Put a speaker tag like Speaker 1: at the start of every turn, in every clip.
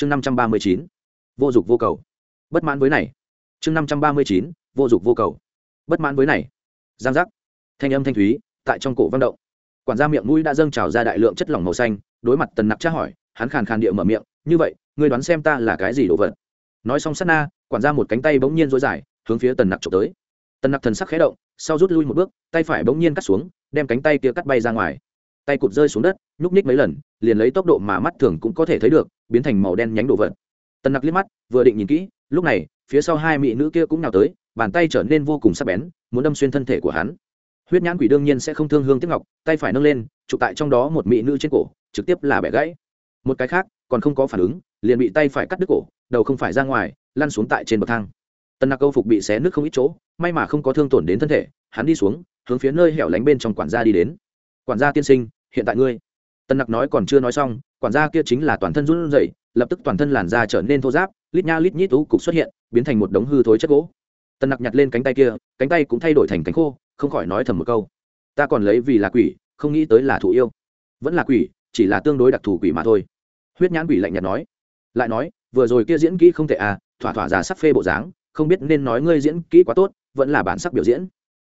Speaker 1: chương năm trăm ba mươi chín, vô dụng vô cầu. Bất mãn với này. Chương năm trăm ba mươi chín, vô dụng vô cầu. Bất mãn với này. Giang giác. Thanh âm thanh thúy, tại trong cổ văn động. Quản gia miệng mũi đã dâng trào ra đại lượng chất lỏng màu xanh, đối mặt tần nặc tra hỏi, hắn khàn khàn địa mở miệng, như vậy, ngươi đoán xem ta là cái gì đồ vật? Nói xong sát na, quản gia một cánh tay bỗng nhiên dối dài, hướng phía tần nặc trộm tới. Tần nặc thần sắc khé động, sau rút lui một bước, tay phải bỗng nhiên cắt xuống, đem cánh tay kia cắt bay ra ngoài tay cụt rơi xuống đất, nhúc ních mấy lần, liền lấy tốc độ mà mắt thường cũng có thể thấy được, biến thành màu đen nhánh đồ vật. Tần nặc liếc mắt, vừa định nhìn kỹ, lúc này, phía sau hai mỹ nữ kia cũng nào tới, bàn tay trở nên vô cùng sắc bén, muốn đâm xuyên thân thể của hắn. Huyết nhãn quỷ đương nhiên sẽ không thương hương tiếp ngọc, tay phải nâng lên, chụp tại trong đó một mỹ nữ trên cổ, trực tiếp là bẻ gãy. Một cái khác, còn không có phản ứng, liền bị tay phải cắt đứt cổ, đầu không phải ra ngoài, lăn xuống tại trên bậc thang. Tần nặc câu phục bị xé nước không ít chỗ, may mà không có thương tổn đến thân thể, hắn đi xuống, hướng phía nơi hẻo lánh bên trong quản gia đi đến. Quản gia tiên sinh hiện tại ngươi. Tần nặc nói còn chưa nói xong, quản gia kia chính là toàn thân run rẩy, lập tức toàn thân làn da trở nên thô giáp lít nha lít nhít tú cục xuất hiện, biến thành một đống hư thối chất gỗ. Tần nặc nhặt lên cánh tay kia, cánh tay cũng thay đổi thành cánh khô, không khỏi nói thầm một câu. Ta còn lấy vì là quỷ, không nghĩ tới là thủ yêu. Vẫn là quỷ, chỉ là tương đối đặc thù quỷ mà thôi. Huyết nhãn quỷ lạnh nhạt nói. Lại nói, vừa rồi kia diễn kỹ không thể à thỏa thỏa già sắc phê bộ dáng, không biết nên nói ngươi diễn kỹ quá tốt, vẫn là bản sắc biểu diễn.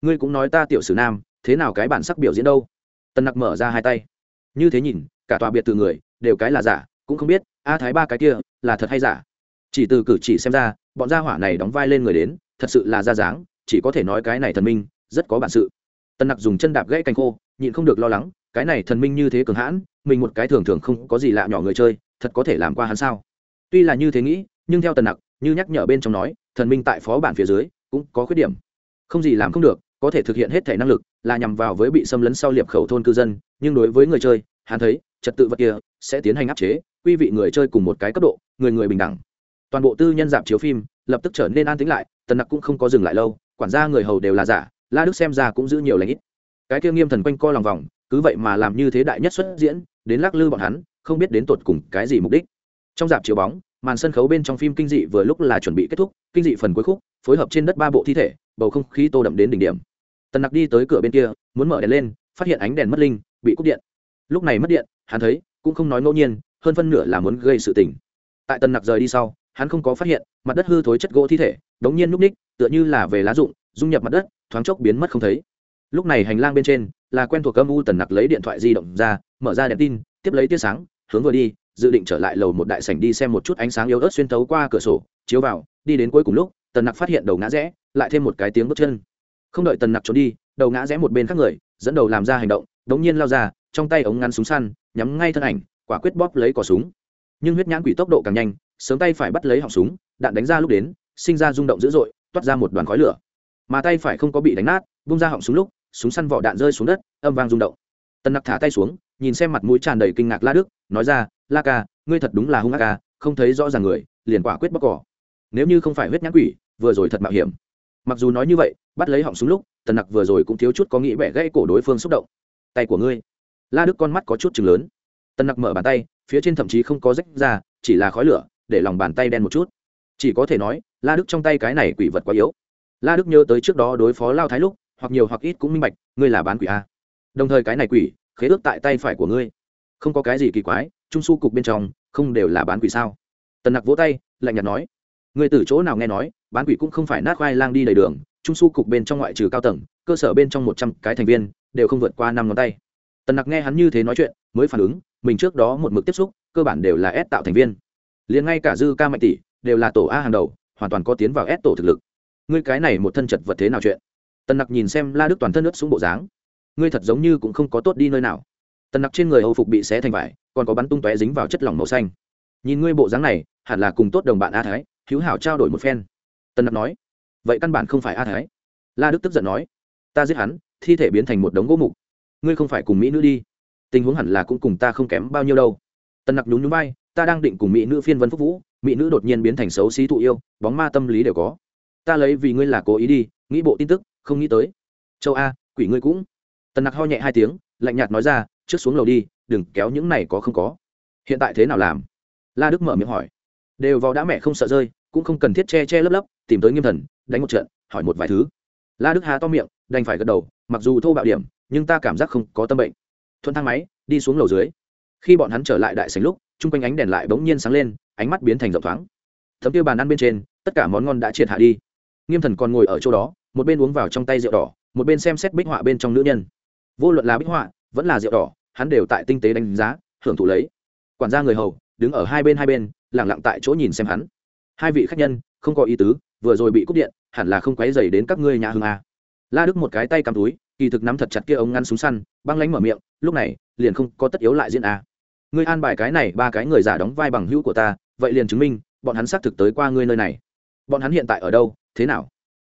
Speaker 1: Ngươi cũng nói ta tiểu sử nam, thế nào cái bản sắc biểu diễn đâu? Tần nặc mở ra hai tay. Như thế nhìn, cả tòa biệt từ người, đều cái là giả, cũng không biết, a thái ba cái kia, là thật hay giả. Chỉ từ cử chỉ xem ra, bọn gia hỏa này đóng vai lên người đến, thật sự là ra dáng, chỉ có thể nói cái này thần minh, rất có bản sự. Tần nặc dùng chân đạp gãy cành khô, nhịn không được lo lắng, cái này thần minh như thế cường hãn, mình một cái thường thường không có gì lạ nhỏ người chơi, thật có thể làm qua hắn sao? Tuy là như thế nghĩ, nhưng theo tần nặc, như nhắc nhở bên trong nói, thần minh tại phó bản phía dưới, cũng có khuyết điểm. Không gì làm không được, có thể thực hiện hết thể năng lực là nhằm vào với bị xâm lấn sau liệp khẩu thôn cư dân, nhưng đối với người chơi, hắn thấy, trật tự vật kia sẽ tiến hành áp chế, quy vị người chơi cùng một cái cấp độ, người người bình đẳng. Toàn bộ tư nhân dạp chiếu phim lập tức trở nên an tĩnh lại, tần nặc cũng không có dừng lại lâu, quản gia người hầu đều là giả, la đức xem ra cũng giữ nhiều lãnh ít. Cái kia nghiêm thần quanh co lòng vòng, cứ vậy mà làm như thế đại nhất xuất diễn, đến lắc lư bọn hắn, không biết đến tột cùng cái gì mục đích. Trong dạp chiếu bóng, màn sân khấu bên trong phim kinh dị vừa lúc là chuẩn bị kết thúc, kinh dị phần cuối khúc, phối hợp trên đất ba bộ thi thể, bầu không khí tô đậm đến đỉnh điểm tần nặc đi tới cửa bên kia, muốn mở đèn lên, phát hiện ánh đèn mất linh, bị cúp điện. Lúc này mất điện, hắn thấy, cũng không nói ngẫu nhiên, hơn phân nửa là muốn gây sự tình. Tại tần nặc rời đi sau, hắn không có phát hiện, mặt đất hư thối chất gỗ thi thể, đống nhiên núp ních, tựa như là về lá rụng, dung nhập mặt đất, thoáng chốc biến mất không thấy. Lúc này hành lang bên trên, là quen thuộc âm u tần nặc lấy điện thoại di động ra, mở ra đèn tin, tiếp lấy tia sáng, hướng vừa đi, dự định trở lại lầu một đại sảnh đi xem một chút ánh sáng yếu ớt xuyên thấu qua cửa sổ, chiếu vào, đi đến cuối cùng lúc, tần nặc phát hiện đầu ngã rẽ, lại thêm một cái tiếng bước chân không đợi tần nặc trốn đi, đầu ngã rẽ một bên khác người, dẫn đầu làm ra hành động, đống nhiên lao ra, trong tay ống ngắn súng săn, nhắm ngay thân ảnh, quả quyết bóp lấy cỏ súng. Nhưng huyết nhãn quỷ tốc độ càng nhanh, sớm tay phải bắt lấy họng súng, đạn đánh ra lúc đến, sinh ra rung động dữ dội, toát ra một đoàn khói lửa. Mà tay phải không có bị đánh nát, bung ra họng súng lúc, súng săn vỏ đạn rơi xuống đất, âm vang rung động. Tần nặc thả tay xuống, nhìn xem mặt mũi tràn đầy kinh ngạc la đức, nói ra, la ca, ngươi thật đúng là hung ác ca không thấy rõ ràng người, liền quả quyết bóc cỏ nếu như không phải huyết nhãn quỷ, vừa rồi thật mạo hiểm mặc dù nói như vậy, bắt lấy họng súng lúc, tần nặc vừa rồi cũng thiếu chút có nghĩ bẻ gãy cổ đối phương xúc động. Tay của ngươi. La đức con mắt có chút chừng lớn. Tần nặc mở bàn tay, phía trên thậm chí không có rách ra, chỉ là khói lửa, để lòng bàn tay đen một chút. Chỉ có thể nói, la đức trong tay cái này quỷ vật quá yếu. La đức nhớ tới trước đó đối phó lao thái lúc, hoặc nhiều hoặc ít cũng minh bạch, ngươi là bán quỷ a. Đồng thời cái này quỷ, khế ước tại tay phải của ngươi. Không có cái gì kỳ quái, trung su cục bên trong, không đều là bán quỷ sao? Tần nặc vỗ tay, lạnh nhạt nói người từ chỗ nào nghe nói, bán quỷ cũng không phải nát khoai lang đi đầy đường, trung su cục bên trong ngoại trừ cao tầng, cơ sở bên trong một trăm cái thành viên, đều không vượt qua năm ngón tay. Tần nặc nghe hắn như thế nói chuyện, mới phản ứng, mình trước đó một mực tiếp xúc, cơ bản đều là ép tạo thành viên. Liền ngay cả dư ca mạnh tỷ, đều là tổ a hàng đầu, hoàn toàn có tiến vào ép tổ thực lực. Ngươi cái này một thân chật vật thế nào chuyện? Tần nặc nhìn xem la đức toàn thân ướt xuống bộ dáng. Ngươi thật giống như cũng không có tốt đi nơi nào. Tần nặc trên người hầu phục bị xé thành vải, còn có bắn tung tóe dính vào chất lỏng màu xanh. Nhìn ngươi bộ dáng này, hẳn là cùng tốt đồng bạn a thái hữu hảo trao đổi một phen. Tần nặc nói, vậy căn bản không phải a thái. La đức tức giận nói, ta giết hắn, thi thể biến thành một đống gỗ mục. Ngươi không phải cùng mỹ nữ đi. Tình huống hẳn là cũng cùng ta không kém bao nhiêu đâu. Tần nặc nhún nhún bay ta đang định cùng mỹ nữ phiên vấn phúc vũ, mỹ nữ đột nhiên biến thành xấu xí thụ yêu, bóng ma tâm lý đều có. Ta lấy vì ngươi là cố ý đi, nghĩ bộ tin tức, không nghĩ tới. Châu a, quỷ ngươi cũng. Tần nặc ho nhẹ hai tiếng, lạnh nhạt nói ra, trước xuống lầu đi, đừng kéo những này có không có. Hiện tại thế nào làm? La đức mở miệng hỏi, đều vào đã mẹ không sợ rơi cũng không cần thiết che che lấp lấp, tìm tới nghiêm thần, đánh một trận, hỏi một vài thứ. La đức Hà to miệng, đành phải gật đầu, mặc dù thô bạo điểm, nhưng ta cảm giác không có tâm bệnh. Thuận thang máy, đi xuống lầu dưới. Khi bọn hắn trở lại đại sành lúc, chung quanh ánh đèn lại bỗng nhiên sáng lên, ánh mắt biến thành rộng thoáng. Thấm tiêu bàn ăn bên trên, tất cả món ngon đã triệt hạ đi. Nghiêm thần còn ngồi ở chỗ đó, một bên uống vào trong tay rượu đỏ, một bên xem xét bích họa bên trong nữ nhân. Vô luận là bích họa, vẫn là rượu đỏ, hắn đều tại tinh tế đánh giá, hưởng thụ lấy. Quản gia người hầu, đứng ở hai bên hai bên lẳng lặng tại chỗ nhìn xem hắn hai vị khách nhân, không có ý tứ, vừa rồi bị cúp điện, hẳn là không quấy dày đến các ngươi nhà hương a. La đức một cái tay cầm túi, kỳ thực nắm thật chặt kia ống ngăn súng săn, băng lánh mở miệng, lúc này, liền không có tất yếu lại diễn a. Ngươi an bài cái này, ba cái người giả đóng vai bằng hữu của ta, vậy liền chứng minh, bọn hắn xác thực tới qua ngươi nơi này. Bọn hắn hiện tại ở đâu, thế nào?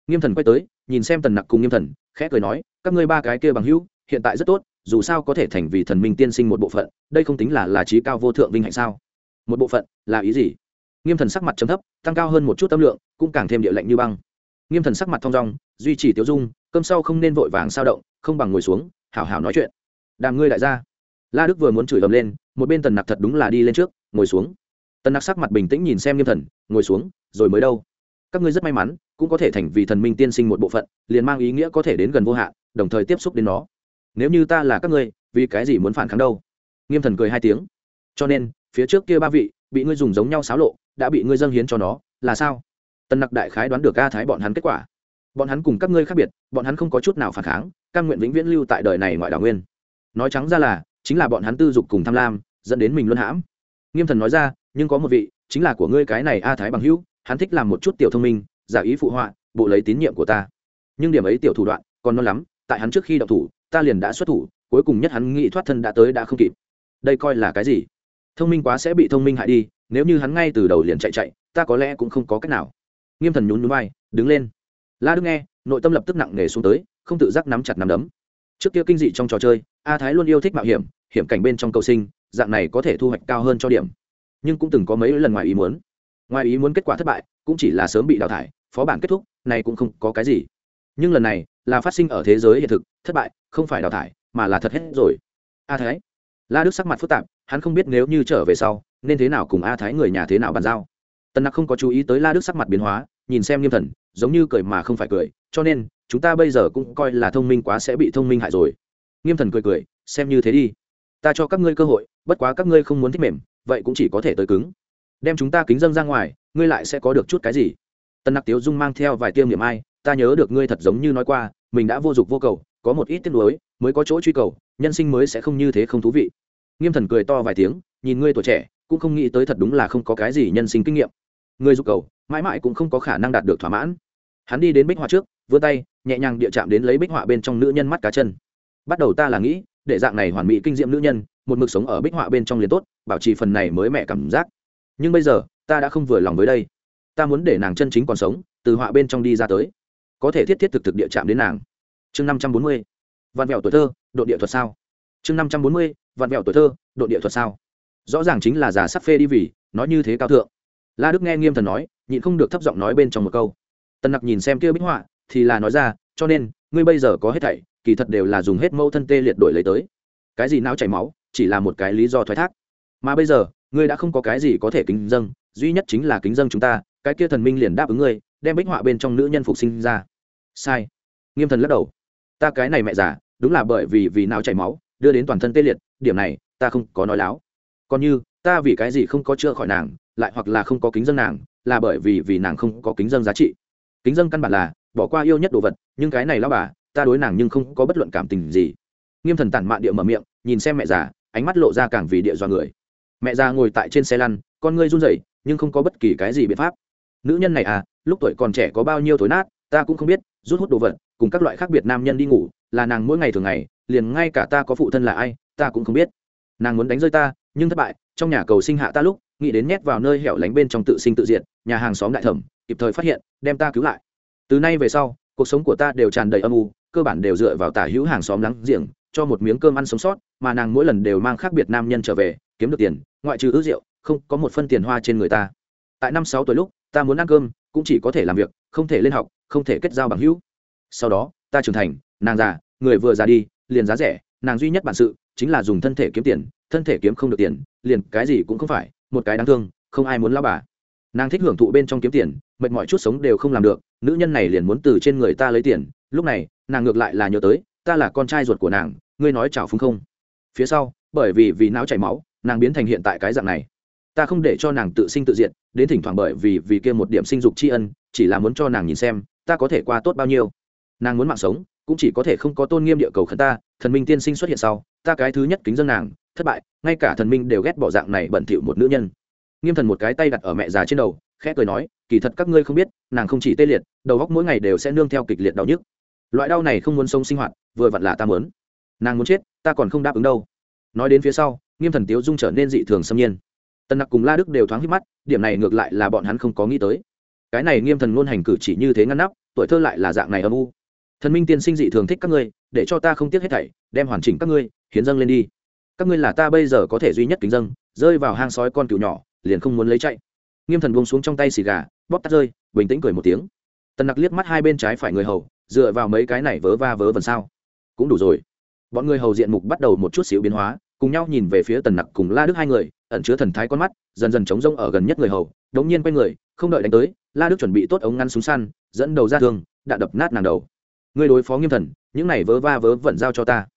Speaker 1: Nghiêm thần quay tới, nhìn xem tần nặc cùng nghiêm thần, khẽ cười nói, các ngươi ba cái kia bằng hữu, hiện tại rất tốt, dù sao có thể thành vì thần minh tiên sinh một bộ phận, đây không tính là là trí cao vô thượng vinh hạnh sao? Một bộ phận, là ý gì? Nghiêm thần sắc mặt chấm thấp, tăng cao hơn một chút tâm lượng, cũng càng thêm địa lạnh như băng. Nghiêm thần sắc mặt thong dong, duy trì tiêu dung, cơm sau không nên vội vàng sao động, không bằng ngồi xuống, hảo hảo nói chuyện. Đàm ngươi đại gia. La đức vừa muốn chửi ầm lên, một bên tần nặc thật đúng là đi lên trước, ngồi xuống. Tần nặc sắc mặt bình tĩnh nhìn xem nghiêm thần, ngồi xuống, rồi mới đâu. Các ngươi rất may mắn, cũng có thể thành vì thần minh tiên sinh một bộ phận, liền mang ý nghĩa có thể đến gần vô hạn, đồng thời tiếp xúc đến nó. Nếu như ta là các ngươi, vì cái gì muốn phản kháng đâu? Nghiêm thần cười hai tiếng. Cho nên, phía trước kia ba vị, bị ngươi dùng giống nhau xáo lộ đã bị ngươi dâng hiến cho nó, là sao? Tần nặc đại khái đoán được ca thái bọn hắn kết quả. Bọn hắn cùng các ngươi khác biệt, bọn hắn không có chút nào phản kháng căn nguyện vĩnh viễn lưu tại đời này ngoại đảo nguyên. Nói trắng ra là, chính là bọn hắn tư dục cùng tham lam, dẫn đến mình luân hãm. Nghiêm thần nói ra, nhưng có một vị, chính là của ngươi cái này a thái bằng hữu, hắn thích làm một chút tiểu thông minh, giả ý phụ họa, bộ lấy tín nhiệm của ta. Nhưng điểm ấy tiểu thủ đoạn, còn non lắm, tại hắn trước khi đậu thủ, ta liền đã xuất thủ, cuối cùng nhất hắn nghĩ thoát thân đã tới đã không kịp. Đây coi là cái gì? Thông minh quá sẽ bị thông minh hại đi nếu như hắn ngay từ đầu liền chạy chạy, ta có lẽ cũng không có cách nào. Nghiêm thần nhún nhún vai, đứng lên. La đức nghe, nội tâm lập tức nặng nề xuống tới, không tự giác nắm chặt nắm đấm. Trước kia kinh dị trong trò chơi, a thái luôn yêu thích mạo hiểm hiểm cảnh bên trong cầu sinh, dạng này có thể thu hoạch cao hơn cho điểm. Nhưng cũng từng có mấy lần ngoài ý muốn. Ngoài ý muốn kết quả thất bại, cũng chỉ là sớm bị đào thải, phó bản kết thúc, này cũng không có cái gì. Nhưng lần này là phát sinh ở thế giới hiện thực, thất bại, không phải đào thải, mà là thật hết rồi. A thái. La đức sắc mặt phức tạp, hắn không biết nếu như trở về sau nên thế nào cùng a thái người nhà thế nào bàn giao? Tần nặc không có chú ý tới la đức sắc mặt biến hóa, nhìn xem nghiêm thần, giống như cười mà không phải cười, cho nên, chúng ta bây giờ cũng coi là thông minh quá sẽ bị thông minh hại rồi. Nghiêm thần cười cười, xem như thế đi. Ta cho các ngươi cơ hội, bất quá các ngươi không muốn thích mềm, vậy cũng chỉ có thể tới cứng. Đem chúng ta kính dâng ra ngoài, ngươi lại sẽ có được chút cái gì? Tân nặc tiếu dung mang theo vài tiêm niệm ai, ta nhớ được ngươi thật giống như nói qua, mình đã vô dụng vô cầu, có một ít tiếc nuối, mới có chỗ truy cầu, nhân sinh mới sẽ không như thế không thú vị. Nghiêm thần cười to vài tiếng, nhìn ngươi tuổi trẻ cũng không nghĩ tới thật đúng là không có cái gì nhân sinh kinh nghiệm. Người dục cầu, mãi mãi cũng không có khả năng đạt được thỏa mãn. Hắn đi đến bích họa trước, vươn tay, nhẹ nhàng địa chạm đến lấy bích họa bên trong nữ nhân mắt cá chân. Bắt đầu ta là nghĩ, để dạng này hoàn mỹ kinh diệm nữ nhân, một mực sống ở bích họa bên trong liền tốt, bảo trì phần này mới mẹ cảm giác. Nhưng bây giờ, ta đã không vừa lòng với đây. Ta muốn để nàng chân chính còn sống, từ họa bên trong đi ra tới. Có thể thiết thiết thực thực địa chạm đến nàng. Chương năm trăm bốn mươi, vạn vẹo tuổi thơ, độ địa thuật sao? Chương năm trăm bốn mươi, vạn vẹo tuổi thơ, độ địa thuật sao? Rõ ràng chính là giả sắp phê đi vì, nói như thế cao thượng. La đức nghe nghiêm thần nói, nhịn không được thấp giọng nói bên trong một câu. Tần nặc nhìn xem kia bích họa, thì là nói ra, cho nên, ngươi bây giờ có hết thảy, kỳ thật đều là dùng hết mẫu thân tê liệt đổi lấy tới. Cái gì não chảy máu, chỉ là một cái lý do thoái thác. Mà bây giờ, ngươi đã không có cái gì có thể kính dâng, duy nhất chính là kính dâng chúng ta, cái kia thần minh liền đáp ứng ngươi, đem bích họa bên trong nữ nhân phục sinh ra. Sai. Nghiêm thần lắc đầu. Ta cái này mẹ già, đúng là bởi vì vì não chảy máu, đưa đến toàn thân tê liệt, điểm này, ta không có nói láo còn như, ta vì cái gì không có chữa khỏi nàng, lại hoặc là không có kính dân nàng, là bởi vì vì nàng không có kính dân giá trị. Kính dân căn bản là, bỏ qua yêu nhất đồ vật, nhưng cái này lao bà, ta đối nàng nhưng không có bất luận cảm tình gì. Nghiêm thần tản mạn địa mở miệng, nhìn xem mẹ già, ánh mắt lộ ra càng vì địa do người. Mẹ già ngồi tại trên xe lăn, con ngươi run rẩy, nhưng không có bất kỳ cái gì biện pháp. Nữ nhân này à lúc tuổi còn trẻ có bao nhiêu thối nát, ta cũng không biết, rút hút đồ vật, cùng các loại khác biệt nam nhân đi ngủ, là nàng mỗi ngày thường ngày, liền ngay cả ta có phụ thân là ai, ta cũng không biết. Nàng muốn đánh rơi ta nhưng thất bại, trong nhà cầu sinh hạ ta lúc, nghĩ đến nhét vào nơi hẻo lánh bên trong tự sinh tự diện nhà hàng xóm đại thẩm, kịp thời phát hiện, đem ta cứu lại. Từ nay về sau, cuộc sống của ta đều tràn đầy âm u, cơ bản đều dựa vào tả hữu hàng xóm láng giềng, cho một miếng cơm ăn sống sót, mà nàng mỗi lần đều mang khác biệt nam nhân trở về, kiếm được tiền, ngoại trừ ước rượu, không có một phân tiền hoa trên người ta. Tại năm sáu tuổi lúc, ta muốn ăn cơm, cũng chỉ có thể làm việc, không thể lên học, không thể kết giao bằng hữu. Sau đó, ta trưởng thành, nàng già, người vừa già đi, liền giá rẻ, nàng duy nhất bản sự chính là dùng thân thể kiếm tiền thân thể kiếm không được tiền, liền cái gì cũng không phải, một cái đáng thương, không ai muốn lao bà. Nàng thích hưởng thụ bên trong kiếm tiền, mệt mỏi chút sống đều không làm được, nữ nhân này liền muốn từ trên người ta lấy tiền. Lúc này, nàng ngược lại là nhớ tới, ta là con trai ruột của nàng, ngươi nói chào phúng không? Phía sau, bởi vì vì não chảy máu, nàng biến thành hiện tại cái dạng này. Ta không để cho nàng tự sinh tự diện đến thỉnh thoảng bởi vì vì kia một điểm sinh dục tri ân, chỉ là muốn cho nàng nhìn xem, ta có thể qua tốt bao nhiêu. Nàng muốn mạng sống, cũng chỉ có thể không có tôn nghiêm địa cầu khẩn ta, thần minh tiên sinh xuất hiện sau, ta cái thứ nhất kính dân nàng thất bại, ngay cả thần minh đều ghét bỏ dạng này bẩn thỉu một nữ nhân. Nghiêm thần một cái tay đặt ở mẹ già trên đầu, khẽ cười nói, kỳ thật các ngươi không biết, nàng không chỉ tê liệt, đầu góc mỗi ngày đều sẽ nương theo kịch liệt đau nhức. Loại đau này không muốn sống sinh hoạt, vừa vặn là ta muốn. Nàng muốn chết, ta còn không đáp ứng đâu. Nói đến phía sau, nghiêm thần tiếu dung trở nên dị thường xâm nhiên. Tần nặc cùng la đức đều thoáng hít mắt, điểm này ngược lại là bọn hắn không có nghĩ tới. Cái này nghiêm thần luôn hành cử chỉ như thế ngăn nắp, tuổi thơ lại là dạng này âm u. Thần minh tiên sinh dị thường thích các ngươi, để cho ta không tiếc hết thảy, đem hoàn chỉnh các ngươi, hiến dâng lên đi các ngươi là ta bây giờ có thể duy nhất kính dâng, rơi vào hang sói con cừu nhỏ, liền không muốn lấy chạy. Nghiêm thần buông xuống trong tay xì gà, bóp tắt rơi, bình tĩnh cười một tiếng. Tần nặc liếc mắt hai bên trái phải người hầu, dựa vào mấy cái này vớ va vớ vần sao? Cũng đủ rồi. Bọn người hầu diện mục bắt đầu một chút xíu biến hóa, cùng nhau nhìn về phía tần nặc cùng la đức hai người, ẩn chứa thần thái con mắt, dần dần chống rông ở gần nhất người hầu, đống nhiên quay người, không đợi đánh tới, la đức chuẩn bị tốt ống ngăn súng săn, dẫn đầu ra thương, đạn đập nát nàng đầu. Người đối phó nghiêm thần, những này vớ va vớ vẩn giao cho ta.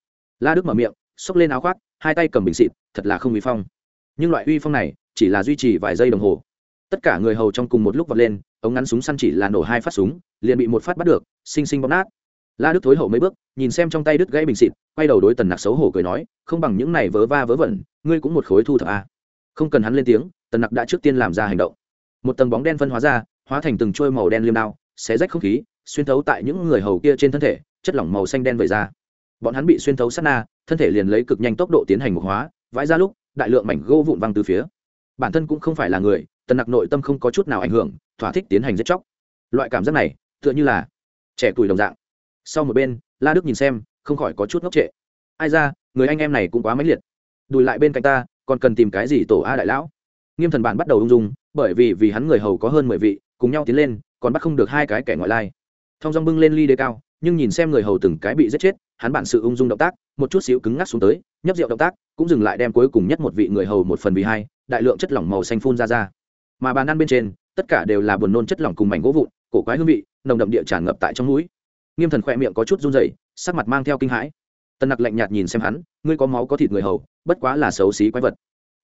Speaker 1: La đức mở miệng, xốc lên áo khoác hai tay cầm bình xịt, thật là không uy phong. Nhưng loại uy phong này chỉ là duy trì vài giây đồng hồ. Tất cả người hầu trong cùng một lúc vọt lên, ống ngắn súng săn chỉ là nổ hai phát súng, liền bị một phát bắt được, xinh xinh bóp nát. La đức thối hậu mấy bước, nhìn xem trong tay đứt gãy bình xịt, quay đầu đối tần nặc xấu hổ cười nói, không bằng những này vớ va vớ vẩn, ngươi cũng một khối thu thập a. À. không cần hắn lên tiếng, tần nặc đã trước tiên làm ra hành động. Một tầng bóng đen phân hóa ra, hóa thành từng trôi màu đen liêm đao, xé rách không khí, xuyên thấu tại những người hầu kia trên thân thể, chất lỏng màu xanh đen vẩy ra bọn hắn bị xuyên thấu sát na, thân thể liền lấy cực nhanh tốc độ tiến hành mục hóa, vãi ra lúc, đại lượng mảnh gỗ vụn văng từ phía. Bản thân cũng không phải là người, tần nặc nội tâm không có chút nào ảnh hưởng, thỏa thích tiến hành giết chóc. Loại cảm giác này, tựa như là trẻ tuổi đồng dạng. Sau một bên, la đức nhìn xem, không khỏi có chút ngốc trệ. Ai ra, người anh em này cũng quá mãnh liệt. Đùi lại bên cạnh ta, còn cần tìm cái gì tổ a đại lão? Nghiêm thần bản bắt đầu ung dung, bởi vì vì hắn người hầu có hơn mười vị, cùng nhau tiến lên, còn bắt không được hai cái kẻ ngoại lai. Thong dong bưng lên ly đê cao, nhưng nhìn xem người hầu từng cái bị giết chết hắn bản sự ung dung động tác, một chút xíu cứng ngắc xuống tới, nhấp rượu động tác, cũng dừng lại đem cuối cùng nhất một vị người hầu một phần vì hai, đại lượng chất lỏng màu xanh phun ra ra. Mà bàn ăn bên trên, tất cả đều là buồn nôn chất lỏng cùng mảnh gỗ vụn, cổ quái hương vị, nồng đậm địa tràn ngập tại trong mũi. Nghiêm thần khỏe miệng có chút run rẩy, sắc mặt mang theo kinh hãi. Tân nặc lạnh nhạt nhìn xem hắn, ngươi có máu có thịt người hầu, bất quá là xấu xí quái vật.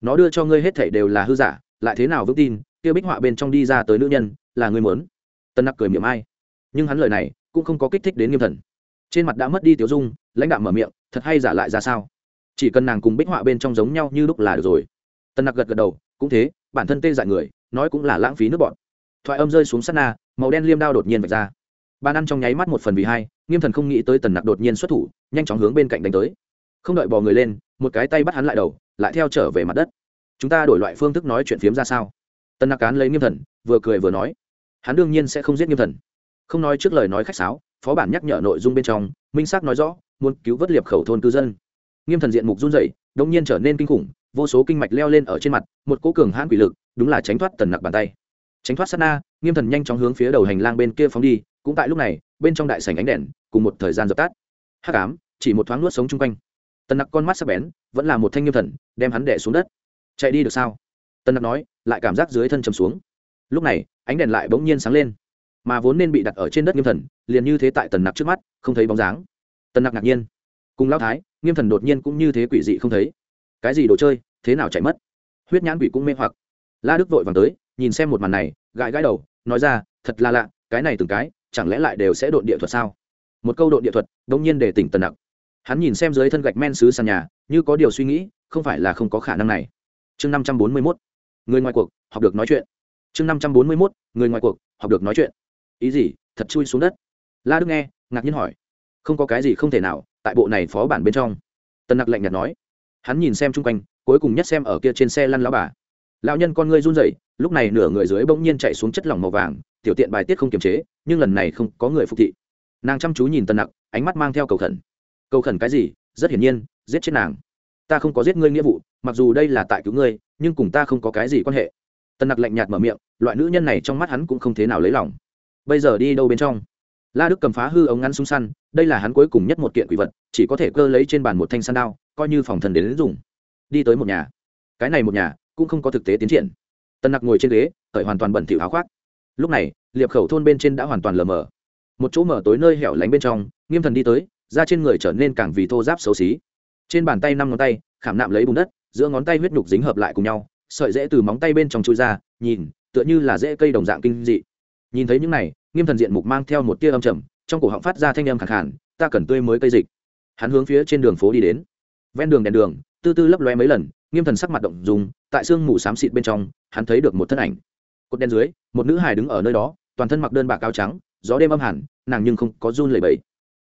Speaker 1: Nó đưa cho ngươi hết thảy đều là hư giả, lại thế nào vững tin, kia bích họa bên trong đi ra tới nữ nhân, là ngươi muốn. Tân nặc cười miệng ai. Nhưng hắn lời này, cũng không có kích thích đến nghiêm thần trên mặt đã mất đi tiểu dung, lãnh đạo mở miệng, thật hay giả lại ra sao? Chỉ cần nàng cùng bích họa bên trong giống nhau như lúc là được rồi. Tân nặc gật gật đầu, cũng thế, bản thân tê dại người, nói cũng là lãng phí nước bọn. Thoại âm rơi xuống sát na, màu đen liêm đao đột nhiên vạch ra. Bàn ăn trong nháy mắt một phần vì hai, nghiêm thần không nghĩ tới tần nặc đột nhiên xuất thủ, nhanh chóng hướng bên cạnh đánh tới. Không đợi bò người lên, một cái tay bắt hắn lại đầu, lại theo trở về mặt đất. Chúng ta đổi loại phương thức nói chuyện phiếm ra sao? Tần nặc cán lấy nghiêm thần, vừa cười vừa nói. Hắn đương nhiên sẽ không giết nghiêm thần. Không nói trước lời nói khách sáo phó bản nhắc nhở nội dung bên trong, minh xác nói rõ, muốn cứu vớt liệp khẩu thôn cư dân. Nghiêm thần diện mục run rẩy đông nhiên trở nên kinh khủng, vô số kinh mạch leo lên ở trên mặt, một cỗ cường hãn quỷ lực, đúng là tránh thoát tần nặc bàn tay. Tránh thoát sát na, nghiêm thần nhanh chóng hướng phía đầu hành lang bên kia phóng đi, cũng tại lúc này, bên trong đại sảnh ánh đèn, cùng một thời gian dập tắt. Hắc ám, chỉ một thoáng nuốt sống chung quanh. Tần nặc con mắt sắc bén, vẫn là một thanh nghiêm thần, đem hắn đẻ xuống đất. Chạy đi được sao? Tần nặc nói, lại cảm giác dưới thân chầm xuống. Lúc này, ánh đèn lại bỗng nhiên sáng lên mà vốn nên bị đặt ở trên đất nghiêm thần, liền như thế tại tần nặc trước mắt, không thấy bóng dáng. Tần nặc ngạc nhiên. Cùng lao thái, nghiêm thần đột nhiên cũng như thế quỷ dị không thấy. Cái gì đồ chơi, thế nào chạy mất? Huyết nhãn quỷ cũng mê hoặc. La đức vội vàng tới, nhìn xem một màn này, gãi gãi đầu, nói ra, thật là lạ, cái này từng cái, chẳng lẽ lại đều sẽ độn địa thuật sao? Một câu độn địa thuật, đông nhiên để tỉnh tần nặc. Hắn nhìn xem dưới thân gạch men xứ sàn nhà, như có điều suy nghĩ, không phải là không có khả năng này. Chương năm trăm bốn mươi mốt. Người ngoài cuộc, học được nói chuyện. Chương năm trăm bốn mươi mốt. Người ngoài cuộc, học được nói chuyện ý gì? Thật chui xuống đất? La đức nghe, ngạc nhiên hỏi. Không có cái gì không thể nào, tại bộ này phó bản bên trong. Tần nặc lạnh nhạt nói. Hắn nhìn xem chung quanh, cuối cùng nhất xem ở kia trên xe lăn lao bà. Lão nhân con ngươi run rẩy, lúc này nửa người dưới bỗng nhiên chạy xuống chất lỏng màu vàng, tiểu tiện bài tiết không kiềm chế, nhưng lần này không có người phục thị. Nàng chăm chú nhìn tần nặc, ánh mắt mang theo cầu khẩn. Cầu khẩn cái gì? Rất hiển nhiên, giết chết nàng. Ta không có giết ngươi nghĩa vụ, mặc dù đây là tại cứu ngươi, nhưng cùng ta không có cái gì quan hệ. Tần nặc lạnh nhạt mở miệng, loại nữ nhân này trong mắt hắn cũng không thế nào lấy lòng bây giờ đi đâu bên trong? La đức cầm phá hư ống ngắn súng săn, đây là hắn cuối cùng nhất một kiện quỷ vật, chỉ có thể cơ lấy trên bàn một thanh săn đao, coi như phòng thần đến dùng. Đi tới một nhà. Cái này một nhà, cũng không có thực tế tiến triển. Tần nặc ngồi trên ghế khởi hoàn toàn bẩn thỉu áo khoác. Lúc này, liệp khẩu thôn bên trên đã hoàn toàn lờ mờ. Một chỗ mở tối nơi hẻo lánh bên trong, nghiêm thần đi tới, da trên người trở nên càng vì thô giáp xấu xí. Trên bàn tay năm ngón tay, khảm nạm lấy bùn đất, giữa ngón tay huyết nhục dính hợp lại cùng nhau, sợi dễ từ móng tay bên trong chui ra, nhìn, tựa như là dễ cây đồng dạng kinh dị. Nhìn thấy những này nghiêm thần diện mục mang theo một tia âm trầm, trong cổ họng phát ra thanh âm khẳng khản ta cần tươi mới cây dịch. Hắn hướng phía trên đường phố đi đến. Ven đường đèn đường, tư tư lấp loe mấy lần, nghiêm thần sắc mặt động dùng tại sương mù xám xịt bên trong, hắn thấy được một thân ảnh. Cột đen dưới, một nữ hài đứng ở nơi đó, toàn thân mặc đơn bạc áo trắng, gió đêm âm hẳn, nàng nhưng không có run lẩy bẩy.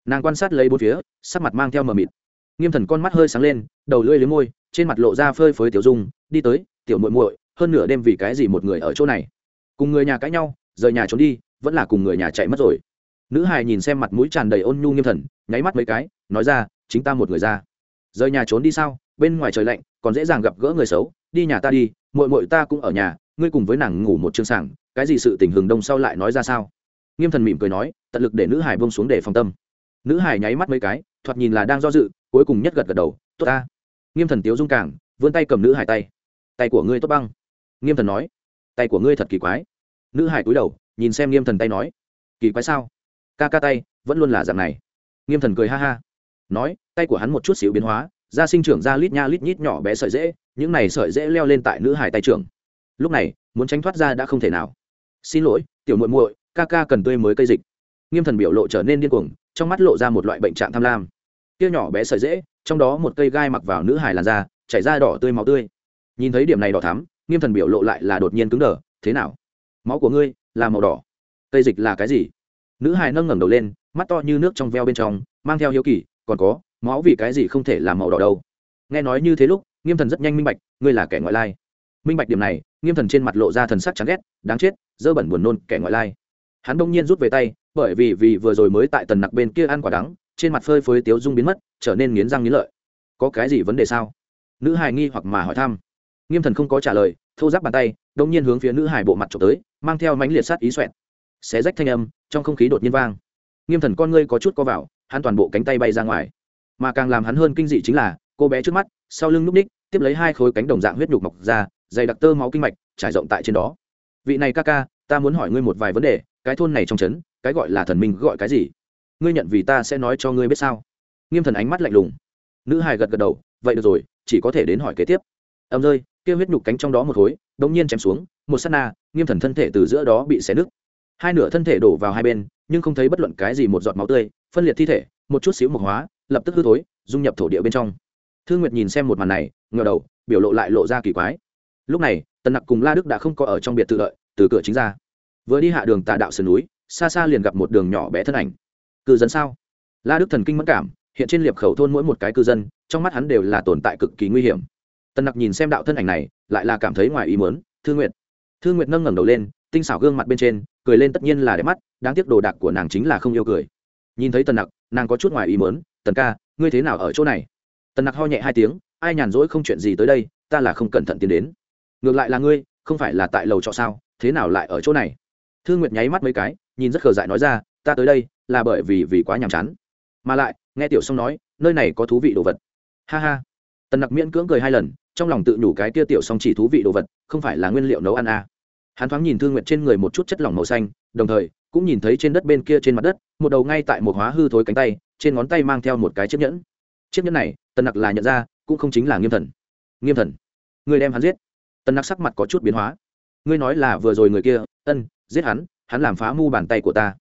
Speaker 1: Nàng quan sát lấy bốn phía, sắc mặt mang theo mờ mịt. Nghiêm thần con mắt hơi sáng lên, đầu lưỡi liếm môi, trên mặt lộ ra phơi phới tiểu dung, đi tới, tiểu muội muội, hơn nửa đêm vì cái gì một người ở chỗ này? Cùng người nhà cãi nhau, rời nhà trốn đi vẫn là cùng người nhà chạy mất rồi. Nữ hài nhìn xem mặt mũi tràn đầy ôn nhu nghiêm thần, nháy mắt mấy cái, nói ra, chính ta một người ra. Rời nhà trốn đi sao? Bên ngoài trời lạnh, còn dễ dàng gặp gỡ người xấu. Đi nhà ta đi, muội muội ta cũng ở nhà, ngươi cùng với nàng ngủ một chương sảng, cái gì sự tình hừng đông sau lại nói ra sao? Nghiêm thần mỉm cười nói, tận lực để nữ hải bông xuống để phòng tâm. Nữ hải nháy mắt mấy cái, thoạt nhìn là đang do dự, cuối cùng nhất gật gật đầu, tốt ta. Nghiêm thần tiếu dung cảng vươn tay cầm nữ hải tay. Tay của ngươi tốt băng. Nghiêm thần nói. Tay của ngươi thật kỳ quái. Nữ hải cúi đầu nhìn xem nghiêm thần tay nói, kỳ quái sao? Ca ca tay vẫn luôn là dạng này. Nghiêm thần cười ha ha, nói, tay của hắn một chút xíu biến hóa, da sinh trưởng ra lít nha lít nhít nhỏ bé sợi dễ, những này sợi dễ leo lên tại nữ hải tay trưởng. Lúc này, muốn tránh thoát ra đã không thể nào. Xin lỗi, tiểu muội muội, ca ca cần tươi mới cây dịch. Nghiêm thần biểu lộ trở nên điên cuồng, trong mắt lộ ra một loại bệnh trạng tham lam. Tiêu nhỏ bé sợi dễ, trong đó một cây gai mặc vào nữ hải làn da, chảy ra đỏ tươi máu tươi. Nhìn thấy điểm này đỏ thắm, nghiêm thần biểu lộ lại là đột nhiên cứng đờ, thế nào? Máu của ngươi là màu đỏ. Cây dịch là cái gì? Nữ hài nâng ngẩng đầu lên, mắt to như nước trong veo bên trong, mang theo hiếu kỳ, còn có, máu vì cái gì không thể là màu đỏ đâu? Nghe nói như thế lúc, nghiêm thần rất nhanh minh bạch, ngươi là kẻ ngoại lai. Minh bạch điểm này, nghiêm thần trên mặt lộ ra thần sắc chán ghét, đáng chết, dơ bẩn buồn nôn, kẻ ngoại lai. Hắn đông nhiên rút về tay, bởi vì vì vừa rồi mới tại tần nặc bên kia ăn quả đắng, trên mặt phơi phới tiếu dung biến mất, trở nên nghiến răng nghiến lợi. Có cái gì vấn đề sao? Nữ hài nghi hoặc mà hỏi thăm. Nghiêm thần không có trả lời thô giáp bàn tay, đông nhiên hướng phía nữ hải bộ mặt trộm tới, mang theo mánh liệt sát ý xoẹn xé rách thanh âm, trong không khí đột nhiên vang. Nghiêm thần con ngươi có chút co vào, hắn toàn bộ cánh tay bay ra ngoài. Mà càng làm hắn hơn kinh dị chính là, cô bé trước mắt, sau lưng núp ních, tiếp lấy hai khối cánh đồng dạng huyết nhục mọc ra, dày đặc tơ máu kinh mạch, trải rộng tại trên đó. Vị này ca ca, ta muốn hỏi ngươi một vài vấn đề, cái thôn này trong trấn, cái gọi là thần minh gọi cái gì? Ngươi nhận vì ta sẽ nói cho ngươi biết sao? Nghiêm thần ánh mắt lạnh lùng. Nữ hài gật gật đầu, vậy được rồi, chỉ có thể đến hỏi kế tiếp âm rơi, kia huyết nhục cánh trong đó một khối đống nhiên chém xuống, một sát na, nghiêm thần thân thể từ giữa đó bị xé nứt. Hai nửa thân thể đổ vào hai bên, nhưng không thấy bất luận cái gì một giọt máu tươi, phân liệt thi thể, một chút xíu mộc hóa, lập tức hư thối, dung nhập thổ địa bên trong. Thương nguyệt nhìn xem một màn này ngờ đầu, biểu lộ lại lộ ra kỳ quái. Lúc này, tần nặc cùng la đức đã không có ở trong biệt tự lợi từ cửa chính ra. Vừa đi hạ đường tà đạo sườn núi, xa xa liền gặp một đường nhỏ bé thân ảnh. Cư dân sao? La đức thần kinh mất cảm, hiện trên liệp khẩu thôn mỗi một cái cư dân, trong mắt hắn đều là tồn tại cực kỳ nguy hiểm tần nặc nhìn xem đạo thân ảnh này, lại là cảm thấy ngoài ý muốn thương nguyệt. Thương nguyệt nâng ngẩng đầu lên, tinh xảo gương mặt bên trên, cười lên tất nhiên là đẹp mắt, đáng tiếc đồ đạc của nàng chính là không yêu cười. Nhìn thấy tần nặc, nàng có chút ngoài ý muốn, tần ca, ngươi thế nào ở chỗ này? Tần nặc ho nhẹ hai tiếng, ai nhàn rỗi không chuyện gì tới đây, ta là không cẩn thận tiến đến. Ngược lại là ngươi, không phải là tại lầu trọ sao, thế nào lại ở chỗ này? Thương nguyệt nháy mắt mấy cái, nhìn rất khờ dại nói ra, ta tới đây là bởi vì vì quá nhàm chán. Mà lại, nghe tiểu song nói, nơi này có thú vị đồ vật. Ha ha tần nặc miễn cưỡng cười hai lần, trong lòng tự nhủ cái kia tiểu song chỉ thú vị đồ vật, không phải là nguyên liệu nấu ăn à. hắn thoáng nhìn thương nguyệt trên người một chút chất lỏng màu xanh, đồng thời, cũng nhìn thấy trên đất bên kia trên mặt đất, một đầu ngay tại một hóa hư thối cánh tay, trên ngón tay mang theo một cái chiếc nhẫn. Chiếc nhẫn này, tần nặc là nhận ra, cũng không chính là nghiêm thần. Nghiêm thần, người đem hắn giết. Tần nặc sắc mặt có chút biến hóa. Ngươi nói là vừa rồi người kia, ân, giết hắn hắn làm phá mu bàn tay của ta.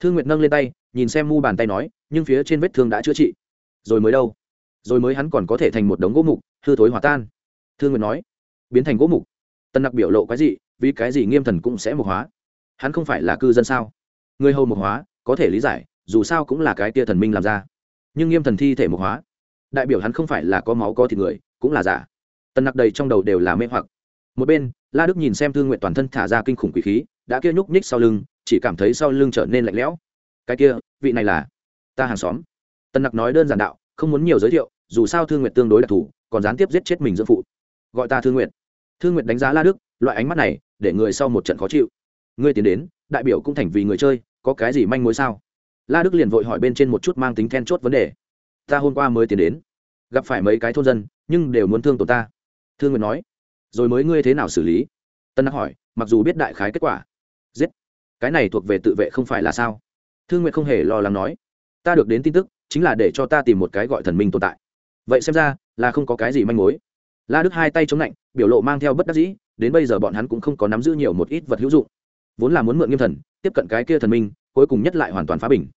Speaker 1: Thương nguyệt nâng lên tay, nhìn xem mu bàn tay nói, nhưng phía trên vết thương đã chữa trị. Rồi mới đâu? Rồi mới hắn còn có thể thành một đống gỗ mục, hư thối hòa tan. Thương nguyệt nói, biến thành gỗ mục. Tân nặc biểu lộ cái gì vì cái gì nghiêm thần cũng sẽ mục hóa? Hắn không phải là cư dân sao? Người hầu mục hóa, có thể lý giải, dù sao cũng là cái tia thần minh làm ra. Nhưng nghiêm thần thi thể mục hóa, đại biểu hắn không phải là có máu có thịt người, cũng là giả. Tân nặc đầy trong đầu đều là mê hoặc. Một bên, la đức nhìn xem thương nguyện toàn thân thả ra kinh khủng quỷ khí, đã kia nhúc nhích sau lưng, chỉ cảm thấy sau lưng trở nên lạnh lẽo. Cái kia, vị này là ta hàng xóm. Tân nặc nói đơn giản đạo, không muốn nhiều giới thiệu dù sao thương nguyện tương đối đặc thù, còn gián tiếp giết chết mình dưỡng phụ. Gọi ta thương nguyện thương nguyện đánh giá la đức, loại ánh mắt này, để người sau một trận khó chịu. Ngươi tiến đến, đại biểu cũng thành vì người chơi, có cái gì manh mối sao? La đức liền vội hỏi bên trên một chút mang tính then chốt vấn đề. Ta hôm qua mới tiến đến, gặp phải mấy cái thôn dân, nhưng đều muốn thương tổ ta. Thương nguyện nói. Rồi mới ngươi thế nào xử lý? Tân đắc hỏi, mặc dù biết đại khái kết quả. Giết. Cái này thuộc về tự vệ không phải là sao? Thương nguyện không hề lo lắng nói. Ta được đến tin tức, chính là để cho ta tìm một cái gọi thần minh tồn tại vậy xem ra là không có cái gì manh mối. La đức hai tay chống lạnh, biểu lộ mang theo bất đắc dĩ, đến bây giờ bọn hắn cũng không có nắm giữ nhiều một ít vật hữu dụng. Vốn là muốn mượn nghiêm thần, tiếp cận cái kia thần minh, cuối cùng nhất lại hoàn toàn phá bình.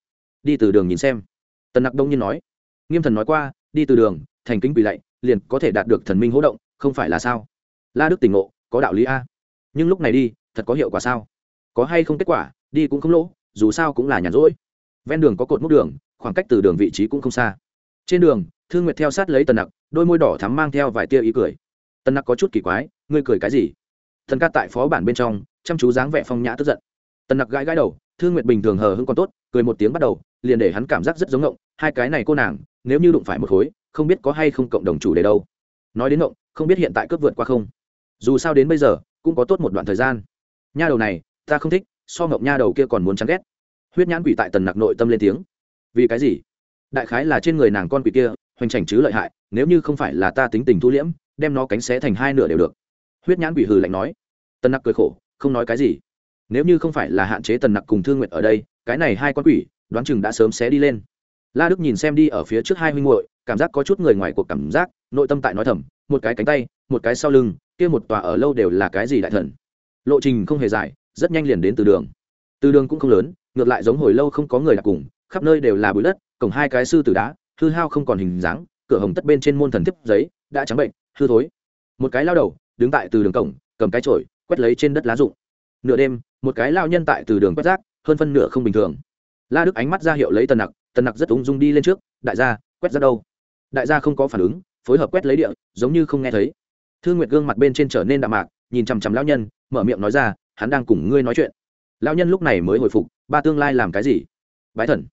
Speaker 1: Đi từ đường nhìn xem. Tần nặc đông nhiên nói. Nghiêm thần nói qua, đi từ đường, thành kính quỳ lạy, liền có thể đạt được thần minh hỗ động, không phải là sao? La đức tỉnh ngộ, có đạo lý a. Nhưng lúc này đi, thật có hiệu quả sao? Có hay không kết quả, đi cũng không lỗ, dù sao cũng là nhàn rỗi. Ven đường có cột múc đường, khoảng cách từ đường vị trí cũng không xa trên đường, thương nguyệt theo sát lấy tần nặc, đôi môi đỏ thắm mang theo vài tia ý cười. Tần nặc có chút kỳ quái, ngươi cười cái gì? Thần ca tại phó bản bên trong, chăm chú dáng vẻ phong nhã tức giận. Tần nặc gãi gãi đầu, thương nguyệt bình thường hờ hững còn tốt, cười một tiếng bắt đầu, liền để hắn cảm giác rất giống ngộng, hai cái này cô nàng, nếu như đụng phải một khối, không biết có hay không cộng đồng chủ đề đâu. Nói đến ngộng, không biết hiện tại cướp vượt qua không. Dù sao đến bây giờ, cũng có tốt một đoạn thời gian. Nha đầu này, ta không thích, so ngộng nha đầu kia còn muốn chán ghét. Huyết nhãn quỷ tại tần nặc nội tâm lên tiếng. Vì cái gì? Đại khái là trên người nàng con quỷ kia, hoành trành chứ lợi hại, nếu như không phải là ta tính tình thu liễm, đem nó cánh xé thành hai nửa đều được. Huyết nhãn quỷ hừ lạnh nói. Tần nặc cười khổ, không nói cái gì. Nếu như không phải là hạn chế tần nặc cùng thương nguyện ở đây, cái này hai con quỷ, đoán chừng đã sớm xé đi lên. La đức nhìn xem đi ở phía trước hai huynh muội, cảm giác có chút người ngoài cuộc cảm giác, nội tâm tại nói thầm, một cái cánh tay, một cái sau lưng, kia một tòa ở lâu đều là cái gì đại thần? Lộ trình không hề dài, rất nhanh liền đến từ đường. Từ đường cũng không lớn, ngược lại giống hồi lâu không có người đặt cùng, khắp nơi đều là bụi đất cổng hai cái sư tử đá, hư hao không còn hình dáng, cửa hồng tất bên trên môn thần thiếp giấy, đã trắng bệnh, hư thối. Một cái lao đầu, đứng tại từ đường cổng, cầm cái chổi, quét lấy trên đất lá rụng. Nửa đêm, một cái lao nhân tại từ đường quét rác, hơn phân nửa không bình thường. La đức ánh mắt ra hiệu lấy tần nặc tần nặc rất ung dung đi lên trước, đại gia, quét ra đâu? Đại gia không có phản ứng, phối hợp quét lấy địa, giống như không nghe thấy. Thương nguyệt gương mặt bên trên trở nên đạm mạc, nhìn chằm chằm lao nhân, mở miệng nói ra, hắn đang cùng ngươi nói chuyện. Lao nhân lúc này mới hồi phục, ba tương lai làm cái gì? Bái thần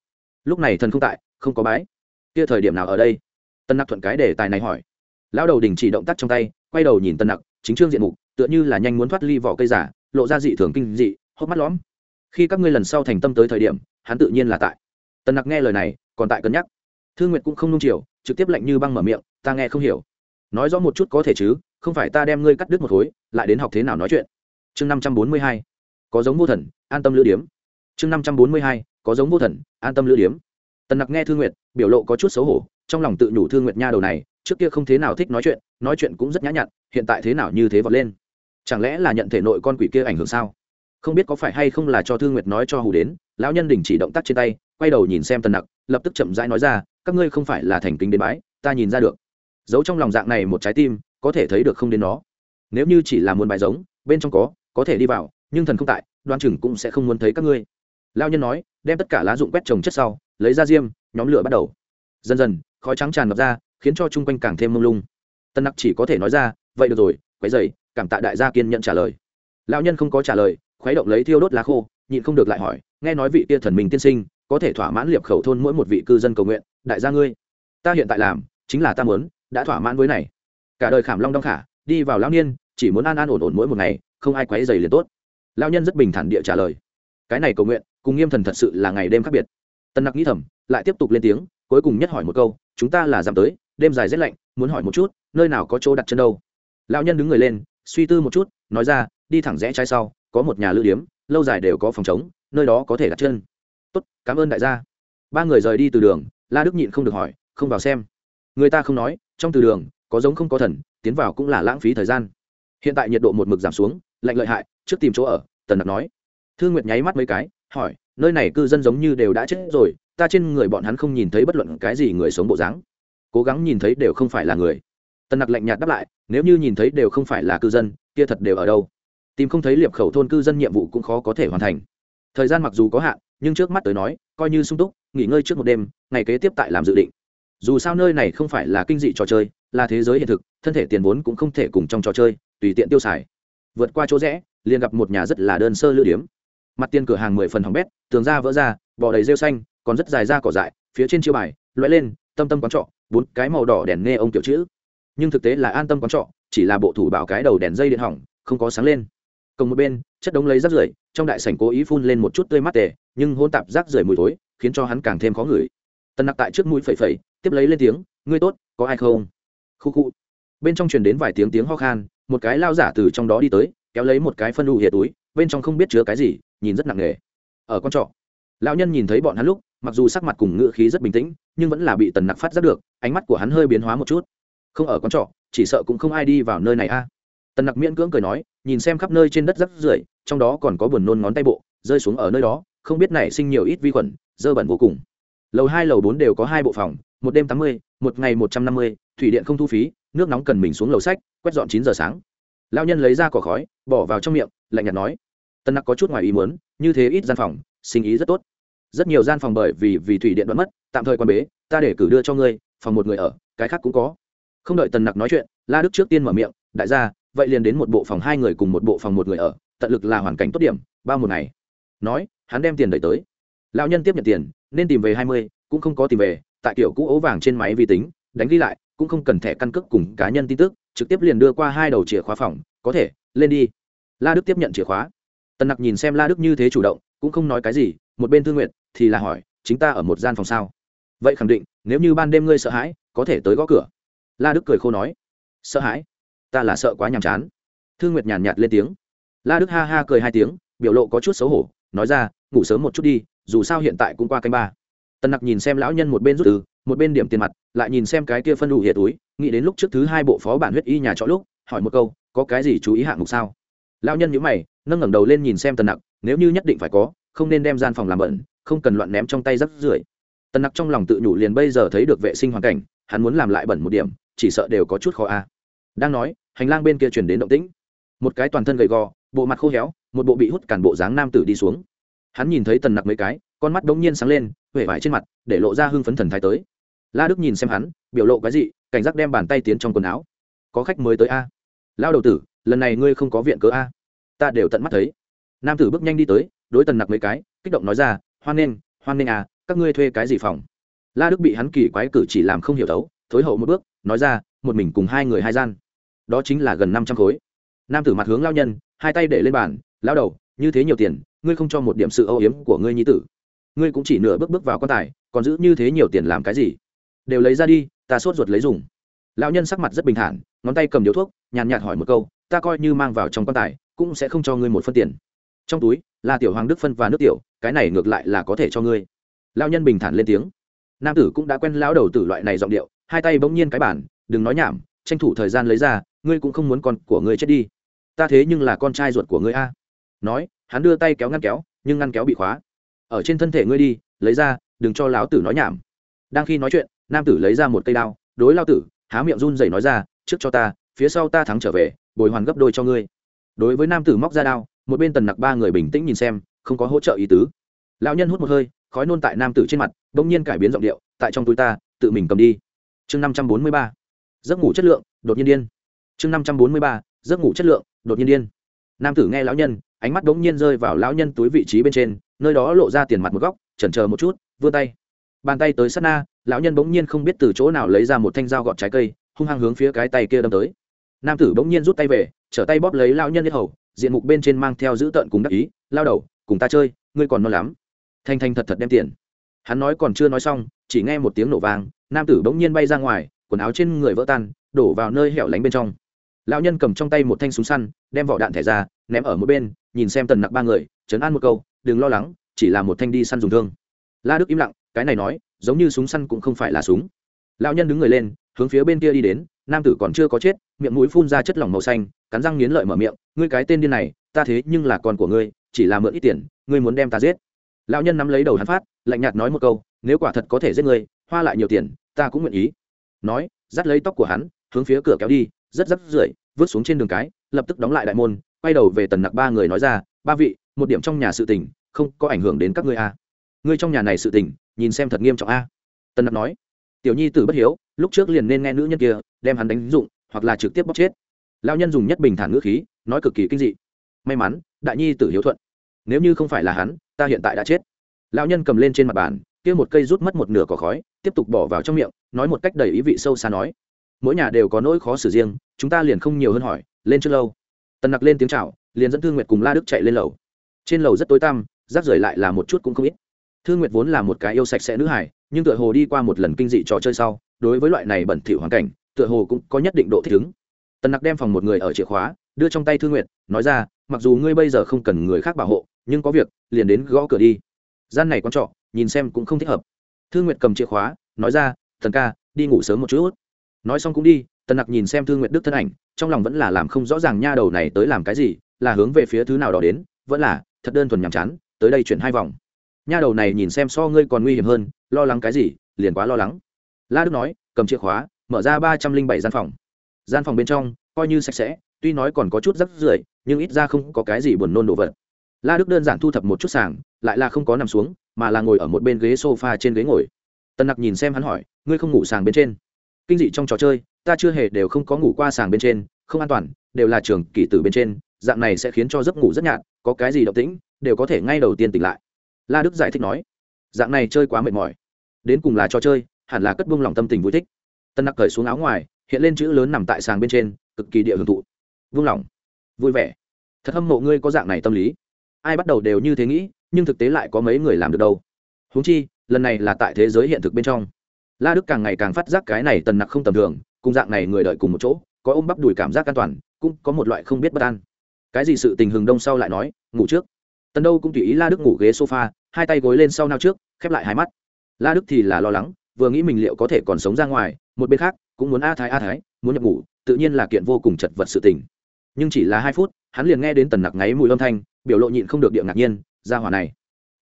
Speaker 1: lúc này thần không tại, không có bái. Kia thời điểm nào ở đây? Tân nặc thuận cái đề tài này hỏi. Lão đầu đình chỉ động tác trong tay, quay đầu nhìn tân nặc, chính trương diện mục, tựa như là nhanh muốn thoát ly vỏ cây giả, lộ ra dị thường kinh dị, hốc mắt lõm. Khi các ngươi lần sau thành tâm tới thời điểm, hắn tự nhiên là tại. Tân nặc nghe lời này, còn tại cân nhắc. Thương nguyệt cũng không nung chiều, trực tiếp lạnh như băng mở miệng, ta nghe không hiểu. Nói rõ một chút có thể chứ, không phải ta đem ngươi cắt đứt một khối, lại đến học thế nào nói chuyện. Chương năm trăm bốn mươi hai. Có giống vô thần, an tâm lữ điếm. Chương năm trăm bốn mươi hai có giống vô thần, an tâm lữ điếm. Tần nặc nghe thương nguyệt, biểu lộ có chút xấu hổ, trong lòng tự nhủ thương nguyệt nha đầu này, trước kia không thế nào thích nói chuyện nói chuyện cũng rất nhã nhặn, hiện tại thế nào như thế vọt lên. Chẳng lẽ là nhận thể nội con quỷ kia ảnh hưởng sao? Không biết có phải hay không là cho thương nguyệt nói cho hù đến, lão nhân đình chỉ động tác trên tay, quay đầu nhìn xem tần nặc, lập tức chậm rãi nói ra, các ngươi không phải là thành kính đến bãi ta nhìn ra được. Giấu trong lòng dạng này một trái tim, có thể thấy được không đến nó. Nếu như chỉ là muốn bài giống, bên trong có có thể đi vào, nhưng thần không tại, đoan chừng cũng sẽ không muốn thấy các ngươi lao nhân nói, đem tất cả lá dụng quét trồng chất sau, lấy ra diêm, nhóm lửa bắt đầu. Dần dần, khói trắng tràn ngập ra, khiến cho chung quanh càng thêm mông lung. Tân nặc chỉ có thể nói ra, vậy được rồi, quấy dày cảm tạ đại gia kiên nhận trả lời. Lao nhân không có trả lời, khuấy động lấy thiêu đốt lá khô, nhịn không được lại hỏi, nghe nói vị kia thần mình tiên sinh, có thể thỏa mãn liệp khẩu thôn mỗi một vị cư dân cầu nguyện, đại gia ngươi, ta hiện tại làm, chính là ta muốn, đã thỏa mãn với này. Cả đời khảm long đong khả, đi vào lao niên, chỉ muốn an an ổn ổn mỗi một ngày, không ai quấy dày liền tốt. Lao nhân rất bình thản địa trả lời, cái này cầu nguyện cùng nghiêm thần thật sự là ngày đêm khác biệt. Tân nặc nghĩ thầm, lại tiếp tục lên tiếng, cuối cùng nhất hỏi một câu, chúng ta là dám tới, đêm dài rét lạnh, muốn hỏi một chút, nơi nào có chỗ đặt chân đâu? Lão nhân đứng người lên, suy tư một chút, nói ra, đi thẳng rẽ trái sau, có một nhà lữ điếm, lâu dài đều có phòng chống nơi đó có thể đặt chân. Tốt, cảm ơn đại gia. Ba người rời đi từ đường, la đức nhịn không được hỏi, không vào xem. Người ta không nói, trong từ đường, có giống không có thần, tiến vào cũng là lãng phí thời gian. Hiện tại nhiệt độ một mực giảm xuống, lạnh lợi hại, trước tìm chỗ ở, tần nặc nói. Thương nguyệt nháy mắt mấy cái hỏi, nơi này cư dân giống như đều đã chết rồi, ta trên người bọn hắn không nhìn thấy bất luận cái gì người sống bộ dáng. Cố gắng nhìn thấy đều không phải là người. Tần nặc lạnh nhạt đáp lại, nếu như nhìn thấy đều không phải là cư dân, kia thật đều ở đâu? Tìm không thấy liệp khẩu thôn cư dân nhiệm vụ cũng khó có thể hoàn thành. Thời gian mặc dù có hạn, nhưng trước mắt tới nói, coi như sung túc, nghỉ ngơi trước một đêm, ngày kế tiếp tại làm dự định. Dù sao nơi này không phải là kinh dị trò chơi, là thế giới hiện thực, thân thể tiền vốn cũng không thể cùng trong trò chơi, tùy tiện tiêu xài. Vượt qua chỗ rẽ, liền gặp một nhà rất là đơn sơ lữ điếm mặt tiền cửa hàng mười phần hỏng bét, tường ra vỡ ra, bò đầy rêu xanh, còn rất dài ra cỏ dại, phía trên chiêu bài loay lên, tâm tâm quán trọ, bốn cái màu đỏ đèn nghe ông kiểu chữ. Nhưng thực tế là an tâm quán trọ, chỉ là bộ thủ bảo cái đầu đèn dây điện hỏng, không có sáng lên. Cộng một bên, chất đống lấy rác rưởi, trong đại sảnh cố ý phun lên một chút tươi mát tề, nhưng hôn tạp rác rưởi mùi tối khiến cho hắn càng thêm khó ngửi. Tần nặc tại trước mũi phẩy phẩy, tiếp lấy lên tiếng, ngươi tốt, có ai không? Khu khu. Bên trong truyền đến vài tiếng tiếng ho khan, một cái lao giả từ trong đó đi tới, kéo lấy một cái phân đủ hiệt túi, bên trong không biết chứa cái gì nhìn rất nặng nề. Ở con trọ, lão nhân nhìn thấy bọn hắn lúc, mặc dù sắc mặt cùng ngựa khí rất bình tĩnh, nhưng vẫn là bị tần nặc phát giác được, ánh mắt của hắn hơi biến hóa một chút. Không ở con trọ, chỉ sợ cũng không ai đi vào nơi này a. Tần nặc miễn cưỡng cười nói, nhìn xem khắp nơi trên đất rắc rưởi, trong đó còn có buồn nôn ngón tay bộ, rơi xuống ở nơi đó, không biết nảy sinh nhiều ít vi khuẩn, dơ bẩn vô cùng. Lầu hai, lầu bốn đều có hai bộ phòng, một đêm tám mươi, một ngày một trăm năm mươi, thủy điện không thu phí, nước nóng cần mình xuống lầu sách, quét dọn chín giờ sáng. Lao nhân lấy ra cỏ khói, bỏ vào trong miệng, lạnh nhạt nói tân nặc có chút ngoài ý muốn, như thế ít gian phòng, sinh ý rất tốt. Rất nhiều gian phòng bởi vì vì thủy điện đoạn mất, tạm thời quan bế, ta để cử đưa cho ngươi, phòng một người ở, cái khác cũng có. Không đợi tần nặc nói chuyện, la đức trước tiên mở miệng, đại gia, vậy liền đến một bộ phòng hai người cùng một bộ phòng một người ở, tận lực là hoàn cảnh tốt điểm, bao một ngày. Nói, hắn đem tiền đẩy tới. Lão nhân tiếp nhận tiền, nên tìm về hai mươi, cũng không có tìm về, tại kiểu cũ ố vàng trên máy vi tính, đánh ghi lại, cũng không cần thẻ căn cước cùng cá nhân tin tức, trực tiếp liền đưa qua hai đầu chìa khóa phòng, có thể, lên đi. La đức tiếp nhận chìa khóa tần nặc nhìn xem la đức như thế chủ động, cũng không nói cái gì, một bên thương nguyện thì là hỏi, chính ta ở một gian phòng sao? Vậy khẳng định, nếu như ban đêm ngươi sợ hãi, có thể tới gõ cửa. La đức cười khô nói, sợ hãi? Ta là sợ quá nhàm chán. Thương nguyệt nhàn nhạt lên tiếng. La đức ha ha cười hai tiếng, biểu lộ có chút xấu hổ, nói ra, ngủ sớm một chút đi, dù sao hiện tại cũng qua canh ba. Tần nặc nhìn xem lão nhân một bên rút từ, một bên điểm tiền mặt, lại nhìn xem cái kia phân đủ hệ túi, nghĩ đến lúc trước thứ hai bộ phó bản huyết y nhà trọ lúc, hỏi một câu, có cái gì chú ý hạng mục sao? Lão nhân nhữ mày, nâng ngẩng đầu lên nhìn xem tần nặc, nếu như nhất định phải có, không nên đem gian phòng làm bẩn, không cần loạn ném trong tay rắc rưởi. Tần nặc trong lòng tự nhủ liền bây giờ thấy được vệ sinh hoàn cảnh, hắn muốn làm lại bẩn một điểm, chỉ sợ đều có chút khó a. Đang nói, hành lang bên kia chuyển đến động tĩnh. Một cái toàn thân gầy gò, bộ mặt khô héo, một bộ bị hút cản bộ dáng nam tử đi xuống. Hắn nhìn thấy tần nặc mấy cái, con mắt đống nhiên sáng lên huệ vải trên mặt, để lộ ra hưng phấn thần thái tới. La đức nhìn xem hắn, biểu lộ cái gì cảnh giác đem bàn tay tiến trong quần áo. Có khách mới tới a. Lao đầu tử lần này ngươi không có viện cớ a? Ta đều tận mắt thấy. Nam tử bước nhanh đi tới, đối tần nặc mấy cái, kích động nói ra, hoan nghênh hoan nghênh à các ngươi thuê cái gì phòng? La đức bị hắn kỳ quái cử chỉ làm không hiểu thấu, thối hậu một bước, nói ra, một mình cùng hai người hai gian. Đó chính là gần năm trăm khối. Nam tử mặt hướng lao nhân, hai tay để lên bàn, lao đầu, như thế nhiều tiền, ngươi không cho một điểm sự âu yếm của ngươi nhi tử. Ngươi cũng chỉ nửa bước bước vào quan tài, còn giữ như thế nhiều tiền làm cái gì? Đều lấy ra đi, ta sốt ruột lấy dùng. Lão nhân sắc mặt rất bình thản, ngón tay cầm điếu thuốc, nhàn nhạt hỏi một câu ta coi như mang vào trong quan tài, cũng sẽ không cho ngươi một phân tiền. Trong túi, là tiểu hoàng đức phân và nước tiểu, cái này ngược lại là có thể cho ngươi. Lão nhân bình thản lên tiếng. Nam tử cũng đã quen lão đầu tử loại này giọng điệu, hai tay bỗng nhiên cái bản đừng nói nhảm, tranh thủ thời gian lấy ra, ngươi cũng không muốn con của ngươi chết đi. Ta thế nhưng là con trai ruột của ngươi a. Nói, hắn đưa tay kéo ngăn kéo, nhưng ngăn kéo bị khóa. Ở trên thân thể ngươi đi, lấy ra, đừng cho lão tử nói nhảm. Đang khi nói chuyện, nam tử lấy ra một cây đao, đối lao tử, há miệng run rẩy nói ra, trước cho ta phía sau ta thắng trở về, bồi hoàn gấp đôi cho ngươi. Đối với nam tử móc ra đao, một bên tần nặc ba người bình tĩnh nhìn xem, không có hỗ trợ ý tứ. Lão nhân hút một hơi, khói nôn tại nam tử trên mặt đ ỗ n g nhiên cải biến giọng điệu, tại trong túi ta, tự mình cầm đi. Chương năm trăm bốn mươi ba. Giấc ngủ chất lượng, đột nhiên điên. Chương năm trăm bốn mươi ba. Giấc ngủ chất lượng, đột nhiên điên. Nam tử nghe lão nhân, ánh mắt đ ỗ n g nhiên rơi vào lão nhân túi vị trí bên trên, nơi đó lộ ra tiền mặt một góc, chần chờ một chút, vươn tay. Bàn tay tới sát na, lão nhân bỗng nhiên không biết từ chỗ nào lấy ra một thanh dao gọt trái cây, hung hăng hướng phía cái tay kia đâm tới nam tử bỗng nhiên rút tay về, trở tay bóp lấy lao nhân nhất hầu, diện mục bên trên mang theo dữ tợn cùng đắc ý, lao đầu, cùng ta chơi, ngươi còn non lắm. Thanh thanh thật thật đem tiền. Hắn nói còn chưa nói xong, chỉ nghe một tiếng nổ vang, nam tử bỗng nhiên bay ra ngoài, quần áo trên người vỡ tan, đổ vào nơi hẻo lánh bên trong. Lão nhân cầm trong tay một thanh súng săn, đem vỏ đạn thẻ ra, ném ở một bên, nhìn xem tần nặc ba người chấn an một câu, đừng lo lắng, chỉ là một thanh đi săn dùng thương. La đức im lặng, cái này nói, giống như súng săn cũng không phải là súng. Lão nhân đứng người lên, hướng phía bên kia đi đến nam tử còn chưa có chết miệng mũi phun ra chất lỏng màu xanh cắn răng nghiến lợi mở miệng ngươi cái tên điên này ta thế nhưng là con của ngươi chỉ là mượn ít tiền ngươi muốn đem ta giết. Lão nhân nắm lấy đầu hắn phát lạnh nhạt nói một câu nếu quả thật có thể giết ngươi, hoa lại nhiều tiền ta cũng nguyện ý. Nói dắt lấy tóc của hắn hướng phía cửa kéo đi rất rất rưởi vứt xuống trên đường cái lập tức đóng lại đại môn quay đầu về tần nặc ba người nói ra ba vị một điểm trong nhà sự tình không có ảnh hưởng đến các ngươi a ngươi trong nhà này sự tình nhìn xem thật nghiêm trọng a tần nặc nói tiểu nhi tử bất hiếu, lúc trước liền nên nghe nữ nhân kia, đem hắn đánh dụng, hoặc là trực tiếp bóc chết. Lao nhân dùng nhất bình thản ngữ khí, nói cực kỳ kinh dị. May mắn, đại nhi tử hiếu thuận. Nếu như không phải là hắn, ta hiện tại đã chết. Lão nhân cầm lên trên mặt bàn, kia một cây rút mất một nửa cỏ khói, tiếp tục bỏ vào trong miệng, nói một cách đầy ý vị sâu xa nói. Mỗi nhà đều có nỗi khó xử riêng, chúng ta liền không nhiều hơn hỏi, lên trước lâu. Tần nặc lên tiếng chào, liền dẫn thương nguyệt cùng la đức chạy lên lầu. Trên lầu rất tối tăm, rác rưởi lại là một chút cũng không ít. Thương nguyệt vốn là một cái yêu sạch sẽ nữ hải nhưng tựa hồ đi qua một lần kinh dị trò chơi sau, đối với loại này bẩn thỉu hoàn cảnh, tựa hồ cũng có nhất định độ thích ứng. Tần nặc đem phòng một người ở chìa khóa, đưa trong tay thư nguyệt, nói ra, mặc dù ngươi bây giờ không cần người khác bảo hộ, nhưng có việc, liền đến gõ cửa đi. Gian này quan trọ, nhìn xem cũng không thích hợp. Thư nguyệt cầm chìa khóa, nói ra thần ca, đi ngủ sớm một chút. Nói xong cũng đi, tần nặc nhìn xem thư nguyện đức thân ảnh, trong lòng vẫn là làm không rõ ràng nha đầu này tới làm cái gì, là hướng về phía thứ nào đó đến, vẫn là, thật đơn thuần nhàm chán, tới đây chuyển hai vòng. Nha đầu này nhìn xem so ngươi còn nguy hiểm hơn lo lắng cái gì, liền quá lo lắng. La đức nói, cầm chìa khóa, mở ra ba trăm linh bảy gian phòng. Gian phòng bên trong, coi như sạch sẽ, tuy nói còn có chút rắc rưởi, nhưng ít ra không có cái gì buồn nôn đồ vật. La đức đơn giản thu thập một chút sàng, lại là không có nằm xuống, mà là ngồi ở một bên ghế s o f a trên ghế ngồi. Tân nặc nhìn xem hắn hỏi, ngươi không ngủ sàng bên trên? Kinh dị trong trò chơi, ta chưa hề đều không có ngủ qua sàng bên trên, không an toàn, đều là trường kỷ tử bên trên, dạng này sẽ khiến cho giấc ngủ rất nhạt, có cái gì động tĩnh, đều có thể ngay đầu tiên tỉnh lại. La đức giải thích nói dạng này chơi quá mệt mỏi. Đến cùng là trò chơi, hẳn là cất buông lòng tâm tình vui thích. Tân nặc cởi xuống áo ngoài, hiện lên chữ lớn nằm tại sàng bên trên, cực kỳ địa hưởng thụ. Vung lòng. Vui vẻ. Thật hâm mộ ngươi có dạng này tâm lý. Ai bắt đầu đều như thế nghĩ, nhưng thực tế lại có mấy người làm được đâu. Húng chi, lần này là tại thế giới hiện thực bên trong. La đức càng ngày càng phát giác cái này tần nặc không tầm thường, cùng dạng này người đợi cùng một chỗ, có ôm bắp đùi cảm giác an toàn, cũng có một loại không biết bất an. Cái gì sự tình hừng đông sau lại nói, ngủ trước tần đâu cũng tùy ý la đức ngủ ghế sofa, hai tay gối lên sau nao trước, khép lại hai mắt. La đức thì là lo lắng, vừa nghĩ mình liệu có thể còn sống ra ngoài, một bên khác, cũng muốn a thái a thái, muốn nhập ngủ, tự nhiên là kiện vô cùng chật vật sự tình. Nhưng chỉ là hai phút, hắn liền nghe đến tần nặc ngáy mùi âm thanh, biểu lộ nhịn không được địa ngạc nhiên, ra hỏa này.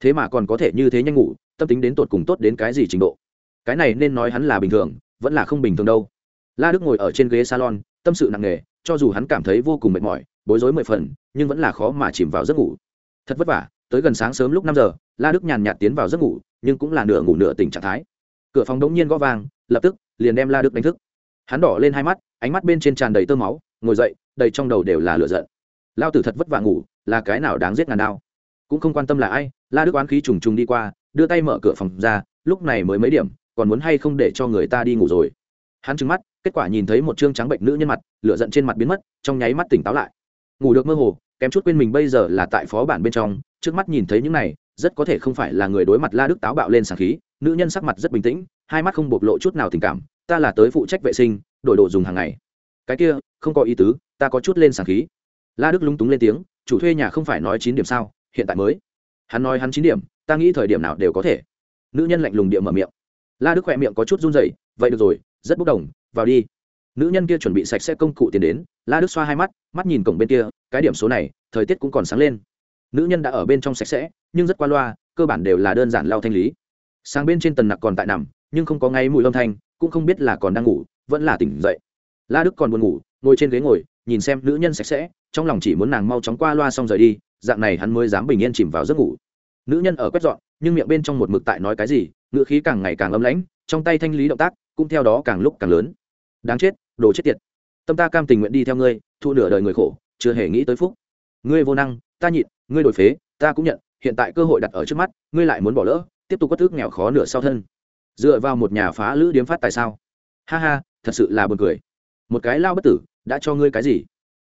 Speaker 1: Thế mà còn có thể như thế nhanh ngủ, tâm tính đến tột cùng tốt đến cái gì trình độ? Cái này nên nói hắn là bình thường, vẫn là không bình thường đâu. La đức ngồi ở trên ghế salon, tâm sự nặng nề, cho dù hắn cảm thấy vô cùng mệt mỏi, bối rối mười phần, nhưng vẫn là khó mà chìm vào giấc ngủ thật vất vả, tới gần sáng sớm lúc năm giờ, la đức nhàn nhạt tiến vào giấc ngủ, nhưng cũng là nửa ngủ nửa tỉnh trạng thái. Cửa phòng đống nhiên gõ vang, lập tức, liền đem la đức đánh thức. Hắn đỏ lên hai mắt, ánh mắt bên trên tràn đầy tơ máu, ngồi dậy, đầy trong đầu đều là lửa giận. Lao tử thật vất vả ngủ, là cái nào đáng giết ngàn đao? Cũng không quan tâm là ai, la đức oán khí trùng trùng đi qua, đưa tay mở cửa phòng ra, lúc này mới mấy điểm, còn muốn hay không để cho người ta đi ngủ rồi. Hắn trừng mắt, kết quả nhìn thấy một chương trắng bệnh nữ nhân mặt, lửa giận trên mặt biến mất, trong nháy mắt tỉnh táo lại. Ngủ được mơ hồ kém chút quên mình bây giờ là tại phó bản bên trong, trước mắt nhìn thấy những này, rất có thể không phải là người đối mặt la đức táo bạo lên sảng khí, nữ nhân sắc mặt rất bình tĩnh, hai mắt không bộc lộ chút nào tình cảm, ta là tới phụ trách vệ sinh, đổi đồ dùng hàng ngày. Cái kia, không có ý tứ, ta có chút lên sảng khí. La đức lúng túng lên tiếng, chủ thuê nhà không phải nói chín điểm sao, hiện tại mới. Hắn nói hắn chín điểm, ta nghĩ thời điểm nào đều có thể. Nữ nhân lạnh lùng địa mở miệng. La đức khỏe miệng có chút run rẩy, vậy được rồi, rất bốc đồng, vào đi nữ nhân kia chuẩn bị sạch sẽ công cụ tiền đến, la đức xoa hai mắt mắt nhìn cổng bên kia, cái điểm số này, thời tiết cũng còn sáng lên. Nữ nhân đã ở bên trong sạch sẽ, nhưng rất qua loa, cơ bản đều là đơn giản lau thanh lý. Sang bên trên tần nặc còn tại nằm, nhưng không có ngay mùi âm thanh, cũng không biết là còn đang ngủ, vẫn là tỉnh dậy. La đức còn buồn ngủ, ngồi trên ghế ngồi, nhìn xem nữ nhân sạch sẽ, trong lòng chỉ muốn nàng mau chóng qua loa xong rời đi, dạng này hắn mới dám bình yên chìm vào giấc ngủ. Nữ nhân ở quét dọn, nhưng miệng bên trong một mực tại nói cái gì ngựa khí càng ngày càng ấm lãnh, trong tay thanh lý động tác cũng theo đó càng lúc càng lớn. Đáng chết đồ chết tiệt. Tâm ta cam tình nguyện đi theo ngươi, thu nửa đời người khổ, chưa hề nghĩ tới phúc. Ngươi vô năng, ta nhịn, ngươi đổi phế, ta cũng nhận, hiện tại cơ hội đặt ở trước mắt, ngươi lại muốn bỏ lỡ, tiếp tục quất thức nghèo khó nửa sau thân. Dựa vào một nhà phá lữ điếm phát tại sao? Ha ha, thật sự là buồn cười. Một cái lao bất tử, đã cho ngươi cái gì?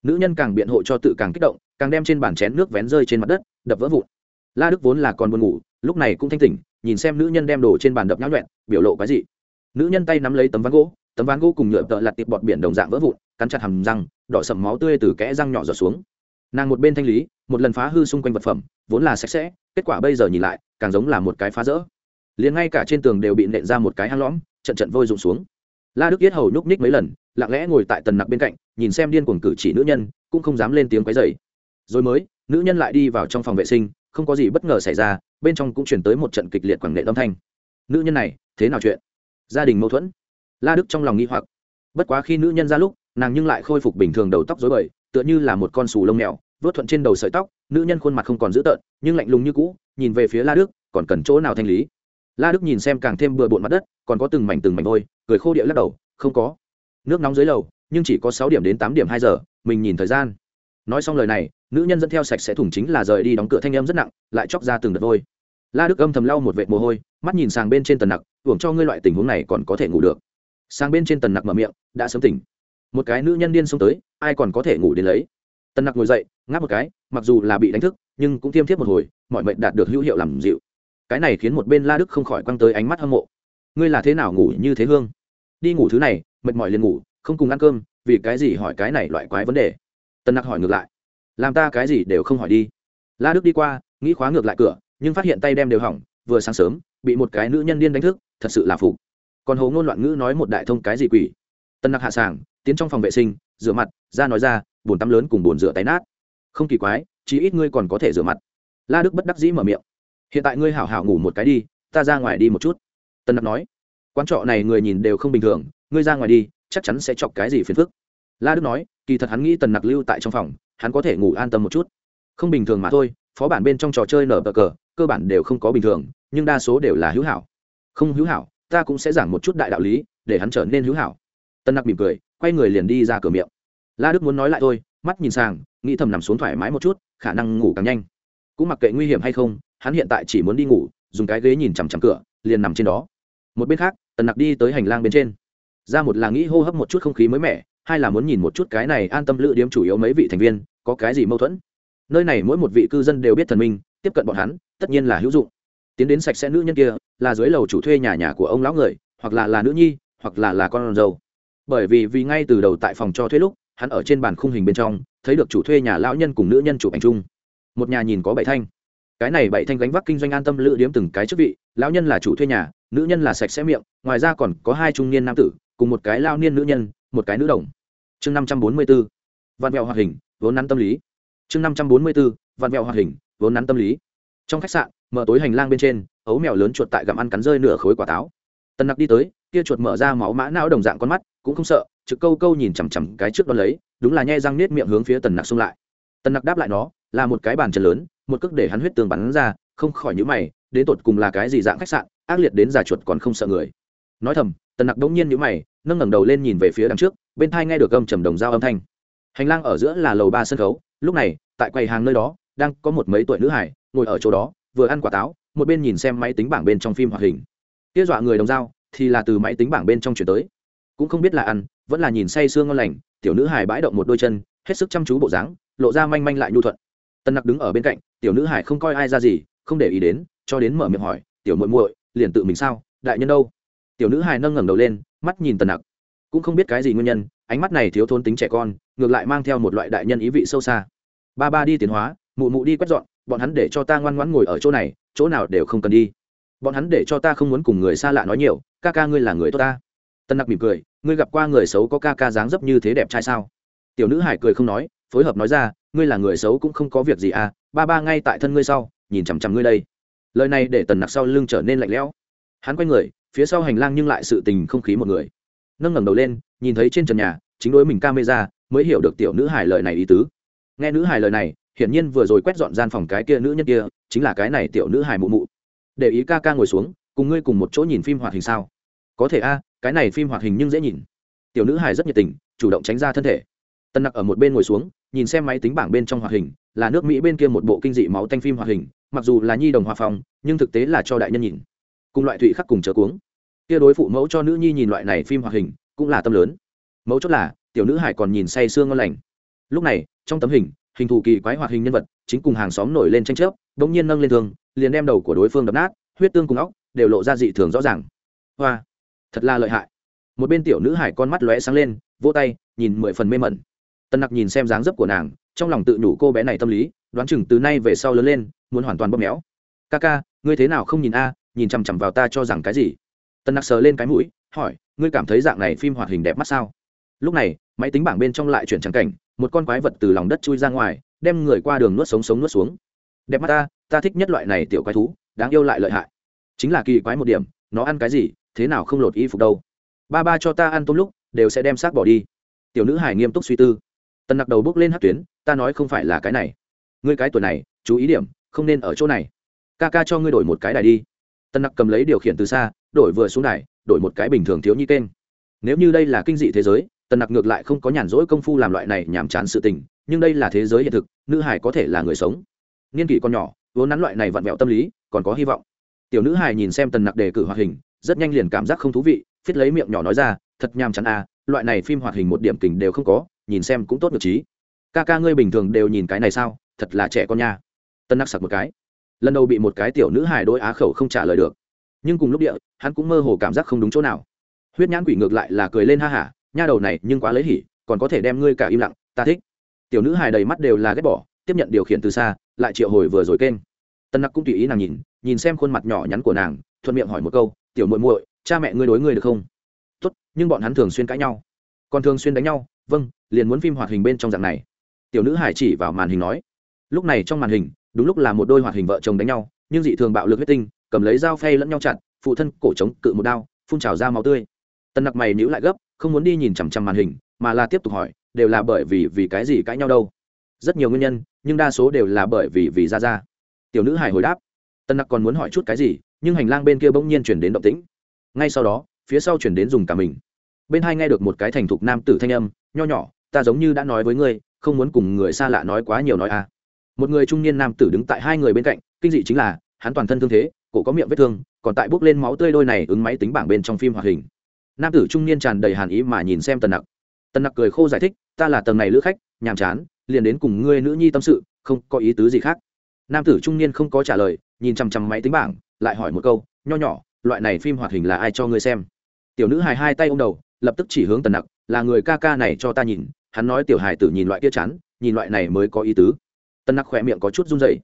Speaker 1: Nữ nhân càng biện hộ cho tự càng kích động, càng đem trên bàn chén nước vén rơi trên mặt đất, đập vỡ vụn. La đức vốn là còn buồn ngủ, lúc này cũng thanh tỉnh, nhìn xem nữ nhân đem đồ trên bàn đập nhão nhuẹn, biểu lộ cái gì nữ nhân tay nắm lấy tấm ván gỗ tấm ván gỗ cùng nhựa tợ lặt tiệp bọt biển đồng dạng vỡ vụn, cắn chặt hầm răng, đỏ sầm máu tươi từ kẽ răng nhỏ giọt xuống. Nàng một bên thanh lý, một lần phá hư xung quanh vật phẩm, vốn là sạch sẽ, kết quả bây giờ nhìn lại, càng giống là một cái phá rỡ. Liền ngay cả trên tường đều bị nện ra một cái hang lõm, trận trận vôi rụng xuống. La đức yết hầu nhúc nhích mấy lần, lặng lẽ ngồi tại tần nặc bên cạnh, nhìn xem điên cuồng cử chỉ nữ nhân, cũng không dám lên tiếng quấy dày rồi mới, nữ nhân lại đi vào trong phòng vệ sinh, không có gì bất ngờ xảy ra, bên trong cũng chuyển tới một trận kịch liệt quảng nghệ âm thanh. Nữ nhân này, thế nào chuyện? Gia đình mâu thuẫn la đức trong lòng nghi hoặc. Bất quá khi nữ nhân ra lúc, nàng nhưng lại khôi phục bình thường đầu tóc dối bời, tựa như là một con sù lông mèo, vớt thuận trên đầu sợi tóc, nữ nhân khuôn mặt không còn dữ tợn, nhưng lạnh lùng như cũ, nhìn về phía la đức, còn cần chỗ nào thanh lý? La đức nhìn xem càng thêm bừa bộn mặt đất, còn có từng mảnh từng mảnh vôi cười khô địa lắc đầu, không có. Nước nóng dưới lầu, nhưng chỉ có sáu điểm đến tám điểm hai giờ, mình nhìn thời gian. Nói xong lời này, nữ nhân dẫn theo sạch sẽ thủng chính là rời đi đóng cửa thanh âm rất nặng, lại chóc ra từng đợt vôi la đức âm thầm lau một vệt mồ hôi, mắt nhìn sang bên trên tần nặc, hưởng cho ngươi loại tình huống này còn có thể ngủ được sang bên trên tần nặc mở miệng, đã sớm tỉnh. Một cái nữ nhân điên xông tới, ai còn có thể ngủ đến lấy? Tần nặc ngồi dậy, ngáp một cái, mặc dù là bị đánh thức, nhưng cũng tiêm thiếp một hồi, mọi mệnh đạt được hữu hiệu làm dịu. Cái này khiến một bên la đức không khỏi quăng tới ánh mắt hâm mộ. Ngươi là thế nào ngủ như thế hương? Đi ngủ thứ này, mệt mỏi liền ngủ, không cùng ăn cơm, vì cái gì hỏi cái này loại quái vấn đề? Tần nặc hỏi ngược lại. Làm ta cái gì đều không hỏi đi. La đức đi qua, nghĩ khóa ngược lại cửa, nhưng phát hiện tay đem đều hỏng, vừa sáng sớm, bị một cái nữ nhân điên đánh thức, thật sự là phục còn hồ ngôn loạn ngữ nói một đại thông cái gì quỷ. Tân nặc hạ sàng, tiến trong phòng vệ sinh, rửa mặt, ra nói ra bồn tắm lớn cùng bồn rửa tay nát. Không kỳ quái, chí ít ngươi còn có thể rửa mặt. La đức bất đắc dĩ mở miệng. Hiện tại ngươi hảo hảo ngủ một cái đi, ta ra ngoài đi một chút. Tân nặc nói. Quán trọ này người nhìn đều không bình thường, ngươi ra ngoài đi, chắc chắn sẽ chọc cái gì phiền phức. La đức nói, kỳ thật hắn nghĩ tần nặc lưu tại trong phòng, hắn có thể ngủ an tâm một chút. Không bình thường mà thôi, phó bản bên trong trò chơi nở bờ cờ, cơ bản đều không có bình thường, nhưng đa số đều là hữu hảo. Không hữu hảo ta cũng sẽ giảng một chút đại đạo lý, để hắn trở nên hữu hảo. Tân nặc mỉm cười, quay người liền đi ra cửa miệng. La đức muốn nói lại thôi, mắt nhìn sang nghĩ thầm nằm xuống thoải mái một chút, khả năng ngủ càng nhanh. Cũng mặc kệ nguy hiểm hay không, hắn hiện tại chỉ muốn đi ngủ, dùng cái ghế nhìn chằm chằm cửa, liền nằm trên đó. Một bên khác tần nặc đi tới hành lang bên trên. Ra một là nghĩ hô hấp một chút không khí mới mẻ, hai là muốn nhìn một chút cái này an tâm lữ điếm chủ yếu mấy vị thành viên, có cái gì mâu thuẫn. Nơi này mỗi một vị cư dân đều biết thần minh, tiếp cận bọn hắn, tất nhiên là hữu dụng tiến đến sạch sẽ nữ nhân kia, là dưới lầu chủ thuê nhà nhà của ông lão người, hoặc là là nữ nhi, hoặc là là con dâu. Bởi vì vì ngay từ đầu tại phòng cho thuê lúc, hắn ở trên bàn khung hình bên trong, thấy được chủ thuê nhà lão nhân cùng nữ nhân chụp ảnh chung. Một nhà nhìn có bảy thanh. Cái này bảy thanh gánh vác kinh doanh an tâm lữ điếm từng cái chức vị, lão nhân là chủ thuê nhà, nữ nhân là sạch sẽ miệng, ngoài ra còn có hai trung niên nam tử, cùng một cái lao niên nữ nhân, một cái nữ đồng. Chương năm trăm bốn mươi b ố vạn vẹo hoạt hình, vốn nắn tâm lý. Chương năm trăm bốn mươi b ố vạn vẹo hoạt hình, vốn nắn tâm lý. Trong khách sạn mở tối hành lang bên trên, ấu mèo lớn chuột tại gặm ăn cắn rơi nửa khối quả táo. Tần nặc đi tới, kia chuột mở ra máu mã não đồng dạng con mắt, cũng không sợ, trực câu câu nhìn chằm chằm cái trước đó lấy, đúng là nhai răng nết miệng hướng phía tần nặc xung lại. Tần nặc đáp lại nó, là một cái bàn chân lớn, một cước để hắn huyết tường bắn ra, không khỏi nhữ mày, đến tột cùng là cái gì dạng khách sạn, ác liệt đến già chuột còn không sợ người. Nói thầm, tần nặc đống nhiên nhữ mày, nâng ngẩng đầu lên nhìn về phía đằng trước, bên thai nghe được âm trầm đồng dao âm thanh. Hành lang ở giữa là lầu ba sân khấu, lúc này, tại quầy hàng nơi đó, đang có một mấy tuổi nữ hải, ngồi ở chỗ đó vừa ăn quả táo, một bên nhìn xem máy tính bảng bên trong phim hoạt hình. Tiết dọa người đồng dao thì là từ máy tính bảng bên trong chuyển tới. Cũng không biết là ăn, vẫn là nhìn say sương ngon lành, tiểu nữ hải bãi động một đôi chân, hết sức chăm chú bộ dáng, lộ ra manh manh lại nhu thuận. Tân nặc đứng ở bên cạnh, tiểu nữ hải không coi ai ra gì, không để ý đến, cho đến mở miệng hỏi, tiểu muội muội, liền tự mình sao? Đại nhân đâu? Tiểu nữ hải nâng ngẩng đầu lên, mắt nhìn tần nặc. Cũng không biết cái gì nguyên nhân, ánh mắt này thiếu thốn tính trẻ con, ngược lại mang theo một loại đại nhân ý vị sâu xa. Ba ba đi tiến hóa, mụ mụ đi quét dọn bọn hắn để cho ta ngoan ngoãn ngồi ở chỗ này, chỗ nào đều không cần đi. Bọn hắn để cho ta không muốn cùng người xa lạ nói nhiều, ca ca ngươi là người tốt ta. Tân nặc mỉm cười, ngươi gặp qua người xấu có ca ca dáng dấp như thế đẹp trai sao? Tiểu nữ hải cười không nói, phối hợp nói ra, ngươi là người xấu cũng không có việc gì à ba ba ngay tại thân ngươi sau, nhìn chằm chằm ngươi đây. Lời này để tần nặc sau lưng trở nên lạnh lẽo. Hắn quay người, phía sau hành lang nhưng lại sự tình không khí một người. Nâng ngẩng đầu lên, nhìn thấy trên trần nhà, chính đối mình camera, mới hiểu được tiểu nữ hải lời này ý tứ. Nghe nữ hải lời này hiển nhiên vừa rồi quét dọn gian phòng cái kia nữ nhân kia, chính là cái này tiểu nữ hài mụ mụ. Để ý ca ca ngồi xuống, cùng ngươi cùng một chỗ nhìn phim hoạt hình sao. Có thể a, cái này phim hoạt hình nhưng dễ nhìn. Tiểu nữ hài rất nhiệt tình, chủ động tránh ra thân thể. Tân nặc ở một bên ngồi xuống, nhìn xem máy tính bảng bên trong hoạt hình, là nước mỹ bên kia một bộ kinh dị máu tanh phim hoạt hình, mặc dù là nhi đồng hòa phòng, nhưng thực tế là cho đại nhân nhìn. Cùng loại thụy khắc cùng chờ cuống. Kia đối phụ mẫu cho nữ nhi nhìn loại này phim hoạt hình, cũng là tâm lớn. Mẫu chốt là, tiểu nữ hải còn nhìn say sương ngon lành. Lúc này, trong tấm hình hình thù kỳ quái hoạt hình nhân vật, chính cùng hàng xóm nổi lên tranh chấp, bỗng nhiên nâng lên thương, liền đem đầu của đối phương đập nát, huyết tương cùng óc đều lộ ra dị thường rõ ràng. Hoa, thật là lợi hại. Một bên tiểu nữ hải con mắt lóe sáng lên, vỗ tay, nhìn mười phần mê mẩn. Tân nặc nhìn xem dáng dấp của nàng, trong lòng tự nhủ cô bé này tâm lý, đoán chừng từ nay về sau lớn lên, muốn hoàn toàn bóp méo. Ca ca, ngươi thế nào không nhìn a, nhìn chằm chằm vào ta cho rằng cái gì? Tân nặc sờ lên cái mũi, hỏi, ngươi cảm thấy dạng này phim hoạt hình đẹp mắt sao? Lúc này, máy tính bảng bên trong lại chuyển trắng cảnh một con quái vật từ lòng đất chui ra ngoài, đem người qua đường nuốt sống sống nuốt xuống. Đẹp mắt ta ta thích nhất loại này tiểu quái thú, đáng yêu lại lợi hại. Chính là kỳ quái một điểm, nó ăn cái gì, thế nào không lột y phục đâu. Ba ba cho ta ăn tôm lúc, đều sẽ đem xác bỏ đi. Tiểu nữ hải nghiêm túc suy tư. Tần nặc đầu bước lên hát tuyến, ta nói không phải là cái này. Ngươi cái tuổi này, chú ý điểm, không nên ở chỗ này. Ca ca cho ngươi đổi một cái đài đi. Tần nặc cầm lấy điều khiển từ xa, đổi vừa xuống đài, đổi một cái bình thường thiếu nhi kênh. Nếu như đây là kinh dị thế giới tần nặc ngược lại không có nhàn rỗi công phu làm loại này nhàm chán sự tình, nhưng đây là thế giới hiện thực, nữ hải có thể là người sống. Niên kỷ con nhỏ, vốn nắn loại này vặn vẹo tâm lý, còn có hy vọng. Tiểu nữ hải nhìn xem tần nặc đề cử hoạt hình, rất nhanh liền cảm giác không thú vị phiết lấy miệng nhỏ nói ra, thật nhàm chán à loại này phim hoạt hình một điểm kình đều không có, nhìn xem cũng tốt được trí ca ca ngươi bình thường đều nhìn cái này sao? Thật là trẻ con nha. Tân nặc sặc một cái. Lần đầu bị một cái tiểu nữ hài đôi á khẩu không trả lời được. Nhưng cùng lúc địa, hắn cũng mơ hồ cảm giác không đúng chỗ nào. Huyết nhãn quỷ ngược lại là cười lên ha hả nha đầu này nhưng quá lấy hỉ, còn có thể đem ngươi cả im lặng, ta thích. Tiểu nữ hài đầy mắt đều là ghét bỏ, tiếp nhận điều khiển từ xa, lại triệu hồi vừa rồi kênh. Tân nặc cũng tùy ý nàng nhìn nhìn xem khuôn mặt nhỏ nhắn của nàng, thuận miệng hỏi một câu, tiểu muội muội, cha mẹ ngươi đối ngươi được không? Tốt, nhưng bọn hắn thường xuyên cãi nhau. Còn thường xuyên đánh nhau? Vâng liền muốn phim hoạt hình bên trong dạng này. Tiểu nữ hải chỉ vào màn hình nói. Lúc này trong màn hình, đúng lúc là một đôi hoạt hình vợ chồng đánh nhau, nhưng dị thường bạo lực huyết tinh, cầm lấy dao phay lẫn nhau chặt, phụ thân cổ trống cự một đao, phun trào ra máu tươi. Tần nặc mày nhữ lại gấp không muốn đi nhìn chằm chằm màn hình, mà là tiếp tục hỏi, đều là bởi vì vì cái gì cãi nhau đâu? Rất nhiều nguyên nhân, nhưng đa số đều là bởi vì vì ra ra tiểu nữ hải hồi đáp, tân nặc còn muốn hỏi chút cái gì, nhưng hành lang bên kia bỗng nhiên chuyển đến động tĩnh. Ngay sau đó, phía sau chuyển đến dùng cả mình. Bên hai nghe được một cái thành thục nam tử thanh âm, nho nhỏ, ta giống như đã nói với ngươi, không muốn cùng người xa lạ nói quá nhiều nói à. Một người trung niên nam tử đứng tại hai người bên cạnh, kinh dị chính là, hắn toàn thân thương thế, cổ có miệng vết thương, còn tại bốc lên máu tươi đôi này ứng máy tính bảng bên trong phim hoạt hình nam tử trung niên tràn đầy hàn ý mà nhìn xem tần nặc. Tần nặc cười khô giải thích, ta là tầng này lữ khách, nhàm chán, liền đến cùng ngươi nữ nhi tâm sự, không có ý tứ gì khác. Nam tử trung niên không có trả lời, nhìn chằm chằm máy tính bảng, lại hỏi một câu, nho nhỏ, loại này phim hoạt hình là ai cho ngươi xem? Tiểu nữ hài hai tay ô m đầu, lập tức chỉ hướng tần nặc, là người ca ca này cho ta nhìn, hắn nói tiểu hài tử nhìn loại kia chán, nhìn loại này mới có ý tứ. Tần nặc khỏe miệng có chút run dày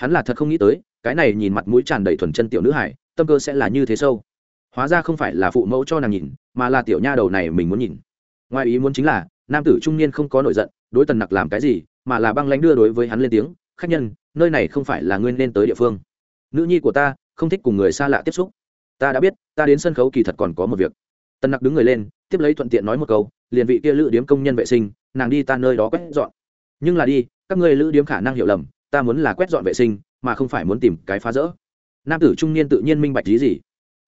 Speaker 1: hắn là thật không nghĩ tới, cái này nhìn mặt mũi tràn đầy thuần chân tiểu nữ hải tâm cơ sẽ là như thế sâu hóa ra không phải là phụ mẫu cho nàng nhìn, mà là tiểu nha đầu này mình muốn nhìn. Ngoài ý muốn chính là, nam tử trung niên không có nổi giận, đối tần nặc làm cái gì, mà là băng lánh đưa đối với hắn lên tiếng, khách nhân, nơi này không phải là nguyên nên tới địa phương. Nữ nhi của ta không thích cùng người xa lạ tiếp xúc. Ta đã biết, ta đến sân khấu kỳ thật còn có một việc. Tần nặc đứng người lên, tiếp lấy thuận tiện nói một câu, liền vị kia lữ điếm công nhân vệ sinh, nàng đi ta nơi đó quét dọn. Nhưng là đi, các ngươi lữ điếm khả năng hiểu lầm, ta muốn là quét dọn vệ sinh, mà không phải muốn tìm cái phá rỡ. Nam tử trung niên tự nhiên minh bạch lý gì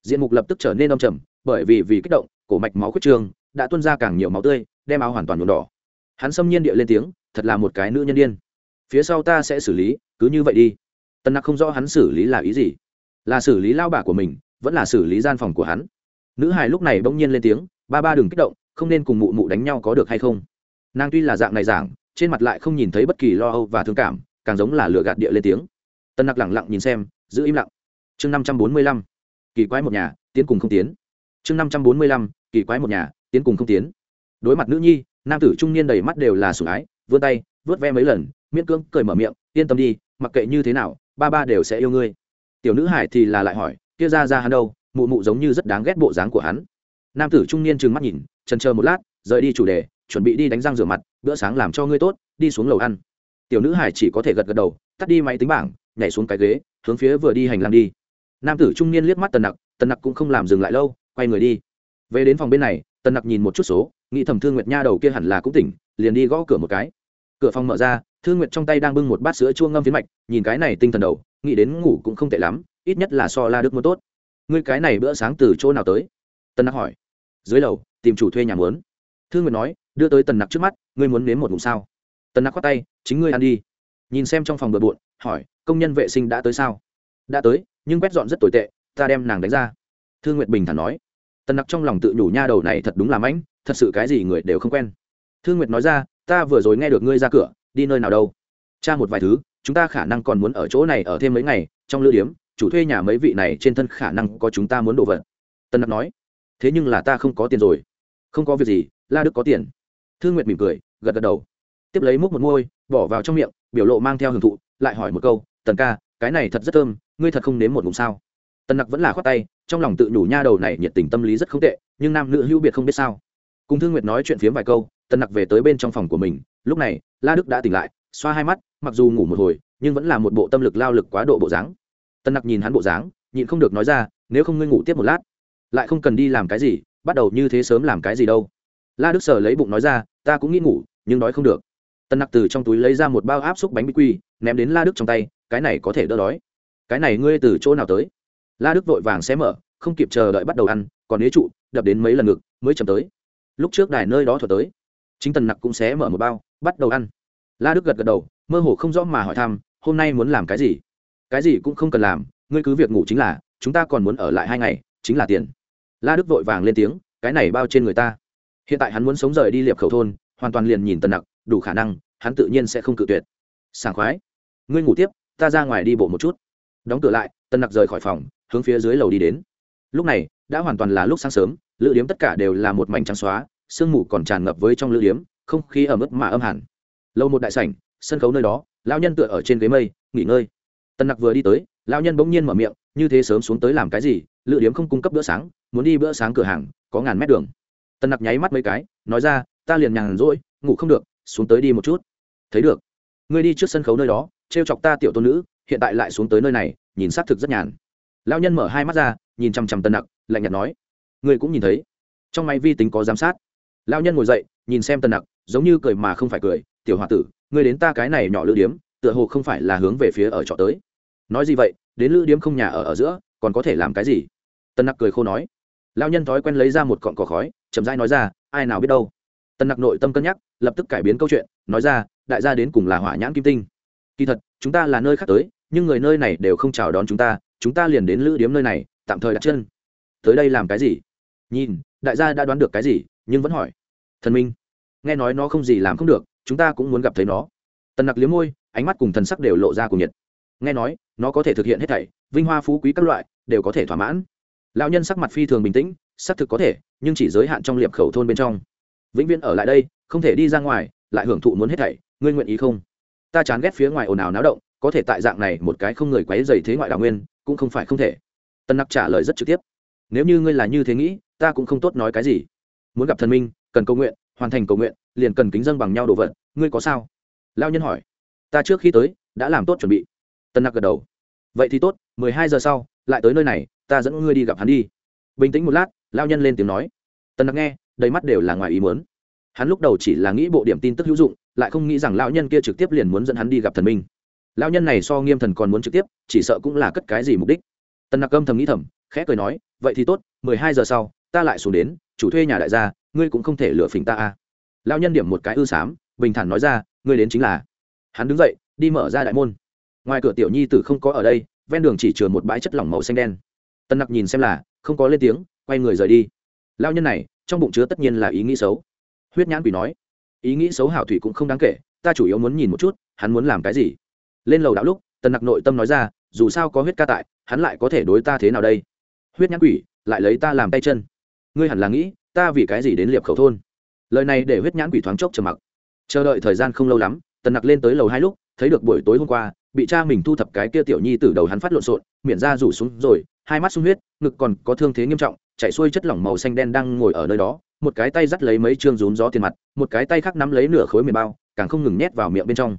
Speaker 1: diện mục lập tức trở nên âm trầm, bởi vì vì kích động, cổ mạch máu khuyết trương đã tuôn ra càng nhiều máu tươi, đem áo hoàn toàn nhuộm đỏ. Hắn xâm nhiên địa lên tiếng, thật là một cái nữ nhân điên. Phía sau ta sẽ xử lý, cứ như vậy đi. Tân nặc không rõ hắn xử lý là ý gì. Là xử lý lao bả của mình, vẫn là xử lý gian phòng của hắn. Nữ hài lúc này bỗng nhiên lên tiếng, ba ba đừng kích động, không nên cùng mụ mụ đánh nhau có được hay không? Nàng tuy là dạng này giảng trên mặt lại không nhìn thấy bất kỳ lo âu và thương cảm, càng giống là lựa gạt địa lên tiếng. Tân nặc lẳng lặng nhìn xem, giữ im lặng. Chương năm trăm bốn mươi lăm kỳ quái một nhà, tiến cùng không tiến. Chương năm trăm bốn mươi lăm, kỳ quái một nhà, tiến cùng không tiến. Đối mặt nữ nhi, nam tử trung niên đầy mắt đều là sủng ái, vươn tay, vớt ve mấy lần, miễn cưỡng cười mở miệng, yên tâm đi, mặc kệ như thế nào, ba ba đều sẽ yêu ngươi. Tiểu nữ hải thì là lại hỏi, kia ra ra hắn đâu? Mụ mụ giống như rất đáng ghét bộ dáng của hắn. Nam tử trung niên trừng mắt nhìn trần chờ một lát, rời đi chủ đề, chuẩn bị đi đánh răng rửa mặt, bữa sáng làm cho ngươi tốt, đi xuống lầu ăn. Tiểu nữ hải chỉ có thể gật gật đầu, tắt đi máy tính bảng, nhảy xuống cái ghế, hướng phía vừa đi hành lang đi nam tử trung niên liếc mắt tần nặc tần nặc cũng không làm dừng lại lâu, quay người đi. Về đến phòng bên này, tần nặc nhìn một chút số, nghĩ thầm thương nguyệt nha đầu kia hẳn là cũng tỉnh, liền đi gõ cửa một cái. Cửa phòng mở ra, thương nguyệt trong tay đang bưng một bát sữa chua ngâm phiến mạch, nhìn cái này tinh thần đầu, nghĩ đến ngủ cũng không tệ lắm, ít nhất là so la đức muốn tốt. Ngươi cái này bữa sáng từ chỗ nào tới? Tần nặc hỏi. Dưới lầu, tìm chủ thuê nhà muốn. Thương nguyệt nói, đưa tới tần nặc trước mắt, ngươi muốn nếm một ngụm sao? Tần nặc khoát tay, chính ngươi ăn đi. Nhìn xem trong phòng bừa bộn, hỏi, công nhân vệ sinh đã tới sao? Đã tới nhưng quét dọn rất tồi tệ, ta đem nàng đánh ra. Thương nguyệt bình thản nói. Tần nặc trong lòng tự nhủ, nha đầu này thật đúng là mãnh, thật sự cái gì người đều không quen. Thương nguyệt nói ra, ta vừa rồi nghe được ngươi ra cửa, đi nơi nào đâu? Cha một vài thứ, chúng ta khả năng còn muốn ở chỗ này ở thêm mấy ngày, trong lữ điếm, chủ thuê nhà mấy vị này trên thân khả năng có chúng ta muốn đổ vật. Tân nặc nói, thế nhưng là ta không có tiền rồi. Không có việc gì, la đức có tiền. Thương nguyệt mỉm cười, gật gật đầu. Tiếp lấy múc một môi, bỏ vào trong miệng, biểu lộ mang theo hưởng thụ, lại hỏi một câu, tần ca, cái này thật rất thơm ngươi thật không nếm một ngụm sao? Tần nặc vẫn là khoát tay, trong lòng tự nhủ nha đầu này nhiệt tình tâm lý rất không tệ, nhưng nam nữ hữu biệt không biết sao. Cùng thương nguyệt nói chuyện phiếm vài câu, tần nặc về tới bên trong phòng của mình. Lúc này, la đức đã tỉnh lại, xoa hai mắt, mặc dù ngủ một hồi, nhưng vẫn là một bộ tâm lực lao lực quá độ bộ dáng. Tần nặc nhìn hắn bộ dáng, nhịn không được nói ra, nếu không ngươi ngủ tiếp một lát, lại không cần đi làm cái gì, bắt đầu như thế sớm làm cái gì đâu. La đức sở lấy bụng nói ra, ta cũng nghĩ ngủ, nhưng nói không được. Tần nặc từ trong túi lấy ra một bao áp xúc bánh bí quy, ném đến la đức trong tay, cái này có thể đỡ đói cái này ngươi từ chỗ nào tới? La đức vội vàng xé mở, không kịp chờ đợi bắt đầu ăn, còn ế trụ, đập đến mấy lần ngực, mới chậm tới. Lúc trước đài nơi đó thuật tới, chính tần nặc cũng xé mở một bao, bắt đầu ăn. La đức gật gật đầu, mơ hồ không rõ mà hỏi thăm, hôm nay muốn làm cái gì? Cái gì cũng không cần làm, ngươi cứ việc ngủ chính là, chúng ta còn muốn ở lại hai ngày, chính là tiền. La đức vội vàng lên tiếng, cái này bao trên người ta. Hiện tại hắn muốn sống rời đi liệp khẩu thôn, hoàn toàn liền nhìn tần nặc, đủ khả năng, hắn tự nhiên sẽ không cự tuyệt. Sảng khoái, ngươi ngủ tiếp, ta ra ngoài đi bộ một chút đóng cửa lại tân nặc rời khỏi phòng, hướng phía dưới lầu đi đến. Lúc này, đã hoàn toàn là lúc sáng sớm, lữ điếm tất cả đều là một mảnh trắng xóa, sương mù còn tràn ngập với trong lữ điếm, không khí ẩm ướt mà âm hẳn. Lâu một đại sảnh, sân khấu nơi đó lao nhân tựa ở trên ghế mây, nghỉ ngơi. Tân nặc vừa đi tới lao nhân bỗng nhiên mở miệng, như thế sớm xuống tới làm cái gì? Lữ điếm không cung cấp bữa sáng, muốn đi bữa sáng cửa hàng, có ngàn mét đường. Tân nặc nháy mắt mấy cái, nói ra, ta liền nhàn rỗi, ngủ không được, xuống tới đi một chút. Thấy được. Ngươi đi trước sân khấu nơi đó t r e o chọc ta tiểu tôn nữ hiện tại lại xuống tới nơi này, nhìn xác thực rất nhàn. Lao nhân mở hai mắt ra, nhìn chằm chằm tân nặc, lạnh nhạt nói, ngươi cũng nhìn thấy. Trong máy vi tính có giám sát. Lao nhân ngồi dậy, nhìn xem tân nặc, giống như cười mà không phải cười, tiểu h o a tử, ngươi đến ta cái này nhỏ lữ điếm, tựa hồ không phải là hướng về phía ở trọ tới. Nói gì vậy? Đến lữ điếm không nhà ở ở giữa, còn có thể làm cái gì? Tân nặc cười khô nói. Lao nhân thói quen lấy ra một cọn cỏ khói, chậm rãi nói ra, ai nào biết đâu. Tân nặc nội tâm cân nhắc, lập tức cải biến câu chuyện, nói ra, đại gia đến cùng là hỏa nhãn kim tinh kỳ thật, chúng ta là nơi khác tới, nhưng người nơi này đều không chào đón chúng ta chúng ta liền đến lữ điếm nơi này, tạm thời đặt chân. Tới đây làm cái gì? Nhìn, đại gia đã đoán được cái gì, nhưng vẫn hỏi. Thần minh, nghe nói nó không gì làm không được, chúng ta cũng muốn gặp thấy nó. Tần nặc liếm môi, ánh mắt cùng thần sắc đều lộ ra cùng nhiệt. Nghe nói, nó có thể thực hiện hết thảy, vinh hoa phú quý các loại, đều có thể thỏa mãn. Lão nhân sắc mặt phi thường bình tĩnh, xác thực có thể, nhưng chỉ giới hạn trong liệp khẩu thôn bên trong. Vĩnh viễn ở lại đây, không thể đi ra ngoài, lại hưởng thụ muốn hết thảy, ngươi nguyện ý không? Ta chán ghét phía ngoài ồn ào náo động, có thể tại dạng này một cái không người quấy dày thế ngoại đào nguyên, cũng không phải không thể. Tân nặc trả lời rất trực tiếp. Nếu như ngươi là như thế nghĩ, ta cũng không tốt nói cái gì. Muốn gặp thần minh, cần cầu nguyện, hoàn thành cầu nguyện, liền cần kính dân bằng nhau đồ vật, ngươi có sao? Lao nhân hỏi. Ta trước khi tới, đã làm tốt chuẩn bị. Tân nặc gật đầu. Vậy thì tốt, mười hai giờ sau, lại tới nơi này, ta dẫn ngươi đi gặp hắn đi. Bình tĩnh một lát lao nhân lên tiếng nói. Tân nặc nghe, đầy mắt đều là ngoài ý muốn. Hắn lúc đầu chỉ là nghĩ bộ điểm tin tức hữu dụng lại không nghĩ rằng lão nhân kia trực tiếp liền muốn dẫn hắn đi gặp thần minh. Lão nhân này so nghiêm thần còn muốn trực tiếp, chỉ sợ cũng là cất cái gì mục đích. Tần nặc âm thầm nghĩ thầm, khẽ cười nói, vậy thì tốt, mười hai giờ sau, ta lại xuống đến, chủ thuê nhà đại gia, ngươi cũng không thể lựa phỉnh ta a. À. lão nhân điểm một cái ư xám bình thản nói ra, ngươi đến chính là. Hắn đứng dậy, đi mở ra đại môn. Ngoài cửa tiểu nhi tử không có ở đây, ven đường chỉ chừa một bãi chất lỏng màu xanh đen. Tân nặc nhìn xem là, không có lên tiếng, quay người rời đi. Lao nhân này, trong bụng chứa tất nhiên là ý nghĩ xấu. Huyết nhãn quỷ nói ý nghĩ xấu hảo thủy cũng không đáng kể, ta chủ yếu muốn nhìn một chút, hắn muốn làm cái gì. Lên lầu đạo lúc, tần nặc nội tâm nói ra, dù sao có huyết ca tại, hắn lại có thể đối ta thế nào đây? Huyết nhãn quỷ, lại lấy ta làm tay chân. Ngươi hẳn là nghĩ, ta vì cái gì đến liệp khẩu thôn? Lời này để huyết nhãn quỷ thoáng chốc trầm mặc. Chờ đợi thời gian không lâu lắm, tần nặc lên tới lầu hai lúc, thấy được buổi tối hôm qua, bị cha mình thu thập cái kia tiểu nhi từ đầu hắn phát lộn xộn, miệng ra rủ xuống rồi, hai mắt sung huyết, ngực còn có thương thế nghiêm trọng, chạy xuôi chất lỏng màu xanh đen đang ngồi ở nơi đó một cái tay dắt lấy mấy chương rún gió tiền mặt, một cái tay khác nắm lấy nửa khối miệng bao, càng không ngừng nhét vào miệng bên trong.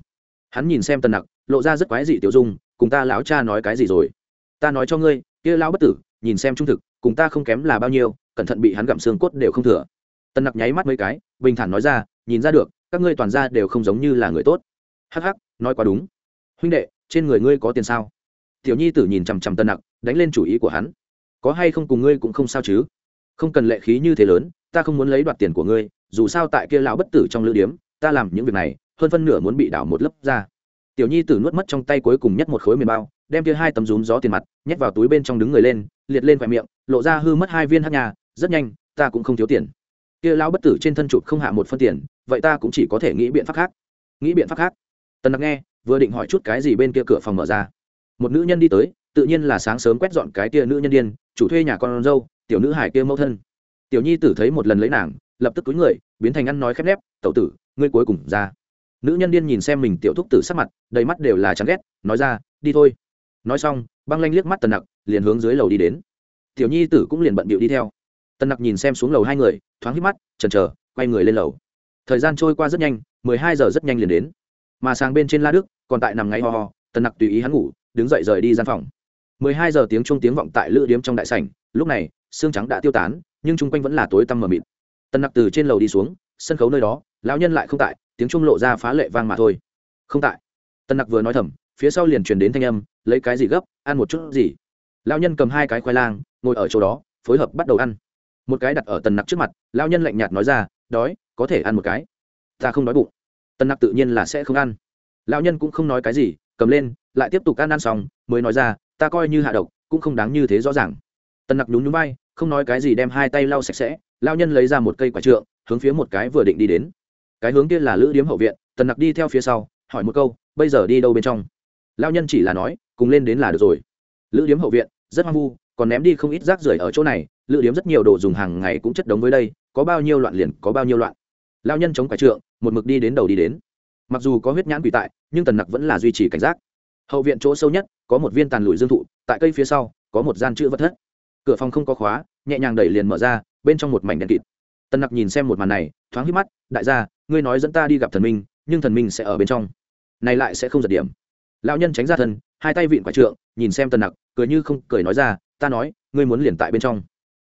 Speaker 1: Hắn nhìn xem tần nặc, lộ ra rất quái dị tiểu dung, cùng ta lão cha nói cái gì rồi? Ta nói cho ngươi, kia lão bất tử, nhìn xem trung thực, cùng ta không kém là bao nhiêu, cẩn thận bị hắn gặm xương cốt đều không thừa. Tần nặc nháy mắt mấy cái, bình thản nói ra, nhìn ra được, các ngươi toàn ra đều không giống như là người tốt. Hắc hắc, nói quá đúng. Huynh đệ, trên người ngươi có tiền sao? Tiểu nhi tử nhìn chằm chằm tân nặc, đánh lên chủ ý của hắn. Có hay không cùng ngươi cũng không sao chứ? Không cần lệ khí như thế lớn ta không muốn lấy đoạt tiền của ngươi dù sao tại kia lão bất tử trong lữ điếm ta làm những việc này hơn phân nửa muốn bị đảo một lớp ra. Tiểu nhi tử nuốt mất trong tay cuối cùng nhất một khối miền bao đem kia hai tấm rúm gió tiền mặt nhét vào túi bên trong đứng người lên liệt lên khoe miệng lộ ra hư mất hai viên hát nhà rất nhanh ta cũng không thiếu tiền. Kia lão bất tử trên thân chụp không hạ một phân tiền vậy ta cũng chỉ có thể nghĩ biện pháp khác. Nghĩ biện pháp khác. Tần nặc nghe vừa định hỏi chút cái gì bên kia cửa phòng mở ra. Một nữ nhân đi tới tự nhiên là sáng sớm quét dọn cái kia nữ nhân điên, chủ thuê nhà con dâu tiểu nữ hải kia mẫu thân tiểu nhi tử thấy một lần lấy nàng, lập tức túi người, biến thành ăn nói khép nép, tẩu tử, ngươi cuối cùng ra. Nữ nhân điên nhìn xem mình tiểu thúc tử sắc mặt, đầy mắt đều là chán ghét, nói ra, đi thôi. Nói xong, băng lanh liếc mắt tần nặc, liền hướng dưới lầu đi đến. Tiểu nhi tử cũng liền bận bịu đi theo. Tần nặc nhìn xem xuống lầu hai người, thoáng hít mắt, chần chờ, quay người lên lầu. Thời gian trôi qua rất nhanh, mười hai giờ rất nhanh liền đến. Mà sang bên trên la đức, còn tại nằm ngáy ho ho, tần nặc tùy ý hắn ngủ, đứng dậy rời đi gian phòng. mười hai giờ tiếng trung tiếng vọng tại lữ điếm trong đại sảnh, lúc này, xương trắng đã tiêu tán nhưng chung quanh vẫn là tối tăm mờ mịt. Tần nặc từ trên lầu đi xuống, sân khấu nơi đó, lão nhân lại không tại, tiếng trung lộ ra phá lệ vang mà thôi. Không tại. Tần nặc vừa nói thầm, phía sau liền truyền đến thanh âm, lấy cái gì gấp, ăn một chút gì. Lão nhân cầm hai cái khoai lang, ngồi ở chỗ đó, phối hợp bắt đầu ăn. Một cái đặt ở tần nặc trước mặt, lão nhân lạnh nhạt nói ra, đói, có thể ăn một cái. Ta không đói bụng. Tần nặc tự nhiên là sẽ không ăn. Lão nhân cũng không nói cái gì, cầm lên, lại tiếp tục ăn ăn xong, mới nói ra, ta coi như hạ độc, cũng không đáng như thế rõ ràng. Tần nặc nhún nhún bay không nói cái gì đem hai tay lau sạch sẽ lao nhân lấy ra một cây quả trượng, hướng phía một cái vừa định đi đến. Cái hướng kia là lữ điếm hậu viện, tần nặc đi theo phía sau, hỏi một câu, bây giờ đi đâu bên trong? Lao nhân chỉ là nói, cùng lên đến là được rồi. Lữ điếm hậu viện, rất hoang vu, còn ném đi không ít rác rưởi ở chỗ này, lữ điếm rất nhiều đồ dùng hàng ngày cũng chất đống với đây, có bao nhiêu loạn liền có bao nhiêu loạn. Lao nhân chống quả trượng, một mực đi đến đầu đi đến. Mặc dù có huyết nhãn quỷ tại, nhưng tần nặc vẫn là duy trì cảnh giác. Hậu viện chỗ sâu nhất, có một viên tàn lùi dương thụ, tại cây phía sau, có một gian chữ vật thất cửa phòng không có khóa, nhẹ nhàng đẩy liền mở ra, bên trong một mảnh đèn kịt. Tần nặc nhìn xem một màn này, thoáng hít mắt, đại gia, ngươi nói dẫn ta đi gặp thần minh, nhưng thần minh sẽ ở bên trong. Này lại sẽ không giật điểm. Lão nhân tránh ra thân, hai tay vịn quả trượng, nhìn xem tần nặc, cười như không cười nói ra, ta nói, ngươi muốn liền tại bên trong.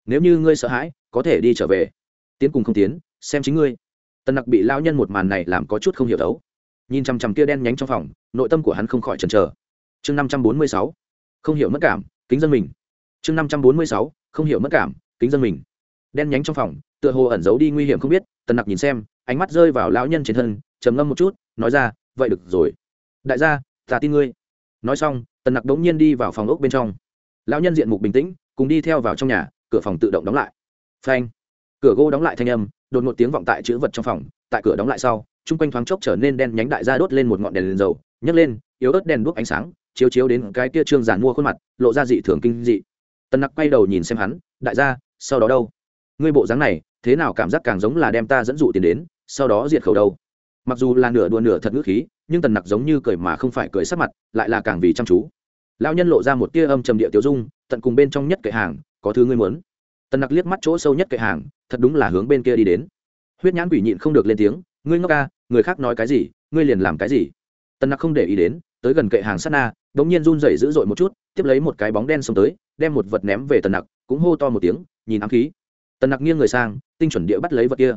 Speaker 1: Nếu như ngươi sợ hãi, có thể đi trở về. Tiến cùng không tiến, xem chính ngươi. Tần nặc bị lão nhân một màn này làm có chút không hiểu đấu nhìn chằm chằm kia đen nhánh trong phòng, nội tâm của hắn không khỏi chần chờ. Chương năm trăm bốn mươi sáu. Không hiểu mất cảm, kính dân mình chương năm trăm bốn mươi sáu không hiểu mất cảm kính dân mình. Đen nhánh trong phòng tựa hồ ẩn giấu đi nguy hiểm không biết tần nặc nhìn xem ánh mắt rơi vào lão nhân trên thân trầm ngâm một chút nói ra vậy được rồi. Đại gia ta tin ngươi. Nói xong tần nặc đống nhiên đi vào phòng ốc bên trong. Lão nhân diện mục bình tĩnh cùng đi theo vào trong nhà cửa phòng tự động đóng lại. Phanh. Cửa gỗ đóng lại thanh âm đột một tiếng vọng tại chữ vật trong phòng tại cửa đóng lại sau chung quanh thoáng chốc trở nên đen nhánh đại gia đốt lên một ngọn đèn, đèn dầu nhấc lên yếu ớt đèn đuốc ánh sáng chiếu chiếu đến cái kia trương giản mua khuôn mặt lộ ra dị thường kinh dị tần nặc quay đầu nhìn xem hắn, đại gia, sau đó đâu? Ngươi bộ dáng này, thế nào cảm giác càng giống là đem ta dẫn dụ tiền đến, sau đó diệt khẩu đâu? Mặc dù là nửa đùa nửa thật ngữ khí, nhưng tần nặc giống như cười mà không phải cười sắc mặt, lại là càng vì chăm chú. Lao nhân lộ ra một tia âm trầm địa tiêu dung, tận cùng bên trong nhất kệ hàng, có thứ ngươi muốn. Tần nặc liếc mắt chỗ sâu nhất kệ hàng, thật đúng là hướng bên kia đi đến. Huyết nhãn quỷ nhịn không được lên tiếng, ngươi ngốc ca, người khác nói cái gì, ngươi liền làm cái gì? Tần nặc không để ý đến, tới gần kệ hàng sát na đ ỗ n g nhiên run rẩy dữ dội một chút tiếp lấy một cái bóng đen xông tới, đem một vật ném về tần nặc, cũng hô to một tiếng, nhìn ám khí. Tần nặc nghiêng người sang, tinh chuẩn địa bắt lấy vật kia.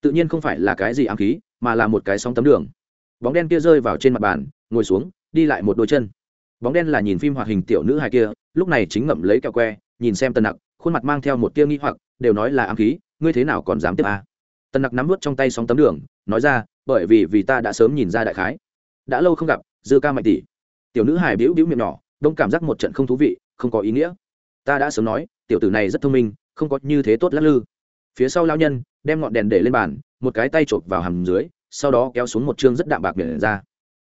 Speaker 1: Tự nhiên không phải là cái gì ám khí, mà là một cái sóng tấm đường. Bóng đen kia rơi vào trên mặt bàn, ngồi xuống, đi lại một đôi chân. Bóng đen là nhìn phim hoạt hình tiểu nữ hài kia, lúc này chính ngậm lấy kẹo que, nhìn xem tần nặc, khuôn mặt mang theo một tia nghi hoặc, đều nói là ám khí, ngươi thế nào còn dám tiếp à? tần nặc nắm vút trong tay sóng tấm đường, nói ra, bởi vì vì ta đã sớm nhìn ra đại khái. Đã lâu không gặp, dư ca mạnh tỷ. Tiểu nữ hài biễu biễu miệng nhỏ đông cảm giác một trận không thú vị, không có ý nghĩa. Ta đã sớm nói, tiểu tử này rất thông minh, không có như thế tốt lắc lư. Phía sau lao nhân, đem ngọn đèn để lên bàn, một cái tay chộp vào hầm dưới, sau đó kéo xuống một chương rất đạm bạc miệng ra.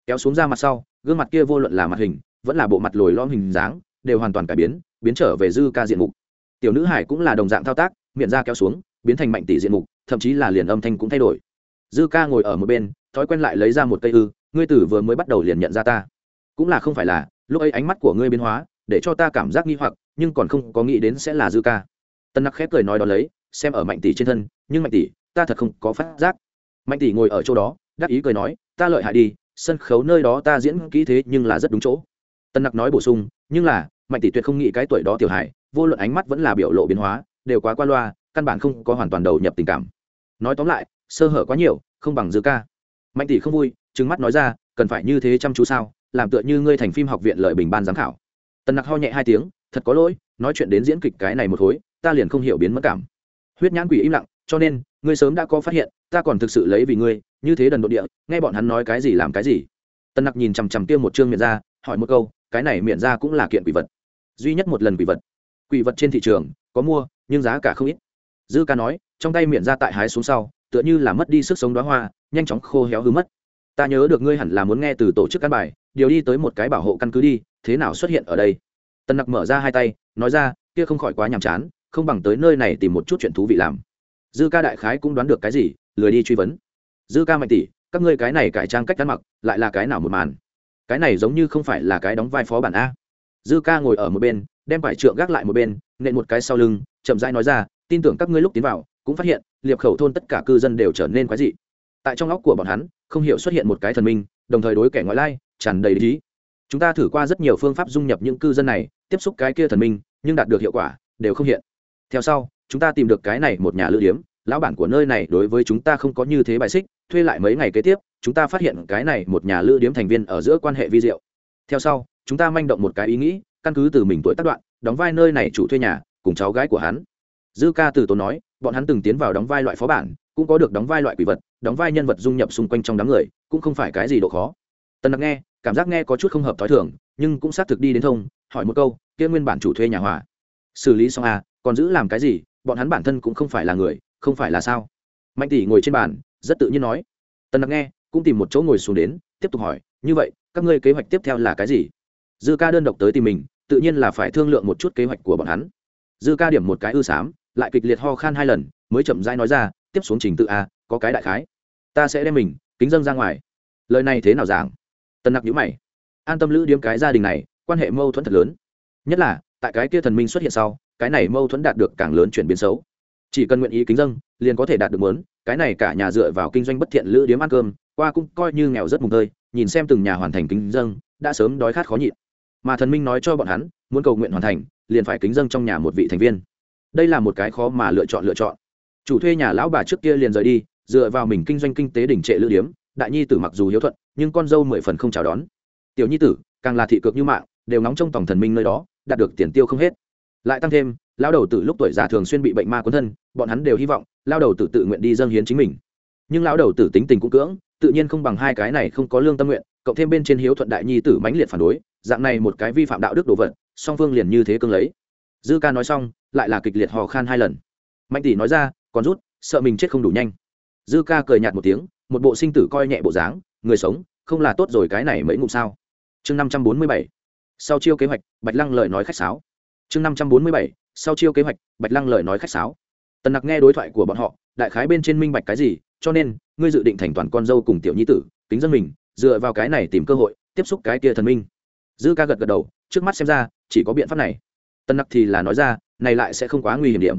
Speaker 1: Kéo xuống ra mặt sau, gương mặt kia vô luận là mặt hình, vẫn là bộ mặt lồi lõm hình dáng, đều hoàn toàn cải biến biến trở về dư ca diện mục. Tiểu nữ hải cũng là đồng dạng thao tác, miệng ra kéo xuống, biến thành mạnh tỷ diện mục, thậm chí là liền âm thanh cũng thay đổi. Dư ca ngồi ở một bên, thói quen lại lấy ra một cây ư, ngươi tử vừa mới bắt đầu liền nhận ra ta. Cũng là không phải là lúc ấy ánh mắt của ngươi biến hóa, để cho ta cảm giác nghi hoặc, nhưng còn không có nghĩ đến sẽ là dư ca. Tân nặc khép cười nói đó lấy, xem ở mạnh tỷ trên thân, nhưng mạnh tỷ, ta thật không có phát giác. Mạnh tỷ ngồi ở chỗ đó, đắc ý cười nói, ta lợi hại đi, sân khấu nơi đó ta diễn kỹ thế nhưng là rất đúng chỗ. Tân nặc nói bổ sung, nhưng là, mạnh tỷ tuyệt không nghĩ cái tuổi đó tiểu hài, vô luận ánh mắt vẫn là biểu lộ biến hóa, đều quá qua loa, căn bản không có hoàn toàn đầu nhập tình cảm. Nói tóm lại, sơ hở quá nhiều, không bằng dư ca. Mạnh tỷ không vui, trừng mắt nói ra, cần phải như thế chăm chú sao? Làm tựa như ngươi thành phim học viện lời bình ban giám khảo. Tần nặc ho nhẹ hai tiếng, thật có lỗi, nói chuyện đến diễn kịch cái này một khối ta liền không hiểu biến mất cảm. Huyết nhãn quỷ im lặng, cho nên, ngươi sớm đã có phát hiện, ta còn thực sự lấy vì ngươi, như thế đần độ địa, nghe bọn hắn nói cái gì làm cái gì. Tần nặc nhìn chằm chằm tiêm một chương miệng ra, hỏi một câu, cái này miệng ra cũng là kiện quỷ vật. Duy nhất một lần quỷ vật. Quỷ vật trên thị trường, có mua, nhưng giá cả không ít. Dư ca nói, trong tay miệng ra tại hái xuống sau, tựa như là mất đi sức sống đoá hoa, nhanh chóng khô héo hư mất ta nhớ được ngươi hẳn là muốn nghe từ tổ chức căn bài, điều đi tới một cái bảo hộ căn cứ đi, thế nào xuất hiện ở đây? Tân nặc mở ra hai tay, nói ra, kia không khỏi quá nhàm chán, không bằng tới nơi này tìm một chút chuyện thú vị làm. Dư ca đại khái cũng đoán được cái gì, lười đi truy vấn. Dư ca mạnh tỷ, các ngươi cái này cải trang cách ăn mặc, lại là cái nào một màn? Cái này giống như không phải là cái đóng vai phó bản a. Dư ca ngồi ở một bên, đem vải trượng gác lại một bên, nện một cái sau lưng, chậm rãi nói ra, tin tưởng các ngươi lúc tiến vào, cũng phát hiện, liệp khẩu thôn tất cả cư dân đều trở nên quái dị tại trong óc của bọn hắn, không hiểu xuất hiện một cái thần minh, đồng thời đối kẻ ngoại lai tràn đầy lý chúng ta thử qua rất nhiều phương pháp dung nhập những cư dân này, tiếp xúc cái kia thần minh, nhưng đạt được hiệu quả đều không hiện. Theo sau, chúng ta tìm được cái này một nhà lữ điếm, lão bản của nơi này đối với chúng ta không có như thế bài xích, thuê lại mấy ngày kế tiếp, chúng ta phát hiện cái này một nhà lữ điếm thành viên ở giữa quan hệ vi diệu. Theo sau, chúng ta manh động một cái ý nghĩ, căn cứ từ mình tuổi tác đoạn, đóng vai nơi này chủ thuê nhà, cùng cháu gái của hắn dư ca từ tốn nói, bọn hắn từng tiến vào đóng vai loại phó bản, cũng có được đóng vai loại quỷ vật, đóng vai nhân vật dung nhập xung quanh trong đám người, cũng không phải cái gì độ khó. Tần đặc nghe, cảm giác nghe có chút không hợp t h ó i thường, nhưng cũng xác thực đi đến thông, hỏi một câu, kia nguyên bản chủ thuê nhà hòa xử lý xong à còn giữ làm cái gì? Bọn hắn bản thân cũng không phải là người, không phải là sao? Mạnh tỷ ngồi trên bàn, rất tự nhiên nói. Tần đặc nghe, cũng tìm một chỗ ngồi xuống đến, tiếp tục hỏi, như vậy, các ngươi kế hoạch tiếp theo là cái gì? Dư ca đơn độc tới tìm mình, tự nhiên là phải thương lượng một chút kế hoạch của bọn hắn. Dư ca điểm một cái ư xám lại kịch liệt ho khan hai lần, mới chậm rãi nói ra, tiếp xuống trình tự a, có cái đại khái. Ta sẽ đem mình kính dâng ra ngoài. Lời này thế nào giảng? Tần nặc nhữ mày. An tâm lữ điếm cái gia đình này, quan hệ mâu thuẫn thật lớn. Nhất là, tại cái kia thần minh xuất hiện sau, cái này mâu thuẫn đạt được càng lớn chuyển biến xấu. Chỉ cần nguyện ý kính dân liền có thể đạt được muốn, cái này cả nhà dựa vào kinh doanh bất thiện lữ điếm ăn cơm, qua cũng coi như nghèo rất mùng tơi, nhìn xem từng nhà hoàn thành kính dân đã sớm đói khát khó nhịn. Mà thần minh nói cho bọn hắn, muốn cầu nguyện hoàn thành, liền phải kính dân trong nhà một vị thành viên đây là một cái khó mà lựa chọn lựa chọn. Chủ thuê nhà lão bà trước kia liền rời đi, dựa vào mình kinh doanh kinh tế đỉnh trệ lữ điếm, đại nhi tử mặc dù hiếu thuận, nhưng con dâu mười phần không chào đón. Tiểu nhi tử, càng là thị cực như mạng, đều nóng trong tổng thần minh nơi đó, đạt được tiền tiêu không hết. Lại tăng thêm lao đầu tử lúc tuổi già thường xuyên bị bệnh ma cuốn thân, bọn hắn đều hy vọng lao đầu tử tự nguyện đi dâng hiến chính mình. Nhưng lão đầu tử tính tình cũng cưỡng, tự nhiên không bằng hai cái này không có lương tâm nguyện, cộng thêm bên trên hiếu thuận đại nhi tử mãnh liệt phản đối, dạng này một cái vi phạm đạo đức đồ vật, song phương liền như thế cương lấy dư ca nói xong, lại là kịch liệt hò khan hai lần. Mạnh tỷ nói ra, còn rút, sợ mình chết không đủ nhanh. Dư ca cười nhạt một tiếng, một bộ sinh tử coi nhẹ bộ dáng, người sống, không là tốt rồi cái này mấy ngụm sao? Chương năm trăm bốn mươi bảy, sau chiêu kế hoạch, bạch lăng lời nói khách sáo. Chương năm trăm bốn mươi bảy, sau chiêu kế hoạch, bạch lăng lời nói khách sáo. Tần nặc nghe đối thoại của bọn họ, đại khái bên trên minh bạch cái gì, cho nên, ngươi dự định thành toàn con dâu cùng tiểu nhi tử, kính dân mình, dựa vào cái này tìm cơ hội, tiếp xúc cái kia thần minh. Dư ca gật gật đầu, trước mắt xem ra, chỉ có biện pháp này tân nặc thì là nói ra, này lại sẽ không quá nguy hiểm điểm.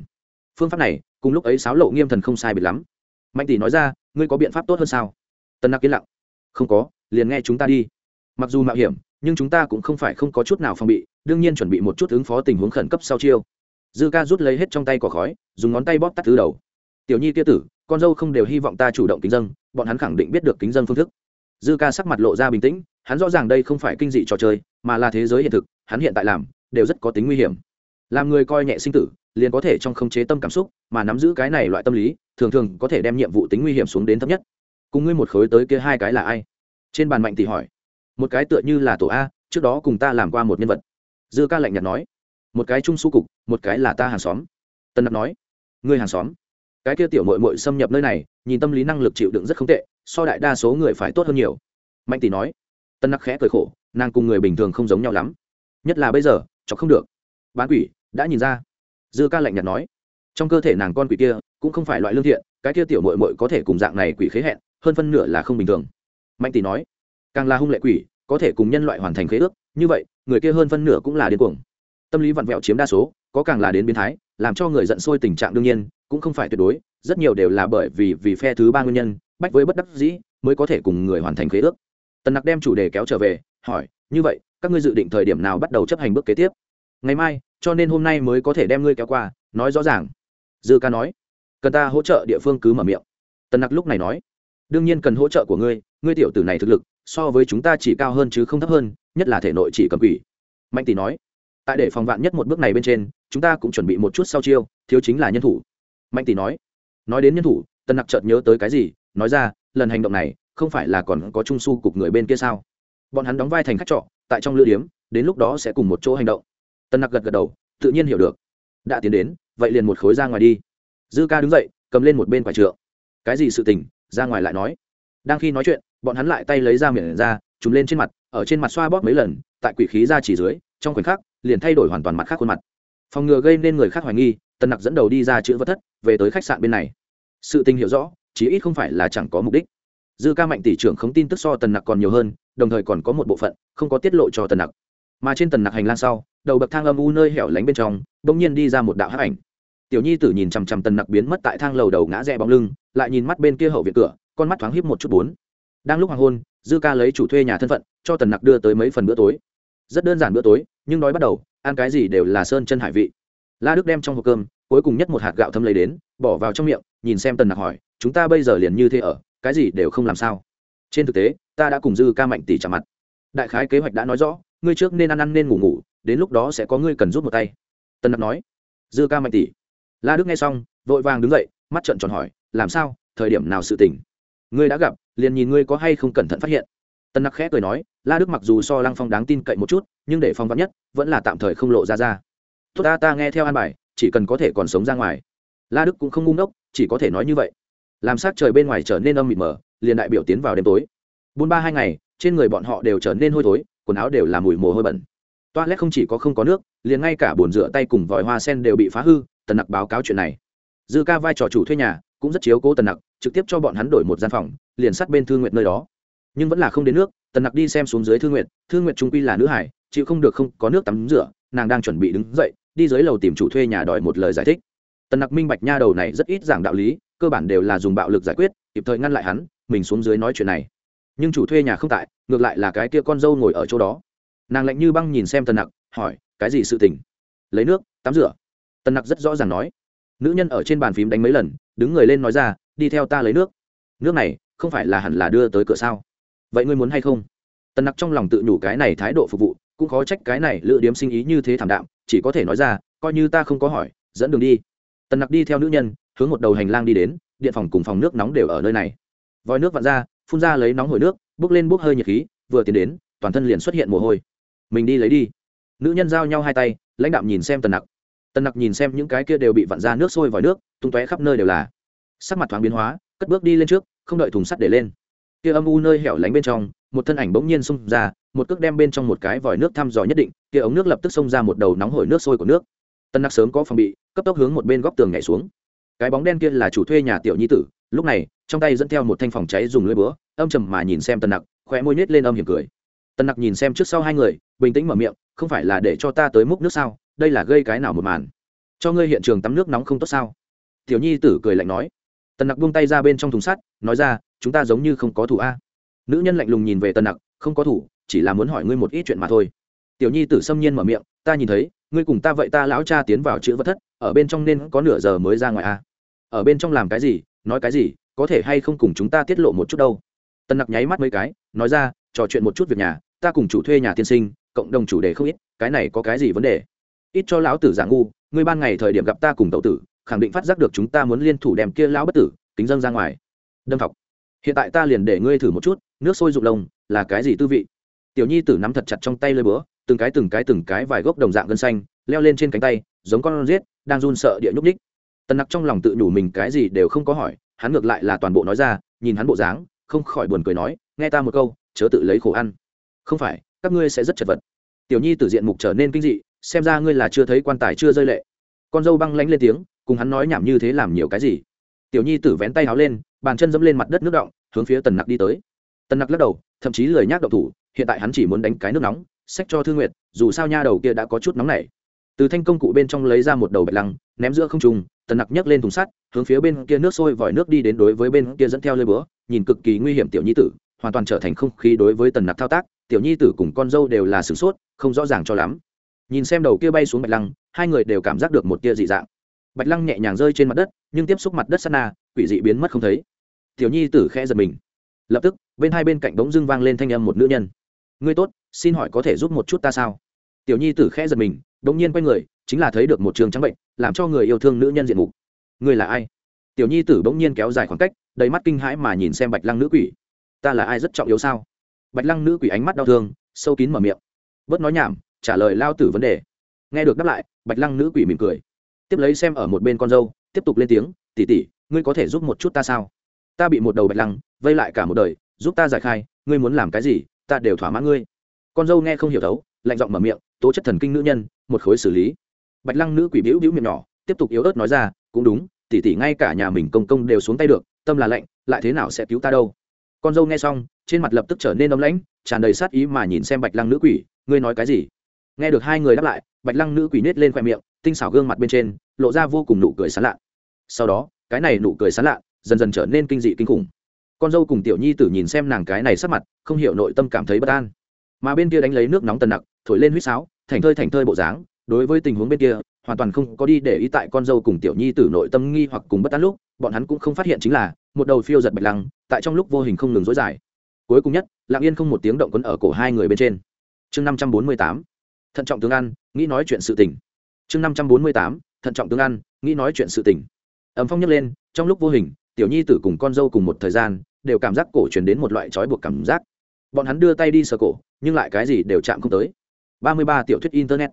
Speaker 1: Phương pháp này, cùng lúc ấy sáo lộ nghiêm thần không sai biệt lắm. Mạnh tỷ nói ra, ngươi có biện pháp tốt hơn sao? Tân nặc yên lặng, không có, liền nghe chúng ta đi. Mặc dù mạo hiểm, nhưng chúng ta cũng không phải không có chút nào phòng bị, đương nhiên chuẩn bị một chút ứng phó tình huống khẩn cấp sau chiêu. Dư ca rút lấy hết trong tay cỏ khói, dùng ngón tay bóp tắt thứ đầu. Tiểu nhi tia tử, con dâu không đều hy vọng ta chủ động kính dân, bọn hắn khẳng định biết được kính dân phương thức. Dư ca sắc mặt lộ ra bình tĩnh, hắn rõ ràng đây không phải kinh dị trò chơi, mà là thế giới hiện thực, hắn hiện tại làm đều rất có tính nguy hiểm. Làm người coi nhẹ sinh tử, liền có thể trong khống chế tâm cảm xúc, mà nắm giữ cái này loại tâm lý, thường thường có thể đem nhiệm vụ tính nguy hiểm xuống đến thấp nhất. Cùng ngươi một khối tới kia hai cái là ai? Trên bàn mạnh tỷ hỏi. Một cái tựa như là tổ a, trước đó cùng ta làm qua một nhân vật. Dư ca lạnh nhạt nói. Một cái trung su cục, một cái là ta hàng xóm. Tân nặc nói. Ngươi hàng xóm? Cái kia tiểu mội mội xâm nhập nơi này, nhìn tâm lý năng lực chịu đựng rất không tệ, so đại đa số người phải tốt hơn nhiều. Mạnh tỷ nói. Tân nặc khẽ cười khổ, nàng cùng người bình thường không giống nhau lắm. Nhất là bây giờ chọc không được. Bán quỷ, đã nhìn ra. Dư ca lạnh nhạt nói. Trong cơ thể nàng con quỷ kia, cũng không phải loại lương thiện, cái kia tiểu mội mội có thể cùng dạng này quỷ khế hẹn, hơn phân nửa là không bình thường. Mạnh tỷ nói, càng là hung lệ quỷ, có thể cùng nhân loại hoàn thành khế ước, như vậy, người kia hơn phân nửa cũng là điên cuồng. Tâm lý vặn vẹo chiếm đa số, có càng là đến biến thái, làm cho người giận sôi tình trạng đương nhiên, cũng không phải tuyệt đối, rất nhiều đều là bởi vì vì phe thứ ba nguyên nhân, bách với bất đắc dĩ, mới có thể cùng người hoàn thành khế ước. Tần nặc đem chủ đề kéo trở về hỏi, như vậy, các ngươi dự định thời điểm nào bắt đầu chấp hành bước kế tiếp? Ngày mai, cho nên hôm nay mới có thể đem ngươi kéo qua, nói rõ ràng. Dư ca nói. Cần ta hỗ trợ địa phương cứ mở miệng. Tần nặc lúc này nói. Đương nhiên cần hỗ trợ của ngươi ngươi tiểu tử này thực lực, so với chúng ta chỉ cao hơn chứ không thấp hơn, nhất là thể nội chỉ cầm quỷ. Mạnh tỷ nói. Tại để phòng vạn nhất một bước này bên trên, chúng ta cũng chuẩn bị một chút sau chiêu, thiếu chính là nhân thủ. Mạnh tỷ nói. Nói đến nhân thủ tân nặc chợt nhớ tới cái gì, nói ra, lần hành động này, không phải là còn có trung su cục người bên kia sao? Bọn hắn đóng vai thành khách trọ, tại trong lữ điếm, đến lúc đó sẽ cùng một chỗ hành động. Tân nặc gật gật đầu, tự nhiên hiểu được. Đã tiến đến, vậy liền một khối ra ngoài đi. Dư ca đứng dậy, cầm lên một bên quả trượng. Cái gì sự tình? Ra ngoài lại nói. Đang khi nói chuyện, bọn hắn lại tay lấy ra miệng ra, trùm lên trên mặt, ở trên mặt xoa bóp mấy lần, tại quỷ khí ra chỉ dưới, trong khoảnh khắc, liền thay đổi hoàn toàn mặt khác khuôn mặt. Phòng ngừa gây nên người khác hoài nghi, tân nặc dẫn đầu đi ra chữ vật thất, về tới khách sạn bên này. Sự tình hiểu rõ, chí ít không phải là chẳng có mục đích. Dư ca mạnh tỷ trưởng không tin tức so tần nặc còn nhiều hơn đồng thời còn có một bộ phận không có tiết lộ cho tần nặc. Mà trên tần nặc hành lang sau, đầu bậc thang âm u nơi hẻo lánh bên trong đ ỗ n g nhiên đi ra một đạo hát ảnh. Tiểu nhi tử nhìn chằm chằm tần nặc biến mất tại thang lầu đầu ngã rẽ bóng lưng, lại nhìn mắt bên kia hậu viện cửa, con mắt thoáng híp một chút bốn. Đang lúc hoàng hôn, dư ca lấy chủ thuê nhà thân phận, cho tần nặc đưa tới mấy phần bữa tối. Rất đơn giản bữa tối, nhưng đói bắt đầu, ăn cái gì đều là sơn chân hải vị. La đức đem trong hộp cơm, cuối cùng nhất một hạt gạo thấm lấy đến, bỏ vào trong miệng, nhìn xem tần nặc hỏi, chúng ta bây giờ liền như thế ở, cái gì đều không làm sao? Trên thực tế ta đã cùng dư ca mạnh tỷ trả mặt. Đại khái kế hoạch đã nói rõ, ngươi trước nên ăn ăn nên ngủ ngủ, đến lúc đó sẽ có ngươi cần rút một tay. Tân nặc nói. Dư ca mạnh tỷ la đức nghe xong, vội vàng đứng dậy, mắt trợn tròn hỏi, làm sao? Thời điểm nào sự tỉnh ngươi đã gặp, liền nhìn ngươi có hay không cẩn thận phát hiện. Tân nặc khẽ cười nói, la đức mặc dù so lăng phong đáng tin cậy một chút, nhưng để phong vắn nhất, vẫn là tạm thời không lộ ra ra. Tốt ta ta nghe theo an bài, chỉ cần có thể còn sống ra ngoài. La đức cũng không ngu ngốc, chỉ có thể nói như vậy. Làm sát trời bên ngoài trở nên âm mịt mờ, liền đại biểu tiến vào đêm tối bốn ba hai ngày, trên người bọn họ đều trở nên hôi thối, quần áo đều là mùi mồ hôi bẩn. Toa lét không chỉ có không có nước, liền ngay cả bồn rửa tay cùng vòi hoa sen đều bị phá hư, tần nặc báo cáo chuyện này. Dư ca vai trò chủ thuê nhà, cũng rất chiếu cố tần nặc, trực tiếp cho bọn hắn đổi một gian phòng, liền sát bên thư nguyện nơi đó. Nhưng vẫn là không đến nước, tần nặc đi xem xuống dưới thư nguyện thư nguyện trung quy là nữ hải, chịu không được không có nước tắm rửa, nàng đang chuẩn bị đứng dậy, đi dưới lầu tìm chủ thuê nhà đòi một lời giải thích. Tần nặc minh bạch nha đầu này rất ít giảng đạo lý, cơ bản đều là dùng bạo lực giải quyết, kịp thời ngăn lại hắn, mình xuống dưới nói chuyện này nhưng chủ thuê nhà không tại, ngược lại là cái kia con dâu ngồi ở chỗ đó. Nàng lạnh như băng nhìn xem tần nặc, hỏi, cái gì sự tình? Lấy nước, tắm rửa. Tần nặc rất rõ ràng nói. Nữ nhân ở trên bàn phím đánh mấy lần, đứng người lên nói ra, đi theo ta lấy nước. Nước này, không phải là hẳn là đưa tới cửa sao? Vậy ngươi muốn hay không? Tần nặc trong lòng tự nhủ cái này thái độ phục vụ, cũng khó trách cái này lựa điếm sinh ý như thế thảm đạm, chỉ có thể nói ra, coi như ta không có hỏi, dẫn đường đi. Tần nặc đi theo nữ nhân, hướng một đầu hành lang đi đến, điện phòng cùng phòng nước nóng đều ở nơi này. Vòi nước vặn ra phun ra lấy nóng hổi nước bước lên bốc hơi nhiệt khí, vừa tiến đến, toàn thân liền xuất hiện mồ hôi. Mình đi lấy đi. Nữ nhân giao nhau hai tay, lãnh đạo nhìn xem tần nặc. Tần nặc nhìn xem những cái kia đều bị vặn ra nước sôi vòi nước, tung tóe khắp nơi đều là. Sắc mặt thoáng biến hóa, cất bước đi lên trước, không đợi thùng sắt để lên. Kia âm u nơi hẻo lánh bên trong, một thân ảnh bỗng nhiên xông ra, một cước đem bên trong một cái vòi nước thăm dò nhất định, kia ống nước lập tức xông ra một đầu nóng hổi nước sôi của nước. Tân nặc sớm có phòng bị, cấp tốc hướng một bên góc tường nhảy xuống. Cái bóng đen kia là chủ thuê nhà tiểu nhi tử lúc này, trong tay dẫn theo một thanh phòng cháy dùng lưỡi búa, âm trầm mà nhìn xem tân nặc, khóe môi nết lên âm hiểm cười. Tân nặc nhìn xem trước sau hai người, bình tĩnh mở miệng, không phải là để cho ta tới múc nước sao? Đây là gây cái nào một màn? Cho ngươi hiện trường tắm nước nóng không tốt sao? Tiểu nhi tử cười lạnh nói. Tần nặc buông tay ra bên trong thùng sắt, nói ra, chúng ta giống như không có thủ a. Nữ nhân lạnh lùng nhìn về tần nặc, không có thủ, chỉ là muốn hỏi ngươi một ít chuyện mà thôi. Tiểu nhi tử xâm nhiên mở miệng, ta nhìn thấy, ngươi cùng ta vậy ta lão cha tiến vào chữ vật thất, ở bên trong nên có nửa giờ mới ra ngoài a. Ở bên trong làm cái gì? Nói cái gì, có thể hay không cùng chúng ta tiết lộ một chút đâu. Tân nặc nháy mắt mấy cái, nói ra, trò chuyện một chút việc nhà, ta cùng chủ thuê nhà tiên sinh, cộng đồng chủ đề không ít, cái này có cái gì vấn đề? Ít cho lão tử giả ngu, ngươi ban ngày thời điểm gặp ta cùng tậu tử, khẳng định phát giác được chúng ta muốn liên thủ đem kia lão bất tử tính dâng ra ngoài. Đâm thọc. Hiện tại ta liền để ngươi thử một chút, nước sôi rụng lồng là cái gì tư vị? Tiểu nhi tử nắm thật chặt trong tay lơi búa, từng cái từng cái từng cái vài gốc đồng dạng gân xanh, leo lên trên cánh tay, giống con rết, đang run sợ địa nhúc ních tần nặc trong lòng tự nhủ mình cái gì đều không có hỏi, hắn ngược lại là toàn bộ nói ra, nhìn hắn bộ dáng, không khỏi buồn cười nói, nghe ta một câu, chớ tự lấy khổ ăn. Không phải, các ngươi sẽ rất chật vật. Tiểu nhi tử diện mục trở nên kinh dị, xem ra ngươi là chưa thấy quan tài chưa rơi lệ. Con dâu băng lánh lên tiếng, cùng hắn nói nhảm như thế làm nhiều cái gì? Tiểu nhi tử vén tay háo lên, bàn chân dẫm lên mặt đất nước động, hướng phía tần nặc đi tới. Tần nặc lắc đầu, thậm chí lười nhác động thủ, hiện tại hắn chỉ muốn đánh cái nước nóng sách cho thư nguyệt, dù sao nha đầu kia đã có chút nóng này từ thanh công cụ bên trong lấy ra một đầu bạch lăng, ném giữa không trùng tần nặc nhấc lên thùng sắt, hướng phía bên kia nước sôi vòi nước đi đến đối với bên kia dẫn theo lơi búa, nhìn cực kỳ nguy hiểm tiểu nhi tử, hoàn toàn trở thành không khí đối với tần nặc thao tác, tiểu nhi tử cùng con dâu đều là sửng sốt, không rõ ràng cho lắm. Nhìn xem đầu kia bay xuống bạch lăng, hai người đều cảm giác được một tia dị dạng. Bạch lăng nhẹ nhàng rơi trên mặt đất, nhưng tiếp xúc mặt đất sana quỷ dị biến mất không thấy. Tiểu nhi tử khẽ giật mình. Lập tức, bên hai bên cạnh bỗng dưng vang lên thanh âm một nữ nhân. Ngươi tốt, xin hỏi có thể giúp một chút ta sao? Tiểu nhi tử khẽ giật mình đông nhiên quay người, chính là thấy được một trường trắng bệnh, làm cho người yêu thương nữ nhân diện mục. Ngươi là ai? Tiểu nhi tử bỗng nhiên kéo dài khoảng cách, đầy mắt kinh hãi mà nhìn xem bạch lăng nữ quỷ. Ta là ai rất trọng yếu sao? Bạch lăng nữ quỷ ánh mắt đau thương, sâu kín mở miệng. Bớt nói nhảm, trả lời lao tử vấn đề. Nghe được đáp lại, bạch lăng nữ quỷ mỉm cười. Tiếp lấy xem ở một bên con dâu, tiếp tục lên tiếng tỉ tỉ ngươi có thể giúp một chút ta sao? Ta bị một đầu bạch lăng vây lại cả một đời, giúp ta giải khai, ngươi muốn làm cái gì, ta đều thỏa mãn ngươi. Con dâu nghe không hiểu thấu, lạnh giọng mở miệng, tố chất thần kinh nữ nhân một khối xử lý. Bạch lăng nữ quỷ bĩu bĩu miệng nhỏ, tiếp tục yếu ớt nói ra, cũng đúng, tỉ tỉ ngay cả nhà mình công công đều xuống tay được, tâm là lạnh, lại thế nào sẽ cứu ta đâu? Con dâu nghe xong, trên mặt lập tức trở nên ấm lãnh, tràn đầy sát ý mà nhìn xem bạch lăng nữ quỷ, ngươi nói cái gì? Nghe được hai người đáp lại, bạch lăng nữ quỷ nết lên khoe miệng, tinh xảo gương mặt bên trên, lộ ra vô cùng nụ cười sán lạ sau đó, cái này nụ cười sán lạ dần dần trở nên kinh dị kinh khủng. Con dâu cùng tiểu nhi tử nhìn xem nàng cái này sắc mặt, không hiểu nội tâm cảm thấy bất an. Mà bên kia đánh lấy nước nóng tần nặc, thổi lên huýt sáo thành thơi thành thơi bộ dáng, đối với tình huống bên kia, hoàn toàn không có đi để ý tại con dâu cùng tiểu nhi tử nội tâm nghi hoặc cùng bất an lúc, bọn hắn cũng không phát hiện chính là, một đầu phiêu giật bạch lăng, tại trong lúc vô hình không ngừng dối dài. Cuối cùng nhất, lặng yên không một tiếng động quấn ở cổ hai người bên trên. Chương năm trăm bốn mươi tám, thận trọng tướng ăn, nghĩ nói chuyện sự tình. Chương năm trăm bốn mươi tám, thận trọng tướng ăn, nghĩ nói chuyện sự tình. Ẩm phong nhấc lên, trong lúc vô hình, tiểu nhi tử cùng con dâu cùng một thời gian, đều cảm giác cổ truyền đến một loại trói buộc cảm giác. Bọn hắn đưa tay đi sờ cổ, nhưng lại cái gì đều chạm không tới ba mươi ba tiểu thuyết internet.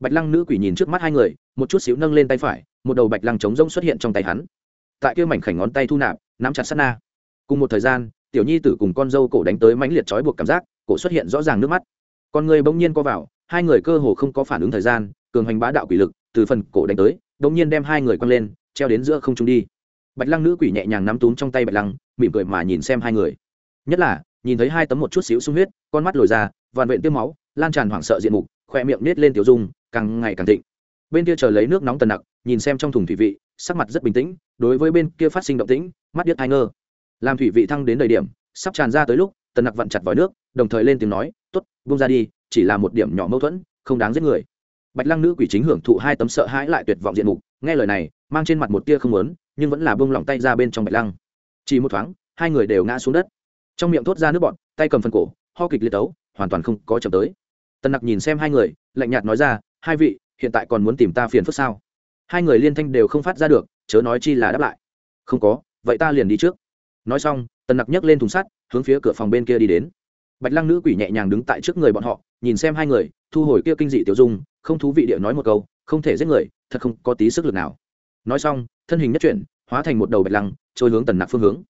Speaker 1: Bạch lăng nữ quỷ nhìn trước mắt hai người, một chút xíu nâng lên tay phải, một đầu bạch lăng trống rỗng xuất hiện trong tay hắn. Tại kia mảnh khảnh ngón tay thu nạp, nắm chặt sát na. Cùng một thời gian, tiểu nhi tử cùng con dâu cổ đánh tới mãnh liệt trói buộc cảm giác, cổ xuất hiện rõ ràng nước mắt. Con người bỗng nhiên co vào, hai người cơ hồ không có phản ứng thời gian, cường hành bá đạo quỷ lực, từ phần cổ đánh tới, bỗng nhiên đem hai người quăng lên, treo đến giữa không trung đi. Bạch lăng nữ quỷ nhẹ nhàng nắm túm trong tay bạch lăng, mỉm cười mà nhìn xem hai người. Nhất là, nhìn thấy hai tấm một chút xíu sung huyết, con mắt lồi ra vằn vện tiêu máu lan tràn hoảng sợ diện mục khoe miệng nết lên tiểu dung, càng ngày càng thịnh. Bên kia chờ lấy nước nóng tần nặc, nhìn xem trong thùng thủy vị, sắc mặt rất bình tĩnh, đối với bên kia phát sinh động tĩnh, mắt điếc hai ngơ. Làm thủy vị thăng đến đầy điểm, sắp tràn ra tới lúc, tần nặc vặn chặt vòi nước, đồng thời lên tiếng nói t ố t bung ra đi, chỉ là một điểm nhỏ mâu thuẫn, không đáng giết người. Bạch lăng nữ quỷ chính hưởng thụ hai tấm sợ hãi lại tuyệt vọng diện mục, nghe lời này, mang trên mặt một tia không lớn nhưng vẫn là bông lỏng tay ra bên trong bạch lăng. Chỉ một thoáng, hai người đều ngã xuống đất. Trong miệng thốt ra nước bọn tay cầm phần cổ, ho kịch liệt tấu, hoàn toàn không có chậm tới tần nặc nhìn xem hai người, lạnh nhạt nói ra, hai vị, hiện tại còn muốn tìm ta phiền phức sao? Hai người liên thanh đều không phát ra được, chớ nói chi là đáp lại. Không có, vậy ta liền đi trước. Nói xong, tần nặc nhấc lên thùng sắt, hướng phía cửa phòng bên kia đi đến. Bạch lăng nữ quỷ nhẹ nhàng đứng tại trước người bọn họ, nhìn xem hai người, thu hồi kia kinh dị tiểu dung, không thú vị địa nói một câu, không thể giết người, thật không có tí sức lực nào. Nói xong, thân hình nhất chuyển, hóa thành một đầu bạch lăng, trôi hướng tần nặc phương hướng.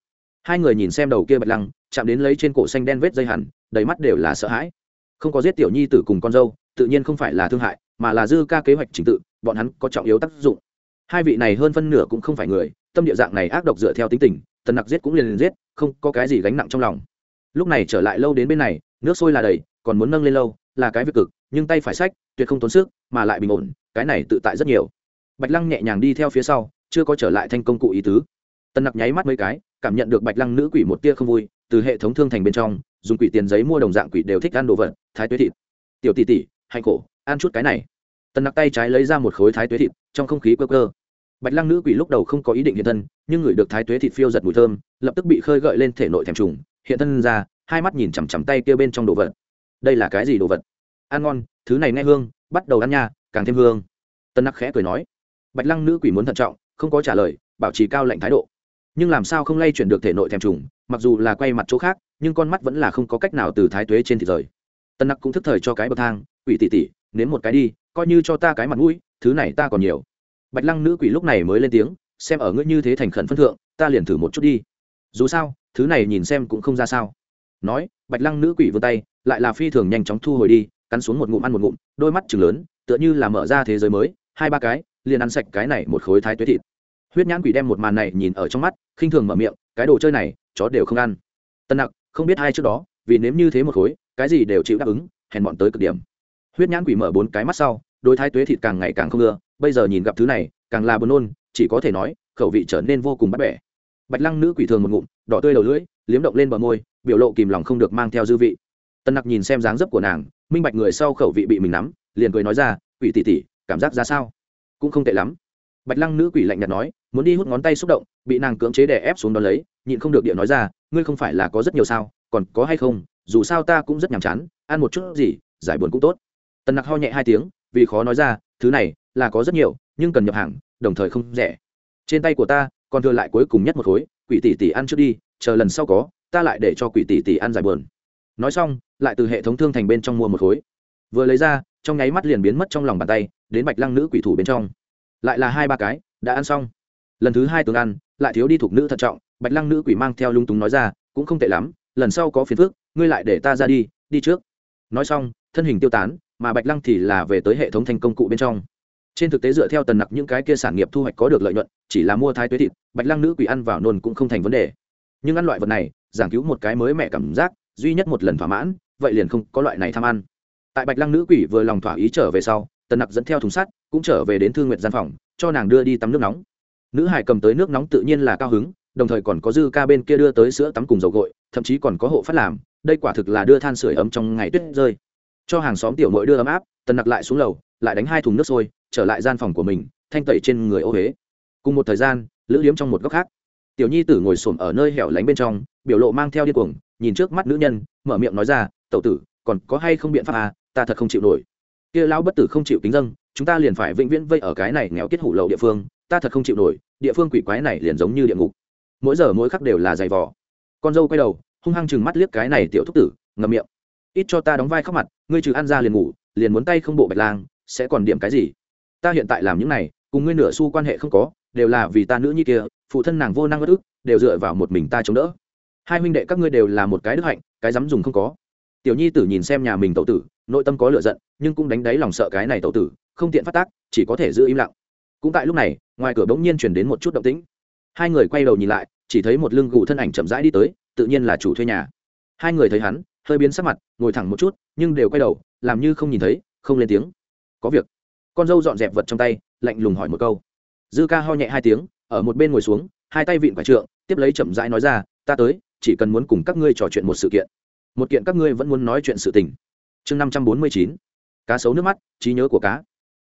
Speaker 1: Hai người nhìn xem đầu kia bạch lăng, chạm đến lấy trên cổ xanh đen vết dây hẳn, đầy mắt đều là sợ hãi không có giết tiểu nhi tử cùng con dâu, tự nhiên không phải là thương hại, mà là dư ca kế hoạch trình tự, bọn hắn có trọng yếu tác dụng. Hai vị này hơn phân nửa cũng không phải người, tâm địa dạng này ác độc dựa theo tính tình, tần nặc giết cũng liền liền giết, không có cái gì gánh nặng trong lòng. Lúc này trở lại lâu đến bên này, nước sôi là đầy, còn muốn nâng lên lâu, là cái việc cực, nhưng tay phải sách, tuyệt không tốn sức, mà lại bình ổn, cái này tự tại rất nhiều. Bạch lăng nhẹ nhàng đi theo phía sau, chưa có trở lại thành công cụ ý tứ. Tần nặc nháy mắt mấy cái, cảm nhận được bạch lăng nữ quỷ một tia không vui, từ hệ thống thương thành bên trong dùng quỷ tiền giấy mua đồng dạng quỷ đều thích ăn đồ vật, thái tuế thịt. Tiểu tỷ tỷ hạnh cổ ăn chút cái này. Tần nặc tay trái lấy ra một khối thái tuế thịt, trong không khí cơ cơ bạch lăng nữ quỷ lúc đầu không có ý định hiện thân, nhưng ngửi được thái tuế thịt phiêu giật mùi thơm, lập tức bị khơi gợi lên thể nội thèm trùng, hiện thân ra, hai mắt nhìn chằm chằm tay kia bên trong đồ vật. Đây là cái gì đồ vật? Ăn ngon, thứ này nghe hương, bắt đầu ăn nha, càng thêm hương. Tân nặc khẽ cười nói. Bạch lăng nữ quỷ muốn thận trọng, không có trả lời, bảo trì cao lạnh thái độ. Nhưng làm sao không lay chuyển được thể nội thèm trùng, mặc dù là quay mặt chỗ khác nhưng con mắt vẫn là không có cách nào từ thái tuế trên thịt rời. Tân nặc cũng thức thời cho cái bậc thang, quỷ tỉ tỉ nếm một cái đi, coi như cho ta cái mặt mũi, thứ này ta còn nhiều. Bạch lăng nữ quỷ lúc này mới lên tiếng, xem ở ngươi như thế thành khẩn phân thượng, ta liền thử một chút đi. Dù sao, thứ này nhìn xem cũng không ra sao. Nói, bạch lăng nữ quỷ vươn tay, lại là phi thường nhanh chóng thu hồi đi, cắn xuống một ngụm ăn một ngụm, đôi mắt chừng lớn, tựa như là mở ra thế giới mới, hai ba cái, liền ăn sạch cái này một khối thái tuế thịt. Huyết nhãn quỷ đem một màn này nhìn ở trong mắt, khinh thường mở miệng, cái đồ chơi này, chó đều không ăn. Tân nặc không biết hai trước đó, vì nếm như thế một khối, cái gì đều chịu đáp ứng, hèn bọn tới cực điểm. Huyết nhãn quỷ mở bốn cái mắt sau đôi thái tuế thịt càng ngày càng không ưa, bây giờ nhìn gặp thứ này, càng là buồn nôn, chỉ có thể nói, khẩu vị trở nên vô cùng bắt bẻ. Bạch lăng nữ quỷ thường một ngụm, đỏ tươi đầu lưỡi, liếm động lên bờ môi, biểu lộ kìm lòng không được mang theo dư vị. Tân nặc nhìn xem dáng dấp của nàng, minh bạch người sau khẩu vị bị mình nắm, liền cười nói ra, quỷ tỉ tỉ cảm giác ra sao? Cũng không tệ lắm. Bạch lăng nữ quỷ lạnh nhạt nói muốn đi hút ngón tay xúc động, bị nàng cưỡng chế đè ép xuống đó lấy, nhịn không được địa nói ra, ngươi không phải là có rất nhiều sao, còn có hay không? Dù sao ta cũng rất nhàm chán, ăn một chút gì, giải buồn cũng tốt. Tần nặc ho nhẹ hai tiếng, vì khó nói ra, thứ này là có rất nhiều, nhưng cần nhập hàng, đồng thời không rẻ. Trên tay của ta còn thừa lại cuối cùng nhất một khối, quỷ tỷ tỷ ăn trước đi, chờ lần sau có, ta lại để cho quỷ tỷ tỷ ăn giải buồn. Nói xong, lại từ hệ thống thương thành bên trong mua một khối. Vừa lấy ra, trong nháy mắt liền biến mất trong lòng bàn tay, đến bạch lăng nữ quỷ thủ bên trong. Lại là hai ba cái, đã ăn xong lần thứ hai tướng ăn, lại thiếu đi thuộc nữ thận trọng, bạch lăng nữ quỷ mang theo lung túng nói ra, cũng không tệ lắm, lần sau có phiền phức, ngươi lại để ta ra đi đi trước. Nói xong, thân hình tiêu tán, mà bạch lăng thì là về tới hệ thống thành công cụ bên trong. Trên thực tế dựa theo tần nặc những cái kia sản nghiệp thu hoạch có được lợi nhuận, chỉ là mua thái tuế thịt, bạch lăng nữ quỷ ăn vào nôn cũng không thành vấn đề. Nhưng ăn loại vật này, giảng cứu một cái mới mẹ cảm giác, duy nhất một lần thỏa mãn, vậy liền không có loại này tham ăn. Tại bạch lăng nữ quỷ vừa lòng thỏa ý trở về sau, tần nặc dẫn theo thùng sắt, cũng trở về đến thương nguyện gian phòng, cho nàng đưa đi tắm nước nóng nữ hải cầm tới nước nóng tự nhiên là cao hứng đồng thời còn có dư ca bên kia đưa tới sữa tắm cùng dầu gội thậm chí còn có hộ phát làm đây quả thực là đưa than sửa ấm trong ngày tuyết rơi. Cho hàng xóm tiểu mội đưa ấm áp tần nặc lại xuống lầu lại đánh hai thùng nước sôi trở lại gian phòng của mình thanh tẩy trên người ô huế cùng một thời gian lữ liếm trong một góc khác. Tiểu nhi tử ngồi xổm ở nơi hẻo lánh bên trong biểu lộ mang theo điên cuồng nhìn trước mắt nữ nhân mở miệng nói ra tẩu tử còn có hay không biện pháp à ta thật không chịu nổi. Kia lão bất tử không chịu kính dân, chúng ta liền phải vĩnh viễn vây ở cái này nghèo kết hủ lậu địa phương ta thật không chịu nổi, địa phương quỷ quái này liền giống như địa ngục. Mỗi giờ mỗi khắc đều là dày vò. Con dâu quay đầu, hung hăng chừng mắt liếc cái này tiểu thúc tử, ngậm miệng. Ít cho ta đóng vai khóc mặt, ngươi trừ ăn ra liền ngủ, liền muốn tay không bộ bạch lang, sẽ còn điểm cái gì? Ta hiện tại làm những này, cùng ngươi nửa xu quan hệ không có, đều là vì ta nữ nhi kia, phụ thân nàng vô năng bất ức, đều dựa vào một mình ta chống đỡ. Hai huynh đệ các ngươi đều là một cái đức hạnh, cái dám dùng không có. Tiểu nhi tử nhìn xem nhà mình tậu tử, nội tâm có lựa giận, nhưng cũng đánh đáy lòng sợ cái này tậu tử, không tiện phát tác, chỉ có thể giữ im lặng cũng tại lúc này, ngoài cửa bỗng nhiên chuyển đến một chút động tĩnh. Hai người quay đầu nhìn lại, chỉ thấy một lưng gù thân ảnh chậm rãi đi tới, tự nhiên là chủ thuê nhà. Hai người thấy hắn, hơi biến sắc mặt, ngồi thẳng một chút, nhưng đều quay đầu, làm như không nhìn thấy, không lên tiếng. Có việc. Con dâu dọn dẹp vật trong tay, lạnh lùng hỏi một câu. Dư ca ho nhẹ hai tiếng, ở một bên ngồi xuống, hai tay vịn quả trượng, tiếp lấy chậm rãi nói ra, ta tới, chỉ cần muốn cùng các ngươi trò chuyện một sự kiện. Một kiện các ngươi vẫn muốn nói chuyện sự tình. Chương năm trăm bốn mươi chín. Cá sấu nước mắt, trí nhớ của cá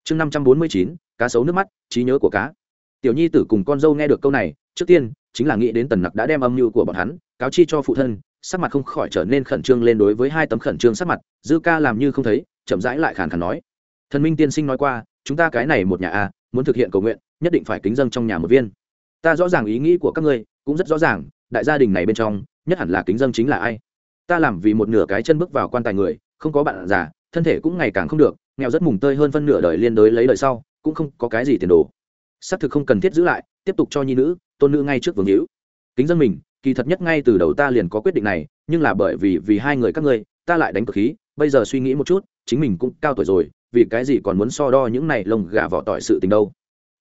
Speaker 1: chương năm trăm bốn mươi chín, cá sấu nước mắt, trí nhớ của cá. Tiểu nhi tử cùng con dâu nghe được câu này, trước tiên, chính là nghĩ đến tần nặc đã đem âm mưu của bọn hắn cáo chi cho phụ thân, sắc mặt không khỏi trở nên khẩn trương lên đối với hai tấm khẩn trương sắc mặt, dư ca làm như không thấy, chậm rãi lại khàn khàn nói. Thần minh tiên sinh nói qua, chúng ta cái này một nhà a, muốn thực hiện cầu nguyện, nhất định phải kính dâng trong nhà một viên. Ta rõ ràng ý nghĩ của các ngươi, cũng rất rõ ràng, đại gia đình này bên trong, nhất hẳn là kính dâng chính là ai? Ta làm vì một nửa cái chân bước vào quan tài người, không có bạn già, thân thể cũng ngày càng không được nghèo rất mùng tơi hơn phân nửa đời liên đối lấy đời sau, cũng không có cái gì tiền đồ. Xác thực không cần thiết giữ lại, tiếp tục cho nhi nữ, tôn nữ ngay trước vương hữu. Kính dân mình, kỳ thật nhất ngay từ đầu ta liền có quyết định này, nhưng là bởi vì vì hai người các ngươi, ta lại đánh cực khí, bây giờ suy nghĩ một chút, chính mình cũng cao tuổi rồi, vì cái gì còn muốn so đo những này lồng gà vỏ tỏi sự tình đâu.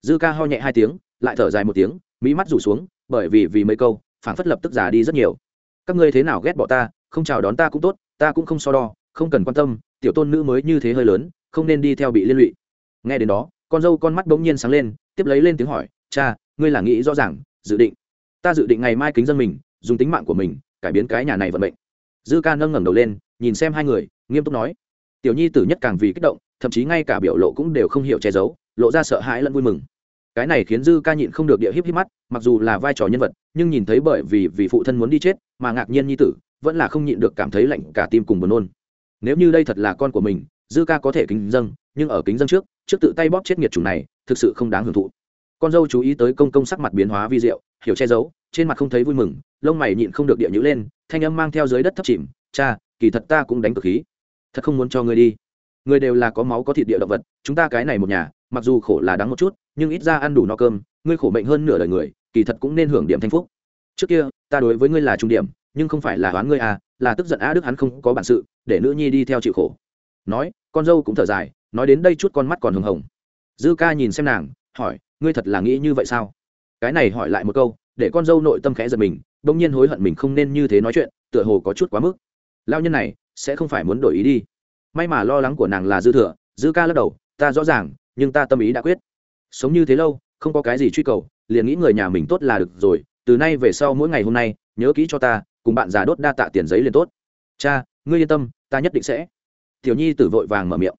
Speaker 1: Dư ca ho nhẹ hai tiếng, lại thở dài một tiếng, mỹ mắt rủ xuống, bởi vì vì mấy câu, phảng phất lập tức già đi rất nhiều. Các ngươi thế nào ghét bỏ ta, không chào đón ta cũng tốt, ta cũng không so đo, không cần quan tâm, tiểu tôn nữ mới như thế hơi lớn không nên đi theo bị liên lụy. Nghe đến đó, con dâu con mắt bỗng nhiên sáng lên, tiếp lấy lên tiếng hỏi, cha, ngươi là nghĩ rõ ràng, dự định, ta dự định ngày mai kính dân mình, dùng tính mạng của mình, cải biến cái nhà này vận mệnh. Dư ca nâng ngẩng đầu lên, nhìn xem hai người, nghiêm túc nói, tiểu nhi tử nhất càng vì kích động, thậm chí ngay cả biểu lộ cũng đều không hiểu che giấu, lộ ra sợ hãi lẫn vui mừng. Cái này khiến dư ca nhịn không được địa híp híp mắt, mặc dù là vai trò nhân vật, nhưng nhìn thấy bởi vì vì phụ thân muốn đi chết mà ngạc nhiên nhi tử, vẫn là không nhịn được cảm thấy lạnh cả tim cùng buồn nôn. Nếu như đây thật là con của mình dư ca có thể kính dâng nhưng ở kính dâng trước trước tự tay bóp chết nghiệt chủng này, thực sự không đáng hưởng thụ. Con dâu chú ý tới công công sắc mặt biến hóa vi diệu, hiểu che giấu, trên mặt không thấy vui mừng, lông mày nhịn không được địa nhữ lên, thanh âm mang theo dưới đất thấp chìm, cha, kỳ thật ta cũng đánh cực khí. Thật không muốn cho ngươi đi. Người đều là có máu có thịt địa động vật, chúng ta cái này một nhà, mặc dù khổ là đắng một chút, nhưng ít ra ăn đủ no cơm, ngươi khổ mệnh hơn nửa đời người, kỳ thật cũng nên hưởng điểm thanh phúc. Trước kia, ta đối với ngươi là trung điểm, nhưng không phải là đoán ngươi à là tức giận a đức hắn không có bản sự, để nữ nhi đi theo chịu khổ nói, con dâu cũng thở dài, nói đến đây chút con mắt còn hừng hồng. Dư ca nhìn xem nàng, hỏi, ngươi thật là nghĩ như vậy sao? Cái này hỏi lại một câu, để con dâu nội tâm khẽ giật mình, bỗng nhiên hối hận mình không nên như thế nói chuyện, tựa hồ có chút quá mức. Lao nhân này, sẽ không phải muốn đổi ý đi. May mà lo lắng của nàng là dư thừa, dư ca lắc đầu, ta rõ ràng, nhưng ta tâm ý đã quyết. Sống như thế lâu, không có cái gì truy cầu, liền nghĩ người nhà mình tốt là được rồi, từ nay về sau mỗi ngày hôm nay, nhớ kỹ cho ta, cùng bạn già đốt đa tạ tiền giấy liền tốt. Cha, ngươi yên tâm, ta nhất định sẽ tiểu nhi tử vội vàng mở miệng.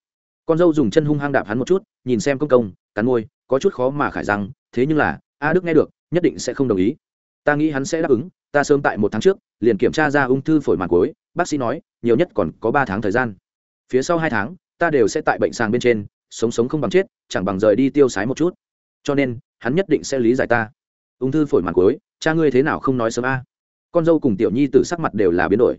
Speaker 1: Con dâu dùng chân hung hăng đạp hắn một chút, nhìn xem công công, cắn môi, có chút khó mà khải rằng thế nhưng là, a đức nghe được, nhất định sẽ không đồng ý. Ta nghĩ hắn sẽ đáp ứng, ta sớm tại một tháng trước, liền kiểm tra ra ung thư phổi màng cối bác sĩ nói, nhiều nhất còn có ba tháng thời gian. Phía sau hai tháng, ta đều sẽ tại bệnh sàng bên trên, sống sống không bằng chết, chẳng bằng rời đi tiêu sái một chút. Cho nên, hắn nhất định sẽ lý giải ta. Ung thư phổi màng cối cha ngươi thế nào không nói sớm a? Con dâu cùng tiểu nhi t sắc mặt đều là biến đổi.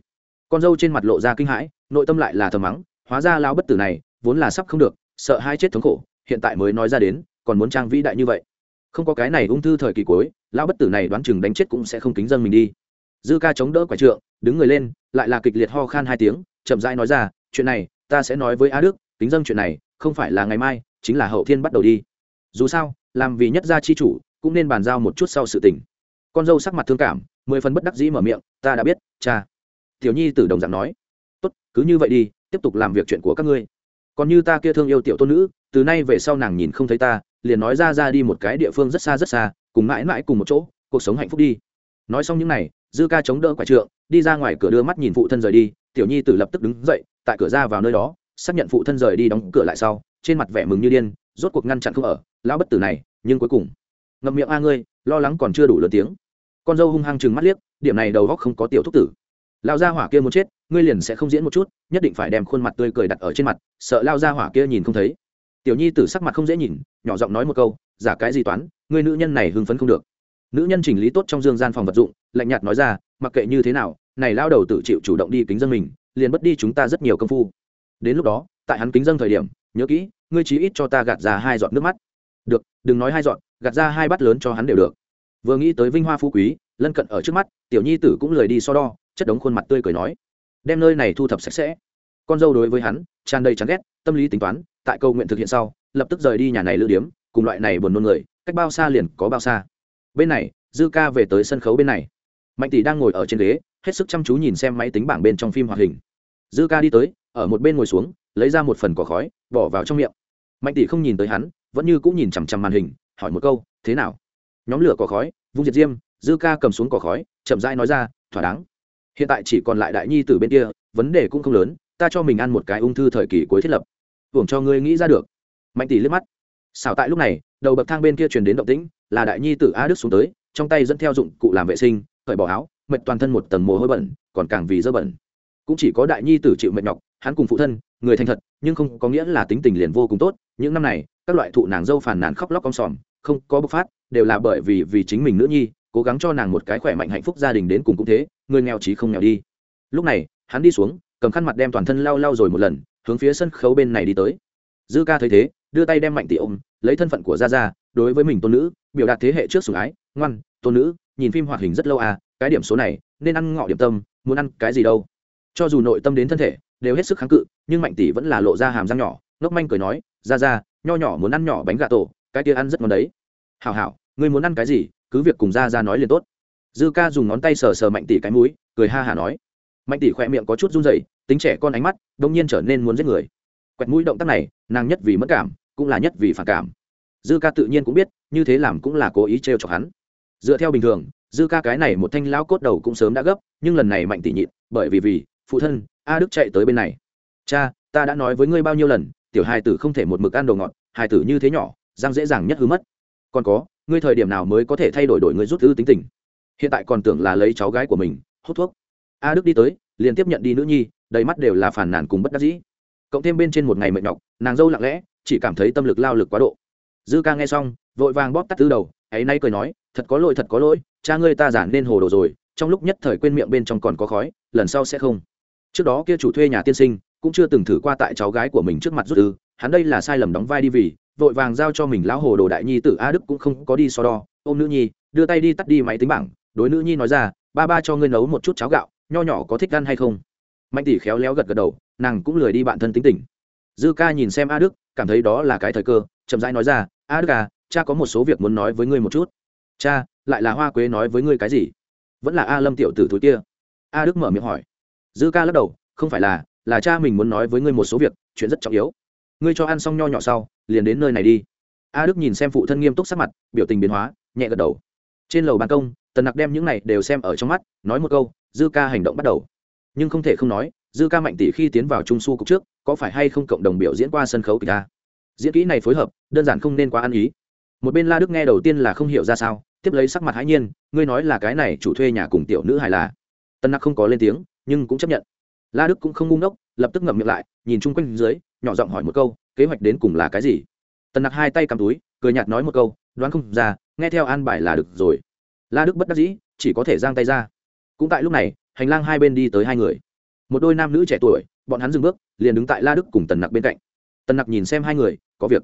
Speaker 1: Con dâu trên mặt lộ ra kinh hãi, nội tâm lại là thờ mắng hóa ra lao bất tử này vốn là sắp không được, sợ hai chết thống khổ, hiện tại mới nói ra đến, còn muốn trang vĩ đại như vậy. Không có cái này ung thư thời kỳ cuối lao bất tử này đoán chừng đánh chết cũng sẽ không kính dân mình đi. Dư ca chống đỡ quả trượng, đứng người lên, lại là kịch liệt ho khan hai tiếng, chậm rãi nói ra, chuyện này, ta sẽ nói với a đức, kính dân chuyện này, không phải là ngày mai, chính là hậu thiên bắt đầu đi. Dù sao, làm vì nhất gia chi chủ, cũng nên bàn giao một chút sau sự tình. Con dâu sắc mặt thương cảm, mười phần bất đắc dĩ mở miệng, ta đã biết, cha. Tiểu nhi tử đồng dạng nói, tốt, cứ như vậy đi tiếp tục làm việc chuyện của các ngươi. Còn như ta kia thương yêu tiểu tôn nữ, từ nay về sau nàng nhìn không thấy ta, liền nói ra ra đi một cái địa phương rất xa rất xa, cùng mãi mãi cùng một chỗ, cuộc sống hạnh phúc đi. Nói xong những n à y dư ca chống đỡ quả trượng, đi ra ngoài cửa đưa mắt nhìn phụ thân rời đi, tiểu nhi tử lập tức đứng dậy, tại cửa ra vào nơi đó, xác nhận phụ thân rời đi đóng cửa lại sau, trên mặt vẻ mừng như điên, rốt cuộc ngăn chặn không ở, lão bất tử này, nhưng cuối cùng, ngậm miệng a ngươi, lo lắng còn chưa đủ lớn tiếng. Con dâu hung hăng chừng mắt liếc, điểm này đầu góc không có tiểu thúc tử lao ra hỏa kia muốn chết, ngươi liền sẽ không diễn một chút, nhất định phải đem khuôn mặt tươi cười đặt ở trên mặt, sợ lao ra hỏa kia nhìn không thấy. Tiểu nhi tử sắc mặt không dễ nhìn, nhỏ giọng nói một câu, giả cái gì toán, ngươi nữ nhân này hưng phấn không được. Nữ nhân chỉnh lý tốt trong dương gian phòng vật dụng, lạnh nhạt nói ra, mặc kệ như thế nào, này lao đầu tự chịu chủ động đi kính dân mình, liền mất đi chúng ta rất nhiều công phu. Đến lúc đó, tại hắn kính dân thời điểm, nhớ kỹ, ngươi chí ít cho ta gạt ra hai giọt nước mắt. Được, đừng nói hai giọt, gạt ra hai bát lớn cho hắn đều được. Vừa nghĩ tới vinh hoa phú quý, lân cận ở trước mắt, tiểu nhi tử cũng lười đi so đo chất đống khuôn mặt tươi cười nói, đem nơi này thu thập sạch sẽ. Con dâu đối với hắn, tràn đầy chán ghét, tâm lý tính toán, tại câu nguyện thực hiện sau, lập tức rời đi nhà này lữ điếm, cùng loại này buồn nôn người, cách bao xa liền có bao xa. Bên này, dư ca về tới sân khấu bên này. Mạnh tỷ đang ngồi ở trên ghế, hết sức chăm chú nhìn xem máy tính bảng bên trong phim hoạt hình. Dư ca đi tới, ở một bên ngồi xuống, lấy ra một phần cỏ khói, bỏ vào trong miệng. Mạnh tỷ không nhìn tới hắn, vẫn như cũng nhìn chằm chằm màn hình, hỏi một câu, thế nào? Nhóm lửa cỏ khói, vung diệt diêm, dư ca cầm xuống cỏ khói, chậm rãi nói ra, thỏa đáng hiện tại chỉ còn lại đại nhi từ bên kia, vấn đề cũng không lớn, ta cho mình ăn một cái ung thư thời kỳ cuối thiết lập. Hưởng cho ngươi nghĩ ra được. Mạnh tỷ liếc mắt. Xảo tại lúc này, đầu bậc thang bên kia truyền đến động tĩnh, là đại nhi tử a đức xuống tới, trong tay dẫn theo dụng cụ làm vệ sinh, cởi bỏ áo, mệt toàn thân một tầng mồ hôi bẩn, còn càng vì dơ bẩn. Cũng chỉ có đại nhi tử chịu mệt nhọc, hắn cùng phụ thân, người thành thật, nhưng không có nghĩa là tính tình liền vô cùng tốt. Những năm này, các loại thụ nàng dâu phàn nàn khóc lóc con sòm, không có bộc phát, đều là bởi vì vì chính mình nữ nhi, cố gắng cho nàng một cái khỏe mạnh hạnh phúc gia đình đến cùng cũng thế người nghèo chí không nghèo đi. Lúc này, hắn đi xuống, cầm khăn mặt đem toàn thân lau lau rồi một lần, hướng phía sân khấu bên này đi tới. Dư ca thấy thế, đưa tay đem mạnh tỷ ôm, lấy thân phận của gia gia, đối với mình tôn nữ, biểu đạt thế hệ trước sủng ái, ngoan, tôn nữ, nhìn phim hoạt hình rất lâu à cái điểm số này, nên ăn ngọ điểm tâm, muốn ăn cái gì đâu. Cho dù nội tâm đến thân thể, đều hết sức kháng cự, nhưng mạnh tỷ vẫn là lộ ra hàm răng nhỏ, ngốc manh cười nói ra ra nho nhỏ muốn ăn nhỏ bánh gà tổ, cái kia ăn rất ngon đấy. Hảo hảo, ngươi muốn ăn cái gì, cứ việc cùng ra ra nói liền tốt dư ca dùng ngón tay sờ sờ mạnh tỷ cái mũi, cười ha hả nói. Mạnh tỷ khỏe miệng có chút run rẩy, tính trẻ con ánh mắt đông nhiên trở nên muốn giết người. Quẹt mũi động tác này, nàng nhất vì mất cảm, cũng là nhất vì phản cảm. Dư ca tự nhiên cũng biết, như thế làm cũng là cố ý trêu chọc hắn. Dựa theo bình thường, dư ca cái này một thanh lão cốt đầu cũng sớm đã gấp, nhưng lần này mạnh tỷ nhịn, bởi vì vì, phụ thân, a đức chạy tới bên này. Cha, ta đã nói với ngươi bao nhiêu lần, tiểu hai tử không thể một mực ăn đồ ngọt hai tử như thế nhỏ, răng dễ dàng nhất hư mất. Còn có, ngươi thời điểm nào mới có thể thay đổi đổi ngươi rút ư tính tình? Hiện tại còn tưởng là lấy cháu gái của mình, hút thuốc. A đức đi tới, liền tiếp nhận đi nữ nhi, đầy mắt đều là phản nàn cùng bất đắc dĩ. Cộng thêm bên trên một ngày mệt nhọc, nàng dâu lặng lẽ, chỉ cảm thấy tâm lực lao lực quá độ. Dư ca nghe xong, vội vàng bóp tắt tư đầu, ấy nay cười nói, thật có lỗi, thật có lỗi, cha ngươi ta giản nên hồ đồ rồi, trong lúc nhất thời quên miệng bên trong còn có khói, lần sau sẽ không. Trước đó kia chủ thuê nhà tiên sinh, cũng chưa từng thử qua tại cháu gái của mình trước mặt rút ư, hắn đây là sai lầm đóng vai đi vì, vội vàng giao cho mình lão hồ đồ đại nhi tử a đức cũng không có đi so đo, ôm nữ nhi, đưa tay đi tắt đi máy tính bảng đối nữ nhi nói ra, ba ba cho ngươi nấu một chút cháo gạo, nho nhỏ có thích ăn hay không? Mạnh tỷ khéo léo gật gật đầu, nàng cũng lười đi bạn thân tính tình. Dư ca nhìn xem a đức, cảm thấy đó là cái thời cơ, chậm rãi nói ra, a đức à cha có một số việc muốn nói với ngươi một chút. Cha, lại là hoa quế nói với ngươi cái gì? Vẫn là a lâm tiểu tử thúi kia. A đức mở miệng hỏi. Dư ca lắc đầu, không phải là là cha mình muốn nói với ngươi một số việc, chuyện rất trọng yếu. Ngươi cho ăn xong nho nhỏ sau, liền đến nơi này đi. A đức nhìn xem phụ thân nghiêm túc sắc mặt, biểu tình biến hóa, nhẹ gật đầu. Trên lầu ban công tần nặc đem những này đều xem ở trong mắt, nói một câu, dư ca hành động bắt đầu. Nhưng không thể không nói, dư ca mạnh tỷ khi tiến vào trung su cục trước, có phải hay không cộng đồng biểu diễn qua sân khấu kịch ta diễn kỹ này phối hợp, đơn giản không nên quá ăn ý. Một bên la đức nghe đầu tiên là không hiểu ra sao, tiếp lấy sắc mặt hãi nhiên, ngươi nói là cái này chủ thuê nhà cùng tiểu nữ hài là? Tân nặc không có lên tiếng, nhưng cũng chấp nhận. La đức cũng không ngu ngốc, lập tức ngậm miệng lại, nhìn chung quanh dưới, nhỏ giọng hỏi một câu, kế hoạch đến cùng là cái gì? Tần nặc hai tay cầm túi, cười nhạt nói một câu, đoán không ra, nghe theo an bài là được rồi la đức bất đắc dĩ, chỉ có thể giang tay ra. Cũng tại lúc này, hành lang hai bên đi tới hai người. Một đôi nam nữ trẻ tuổi, bọn hắn dừng bước, liền đứng tại la đức cùng tần nặc bên cạnh. Tần nặc nhìn xem hai người, có việc.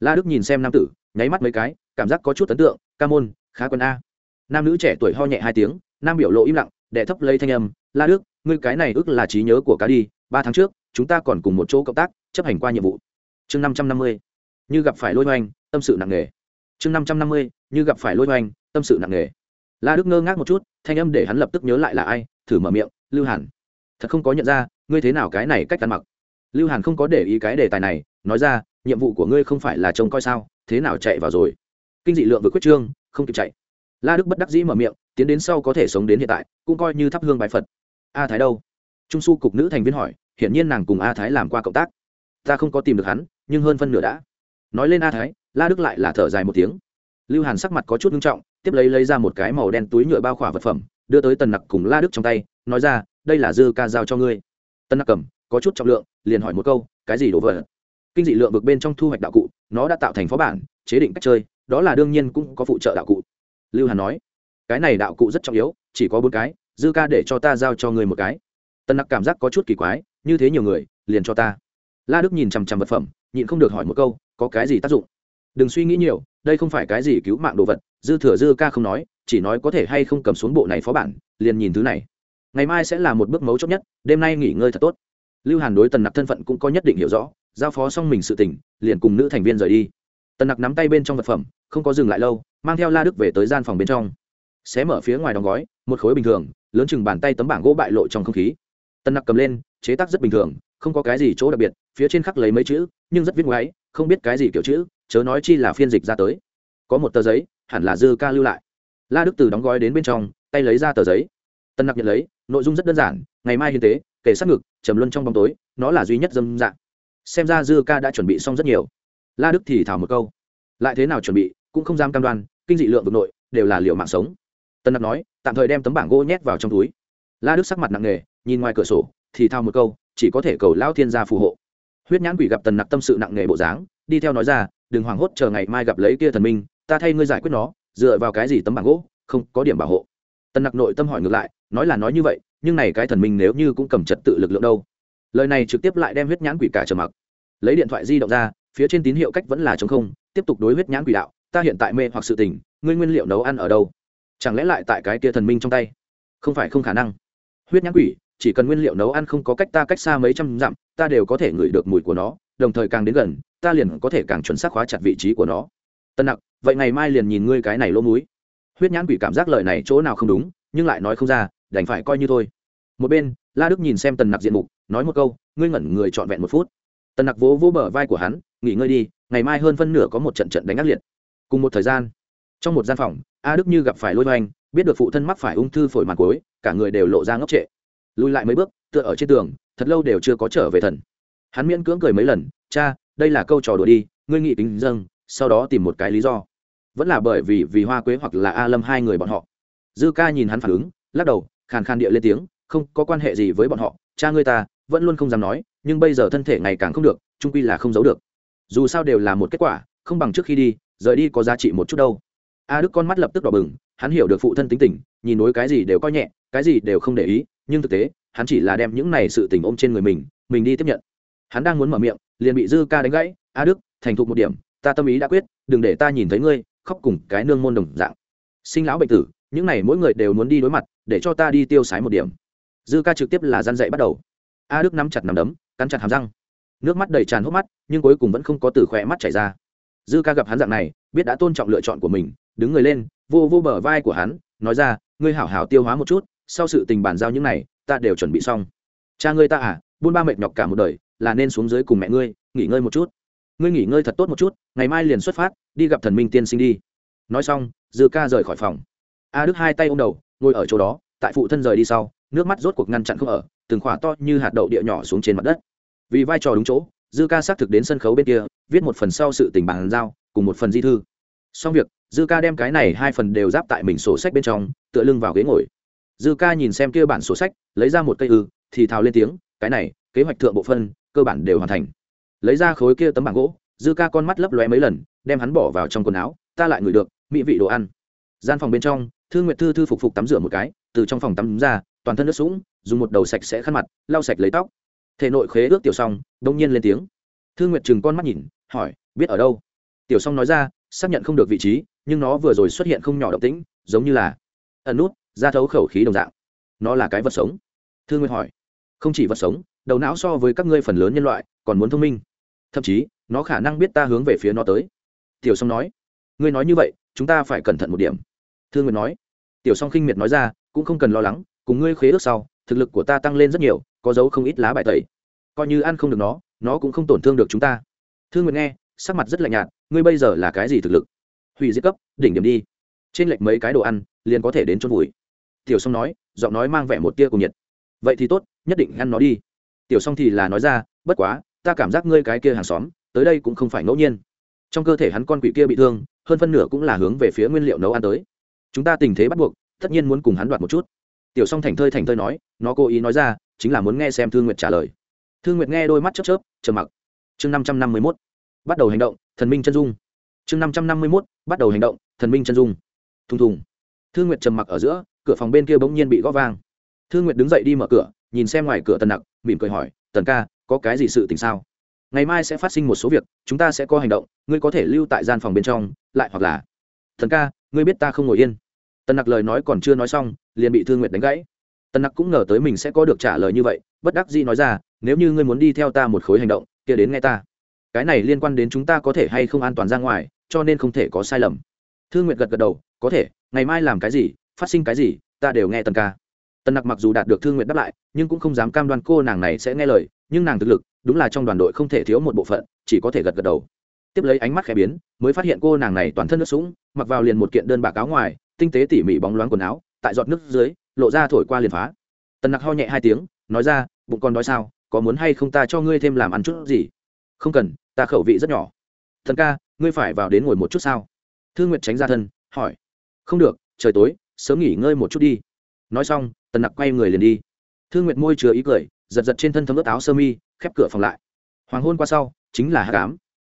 Speaker 1: La đức nhìn xem nam tử, nháy mắt mấy cái, cảm giác có chút ấn tượng, ca môn, khá quân a. Nam nữ trẻ tuổi ho nhẹ hai tiếng, nam biểu lộ im lặng, đệ thấp lây thanh âm, la đức, ngươi cái này ước là trí nhớ của cá đi, ba tháng trước, chúng ta còn cùng một chỗ cộng tác, chấp hành qua nhiệm vụ. Chương năm trăm năm mươi, như gặp phải lôi hoành, tâm sự nặng nề. Chương năm trăm năm mươi, như gặp phải lôi hoành, tâm sự nặng nề la đức ngơ ngác một chút, thanh âm để hắn lập tức nhớ lại là ai, thử mở miệng, lưu hàn. Thật không có nhận ra, ngươi thế nào cái này cách ăn mặc? Lưu hàn không có để ý cái đề tài này, nói ra, nhiệm vụ của ngươi không phải là trông coi sao, thế nào chạy vào rồi? Kinh dị lượng vừa quyết trương, không kịp chạy. La đức bất đắc dĩ mở miệng, tiến đến sau có thể sống đến hiện tại, cũng coi như thắp hương bài phật. A thái đâu? Trung su cục nữ thành viên hỏi, hiển nhiên nàng cùng a thái làm qua cộng tác. Ta không có tìm được hắn, nhưng hơn phân nửa đã. Nói lên a thái, la đức lại là thở dài một tiếng. Lưu hàn sắc mặt có chút nghiêm trọng tiếp lấy lấy ra một cái màu đen túi nhựa bao khỏa vật phẩm, đưa tới tần nặc cùng la đức trong tay, nói ra, đây là dư ca giao cho ngươi. Tần nặc cầm, có chút trọng lượng, liền hỏi một câu, cái gì đổ vỡ kinh dị lượng vực bên trong thu hoạch đạo cụ, nó đã tạo thành phó bản, chế định cách chơi, đó là đương nhiên cũng có phụ trợ đạo cụ. Lưu hàn nói, cái này đạo cụ rất trọng yếu, chỉ có bốn cái, dư ca để cho ta giao cho ngươi một cái. Tân nặc cảm giác có chút kỳ quái, như thế nhiều người, liền cho ta. La đức nhìn chằm chằm vật phẩm, nhịn không được hỏi một câu, có cái gì tác dụng? Đừng suy nghĩ nhiều đây không phải cái gì cứu mạng đồ vật, dư thừa dư ca không nói, chỉ nói có thể hay không cầm xuống bộ này phó bản, liền nhìn thứ này. Ngày mai sẽ là một bước mấu chốt nhất, đêm nay nghỉ ngơi thật tốt. Lưu hàn đối tần nặc thân phận cũng có nhất định hiểu rõ, giao phó xong mình sự tỉnh liền cùng nữ thành viên rời đi. Tần nặc nắm tay bên trong vật phẩm, không có dừng lại lâu, mang theo la đức về tới gian phòng bên trong. Xé mở phía ngoài đóng gói, một khối bình thường, lớn chừng bàn tay tấm bảng gỗ bại lộ trong không khí. Tần nặc cầm lên, chế tác rất bình thường, không có cái gì chỗ đặc biệt, phía trên khắc lấy mấy chữ, nhưng rất viết ngoáy không biết cái gì kiểu chữ chớ nói chi là phiên dịch ra tới. Có một tờ giấy, hẳn là dư ca lưu lại. La đức từ đóng gói đến bên trong, tay lấy ra tờ giấy. Tân nặc nhận lấy, nội dung rất đơn giản, ngày mai hiến tế, kể sát ngực, trầm luân trong bóng tối, nó là duy nhất dâm dạng. Xem ra dư ca đã chuẩn bị xong rất nhiều. La đức thì thảo một câu. Lại thế nào chuẩn bị, cũng không dám cam đoan, kinh dị lượng vực nội, đều là liệu mạng sống. Tân nặc nói, tạm thời đem tấm bảng gỗ nhét vào trong túi. La đức sắc mặt nặng nề, nhìn ngoài cửa sổ, thì thao một câu, chỉ có thể cầu lão thiên gia phù hộ. Huyết nhãn quỷ gặp tần nặc tâm sự nặng nề bộ dáng, đi theo nói ra đừng hoảng hốt chờ ngày mai gặp lấy kia thần minh, ta thay ngươi giải quyết nó, dựa vào cái gì tấm bảng gỗ, không có điểm bảo hộ. Tần nặc nội tâm hỏi ngược lại, nói là nói như vậy, nhưng này cái thần minh nếu như cũng cầm trật tự lực lượng đâu? Lời này trực tiếp lại đem huyết nhãn quỷ cả trầm mặc. Lấy điện thoại di động ra, phía trên tín hiệu cách vẫn là chống không, tiếp tục đối huyết nhãn quỷ đạo, ta hiện tại mê hoặc sự tình, ngươi nguyên liệu nấu ăn ở đâu? Chẳng lẽ lại tại cái kia thần minh trong tay? Không phải không khả năng. Huyết nhãn quỷ, chỉ cần nguyên liệu nấu ăn không có cách ta cách xa mấy trăm dặm, ta đều có thể ngửi được mùi của nó, đồng thời càng đến gần ta liền có thể càng chuẩn xác khóa chặt vị trí của nó. Tân nặc, vậy ngày mai liền nhìn ngươi cái này lỗ múi huyết nhãn quỷ cảm giác lời này chỗ nào không đúng, nhưng lại nói không ra, đành phải coi như thôi. Một bên, la đức nhìn xem tần nặc diện mục, nói một câu, ngươi ngẩn người trọn vẹn một phút. Tần nặc vỗ vỗ bờ vai của hắn, nghỉ ngơi đi, ngày mai hơn phân nửa có một trận trận đánh ác liệt. Cùng một thời gian, trong một gian phòng, a đức như gặp phải lôi hoành, biết được phụ thân mắc phải ung thư phổi mặt cối cả người đều lộ ra ngốc trệ. Lùi lại mấy bước, tựa ở trên tường, thật lâu đều chưa có trở về thần. Hắn miễn cưỡng cười mấy lần, cha đây là câu trò đùa đi, ngươi nghị tính dâng, sau đó tìm một cái lý do. Vẫn là bởi vì vì hoa quế hoặc là a lâm hai người bọn họ. Dư ca nhìn hắn phản ứng, lắc đầu, khàn khàn địa lên tiếng, không có quan hệ gì với bọn họ, cha ngươi ta, vẫn luôn không dám nói, nhưng bây giờ thân thể ngày càng không được, trung quy là không giấu được. Dù sao đều là một kết quả, không bằng trước khi đi, rời đi có giá trị một chút đâu. A đức con mắt lập tức đỏ bừng, hắn hiểu được phụ thân tính tình, nhìn nối cái gì đều coi nhẹ, cái gì đều không để ý, nhưng thực tế, hắn chỉ là đem những này sự tình ôm trên người mình mình đi tiếp nhận. Hắn đang muốn mở miệng liền bị dư ca đánh gãy, a đức, thành thục một điểm, ta tâm ý đã quyết, đừng để ta nhìn thấy ngươi, khóc cùng cái nương môn đồng dạng. Sinh lão bệnh tử, những này mỗi người đều muốn đi đối mặt, để cho ta đi tiêu sái một điểm. Dư ca trực tiếp là gian dậy bắt đầu. A đức nắm chặt nằm đấm, cắn chặt hàm răng. Nước mắt đầy tràn hốc mắt, nhưng cuối cùng vẫn không có từ khỏe mắt chảy ra. Dư ca gặp hắn dạng này, biết đã tôn trọng lựa chọn của mình, đứng người lên, vô vô bờ vai của hắn, nói ra, ngươi hảo hảo tiêu hóa một chút, sau sự tình bàn giao những này, ta đều chuẩn bị xong. Cha ngươi ta à buôn ba mệt nhọc cả một đời là nên xuống dưới cùng mẹ ngươi, nghỉ ngơi một chút. Ngươi nghỉ ngơi thật tốt một chút, ngày mai liền xuất phát, đi gặp thần minh tiên sinh đi. Nói xong, dư ca rời khỏi phòng. A đức hai tay ôm đầu, ngồi ở chỗ đó, tại phụ thân rời đi sau, nước mắt rốt cuộc ngăn chặn không ở, từng khỏa to như hạt đậu địa nhỏ xuống trên mặt đất. Vì vai trò đúng chỗ, dư ca xác thực đến sân khấu bên kia, viết một phần sau sự tình bàn giao, cùng một phần di thư. Xong việc, dư ca đem cái này hai phần đều giáp tại mình sổ sách bên trong, tựa lưng vào ghế ngồi. Dư ca nhìn xem kia bản sổ sách, lấy ra một cây ư, thì thào lên tiếng, cái này, kế hoạch thượng bộ phân cơ bản đều hoàn thành. Lấy ra khối kia tấm bảng gỗ, dư ca con mắt lấp lóe mấy lần, đem hắn bỏ vào trong quần áo, ta lại ngửi được mỹ vị đồ ăn. Gian phòng bên trong thương nguyệt thư thư phục phục tắm rửa một cái, từ trong phòng tắm ra, toàn thân nước sũng, dùng một đầu sạch sẽ khăn mặt, lau sạch lấy tóc. Thể nội khế ước tiểu xong, đông nhiên lên tiếng. Thương nguyệt chừng con mắt nhìn, hỏi, biết ở đâu? Tiểu xong nói ra, xác nhận không được vị trí, nhưng nó vừa rồi xuất hiện không nhỏ động tĩnh, giống như là ẩn nút, ra thấu khẩu khí đồng dạng. Nó là cái vật sống. Thương nguyệt hỏi, không chỉ vật sống đầu não so với các ngươi phần lớn nhân loại, còn muốn thông minh. Thậm chí, nó khả năng biết ta hướng về phía nó tới. Tiểu song nói. Ngươi nói như vậy, chúng ta phải cẩn thận một điểm. Thương nguyệt nói. Tiểu song khinh miệt nói ra, cũng không cần lo lắng, cùng ngươi khế ước sau, thực lực của ta tăng lên rất nhiều, có dấu không ít lá bài tẩy. Coi như ăn không được nó nó cũng không tổn thương được chúng ta. Thương nguyệt nghe, sắc mặt rất lạnh nhạt, ngươi bây giờ là cái gì thực lực? Hủy diệt cấp, đỉnh điểm đi. Trên lệch mấy cái đồ ăn, liền có thể đến chôn vùi. Tiểu song nói, giọng nói mang vẻ một tia cùng nhiệt. Vậy thì tốt, nhất định ăn nó đi tiểu song thì là nói ra, bất quá, ta cảm giác ngươi cái kia hàng xóm, tới đây cũng không phải ngẫu nhiên. Trong cơ thể hắn con quỷ kia bị thương, hơn phân nửa cũng là hướng về phía nguyên liệu nấu ăn tới. Chúng ta tình thế bắt buộc, tất nhiên muốn cùng hắn đoạt một chút. Tiểu song thành thơi thành thơi nói, nó cố ý nói ra, chính là muốn nghe xem thương nguyệt trả lời. Thương nguyệt nghe đôi mắt chớp chớp, trầm mặc. Chương năm trăm năm mươi mốt, bắt đầu hành động, thần minh chân dung. Chương năm trăm năm mươi mốt, bắt đầu hành động, thần minh chân dung. Thùng thùng. Thương nguyệt trầm mặc ở giữa, cửa phòng bên kia bỗng nhiên bị gõ vang. Thương nguyệt đứng dậy đi mở cửa, nhìn xem ngoài cửa tần nặc mỉm cười hỏi, tần ca, có cái gì sự tình sao? Ngày mai sẽ phát sinh một số việc, chúng ta sẽ có hành động, ngươi có thể lưu tại gian phòng bên trong, lại hoặc là thần ca, ngươi biết ta không ngồi yên. Tần nặc lời nói còn chưa nói xong, liền bị thương nguyệt đánh gãy. Tần nặc cũng ngờ tới mình sẽ có được trả lời như vậy, bất đắc dĩ nói ra, nếu như ngươi muốn đi theo ta một khối hành động, kia đến nghe ta. Cái này liên quan đến chúng ta có thể hay không an toàn ra ngoài, cho nên không thể có sai lầm. Thương nguyệt gật gật đầu, có thể, ngày mai làm cái gì, phát sinh cái gì, ta đều nghe tần ca tần nặc mặc dù đạt được thương nguyện đáp lại, nhưng cũng không dám cam đoan cô nàng này sẽ nghe lời, nhưng nàng thực lực, đúng là trong đoàn đội không thể thiếu một bộ phận, chỉ có thể gật gật đầu. Tiếp lấy ánh mắt khẽ biến, mới phát hiện cô nàng này toàn thân nước sũng, mặc vào liền một kiện đơn bạc áo ngoài, tinh tế tỉ mỉ bóng loáng quần áo, tại giọt nước dưới, lộ ra thổi qua liền phá. Tần nặc ho nhẹ hai tiếng, nói ra, bụng con nói sao, có muốn hay không ta cho ngươi thêm làm ăn chút gì? Không cần, ta khẩu vị rất nhỏ. Thần ca, ngươi phải vào đến ngồi một chút sao? Thương nguyệt tránh ra thân, hỏi. Không được, trời tối, sớm nghỉ ngơi một chút đi. Nói xong tần nặc quay người liền đi. Thương nguyệt môi chứa ý cười, giật giật trên thân thấm ướt áo sơ mi, khép cửa phòng lại. Hoàng hôn qua sau, chính là hát cám.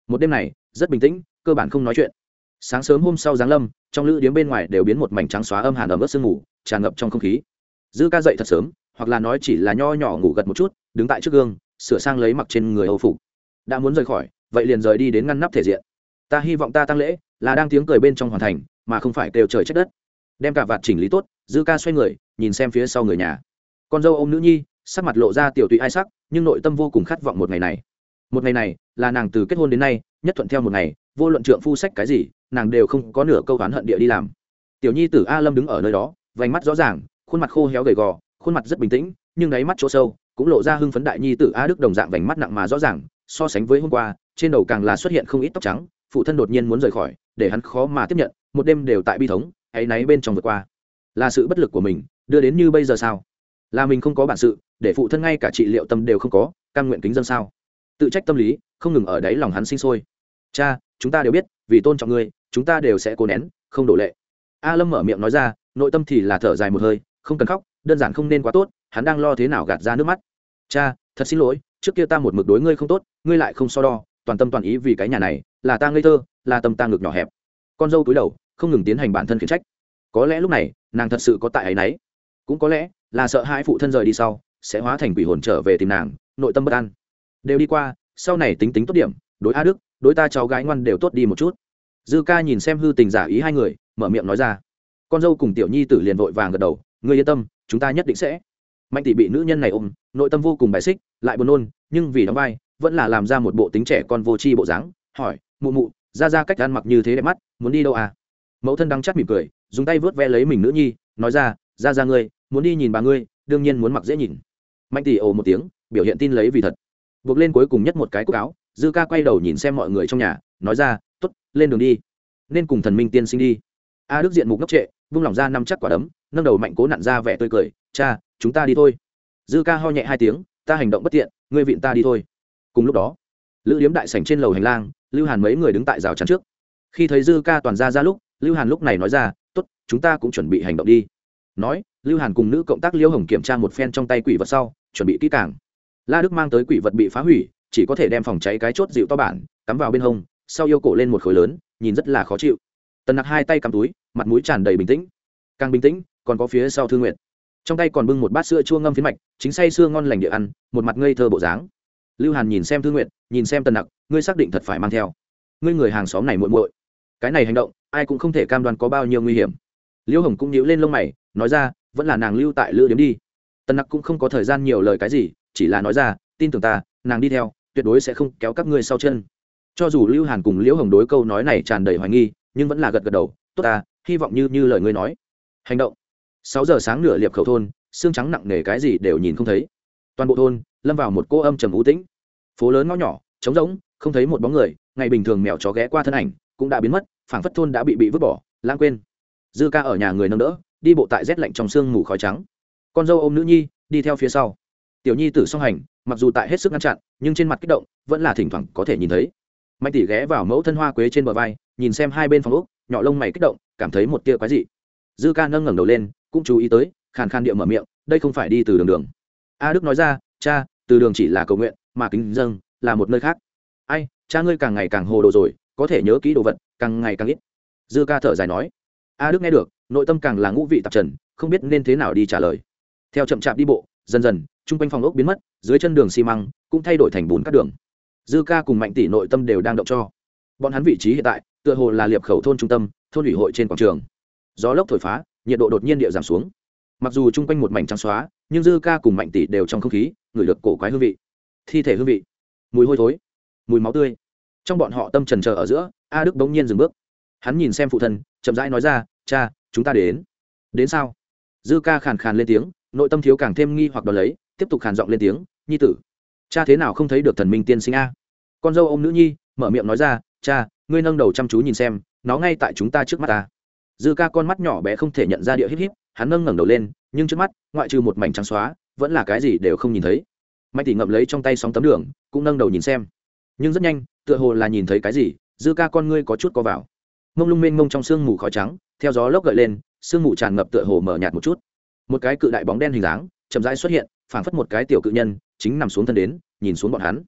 Speaker 1: Một đêm này, rất bình tĩnh, cơ bản không nói chuyện. Sáng sớm hôm sau giáng lâm, trong lữ điếm bên ngoài đều biến một mảnh trắng xóa âm hàn ẩm ướt sương ngủ tràn ngập trong không khí. Dư ca dậy thật sớm, hoặc là nói chỉ là nho nhỏ ngủ gật một chút, đứng tại trước gương, sửa sang lấy mặc trên người âu phục. Đã muốn rời khỏi, vậy liền rời đi đến ngăn nắp thể diện. Ta hy vọng ta tăng lễ, là đang tiếng cười bên trong hoàn thành, mà không phải kêu trời trách đất. Đem cả vạt chỉnh lý tốt dư ca xoay người, nhìn xem phía sau người nhà. Con dâu ông nữ nhi, sắc mặt lộ ra tiểu tụy ai sắc, nhưng nội tâm vô cùng khát vọng một ngày này. Một ngày này, là nàng từ kết hôn đến nay, nhất thuận theo một ngày, vô luận trượng phu sách cái gì, nàng đều không có nửa câu oán hận địa đi làm. Tiểu nhi tử a lâm đứng ở nơi đó, vành mắt rõ ràng, khuôn mặt khô héo gầy gò, khuôn mặt rất bình tĩnh, nhưng đáy mắt chỗ sâu, cũng lộ ra hưng phấn đại nhi tử a đức đồng dạng vành mắt nặng mà rõ ràng, so sánh với hôm qua, trên đầu càng là xuất hiện không ít tóc trắng, phụ thân đột nhiên muốn rời khỏi, để hắn khó mà tiếp nhận, một đêm đều tại bi thống ấy náy bên trong vượt qua là sự bất lực của mình, đưa đến như bây giờ sao? Là mình không có bản sự, để phụ thân ngay cả trị liệu tâm đều không có căn nguyện kính dân sao? Tự trách tâm lý, không ngừng ở đáy lòng hắn sinh sôi. Cha, chúng ta đều biết, vì tôn trọng ngươi, chúng ta đều sẽ cố nén, không đổ lệ. A lâm mở miệng nói ra, nội tâm thì là thở dài một hơi, không cần khóc, đơn giản không nên quá tốt, hắn đang lo thế nào gạt ra nước mắt. Cha, thật xin lỗi, trước kia ta một mực đối ngươi không tốt, ngươi lại không so đo, toàn tâm toàn ý vì cái nhà này, là ta ngây thơ, là tâm ta ngực nhỏ hẹp. Con dâu túi đầu, không ngừng tiến hành bản thân khiển trách. Có lẽ lúc này nàng thật sự có tại ấy nấy cũng có lẽ là sợ hai phụ thân rời đi sau, sẽ hóa thành quỷ hồn trở về tìm nàng, nội tâm bất an. Đều đi qua, sau này tính tính tốt điểm, đối a đức, đối ta cháu gái ngoan đều tốt đi một chút. Dư ca nhìn xem hư tình giả ý hai người, mở miệng nói ra. Con dâu cùng tiểu nhi tử liền vội vàng gật đầu, ngươi yên tâm, chúng ta nhất định sẽ. Mạnh tỷ bị nữ nhân này ôm, nội tâm vô cùng bài xích, lại buồn nôn, nhưng vì đóng vai, vẫn là làm ra một bộ tính trẻ con vô tri bộ dáng, hỏi, mụ mụ, ra ra cách ăn mặc như thế đẹp mắt, muốn đi đâu à? Mẫu thân đang chắt mỉm cười dùng tay vớt ve lấy mình nữ nhi, nói ra ra ra ngươi, muốn đi nhìn bà ngươi, đương nhiên muốn mặc dễ nhìn. Mạnh tỷ ồ một tiếng, biểu hiện tin lấy vì thật. Buộc lên cuối cùng nhất một cái cúc áo, dư ca quay đầu nhìn xem mọi người trong nhà, nói ra t ố t lên đường đi, nên cùng thần minh tiên sinh đi. A đức diện mục ngốc trệ, vung lòng ra năm chắc quả đấm, nâng đầu mạnh cố nặn ra vẻ tươi cười, cha, chúng ta đi thôi. Dư ca ho nhẹ hai tiếng, ta hành động bất tiện, ngươi vịn ta đi thôi. Cùng lúc đó, lữ điếm đại sảnh trên lầu hành lang, lưu hàn mấy người đứng tại rào chắn trước. Khi thấy dư ca toàn ra ra lúc, lưu hàn lúc này nói ra tốt, chúng ta cũng chuẩn bị hành động đi. Nói lưu hàn cùng nữ cộng tác liễu hồng kiểm tra một phen trong tay quỷ vật sau chuẩn bị kỹ càng. La đức mang tới quỷ vật bị phá hủy chỉ có thể đem phòng cháy cái chốt dịu to bản cắm vào bên hông sau yêu cổ lên một khối lớn nhìn rất là khó chịu. Tần nặc hai tay cắm túi mặt mũi tràn đầy bình tĩnh. Càng bình tĩnh còn có phía sau Thư nguyện trong tay còn bưng một bát sữa chua ngâm phiến mạch chính say sưa ngon lành địa ăn một mặt ngây thơ bộ dáng. Lưu hàn nhìn xem Thư nguyện nhìn xem tần nặc ngươi xác định thật phải mang theo. Ngươi người hàng xóm này muội muội cái này hành động, ai cũng không thể cam đoan có bao nhiêu nguy hiểm. Liễu hồng cũng nhíu lên lông mày, nói ra, vẫn là nàng lưu tại lữ điếm đi. Tần nặc cũng không có thời gian nhiều lời cái gì, chỉ là nói ra, tin tưởng ta, nàng đi theo, tuyệt đối sẽ không kéo các ngươi sau chân. Cho dù lưu hàn cùng liễu hồng đối câu nói này tràn đầy hoài nghi, nhưng vẫn là gật gật đầu, tốt ta, hy vọng như như lời ngươi nói. Hành động. Sáu giờ sáng nửa liệp khẩu thôn, xương trắng nặng nề cái gì đều nhìn không thấy. Toàn bộ thôn, lâm vào một cô âm trầm ú tĩnh. Phố lớn ngõ nhỏ, trống rỗng, không thấy một bóng người, ngày bình thường mèo chó ghé qua thân ảnh cũng đã biến mất, phảng phất thôn đã bị bị vứt bỏ, lãng quên. Dư ca ở nhà người nâng đỡ, đi bộ tại rét lạnh trong sương mù khói trắng. Con dâu ôm nữ nhi, đi theo phía sau. Tiểu nhi tử song hành, mặc dù tại hết sức ngăn chặn, nhưng trên mặt kích động, vẫn là thỉnh thoảng có thể nhìn thấy. Mạnh tỷ ghé vào mẫu thân hoa quế trên bờ vai, nhìn xem hai bên phòng úc nhỏ lông mày kích động, cảm thấy một tia quái dị. Dư ca nâng ngẩng đầu lên, cũng chú ý tới, khàn khàn địa mở miệng, đây không phải đi từ đường đường. A đức nói ra, cha, từ đường chỉ là cầu nguyện, mà kính dâng là một nơi khác. Ai, cha ngươi càng ngày càng hồ đồ rồi có thể nhớ kỹ đồ vật, càng ngày càng ít. Dư ca thở dài nói, a đức nghe được, nội tâm càng là ngũ vị tạp trần, không biết nên thế nào đi trả lời. Theo chậm chạp đi bộ, dần dần, chung quanh phòng ốc biến mất, dưới chân đường xi măng cũng thay đổi thành bùn các đường. Dư ca cùng mạnh tỷ nội tâm đều đang động cho. Bọn hắn vị trí hiện tại, tựa hồ là liệp khẩu thôn trung tâm, thôn ủy hội trên quảng trường. Gió lốc thổi phá, nhiệt độ đột nhiên địa giảm xuống. Mặc dù chung quanh một mảnh trắng xóa, nhưng dư ca cùng mạnh tỷ đều trong không khí, ngửi được cổ quái hương vị. Thi thể hương vị. Mùi hôi thối. Mùi máu tươi trong bọn họ tâm trần trờ ở giữa, a đức bỗng nhiên dừng bước. Hắn nhìn xem phụ thân, chậm rãi nói ra, cha, chúng ta đến. Đến sao? Dư ca khàn khàn lên tiếng, nội tâm thiếu càng thêm nghi hoặc đ ó lấy, tiếp tục khàn giọng lên tiếng, nhi tử, cha thế nào không thấy được thần minh tiên sinh a? Con dâu ô m nữ nhi, mở miệng nói ra, cha, ngươi nâng đầu chăm chú nhìn xem, nó ngay tại chúng ta trước mắt ta. Dư ca con mắt nhỏ bé không thể nhận ra địa híp híp, hắn nâng ngẩng đầu lên, nhưng trước mắt, ngoại trừ một mảnh trắng xóa, vẫn là cái gì đều không nhìn thấy. Mạnh tỷ ngậm lấy trong tay sóng tấm đường, cũng nâng đầu nhìn xem. Nhưng rất nhanh tựa hồ là nhìn thấy cái gì, dư ca con ngươi có chút co vào. Mông lung mênh mông trong sương mù khói trắng, theo gió lốc gợi lên, sương mù tràn ngập tựa hồ mở nhạt một chút. Một cái cự đại bóng đen hình dáng, chậm rãi xuất hiện, phảng phất một cái tiểu cự nhân, chính nằm xuống thân đến, nhìn xuống bọn hắn.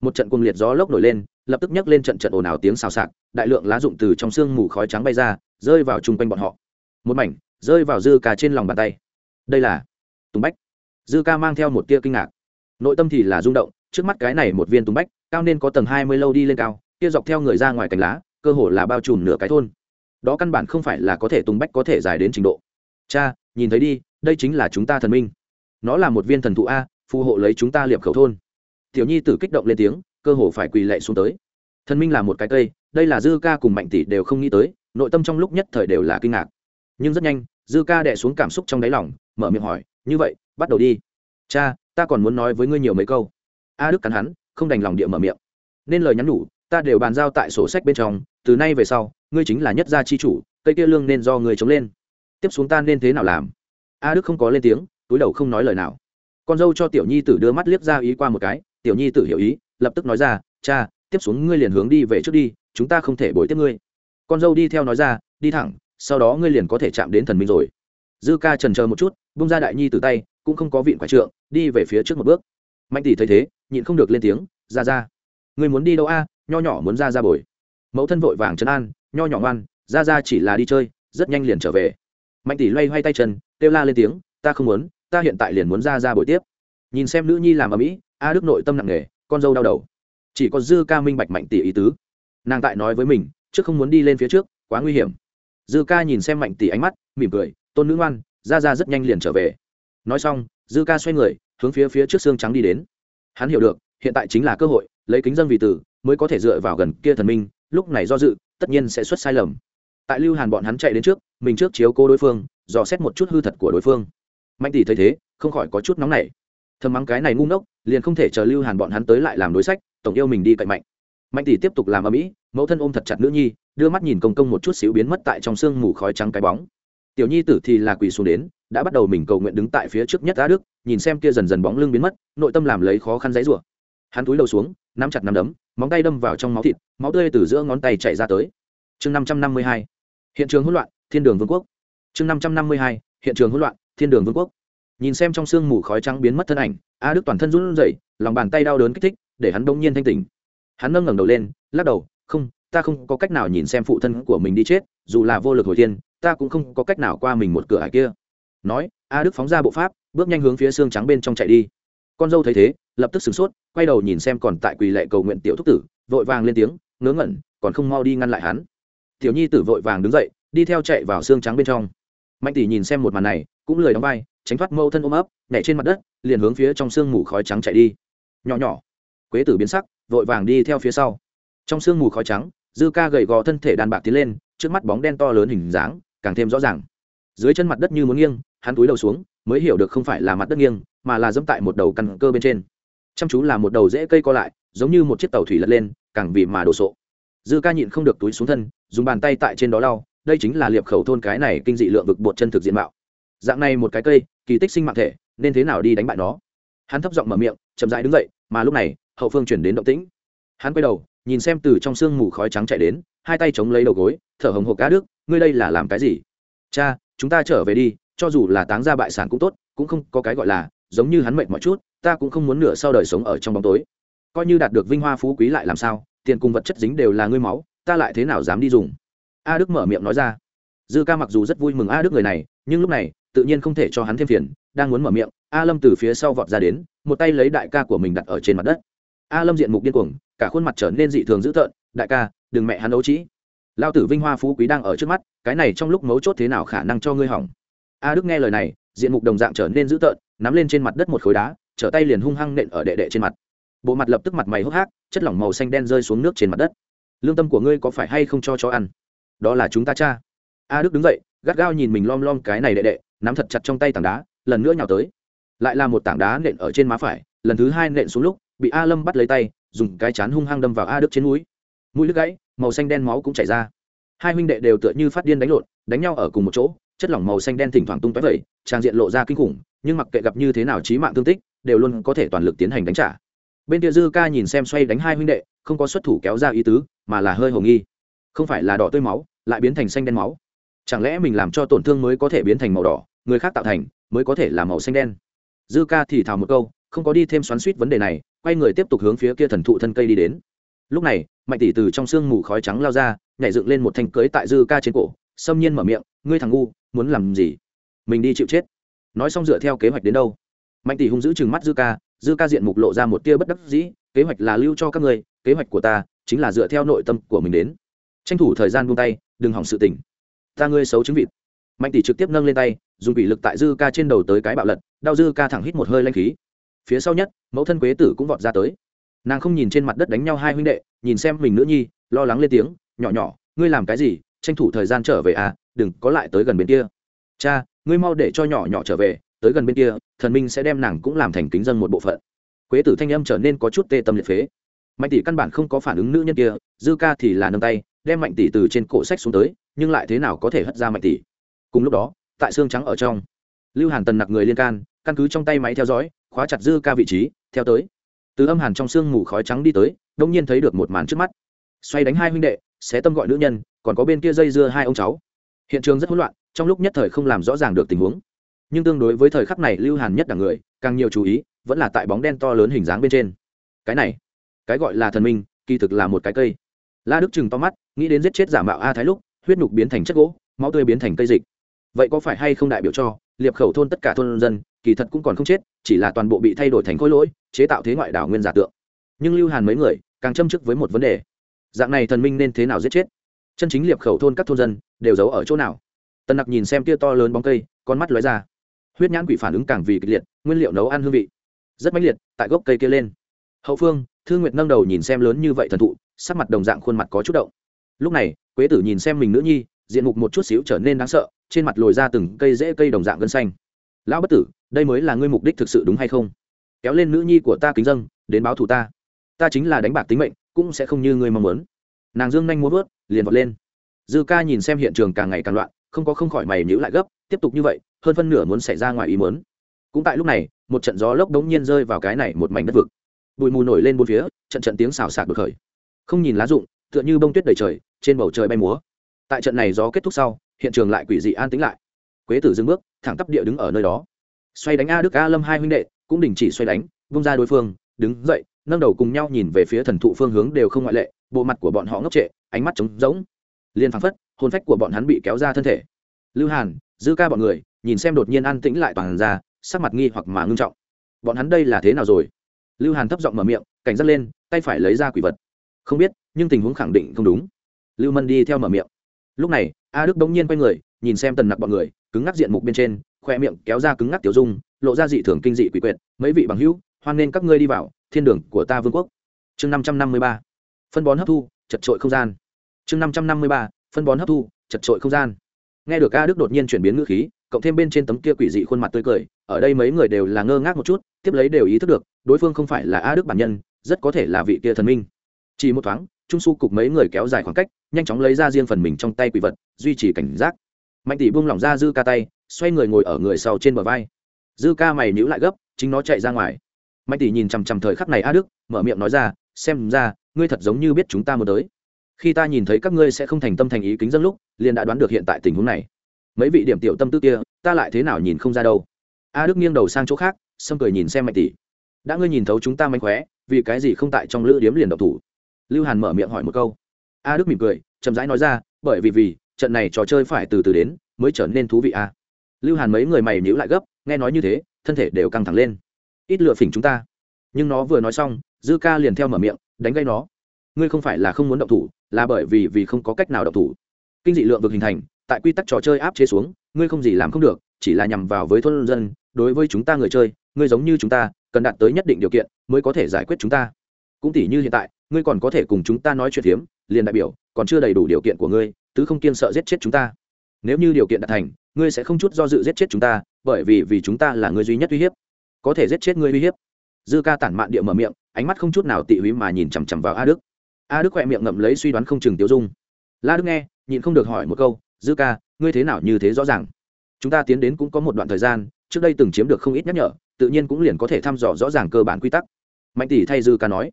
Speaker 1: Một trận cuồng liệt gió lốc nổi lên, lập tức nhấc lên trận trận ồn ào tiếng xào xạc, đại lượng lá rụng từ trong sương mù khói trắng bay ra, rơi vào chung quanh bọn họ. Một mảnh, rơi vào dư ca trên lòng bàn tay. Đây là tùng bách. Dư ca mang theo một tia kinh ngạc. Nội tâm thì là rung động, trước mắt cái này một viên tùng bách cao nên có tầng hai mươi lâu đi lên cao, kia dọc theo người ra ngoài cành lá, cơ hồ là bao trùm nửa cái thôn. Đó căn bản không phải là có thể tùng bách có thể dài đến trình độ. Cha, nhìn thấy đi, đây chính là chúng ta thần minh. Nó là một viên thần thụ a, phù hộ lấy chúng ta liệp khẩu thôn. Tiểu nhi tử kích động lên tiếng, cơ hồ phải quỳ lệ xuống tới. Thần minh là một cái cây, đây là dư ca cùng mạnh tỷ đều không nghĩ tới, nội tâm trong lúc nhất thời đều là kinh ngạc. Nhưng rất nhanh, dư ca đẻ xuống cảm xúc trong đáy lòng, mở miệng hỏi, như vậy, bắt đầu đi. Cha, ta còn muốn nói với ngươi nhiều mấy câu. A đức cắn hắn không đành lòng địa mở miệng. Nên lời nhắn nhủ, ta đều bàn giao tại sổ sách bên trong, từ nay về sau, ngươi chính là nhất gia chi chủ, cây kia lương nên do ngươi chống lên. Tiếp xuống ta nên thế nào làm? A đức không có lên tiếng, túi đầu không nói lời nào. Con dâu cho tiểu nhi tử đưa mắt liếc ra ý qua một cái, tiểu nhi tử hiểu ý, lập tức nói ra, cha, tiếp xuống ngươi liền hướng đi về trước đi, chúng ta không thể bồi tiếp ngươi. Con dâu đi theo nói ra, đi thẳng, sau đó ngươi liền có thể chạm đến thần minh rồi. Dư ca trần chờ một chút bung ra đại nhi từ tay, cũng không có vịn quả trượng, đi về phía trước một bước. Mạnh tỷ thấy thế nhịn không được lên tiếng, ra ra, ngươi muốn đi đâu a? Nho nhỏ muốn ra ra bồi. Mẫu thân vội vàng trấn an, nho nhỏ ngoan, ra ra chỉ là đi chơi, rất nhanh liền trở về. Mạnh tỷ loay hoay tay chân, kêu la lên tiếng, ta không muốn, ta hiện tại liền muốn ra ra buổi tiếp. Nhìn xem nữ nhi làm ở mỹ a đức nội tâm nặng nề, con dâu đau đầu. Chỉ có dư ca minh bạch mạnh tỷ ý tứ. Nàng tại nói với mình, trước không muốn đi lên phía trước, quá nguy hiểm. Dư ca nhìn xem mạnh tỷ ánh mắt, mỉm cười, tôn nữ ngoan, ra ra rất nhanh liền trở về. Nói xong, dư ca xoay người, hướng phía phía trước xương trắng đi đến hắn hiểu được, hiện tại chính là cơ hội, lấy kính dân vì tử, mới có thể dựa vào gần kia thần minh, lúc này do dự, tất nhiên sẽ xuất sai lầm. Tại lưu hàn bọn hắn chạy đến trước, mình trước chiếu cô đối phương, dò xét một chút hư thật của đối phương. Mạnh tỷ thấy thế, không khỏi có chút nóng nảy. Thầm mắng cái này ngu ngốc, liền không thể chờ lưu hàn bọn hắn tới lại làm đối sách, tổng yêu mình đi cạnh mạnh. Mạnh tỷ tiếp tục làm ở mỹ mẫu thân ôm thật chặt nữ nhi, đưa mắt nhìn công công một chút xíu biến mất tại trong sương mù khói trắng cái bóng. Tiểu nhi tử thì là quỳ xuống đến, đã bắt đầu mình cầu nguyện đứng tại phía trước nhất á đức nhìn xem kia dần dần bóng lưng biến mất, nội tâm làm lấy khó khăn dãy rủa. Hắn túi đầu xuống, nắm chặt nắm đấm, móng tay đâm vào trong máu thịt, máu tươi từ giữa ngón tay chạy ra tới. Chương năm trăm năm mươi hai, hiện trường hỗn loạn, thiên đường vương quốc. Chương năm trăm năm mươi hai, hiện trường hỗn loạn, thiên đường vương quốc. Nhìn xem trong sương mù khói trắng biến mất thân ảnh, a đức toàn thân run rẩy, lòng bàn tay đau đớn kích thích, để hắn bỗng nhiên thanh tỉnh. Hắn nâng ngẩng đầu lên, lắc đầu, không, ta không có cách nào nhìn xem phụ thân của mình đi chết, dù là vô lực hồi thiên, ta cũng không có cách nào qua mình một cửa hải kia. Nói, a đức phóng ra bộ pháp bước nhanh hướng phía xương trắng bên trong chạy đi. Con dâu thấy thế, lập tức sửng sốt, quay đầu nhìn xem còn tại quỳ lệ cầu nguyện tiểu thúc tử, vội vàng lên tiếng, ngớ ngẩn, còn không mau đi ngăn lại hắn. Tiểu nhi tử vội vàng đứng dậy, đi theo chạy vào xương trắng bên trong. Mạnh tỷ nhìn xem một màn này, cũng lười đóng vai, tránh thoát mâu thân ôm ấp, nhảy trên mặt đất, liền hướng phía trong sương mù khói trắng chạy đi. Nhỏ nhỏ, quế tử biến sắc, vội vàng đi theo phía sau. Trong sương mù khói trắng, dư ca gầy gò thân thể đàn bạc tiến lên, trước mắt bóng đen to lớn hình dáng, càng thêm rõ ràng. Dưới chân mặt đất như muốn nghiêng, hắn túi đầu xuống mới hiểu được không phải là mặt đất nghiêng, mà là dẫm tại một đầu căn cơ bên trên. Chăm chú là một đầu rễ cây co lại, giống như một chiếc tàu thủy lật lên, càng vì mà đồ sộ. Dư ca nhịn không được túi xuống thân, dùng bàn tay tại trên đó lau, đây chính là liệp khẩu thôn cái này kinh dị lượng vực bột chân thực diện mạo. Dạng này một cái cây, kỳ tích sinh mạng thể, nên thế nào đi đánh bại nó? Hắn thấp giọng mở miệng, chậm rãi đứng dậy, mà lúc này, hậu phương chuyển đến động tĩnh. Hắn quay đầu, nhìn xem từ trong sương mù khói trắng chạy đến, hai tay chống lấy đầu gối, thở hồng hộc cá đức, ngươi đây là làm cái gì? Cha, chúng ta trở về đi cho dù là táng ra bại sản cũng tốt, cũng không có cái gọi là, giống như hắn mệt mọi chút, ta cũng không muốn nửa sau đời sống ở trong bóng tối. Coi như đạt được vinh hoa phú quý lại làm sao, tiền cùng vật chất dính đều là ngươi máu, ta lại thế nào dám đi dùng? A đức mở miệng nói ra. Dư ca mặc dù rất vui mừng a đức người này, nhưng lúc này, tự nhiên không thể cho hắn thêm phiền, đang muốn mở miệng, a lâm từ phía sau vọt ra đến, một tay lấy đại ca của mình đặt ở trên mặt đất. A lâm diện mục điên cuồng, cả khuôn mặt trở nên dị thường dữ tợn, đại ca, đừng mẹ hắn đấu trĩ lao tử vinh hoa phú quý đang ở trước mắt, cái này trong lúc mấu chốt thế nào khả năng cho ngươi hỏng? A đức nghe lời này, diện mục đồng dạng trở nên dữ tợn, nắm lên trên mặt đất một khối đá, trở tay liền hung hăng nện ở đệ đệ trên mặt. Bộ mặt lập tức mặt mày hốc hác, chất lỏng màu xanh đen rơi xuống nước trên mặt đất. Lương tâm của ngươi có phải hay không cho chó ăn? Đó là chúng ta cha. A đức đứng dậy, gắt gao nhìn mình lom lom cái này đệ đệ, nắm thật chặt trong tay tảng đá, lần nữa nhào tới. Lại là một tảng đá nện ở trên má phải, lần thứ hai nện xuống lúc, bị a lâm bắt lấy tay, dùng cái chán hung hăng đâm vào a đức trên mũi. Mũi đứt gãy, màu xanh đen máu cũng chảy ra. Hai huynh đệ đều tựa như phát điên đánh lộn, đánh nhau ở cùng một chỗ chất lỏng màu xanh đen thỉnh thoảng tung tóe vẩy, trang diện lộ ra kinh khủng, nhưng mặc kệ gặp như thế nào trí mạng thương tích, đều luôn có thể toàn lực tiến hành đánh trả. Bên kia dư ca nhìn xem xoay đánh hai huynh đệ, không có xuất thủ kéo ra ý tứ, mà là hơi hồ nghi. Không phải là đỏ tươi máu, lại biến thành xanh đen máu. Chẳng lẽ mình làm cho tổn thương mới có thể biến thành màu đỏ, người khác tạo thành mới có thể là màu xanh đen? Dư ca thì thào một câu, không có đi thêm xoắn suýt vấn đề này, quay người tiếp tục hướng phía kia thần thụ thân cây đi đến. Lúc này, mạnh tỷ từ trong sương mù khói trắng lao ra, nhảy dựng lên một thanh cưới tại dư ca trên cổ xâm nhiên mở miệng, ngươi thằng ngu, muốn làm gì? Mình đi chịu chết. Nói xong dựa theo kế hoạch đến đâu. Mạnh tỷ hung giữ chừng mắt dư ca dư ca diện mục lộ ra một tia bất đắc dĩ, kế hoạch là lưu cho các ngươi, kế hoạch của ta chính là dựa theo nội tâm của mình đến. Tranh thủ thời gian buông tay, đừng hỏng sự tình. Ta ngươi xấu chứng vịt. Mạnh tỷ trực tiếp nâng lên tay, dùng bị lực tại dư ca trên đầu tới cái bạo lật, đau dư ca thẳng hít một hơi lanh khí. Phía sau nhất, mẫu thân quế tử cũng vọt ra tới. Nàng không nhìn trên mặt đất đánh nhau hai huynh đệ, nhìn xem mình nữ nhi, lo lắng lên tiếng, nhỏ nhỏ, ngươi làm cái gì tranh thủ thời gian trở về à đừng có lại tới gần bên kia. Cha, ngươi mau để cho nhỏ nhỏ trở về, tới gần bên kia, thần minh sẽ đem nàng cũng làm thành kính dân một bộ phận. Quế tử thanh âm trở nên có chút tê tâm liệt phế. Mạnh tỷ căn bản không có phản ứng nữ nhân kia, dư ca thì là nâng tay, đem mạnh tỷ từ trên cổ sách xuống tới, nhưng lại thế nào có thể hất ra mạnh tỷ. Cùng lúc đó, tại xương trắng ở trong, lưu hàn tần nặc người liên can, căn cứ trong tay máy theo dõi, khóa chặt dư ca vị trí, theo tới. Từ âm hàn trong sương mù khói trắng đi tới, đông nhiên thấy được một màn trước mắt. Xoay đánh hai huynh đệ, xé tâm gọi nữ nhân còn có bên kia dây dưa hai ông cháu. Hiện trường rất hỗn loạn, trong lúc nhất thời không làm rõ ràng được tình huống. Nhưng tương đối với thời khắc này lưu hàn nhất đẳng người, càng nhiều chú ý, vẫn là tại bóng đen to lớn hình dáng bên trên. Cái này, cái gọi là thần minh, kỳ thực là một cái cây. La đức chừng to mắt, nghĩ đến giết chết giả mạo a thái lúc, huyết nhục biến thành chất gỗ, máu tươi biến thành cây dịch. Vậy có phải hay không đại biểu cho, liệp khẩu thôn tất cả thôn dân, kỳ thật cũng còn không chết, chỉ là toàn bộ bị thay đổi thành khối lỗi, chế tạo thế ngoại đảo nguyên giả tượng. Nhưng lưu hàn mấy người, càng châm chức với một vấn đề. Dạng này thần minh nên thế nào giết chết? Chân chính liệp khẩu thôn các thôn dân đều giấu ở chỗ nào? Tần nặc nhìn xem tia to lớn bóng cây, con mắt lóe ra. Huyết nhãn quỷ phản ứng càng vì kịch liệt, nguyên liệu nấu ăn hương vị rất mãnh liệt tại gốc cây kia lên. Hậu phương thương nguyệt nâng đầu nhìn xem lớn như vậy thần thụ, sắc mặt đồng dạng khuôn mặt có chút động. Lúc này, quế tử nhìn xem mình nữ nhi, diện mục một chút xíu trở nên đáng sợ, trên mặt lồi ra từng cây rễ cây đồng dạng gân xanh. Lão bất tử, đây mới là ngươi mục đích thực sự đúng hay không? Kéo lên nữ nhi của ta kính dâng, đến báo thù ta. Ta chính là đánh bạc tính mệnh, cũng sẽ không như ngươi mong muốn nàng dương nhanh muốn vớt, liền vọt lên. Dư ca nhìn xem hiện trường càng ngày càng loạn, không có không khỏi mày nhữ lại gấp, tiếp tục như vậy, hơn phân nửa muốn xảy ra ngoài ý muốn. Cũng tại lúc này, một trận gió lốc đống nhiên rơi vào cái này một mảnh đất vực. Bụi mù nổi lên bốn phía, trận trận tiếng xào xạc đột khởi. Không nhìn lá rụng, tựa như bông tuyết đầy trời, trên bầu trời bay múa. Tại trận này gió kết thúc sau, hiện trường lại quỷ dị an tĩnh lại. Quế tử dưng bước, thẳng tắp địa đứng ở nơi đó. Xoay đánh a đức a lâm hai huynh đệ, cũng đình chỉ xoay đánh, vung ra đối phương, đứng dậy, nâng đầu cùng nhau nhìn về phía thần thụ phương hướng đều không ngoại lệ bộ mặt của bọn họ ngốc trệ, ánh mắt trống rỗng. Liền phăng phất, hồn phách của bọn hắn bị kéo ra thân thể. Lưu hàn, dư ca bọn người, nhìn xem đột nhiên an tĩnh lại toàn ra, sắc mặt nghi hoặc mà ngưng trọng. Bọn hắn đây là thế nào rồi? Lưu hàn thấp giọng mở miệng, cảnh giác lên, tay phải lấy ra quỷ vật. Không biết, nhưng tình huống khẳng định không đúng. Lưu mân đi theo mở miệng. Lúc này, a đức bỗng nhiên quay người, nhìn xem tần nặc bọn người, cứng ngắc diện mục bên trên, khoe miệng kéo ra cứng ngắc tiểu dung, lộ ra dị thường kinh dị quỷ quyệt. Mấy vị bằng hữu, hoan nên các ngươi đi vào, thiên đường của ta vương quốc. Chương năm trăm năm mươi ba phân bón hấp thu, chật trội không gian. Chương năm trăm năm mươi ba, phân bón hấp thu, chật trội không gian. Nghe được a đức đột nhiên chuyển biến ngữ khí, cộng thêm bên trên tấm kia quỷ dị khuôn mặt tươi cười, ở đây mấy người đều là ngơ ngác một chút, tiếp lấy đều ý thức được, đối phương không phải là a đức bản nhân, rất có thể là vị kia thần minh. Chỉ một thoáng, trung su cục mấy người kéo dài khoảng cách, nhanh chóng lấy ra riêng phần mình trong tay quỷ vật, duy trì cảnh giác. Mạnh tỷ buông lỏng ra dư ca tay, xoay người ngồi ở người sau trên bờ vai. Dư ca mày nhữ lại gấp, chính nó chạy ra ngoài. Mạnh tỷ nhìn chằm chằm thời khắc này a đức, mở miệng nói ra, xem ra ngươi thật giống như biết chúng ta muốn tới. Khi ta nhìn thấy các ngươi sẽ không thành tâm thành ý kính dân lúc, liền đã đoán được hiện tại tình huống này. Mấy vị điểm tiểu tâm tư kia, ta lại thế nào nhìn không ra đâu. A đức nghiêng đầu sang chỗ khác, xâm cười nhìn xem mạnh tỷ. Đã ngươi nhìn thấu chúng ta manh khóe, vì cái gì không tại trong lữ điếm liền độc thủ? Lưu hàn mở miệng hỏi một câu. A đức mỉm cười, chậm rãi nói ra, bởi vì vì, trận này trò chơi phải từ từ đến, mới trở nên thú vị a. Lưu hàn mấy người mày nhíu lại gấp, nghe nói như thế, thân thể đều căng thẳng lên. Ít lựa phỉnh chúng ta. Nhưng nó vừa nói xong, dư ca liền theo mở miệng đánh gây nó. Ngươi không phải là không muốn động thủ, là bởi vì vì không có cách nào động thủ. Kinh dị lượng vực hình thành, tại quy tắc trò chơi áp chế xuống, ngươi không gì làm không được, chỉ là nhằm vào với thôn dân, đối với chúng ta người chơi, ngươi giống như chúng ta, cần đạt tới nhất định điều kiện mới có thể giải quyết chúng ta. Cũng tỷ như hiện tại, ngươi còn có thể cùng chúng ta nói chuyện phiếm, liền đại biểu, còn chưa đầy đủ điều kiện của ngươi, tứ không kiên sợ giết chết chúng ta. Nếu như điều kiện đạt thành, ngươi sẽ không chút do dự giết chết chúng ta, bởi vì vì chúng ta là người duy nhất uy hiếp. Có thể giết chết ngươi uy hiếp. Dư ca tản mạn địa mở miệng ánh mắt không chút nào tị húy mà nhìn chằm chằm vào a đức. A đức khỏe miệng ngậm lấy suy đoán không chừng tiêu dung. La đức nghe, nhịn không được hỏi một câu, dư ca, ngươi thế nào như thế rõ ràng? Chúng ta tiến đến cũng có một đoạn thời gian, trước đây từng chiếm được không ít nhắc nhở, tự nhiên cũng liền có thể thăm dò rõ ràng cơ bản quy tắc. Mạnh tỷ thay dư ca nói.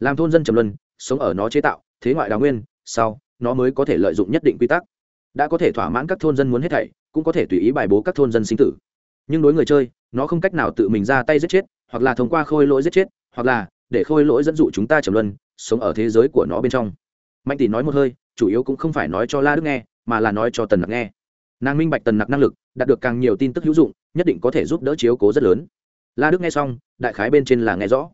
Speaker 1: Làm thôn dân trầm luân, sống ở nó chế tạo, thế ngoại đào nguyên, sau, nó mới có thể lợi dụng nhất định quy tắc. Đã có thể thỏa mãn các thôn dân muốn hết thảy, cũng có thể tùy ý bài bố các thôn dân sinh tử. Nhưng đối người chơi, nó không cách nào tự mình ra tay giết chết, hoặc là thông qua khôi lỗi giết chết, hoặc là để khôi lỗi dẫn dụ chúng ta trầm luân, sống ở thế giới của nó bên trong. Mạnh tỷ nói một hơi, chủ yếu cũng không phải nói cho la đức nghe, mà là nói cho tần nặc nghe. Nàng minh bạch tần nặc năng lực, đạt được càng nhiều tin tức hữu dụng, nhất định có thể giúp đỡ chiếu cố rất lớn. La đức nghe xong, đại khái bên trên là nghe rõ.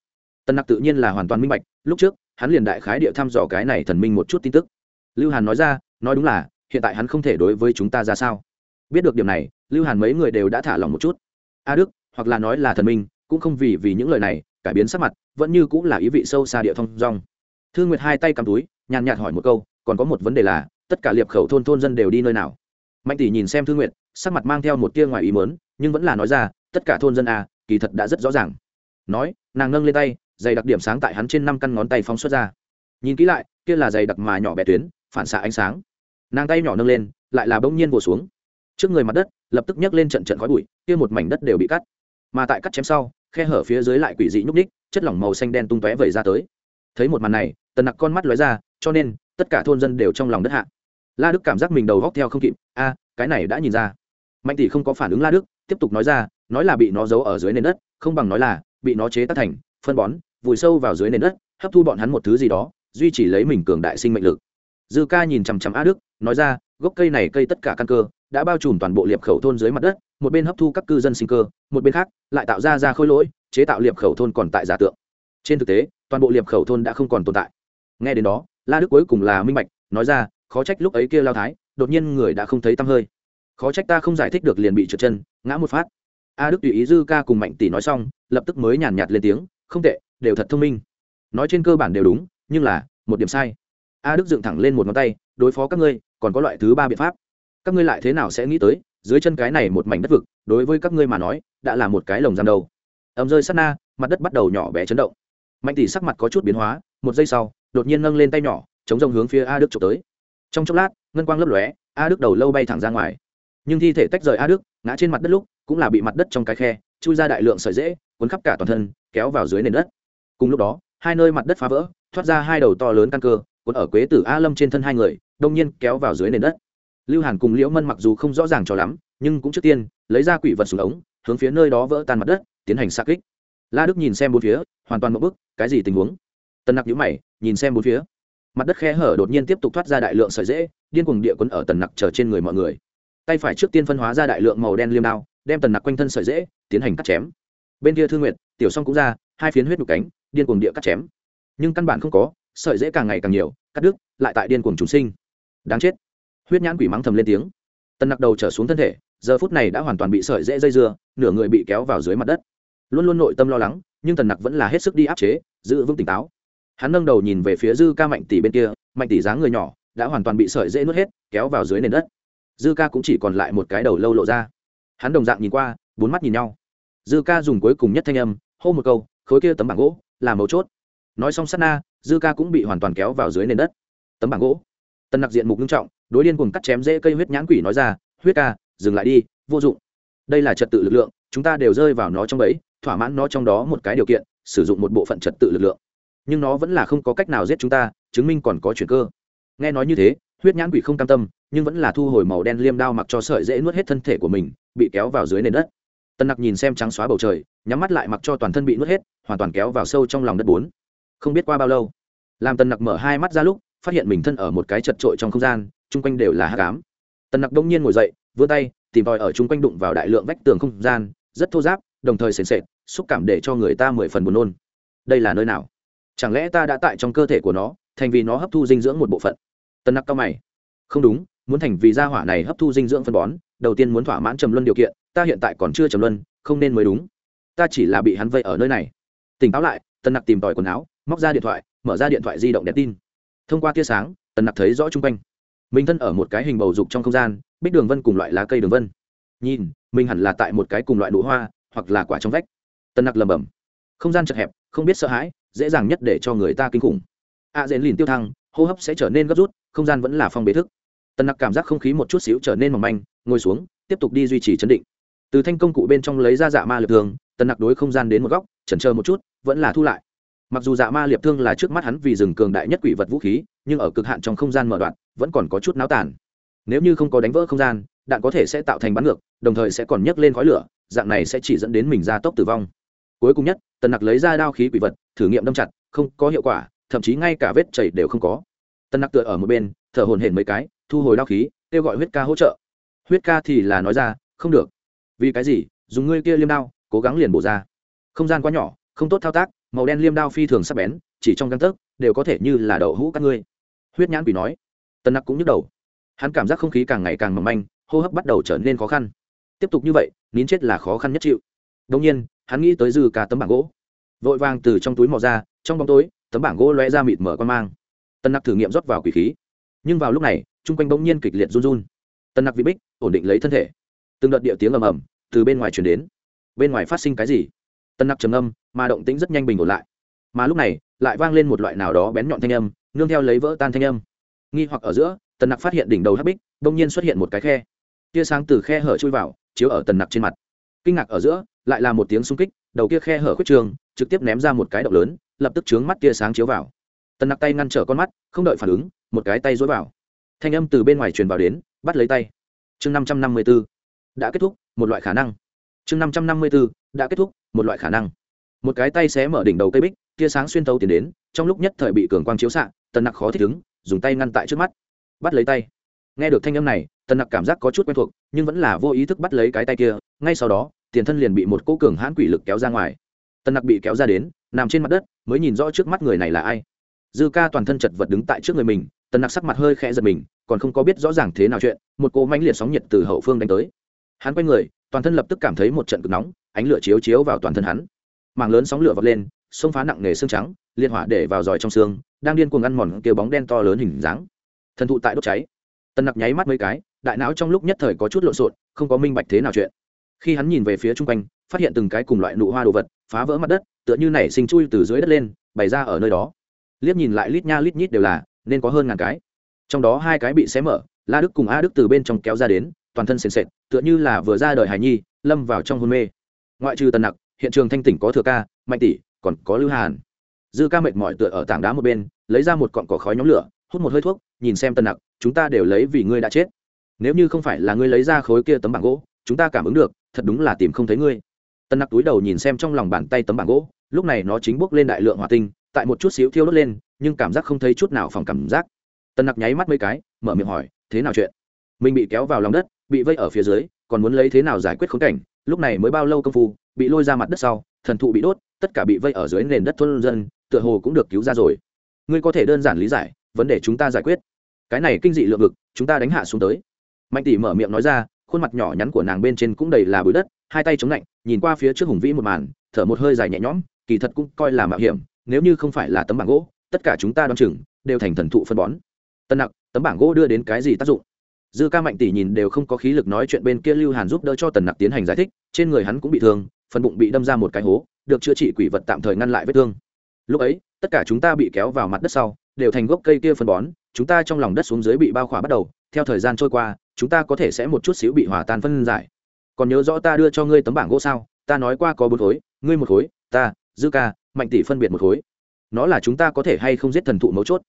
Speaker 1: Tần nặc tự nhiên là hoàn toàn minh bạch, lúc trước, hắn liền đại khái địa thăm dò cái này thần minh một chút tin tức. Lưu hàn nói ra, nói đúng là, hiện tại hắn không thể đối với chúng ta ra sao. Biết được điểm này, lưu hàn mấy người đều đã thả lòng một chút. A đức, hoặc là nói là thần minh, cũng không vì vì những lời này, cải biến sắc mặt vẫn như cũng là ý vị sâu xa địa thông rong thương nguyệt hai tay cầm túi nhàn nhạt hỏi một câu còn có một vấn đề là tất cả liệp khẩu thôn thôn dân đều đi nơi nào? Mạnh tỷ nhìn xem thương nguyệt sắc mặt mang theo một tia ngoài ý mớn nhưng vẫn là nói ra tất cả thôn dân à, kỳ thật đã rất rõ ràng. Nói nàng nâng lên tay dày đặc điểm sáng tại hắn trên năm căn ngón tay phóng xuất ra. Nhìn kỹ lại kia là dày đặc mà nhỏ bé tuyến phản xạ ánh sáng. Nàng tay nhỏ nâng lên lại là bỗng nhiên vồ xuống. Trước người mặt đất lập tức nhấc lên trận trận khói bụi kia một mảnh đất đều bị cắt. Mà tại cắt chém sau khe hở phía dưới lại quỷ dị nhúc ních chất lỏng màu xanh đen tung tóe vẩy ra tới. Thấy một màn này, tần nặc con mắt lóe ra, cho nên tất cả thôn dân đều trong lòng đất hạ. La đức cảm giác mình đầu góc theo không kịp, a, cái này đã nhìn ra. Mạnh tỷ không có phản ứng la đức, tiếp tục nói ra, nói là bị nó giấu ở dưới nền đất, không bằng nói là bị nó chế tác thành, phân bón, vùi sâu vào dưới nền đất, hấp thu bọn hắn một thứ gì đó, duy trì lấy mình cường đại sinh mệnh lực. Dư ca nhìn chằm chằm a đức, nói ra, gốc cây này cây tất cả căn cơ đã bao trùm toàn bộ liệp khẩu thôn dưới mặt đất, một bên hấp thu các cư dân sinh cơ, một bên khác, lại tạo ra ra khôi lỗi, chế tạo liệp khẩu thôn còn tại giả tượng. Trên thực tế, toàn bộ liệp khẩu thôn đã không còn tồn tại. Nghe đến đó, la đức cuối cùng là minh bạch, nói ra, khó trách lúc ấy kia lao thái, đột nhiên người đã không thấy tăm hơi. Khó trách ta không giải thích được liền bị trượt chân, ngã một phát. A đức tùy ý dư ca cùng mạnh tỷ nói xong, lập tức mới nhàn nhạt lên tiếng, không tệ, đều thật thông minh. Nói trên cơ bản đều đúng, nhưng là, một điểm sai. A đức dựng thẳng lên một ngón tay, đối phó các ngươi, còn có loại thứ ba biện pháp các ngươi lại thế nào sẽ nghĩ tới, dưới chân cái này một mảnh đất vực, đối với các ngươi mà nói, đã là một cái lồng giam đầu ấm rơi sát na, mặt đất bắt đầu nhỏ bé chấn động. Mạnh tỷ sắc mặt có chút biến hóa, một giây sau, đột nhiên nâng lên tay nhỏ, chống rông hướng phía a đức trộm tới. Trong chốc lát, ngân quang lấp lóe, a đức đầu lâu bay thẳng ra ngoài. Nhưng thi thể tách rời a đức, ngã trên mặt đất lúc, cũng là bị mặt đất trong cái khe, chui ra đại lượng sợi dễ cuốn khắp cả toàn thân, kéo vào dưới nền đất. Cùng lúc đó, hai nơi mặt đất phá vỡ, thoát ra hai đầu to lớn căn cơ, cuốn ở quế tử a lâm trên thân hai người đông nhiên kéo vào dưới nền đất lưu hàn cùng liễu mân mặc dù không rõ ràng cho lắm, nhưng cũng trước tiên, lấy ra quỷ vật xuống ống, hướng phía nơi đó vỡ tan mặt đất, tiến hành xa kích. La đức nhìn xem bốn phía, hoàn toàn một bức cái gì tình huống? Tần nặc nhũ mày, nhìn xem bốn phía. Mặt đất khe hở đột nhiên tiếp tục thoát ra đại lượng sợi dễ điên cuồng địa quấn ở tần nặc chờ trên người mọi người. Tay phải trước tiên phân hóa ra đại lượng màu đen liêm đao, đem tần nặc quanh thân sợi dễ tiến hành cắt chém. Bên kia thương nguyệt, tiểu song cũng ra, hai phiến huyết đục cánh, điên cuồng địa cắt chém. Nhưng căn bản không có, sợi dễ càng ngày càng nhiều, cắt đứt, lại tại điên cuồng chúng sinh. Đáng chết huyết nhãn quỷ mắng thầm lên tiếng. Tần nặc đầu trở xuống thân thể, giờ phút này đã hoàn toàn bị sợi dễ dây dưa, nửa người bị kéo vào dưới mặt đất. Luôn luôn nội tâm lo lắng, nhưng tần nặc vẫn là hết sức đi áp chế, giữ vững tỉnh táo. Hắn nâng đầu nhìn về phía dư ca mạnh tỷ bên kia, mạnh tỷ dáng người nhỏ, đã hoàn toàn bị sợi dễ nuốt hết, kéo vào dưới nền đất. Dư ca cũng chỉ còn lại một cái đầu lâu lộ ra. Hắn đồng dạng nhìn qua, bốn mắt nhìn nhau. Dư ca dùng cuối cùng nhất thanh âm, hô một câu, khối kia tấm bảng gỗ, là mấu chốt. Nói xong sát na, dư ca cũng bị hoàn toàn kéo vào dưới nền đất. Tấm bảng gỗ. Tân nặc diện mục nghiêm trọng đối điên cùng cắt chém dễ cây huyết nhãn quỷ nói ra, huyết ca, dừng lại đi, vô dụng. Đây là trật tự lực lượng, chúng ta đều rơi vào nó trong bẫy, thỏa mãn nó trong đó một cái điều kiện, sử dụng một bộ phận trật tự lực lượng. Nhưng nó vẫn là không có cách nào giết chúng ta, chứng minh còn có chuyển cơ. Nghe nói như thế, huyết nhãn quỷ không cam tâm, nhưng vẫn là thu hồi màu đen liêm đao mặc cho sợi dễ nuốt hết thân thể của mình, bị kéo vào dưới nền đất. Tân nặc nhìn xem trắng xóa bầu trời, nhắm mắt lại mặc cho toàn thân bị nuốt hết, hoàn toàn kéo vào sâu trong lòng đất bốn. Không biết qua bao lâu, làm tân nặc mở hai mắt ra lúc, phát hiện mình thân ở một cái chật trội trong không gian chung quanh đều là hát cám Tần nặc đông nhiên ngồi dậy, vươn tay, tìm tòi ở chung quanh đụng vào đại lượng vách tường không gian, rất thô giáp đồng thời sền sệt, xúc cảm để cho người ta mười phần buồn nôn. Đây là nơi nào? Chẳng lẽ ta đã tại trong cơ thể của nó, thành vì nó hấp thu dinh dưỡng một bộ phận? Tần nặc cao mày. Không đúng, muốn thành vì gia hỏa này hấp thu dinh dưỡng phân bón, đầu tiên muốn thỏa mãn trầm luân điều kiện, ta hiện tại còn chưa trầm luân, không nên mới đúng. Ta chỉ là bị hắn vây ở nơi này. Tỉnh táo lại, Tần nặc tìm tòi quần áo, móc ra điện thoại, mở ra điện thoại di động đèn tin. Thông qua tia sáng, tần nặc thấy rõ chung quanh mình thân ở một cái hình bầu dục trong không gian, bích đường vân cùng loại lá cây đường vân. Nhìn, mình hẳn là tại một cái cùng loại nụ hoa, hoặc là quả trong vách. Tần nặc lầm bầm không gian chật hẹp, không biết sợ hãi, dễ dàng nhất để cho người ta kinh khủng. A dền lìn tiêu thăng, hô hấp sẽ trở nên gấp rút, không gian vẫn là phong bế thức. Tần nặc cảm giác không khí một chút xíu trở nên mỏng manh, ngồi xuống, tiếp tục đi duy trì chấn định. Từ thanh công cụ bên trong lấy ra dạ ma lực thường tần nặc đối không gian đến một góc, chần chờ một chút, vẫn là thu lại mặc dù dạ ma liệp thương là trước mắt hắn vì rừng cường đại nhất quỷ vật vũ khí, nhưng ở cực hạn trong không gian mở đoạn, vẫn còn có chút náo tàn. Nếu như không có đánh vỡ không gian, đạn có thể sẽ tạo thành bắn ngược, đồng thời sẽ còn nhấc lên khói lửa, dạng này sẽ chỉ dẫn đến mình ra tốc tử vong. Cuối cùng nhất, tần nặc lấy ra đao khí quỷ vật, thử nghiệm đâm chặt, không có hiệu quả, thậm chí ngay cả vết chảy đều không có. Tần nặc tựa ở một bên, thở hồn hển mấy cái, thu hồi đao khí, kêu gọi huyết ca hỗ trợ. Huyết ca thì là nói ra, không được. Vì cái gì? Dùng ngươi kia liêm đao, cố gắng liền bổ ra. Không gian quá nhỏ, không tốt thao tác màu đen liêm đao phi thường sắc bén, chỉ trong găng tấc, đều có thể như là đậu hũ các ngươi. Huyết nhãn quỷ nói. Tần nặc cũng nhức đầu. Hắn cảm giác không khí càng ngày càng mỏng manh, hô hấp bắt đầu trở nên khó khăn. Tiếp tục như vậy, nín chết là khó khăn nhất chịu. Đông nhiên, hắn nghĩ tới dư cả tấm bảng gỗ. Vội vàng từ trong túi mò ra, trong bóng tối, tấm bảng gỗ lóe ra mịt mở con mang. Tân nặc thử nghiệm rót vào quỷ khí. Nhưng vào lúc này, chung quanh bỗng nhiên kịch liệt run run. Tân nặc vị bích, ổn định lấy thân thể. Từng đợt địa tiếng ầm ầm từ bên ngoài chuyển đến. Bên ngoài phát sinh cái gì? Tân nặc trầm âm mà động tĩnh rất nhanh bình ổn lại. Mà lúc này, lại vang lên một loại nào đó bén nhọn thanh âm, nương theo lấy vỡ tan thanh âm. Nghi hoặc ở giữa, tần nặc phát hiện đỉnh đầu hắc bích bỗng nhiên xuất hiện một cái khe. Tia sáng từ khe hở chui vào, chiếu ở tần nặc trên mặt. Kinh ngạc ở giữa, lại là một tiếng xung kích, đầu kia khe hở khuyết trường, trực tiếp ném ra một cái động lớn, lập tức chướng mắt tia sáng chiếu vào. Tần nặc tay ngăn trở con mắt, không đợi phản ứng, một cái tay dối vào. Thanh âm từ bên ngoài truyền vào đến, bắt lấy tay. Chương năm trăm năm mươi b ố đã kết thúc, một loại khả năng. Chương năm trăm năm mươi b ố đã kết thúc, một loại khả năng một cái tay xé mở đỉnh đầu cây bích, tia sáng xuyên tấu tiến đến, trong lúc nhất thời bị cường quang chiếu xạ, tần nặc khó thích ứng, dùng tay ngăn tại trước mắt. Bắt lấy tay. Nghe được thanh âm này, tần nặc cảm giác có chút quen thuộc, nhưng vẫn là vô ý thức bắt lấy cái tay kia, ngay sau đó, tiền thân liền bị một cô cường hãn quỷ lực kéo ra ngoài. Tần nặc bị kéo ra đến, nằm trên mặt đất, mới nhìn rõ trước mắt người này là ai. Dư ca toàn thân chật vật đứng tại trước người mình, tần nặc sắc mặt hơi khẽ giật mình, còn không có biết rõ ràng thế nào chuyện, một cô mãnh liệt sóng nhiệt từ hậu phương đánh tới. Hắn quay người, toàn thân lập tức cảm thấy một trận cực nóng, ánh lửa chiếu chiếu vào toàn thân hắn mảng lớn sóng lửa vọt lên, xông phá nặng nề xương trắng, liên hỏa để vào giỏi trong xương, đang điên cuồng ăn mòn kêu bóng đen to lớn hình dáng. Thần thụ tại đốt cháy. Tần nặc nháy mắt mấy cái, đại não trong lúc nhất thời có chút lộn xộn, không có minh bạch thế nào chuyện. Khi hắn nhìn về phía chung quanh, phát hiện từng cái cùng loại nụ hoa đồ vật, phá vỡ mặt đất, tựa như nảy sinh chui từ dưới đất lên, bày ra ở nơi đó. Liếc nhìn lại lít nha lít nhít đều là, nên có hơn ngàn cái. Trong đó hai cái bị xé mở, la đức cùng a đức từ bên trong kéo ra đến, toàn thân sền sệt, tựa như là vừa ra đời hài nhi, lâm vào trong hôn mê. Ngoại trừ tần nặc hiện trường thanh tỉnh có thừa ca, mạnh tỷ, còn có lưu hàn. Dư ca mệt mỏi tựa ở tảng đá một bên, lấy ra một cọn cỏ khói nhóm lửa, hút một hơi thuốc, nhìn xem tân nặc, chúng ta đều lấy vì ngươi đã chết. Nếu như không phải là ngươi lấy ra khối kia tấm bảng gỗ, chúng ta cảm ứng được, thật đúng là tìm không thấy ngươi. Tân nặc túi đầu nhìn xem trong lòng bàn tay tấm bảng gỗ, lúc này nó chính bốc lên đại lượng hỏa tinh, tại một chút xíu thiêu đốt lên, nhưng cảm giác không thấy chút nào phòng cảm giác. Tân nặc nháy mắt mấy cái, mở miệng hỏi, thế nào chuyện? Mình bị kéo vào lòng đất, bị vây ở phía dưới, còn muốn lấy thế nào giải quyết khốn cảnh, lúc này mới bao lâu công phu bị lôi ra mặt đất sau, thần thụ bị đốt, tất cả bị vây ở dưới nền đất thôn dân, tựa hồ cũng được cứu ra rồi. Ngươi có thể đơn giản lý giải, vấn đề chúng ta giải quyết. Cái này kinh dị lượng vực, chúng ta đánh hạ xuống tới. Mạnh tỷ mở miệng nói ra, khuôn mặt nhỏ nhắn của nàng bên trên cũng đầy là bụi đất, hai tay chống lạnh, nhìn qua phía trước hùng vĩ một màn, thở một hơi dài nhẹ nhõm, kỳ thật cũng coi là mạo hiểm, nếu như không phải là tấm bảng gỗ, tất cả chúng ta đ o á n chừng đều thành thần thụ phân bón. Tân nặc, tấm bảng gỗ đưa đến cái gì tác dụng? Dư ca mạnh tỷ nhìn đều không có khí lực nói chuyện bên kia lưu hàn giúp đỡ cho tần nặc tiến hành giải thích, trên người hắn cũng bị thương phần bụng bị đâm ra một cái hố, được chữa trị quỷ vật tạm thời ngăn lại vết thương. Lúc ấy, tất cả chúng ta bị kéo vào mặt đất sau, đều thành gốc cây kia phân bón, chúng ta trong lòng đất xuống dưới bị bao khỏa bắt đầu, theo thời gian trôi qua, chúng ta có thể sẽ một chút xíu bị hòa tan phân giải. Còn nhớ rõ ta đưa cho ngươi tấm bảng gỗ sao? Ta nói qua có bốn khối, ngươi một khối, ta, dư ca, mạnh tỷ phân biệt một khối. Nó là chúng ta có thể hay không giết thần thụ mấu chốt.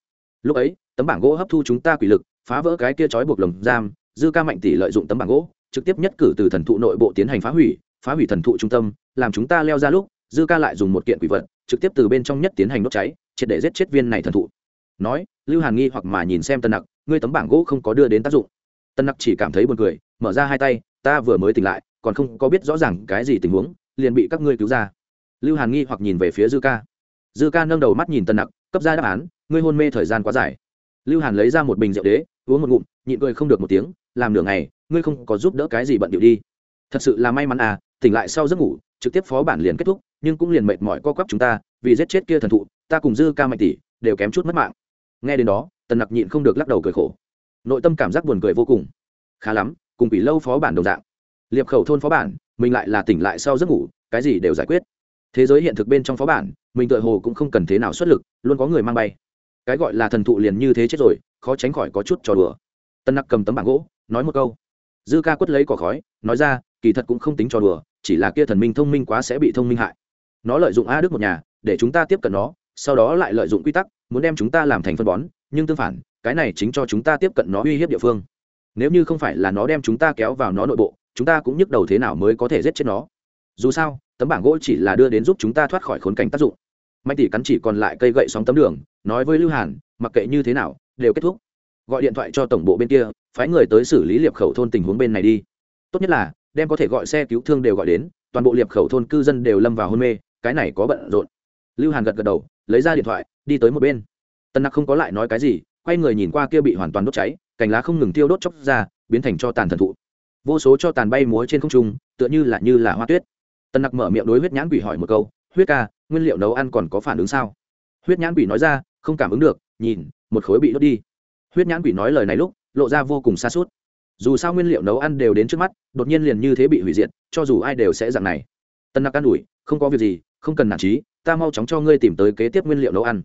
Speaker 1: Lúc ấy, tấm bảng gỗ hấp thu chúng ta quỷ lực, phá vỡ cái kia trói buộc lồng giam, dư ca mạnh tỷ lợi dụng tấm bảng gỗ, trực tiếp nhất cử từ thần thụ nội bộ tiến hành phá hủy phá hủy thần thụ trung tâm, làm chúng ta leo ra lúc, dư ca lại dùng một kiện quỷ vật, trực tiếp từ bên trong nhất tiến hành đốt cháy, triệt để giết chết viên này thần thụ. Nói, lưu hàn nghi hoặc mà nhìn xem tân nặc, ngươi tấm bảng gỗ không có đưa đến tác dụng. Tân nặc chỉ cảm thấy buồn cười, mở ra hai tay, ta vừa mới tỉnh lại, còn không có biết rõ ràng cái gì tình huống, liền bị các ngươi cứu ra. Lưu hàn nghi hoặc nhìn về phía dư ca. Dư ca nâng đầu mắt nhìn tân nặc, cấp ra đáp án, ngươi hôn mê thời gian quá dài. Lưu hàn lấy ra một bình rượu đế, uống một ngụm, nhịn cười không được một tiếng, làm nửa ngày, ngươi không có giúp đỡ cái gì bận điệu đi. Thật sự là may mắn à tỉnh lại sau giấc ngủ, trực tiếp phó bản liền kết thúc, nhưng cũng liền mệt mỏi co quắp chúng ta, vì giết chết kia thần thụ, ta cùng dư ca mạnh tỷ đều kém chút mất mạng. Nghe đến đó, tần nặc nhịn không được lắc đầu cười khổ. Nội tâm cảm giác buồn cười vô cùng. Khá lắm, cùng bị lâu phó bản đồng dạng. Liệp khẩu thôn phó bản, mình lại là tỉnh lại sau giấc ngủ, cái gì đều giải quyết. Thế giới hiện thực bên trong phó bản, mình tự hồ cũng không cần thế nào xuất lực, luôn có người mang bay. Cái gọi là thần thụ liền như thế chết rồi, khó tránh khỏi có chút trò đùa. Tân nặc cầm tấm bảng gỗ, nói một câu. Dư ca quất lấy cỏ khói, nói ra, kỳ thật cũng không tính trò đùa chỉ là kia thần minh thông minh quá sẽ bị thông minh hại. Nó lợi dụng a đức một nhà, để chúng ta tiếp cận nó, sau đó lại lợi dụng quy tắc, muốn đem chúng ta làm thành phân bón, nhưng tương phản, cái này chính cho chúng ta tiếp cận nó uy hiếp địa phương. Nếu như không phải là nó đem chúng ta kéo vào nó nội bộ, chúng ta cũng nhức đầu thế nào mới có thể giết chết nó. Dù sao, tấm bảng gỗ chỉ là đưa đến giúp chúng ta thoát khỏi khốn cảnh tác dụng. Mạnh tỷ cắn chỉ còn lại cây gậy sóng tấm đường, nói với lưu hàn, mặc kệ như thế nào, đều kết thúc. Gọi điện thoại cho tổng bộ bên kia, phái người tới xử lý liệp khẩu thôn tình huống bên này đi. Tốt nhất là đem có thể gọi xe cứu thương đều gọi đến, toàn bộ liệp khẩu thôn cư dân đều lâm vào hôn mê, cái này có bận rộn. Lưu hàn gật gật đầu, lấy ra điện thoại, đi tới một bên. Tân nặc không có lại nói cái gì, quay người nhìn qua kia bị hoàn toàn đốt cháy, cành lá không ngừng tiêu đốt chóc ra, biến thành cho tàn thần thụ. Vô số cho tàn bay múa trên không trung, tựa như là như là hoa tuyết. Tân nặc mở miệng đối huyết nhãn quỷ hỏi một câu, huyết ca, nguyên liệu nấu ăn còn có phản ứng sao? Huyết nhãn quỷ nói ra, không cảm ứng được, nhìn, một khối bị đốt đi. Huyết nhãn quỷ nói lời này lúc, lộ ra vô cùng xa suốt dù sao nguyên liệu nấu ăn đều đến trước mắt, đột nhiên liền như thế bị hủy diệt, cho dù ai đều sẽ dạng này. Tân nặc an ủi, không có việc gì, không cần nản trí, ta mau chóng cho ngươi tìm tới kế tiếp nguyên liệu nấu ăn.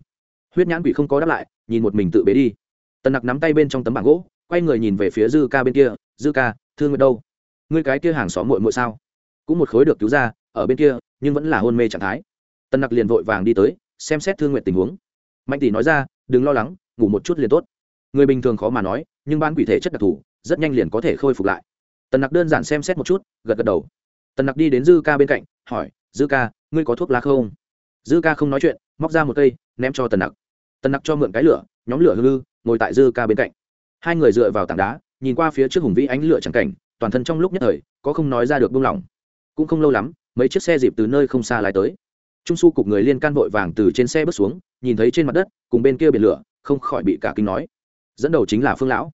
Speaker 1: Huyết nhãn quỷ không có đáp lại, nhìn một mình tự bế đi. Tân nặc nắm tay bên trong tấm bảng gỗ, quay người nhìn về phía dư ca bên kia, dư ca, thương nguyện đâu? Ngươi cái kia hàng xóm muội muội sao? Cũng một khối được cứu ra, ở bên kia, nhưng vẫn là hôn mê trạng thái. Tân nặc liền vội vàng đi tới, xem xét thương nguyện tình huống. Mạnh tỷ nói ra, đừng lo lắng, ngủ một chút liền tốt. Người bình thường khó mà nói, nhưng ban quỷ thể chất đặc thù rất nhanh liền có thể khôi phục lại. Tần nặc đơn giản xem xét một chút, gật gật đầu. Tần nặc đi đến dư ca bên cạnh, hỏi, dư ca, ngươi có thuốc lá không? Dư ca không nói chuyện, móc ra một cây, ném cho tần nặc. Tần nặc cho mượn cái lửa, nhóm lửa hư lư ngồi tại dư ca bên cạnh. Hai người dựa vào tảng đá, nhìn qua phía trước hùng vĩ ánh lửa chẳng cảnh, toàn thân trong lúc nhất thời, có không nói ra được buông lỏng. Cũng không lâu lắm, mấy chiếc xe dịp từ nơi không xa lái tới. Trung su cục người liên can vội vàng từ trên xe bước xuống, nhìn thấy trên mặt đất, cùng bên kia biển lửa, không khỏi bị cả kinh nói. Dẫn đầu chính là phương lão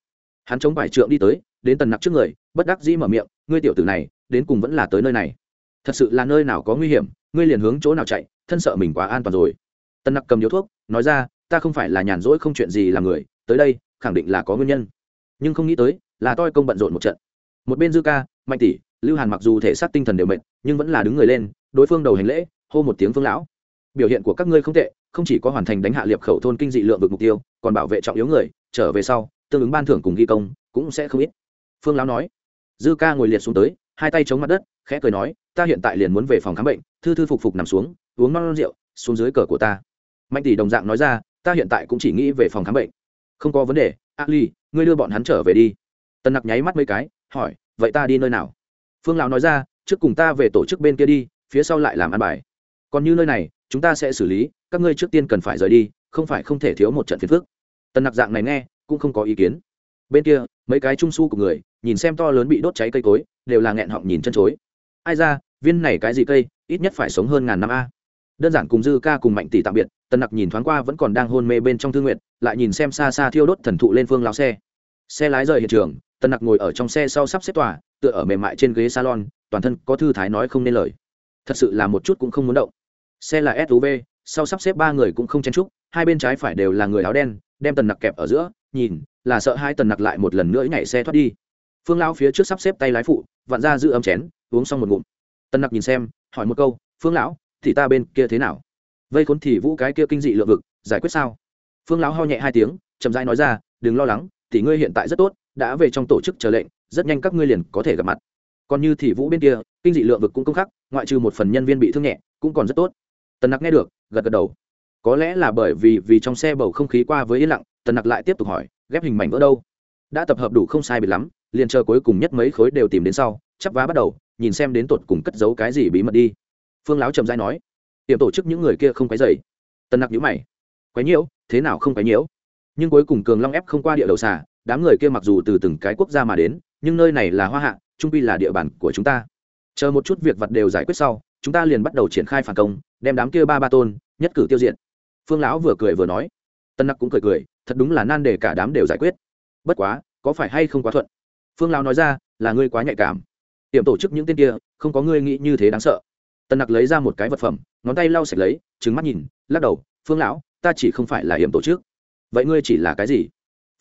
Speaker 1: hắn chống vải trượng đi tới, đến tần nặc trước người, bất đắc dĩ mở miệng, ngươi tiểu tử này, đến cùng vẫn là tới nơi này. Thật sự là nơi nào có nguy hiểm, ngươi liền hướng chỗ nào chạy, thân sợ mình quá an toàn rồi. Tần nặc cầm điếu thuốc, nói ra, ta không phải là nhàn rỗi không chuyện gì làm người, tới đây, khẳng định là có nguyên nhân. Nhưng không nghĩ tới, là toi công bận rộn một trận. Một bên dư ca, mạnh tỷ, lưu hàn mặc dù thể xác tinh thần đều mệt, nhưng vẫn là đứng người lên, đối phương đầu hành lễ, hô một tiếng phương lão, biểu hiện của các ngươi không tệ, không chỉ có hoàn thành đánh hạ liệp khẩu thôn kinh dị lượng vực mục tiêu, còn bảo vệ trọng yếu người, trở về sau tương ứng ban thưởng cùng ghi công cũng sẽ không ít. Phương lão nói. Dư ca ngồi liệt xuống tới, hai tay chống mặt đất, khẽ cười nói, ta hiện tại liền muốn về phòng khám bệnh, thư thư phục phục nằm xuống, uống non rượu, xuống dưới cờ của ta. Mạnh tỷ đồng dạng nói ra, ta hiện tại cũng chỉ nghĩ về phòng khám bệnh. Không có vấn đề a ly ngươi đưa bọn hắn trở về đi. Tần nặc nháy mắt mấy cái, hỏi, vậy ta đi nơi nào? Phương lão nói ra, trước cùng ta về tổ chức bên kia đi, phía sau lại làm ăn bài. Còn như nơi này, chúng ta sẽ xử lý, các ngươi trước tiên cần phải rời đi, không phải không thể thiếu một trận phiền phức. Tần nặc dạng này nghe cũng không có ý kiến. Bên kia, mấy cái trung su của người, nhìn xem to lớn bị đốt cháy cây cối, đều là nghẹn họng nhìn chân chối. Ai ra, viên này cái gì cây, ít nhất phải sống hơn ngàn năm a. Đơn giản cùng dư ca cùng mạnh tỷ tạm biệt tân nặc nhìn thoáng qua vẫn còn đang hôn mê bên trong thương nguyện lại nhìn xem xa xa thiêu đốt thần thụ lên phương lao xe. Xe lái rời hiện trường tân nặc ngồi ở trong xe sau sắp xếp tòa, tựa ở mềm mại trên ghế salon, toàn thân có thư thái nói không nên lời. Thật sự là một chút cũng không muốn động. Xe là suv sau sắp xếp ba người cũng không chen trúc hai bên trái phải đều là người áo đen, đem tần nặc kẹp ở giữa nhìn, là sợ hai tần nặc lại một lần nữa nhảy xe thoát đi. Phương Lão phía trước sắp xếp tay lái phụ, vặn ra giữ ấm chén, uống xong một ngụm. Tần nặc nhìn xem, hỏi một câu, phương lão, thì ta bên kia thế nào? Vây khốn thì vũ cái kia kinh dị lựa vực, giải quyết sao? Phương lão ho nhẹ hai tiếng, chậm rãi nói ra, đừng lo lắng, thì ngươi hiện tại rất tốt, đã về trong tổ chức chờ lệnh, rất nhanh các ngươi liền có thể gặp mặt. Còn như thì vũ bên kia, kinh dị lượng vực cũng công khắc ngoại trừ một phần nhân viên bị thương nhẹ, cũng còn rất tốt. Tần nặc nghe được, gật gật đầu. Có lẽ là bởi vì vì trong xe bầu không khí qua với yên lặng tần nặc lại tiếp tục hỏi, ghép hình mảnh vỡ đâu? Đã tập hợp đủ không sai biệt lắm, liền chờ cuối cùng nhất mấy khối đều tìm đến sau, chắp vá bắt đầu, nhìn xem đến tột cùng cất giấu cái gì bí mật đi. Phương láo trầm dai nói. Tiệm tổ chức những người kia không quấy dày tần nặc nhữ mày. Quấy nhiễu? Thế nào không quấy nhiễu? Nhưng cuối cùng cường long ép không qua địa đầu xà, đám người kia mặc dù từ từng cái quốc gia mà đến, nhưng nơi này là hoa hạ, trung pi là địa bàn của chúng ta. Chờ một chút việc vật đều giải quyết sau, chúng ta liền bắt đầu triển khai phản công, đem đám kia ba ba tôn, nhất cử tiêu diệt. Phương lão vừa cười vừa nói. Tân nặc cũng cười cười thật đúng là nan để cả đám đều giải quyết. Bất quá, có phải hay không quá thuận? Phương lão nói ra, là ngươi quá nhạy cảm. Tiệm tổ chức những tên kia, không có ngươi nghĩ như thế đáng sợ. Tần nặc lấy ra một cái vật phẩm, ngón tay lau sạch lấy trứng mắt nhìn, lắc đầu, phương lão, ta chỉ không phải là hiểm tổ chức. Vậy ngươi chỉ là cái gì?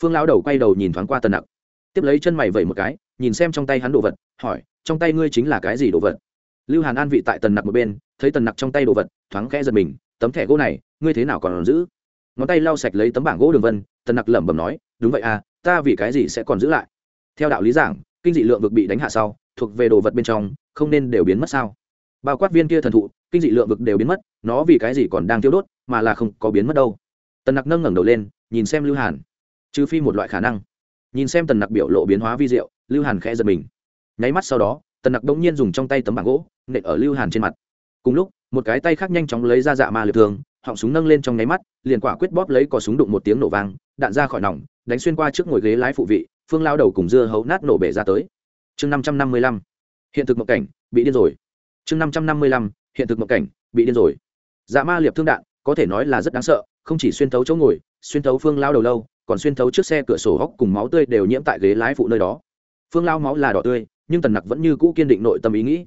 Speaker 1: Phương lão đầu quay đầu nhìn thoáng qua Tần nặc, tiếp lấy chân mày vẩy một cái, nhìn xem trong tay hắn đồ vật, hỏi, trong tay ngươi chính là cái gì đồ vật? Lưu hàn an vị tại tần nặc một bên, thấy tần nặc trong tay đồ vật, thoáng khẽ giật mình, tấm thẻ gỗ này, ngươi thế nào còn giữ? Ngón tay lau sạch lấy tấm bảng gỗ đường vân, tần nặc lẩm bẩm nói, đúng vậy à ta vì cái gì sẽ còn giữ lại? Theo đạo lý giảng, kinh dị lượng vực bị đánh hạ sau, thuộc về đồ vật bên trong, không nên đều biến mất sao? Bao quát viên kia thần thụ, kinh dị lượng vực đều biến mất, nó vì cái gì còn đang tiêu đốt, mà là không có biến mất đâu. Tần nặc nâng ngẩng đầu lên, nhìn xem lưu hàn. Trừ phi một loại khả năng. Nhìn xem tần nặc biểu lộ biến hóa vi diệu, lưu hàn khẽ giật mình. Nháy mắt sau đó, tần nặc đống nhiên dùng trong tay tấm bảng gỗ, nện ở lưu hàn trên mặt. Cùng lúc, một cái tay khác nhanh chóng lấy ra dạ ma liệt thường họng súng nâng lên trong nháy mắt, liền quả quyết bóp lấy cò súng đụng một tiếng nổ vang, đạn ra khỏi nòng, đánh xuyên qua trước ngồi ghế lái phụ vị, phương lao đầu cùng dưa hấu nát nổ bể ra tới. Chương năm trăm năm mươi lăm. Hiện thực mộng cảnh, bị điên rồi. Chương năm trăm năm mươi lăm. Hiện thực mộng cảnh, bị điên rồi. Dạ ma liệp thương đạn, có thể nói là rất đáng sợ, không chỉ xuyên thấu chỗ ngồi, xuyên thấu phương lao đầu lâu, còn xuyên thấu trước xe cửa sổ hóc cùng máu tươi đều nhiễm tại ghế lái phụ nơi đó. Phương lao máu là đỏ tươi, nhưng tần nặc vẫn như cũ kiên định nội tâm ý nghĩ.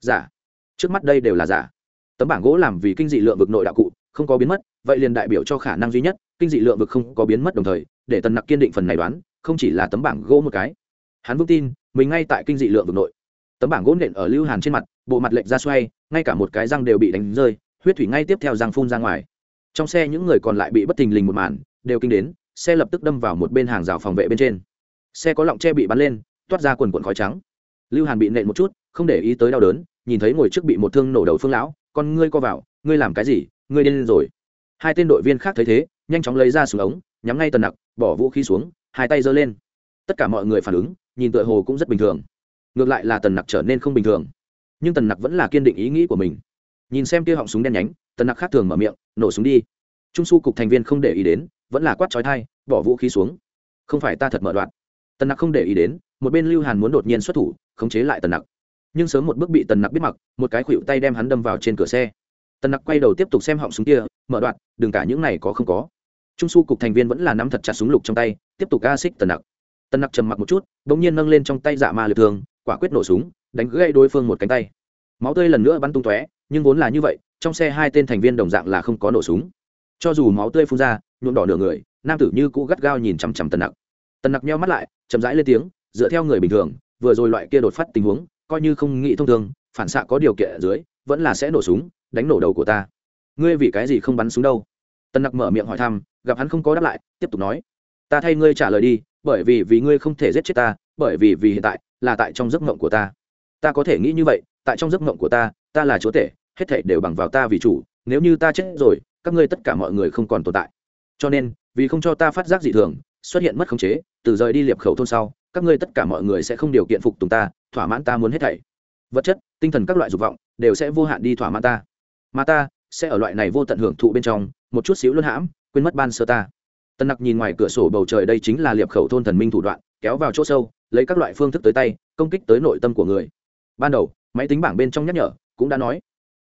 Speaker 1: Giả trước mắt đây đều là giả. Tấm bảng gỗ làm vì kinh dị lượng vực nội đạo cụ không có biến mất, vậy liền đại biểu cho khả năng duy nhất, kinh dị lượng vực không có biến mất đồng thời, để tần nặc kiên định phần này đoán, không chỉ là tấm bảng gỗ một cái. Hắn vững tin, mình ngay tại kinh dị lượng vực nội. Tấm bảng gỗ nện ở lưu hàn trên mặt, bộ mặt lệnh ra xoay, ngay cả một cái răng đều bị đánh rơi, huyết thủy ngay tiếp theo răng phun ra ngoài. Trong xe những người còn lại bị bất thình lình một màn, đều kinh đến, xe lập tức đâm vào một bên hàng rào phòng vệ bên trên. Xe có lọng tre bị bắn lên, toát ra quần quần khói trắng. Lưu hàn bị nện một chút, không để ý tới đau đớn, nhìn thấy ngồi trước bị một thương nổ đầu phương lão, con ngươi co vào, ngươi làm cái gì? Ngươi điên rồi. Hai tên đội viên khác thấy thế, nhanh chóng lấy ra súng ống, nhắm ngay tần nặc, bỏ vũ khí xuống, hai tay giơ lên. Tất cả mọi người phản ứng, nhìn tựa hồ cũng rất bình thường. Ngược lại là tần nặc trở nên không bình thường. Nhưng tần nặc vẫn là kiên định ý nghĩ của mình. Nhìn xem kia họng súng đen nhánh, tần nặc khác thường mở miệng, nổ súng đi. Trung su cục thành viên không để ý đến, vẫn là quát trói thai bỏ vũ khí xuống. Không phải ta thật mở đoạn. Tần nặc không để ý đến, một bên lưu hàn muốn đột nhiên xuất thủ, khống chế lại tần nặc. Nhưng sớm một bước bị tần nặc biết mặc, một cái khuỵu tay đem hắn đâm vào trên cửa xe tần nặc quay đầu tiếp tục xem họng súng kia, mở đoạn, đừng cả những này có không có. Trung su cục thành viên vẫn là nắm thật chặt súng lục trong tay, tiếp tục ga xích tần nặc. Tần nặc trầm mặc một chút đ ỗ n g nhiên nâng lên trong tay dạ ma liệt thường quả quyết nổ súng, đánh gãy đối phương một cánh tay. Máu tươi lần nữa bắn tung tóe, nhưng vốn là như vậy, trong xe hai tên thành viên đồng dạng là không có nổ súng. Cho dù máu tươi phun ra, nhuộm đỏ nửa người, nam tử như cũ gắt gao nhìn chằm chằm tần nặc. Tần nặc nheo mắt lại, chậm rãi lên tiếng, dựa theo người bình thường, vừa rồi loại kia đột phát tình huống, coi như không nghĩ thông thường, phản xạ có điều kiện ở dưới, vẫn là sẽ nổ súng đánh nổ đầu của ta. Ngươi vì cái gì không bắn súng đâu? Tân nặc mở miệng hỏi thăm, gặp hắn không có đáp lại, tiếp tục nói. Ta thay ngươi trả lời đi, bởi vì vì ngươi không thể giết chết ta, bởi vì vì hiện tại là tại trong giấc mộng của ta. Ta có thể nghĩ như vậy, tại trong giấc mộng của ta ta là chúa tể, hết thể đều bằng vào ta vì chủ, nếu như ta chết rồi, các ngươi tất cả mọi người không còn tồn tại. Cho nên, vì không cho ta phát giác dị thường, xuất hiện mất khống chế, từ rời đi liệp khẩu thôn sau, các ngươi tất cả mọi người sẽ không điều kiện phục tùng ta, thỏa mãn ta muốn hết thảy. Vật chất, tinh thần các loại dục vọng, đều sẽ vô hạn đi thỏa mãn ta mà ta sẽ ở loại này vô tận hưởng thụ bên trong, một chút xíu luân hãm, quên mất ban sơ ta. Tân nặc nhìn ngoài cửa sổ bầu trời đây chính là liệp khẩu thôn thần minh thủ đoạn, kéo vào chỗ sâu, lấy các loại phương thức tới tay, công kích tới nội tâm của người. Ban đầu, máy tính bảng bên trong nhắc nhở, cũng đã nói,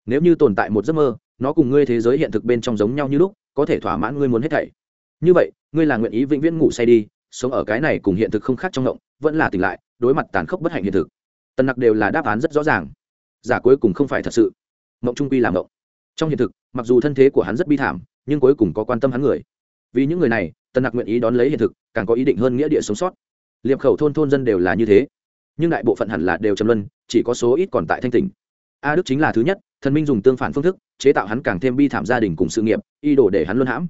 Speaker 1: nếu như tồn tại một giấc mơ, nó cùng ngươi thế giới hiện thực bên trong giống nhau như lúc, có thể thỏa mãn ngươi muốn hết thảy. Như vậy, ngươi là nguyện ý vĩnh viễn ngủ say đi, sống ở cái này cùng hiện thực không khác trong ngộng, vẫn là tỉnh lại, đối mặt tàn khốc bất hạnh hiện thực. Tần nặc đều là đáp án rất rõ ràng. Giả cuối cùng không phải thật sự. Ngộng trung quy làm ngộng trong hiện thực, mặc dù thân thế của hắn rất bi thảm, nhưng cuối cùng có quan tâm hắn người. Vì những người này, tần nặc nguyện ý đón lấy hiện thực, càng có ý định hơn nghĩa địa sống sót. Liệp khẩu thôn thôn dân đều là như thế. Nhưng đại bộ phận hẳn là đều trầm luân, chỉ có số ít còn tại thanh tỉnh. A đức chính là thứ nhất, thần minh dùng tương phản phương thức, chế tạo hắn càng thêm bi thảm gia đình cùng sự nghiệp y đổ để hắn luân hãm.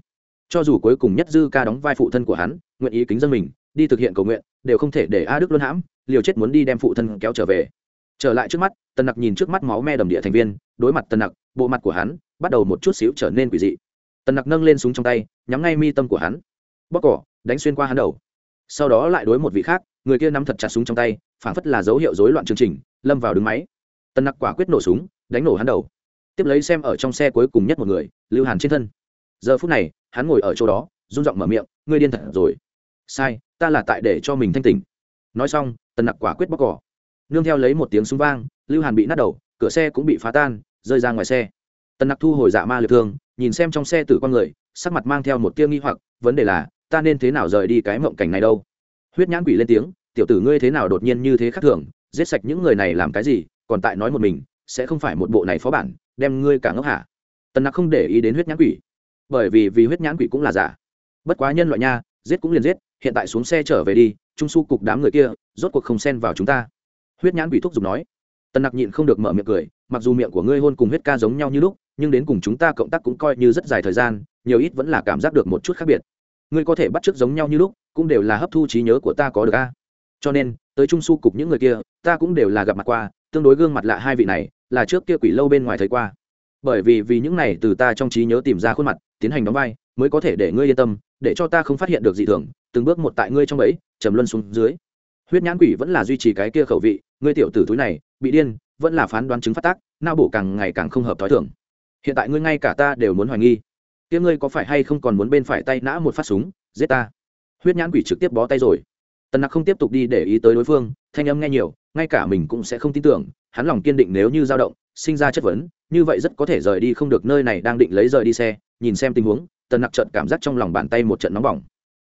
Speaker 1: Cho dù cuối cùng nhất dư ca đóng vai phụ thân của hắn, nguyện ý kính dân mình, đi thực hiện cầu nguyện, đều không thể để a đức luân hãm, liều chết muốn đi đem phụ thân kéo trở về. Trở lại trước mắt, tần nặc nhìn trước mắt máu me đầm địa thành viên, đối mặt tần nặc bộ mặt của hắn bắt đầu một chút xíu trở nên quỷ dị. Tần nặc nâng lên súng trong tay, nhắm ngay mi tâm của hắn. Bóc cỏ, đánh xuyên qua hắn đầu. Sau đó lại đối một vị khác, người kia nắm thật chặt súng trong tay, phảng phất là dấu hiệu rối loạn chương trình, lâm vào đứng máy. Tần nặc quả quyết nổ súng, đánh nổ hắn đầu. Tiếp lấy xem ở trong xe cuối cùng nhất một người, lưu hàn trên thân. Giờ phút này, hắn ngồi ở chỗ đó rung giọng mở miệng, ngươi điên thật rồi. Sai, ta là tại để cho mình thanh tỉnh. Nói xong, tần nặc quả quyết bóc cỏ. Nương theo lấy một tiếng súng vang, lưu hàn bị nát đầu, cửa xe cũng bị phá tan rơi ra ngoài xe. Tần nặc thu hồi dạ ma liệt thương, nhìn xem trong xe tử con người, sắc mặt mang theo một tia nghi hoặc, vấn đề là, ta nên thế nào rời đi cái mộng cảnh này đâu? Huyết nhãn quỷ lên tiếng, tiểu tử ngươi thế nào đột nhiên như thế khác thường, giết sạch những người này làm cái gì, còn tại nói một mình, sẽ không phải một bộ này phó bản, đem ngươi cả ngốc hả? Tần nặc không để ý đến huyết nhãn quỷ, bởi vì vì huyết nhãn quỷ cũng là giả. Bất quá nhân loại nha, giết cũng liền giết, hiện tại xuống xe trở về đi, trung su cục đám người kia, rốt cuộc không xen vào chúng ta. Huyết nhãn quỷ thúc giục nói. Tần nặc nhịn không được mở miệng cười mặc dù miệng của ngươi hôn cùng huyết ca giống nhau như lúc, nhưng đến cùng chúng ta cộng tác cũng coi như rất dài thời gian, nhiều ít vẫn là cảm giác được một chút khác biệt. Ngươi có thể bắt chước giống nhau như lúc, cũng đều là hấp thu trí nhớ của ta có được a. Cho nên, tới trung su cục những người kia, ta cũng đều là gặp mặt qua, tương đối gương mặt lạ hai vị này, là trước kia quỷ lâu bên ngoài thấy qua. Bởi vì vì những này từ ta trong trí nhớ tìm ra khuôn mặt, tiến hành đóng vai, mới có thể để ngươi yên tâm, để cho ta không phát hiện được gì thường, từng bước một tại ngươi trong ấy trầm luân xuống dưới. Huyết nhãn quỷ vẫn là duy trì cái kia khẩu vị, ngươi tiểu tử túi này, bị điên vẫn là phán đoán chứng phát tác, não bộ càng ngày càng không hợp t h ó i thưởng hiện tại ngươi ngay cả ta đều muốn hoài nghi. Tiếng ngươi có phải hay không còn muốn bên phải tay nã một phát súng, giết ta? Huyết nhãn quỷ trực tiếp bó tay rồi. Tần nặc không tiếp tục đi để ý tới đối phương, thanh âm nghe nhiều, ngay cả mình cũng sẽ không tin tưởng, hắn lòng kiên định nếu như dao động, sinh ra chất vấn, như vậy rất có thể rời đi không được nơi này đang định lấy rời đi xe, nhìn xem tình huống, tần nặc trợn cảm giác trong lòng bàn tay một trận nóng bỏng.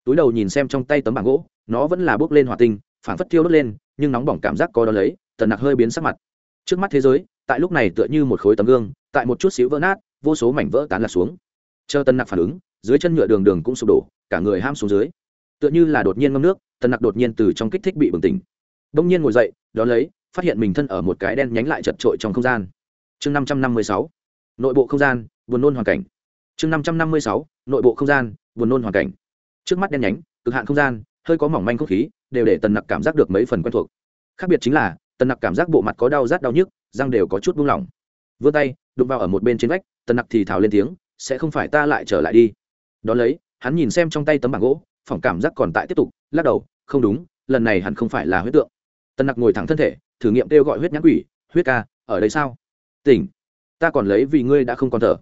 Speaker 1: Túi đầu nhìn xem trong tay tấm bảng gỗ, nó vẫn là bốc lên hỏa tinh phản phất thiêu đốt lên, nhưng nóng bỏng cảm giác có đó lấy, tần nặc hơi biến sắc mặt trước mắt thế giới, tại lúc này tựa như một khối tấm gương, tại một chút xíu vỡ nát, vô số mảnh vỡ tán lạc xuống. Chờ tần nặc phản ứng, dưới chân nhựa đường đường cũng sụp đổ, cả người ham xuống dưới. Tựa như là đột nhiên ngâm nước tần nặc đột nhiên từ trong kích thích bị bừng tỉnh. Đông nhiên ngồi dậy, đón lấy, phát hiện mình thân ở một cái đen nhánh lại chật trội trong không gian. Chương năm trăm năm mươi sáu, nội bộ không gian, buồn nôn hoàn cảnh. Chương năm trăm năm mươi sáu, nội bộ không gian, buồn nôn hoàn cảnh. Trước mắt đen nhánh, cực hạn không gian, hơi có mỏng manh không khí, đều để tần nặc cảm giác được mấy phần quen thuộc. Khác biệt chính là tần nặc cảm giác bộ mặt có đau rát đau nhức, răng đều có chút buông lỏng. Vươn tay, đụng vào ở một bên trên vách, tần nặc thì thào lên tiếng, sẽ không phải ta lại trở lại đi. Đón lấy, hắn nhìn xem trong tay tấm bảng gỗ, phỏng cảm giác còn tại tiếp tục, lắc đầu, không đúng, lần này hẳn không phải là huyết tượng. Tần nặc ngồi thẳng thân thể, thử nghiệm kêu gọi huyết nhãn quỷ, huyết ca, ở đây sao? Tỉnh, ta còn lấy vì ngươi đã không còn thở.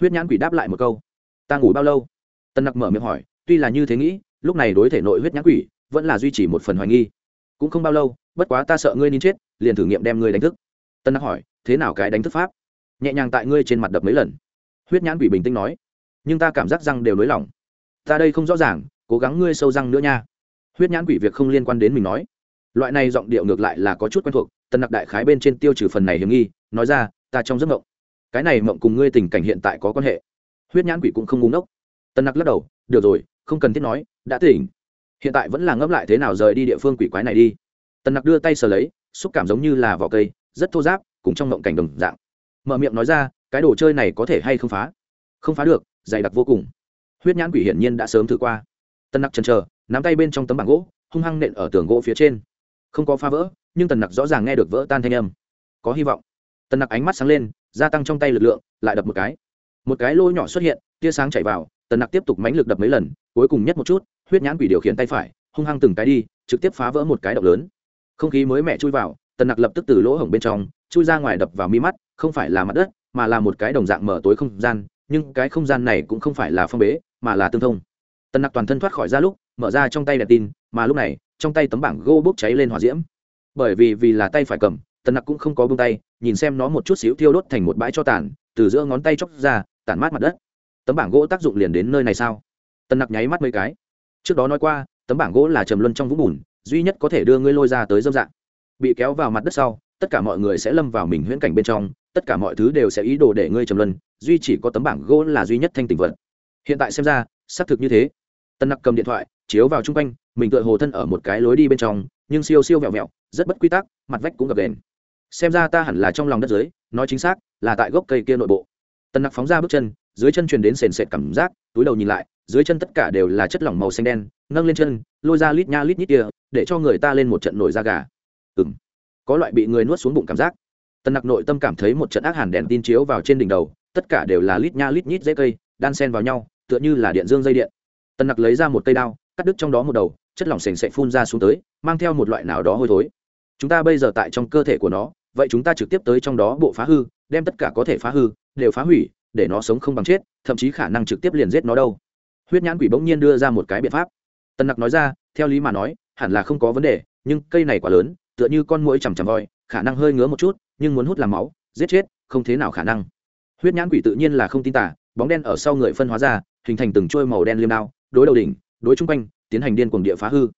Speaker 1: Huyết nhãn quỷ đáp lại một câu, ta ngủ bao lâu? Tần nặc mở miệng hỏi, tuy là như thế nghĩ, lúc này đối thể nội huyết nhãn quỷ vẫn là duy trì một phần hoài nghi. Cũng không bao lâu bất quá ta sợ ngươi nín chết, liền thử nghiệm đem ngươi đánh thức. Tân nặc hỏi, thế nào cái đánh thức pháp? Nhẹ nhàng tại ngươi trên mặt đập mấy lần. Huyết nhãn quỷ bình tĩnh nói, nhưng ta cảm giác răng đều nới lỏng. Ta đây không rõ ràng, cố gắng ngươi sâu răng nữa nha. Huyết nhãn quỷ việc không liên quan đến mình nói. Loại này giọng điệu ngược lại là có chút quen thuộc, tân nặc đại khái bên trên tiêu trừ phần này hiểm nghi, nói ra, ta trong giấc mộng, cái này mộng cùng ngươi tình cảnh hiện tại có quan hệ. Huyết nhãn quỷ cũng không ngúng ốc tân nặc lắc đầu, được rồi, không cần thiết nói, đã tỉnh. Hiện tại vẫn là ngấp lại thế nào rời đi địa phương quỷ quái này đi tần nặc đưa tay sờ lấy, xúc cảm giống như là vỏ cây, rất thô giáp cùng trong ngộng cảnh đồng dạng. Mở miệng nói ra, cái đồ chơi này có thể hay không phá? Không phá được, dày đặc vô cùng. Huyết nhãn quỷ hiển nhiên đã sớm thử qua. Tần nặc chần chờ, nắm tay bên trong tấm bảng gỗ, hung hăng nện ở tường gỗ phía trên. Không có phá vỡ, nhưng tần nặc rõ ràng nghe được vỡ tan thanh âm. Có hy vọng. Tần nặc ánh mắt sáng lên, gia tăng trong tay lực lượng, lại đập một cái. Một cái lỗ nhỏ xuất hiện, tia sáng chảy vào, tần nặc tiếp tục mánh lực đập mấy lần, cuối cùng nhất một chút, huyết nhãn quỷ điều khiển tay phải, hung hăng từng cái đi, trực tiếp phá vỡ một cái động lớn không khí mới mẹ chui vào, tần nặc lập tức từ lỗ hổng bên trong chui ra ngoài đập vào mi mắt, không phải là mặt đất, mà là một cái đồng dạng mở tối không gian, nhưng cái không gian này cũng không phải là phong bế, mà là tương thông. Tần nặc toàn thân thoát khỏi ra lúc, mở ra trong tay đèn tin, mà lúc này, trong tay tấm bảng gô bốc cháy lên hỏa diễm. Bởi vì vì là tay phải cầm, tần nặc cũng không có bông tay, nhìn xem nó một chút xíu thiêu đốt thành một bãi cho tàn, từ giữa ngón tay chóc ra, tản mát mặt đất. Tấm bảng gỗ tác dụng liền đến nơi này sao? Tần nặc nháy mắt mấy cái. Trước đó nói qua, tấm bảng gỗ là trầm luân trong vũng bùn duy nhất có thể đưa ngươi lôi ra tới dâm dạng. Bị kéo vào mặt đất sau, tất cả mọi người sẽ lâm vào mình huyễn cảnh bên trong, tất cả mọi thứ đều sẽ ý đồ để ngươi trầm luân, duy chỉ có tấm bảng gỗ là duy nhất thanh tình vật. Hiện tại xem ra, xác thực như thế. Tân nặc cầm điện thoại, chiếu vào chung quanh, mình tựa hồ thân ở một cái lối đi bên trong, nhưng siêu siêu vẹo vẹo, rất bất quy tắc, mặt vách cũng gập đèn xem ra ta hẳn là trong lòng đất dưới, nói chính xác, là tại gốc cây kia nội bộ. Tân nặc phóng ra bước chân dưới chân truyền đến sền sệt cảm giác, túi đầu nhìn lại, dưới chân tất cả đều là chất lỏng màu xanh đen, nâng lên chân, lôi ra lít nha lít nhít kia, để cho người ta lên một trận nổi da gà. Ừng có loại bị người nuốt xuống bụng cảm giác. Tần nặc nội tâm cảm thấy một trận ác hàn đèn tin chiếu vào trên đỉnh đầu, tất cả đều là lít nha lít nhít dễ cây, đan sen vào nhau, tựa như là điện dương dây điện. Tần nặc lấy ra một cây đao, cắt đứt trong đó một đầu, chất lỏng sền sệ phun ra xuống tới, mang theo một loại nào đó hôi thối. Chúng ta bây giờ tại trong cơ thể của nó, vậy chúng ta trực tiếp tới trong đó bộ phá hư, đem tất cả có thể phá hư, đều phá hủy để nó sống không bằng chết, thậm chí khả năng trực tiếp liền giết nó đâu. Huyết nhãn quỷ bỗng nhiên đưa ra một cái biện pháp. Tần nặc nói ra, theo lý mà nói, hẳn là không có vấn đề, nhưng cây này quá lớn, tựa như con mũi chằm chằm voi, khả năng hơi ngứa một chút, nhưng muốn hút làm máu, giết chết, không thế nào khả năng. Huyết nhãn quỷ tự nhiên là không tin tả bóng đen ở sau người phân hóa ra, hình thành từng trôi màu đen liêm đao, đối đầu đỉnh, đối chung quanh, tiến hành điên cuồng địa phá hư.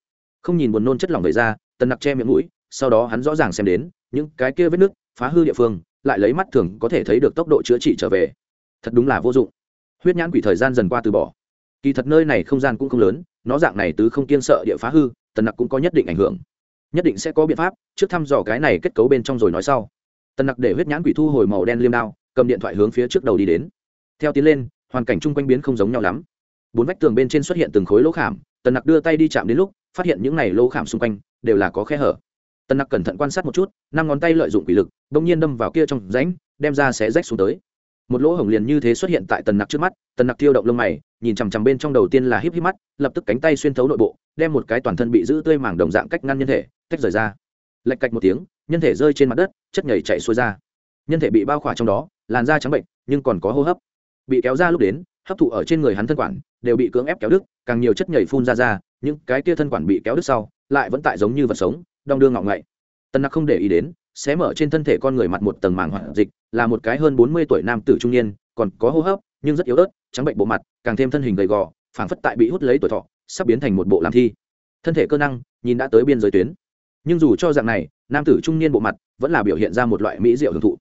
Speaker 1: Không nhìn buồn nôn chất lỏng về ra, tần nặc che miệng mũi, sau đó hắn rõ ràng xem đến, những cái kia vết nước phá hư địa phương, lại lấy mắt thường có thể thấy được tốc độ chữa trị trở về thật đúng là vô dụng. Huyết nhãn quỷ thời gian dần qua từ bỏ. Kỳ thật nơi này không gian cũng không lớn, nó dạng này tứ không kiên sợ địa phá hư, tần nặc cũng có nhất định ảnh hưởng. Nhất định sẽ có biện pháp, trước thăm dò cái này kết cấu bên trong rồi nói sau. Tần nặc để huyết nhãn quỷ thu hồi màu đen liêm đao, cầm điện thoại hướng phía trước đầu đi đến. Theo tiến lên, hoàn cảnh chung quanh biến không giống nhau lắm. Bốn vách tường bên trên xuất hiện từng khối lỗ khảm, tần nặc đưa tay đi chạm đến lúc, phát hiện những này lỗ khảm xung quanh đều là có khe hở. Tần nặc cẩn thận quan sát một chút, năm ngón tay lợi dụng quỷ lực, bỗng nhiên đâm vào kia trong rãnh, đem ra sẽ rách xuống tới một lỗ hổng liền như thế xuất hiện tại tần nặc trước mắt, tần nặc tiêu động lông mày, nhìn chằm chằm bên trong đầu tiên là híp híp mắt, lập tức cánh tay xuyên thấu nội bộ, đem một cái toàn thân bị giữ tươi màng đồng dạng cách ngăn nhân thể, tách rời ra. Lạch cạch một tiếng, nhân thể rơi trên mặt đất, chất nhảy chạy xuôi ra. Nhân thể bị bao khỏa trong đó, làn da trắng bệnh, nhưng còn có hô hấp. Bị kéo ra lúc đến, hấp thụ ở trên người hắn thân quản, đều bị cưỡng ép kéo đứt, càng nhiều chất nhảy phun ra ra, những cái kia thân quản bị kéo đứt sau, lại vẫn tại giống như vật sống, đong đưa ngọng ngậy. Tần nặc không để ý đến xé mở trên thân thể con người mặt một tầng màng hoạn dịch, là một cái hơn bốn mươi tuổi nam tử trung niên, còn có hô hấp, nhưng rất yếu ớt, trắng bệnh bộ mặt, càng thêm thân hình gầy gò, phảng phất tại bị hút lấy tuổi thọ, sắp biến thành một bộ làm thi. Thân thể cơ năng, nhìn đã tới biên giới tuyến. Nhưng dù cho dạng này, nam tử trung niên bộ mặt vẫn là biểu hiện ra một loại mỹ diệu hưởng thụ.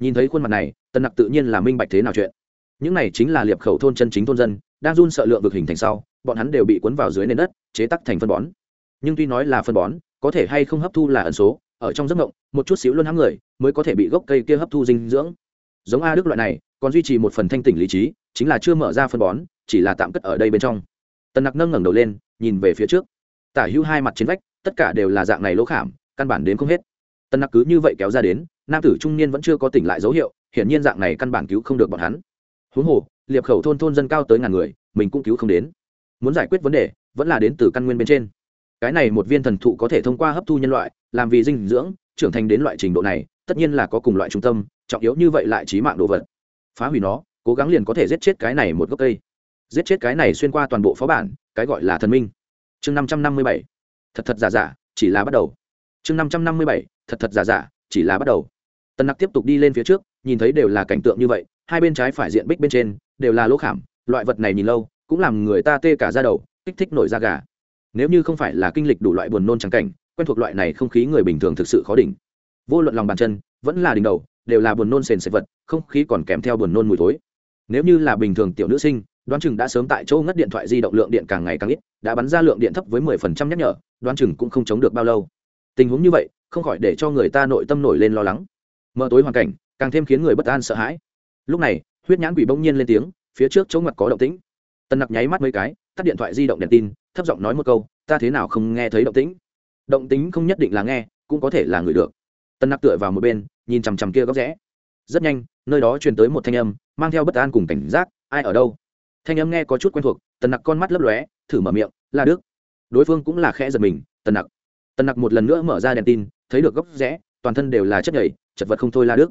Speaker 1: Nhìn thấy khuôn mặt này tân nặc tự nhiên là minh bạch thế nào chuyện. Những này chính là liệp khẩu thôn chân chính thôn dân, đang run sợ lượng vực hình thành sau, bọn hắn đều bị cuốn vào dưới nền đất, chế tắc thành phân bón. Nhưng tuy nói là phân bón, có thể hay không hấp thu là ẩn số ở trong giấc ngộng một chút xíu luôn hám người, mới có thể bị gốc cây kia hấp thu dinh dưỡng. Giống a đức loại này, còn duy trì một phần thanh tỉnh lý trí, chính là chưa mở ra phân bón, chỉ là tạm cất ở đây bên trong. Tần nặc nâng ngẩng đầu lên, nhìn về phía trước. Tả hữu hai mặt trên vách, tất cả đều là dạng này lỗ khảm, căn bản đến không hết. Tần nặc cứ như vậy kéo ra đến, nam tử trung niên vẫn chưa có tỉnh lại dấu hiệu, hiển nhiên dạng này căn bản cứu không được bọn hắn. Huống hồ, liệp khẩu thôn thôn dân cao tới ngàn người, mình cũng cứu không đến. Muốn giải quyết vấn đề, vẫn là đến từ căn nguyên bên trên. Cái này một viên thần thụ có thể thông qua hấp thu nhân loại làm vì dinh dưỡng, trưởng thành đến loại trình độ này, tất nhiên là có cùng loại trung tâm, trọng yếu như vậy lại trí mạng đồ vật. Phá hủy nó, cố gắng liền có thể giết chết cái này một gốc cây. Giết chết cái này xuyên qua toàn bộ phó bản, cái gọi là thần minh. Chương năm trăm năm mươi bảy. Thật thật giả giả, chỉ là bắt đầu. Chương năm trăm năm mươi bảy. Thật thật giả giả, chỉ là bắt đầu. Tần nặc tiếp tục đi lên phía trước, nhìn thấy đều là cảnh tượng như vậy, hai bên trái phải diện bích bên trên, đều là lỗ khảm, loại vật này nhìn lâu, cũng làm người ta tê cả ra đầu, kích thích nổi da gà. Nếu như không phải là kinh lịch đủ loại buồn nôn trắng cảnh quen thuộc loại này không khí người bình thường thực sự khó đỉnh. Vô luận lòng bàn chân, vẫn là đỉnh đầu, đều là buồn nôn sền sệt vật, không khí còn kèm theo buồn nôn mùi thối. Nếu như là bình thường tiểu nữ sinh, đoán chừng đã sớm tại chỗ ngất điện thoại di động lượng điện càng ngày càng ít, đã bắn ra lượng điện thấp với mười phần trăm nhắc nhở, đoán chừng cũng không chống được bao lâu. Tình huống như vậy, không khỏi để cho người ta nội tâm nổi lên lo lắng. Mờ tối hoàn cảnh, càng thêm khiến người bất an sợ hãi. Lúc này, huyết nhãn quỷ bỗng nhiên lên tiếng, phía trước chỗ ngặt có động tĩnh. Tần nặc nháy mắt mấy cái, tắt điện thoại di động đèn tin, thấp giọng nói một câu, ta thế nào không nghe thấy động tĩnh? Động tĩnh không nhất định là nghe, cũng có thể là người được. Tân nặc tựa vào một bên, nhìn chằm chằm kia góc rẽ. Rất nhanh, nơi đó truyền tới một thanh âm, mang theo bất an cùng cảnh giác, ai ở đâu? Thanh âm nghe có chút quen thuộc tần nặc con mắt lấp lóe, thử mở miệng là đức. Đối phương cũng là khẽ giật mình tần nặc. Tần nặc một lần nữa mở ra đèn tin, thấy được góc rẽ, toàn thân đều là chất nhảy chật vật không thôi la đức.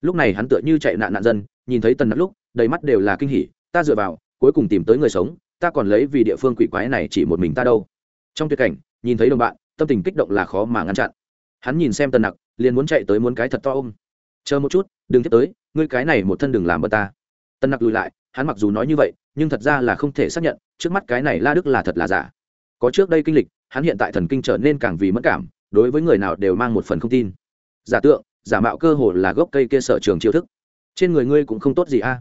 Speaker 1: Lúc này hắn tựa như chạy nạn nạn dân, nhìn thấy tần nặc lúc, đầy mắt đều là kinh hỉ, ta dựa vào, cuối cùng tìm tới người sống, ta còn lấy vì địa phương quỷ quái này chỉ một mình ta đâu. Trong tuyệt cảnh, nhìn thấy đồng bạn tâm tình kích động là khó mà ngăn chặn. Hắn nhìn xem tần nặc, liền muốn chạy tới muốn cái thật to ôm. Chờ một chút, đừng tiếp tới, ngươi cái này một thân đừng làm bật ta. Tần nặc lùi lại, hắn mặc dù nói như vậy, nhưng thật ra là không thể xác nhận, trước mắt cái này la đức là thật là giả. Có trước đây kinh lịch, hắn hiện tại thần kinh trở nên càng vì mất cảm, đối với người nào đều mang một phần không tin. Giả tượng, giả mạo cơ hồ là gốc cây kia sở trường chiêu thức. Trên người ngươi cũng không tốt gì a.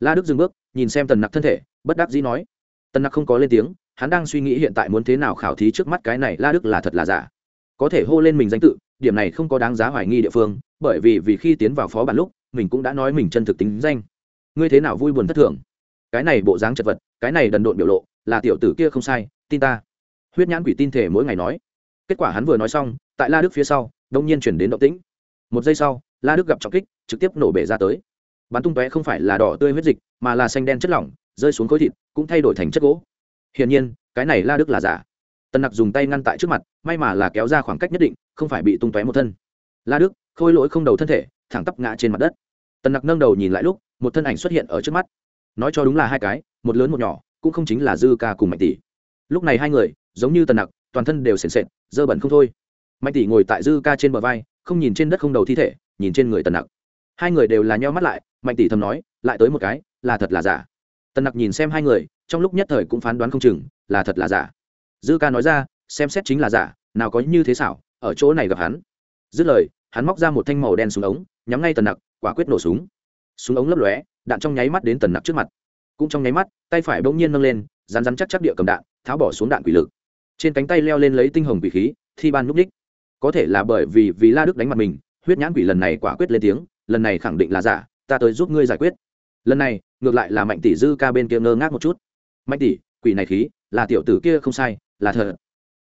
Speaker 1: La đức dừng bước, nhìn xem tần nặc thân thể, bất đắc dĩ nói. Tần nặc không có lên tiếng hắn đang suy nghĩ hiện tại muốn thế nào khảo thí trước mắt cái này la đức là thật là giả. Có thể hô lên mình danh tự, điểm này không có đáng giá hoài nghi địa phương, bởi vì vì khi tiến vào phó bản lúc, mình cũng đã nói mình chân thực tính danh. Ngươi thế nào vui buồn thất thường? Cái này bộ dáng chật vật, cái này đần độn biểu lộ, là tiểu tử kia không sai, tin ta. Huyết nhãn quỷ tin thể mỗi ngày nói. Kết quả hắn vừa nói xong, tại la đức phía sau đông nhiên chuyển đến động tĩnh. Một giây sau, la đức gặp trọng kích, trực tiếp nổ bể ra tới. Bắn tung tóe không phải là đỏ tươi huyết dịch, mà là xanh đen chất lỏng, rơi xuống khối thịt, cũng thay đổi thành chất gỗ hiển nhiên, cái này la đức là giả. Tần nặc dùng tay ngăn tại trước mặt, may mà là kéo ra khoảng cách nhất định, không phải bị tung tóe một thân. La đức, khôi lỗi không đầu thân thể, thẳng tắp ngã trên mặt đất. Tần nặc nâng đầu nhìn lại lúc, một thân ảnh xuất hiện ở trước mắt. Nói cho đúng là hai cái, một lớn một nhỏ, cũng không chính là dư ca cùng mạnh tỷ. Lúc này hai người, giống như tần nặc, toàn thân đều sền sệt, dơ bẩn không thôi. Mạnh tỷ ngồi tại dư ca trên bờ vai, không nhìn trên đất không đầu thi thể, nhìn trên người tần nặc. Hai người đều là nheo mắt lại, mạnh tỷ thầm nói, lại tới một cái, là thật là giả. Tần nặc nhìn xem hai người trong lúc nhất thời cũng phán đoán không chừng là thật là giả. Dư ca nói ra, xem xét chính là giả, nào có như thế xảo, ở chỗ này gặp hắn. Dứt lời, hắn móc ra một thanh màu đen xuống ống, nhắm ngay tần nặc, quả quyết nổ súng. Súng ống lấp lóe, đạn trong nháy mắt đến tần nặc trước mặt. Cũng trong nháy mắt, tay phải bỗng nhiên nâng lên rán rán chắc chắc địa cầm đạn, tháo bỏ xuống đạn quỷ lực. Trên cánh tay leo lên lấy tinh hồng quỷ khí, thi ban núp đích. Có thể là bởi vì vì la đức đánh mặt mình, huyết nhãn quỷ lần này quả quyết lên tiếng, lần này khẳng định là giả, ta tới giúp ngươi giải quyết. Lần này, ngược lại là mạnh tỷ dư ca bên kia ngơ ngác một chút mạnh tỷ, quỷ này khí, là tiểu tử kia không sai, là thật.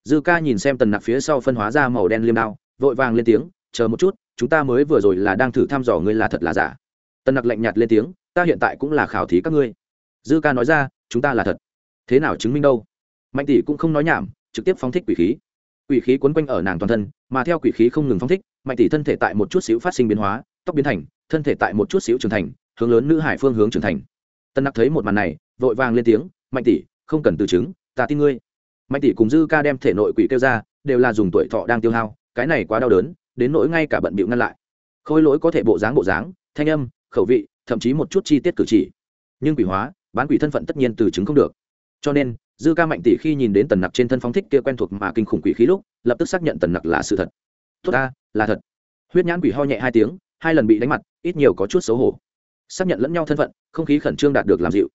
Speaker 1: Dư ca nhìn xem tần nặc phía sau phân hóa ra màu đen liêm đao, vội vàng lên tiếng, chờ một chút, chúng ta mới vừa rồi là đang thử thăm dò ngươi là thật là giả. Tần nặc lạnh nhạt lên tiếng, ta hiện tại cũng là khảo thí các ngươi. Dư ca nói ra, chúng ta là thật. Thế nào chứng minh đâu? Mạnh tỷ cũng không nói nhảm, trực tiếp phóng thích quỷ khí. Quỷ khí quấn quanh ở nàng toàn thân, mà theo quỷ khí không ngừng phóng thích, mạnh tỷ thân thể tại một chút xíu phát sinh biến hóa, tóc biến thành, thân thể tại một chút xíu trưởng thành, hướng lớn nữ hải phương hướng trưởng thành. Tân nặc thấy một màn này, vội vàng lên tiếng mạnh tỷ, không cần từ chứng, ta tin ngươi. Mạnh tỷ cùng dư ca đem thể nội quỷ kêu ra, đều là dùng tuổi thọ đang tiêu hao, cái này quá đau đớn, đến nỗi ngay cả bận bịu ngăn lại. Khôi lỗi có thể bộ dáng bộ dáng, thanh âm, khẩu vị, thậm chí một chút chi tiết cử chỉ. Nhưng quỷ hóa, bán quỷ thân phận tất nhiên từ chứng không được. Cho nên, dư ca mạnh tỷ khi nhìn đến tần nặc trên thân phóng thích kia quen thuộc mà kinh khủng quỷ khí lúc, lập tức xác nhận tần nặc là sự thật. Tốt ta, là thật. Huyết nhãn quỷ ho nhẹ hai tiếng, hai lần bị đánh mặt, ít nhiều có chút xấu hổ. Xác nhận lẫn nhau thân phận, không khí khẩn trương đạt được làm dịu.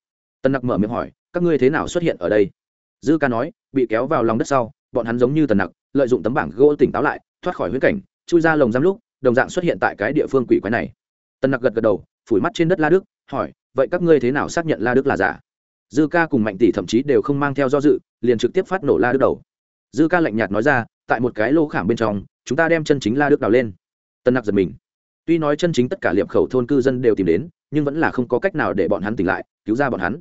Speaker 1: Tần nặc mở miệng hỏi các ngươi thế nào xuất hiện ở đây? Dư ca nói, bị kéo vào lòng đất sau, bọn hắn giống như tần nặc, lợi dụng tấm bảng gỗ tỉnh táo lại, thoát khỏi huyết cảnh, chui ra lồng giam lúc, đồng dạng xuất hiện tại cái địa phương quỷ quái này. Tần nặc gật gật đầu, phủi mắt trên đất la đức, hỏi, vậy các ngươi thế nào xác nhận la đức là giả? Dư ca cùng mạnh tỷ thậm chí đều không mang theo do dự, liền trực tiếp phát nổ la đức đầu. Dư ca lạnh nhạt nói ra, tại một cái lô khảm bên trong, chúng ta đem chân chính la đức đào lên. Tân nặc giật mình. Tuy nói chân chính tất cả liệp khẩu thôn cư dân đều tìm đến, nhưng vẫn là không có cách nào để bọn hắn tỉnh lại, cứu ra bọn hắn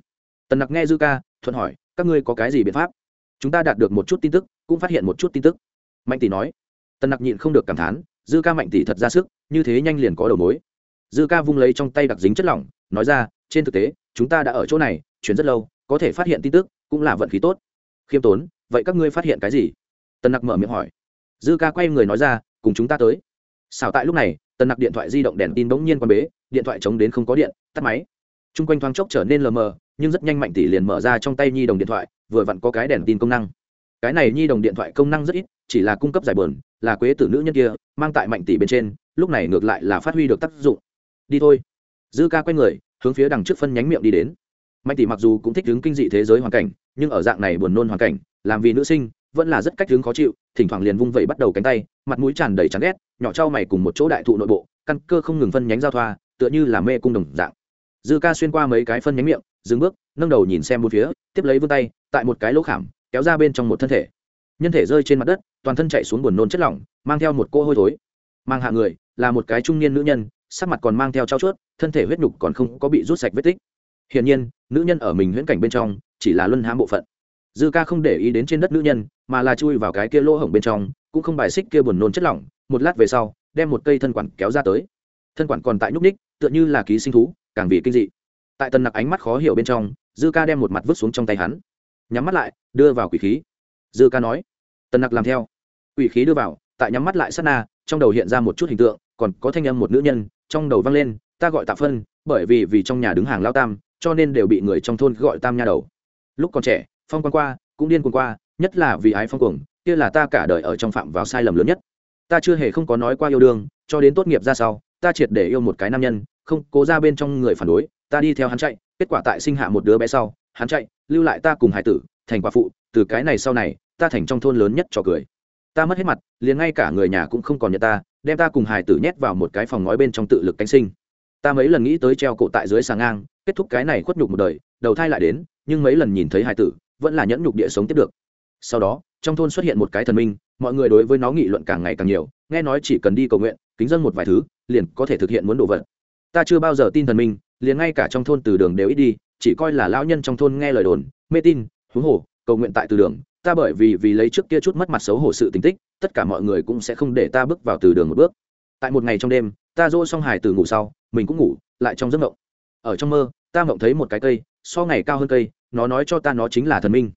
Speaker 1: tần nặc nghe dư ca, thuận hỏi, các ngươi có cái gì biện pháp? Chúng ta đạt được một chút tin tức, cũng phát hiện một chút tin tức. Mạnh tỷ nói. Tần nặc nhịn không được cảm thán, dư ca mạnh tỷ thật ra sức, như thế nhanh liền có đầu mối. Dư ca vung lấy trong tay đặc dính chất lỏng, nói ra, trên thực tế, chúng ta đã ở chỗ này, chuyển rất lâu, có thể phát hiện tin tức, cũng là vận khí tốt. Khiêm tốn, vậy các ngươi phát hiện cái gì? Tần nặc mở miệng hỏi. Dư ca quay người nói ra, cùng chúng ta tới. Xảo tại lúc này, tần nặc điện thoại di động đèn tin bỗng nhiên quan bế, điện thoại chống đến không có điện, tắt máy. T r u n g quanh thoáng chốc trở nên lờ mờ nhưng rất nhanh mạnh tỷ liền mở ra trong tay nhi đồng điện thoại, vừa vặn có cái đèn tin công năng. Cái này nhi đồng điện thoại công năng rất ít, chỉ là cung cấp giải bờn là quế tử nữ nhân kia, mang tại mạnh tỷ bên trên, lúc này ngược lại là phát huy được tác dụng. Đi thôi. Dư ca quay người, hướng phía đằng trước phân nhánh miệng đi đến. Mạnh tỷ mặc dù cũng thích hướng kinh dị thế giới hoàn cảnh, nhưng ở dạng này buồn nôn hoàn cảnh, làm vì nữ sinh, vẫn là rất cách hướng khó chịu, thỉnh thoảng liền vung vẩy bắt đầu cánh tay, mặt mũi tràn đầy chán ghét, nhỏ trao mày cùng một chỗ đại thụ nội bộ, căn cơ không ngừng phân nhánh giao thoa, tựa như là mê cung đồng dạng. Dư ca xuyên qua mấy cái phân nhánh miệng dừng bước, nâng đầu nhìn xem một phía, tiếp lấy vươn tay, tại một cái lỗ khảm, kéo ra bên trong một thân thể. Nhân thể rơi trên mặt đất, toàn thân chạy xuống buồn nôn chất lỏng, mang theo một cô hôi thối. Mang hạ người, là một cái trung niên nữ nhân, sắc mặt còn mang theo trao chuốt, thân thể huyết nhục còn không có bị rút sạch vết tích. Hiển nhiên, nữ nhân ở mình huyễn cảnh bên trong, chỉ là luân hãm bộ phận. Dư ca không để ý đến trên đất nữ nhân, mà là chui vào cái kia lỗ hổng bên trong, cũng không bài xích kia buồn nôn chất lỏng, một lát về sau, đem một cây thân quản kéo ra tới. Thân quản còn tại nhúc ních tựa như là ký sinh thú, càng vì kinh dị tại tần nặc ánh mắt khó hiểu bên trong, dư ca đem một mặt vứt xuống trong tay hắn. Nhắm mắt lại, đưa vào quỷ khí. Dư ca nói, tần nặc làm theo. Quỷ khí đưa vào, tại nhắm mắt lại sát na, trong đầu hiện ra một chút hình tượng, còn có thanh âm một nữ nhân, trong đầu vang lên, ta gọi tạ phân, bởi vì vì trong nhà đứng hàng lao tam, cho nên đều bị người trong thôn gọi tam nha đầu. Lúc còn trẻ, phong quan qua, cũng điên cuồng qua, nhất là vì ái phong cuồng, kia là ta cả đời ở trong phạm vào sai lầm lớn nhất. Ta chưa hề không có nói qua yêu đương, cho đến tốt nghiệp ra sau, ta triệt để yêu một cái nam nhân, không cố ra bên trong người phản đối ta đi theo hắn chạy, kết quả tại sinh hạ một đứa bé sau, hắn chạy, lưu lại ta cùng hải tử, thành quả phụ, từ cái này sau này, ta thành trong thôn lớn nhất trò cười. Ta mất hết mặt, liền ngay cả người nhà cũng không còn nhận ta, đem ta cùng hải tử nhét vào một cái phòng ngói bên trong tự lực cánh sinh. Ta mấy lần nghĩ tới treo cổ tại dưới sàng ngang, kết thúc cái này khuất nhục một đời, đầu thai lại đến, nhưng mấy lần nhìn thấy hải tử, vẫn là nhẫn nhục địa sống tiếp được. Sau đó, trong thôn xuất hiện một cái thần minh, mọi người đối với nó nghị luận càng ngày càng nhiều, nghe nói chỉ cần đi cầu nguyện, kính dân một vài thứ, liền có thể thực hiện muốn đồ vật. Ta chưa bao giờ tin thần minh liền ngay cả trong thôn từ đường đều ít đi, chỉ coi là lão nhân trong thôn nghe lời đồn, mê tin, huống hồ, cầu nguyện tại từ đường, ta bởi vì vì lấy trước kia chút mất mặt xấu hổ sự tình tích, tất cả mọi người cũng sẽ không để ta bước vào từ đường một bước. Tại một ngày trong đêm, ta dỗ xong hải từ ngủ sau, mình cũng ngủ, lại trong giấc mộng. Ở trong mơ, ta mộng thấy một cái cây, so ngày cao hơn cây, nó nói cho ta nó chính là thần minh.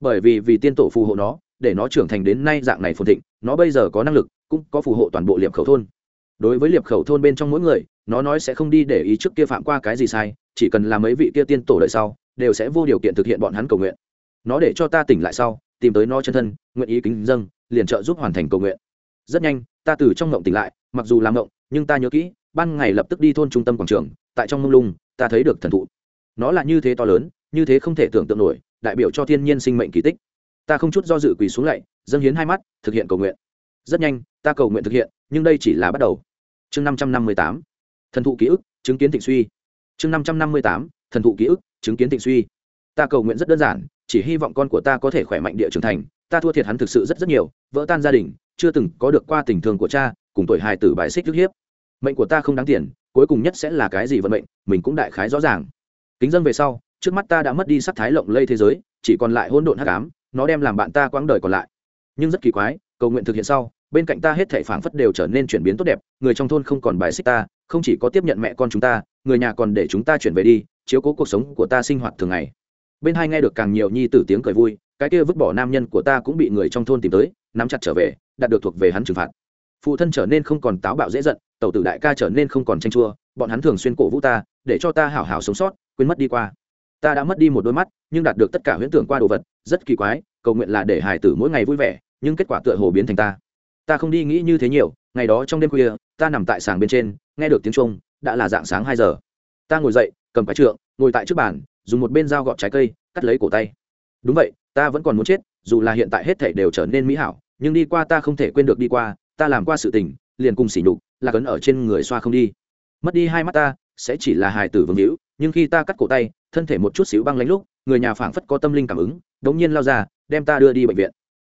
Speaker 1: Bởi vì vì tiên tổ phù hộ nó, để nó trưởng thành đến nay dạng này phồn thịnh, nó bây giờ có năng lực, cũng có phù hộ toàn bộ liệm khẩu thôn đối với liệp khẩu thôn bên trong mỗi người, nó nói sẽ không đi để ý trước kia phạm qua cái gì sai, chỉ cần làm mấy vị kia tiên tổ đợi sau, đều sẽ vô điều kiện thực hiện bọn hắn cầu nguyện. Nó để cho ta tỉnh lại sau, tìm tới nó chân thân, nguyện ý kính dâng, liền trợ giúp hoàn thành cầu nguyện. Rất nhanh, ta từ trong ngộng tỉnh lại, mặc dù làm ngộng, nhưng ta nhớ kỹ, ban ngày lập tức đi thôn trung tâm quảng trường, tại trong mông lung, ta thấy được thần thụ. Nó là như thế to lớn, như thế không thể tưởng tượng nổi, đại biểu cho thiên nhiên sinh mệnh kỳ tích. Ta không chút do dự quỳ xuống lạy dâng hiến hai mắt, thực hiện cầu nguyện. Rất nhanh, ta cầu nguyện thực hiện nhưng đây chỉ là bắt đầu. Chương năm trăm năm mươi tám, thần thụ ký ức, chứng kiến thịnh suy. Chương năm trăm năm mươi tám, thần thụ ký ức, chứng kiến thịnh suy. Ta cầu nguyện rất đơn giản, chỉ hy vọng con của ta có thể khỏe mạnh địa trưởng thành. Ta thua thiệt hắn thực sự rất rất nhiều, vỡ tan gia đình, chưa từng có được qua tình thương của cha, cùng tuổi hài tử bài xích trước hiếp. Mệnh của ta không đáng tiền, cuối cùng nhất sẽ là cái gì vận mệnh, mình cũng đại khái rõ ràng. Kính dân về sau, trước mắt ta đã mất đi sắc thái lộng lây thế giới, chỉ còn lại hỗn độn hắc ám, nó đem làm bạn ta quãng đời còn lại. Nhưng rất kỳ quái, cầu nguyện thực hiện sau bên cạnh ta hết thảy phảng phất đều trở nên chuyển biến tốt đẹp, người trong thôn không còn bài xích ta, không chỉ có tiếp nhận mẹ con chúng ta, người nhà còn để chúng ta chuyển về đi, chiếu cố cuộc sống của ta sinh hoạt thường ngày. Bên hai nghe được càng nhiều nhi tử tiếng cười vui, cái kia vứt bỏ nam nhân của ta cũng bị người trong thôn tìm tới, nắm chặt trở về, đạt được thuộc về hắn trừng phạt. Phụ thân trở nên không còn táo bạo dễ giận, tẩu tử đại ca trở nên không còn tranh chua, bọn hắn thường xuyên cổ vũ ta, để cho ta hảo hảo sống sót, quên mất đi qua. Ta đã mất đi một đôi mắt, nhưng đạt được tất cả huyễn tưởng qua đồ vật, rất kỳ quái, cầu nguyện là để hải tử mỗi ngày vui vẻ, nhưng kết quả tựa hồ biến thành ta ta không đi nghĩ như thế nhiều, ngày đó trong đêm khuya, ta nằm tại sàng bên trên, nghe được tiếng trung đã là dạng sáng hai giờ. Ta ngồi dậy, cầm cái trượng, ngồi tại trước bàn, dùng một bên dao gọt trái cây, cắt lấy cổ tay. Đúng vậy, ta vẫn còn muốn chết, dù là hiện tại hết thể đều trở nên mỹ hảo, nhưng đi qua ta không thể quên được đi qua, ta làm qua sự tình, liền cùng sỉ nhục, là cấn ở trên người xoa không đi. Mất đi hai mắt ta, sẽ chỉ là hài tử vương hữu, nhưng khi ta cắt cổ tay, thân thể một chút xíu băng lánh lúc, người nhà phảng phất có tâm linh cảm ứng, đống nhiên lao ra, đem ta đưa đi bệnh viện.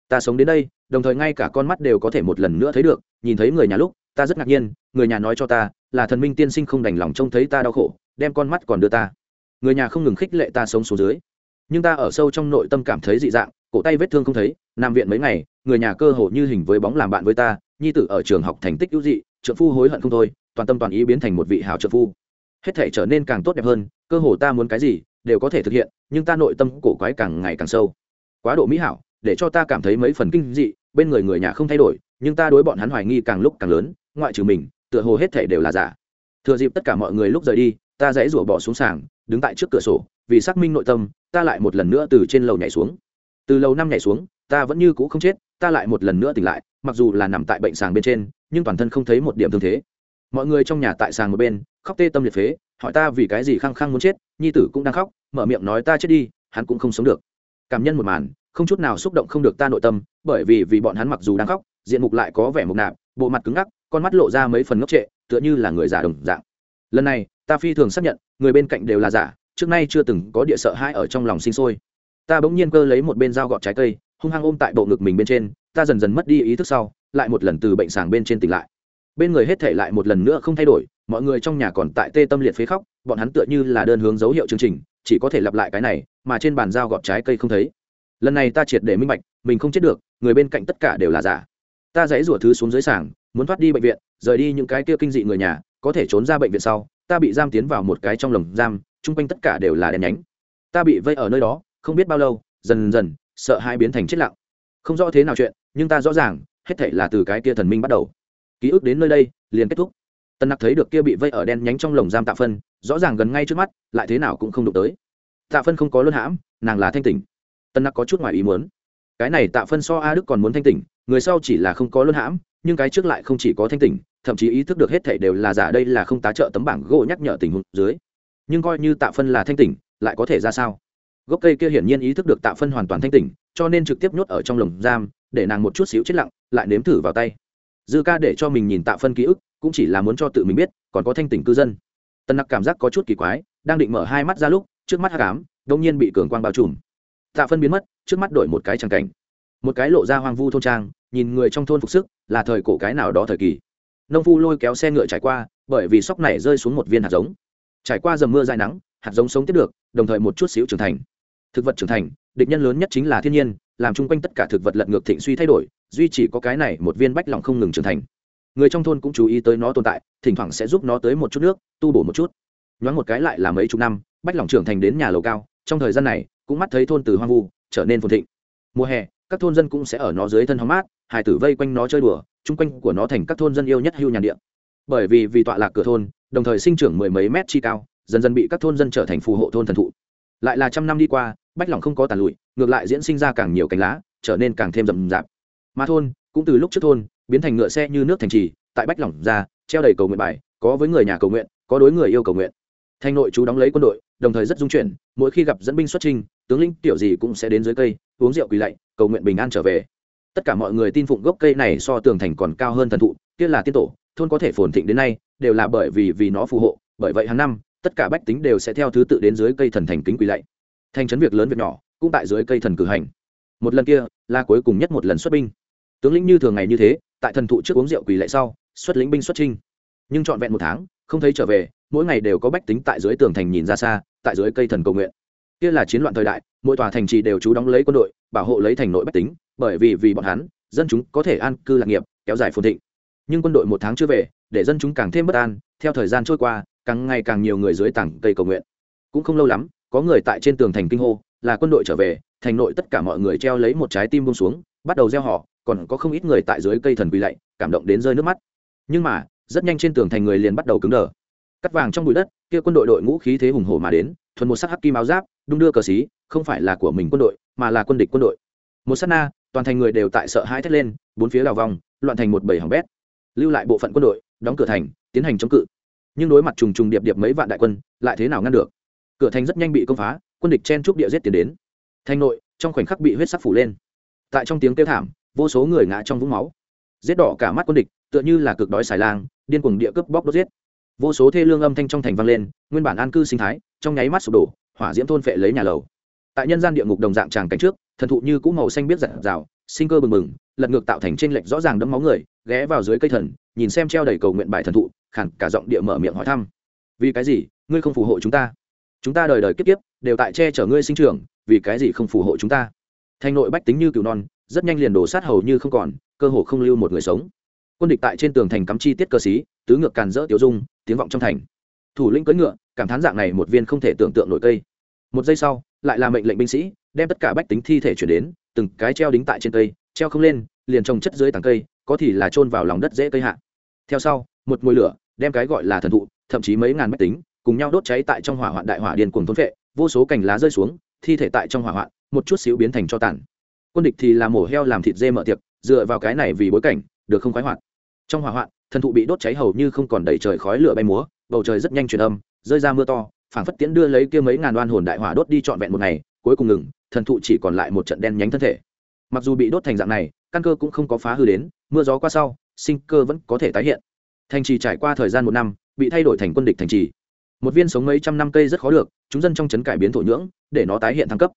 Speaker 1: Ta sống đến đây đồng thời ngay cả con mắt đều có thể một lần nữa thấy được, nhìn thấy người nhà lúc, ta rất ngạc nhiên, người nhà nói cho ta, là thần minh tiên sinh không đành lòng trông thấy ta đau khổ, đem con mắt còn đưa ta. Người nhà không ngừng khích lệ ta sống xuống dưới. Nhưng ta ở sâu trong nội tâm cảm thấy dị dạng, cổ tay vết thương không thấy, nằm viện mấy ngày, người nhà cơ hồ như hình với bóng làm bạn với ta, nhi tử ở trường học thành tích hữu dị, trợ phu hối hận không thôi, toàn tâm toàn ý biến thành một vị hào trợ phu. Hết thể trở nên càng tốt đẹp hơn, cơ hồ ta muốn cái gì, đều có thể thực hiện, nhưng ta nội tâm cổ quái càng ngày càng sâu. Quá độ mỹ hảo để cho ta cảm thấy mấy phần kinh dị, bên người người nhà không thay đổi, nhưng ta đối bọn hắn hoài nghi càng lúc càng lớn, ngoại trừ mình, tựa hồ hết thể đều là giả. Thừa dịp tất cả mọi người lúc rời đi, ta dãy rủa bỏ xuống sàng, đứng tại trước cửa sổ, vì xác minh nội tâm, ta lại một lần nữa từ trên lầu nhảy xuống. Từ lầu năm nhảy xuống, ta vẫn như cũ không chết, ta lại một lần nữa tỉnh lại, mặc dù là nằm tại bệnh sàng bên trên, nhưng toàn thân không thấy một điểm thương thế. Mọi người trong nhà tại sàng một bên, khóc tê tâm liệt phế, hỏi ta vì cái gì khăng khăng muốn chết, nhi tử cũng đang khóc, mở miệng nói ta chết đi, hắn cũng không sống được. Cảm nhân một màn không chút nào xúc động không được ta nội tâm, bởi vì vì bọn hắn mặc dù đang khóc, diện mục lại có vẻ mục nạp, bộ mặt cứng ngắc, con mắt lộ ra mấy phần ngốc trệ, tựa như là người giả đồng dạng. Lần này, ta phi thường xác nhận, người bên cạnh đều là giả, trước nay chưa từng có địa sợ hãi ở trong lòng sinh sôi. Ta bỗng nhiên cơ lấy một bên dao gọt trái cây, hung hăng ôm tại bộ ngực mình bên trên, ta dần dần mất đi ý thức sau, lại một lần từ bệnh sàng bên trên tỉnh lại. Bên người hết thể lại một lần nữa không thay đổi, mọi người trong nhà còn tại tê tâm liệt phế khóc, bọn hắn tựa như là đơn hướng dấu hiệu chương trình, chỉ có thể lặp lại cái này, mà trên bàn dao gọt trái cây không thấy lần này ta triệt để minh bạch, mình không chết được, người bên cạnh tất cả đều là giả. Ta dãy rủa thứ xuống dưới sàng, muốn thoát đi bệnh viện, rời đi những cái kia kinh dị người nhà, có thể trốn ra bệnh viện sau, ta bị giam tiến vào một cái trong lồng giam, chung quanh tất cả đều là đèn nhánh. Ta bị vây ở nơi đó, không biết bao lâu, dần dần, sợ hai biến thành chết lặng. Không rõ thế nào chuyện, nhưng ta rõ ràng, hết thảy là từ cái kia thần minh bắt đầu. Ký ức đến nơi đây, liền kết thúc. Tân nặc thấy được kia bị vây ở đen nhánh trong lồng giam tạ phân, rõ ràng gần ngay trước mắt, lại thế nào cũng không đụng tới. Tạ phân không có luân hãm, nàng là thanh tỉnh tân nặc có chút ngoài ý muốn. Cái này tạ phân so a đức còn muốn thanh tỉnh, người sau chỉ là không có luân hãm, nhưng cái trước lại không chỉ có thanh tỉnh, thậm chí ý thức được hết thảy đều là giả đây là không tá trợ tấm bảng gỗ nhắc nhở tình huống dưới. Nhưng coi như tạ phân là thanh tỉnh, lại có thể ra sao? Gốc cây kia hiển nhiên ý thức được tạ phân hoàn toàn thanh tỉnh, cho nên trực tiếp nhốt ở trong lồng giam, để nàng một chút xíu chết lặng, lại nếm thử vào tay. Dư ca để cho mình nhìn tạ phân ký ức, cũng chỉ là muốn cho tự mình biết, còn có thanh tỉnh cư dân. Tân nặc cảm giác có chút kỳ quái, đang định mở hai mắt ra lúc, trước mắt hát cám đông nhiên bị cường quang bao trùm tạ phân biến mất, trước mắt đổi một cái tràng cảnh. Một cái lộ ra hoang vu thôn trang, nhìn người trong thôn phục sức, là thời cổ cái nào đó thời kỳ. Nông phu lôi kéo xe ngựa trải qua, bởi vì sóc này rơi xuống một viên hạt giống. Trải qua dầm mưa dài nắng, hạt giống sống tiếp được, đồng thời một chút xíu trưởng thành. Thực vật trưởng thành, địch nhân lớn nhất chính là thiên nhiên, làm chung quanh tất cả thực vật lật ngược thịnh suy thay đổi, duy chỉ có cái này một viên bách lòng không ngừng trưởng thành. Người trong thôn cũng chú ý tới nó tồn tại, thỉnh thoảng sẽ giúp nó tới một chút nước, tu bổ một chút. Nhoáng một cái lại là mấy chục năm, bách lòng trưởng thành đến nhà lầu cao, trong thời gian này cũng mắt thấy thôn từ hoang vu trở nên phồn thịnh. Mùa hè, các thôn dân cũng sẽ ở nó dưới thân hóng mát hải tử vây quanh nó chơi đùa, chung quanh của nó thành các thôn dân yêu nhất hưu nhàn điện bởi vì vì tọa lạc cửa thôn, đồng thời sinh trưởng mười mấy mét chi cao, dần dần bị các thôn dân trở thành phù hộ thôn thần thụ. Lại là trăm năm đi qua, bách lỏng không có tàn lụi, ngược lại diễn sinh ra càng nhiều cánh lá, trở nên càng thêm rậm rạp. Mà thôn, cũng từ lúc trước thôn, biến thành ngựa xe như nước thành trì, tại bách lỏng ra, treo đầy cầu nguyện bài, có với người nhà cầu nguyện, có đối người yêu cầu nguyện. Thành nội chú đóng lấy quân đội đồng thời rất dung chuyển, mỗi khi gặp dẫn binh xuất trinh tướng lĩnh tiểu gì cũng sẽ đến dưới cây, uống rượu quỳ lạy, cầu nguyện bình an trở về. Tất cả mọi người tin phụng gốc cây này so tường thành còn cao hơn thần thụ, kia là tiên tổ, thôn có thể phồn thịnh đến nay, đều là bởi vì vì nó phù hộ, bởi vậy hàng năm, tất cả bách tính đều sẽ theo thứ tự đến dưới cây thần thành kính quỳ lạy. Thành trấn việc lớn việc nhỏ, cũng tại dưới cây thần cử hành. Một lần kia, là cuối cùng nhất một lần xuất binh. Tướng lĩnh như thường ngày như thế, tại thần thụ trước uống rượu quỳ lạy sau, xuất lĩnh binh xuất trinh nhưng trọn vẹn một tháng, không thấy trở về mỗi ngày đều có bách tính tại dưới tường thành nhìn ra xa, tại dưới cây thần cầu nguyện. Kia là chiến loạn thời đại, mỗi tòa thành trì đều trú đóng lấy quân đội, bảo hộ lấy thành nội bách tính, bởi vì vì bọn hắn, dân chúng có thể an cư lạc nghiệp, kéo dài phồn thịnh. Nhưng quân đội một tháng chưa về, để dân chúng càng thêm bất an, theo thời gian trôi qua, càng ngày càng nhiều người dưới tảng cây cầu nguyện. Cũng không lâu lắm, có người tại trên tường thành kinh hô, là quân đội trở về, thành nội tất cả mọi người treo lấy một trái tim bông xuống, bắt đầu gieo họ, còn có không ít người tại dưới cây thần quỳ lạy, cảm động đến rơi nước mắt. Nhưng mà, rất nhanh trên tường thành người liền bắt đầu cứng đờ cắt vàng trong bụi đất, kia quân đội đội ngũ khí thế hùng hổ mà đến, thuần một sắc hắc kim áo giáp, đung đưa cờ xí, không phải là của mình quân đội, mà là quân địch quân đội. Một sát na, toàn thành người đều tại sợ hãi thét lên, bốn phía đào vòng, loạn thành một bầy hỏng bét. Lưu lại bộ phận quân đội, đóng cửa thành, tiến hành chống cự. Nhưng đối mặt trùng trùng điệp điệp mấy vạn đại quân, lại thế nào ngăn được? Cửa thành rất nhanh bị công phá, quân địch chen trúc địa giết tiến đến. Thành nội, trong khoảnh khắc bị huyết sắc phủ lên. Tại trong tiếng kêu thảm, vô số người ngã trong vũng máu. Giết đỏ cả mắt quân địch, tựa như là cực đói xài lang, điên cuồng địa cướp bóc đốt giết vô số thê lương âm thanh trong thành vang lên, nguyên bản an cư sinh thái, trong nháy mắt sụp đổ, hỏa diễm thôn phệ lấy nhà lầu. Tại nhân gian địa ngục đồng dạng tràng cánh trước, thần thụ như cũ màu xanh biết giặt rào sinh cơ bừng bừng, lật ngược tạo thành trên lệch rõ ràng đấm máu người, ghé vào dưới cây thần, nhìn xem treo đầy cầu nguyện bài thần thụ khẳng cả giọng địa mở miệng hỏi thăm. Vì cái gì? Ngươi không phù hộ chúng ta. Chúng ta đời đời kiếp kiếp, đều tại che chở ngươi sinh trưởng, vì cái gì không phù hộ chúng ta? Thành nội bách tính như cừu non, rất nhanh liền đổ sát hầu như không còn, cơ hồ không lưu một người sống. Quân địch tại trên tường thành cắm chi tiết cơ sĩ, tứ ngược càn rỡ tiểu dung tiếng vọng trong thành. Thủ lĩnh cưỡi ngựa, cảm thán dạng này một viên không thể tưởng tượng nổi cây. Một giây sau, lại là mệnh lệnh binh sĩ, đem tất cả bách tính thi thể chuyển đến, từng cái treo đính tại trên cây, treo không lên, liền trồng chất dưới tảng cây, có thì là chôn vào lòng đất dễ cây hạ. Theo sau, một mùi lửa, đem cái gọi là thần thụ, thậm chí mấy ngàn bách tính, cùng nhau đốt cháy tại trong hỏa hoạn đại hỏa điền cuồng thôn vệ vô số cành lá rơi xuống, thi thể tại trong hỏa hoạn, một chút xíu biến thành cho tàn. Quân địch thì làm mổ heo làm thịt dê mở tiệc, dựa vào cái này vì bối cảnh, được không khoái hoạt. Trong hỏa hoạn thần thụ bị đốt cháy hầu như không còn đầy trời khói lửa bay múa, bầu trời rất nhanh truyền âm, rơi ra mưa to, phảng phất tiễn đưa lấy kia mấy ngàn oan hồn đại hỏa đốt đi trọn vẹn một ngày, cuối cùng ngừng, thần thụ chỉ còn lại một trận đen nhánh thân thể. Mặc dù bị đốt thành dạng này, căn cơ cũng không có phá hư đến, mưa gió qua sau, sinh cơ vẫn có thể tái hiện. Thành trì trải qua thời gian một năm, bị thay đổi thành quân địch thành trì. Một viên sống mấy trăm năm cây rất khó được, chúng dân trong trấn cải biến thổ nhưỡng, để nó tái hiện thăng cấp.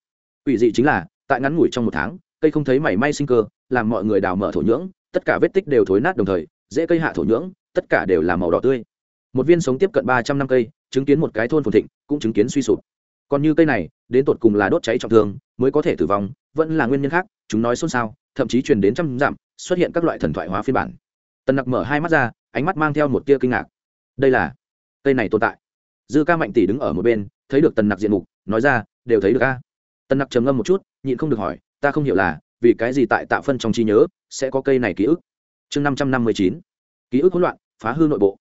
Speaker 1: Ủy dị chính là, tại ngắn ngủi trong một tháng, cây không thấy mảy may sinh cơ, làm mọi người đào mở thổ nhưỡng, tất cả vết tích đều thối nát đồng thời dễ cây hạ thổ nhưỡng, tất cả đều là màu đỏ tươi. Một viên sống tiếp cận ba trăm năm cây, chứng kiến một cái thôn phồn thịnh, cũng chứng kiến suy sụp. Còn như cây này, đến tột cùng là đốt cháy trọng thương, mới có thể tử vong, vẫn là nguyên nhân khác, chúng nói xôn xao, thậm chí truyền đến trăm dặm, xuất hiện các loại thần thoại hóa phiên bản. Tần nặc mở hai mắt ra, ánh mắt mang theo một tia kinh ngạc. Đây là cây này tồn tại. Dư ca mạnh tỷ đứng ở một bên, thấy được tần nặc diện mục, nói ra, đều thấy được ca tần nặc trầm ngâm một chút, nhịn không được hỏi, ta không hiểu là vì cái gì tại tạo phân trong trí nhớ sẽ có cây này ký ức? Chương năm trăm năm mươi chín, ký ức hỗn loạn, phá hư nội bộ.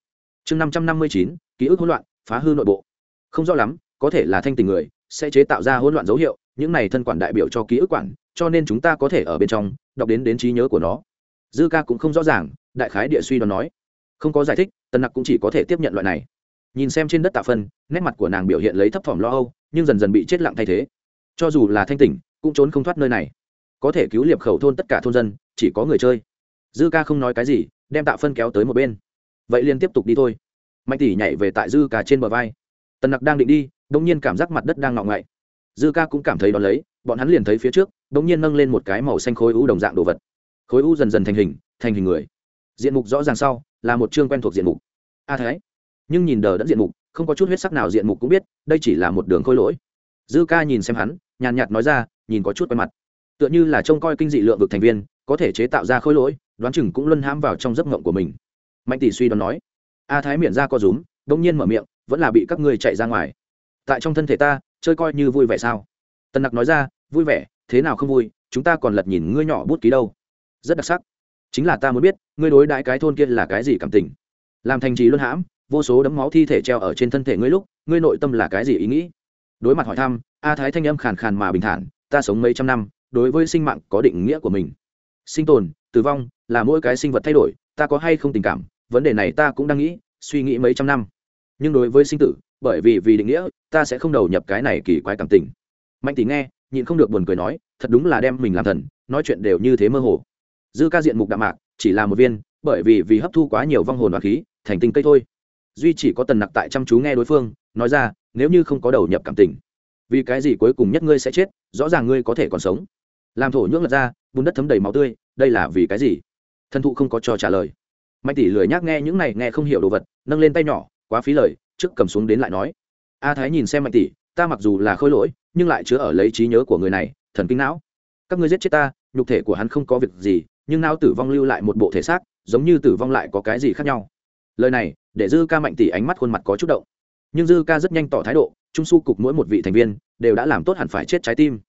Speaker 1: Chương năm trăm năm mươi chín, ký ức hỗn loạn, phá hư nội bộ. Không rõ lắm, có thể là thanh tình người, sẽ chế tạo ra hỗn loạn dấu hiệu, những này thân quản đại biểu cho ký ức quản, cho nên chúng ta có thể ở bên trong, đọc đến đến trí nhớ của nó. Dư ca cũng không rõ ràng, đại khái địa suy đoán nói. Không có giải thích, tần nặc cũng chỉ có thể tiếp nhận loại này. Nhìn xem trên đất tạ phân, nét mặt của nàng biểu hiện lấy thấp thỏm lo âu, nhưng dần dần bị chết lặng thay thế. Cho dù là thanh tỉnh, cũng trốn không thoát nơi này. Có thể cứu liệp khẩu thôn tất cả thôn dân, chỉ có người chơi dư ca không nói cái gì, đem tạ phân kéo tới một bên. Vậy liền tiếp tục đi thôi. Mạnh tỷ nhảy về tại dư ca trên bờ vai. Tần nặc đang định đi đông nhiên cảm giác mặt đất đang ngọ ngậy. Dư ca cũng cảm thấy đón lấy, bọn hắn liền thấy phía trước đông nhiên nâng lên một cái màu xanh khối u đồng dạng đồ vật. Khối u dần dần thành hình thành hình người. Diện mục rõ ràng sau, là một chương quen thuộc diện mục. A à thái nhưng nhìn đờ đẫn diện mục, không có chút huyết sắc nào diện mục cũng biết, đây chỉ là một đường khôi lỗi. Dư ca nhìn xem hắn, nhàn nhạt nói ra, nhìn có chút quen mặt. Tựa như là trông coi kinh dị lượng vực thành viên, có thể chế tạo ra khôi lỗi đoán chừng cũng luân hãm vào trong giấc ngộng của mình. Mạnh tỷ suy đoán nói, a thái miệng ra co rúm, đông nhiên mở miệng, vẫn là bị các ngươi chạy ra ngoài. Tại trong thân thể ta, chơi coi như vui vẻ sao? Tần nặc nói ra, vui vẻ, thế nào không vui, chúng ta còn lật nhìn ngươi nhỏ bút ký đâu. Rất đặc sắc. Chính là ta muốn biết, ngươi đối đãi cái thôn kia là cái gì cảm tình? Làm thành trì luân hãm, vô số đấm máu thi thể treo ở trên thân thể ngươi lúc, ngươi nội tâm là cái gì ý nghĩ? Đối mặt hỏi thăm, a thái thanh âm khàn khàn mà bình thản, ta sống mấy trăm năm, đối với sinh mạng có định nghĩa của mình. Sinh tồn tử vong là mỗi cái sinh vật thay đổi, ta có hay không tình cảm, vấn đề này ta cũng đang nghĩ, suy nghĩ mấy trăm năm. Nhưng đối với sinh tử, bởi vì vì định nghĩa, ta sẽ không đầu nhập cái này kỳ quái cảm tình. Mạnh tỷ nghe, nhịn không được buồn cười nói, thật đúng là đem mình làm thần, nói chuyện đều như thế mơ hồ. Dư ca diện mục đạm mạc, chỉ là một viên, bởi vì vì hấp thu quá nhiều vong hồn và khí, thành tinh cây thôi. Duy chỉ có tần nặc tại chăm chú nghe đối phương, nói ra, nếu như không có đầu nhập cảm tình, vì cái gì cuối cùng nhất ngươi sẽ chết, rõ ràng ngươi có thể còn sống. Làm thổ nhưỡng lật ra, bùn đất thấm đầy máu tươi đây là vì cái gì? Thần thụ không có cho trả lời. Mạnh tỷ lười nhác nghe những này, nghe không hiểu đồ vật, nâng lên tay nhỏ, quá phí lời, trước cầm xuống đến lại nói. A thái nhìn xem mạnh tỷ, ta mặc dù là khôi lỗi, nhưng lại chứa ở lấy trí nhớ của người này, thần kinh não. Các ngươi giết chết ta, nhục thể của hắn không có việc gì, nhưng não tử vong lưu lại một bộ thể xác, giống như tử vong lại có cái gì khác nhau. Lời này, để dư ca mạnh tỷ ánh mắt khuôn mặt có chút động. Nhưng dư ca rất nhanh tỏ thái độ, trung su cục mỗi một vị thành viên, đều đã làm tốt hẳn phải chết trái tim.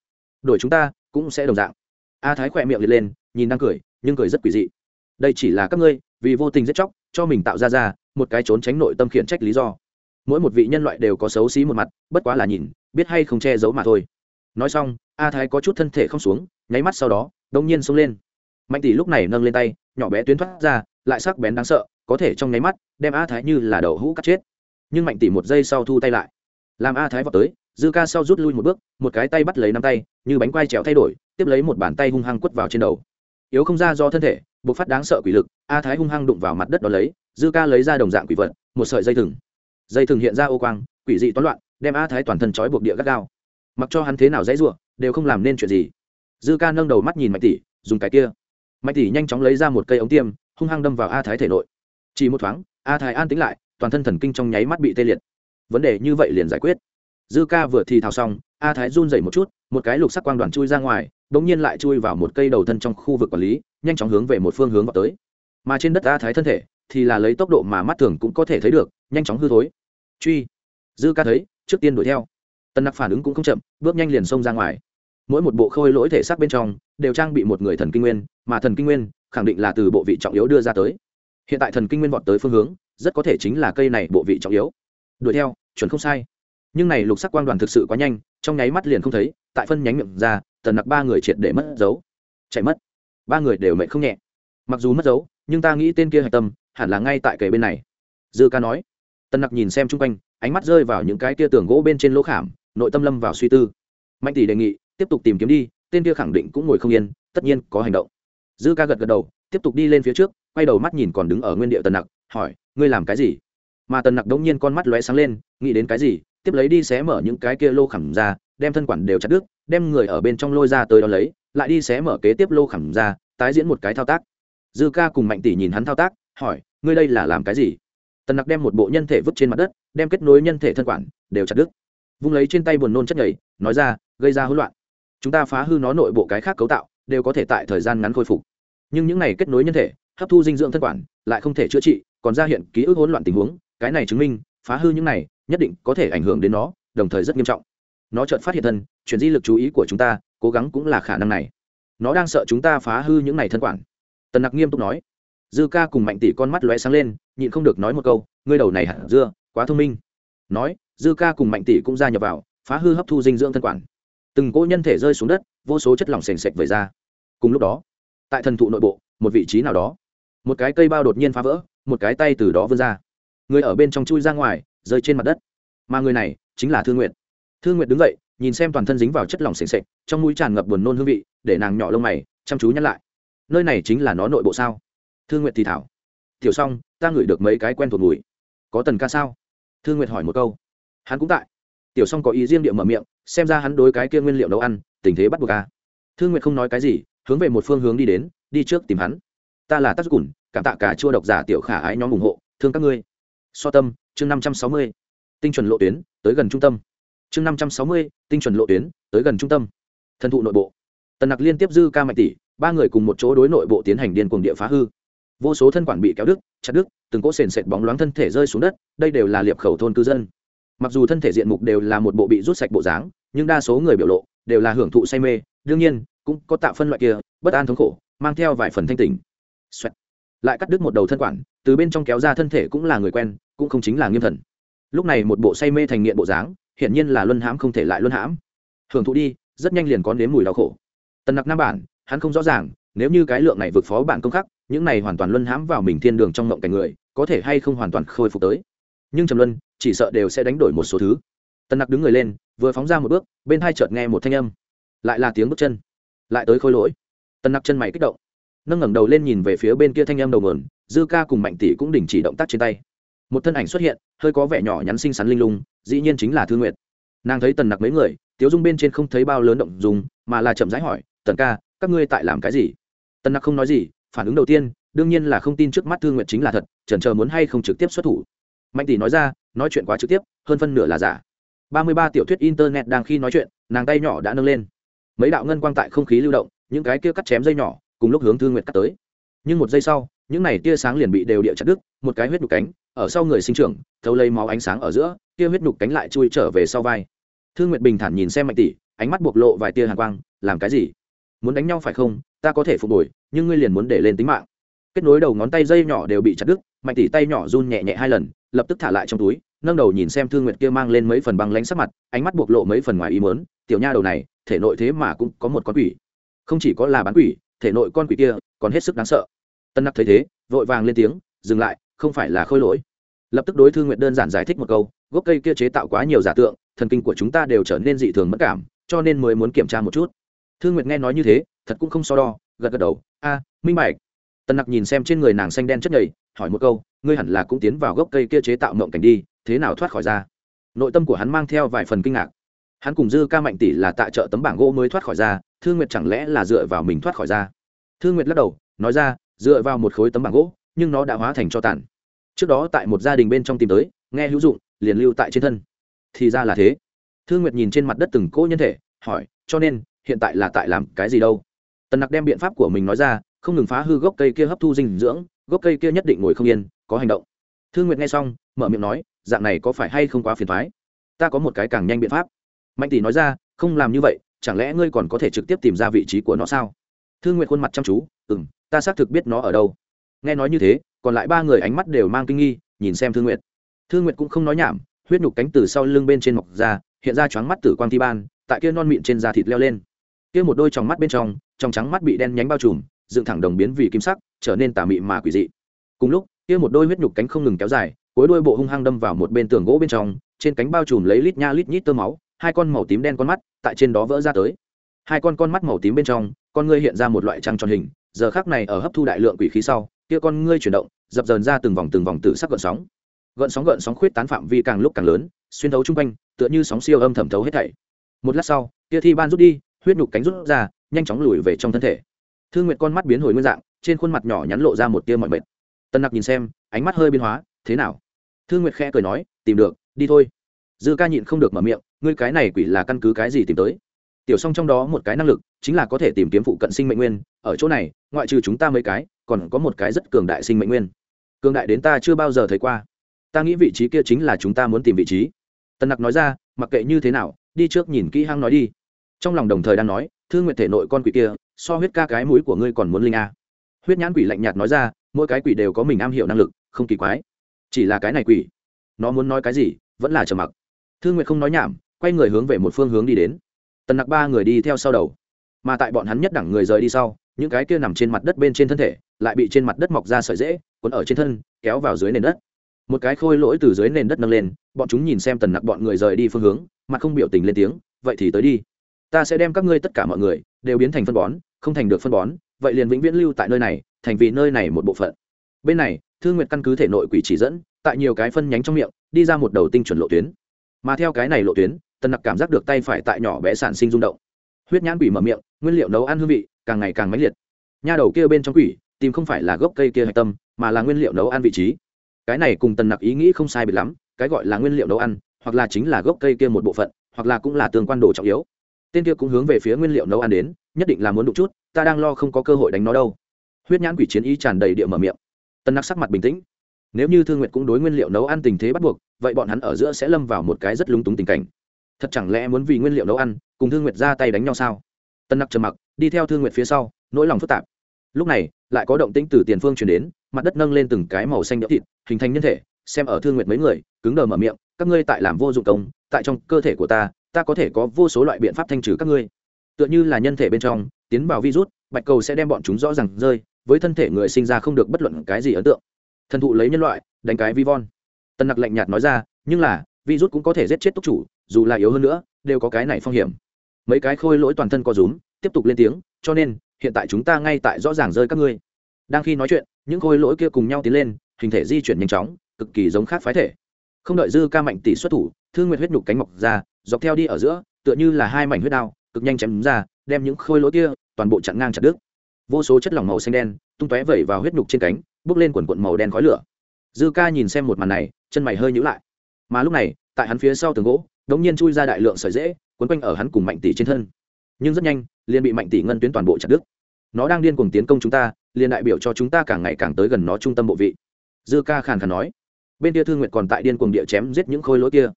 Speaker 1: Đổi chúng ta, cũng sẽ đồng dạng. A thái khỏe miệng liệt lên nhìn đang cười, nhưng cười rất quỷ dị. Đây chỉ là các ngươi, vì vô tình giết chóc, cho mình tạo ra ra một cái trốn tránh nội tâm khiển trách lý do. Mỗi một vị nhân loại đều có xấu xí một mặt, bất quá là nhìn, biết hay không che giấu mà thôi. Nói xong, a thái có chút thân thể không xuống, nháy mắt sau đó, đông nhiên xông lên. Mạnh tỷ lúc này nâng lên tay, nhỏ bé tuyến thoát ra, lại sắc bén đáng sợ, có thể trong nháy mắt, đem a thái như là đầu hũ cắt chết. Nhưng mạnh tỷ một giây sau thu tay lại. Làm a thái vào tới, dư ca sau rút lui một bước, một cái tay bắt lấy năm tay, như bánh quai trèo thay đổi, tiếp lấy một bàn tay hung hăng quất vào trên đầu yếu không ra do thân thể buộc phát đáng sợ quỷ lực, a thái hung hăng đụng vào mặt đất đó lấy, dư ca lấy ra đồng dạng quỷ vật, một sợi dây thừng. Dây thừng hiện ra ô quang, quỷ dị toán loạn, đem a thái toàn thân trói buộc địa gắt gao. Mặc cho hắn thế nào dãy ruộng đều không làm nên chuyện gì. Dư ca nâng đầu mắt nhìn mạch tỷ, dùng cái kia. Mạch tỷ nhanh chóng lấy ra một cây ống tiêm, hung hăng đâm vào a thái thể nội. Chỉ một thoáng, a thái an tính lại, toàn thân thần kinh trong nháy mắt bị tê liệt. Vấn đề như vậy liền giải quyết. Dư ca vừa thì thào xong, a thái run dậy một chút, một cái lục sắc quang đoàn chui ra ngoài đ nhiên lại chui vào một cây đầu thân trong khu vực quản lý, nhanh chóng hướng về một phương hướng vào tới. Mà trên đất a thái thân thể, thì là lấy tốc độ mà mắt thường cũng có thể thấy được, nhanh chóng hư thối. Truy. Dư ca thấy, trước tiên đuổi theo. Tân nặc phản ứng cũng không chậm, bước nhanh liền xông ra ngoài. Mỗi một bộ khôi lỗi thể xác bên trong, đều trang bị một người thần kinh nguyên, mà thần kinh nguyên, khẳng định là từ bộ vị trọng yếu đưa ra tới. Hiện tại thần kinh nguyên vọt tới phương hướng, rất có thể chính là cây này bộ vị trọng yếu. Đuổi theo, chuẩn không sai. Nhưng này lục sắc quang đoàn thực sự quá nhanh, trong nháy mắt liền không thấy, tại phân nhánh miệng ra tần nặc ba người triệt để mất dấu. Chạy mất. Ba người đều mệt không nhẹ. Mặc dù mất dấu, nhưng ta nghĩ tên kia hạch tâm, hẳn là ngay tại kề bên này. Dư ca nói. Tần nặc nhìn xem chung quanh, ánh mắt rơi vào những cái kia tường gỗ bên trên lỗ khảm, nội tâm lâm vào suy tư. Mạnh tỷ đề nghị, tiếp tục tìm kiếm đi, tên kia khẳng định cũng ngồi không yên, tất nhiên có hành động. Dư ca gật gật đầu, tiếp tục đi lên phía trước, quay đầu mắt nhìn còn đứng ở nguyên địa tần nặc, hỏi, ngươi làm cái gì? Mà tần nặc đống nhiên con mắt lóe sáng lên, nghĩ đến cái gì? Tiếp lấy đi xé mở những cái kia lô khảm ra, đem thân quản đều chặt đứt đem người ở bên trong lôi ra tới đó lấy lại đi xé mở kế tiếp lô khẩm ra tái diễn một cái thao tác. Dư ca cùng mạnh tỷ nhìn hắn thao tác hỏi ngươi đây là làm cái gì? Tần nặc đem một bộ nhân thể vứt trên mặt đất đem kết nối nhân thể thân quản đều chặt đứt. Vung lấy trên tay buồn nôn chất nhầy, nói ra gây ra hỗn loạn. Chúng ta phá hư nó nội bộ cái khác cấu tạo đều có thể tại thời gian ngắn khôi phục. Nhưng những này kết nối nhân thể hấp thu dinh dưỡng thân quản lại không thể chữa trị còn ra hiện ký ức hỗn loạn tình huống. Cái này chứng minh phá hư những này nhất định có thể ảnh hưởng đến nó đồng thời rất nghiêm trọng nó chợt phát hiện thân, chuyển di lực chú ý của chúng ta, cố gắng cũng là khả năng này. Nó đang sợ chúng ta phá hư những này thân quản. Tần nặc nghiêm túc nói. Dư ca cùng mạnh tỷ con mắt lóe sáng lên, nhịn không được nói một câu, ngươi đầu này hẳn dưa, quá thông minh. Nói, dư ca cùng mạnh tỷ cũng ra nhập vào, phá hư hấp thu dinh dưỡng thân quản. Từng cỗ nhân thể rơi xuống đất, vô số chất lỏng sền sệch về ra. Cùng lúc đó, tại thần thụ nội bộ, một vị trí nào đó, một cái cây bao đột nhiên phá vỡ, một cái tay từ đó vươn ra. Người ở bên trong chui ra ngoài, rơi trên mặt đất. Mà người này chính là thương nguyện thương Nguyệt đứng dậy, nhìn xem toàn thân dính vào chất lỏng s ề n sệch trong mũi tràn ngập buồn nôn hương vị, để nàng nhỏ lông mày, chăm chú nhắc lại. Nơi này chính là nó nội bộ sao? Thương Nguyệt thì thảo. Tiểu xong ta ngửi được mấy cái quen thuộc mùi. Có tần ca sao? Thương Nguyệt hỏi một câu. Hắn cũng tại. Tiểu xong có ý riêng địa mở miệng, xem ra hắn đối cái kia nguyên liệu nấu ăn, tình thế bắt buộc à? ca thương Nguyệt không nói cái gì, hướng về một phương hướng đi đến, đi trước tìm hắn. Ta là tác dụng cảm tạ cả chua độc giả tiểu khả ái nhóm ủng hộ, thương các ngươi. So tâm, chương năm trăm sáu mươi. Tinh chuẩn lộ tuyến, tới gần trung tâm chương năm trăm sáu mươi, tinh chuẩn lộ tuyến, tới gần trung tâm. Thần thụ nội bộ. Tần nặc liên tiếp dư ca mạnh tỷ, ba người cùng một chỗ đối nội bộ tiến hành điên cuồng địa phá hư. Vô số thân quản bị kéo đứt, chặt đứt, từng cỗ sền sệt bóng loáng thân thể rơi xuống đất, đây đều là liệp khẩu thôn cư dân. Mặc dù thân thể diện mục đều là một bộ bị rút sạch bộ dáng, nhưng đa số người biểu lộ đều là hưởng thụ say mê, đương nhiên, cũng có tạo phân loại kia, bất an thống khổ, mang theo vài phần thanh tình Xoẹt. lại cắt đứt một đầu thân quản, từ bên trong kéo ra thân thể cũng là người quen, cũng không chính là nghiêm thần. Lúc này một bộ say mê thành nghiện bộ dáng hiển nhiên là luân hãm không thể lại luân hãm. Hưởng thụ đi, rất nhanh liền có nếm mùi đau khổ. Tần nặc nam bản, hắn không rõ ràng, nếu như cái lượng này vượt phó bản công khắc, những này hoàn toàn luân hãm vào mình thiên đường trong mộng cảnh người, có thể hay không hoàn toàn khôi phục tới. Nhưng trầm luân, chỉ sợ đều sẽ đánh đổi một số thứ. Tần nặc đứng người lên, vừa phóng ra một bước, bên hai chợt nghe một thanh âm. Lại là tiếng bước chân. Lại tới khôi lỗi. Tần nặc chân mày kích động. Nâng ngẩng đầu lên nhìn về phía bên kia thanh âm đầu mườn dư ca cùng mạnh tỷ cũng đình chỉ động tác trên tay. Một thân ảnh xuất hiện, hơi có vẻ nhỏ nhắn xinh xắn linh lung dĩ nhiên chính là thư nguyệt. Nàng thấy tần nặc mấy người, tiếu dung bên trên không thấy bao lớn động dùng, mà là chậm rãi hỏi, tần ca, các ngươi tại làm cái gì? Tần nặc không nói gì, phản ứng đầu tiên, đương nhiên là không tin trước mắt thư nguyệt chính là thật trần chờ muốn hay không trực tiếp xuất thủ. Mạnh tỷ nói ra, nói chuyện quá trực tiếp, hơn phân nửa là giả. Ba mươi ba tiểu thuyết internet đang khi nói chuyện, nàng tay nhỏ đã nâng lên. Mấy đạo ngân quang tại không khí lưu động, những cái kia cắt chém dây nhỏ, cùng lúc hướng thư nguyệt cắt tới. Nhưng một giây sau, những này tia sáng liền bị đều địa chặt đứt, một cái huyết đục cánh, ở sau người sinh trưởng thâu lấy máu ánh sáng ở giữa kia huyết nhục cánh lại chui trở về sau vai. Thương nguyệt bình thản nhìn xem mạnh tỷ, ánh mắt bộc lộ vài tia hàn quang, làm cái gì? Muốn đánh nhau phải không? Ta có thể phục hồi, nhưng ngươi liền muốn để lên tính mạng. Kết nối đầu ngón tay dây nhỏ đều bị chặt đứt, mạnh tỷ tay nhỏ run nhẹ nhẹ hai lần, lập tức thả lại trong túi, nâng đầu nhìn xem thương nguyệt kia mang lên mấy phần băng lánh sắc mặt, ánh mắt bộc lộ mấy phần ngoài ý mớn tiểu nha đầu này, thể nội thế mà cũng có một con quỷ. Không chỉ có là bán quỷ, thể nội con quỷ kia còn hết sức đáng sợ. Tân nặc thấy thế, vội vàng lên tiếng, dừng lại, không phải là khôi lỗi. Lập tức đối thương nguyệt đơn giản giải thích một câu gốc cây kia chế tạo quá nhiều giả tượng, thần kinh của chúng ta đều trở nên dị thường mất cảm, cho nên mới muốn kiểm tra một chút. Thương nguyệt nghe nói như thế, thật cũng không so đo, gật gật đầu. A, minh bạch. Tần nặc nhìn xem trên người nàng xanh đen chất nhầy, hỏi một câu, ngươi hẳn là cũng tiến vào gốc cây kia chế tạo mộng cảnh đi, thế nào thoát khỏi ra? Nội tâm của hắn mang theo vài phần kinh ngạc. Hắn cùng dư ca mạnh tỷ là tại chợ tấm bảng gỗ mới thoát khỏi ra thương nguyệt chẳng lẽ là dựa vào mình thoát khỏi ra? Thương nguyệt lắc đầu, nói ra, dựa vào một khối tấm bảng gỗ, nhưng nó đã hóa thành cho tàn. Trước đó tại một gia đình bên trong tìm tới, nghe hữu dụng liền lưu tại trên thân. Thì ra là thế. Thương nguyệt nhìn trên mặt đất từng cỗ nhân thể, hỏi, cho nên, hiện tại là tại làm cái gì đâu? Tần nặc đem biện pháp của mình nói ra, không ngừng phá hư gốc cây kia hấp thu dinh dưỡng, gốc cây kia nhất định ngồi không yên, có hành động. Thương nguyệt nghe xong, mở miệng nói, dạng này có phải hay không quá phiền thoái ta có một cái càng nhanh biện pháp. Mạnh tỷ nói ra, không làm như vậy, chẳng lẽ ngươi còn có thể trực tiếp tìm ra vị trí của nó sao? Thương nguyệt khuôn mặt chăm chú ừ m ta xác thực biết nó ở đâu. Nghe nói như thế, còn lại ba người ánh mắt đều mang kinh nghi, nhìn xem thương nguyệt thương nguyệt cũng không nói nhảm, huyết nhục cánh từ sau lưng bên trên mọc ra, hiện ra choáng mắt tử quang thi ban, tại kia non mịn trên da thịt leo lên. Kia một đôi tròng mắt bên trong trong trắng mắt bị đen nhánh bao trùm, dựng thẳng đồng biến vì kim sắc, trở nên tà mị mà quỷ dị. Cùng lúc, kia một đôi huyết nhục cánh không ngừng kéo dài, cuối đuôi bộ hung hăng đâm vào một bên tường gỗ bên trong, trên cánh bao trùm lấy lít nha lít nhít tơ máu, hai con màu tím đen con mắt tại trên đó vỡ ra tới. Hai con con mắt màu tím bên trong, con ngươi hiện ra một loại trăng tròn hình, giờ khác này ở hấp thu đại lượng quỷ khí sau, kia con ngươi chuyển động, dập dờn ra từng vòng từng vòng tử sắc gợn sóng gợn sóng gợn sóng khuyết tán phạm vi càng lúc càng lớn, xuyên thấu chung quanh, tựa như sóng siêu âm thẩm thấu hết thảy. Một lát sau, tia thi ban rút đi, huyết nhục cánh rút ra, nhanh chóng lùi về trong thân thể. Thương nguyệt con mắt biến hồi nguyên dạng, trên khuôn mặt nhỏ nhắn lộ ra một tia mọi mệt. Tân nặc nhìn xem, ánh mắt hơi biến hóa, thế nào? Thương nguyệt khẽ cười nói, tìm được, đi thôi. Dư ca nhịn không được mở miệng, ngươi cái này quỷ là căn cứ cái gì tìm tới? Tiểu song trong đó một cái năng lực, chính là có thể tìm kiếm phụ cận sinh mệnh nguyên. Ở chỗ này, ngoại trừ chúng ta mấy cái, còn có một cái rất cường đại sinh mệnh nguyên. Cường đại đến ta chưa bao giờ thấy qua ta nghĩ vị trí kia chính là chúng ta muốn tìm vị trí. Tần nặc nói ra, mặc kệ như thế nào, đi trước nhìn kỹ hăng nói đi. Trong lòng đồng thời đang nói thương nguyện thể nội con quỷ kia, so huyết ca cái mũi của ngươi còn muốn linh a. Huyết nhãn quỷ lạnh nhạt nói ra, mỗi cái quỷ đều có mình am hiểu năng lực, không kỳ quái. Chỉ là cái này quỷ, nó muốn nói cái gì, vẫn là trầm mặc. Thương nguyện không nói nhảm, quay người hướng về một phương hướng đi đến. Tần nặc ba người đi theo sau đầu. Mà tại bọn hắn nhất đẳng người rời đi sau, những cái kia nằm trên mặt đất bên trên thân thể, lại bị trên mặt đất mọc ra sợi dễ cuốn ở trên thân, kéo vào dưới nền đất một cái khôi lỗi từ dưới nền đất nâng lên, bọn chúng nhìn xem tần nặc bọn người rời đi phương hướng mà không biểu tình lên tiếng, vậy thì tới đi. Ta sẽ đem các ngươi tất cả mọi người đều biến thành phân bón, không thành được phân bón, vậy liền vĩnh viễn lưu tại nơi này, thành vì nơi này một bộ phận. Bên này thương nguyệt căn cứ thể nội quỷ chỉ dẫn, tại nhiều cái phân nhánh trong miệng, đi ra một đầu tinh chuẩn lộ tuyến. Mà theo cái này lộ tuyến, tần nặc cảm giác được tay phải tại nhỏ bé sản sinh rung động. Huyết nhãn quỷ mở miệng, nguyên liệu nấu ăn hương vị càng ngày càng mãnh liệt. Nha đầu kia bên trong quỷ, tìm không phải là gốc cây kia hạch tâm, mà là nguyên liệu nấu ăn vị trí cái này cùng tần nặc ý nghĩ không sai biệt lắm, cái gọi là nguyên liệu nấu ăn, hoặc là chính là gốc cây kia một bộ phận, hoặc là cũng là tương quan đồ trọng yếu. Tên kia cũng hướng về phía nguyên liệu nấu ăn đến, nhất định là muốn đụng chút, ta đang lo không có cơ hội đánh nó đâu. Huyết nhãn quỷ chiến ý tràn đầy địa mở miệng. Tân nặc sắc mặt bình tĩnh. Nếu như thương nguyện cũng đối nguyên liệu nấu ăn tình thế bắt buộc, vậy bọn hắn ở giữa sẽ lâm vào một cái rất lúng túng tình cảnh. Thật chẳng lẽ muốn vì nguyên liệu nấu ăn, cùng thương nguyệt ra tay đánh nhau sao? Tân nặc trầm mặc, đi theo thương nguyệt phía sau, nỗi lòng phức tạp. Lúc này, lại có động tĩnh từ tiền phương chuyển đến mặt đất nâng lên từng cái màu xanh đỡ thịt, hình thành nhân thể, xem ở thương nguyệt mấy người, cứng đờ mở miệng, các ngươi tại làm vô dụng công, tại trong cơ thể của ta ta có thể có vô số loại biện pháp thanh trừ các ngươi. Tựa như là nhân thể bên trong, tiến vào virus, bạch cầu sẽ đem bọn chúng rõ ràng rơi, với thân thể người sinh ra không được bất luận cái gì ấn tượng. Thần thụ lấy nhân loại, đánh cái vi von. Tân nặc lạnh nhạt nói ra, nhưng là, virus cũng có thể giết chết túc chủ, dù là yếu hơn nữa, đều có cái này phong hiểm. Mấy cái khôi lỗi toàn thân co rúm, tiếp tục lên tiếng, cho nên, hiện tại chúng ta ngay tại rõ ràng rơi các ngươi. Đang khi nói chuyện những khôi lỗi kia cùng nhau tiến lên, hình thể di chuyển nhanh chóng, cực kỳ giống khác phái thể. Không đợi dư ca mạnh tỷ xuất thủ thương nguyệt huyết nhục cánh mọc ra, dọc theo đi ở giữa, tựa như là hai mảnh huyết đao, cực nhanh chém ra, đem những khôi lỗi kia toàn bộ chặn ngang chặt đứt. Vô số chất lỏng màu xanh đen tung tóe vẩy vào huyết nhục trên cánh, bước lên quần quận màu đen khói lửa. Dư ca nhìn xem một màn này, chân mày hơi nhữ lại. Mà lúc này, tại hắn phía sau tường gỗ, đống nhiên chui ra đại lượng sợi dễ quấn quanh ở hắn cùng mạnh tỷ trên thân. Nhưng rất nhanh, liền bị mạnh tỷ ngân tuyến toàn bộ chặt đứt. Nó đang điên cuồng tiến công chúng ta liền đại biểu cho chúng ta càng ngày càng tới gần nó trung tâm bộ vị. Dư ca khàn khàn nói. Bên kia thương nguyện còn tại điên cuồng địa chém giết những khôi lỗi kia.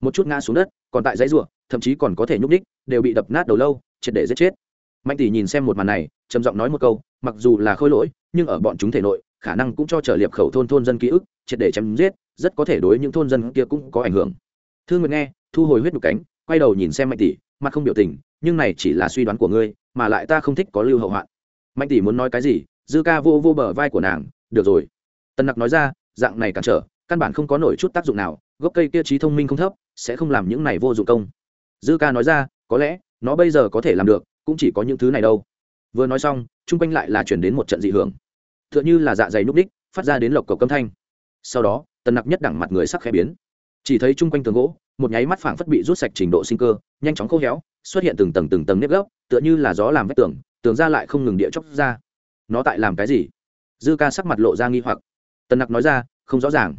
Speaker 1: Một chút ngã xuống đất, còn tại dãy ruộng thậm chí còn có thể nhúc ních đều bị đập nát đầu lâu, triệt để giết chết. Mạnh tỷ nhìn xem một màn này, trầm giọng nói một câu, mặc dù là khôi lỗi, nhưng ở bọn chúng thể nội, khả năng cũng cho trở liệp khẩu thôn thôn dân ký ức, triệt để chém giết, rất có thể đối những thôn dân kia cũng có ảnh hưởng. Thương nguyện nghe, thu hồi huyết nhục cánh, quay đầu nhìn xem mạnh tỷ, mặt không biểu tình, nhưng này chỉ là suy đoán của ngươi, mà lại ta không thích có lưu hậu hoạn. Mạnh tỷ muốn nói cái gì dư ca vô vô bờ vai của nàng, được rồi. Tần nặc nói ra, dạng này cản trở, căn bản không có nổi chút tác dụng nào, gốc cây kia trí thông minh không thấp, sẽ không làm những này vô dụng công. Dư ca nói ra, có lẽ, nó bây giờ có thể làm được, cũng chỉ có những thứ này đâu. Vừa nói xong, chung quanh lại là chuyển đến một trận dị hưởng. T h ư ợ n h ư là dạ dày núp đích, phát ra đến lộc cầu câm thanh. Sau đó tần nặc nhất đẳng mặt người sắc khẽ biến. Chỉ thấy chung quanh tường gỗ, một nháy mắt phảng phất bị rút sạch trình độ sinh cơ, nhanh chóng khô héo, xuất hiện từng tầng từng tầng nếp gốc, tựa như là gió làm vách tường tường ra lại không ngừng địa chóc ra nó tại làm cái gì? Dư ca sắc mặt lộ ra nghi hoặc. Tần nặc nói ra, không rõ ràng.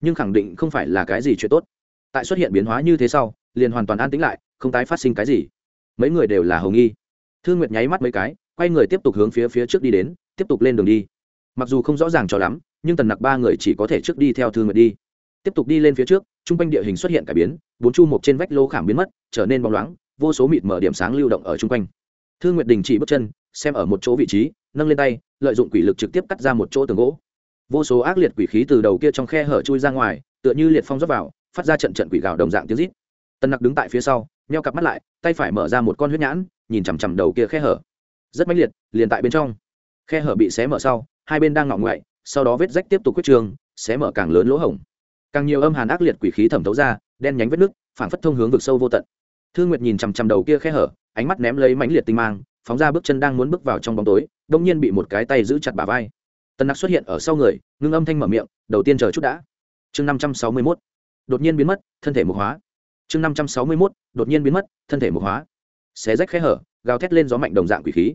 Speaker 1: Nhưng khẳng định không phải là cái gì chuyện tốt. Tại xuất hiện biến hóa như thế sau, liền hoàn toàn an tĩnh lại, không tái phát sinh cái gì. Mấy người đều là hầu nghi. Thương nguyệt nháy mắt mấy cái, quay người tiếp tục hướng phía phía trước đi đến, tiếp tục lên đường đi. Mặc dù không rõ ràng cho lắm, nhưng tần nặc ba người chỉ có thể trước đi theo thương nguyệt đi. Tiếp tục đi lên phía trước t r u n g quanh địa hình xuất hiện cải biến, bốn chu mục trên vách lô khảm biến mất, trở nên bóng loáng, vô số mịt mở điểm sáng lưu động ở chung quanh. Thương nguyệt đình chỉ bước chân xem ở một chỗ vị trí, nâng lên tay, lợi dụng quỷ lực trực tiếp cắt ra một chỗ tường gỗ. Vô số ác liệt quỷ khí từ đầu kia trong khe hở chui ra ngoài, tựa như liệt phong rót vào, phát ra trận trận quỷ gào đồng dạng tiếng rít. Tân nặc đứng tại phía sau neo cặp mắt lại, tay phải mở ra một con huyết nhãn, nhìn chằm chằm đầu kia khe hở. Rất mãnh liệt, liền tại bên trong. Khe hở bị xé mở sau, hai bên đang ngọng ngoại, sau đó vết rách tiếp tục quyết trường xé mở càng lớn lỗ hổng. Càng nhiều âm hàn ác liệt quỷ khí thẩm thấu ra, đen nhánh vết nước phản phất thông hướng vực sâu vô tận. Thương nguyệt nhìn chằm chằm đầu kia khe hở, ánh mắt ném lấy mãnh liệt tinh mang phóng ra bước chân đang muốn bước vào trong bóng tối, đông nhiên bị một cái tay giữ chặt bà vai. Tần nặc xuất hiện ở sau người, ngưng âm thanh mở miệng, đầu tiên chờ chút đã. Chương năm trăm sáu mươi mốt. Đột nhiên biến mất, thân thể mục hóa. Chương năm trăm sáu mươi mốt, đột nhiên biến mất, thân thể mục hóa. Xé rách khẽ hở, gào thét lên gió mạnh đồng dạng quỷ khí.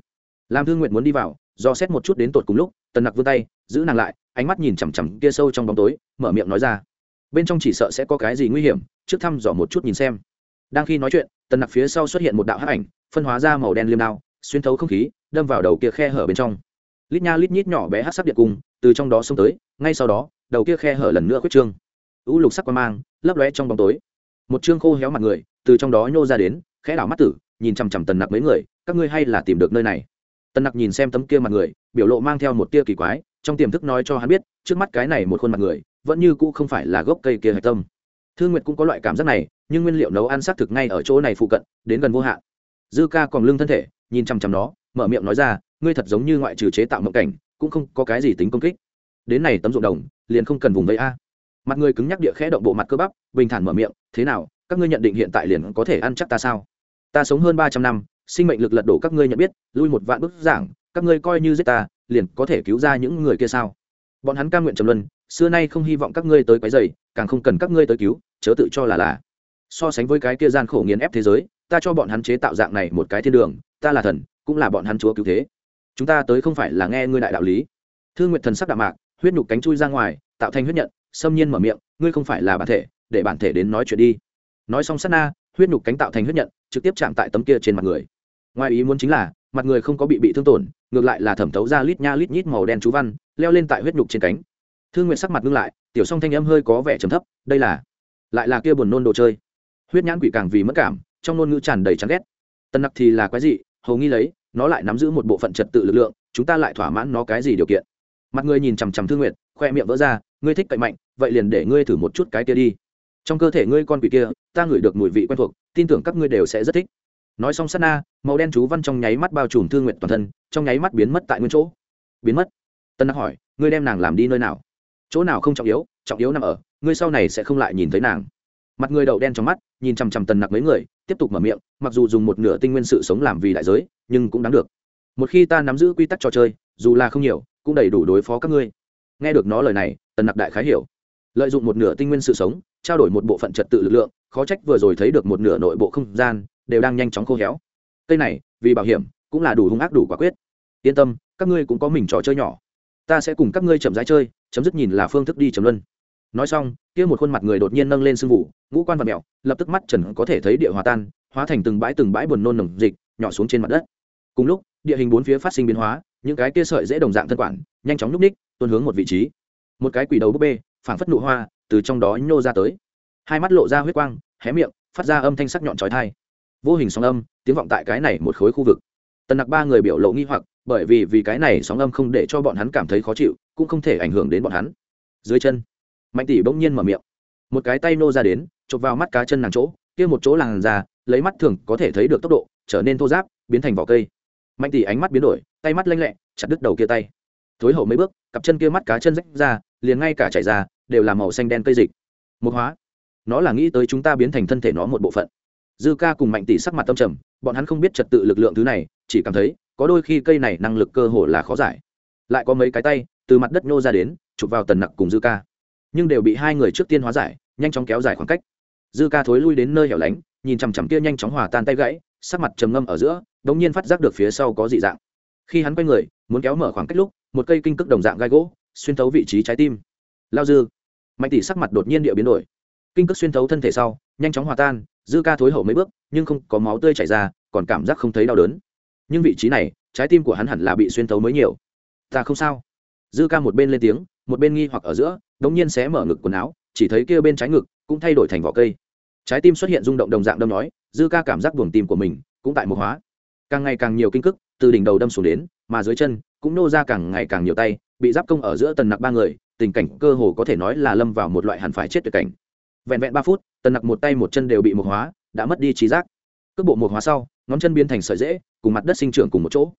Speaker 1: Làm thương nguyện muốn đi vào, do xét một chút đến tột cùng lúc, tần nặc vươn tay, giữ nàng lại, ánh mắt nhìn chằm chằm kia sâu trong bóng tối, mở miệng nói ra. Bên trong chỉ sợ sẽ có cái gì nguy hiểm, trước thăm dò một chút nhìn xem. Đang khi nói chuyện, tần nặc phía sau xuất hiện một đạo hắc ảnh, phân hóa ra màu đen liêm đao xuyên thấu không khí, đâm vào đầu kia khe hở bên trong. Lít nha lít nhít nhỏ bé hát sắc điện cung, từ trong đó xông tới, ngay sau đó, đầu kia khe hở lần nữa khuyết trương. U lục sắc quan mang, lấp lóe trong bóng tối. Một chương khô héo mặt người, từ trong đó nhô ra đến, khẽ đảo mắt tử, nhìn chằm chằm tần nặc mấy người, các ngươi hay là tìm được nơi này. Tần nặc nhìn xem tấm kia mặt người, biểu lộ mang theo một tia kỳ quái, trong tiềm thức nói cho hắn biết, trước mắt cái này một khuôn mặt người, vẫn như cũ không phải là gốc cây kia hạch tâm. Thương nguyệt cũng có loại cảm giác này, nhưng nguyên liệu nấu ăn xác thực ngay ở chỗ này phụ cận, đến gần vô hạn. Dư ca còn lưng thân thể nhìn chằm chằm nó, mở miệng nói ra, ngươi thật giống như ngoại trừ chế tạo mộng cảnh, cũng không có cái gì tính công kích. Đến này tấm ruộng đồng, liền không cần vùng vây a. Mặt người cứng nhắc địa khẽ động bộ mặt cơ bắp, bình thản mở miệng, thế nào, các ngươi nhận định hiện tại liền có thể ăn chắc ta sao? Ta sống hơn ba trăm năm, sinh mệnh lực lật đổ các ngươi nhận biết, lui một vạn bức giảng, các ngươi coi như giết ta, liền có thể cứu ra những người kia sao? Bọn hắn ca nguyện trầm luân, xưa nay không hy vọng các ngươi tới quấy dày càng không cần các ngươi tới cứu, chớ tự cho là là. So sánh với cái kia gian khổ nghiền ép thế giới, ta cho bọn hắn chế tạo dạng này một cái thiên đường ta là thần, cũng là bọn hắn chúa cứu thế. Chúng ta tới không phải là nghe ngươi đại đạo lý. Thương nguyện thần sắc đạo mạc, huyết nhục cánh chui ra ngoài, tạo thành huyết nhận, xâm nhiên mở miệng, ngươi không phải là bản thể, để bản thể đến nói chuyện đi. Nói xong sát na, huyết nhục cánh tạo thành huyết nhận, trực tiếp chạm tại tấm kia trên mặt người. Ngoài ý muốn chính là, mặt người không có bị bị thương tổn, ngược lại là thẩm thấu ra lít nha lít nhít màu đen chú văn, leo lên tại huyết nhục trên cánh. Thương nguyện sắc mặt ngưng lại, tiểu song thanh âm hơi có vẻ trầm thấp, đây là, lại là kia buồn nôn đồ chơi. Huyết nhãn quỷ càng vì mất cảm, trong ngôn ngữ tràn đầy chán ghét. Tân nặc thì là quái dị hầu nghi lấy, nó lại nắm giữ một bộ phận trật tự lực lượng, chúng ta lại thỏa mãn nó cái gì điều kiện? Mặt ngươi nhìn chằm chằm thương nguyệt, khoe miệng vỡ ra, ngươi thích cậy mạnh, vậy liền để ngươi thử một chút cái kia đi. Trong cơ thể ngươi con quỷ kia, ta ngửi được mùi vị quen thuộc, tin tưởng các ngươi đều sẽ rất thích. Nói xong sát na, màu đen chú văn trong nháy mắt bao trùm thương nguyện toàn thân, trong nháy mắt biến mất tại nguyên chỗ. Biến mất? Tân đắc hỏi, ngươi đem nàng làm đi nơi nào? Chỗ nào không trọng yếu trọng yếu nằm ở, ngươi sau này sẽ không lại nhìn thấy nàng mặt người đậu đen trong mắt, nhìn chằm chằm tần nặc mấy người, tiếp tục mở miệng, mặc dù dùng một nửa tinh nguyên sự sống làm vì đại giới, nhưng cũng đáng được. Một khi ta nắm giữ quy tắc trò chơi, dù là không nhiều, cũng đầy đủ đối phó các ngươi. Nghe được nó lời này, tần nặc đại khái hiểu. Lợi dụng một nửa tinh nguyên sự sống, trao đổi một bộ phận trật tự lực lượng, khó trách vừa rồi thấy được một nửa nội bộ không gian, đều đang nhanh chóng khô héo. Cây này, vì bảo hiểm, cũng là đủ hung ác đủ quả quyết. Yên tâm, các ngươi cũng có mình trò chơi nhỏ. Ta sẽ cùng các ngươi chậm rãi chơi, chấm dứt nhìn là phương thức đi chấm luân nói xong, kia một khuôn mặt người đột nhiên nâng lên sưng vụ, ngũ quan vật mẹo, lập tức mắt trần có thể thấy địa hòa tan, hóa thành từng bãi từng bãi buồn nôn nồng dịch, nhỏ xuống trên mặt đất. Cùng lúc, địa hình bốn phía phát sinh biến hóa, những cái kia sợi dễ đồng dạng thân quản, nhanh chóng nhúc ních tuôn hướng một vị trí. Một cái quỷ đầu búp bê, phảng phất nụ hoa, từ trong đó nhô ra tới. Hai mắt lộ ra huyết quang, hé miệng, phát ra âm thanh sắc nhọn trói thai vô hình sóng âm, tiếng vọng tại cái này một khối khu vực. Tần nặc ba người biểu lộ nghi hoặc, bởi vì vì cái này sóng âm không để cho bọn hắn cảm thấy khó chịu, cũng không thể ảnh hưởng đến bọn hắn. Dưới chân mạnh tỷ bỗng nhiên mở miệng. Một cái tay nô ra đến, chụp vào mắt cá chân nàng chỗ, kia một chỗ làn ra lấy mắt thường có thể thấy được tốc độ, trở nên thô giáp biến thành vỏ cây. Mạnh tỷ ánh mắt biến đổi, tay mắt lanh lẹ, chặt đứt đầu kia tay. Thối hậu mấy bước, cặp chân kia mắt cá chân rách ra, liền ngay cả chảy ra, đều là màu xanh đen cây dịch. Một hóa. Nó là nghĩ tới chúng ta biến thành thân thể nó một bộ phận. Dư ca cùng mạnh tỷ sắc mặt tâm trầm, bọn hắn không biết trật tự lực lượng thứ này, chỉ cảm thấy, có đôi khi cây này năng lực cơ hồ là khó giải. Lại có mấy cái tay, từ mặt đất nhô ra đến, chụp vào tần nặc cùng dư ca nhưng đều bị hai người trước tiên hóa giải, nhanh chóng kéo dài khoảng cách. Dư ca thối lui đến nơi hẻo lánh, nhìn chằm chằm kia nhanh chóng hòa tan tay gãy, sắc mặt trầm ngâm ở giữa đ ỗ n g nhiên phát giác được phía sau có dị dạng. Khi hắn quay người, muốn kéo mở khoảng cách lúc, một cây kinh cước đồng dạng gai gỗ, xuyên thấu vị trí trái tim. Lao dư. Mạnh tỷ sắc mặt đột nhiên địa biến đổi. Kinh cước xuyên thấu thân thể sau, nhanh chóng hòa tan, dư ca thối hậu mấy bước, nhưng không có máu tươi chảy ra, còn cảm giác không thấy đau đớn. Nhưng vị trí này, trái tim của hắn hẳn là bị xuyên thấu mới nhiều. Ta không sao. Dư ca một bên lên tiếng, một bên nghi hoặc ở giữa đống nhiên xé mở ngực quần áo, chỉ thấy kia bên trái ngực cũng thay đổi thành vỏ cây. Trái tim xuất hiện rung động đồng dạng đâm nói, dư ca cảm giác buồng tim của mình cũng tại một hóa. Càng ngày càng nhiều kinh cức từ đỉnh đầu đâm xuống đến, mà dưới chân cũng nô ra càng ngày càng nhiều tay, bị giáp công ở giữa tần nặc ba người, tình cảnh cơ hồ có thể nói là lâm vào một loại hẳn phải chết tuyệt cảnh. Vẹn vẹn ba phút, tần nặc một tay một chân đều bị một hóa, đã mất đi trí giác. Cước bộ một hóa sau, ngón chân biến thành sợi dễ cùng mặt đất sinh trưởng cùng một chỗ.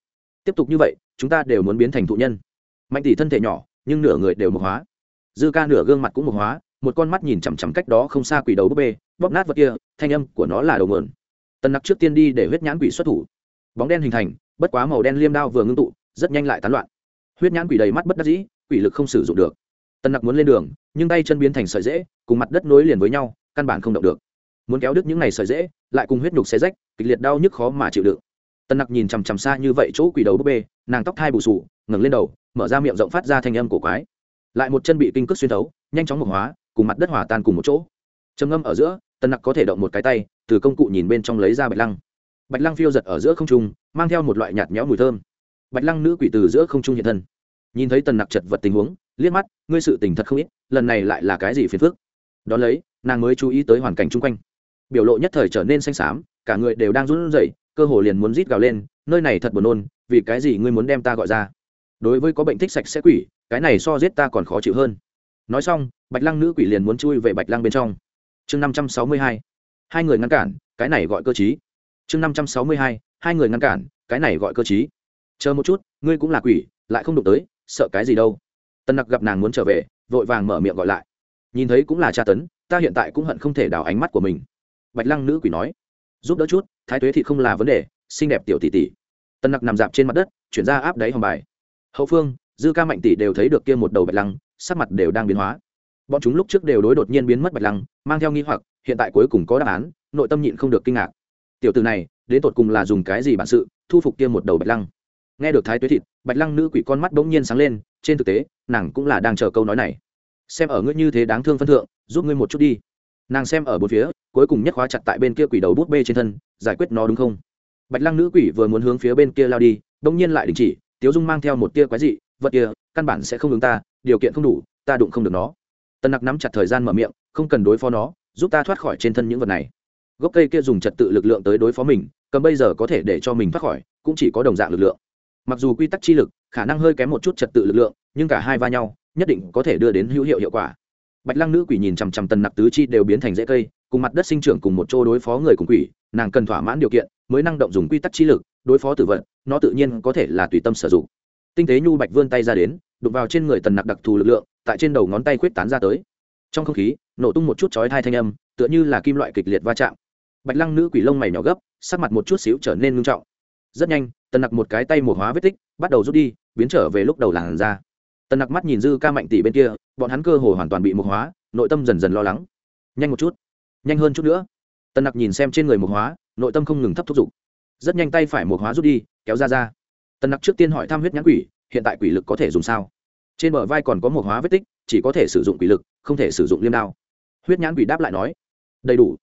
Speaker 1: Tiếp tục như vậy, chúng ta đều muốn biến thành thụ nhân. Mạnh tỷ thân thể nhỏ, nhưng nửa người đều một hóa dư ca nửa gương mặt cũng một hóa, một con mắt nhìn chằm chằm cách đó không xa quỷ đầu búp bê, bóp nát vật kia, thanh âm của nó là đầu mượn. Tần nặc trước tiên đi để huyết nhãn quỷ xuất thủ. Bóng đen hình thành, bất quá màu đen liêm đao vừa ngưng tụ, rất nhanh lại tán loạn. Huyết nhãn quỷ đầy mắt bất đắc dĩ, quỷ lực không sử dụng được. Tần nặc muốn lên đường, nhưng tay chân biến thành sợi dễ, cùng mặt đất nối liền với nhau, căn bản không động được. Muốn kéo đứt những ngày sợi dễ, lại cùng huyết nhục xe rách, kịch liệt đau nhức khó mà chịu đựng. Tần nặc nhìn chằm chằm xa như vậy chỗ quỷ đầu búp bê, nàng tóc thai bù sù, ngẩng lên đầu, mở ra miệng rộng phát ra thanh âm cổ quái lại một chân bị kinh cước xuyên thấu, nhanh chóng mộc hóa, cùng mặt đất hòa tan cùng một chỗ. Trầm ngâm ở giữa, tần nặc có thể động một cái tay, từ công cụ nhìn bên trong lấy ra bạch lăng. Bạch lăng phiêu giật ở giữa không trung, mang theo một loại nhạt nhẽo mùi thơm. Bạch lăng nữ quỷ từ giữa không trung hiện thân. Nhìn thấy tần nặc chật vật tình huống, liếc mắt, ngươi sự tình thật không ít, lần này lại là cái gì phiền phức? Đón lấy, nàng mới chú ý tới hoàn cảnh chung quanh. Biểu lộ nhất thời trở nên xanh xám, cả người đều đang run rẩy, cơ hồ liền muốn rít gào lên, nơi này thật buồn nôn, vì cái gì ngươi muốn đem ta gọi ra? Đối với có bệnh thích sạch sẽ quỷ cái này so giết ta còn khó chịu hơn. Nói xong, bạch lăng nữ quỷ liền muốn chui về bạch lăng bên trong. Chương năm trăm sáu mươi hai hai người ngăn cản, cái này gọi cơ t chương năm trăm sáu mươi hai hai người ngăn cản, cái này gọi cơ t chờ một chút, ngươi cũng là quỷ, lại không đụng tới, sợ cái gì đâu. Tân nặc gặp nàng muốn trở về, vội vàng mở miệng gọi lại. Nhìn thấy cũng là tra tấn, ta hiện tại cũng hận không thể đào ánh mắt của mình. Bạch lăng nữ quỷ nói. Giúp đỡ chút, thái tuế thì không là vấn đề, xinh đẹp tiểu tỷ tỷ. Tân nặc nằm dạp trên mặt đất, chuyển ra áp đáy hòm bài. Hậu phương dư ca mạnh tỷ đều thấy được kia một đầu bạch lăng, sắc mặt đều đang biến hóa. Bọn chúng lúc trước đều đối đột nhiên biến mất bạch lăng, mang theo nghi hoặc, hiện tại cuối cùng có đáp án, nội tâm nhịn không được kinh ngạc. Tiểu từ này, đến tột cùng là dùng cái gì bản sự, thu phục kia một đầu bạch lăng? Nghe được thái tuế thịt, bạch lăng nữ quỷ con mắt bỗng nhiên sáng lên, trên thực tế, nàng cũng là đang chờ câu nói này. Xem ở ngươi như thế đáng thương phân thượng, giúp ngươi một chút đi. Nàng xem ở bốn phía, cuối cùng nhất khóa chặt tại bên kia quỷ đầu bút bê trên thân, giải quyết nó đúng không? Bạch lăng nữ quỷ vừa muốn hướng phía bên kia lao đi đông nhiên lại đình chỉ, tiếu dung mang theo một tia quái dị vật kia, căn bản sẽ không ứng ta, điều kiện không đủ, ta đụng không được nó. Tân nặc nắm chặt thời gian mở miệng, không cần đối phó nó, giúp ta thoát khỏi trên thân những vật này. Gốc cây kia dùng trật tự lực lượng tới đối phó mình, cầm bây giờ có thể để cho mình thoát khỏi, cũng chỉ có đồng dạng lực lượng. Mặc dù quy tắc chi lực, khả năng hơi kém một chút trật tự lực lượng, nhưng cả hai va nhau, nhất định có thể đưa đến hữu hiệu hiệu quả. Bạch lăng nữ quỷ nhìn chằm chằm tần nặc tứ chi đều biến thành rễ cây, cùng mặt đất sinh trưởng cùng một chỗ đối phó người cùng quỷ, nàng cần thỏa mãn điều kiện, mới năng động dùng quy tắc chi lực, đối phó tử vận nó tự nhiên có thể là tùy tâm sử dụng tinh tế nhu bạch vươn tay ra đến đục vào trên người tần nặc đặc thù lực lượng, tại trên đầu ngón tay khuyết tán ra tới. Trong không khí, nổ tung một chút chói thai thanh âm, tựa như là kim loại kịch liệt va chạm. Bạch lăng nữ quỷ lông mày nhỏ gấp, sắc mặt một chút xíu trở nên ngưng trọng. Rất nhanh, tần nặc một cái tay một hóa vết tích, bắt đầu rút đi, biến trở về lúc đầu làn ra tần nặc mắt nhìn dư ca mạnh tỷ bên kia, bọn hắn cơ hồ hoàn toàn bị một hóa, nội tâm dần dần lo lắng. Nhanh một chút, nhanh hơn chút nữa. Tần nặc nhìn xem trên người một hóa, nội tâm không ngừng thấp thúc giục. Rất nhanh tay phải một hóa rút đi, kéo ra ra tần nặc trước tiên hỏi thăm huyết nhãn quỷ, hiện tại quỷ lực có thể dùng sao? Trên bờ vai còn có một hóa vết tích, chỉ có thể sử dụng quỷ lực, không thể sử dụng liêm đao. Huyết nhãn quỷ đáp lại nói, đầy đủ.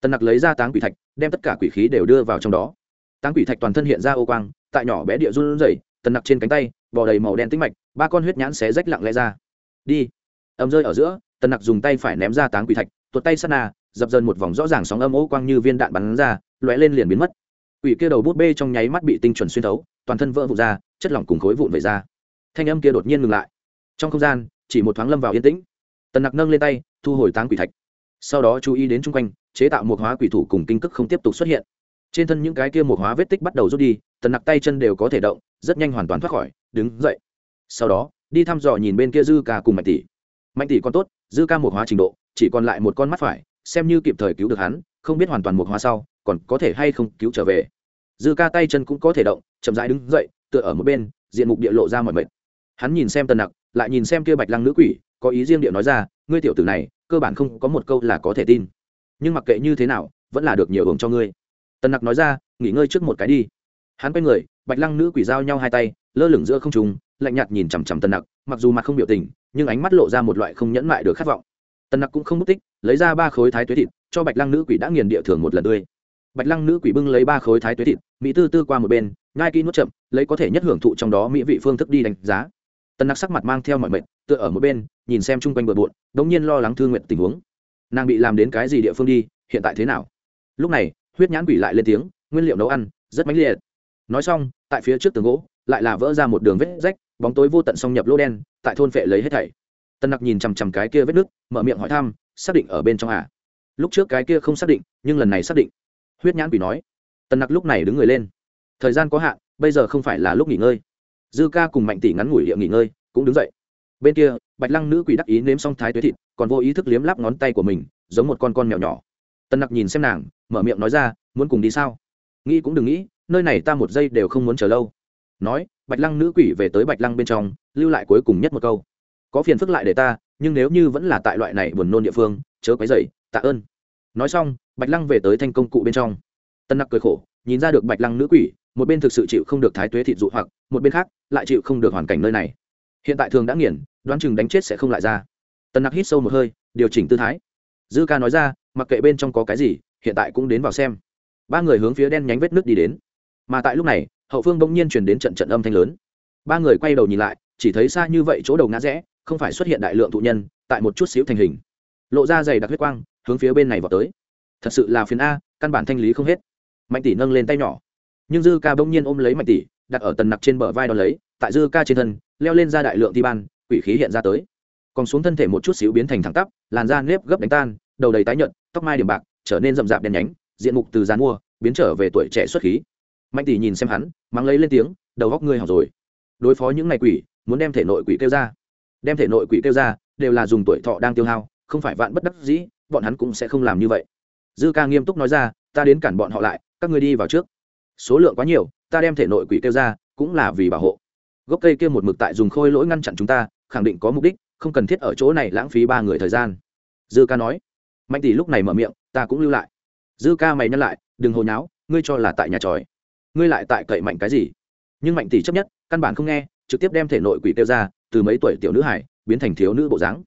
Speaker 1: Tần nặc lấy ra táng quỷ thạch, đem tất cả quỷ khí đều đưa vào trong đó. Táng quỷ thạch toàn thân hiện ra ô quang, tại nhỏ bé địa run rẩy, tần nặc trên cánh tay, bò đầy màu đen tĩnh mạch, ba con huyết nhãn xé rách lặng lẽ ra. Đi. Ầm rơi ở giữa, tần nặc dùng tay phải ném ra táng quỷ thạch, tuột tay sát na, dập dần một vòng rõ ràng sóng âm ô quang như viên đạn bắn ra, lóe lên liền biến mất. Quỷ kia đầu bút bê trong nháy mắt bị tinh chuẩn xuyên thấu toàn thân vỡ vụn ra, chất lỏng cùng khối vụn về ra. Thanh âm kia đột nhiên ngừng lại. Trong không gian, chỉ một thoáng lâm vào yên tĩnh. Tần nặc nâng lên tay, thu hồi táng quỷ thạch. Sau đó chú ý đến chung quanh, chế tạo một hóa quỷ thủ cùng kinh cức không tiếp tục xuất hiện. Trên thân những cái kia một hóa vết tích bắt đầu rút đi, tần nặc tay chân đều có thể động, rất nhanh hoàn toàn thoát khỏi, đứng dậy. Sau đó, đi thăm dò nhìn bên kia dư ca cùng mạnh tỷ. Mạnh tỷ còn tốt, dư ca một hóa trình độ, chỉ còn lại một con mắt phải, xem như kịp thời cứu được hắn, không biết hoàn toàn một hóa sau, còn có thể hay không cứu trở về dư ca tay chân cũng có thể động, chậm rãi đứng dậy, tựa ở một bên, diện mục địa lộ ra mọi mệt. Hắn nhìn xem tần nặc, lại nhìn xem kia bạch lăng nữ quỷ, có ý riêng địa nói ra, ngươi tiểu tử này, cơ bản không có một câu là có thể tin. Nhưng mặc kệ như thế nào, vẫn là được nhiều hưởng cho ngươi. Tần nặc nói ra, nghỉ ngơi trước một cái đi. Hắn quay người, bạch lăng nữ quỷ giao nhau hai tay, lơ lửng giữa không trùng lạnh nhạt nhìn chằm chằm tần nặc, mặc dù mặt không biểu tình, nhưng ánh mắt lộ ra một loại không nhẫn mại được khát vọng. Tần nặc cũng không mất tích, lấy ra ba khối thái tuế thịt, cho bạch lăng nữ quỷ đã nghiền địa thường một lần tươi bạch lăng nữ quỷ bưng lấy ba khối thái tuế thịt, mỹ tư tư qua một bên ngai kỹ nuốt chậm, lấy có thể nhất hưởng thụ trong đó mỹ vị phương thức đi đánh giá. Tần nặc sắc mặt mang theo mọi mệnh tựa ở một bên, nhìn xem chung quanh bờ bộn đ ỗ n g nhiên lo lắng thương nguyện tình huống. Nàng bị làm đến cái gì địa phương đi, hiện tại thế nào? Lúc này, huyết nhãn quỷ lại lên tiếng, nguyên liệu nấu ăn, rất mãnh liệt. Nói xong, tại phía trước tường gỗ, lại là vỡ ra một đường vết rách, bóng tối vô tận xông nhập lô đen, tại thôn phệ lấy hết thảy. Tân nặc nhìn chằm chằm cái kia vết nước mở miệng hỏi thăm, xác định ở bên trong à? Lúc trước cái kia không xác định, nhưng lần này xác định huyết nhãn quỷ nói. Tần nặc lúc này đứng người lên. Thời gian có hạn, bây giờ không phải là lúc nghỉ ngơi. Dư ca cùng mạnh tỷ ngắn ngủi địa nghỉ ngơi, cũng đứng dậy. Bên kia, bạch lăng nữ quỷ đắc ý nếm xong thái tuế thịt, còn vô ý thức liếm lắp ngón tay của mình, giống một con con mèo nhỏ. Tần nặc nhìn xem nàng, mở miệng nói ra, muốn cùng đi sao? Nghĩ cũng đừng nghĩ, nơi này ta một giây đều không muốn chờ lâu. Nói, bạch lăng nữ quỷ về tới bạch lăng bên trong, lưu lại cuối cùng nhất một câu. Có phiền phức lại để ta, nhưng nếu như vẫn là tại loại này buồn nôn địa phương, chớ quấy dậy tạ ơn. Nói xong bạch lăng về tới thanh công cụ bên trong. Tân nặc cười khổ, nhìn ra được bạch lăng nữ quỷ, một bên thực sự chịu không được thái tuế thịt dụ hoặc, một bên khác lại chịu không được hoàn cảnh nơi này. Hiện tại thường đã nghiền, đoán chừng đánh chết sẽ không lại ra. Tân nặc hít sâu một hơi, điều chỉnh tư thái. Dư ca nói ra, mặc kệ bên trong có cái gì, hiện tại cũng đến vào xem. Ba người hướng phía đen nhánh vết nước đi đến. Mà tại lúc này, hậu phương bỗng nhiên chuyển đến trận trận âm thanh lớn. Ba người quay đầu nhìn lại, chỉ thấy xa như vậy chỗ đầu ngã rẽ, không phải xuất hiện đại lượng thụ nhân, tại một chút xíu thành hình. Lộ ra dày đặc huyết quang, hướng phía bên này vào tới thật sự là phiền a, căn bản thanh lý không hết. Mạnh tỷ nâng lên tay nhỏ. Nhưng dư ca bỗng nhiên ôm lấy mạnh tỷ, đặt ở tần nặc trên bờ vai đón lấy, tại dư ca trên thân, leo lên ra đại lượng thi ban, quỷ khí hiện ra tới. Còn xuống thân thể một chút xíu biến thành thẳng tắp, làn da nếp gấp đánh tan, đầu đầy tái nhợt, tóc mai điểm bạc, trở nên rậm rạp đen nhánh, diện mục từ dàn mua biến trở về tuổi trẻ xuất khí. Mạnh tỷ nhìn xem hắn, mắng lấy lên tiếng, đầu góc ngươi học rồi. Đối phó những ngày quỷ, muốn đem thể nội quỷ kêu ra. Đem thể nội quỷ kêu ra, đều là dùng tuổi thọ đang tiêu hao, không phải vạn bất đắc dĩ, bọn hắn cũng sẽ không làm như vậy dư ca nghiêm túc nói ra, ta đến cản bọn họ lại, các ngươi đi vào trước. Số lượng quá nhiều, ta đem thể nội quỷ kêu ra, cũng là vì bảo hộ. Gốc cây kia một mực tại dùng khôi lỗi ngăn chặn chúng ta, khẳng định có mục đích, không cần thiết ở chỗ này lãng phí ba người thời gian. Dư ca nói. Mạnh tỷ lúc này mở miệng, ta cũng lưu lại. Dư ca mày nhắc lại, đừng hồi nháo, ngươi cho là tại nhà tròi. Ngươi lại tại cậy mạnh cái gì? Nhưng mạnh tỷ chấp nhất, căn bản không nghe, trực tiếp đem thể nội quỷ kêu ra, từ mấy tuổi tiểu nữ hải biến thành thiếu nữ bộ dáng.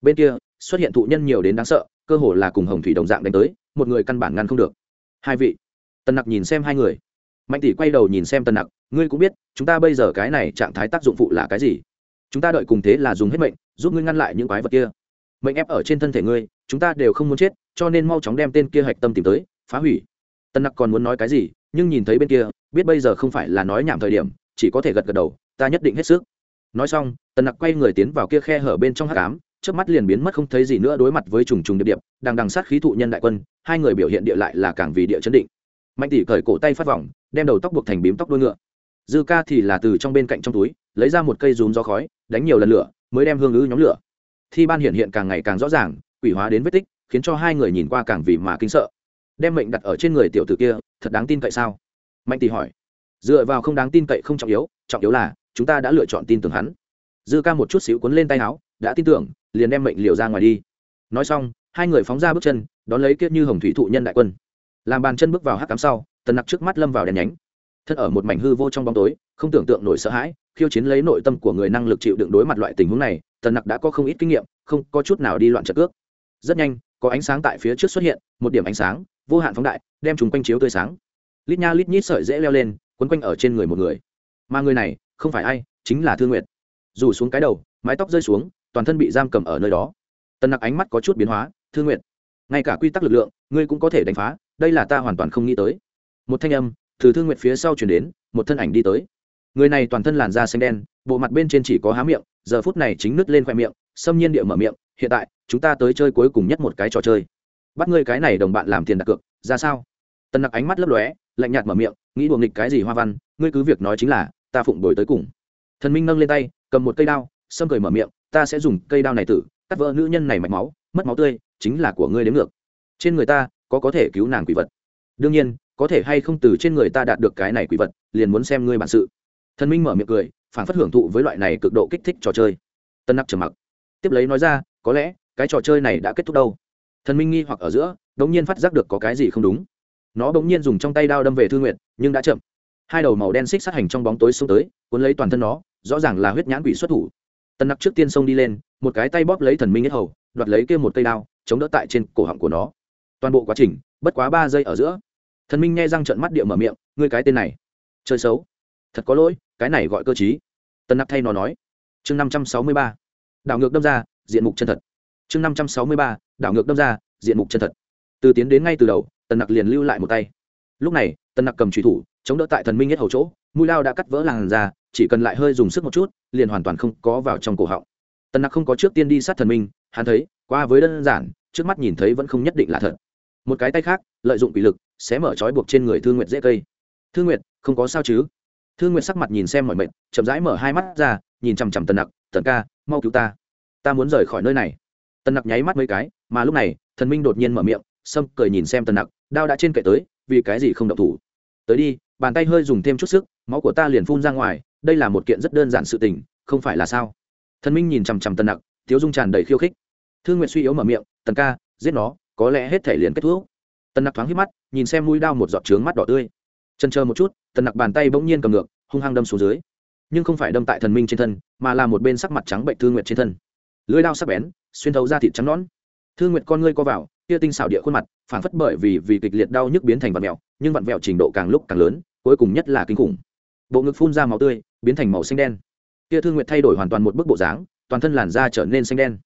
Speaker 1: Bên kia, xuất hiện thụ nhân nhiều đến đáng sợ, cơ hồ là cùng hồng thủy đồng dạng đánh tới một người căn bản ngăn không được. Hai vị. Tần nặc nhìn xem hai người. Mạnh tỷ quay đầu nhìn xem tần nặc, ngươi cũng biết, chúng ta bây giờ cái này trạng thái tác dụng phụ là cái gì? Chúng ta đợi cùng thế là dùng hết mệnh, giúp ngươi ngăn lại những quái vật kia. Mệnh ép ở trên thân thể ngươi, chúng ta đều không muốn chết, cho nên mau chóng đem tên kia hạch tâm tìm tới, phá hủy. Tân nặc còn muốn nói cái gì, nhưng nhìn thấy bên kia, biết bây giờ không phải là nói nhảm thời điểm, chỉ có thể gật gật đầu, ta nhất định hết sức. Nói xong, tần nặc quay người tiến vào kia khe hở bên trong hát cám trước mắt liền biến mất không thấy gì nữa đối mặt với trùng trùng điệp điệp, đang đằng sát khí thụ nhân đại quân, hai người biểu hiện địa lại là càng vì địa chấn định. Mạnh tỷ cởi cổ tay phát vòng, đem đầu tóc buộc thành bím tóc đuôi ngựa. Dư ca thì là từ trong bên cạnh trong túi, lấy ra một cây rúm gió khói, đánh nhiều lần lửa, mới đem hương ứ nhóm lửa. Thi ban hiện hiện càng ngày càng rõ ràng, quỷ hóa đến vết tích, khiến cho hai người nhìn qua càng vì mà kinh sợ. Đem mệnh đặt ở trên người tiểu tử kia, thật đáng tin cậy sao? Mạnh tỷ hỏi. Dựa vào không đáng tin cậy không trọng yếu trọng yếu là, chúng ta đã lựa chọn tin tưởng hắn. Dư ca một chút xíu cuốn lên tay áo đã tin tưởng, liền đem mệnh liều ra ngoài đi. Nói xong, hai người phóng ra bước chân, đón lấy kiết như hồng thủy thụ nhân đại quân. Làm bàn chân bước vào hắc cám sau, tần nặc trước mắt lâm vào đèn nhánh. Thân ở một mảnh hư vô trong bóng tối, không tưởng tượng nổi sợ hãi, khiêu chiến lấy nội tâm của người năng lực chịu đựng đối mặt loại tình huống này, tần nặc đã có không ít kinh nghiệm, không có chút nào đi loạn trợ cước. Rất nhanh, có ánh sáng tại phía trước xuất hiện, một điểm ánh sáng, vô hạn phóng đại, đem chúng quanh chiếu tươi sáng. Lít nha lít nhít sợi dễ leo lên, quấn quanh ở trên người một người. Mà người này, không phải ai, chính là thương nguyệt. Rủ xuống cái đầu, mái tóc rơi xuống toàn thân bị giam cầm ở nơi đó. Tần nặc ánh mắt có chút biến hóa thương nguyệt, ngay cả quy tắc lực lượng, ngươi cũng có thể đánh phá, đây là ta hoàn toàn không nghĩ tới. Một thanh âm từ thương nguyệt phía sau chuyển đến, một thân ảnh đi tới. Người này toàn thân làn da xanh đen, bộ mặt bên trên chỉ có há miệng, giờ phút này chính nứt lên khoe miệng, xâm nhiên địa mở miệng, hiện tại, chúng ta tới chơi cuối cùng nhất một cái trò chơi. Bắt ngươi cái này đồng bạn làm tiền đặt cược, ra sao? Tần nặc ánh mắt lấp lóe, lạnh nhạt mở miệng, nghĩ đùa nghịch cái gì hoa văn, ngươi cứ việc nói chính là, ta phụng đổi tới cùng. Thần minh nâng lên tay, cầm một cây đao, xâm cười mở miệng ta sẽ dùng cây đao này tử, cắt vỡ nữ nhân này mạch máu, mất máu tươi, chính là của ngươi đến ngược. Trên người ta, có có thể cứu nàng quỷ vật. Đương nhiên, có thể hay không từ trên người ta đạt được cái này quỷ vật, liền muốn xem ngươi bản sự. Thần minh mở miệng cười phản phất hưởng thụ với loại này cực độ kích thích trò chơi. Tân nặc trầm mặc. Tiếp lấy nói ra, có lẽ, cái trò chơi này đã kết thúc đâu. Thần minh nghi hoặc ở giữa đ ỗ n g nhiên phát giác được có cái gì không đúng. Nó bỗng nhiên dùng trong tay đao đâm về thư nguyện nhưng đã chậm. Hai đầu màu đen xích sát hành trong bóng tối xông tới, cuốn lấy toàn thân nó, rõ ràng là huyết nhãn quỷ xuất thủ. Tần nặc trước tiên xông đi lên, một cái tay bóp lấy thần minh nhất hầu, đoạt lấy kia một cây đao, chống đỡ tại trên cổ họng của nó. Toàn bộ quá trình, bất quá ba giây ở giữa. Thần minh nghe răng trận mắt địa mở miệng, ngươi cái tên này, chơi xấu. Thật có lỗi, cái này gọi cơ chí Tần nặc thay nó nói. Chương năm trăm sáu mươi ba. Đảo ngược đâm ra, diện mục chân thật. Chương năm trăm sáu mươi ba, đảo ngược đâm ra, diện mục chân thật. Từ tiến đến ngay từ đầu, tần nặc liền lưu lại một tay. Lúc này tần nặc cầm trùy thủ, chống đỡ tại thần minh nhất hầu chỗ, mũi lao đã cắt vỡ làn da, chỉ cần lại hơi dùng sức một chút, liền hoàn toàn không có vào trong cổ họng. Tần nặc không có trước tiên đi sát thần minh, hắn thấy, qua với đơn giản, trước mắt nhìn thấy vẫn không nhất định là thật. Một cái tay khác, lợi dụng bị lực sẽ mở trói buộc trên người thương nguyệt dễ cây. Thương nguyệt, không có sao chứ? Thương nguyệt sắc mặt nhìn xem mọi mệnh, chậm rãi mở hai mắt ra, nhìn chằm chằm tần nặc, tần ca, mau cứu ta. Ta muốn rời khỏi nơi này. Tần nặc nháy mắt mấy cái, mà lúc này, thần minh đột nhiên mở miệng, sâm cười nhìn xem tần nặc, đao đã trên kệ tới, vì cái gì không động thủ? Tới đi, bàn tay hơi dùng thêm chút sức, máu của ta liền phun ra ngoài, đây là một kiện rất đơn giản sự tình, không phải là sao? Thần minh nhìn chằm chằm tần nặc, thiếu dung tràn đầy khiêu khích. Thương nguyện suy yếu mở miệng, tần ca, giết nó, có lẽ hết thể liền kết thúc. Tần nặc thoáng hít mắt, nhìn xem mũi đao một giọt trướng mắt đỏ tươi. Chân chờ một chút, tần nặc bàn tay bỗng nhiên cầm ngược, hung hăng đâm xuống dưới. Nhưng không phải đâm tại thần minh trên thân, mà là một bên sắc mặt trắng bệnh thương nguyệt trên thân. Lưới đao sắc bén, xuyên thấu ra thịt trắng nón thương nguyệt con ngươi co vào, kia tinh xảo địa khuôn mặt phản phất bởi vì vì kịch liệt đau nhức biến thành vật mèo nhưng vặn vẹo trình độ càng lúc càng lớn, cuối cùng nhất là kinh khủng. Bộ ngực phun ra máu tươi, biến thành màu xanh đen. Tia thương nguyệt thay đổi hoàn toàn một bức bộ dáng, toàn thân làn da trở nên xanh đen.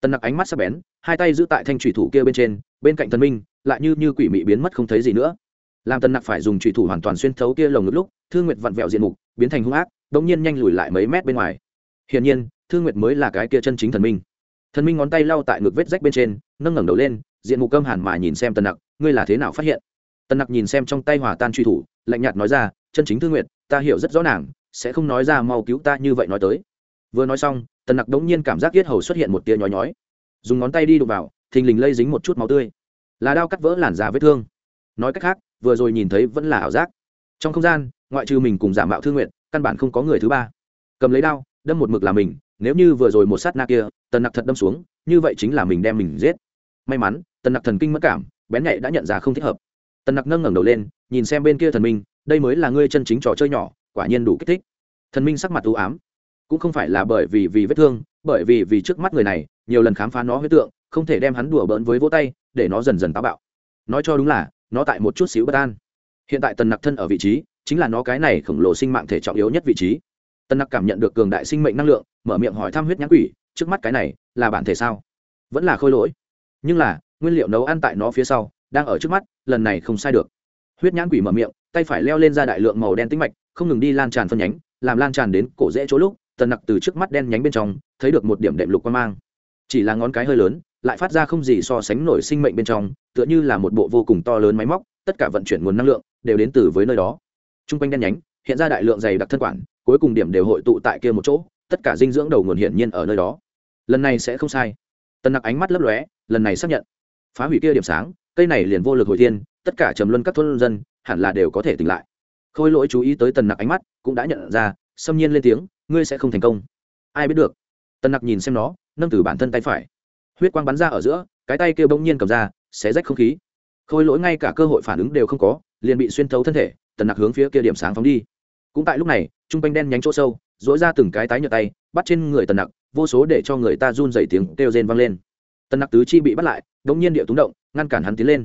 Speaker 1: Tần nặc ánh mắt sắc bén, hai tay giữ tại thanh thủy thủ kia bên trên, bên cạnh thần minh, lại như như quỷ mị biến mất không thấy gì nữa. Làm tần nặc phải dùng thủy thủ hoàn toàn xuyên thấu kia lồng ngực lúc thương nguyệt vặn vẹo diện mục, biến thành hung ác đống nhiên nhanh lùi lại mấy mét bên ngoài. Hiển nhiên thương nguyệt mới là cái kia chân chính thần minh. Thần minh ngón tay lau tại ngực vết rách bên trên, nâng ngẩng đầu lên, diện mục cơm hẳn mà nhìn xem tần nặc, ngươi là thế nào phát hiện? Tần nặc nhìn xem trong tay hòa tan truy thủ, lạnh nhạt nói ra, chân chính Thư nguyệt ta hiểu rất rõ nàng, sẽ không nói ra mau cứu ta như vậy nói tới. Vừa nói xong, tần nặc đống nhiên cảm giác yết hầu xuất hiện một tia nhói nhói. Dùng ngón tay đi đụng vào, thình lình lây dính một chút máu tươi. Là đao cắt vỡ làn da vết thương. Nói cách khác, vừa rồi nhìn thấy vẫn là ảo giác. Trong không gian, ngoại trừ mình cùng giả mạo thương nguyện căn bản không có người thứ ba. Cầm lấy đao, đâm một mực là mình, nếu như vừa rồi một sát na kia, tần nặc thật đâm xuống, như vậy chính là mình đem mình giết. May mắn, tần nặc thần kinh mất cảm, bén nhạy đã nhận ra không thích hợp tần nặc nâng ngẩng đầu lên, nhìn xem bên kia thần minh, đây mới là ngươi chân chính trò chơi nhỏ, quả nhiên đủ kích thích. Thần minh sắc mặt ưu ám. Cũng không phải là bởi vì vì vết thương, bởi vì vì trước mắt người này, nhiều lần khám phá nó huyết tượng, không thể đem hắn đùa bỡn với vỗ tay, để nó dần dần táo bạo. Nói cho đúng là, nó tại một chút xíu bất an. Hiện tại tần nặc thân ở vị trí, chính là nó cái này khổng lồ sinh mạng thể trọng yếu nhất vị trí. Tần nặc cảm nhận được cường đại sinh mệnh năng lượng, mở miệng hỏi thăm huyết nhãn quỷ, trước mắt cái này, là bản thể sao? Vẫn là khôi lỗi. Nhưng là, nguyên liệu nấu ăn tại nó phía sau đang ở trước mắt, lần này không sai được. Huyết nhãn quỷ mở miệng, tay phải leo lên ra đại lượng màu đen tĩnh mạch, không ngừng đi lan tràn phân nhánh, làm lan tràn đến cổ rễ chỗ lúc, tần nặc từ trước mắt đen nhánh bên trong, thấy được một điểm đệm lục quan mang. Chỉ là ngón cái hơi lớn, lại phát ra không gì so sánh nổi sinh mệnh bên trong, tựa như là một bộ vô cùng to lớn máy móc, tất cả vận chuyển nguồn năng lượng đều đến từ với nơi đó. T r u n g quanh đen nhánh, hiện ra đại lượng dày đặc thân quản, cuối cùng điểm đều hội tụ tại kia một chỗ, tất cả dinh dưỡng đầu nguồn hiển nhiên ở nơi đó. Lần này sẽ không sai. Tần nặc ánh mắt lấp lóe, lần này xác nhận. Phá hủy kia điểm sáng cây này liền vô lực hồi thiên, tất cả trầm luân các thôn dân hẳn là đều có thể tỉnh lại. Khôi lỗi chú ý tới tần nặc ánh mắt, cũng đã nhận ra, xâm nhiên lên tiếng, ngươi sẽ không thành công. Ai biết được. Tần nặc nhìn xem nó, nâng từ bản thân tay phải. Huyết quang bắn ra ở giữa, cái tay kia bỗng nhiên cầm ra, xé rách không khí. Khôi lỗi ngay cả cơ hội phản ứng đều không có, liền bị xuyên thấu thân thể, tần nặc hướng phía kia điểm sáng phóng đi. Cũng tại lúc này t r u n g quanh đen nhánh chỗ sâu dỗi ra từng cái tái nhợt tay, bắt trên người tần nặc, vô số để cho người ta run dày tiếng kêu rên vang lên tần nặc tứ chi bị bắt lại đ ỗ n g nhiên địa túng động, ngăn cản hắn tiến lên.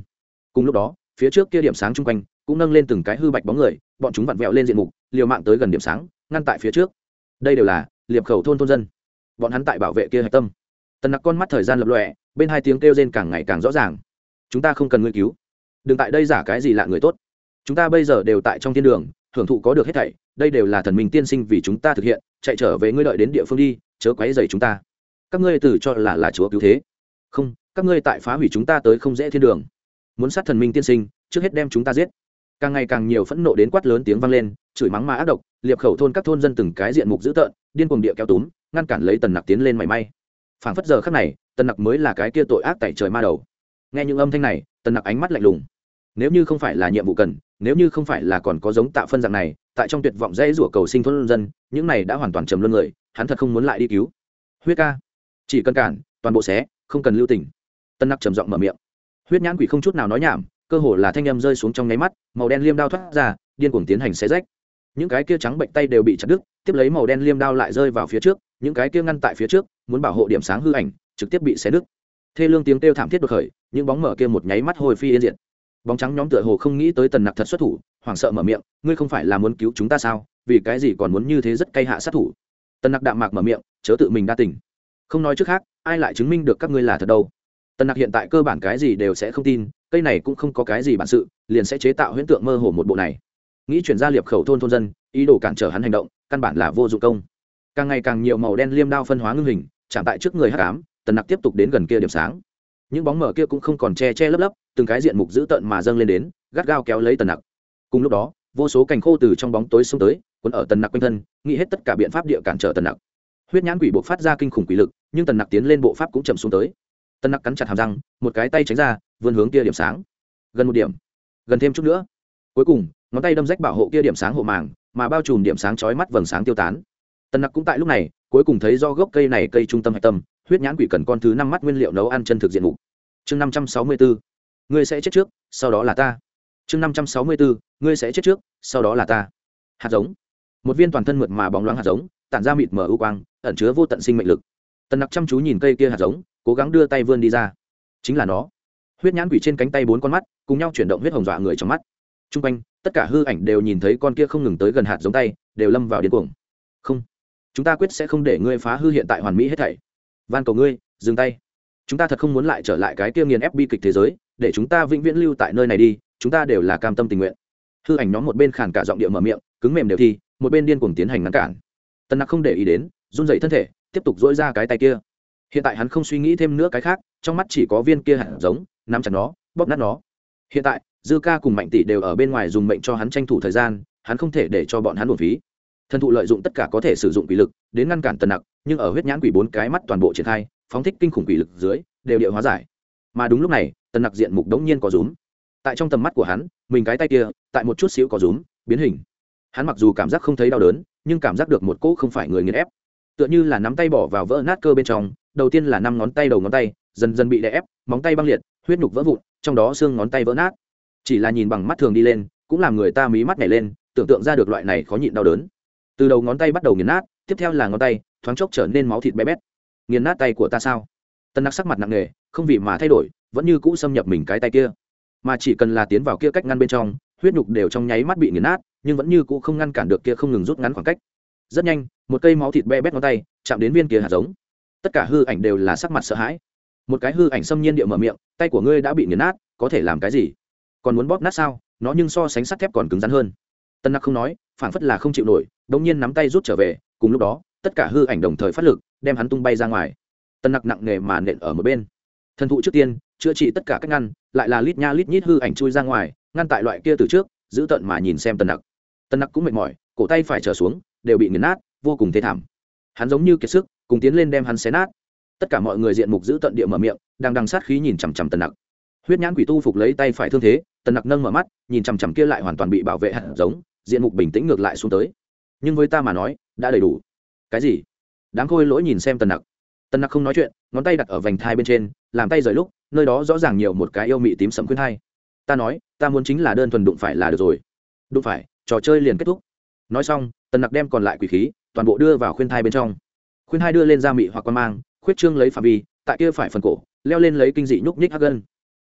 Speaker 1: Cùng lúc đó, phía trước kia điểm sáng chung quanh cũng nâng lên từng cái hư bạch bóng người, bọn chúng vặn vẹo lên diện mục, liều mạng tới gần điểm sáng, ngăn tại phía trước. Đây đều là liệp khẩu thôn thôn dân. Bọn hắn tại bảo vệ kia hạch tâm. Tần nặc con mắt thời gian lập lọe bên hai tiếng kêu rên càng ngày càng rõ ràng. Chúng ta không cần nghiên cứu. Đừng tại đây giả cái gì lạ người tốt. Chúng ta bây giờ đều tại trong thiên đường, hưởng thụ có được hết thảy, đây đều là thần minh tiên sinh vì chúng ta thực hiện, chạy trở về ngươi đợi đến địa phương đi, chớ quấy dày chúng ta. Các ngươi từ cho là là chúa cứu thế không, các ngươi tại phá hủy chúng ta tới không dễ thiên đường. Muốn sát thần minh tiên sinh, trước hết đem chúng ta giết. Càng ngày càng nhiều phẫn nộ đến quát lớn tiếng vang lên, chửi mắng mà ác độc, liệp khẩu thôn các thôn dân từng cái diện mục dữ tợn, điên cuồng địa kéo túm, ngăn cản lấy tần nặc tiến lên mảy may. Phảng phất giờ khắc này, tần nặc mới là cái kia tội ác tại trời ma đầu. Nghe những âm thanh này, tần nặc ánh mắt lạnh lùng. Nếu như không phải là nhiệm vụ cần, nếu như không phải là còn có giống tạo phân dạng này, tại trong tuyệt vọng dễ rủa cầu sinh thôn dân, những này đã hoàn toàn trầm luân người, hắn thật không muốn lại đi cứu. Huyết ca. Chỉ cần cản, toàn bộ xé không cần lưu tình. Tân nặc trầm giọng mở miệng. Huyết nhãn quỷ không chút nào nói nhảm cơ hồ là thanh âm rơi xuống trong nháy mắt màu đen liêm đao thoát ra điên cuồng tiến hành xé rách. Những cái kia trắng bệnh tay đều bị chặt đứt tiếp lấy màu đen liêm đao lại rơi vào phía trước những cái kia ngăn tại phía trước muốn bảo hộ điểm sáng hư ảnh trực tiếp bị xé đứt. Thê lương tiếng kêu thảm thiết đột khởi những bóng mở kia một nháy mắt hồi phi yên diện bóng trắng nhóm tựa hồ không nghĩ tới tần nặc thật xuất thủ hoảng sợ mở miệng ngươi không phải là muốn cứu chúng ta sao? Vì cái gì còn muốn như thế rất cay hạ sát thủ? Tần nặc đạm mạc mở miệng chớ tự mình đa tình, không nói trước khác ai lại chứng minh được các ngươi là thật đâu? Tần nặc hiện tại cơ bản cái gì đều sẽ không tin, cây này cũng không có cái gì bản sự, liền sẽ chế tạo huyễn tượng mơ hồ một bộ này. Nghĩ chuyển ra liệp khẩu thôn thôn dân, ý đồ cản trở hắn hành động, căn bản là vô dụng công. Càng ngày càng nhiều màu đen liêm đao phân hóa ngưng hình, chạm tại trước người hắc ám, tần nặc tiếp tục đến gần kia điểm sáng. Những bóng mở kia cũng không còn che che lấp lấp, từng cái diện mục dữ tợn mà dâng lên đến, gắt gao kéo lấy tần nặc. Cùng lúc đó, vô số cành khô từ trong bóng tối xông tới quấn ở tần nặc quanh thân, nghĩ hết tất cả biện pháp địa cản trở tần nặc. Huyết nhãn quỷ buộc phát ra kinh khủng quỷ lực nhưng tần nặc tiến lên bộ pháp cũng chậm xuống tới. Tần nặc cắn chặt hàm răng, một cái tay tránh ra, vươn hướng kia điểm sáng. Gần một điểm, gần thêm chút nữa. Cuối cùng, ngón tay đâm rách bảo hộ kia điểm sáng hộ màng, mà bao trùm điểm sáng chói mắt vầng sáng tiêu tán. Tần nặc cũng tại lúc này, cuối cùng thấy do gốc cây này cây trung tâm hạch tâm, huyết nhãn quỷ cần con thứ năm mắt nguyên liệu nấu ăn chân thực diện mục. Chương năm trăm sáu mươi bốn ngươi sẽ chết trước, sau đó là ta. Chương năm trăm sáu mươi bốn ngươi sẽ chết trước, sau đó là ta. Hạt giống. Một viên toàn thân mượt mà bóng loáng hạt giống, tản ra mịt mờ ưu quang, ẩn chứa vô tận sinh mệnh lực tần nặc chăm chú nhìn cây kia hạt giống, cố gắng đưa tay vươn đi ra. Chính là nó. Huyết nhãn quỷ trên cánh tay bốn con mắt, cùng nhau chuyển động huyết hồng dọa người trong mắt. T r u n g quanh, tất cả hư ảnh đều nhìn thấy con kia không ngừng tới gần hạt giống tay, đều lâm vào điên cuồng. Không, chúng ta quyết sẽ không để ngươi phá hư hiện tại hoàn mỹ hết thảy. Van cầu ngươi, dừng tay. Chúng ta thật không muốn lại trở lại cái kia nghiền ép bi kịch thế giới, để chúng ta vĩnh viễn lưu tại nơi này đi, chúng ta đều là cam tâm tình nguyện. Hư ảnh nhóm một bên khản cả giọng điệu mở miệng, cứng mềm đều thi, một bên điên cuồng tiến hành ngăn cản. Tân nặc không để ý đến, run dậy thân thể tiếp tục dỗi ra cái tay kia. Hiện tại hắn không suy nghĩ thêm nữa cái khác, trong mắt chỉ có viên kia hạt giống, nắm chặt nó, bóp nát nó. Hiện tại, dư ca cùng mạnh tỷ đều ở bên ngoài dùng mệnh cho hắn tranh thủ thời gian, hắn không thể để cho bọn hắn buồn phí. Thần thụ lợi dụng tất cả có thể sử dụng quỷ lực, đến ngăn cản tần nặc, nhưng ở huyết nhãn quỷ bốn cái mắt toàn bộ triển khai, phóng thích kinh khủng quỷ lực dưới, đều địa hóa giải. Mà đúng lúc này, tần nặc diện mục đống nhiên có rúm. Tại trong tầm mắt của hắn, mình cái tay kia, tại một chút xíu có rúm, biến hình. Hắn mặc dù cảm giác không thấy đau đớn, nhưng cảm giác được một cỗ không phải người nghiền ép tựa như là nắm tay bỏ vào vỡ nát cơ bên trong, đầu tiên là năm ngón tay đầu ngón tay, dần dần bị đè ép, móng tay băng liệt, huyết nhục vỡ vụn, trong đó xương ngón tay vỡ nát. Chỉ là nhìn bằng mắt thường đi lên, cũng làm người ta mí mắt nhảy lên, tưởng tượng ra được loại này khó nhịn đau đớn. Từ đầu ngón tay bắt đầu nghiền nát, tiếp theo là ngón tay, thoáng chốc trở nên máu thịt bé bét. Nghiền nát tay của ta sao? Tân nặc sắc mặt nặng nề, không vì mà thay đổi, vẫn như cũ xâm nhập mình cái tay kia. Mà chỉ cần là tiến vào kia cách ngăn bên trong, huyết nhục đều trong nháy mắt bị nghiền nát, nhưng vẫn như cũ không ngăn cản được kia không ngừng rút ngắn khoảng cách. Rất nhanh một cây máu thịt be bét ngón tay, chạm đến viên kia hạt giống. Tất cả hư ảnh đều là sắc mặt sợ hãi. Một cái hư ảnh xâm nhiên địa mở miệng, tay của ngươi đã bị nghiền nát, có thể làm cái gì? Còn muốn bóp nát sao? Nó nhưng so sánh sắt thép còn cứng rắn hơn. Tân nặc không nói phản phất là không chịu nổi đ ỗ n g nhiên nắm tay rút trở về, cùng lúc đó, tất cả hư ảnh đồng thời phát lực, đem hắn tung bay ra ngoài. Tân nặc nặng nề mà nện ở một bên. Thần thụ trước tiên, chữa trị tất cả các ngăn, lại là lít nha lít nhít hư ảnh chui ra ngoài, ngăn tại loại kia từ trước, giữ tận mà nhìn xem tân nặc. Tân nặc cũng mệt mỏi, cổ tay phải trở xuống, đều bị nghiền nát vô cùng thế thảm. Hắn giống như kiệt sức, cùng tiến lên đem hắn xé nát. Tất cả mọi người diện mục giữ tận địa mở miệng, đang đằng sát khí nhìn chằm chằm tần nặc. Huyết nhãn quỷ tu phục lấy tay phải thương thế, tần nặc nâng mở mắt, nhìn chằm chằm kia lại hoàn toàn bị bảo vệ hạt giống, diện mục bình tĩnh ngược lại xuống tới. Nhưng với ta mà nói, đã đầy đủ. Cái gì? Đáng khôi lỗi nhìn xem tần nặc. Tần nặc không nói chuyện, ngón tay đặt ở vành thai bên trên, làm tay rời lúc, nơi đó rõ ràng nhiều một cái yêu mị tím sầm khuyên thai ta nói, ta muốn chính là đơn thuần đụng phải là được rồi. Đụng phải, trò chơi liền kết thúc. Nói xong, tần nặc đem còn lại quỷ khí toàn bộ đưa vào khuyên thai bên trong. Khuyên thai đưa lên da mị hoặc quan mang, khuyết trương lấy phạm vi, tại kia phải phần cổ, leo lên lấy kinh dị nhúc nhích hắc gân.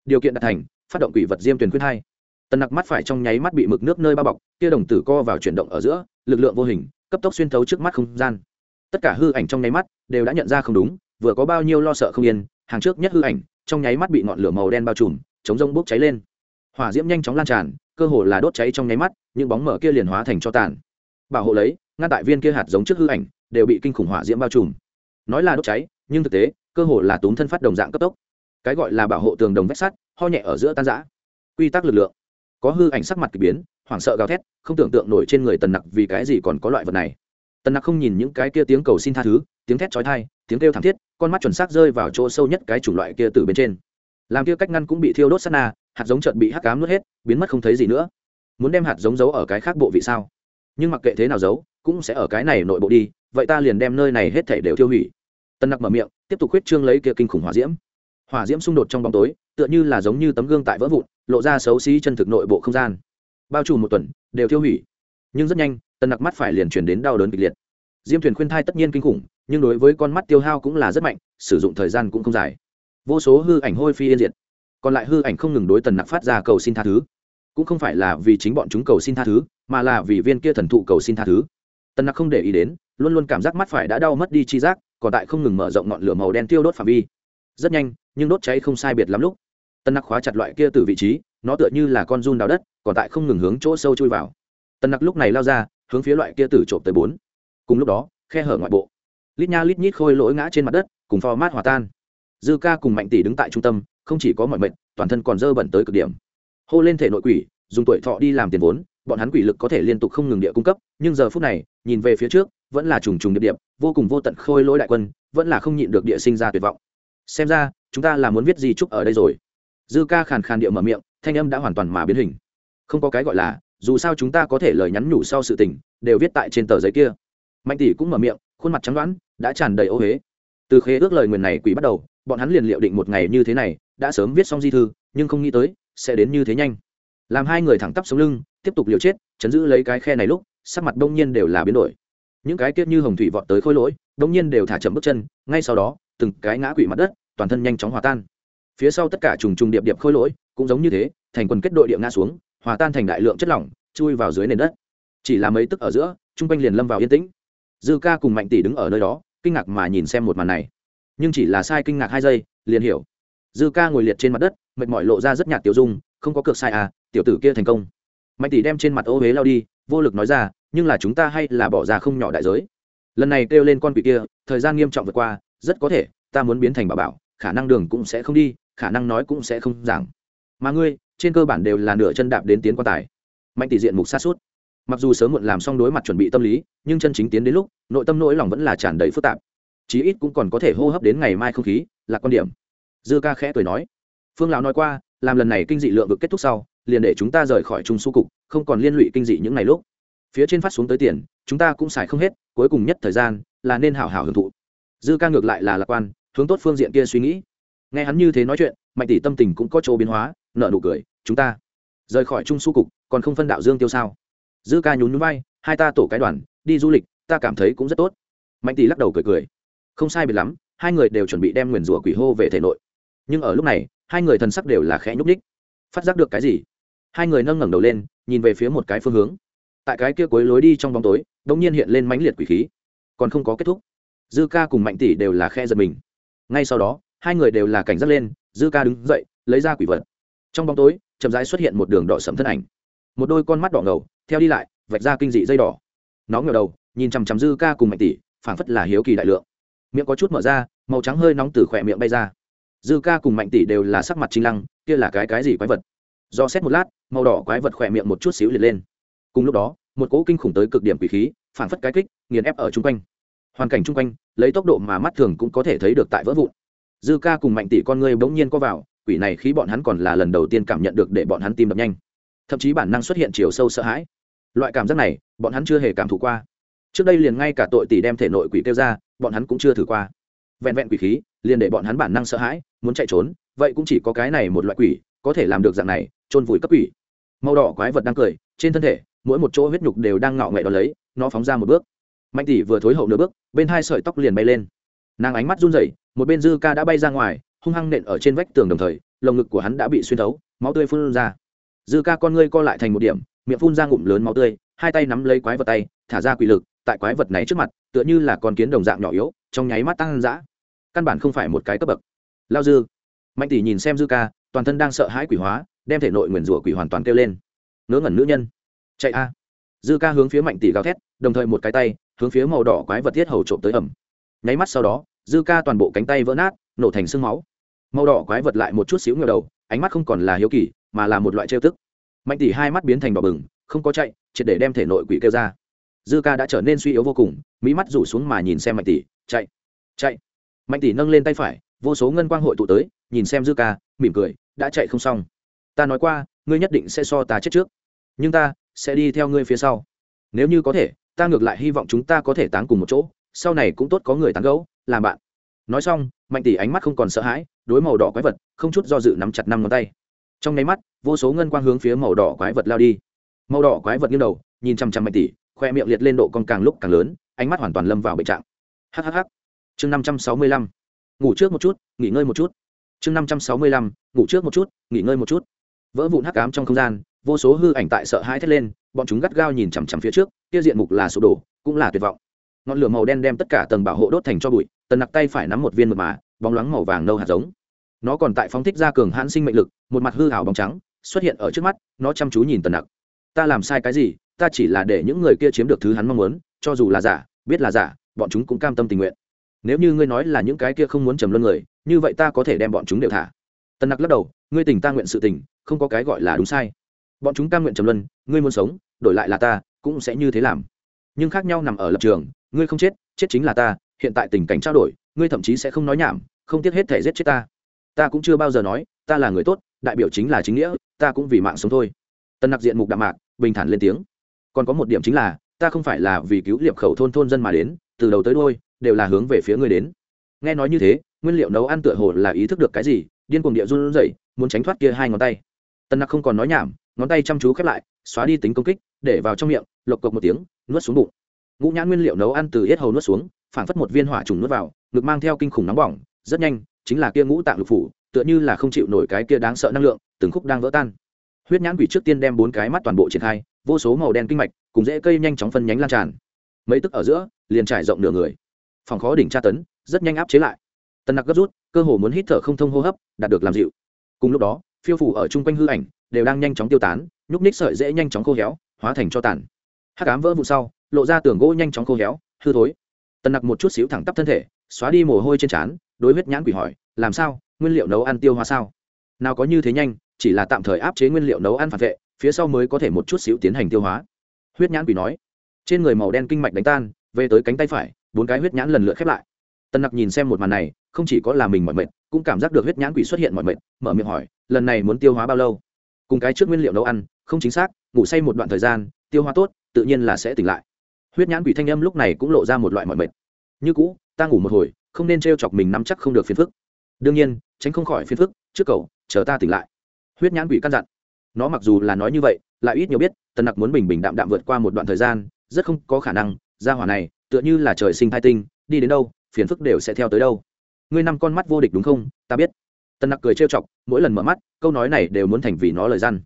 Speaker 1: Điều kiện đạt thành, phát động quỷ vật diêm tuyển khuyên thai. Tần nặc mắt phải trong nháy mắt bị mực nước nơi bao bọc, kia đồng tử co vào chuyển động ở giữa, lực lượng vô hình, cấp tốc xuyên thấu trước mắt không gian. Tất cả hư ảnh trong nháy mắt đều đã nhận ra không đúng, vừa có bao nhiêu lo sợ không yên, hàng trước nhất hư ảnh, trong nháy mắt bị ngọn lửa màu đen bao trùm, chống rông bốc cháy lên. Hỏa diễm nhanh chóng lan tràn, cơ hồ là đốt cháy trong nháy mắt, những bóng mở kia liền hóa thành cho tàn bảo hộ lấy, ngăn tại viên kia hạt giống trước hư ảnh, đều bị kinh khủng hỏa diễm bao trùm. Nói là đốt cháy, nhưng thực tế, cơ hồ là túm thân phát đồng dạng cấp tốc. Cái gọi là bảo hộ tường đồng vách sắt, ho nhẹ ở giữa tan giã quy tắc lực lượng. Có hư ảnh sắc mặt k ỳ biến, hoảng sợ gào thét, không tưởng tượng nổi trên người tần nặc vì cái gì còn có loại vật này. Tần nặc không nhìn những cái kia tiếng cầu xin tha thứ, tiếng thét trói thai tiếng kêu thảm thiết, con mắt chuẩn xác rơi vào chỗ sâu nhất cái chủng loại kia từ bên trên. Làm kia cách ngăn cũng bị thiêu đốt sắt na, hạt giống trợn bị hắc cám nuốt hết, biến mất không thấy gì nữa. Muốn đem hạt giống giấu ở cái khác bộ vị sao? Nhưng mặc kệ thế nào giấu, cũng sẽ ở cái này nội bộ đi, vậy ta liền đem nơi này hết thể đều tiêu hủy. Tân nặc mở miệng, tiếp tục huyết trương lấy kia kinh khủng hỏa diễm. Hỏa diễm xung đột trong bóng tối, tựa như là giống như tấm gương tại vỡ vụn, lộ ra xấu xí chân thực nội bộ không gian. Bao trùm một tuần, đều tiêu hủy. Nhưng rất nhanh, tân nặc mắt phải liền chuyển đến đau đớn kịch liệt. Diêm thuyền khuyên thai tất nhiên kinh khủng, nhưng đối với con mắt tiêu hao cũng là rất mạnh, sử dụng thời gian cũng không dài. Vô số hư ảnh hôi phi yên diệt. Còn lại hư ảnh không ngừng đối tần nặc phát ra cầu xin tha thứ cũng không phải là vì chính bọn chúng cầu xin tha thứ, mà là vì viên kia thần thụ cầu xin tha thứ. Tần nặc không để ý đến, luôn luôn cảm giác mắt phải đã đau mất đi chi giác, còn tại không ngừng mở rộng ngọn lửa màu đen tiêu đốt phạm vi. Rất nhanh, nhưng đốt cháy không sai biệt lắm lúc, tần nặc khóa chặt loại kia từ vị trí, nó tựa như là con run đào đất, còn tại không ngừng hướng chỗ sâu chui vào. Tần nặc lúc này lao ra, hướng phía loại kia tử trộm tới bốn. Cùng lúc đó, khe hở ngoại bộ, lít nha lít nhít khôi lỗi ngã trên mặt đất, cùng pho mát hòa tan. Dư ca cùng mạnh tỷ đứng tại trung tâm, không chỉ có mọi mệnh toàn thân còn dơ bẩn tới cực điểm hô lên thể nội quỷ, dùng tuổi thọ đi làm tiền vốn, bọn hắn quỷ lực có thể liên tục không ngừng địa cung cấp, nhưng giờ phút này, nhìn về phía trước, vẫn là trùng trùng điệp điệp, vô cùng vô tận khôi lỗi đại quân, vẫn là không nhịn được địa sinh ra tuyệt vọng. Xem ra, chúng ta là muốn viết gì chúc ở đây rồi. Dư ca khàn khàn địa mở miệng, thanh âm đã hoàn toàn mà biến hình. Không có cái gọi là, dù sao chúng ta có thể lời nhắn nhủ sau sự tình, đều viết tại trên tờ giấy kia. Mạnh tỷ cũng mở miệng, khuôn mặt trắng đoán, đã tràn đầy ô huế từ khế ước lời nguyền này quỷ bắt đầu, bọn hắn liền liệu định một ngày như thế này, đã sớm viết xong di thư, nhưng không nghĩ tới sẽ đến như thế nhanh. Làm hai người thẳng tắp sống lưng, tiếp tục liều chết, chấn giữ lấy cái khe này lúc, sắc mặt đông nhiên đều là biến đổi. Những cái kiết như hồng thủy vọt tới khôi lỗi, đông nhiên đều thả chậm bước chân, ngay sau đó, từng cái ngã quỵ mặt đất, toàn thân nhanh chóng hòa tan. Phía sau tất cả trùng trùng điệp điệp khôi lỗi, cũng giống như thế, thành quần kết đội điệp ngã xuống, hòa tan thành đại lượng chất lỏng, chui vào dưới nền đất. Chỉ là mấy tức ở giữa chung quanh liền lâm vào yên tĩnh. Dư ca cùng mạnh tỷ đứng ở nơi đó, kinh ngạc mà nhìn xem một màn này. Nhưng chỉ là sai kinh ngạc hai giây, liền hiểu dư ca ngồi liệt trên mặt đất, mệt mỏi lộ ra rất nhạt tiểu dung, không có cược sai à tiểu tử kia thành công. Mạnh tỷ đem trên mặt ô huế lao đi, vô lực nói ra, nhưng là chúng ta hay là bỏ ra không nhỏ đại giới. Lần này kêu lên con quỷ kia, thời gian nghiêm trọng vượt qua, rất có thể, ta muốn biến thành bà bảo, khả năng đường cũng sẽ không đi, khả năng nói cũng sẽ không giảng. Mà ngươi, trên cơ bản đều là nửa chân đạp đến tiến quan tài. Mạnh tỷ diện mục sát suốt. Mặc dù sớm muộn làm xong đối mặt chuẩn bị tâm lý, nhưng chân chính tiến đến lúc, nội tâm nỗi lòng vẫn là tràn đầy phức tạp. Chí ít cũng còn có thể hô hấp đến ngày mai không khí, là quan điểm dư ca khẽ cười nói, phương lão nói qua, làm lần này kinh dị lượng vực kết thúc sau, liền để chúng ta rời khỏi trung su cục, không còn liên lụy kinh dị những ngày lúc. Phía trên phát xuống tới tiền, chúng ta cũng xài không hết, cuối cùng nhất thời gian là nên hảo hảo hưởng thụ. Dư ca ngược lại là lạc quan, hướng tốt phương diện kia suy nghĩ. Nghe hắn như thế nói chuyện, mạnh tỷ tâm tình cũng có chỗ biến hóa nợ nụ cười, chúng ta rời khỏi trung su cục, còn không phân đạo dương tiêu sao? Dư ca nhún nhún vai, hai ta tổ cái đoàn, đi du lịch, ta cảm thấy cũng rất tốt. Mạnh tỷ lắc đầu cười cười, không sai biệt lắm, hai người đều chuẩn bị đem nguyền rủa quỷ hô về thể nội nhưng ở lúc này, hai người thần sắc đều là khẽ nhúc ních phát giác được cái gì? Hai người nâng ngẩng đầu lên, nhìn về phía một cái phương hướng. Tại cái kia cuối lối đi trong bóng tối đ ỗ n g nhiên hiện lên mãnh liệt quỷ khí. Còn không có kết thúc. Dư ca cùng mạnh tỷ đều là khe giật mình. Ngay sau đó, hai người đều là cảnh giác lên, dư ca đứng dậy, lấy ra quỷ vật. Trong bóng tối, chậm rãi xuất hiện một đường đỏ sẫm thân ảnh. Một đôi con mắt đỏ ngầu, theo đi lại, vạch ra kinh dị dây đỏ. Nó ngờ đầu, nhìn chằm chằm dư ca cùng mạnh tỷ, phảng phất là hiếu kỳ đại lượng. Miệng có chút mở ra, màu trắng hơi nóng từ khỏe miệng bay ra dư ca cùng mạnh tỷ đều là sắc mặt chính lăng, kia là cái cái gì quái vật? Do xét một lát, màu đỏ quái vật khỏe miệng một chút xíu liệt lên. Cùng lúc đó, một cỗ kinh khủng tới cực điểm quỷ khí, phản phất cái kích, nghiền ép ở chung quanh. Hoàn cảnh chung quanh, lấy tốc độ mà mắt thường cũng có thể thấy được tại vỡ vụn. Dư ca cùng mạnh tỷ con người bỗng nhiên có vào, quỷ này khí bọn hắn còn là lần đầu tiên cảm nhận được để bọn hắn tim đập nhanh. Thậm chí bản năng xuất hiện chiều sâu sợ hãi. Loại cảm giác này, bọn hắn chưa hề cảm thụ qua. Trước đây liền ngay cả tội tỷ đem thể nội quỷ kêu ra, bọn hắn cũng chưa thử qua vẹn vẹn quỷ khí, liền để bọn hắn bản năng sợ hãi, muốn chạy trốn, vậy cũng chỉ có cái này một loại quỷ, có thể làm được dạng này trôn vùi cấp quỷ. Màu đỏ quái vật đang cười, trên thân thể, mỗi một chỗ huyết nhục đều đang ngạo nghệ đ lấy, nó phóng ra một bước. Mạnh tỷ vừa thối hậu nửa bước, bên hai sợi tóc liền bay lên. Nàng ánh mắt run rẩy, một bên dư ca đã bay ra ngoài, hung hăng nện ở trên vách tường đồng thời, lồng ngực của hắn đã bị xuyên thấu, máu tươi phun ra. Dư ca con ngươi co lại thành một điểm, miệng phun ra ngụm lớn máu tươi, hai tay nắm lấy quái vật tay, thả ra quỷ lực tại quái vật này trước mặt, tựa như là con kiến đồng dạng nhỏ yếu, trong nháy mắt tăng dã. Căn bản không phải một cái cấp bậc. Lao dư. Mạnh tỷ nhìn xem dư ca, toàn thân đang sợ hãi quỷ hóa, đem thể nội nguyền rủa quỷ hoàn toàn kêu lên. Ngớ ngẩn nữ nhân. Chạy a. Dư ca hướng phía mạnh tỷ gào thét, đồng thời một cái tay, hướng phía màu đỏ quái vật thiết hầu trộm tới ẩm. Nháy mắt sau đó, dư ca toàn bộ cánh tay vỡ nát, nổ thành sương máu. Màu đỏ quái vật lại một chút xíu ngờ đầu, ánh mắt không còn là hiếu kỳ, mà là một loại trêu tức. Mạnh tỷ hai mắt biến thành đỏ bừng, không có chạy, triệt để đem thể nội quỷ kêu ra dư ca đã trở nên suy yếu vô cùng mỹ mắt rủ xuống mà nhìn xem mạnh tỷ, chạy chạy. Mạnh tỷ nâng lên tay phải, vô số ngân quang hội tụ tới, nhìn xem dư ca, mỉm cười, đã chạy không xong. Ta nói qua, ngươi nhất định sẽ so ta chết trước. Nhưng ta sẽ đi theo ngươi phía sau. Nếu như có thể, ta ngược lại hy vọng chúng ta có thể táng cùng một chỗ, sau này cũng tốt có người tán gẫu, làm bạn. Nói xong, mạnh tỷ ánh mắt không còn sợ hãi, đối màu đỏ quái vật, không chút do dự nắm chặt năm ngón tay. Trong nháy mắt, vô số ngân quang hướng phía màu đỏ quái vật lao đi. Màu đỏ quái vật nghiêng đầu, nhìn chằm chằm mạnh tỷ khoe miệng liệt lên độ con càng lúc càng lớn, ánh mắt hoàn toàn lâm vào bệnh trạng. Hhh chương năm trăm sáu mươi lăm. Ngủ trước một chút, nghỉ ngơi một chút. Chương năm trăm sáu mươi lăm, ngủ trước một chút, nghỉ ngơi một chút. Vỡ vụn hắc ám trong không gian, vô số hư ảnh tại sợ hãi thét lên, bọn chúng gắt gao nhìn chằm chằm phía trước, kia diện mục là sụp đổ, cũng là tuyệt vọng. Ngọn lửa màu đen đem tất cả tầng bảo hộ đốt thành cho bụi, tần nặc tay phải nắm một viên mật mà, bóng loáng màu vàng nâu hạt giống. Nó còn tại phóng thích ra cường hãn sinh mệnh lực, một mặt hư hảo bóng trắng, xuất hiện ở trước mắt, nó chăm chú nhìn tần nặc. Ta làm sai cái gì? Ta chỉ là để những người kia chiếm được thứ hắn mong muốn, cho dù là giả, biết là giả, bọn chúng cũng cam tâm tình nguyện. Nếu như ngươi nói là những cái kia không muốn trầm luân người, như vậy ta có thể đem bọn chúng đều thả. Tân nặc lắc đầu, ngươi tình ta nguyện sự tình, không có cái gọi là đúng sai. Bọn chúng cam nguyện trầm luân, ngươi muốn sống, đổi lại là ta, cũng sẽ như thế làm. Nhưng khác nhau nằm ở lập trường, ngươi không chết chết chính là ta, hiện tại tình cảnh trao đổi, ngươi thậm chí sẽ không nói nhảm, không tiếc hết thể giết chết ta. Ta cũng chưa bao giờ nói, ta là người tốt, đại biểu chính là chính nghĩa, ta cũng vì mạng sống thôi. Tân nặc diện mục đạm mạc, bình thản lên tiếng còn có một điểm chính là, ta không phải là vì cứu liệp khẩu thôn thôn dân mà đến, từ đầu tới đôi đều là hướng về phía ngươi đến. Nghe nói như thế, nguyên liệu nấu ăn tựa hồ là ý thức được cái gì, điên cuồng địa run rẩy, muốn tránh thoát kia hai ngón tay. Tân nặc không còn nói nhảm, ngón tay chăm chú khép lại, xóa đi tính công kích, để vào trong miệng, lộc cộc một tiếng, nuốt xuống bụng. Ngũ nhãn nguyên liệu nấu ăn từ hết hầu nuốt xuống, phảng phất một viên hỏa trùng nuốt vào, ngực mang theo kinh khủng nóng bỏng, rất nhanh, chính là kia ngũ tạng lục phủ, tựa như là không chịu nổi cái kia đáng sợ năng lượng, từng khúc đang vỡ tan. Huyết nhãn quỷ trước tiên đem bốn cái mắt toàn bộ triển khai vô số màu đen kinh mạch, cùng dễ cây nhanh chóng phân nhánh lan tràn. Mấy tức ở giữa, liền trải rộng nửa người. Phòng khó đỉnh tra tấn, rất nhanh áp chế lại. Tần nặc gấp rút, cơ hồ muốn hít thở không thông hô hấp, đạt được làm dịu. Cùng lúc đó, phiêu phủ ở chung quanh hư ảnh, đều đang nhanh chóng tiêu tán, nhúc ních sợi dễ nhanh chóng khô héo, hóa thành cho tàn. Hắc ám vỡ vụ sau, lộ ra tường gỗ nhanh chóng khô héo, hư thối. Tần nặc một chút xíu thẳng tắp thân thể, xóa đi mồ hôi trên trán, đối huyết nhãn quỷ hỏi, làm sao? Nguyên liệu nấu ăn tiêu hóa sao? Nào có như thế nhanh, chỉ là tạm thời áp chế nguyên liệu nấu ăn phản vệ phía sau mới có thể một chút xíu tiến hành tiêu hóa. Huyết nhãn quỷ nói, trên người màu đen kinh mạch đánh tan, về tới cánh tay phải, bốn cái huyết nhãn lần lượt khép lại. Tần nặc nhìn xem một màn này, không chỉ có là mình mọi mệt, cũng cảm giác được huyết nhãn quỷ xuất hiện mọi mệt, mở miệng hỏi, lần này muốn tiêu hóa bao lâu? Cùng cái trước nguyên liệu nấu ăn, không chính xác, ngủ say một đoạn thời gian, tiêu hóa tốt, tự nhiên là sẽ tỉnh lại. Huyết nhãn quỷ thanh âm lúc này cũng lộ ra một loại mọi mệt. Như cũ, ta ngủ một hồi, không nên t r e o chọc mình nắm chắc không được phiền phức. Đương nhiên, tránh không khỏi phiền phức, trước cầu, chờ ta tỉnh lại. Huyết nhãn quỷ căn dặn nó mặc dù là nói như vậy, lại ít nhiều biết, tần nặc muốn bình bình đạm đạm vượt qua một đoạn thời gian, rất không có khả năng ra hỏa này, tựa như là trời sinh thai tinh, đi đến đâu, phiền phức đều sẽ theo tới đâu. Ngươi năm con mắt vô địch đúng không? Ta biết. Tần nặc cười trêu chọc, mỗi lần mở mắt, câu nói này đều muốn thành vì nó lời răn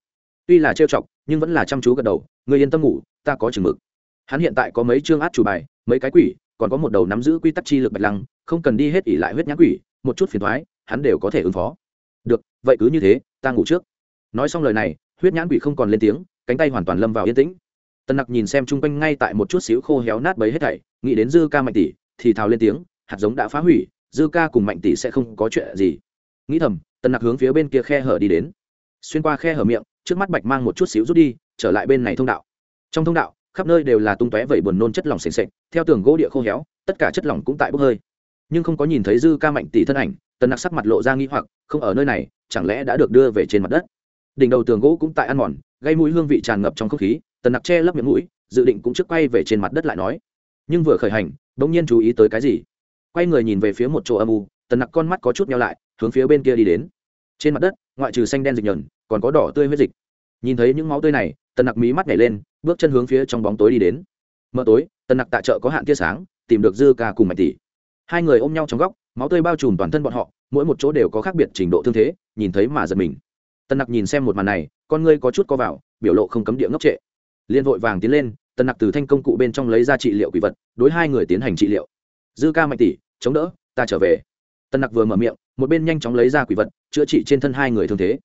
Speaker 1: tuy là trêu chọc, nhưng vẫn là chăm chú gật đầu, ngươi yên tâm ngủ, ta có chừng mực. Hắn hiện tại có mấy chương át chủ bài, mấy cái quỷ, còn có một đầu nắm giữ quy tắc chi lực bạch lăng, không cần đi hết ỉ lại huyết nhãn quỷ, một chút phiền thoái, hắn đều có thể ứng phó. Được, vậy cứ như thế, ta ngủ trước nói xong lời này huyết nhãn quỷ không còn lên tiếng cánh tay hoàn toàn lâm vào yên tĩnh. Tần nặc nhìn xem chung quanh ngay tại một chút xíu khô héo nát bấy hết thảy nghĩ đến dư ca mạnh tỷ thì thào lên tiếng hạt giống đã phá hủy dư ca cùng mạnh tỷ sẽ không có chuyện gì. Nghĩ thầm tần nặc hướng phía bên kia khe hở đi đến. Xuyên qua khe hở miệng trước mắt bạch mang một chút xíu rút đi trở lại bên này thông đạo. Trong thông đạo khắp nơi đều là tung tóe vẩy buồn nôn chất lỏng s sệt, theo tường gỗ địa khô héo tất cả chất lỏng cũng tại bốc hơi. Nhưng không có nhìn thấy dư ca mạnh tỷ thân ảnh tần nặc sắc mặt lộ ra nghi hoặc không ở nơi này chẳng lẽ đã được đưa về trên mặt đất? Đỉnh đầu tường gỗ cũng tại ăn mòn, gây mũi hương vị tràn ngập trong không khí, tần nặc che lấp miệng mũi, dự định cũng trước quay về trên mặt đất lại nói. Nhưng vừa khởi hành, bỗng nhiên chú ý tới cái gì? Quay người nhìn về phía một chỗ âm u, tần nặc con mắt có chút nhau lại, hướng phía bên kia đi đến. Trên mặt đất, ngoại trừ xanh đen dịch nhờn, còn có đỏ tươi huyết dịch. Nhìn thấy những máu tươi này, tần nặc mí mắt nhảy lên, bước chân hướng phía trong bóng tối đi đến. Mờ tối, tần nặc tại chợ có hạn tia sáng, tìm được dư ca cùng mạnh tỷ. Hai người ôm nhau trong góc, máu tươi bao trùm toàn thân bọn họ, mỗi một chỗ đều có khác biệt trình độ thương thế, nhìn thấy mà giật mình. Tân nặc nhìn xem một màn này, con ngươi có chút co vào, biểu lộ không cấm địa ngốc trệ. Liên vội vàng tiến lên Tân nặc từ thanh công cụ bên trong lấy ra trị liệu quỷ vật, đối hai người tiến hành trị liệu. Dư ca mạnh tỷ, chống đỡ, ta trở về. Tân nặc vừa mở miệng, một bên nhanh chóng lấy ra quỷ vật, chữa trị trên thân hai người thương thế.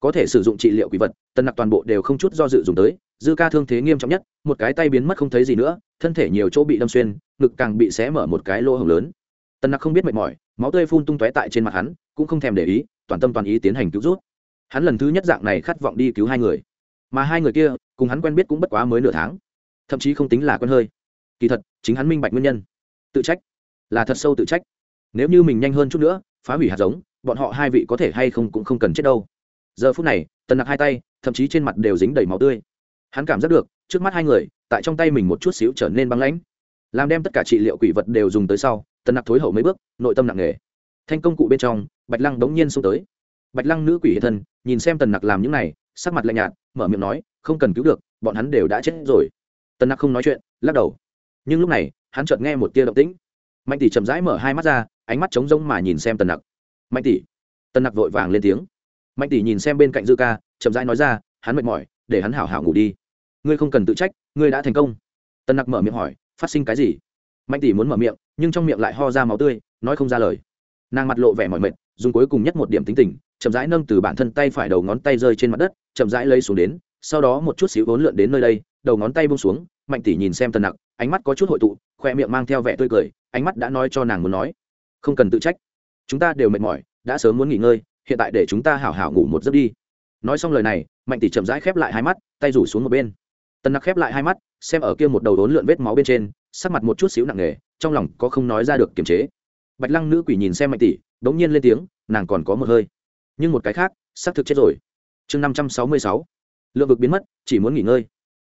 Speaker 1: Có thể sử dụng trị liệu quỷ vật Tân nặc toàn bộ đều không chút do dự dùng tới, dư ca thương thế nghiêm trọng nhất, một cái tay biến mất không thấy gì nữa, thân thể nhiều chỗ bị đâm xuyên, ngực càng bị xé mở một cái lỗ hồng lớn. Tân nặc không biết mệt mỏi, máu tươi phun tung tóe tại trên mặt hắn, cũng không thèm để ý, toàn tâm toàn ý tiến hành cứu rút hắn lần thứ nhất dạng này khát vọng đi cứu hai người. Mà hai người kia, cùng hắn quen biết cũng bất quá mới nửa tháng. Thậm chí không tính là quen hơi. Kỳ thật, chính hắn minh bạch nguyên nhân. Tự trách. Là thật sâu tự trách. Nếu như mình nhanh hơn chút nữa, phá hủy hạt giống, bọn họ hai vị có thể hay không cũng không cần chết đâu. Giờ phút này, tần nặc hai tay, thậm chí trên mặt đều dính đầy máu tươi. Hắn cảm giác được, trước mắt hai người, tại trong tay mình một chút xíu trở nên băng lãnh. Làm đem tất cả trị liệu quỷ vật đều dùng tới sau, tần nặc thối hậu mấy bước, nội tâm nặng nề. Thanh công cụ bên trong, bạch lăng đống nhiên xông tới bạch lăng nữ quỷ hiện thân, nhìn xem tần nặc làm những này, sắc mặt lạnh nhạt, mở miệng nói, không cần cứu được, bọn hắn đều đã chết rồi. Tần nặc không nói chuyện, lắc đầu. Nhưng lúc này, hắn chợt nghe một tia động tĩnh. Mạnh tỷ chậm rãi mở hai mắt ra, ánh mắt trống rỗng mà nhìn xem tần nặc. Mạnh tỷ. Tần nặc vội vàng lên tiếng. Mạnh tỷ nhìn xem bên cạnh dư ca, chậm rãi nói ra, hắn mệt mỏi, để hắn hảo hảo ngủ đi. Ngươi không cần tự trách, ngươi đã thành công. Tần nặc mở miệng hỏi, phát sinh cái gì? Mạnh tỷ muốn mở miệng, nhưng trong miệng lại ho ra máu tươi, nói không ra lời. Nàng mặt lộ vẻ mỏi mệt, dùng cuối cùng nhất một điểm tính tình chậm rãi nâng từ bản thân tay phải đầu ngón tay rơi trên mặt đất, chậm rãi lấy xuống đến, sau đó một chút xíu vốn lượn đến nơi đây, đầu ngón tay bông xuống, mạnh tỷ nhìn xem tần nặc, ánh mắt có chút hội tụ khoe miệng mang theo vẻ tươi cười, ánh mắt đã nói cho nàng muốn nói, không cần tự trách, chúng ta đều mệt mỏi, đã sớm muốn nghỉ ngơi, hiện tại để chúng ta hảo hảo ngủ một giấc đi. Nói xong lời này, mạnh tỷ chậm rãi khép lại hai mắt, tay rủ xuống một bên. Tần nặc khép lại hai mắt, xem ở kia một đầu đốn lượn vết máu bên trên, sắc mặt một chút xíu nặng nề, trong lòng có không nói ra được kiềm chế. Bạch lăng nữ quỷ nhìn xem mạnh tỷ đ ố n g nhiên lên tiếng, nàng còn có một hơi nhưng một cái khác, xác thực chết rồi. Chương năm trăm sáu mươi sáu, lượng vực biến mất, chỉ muốn nghỉ ngơi.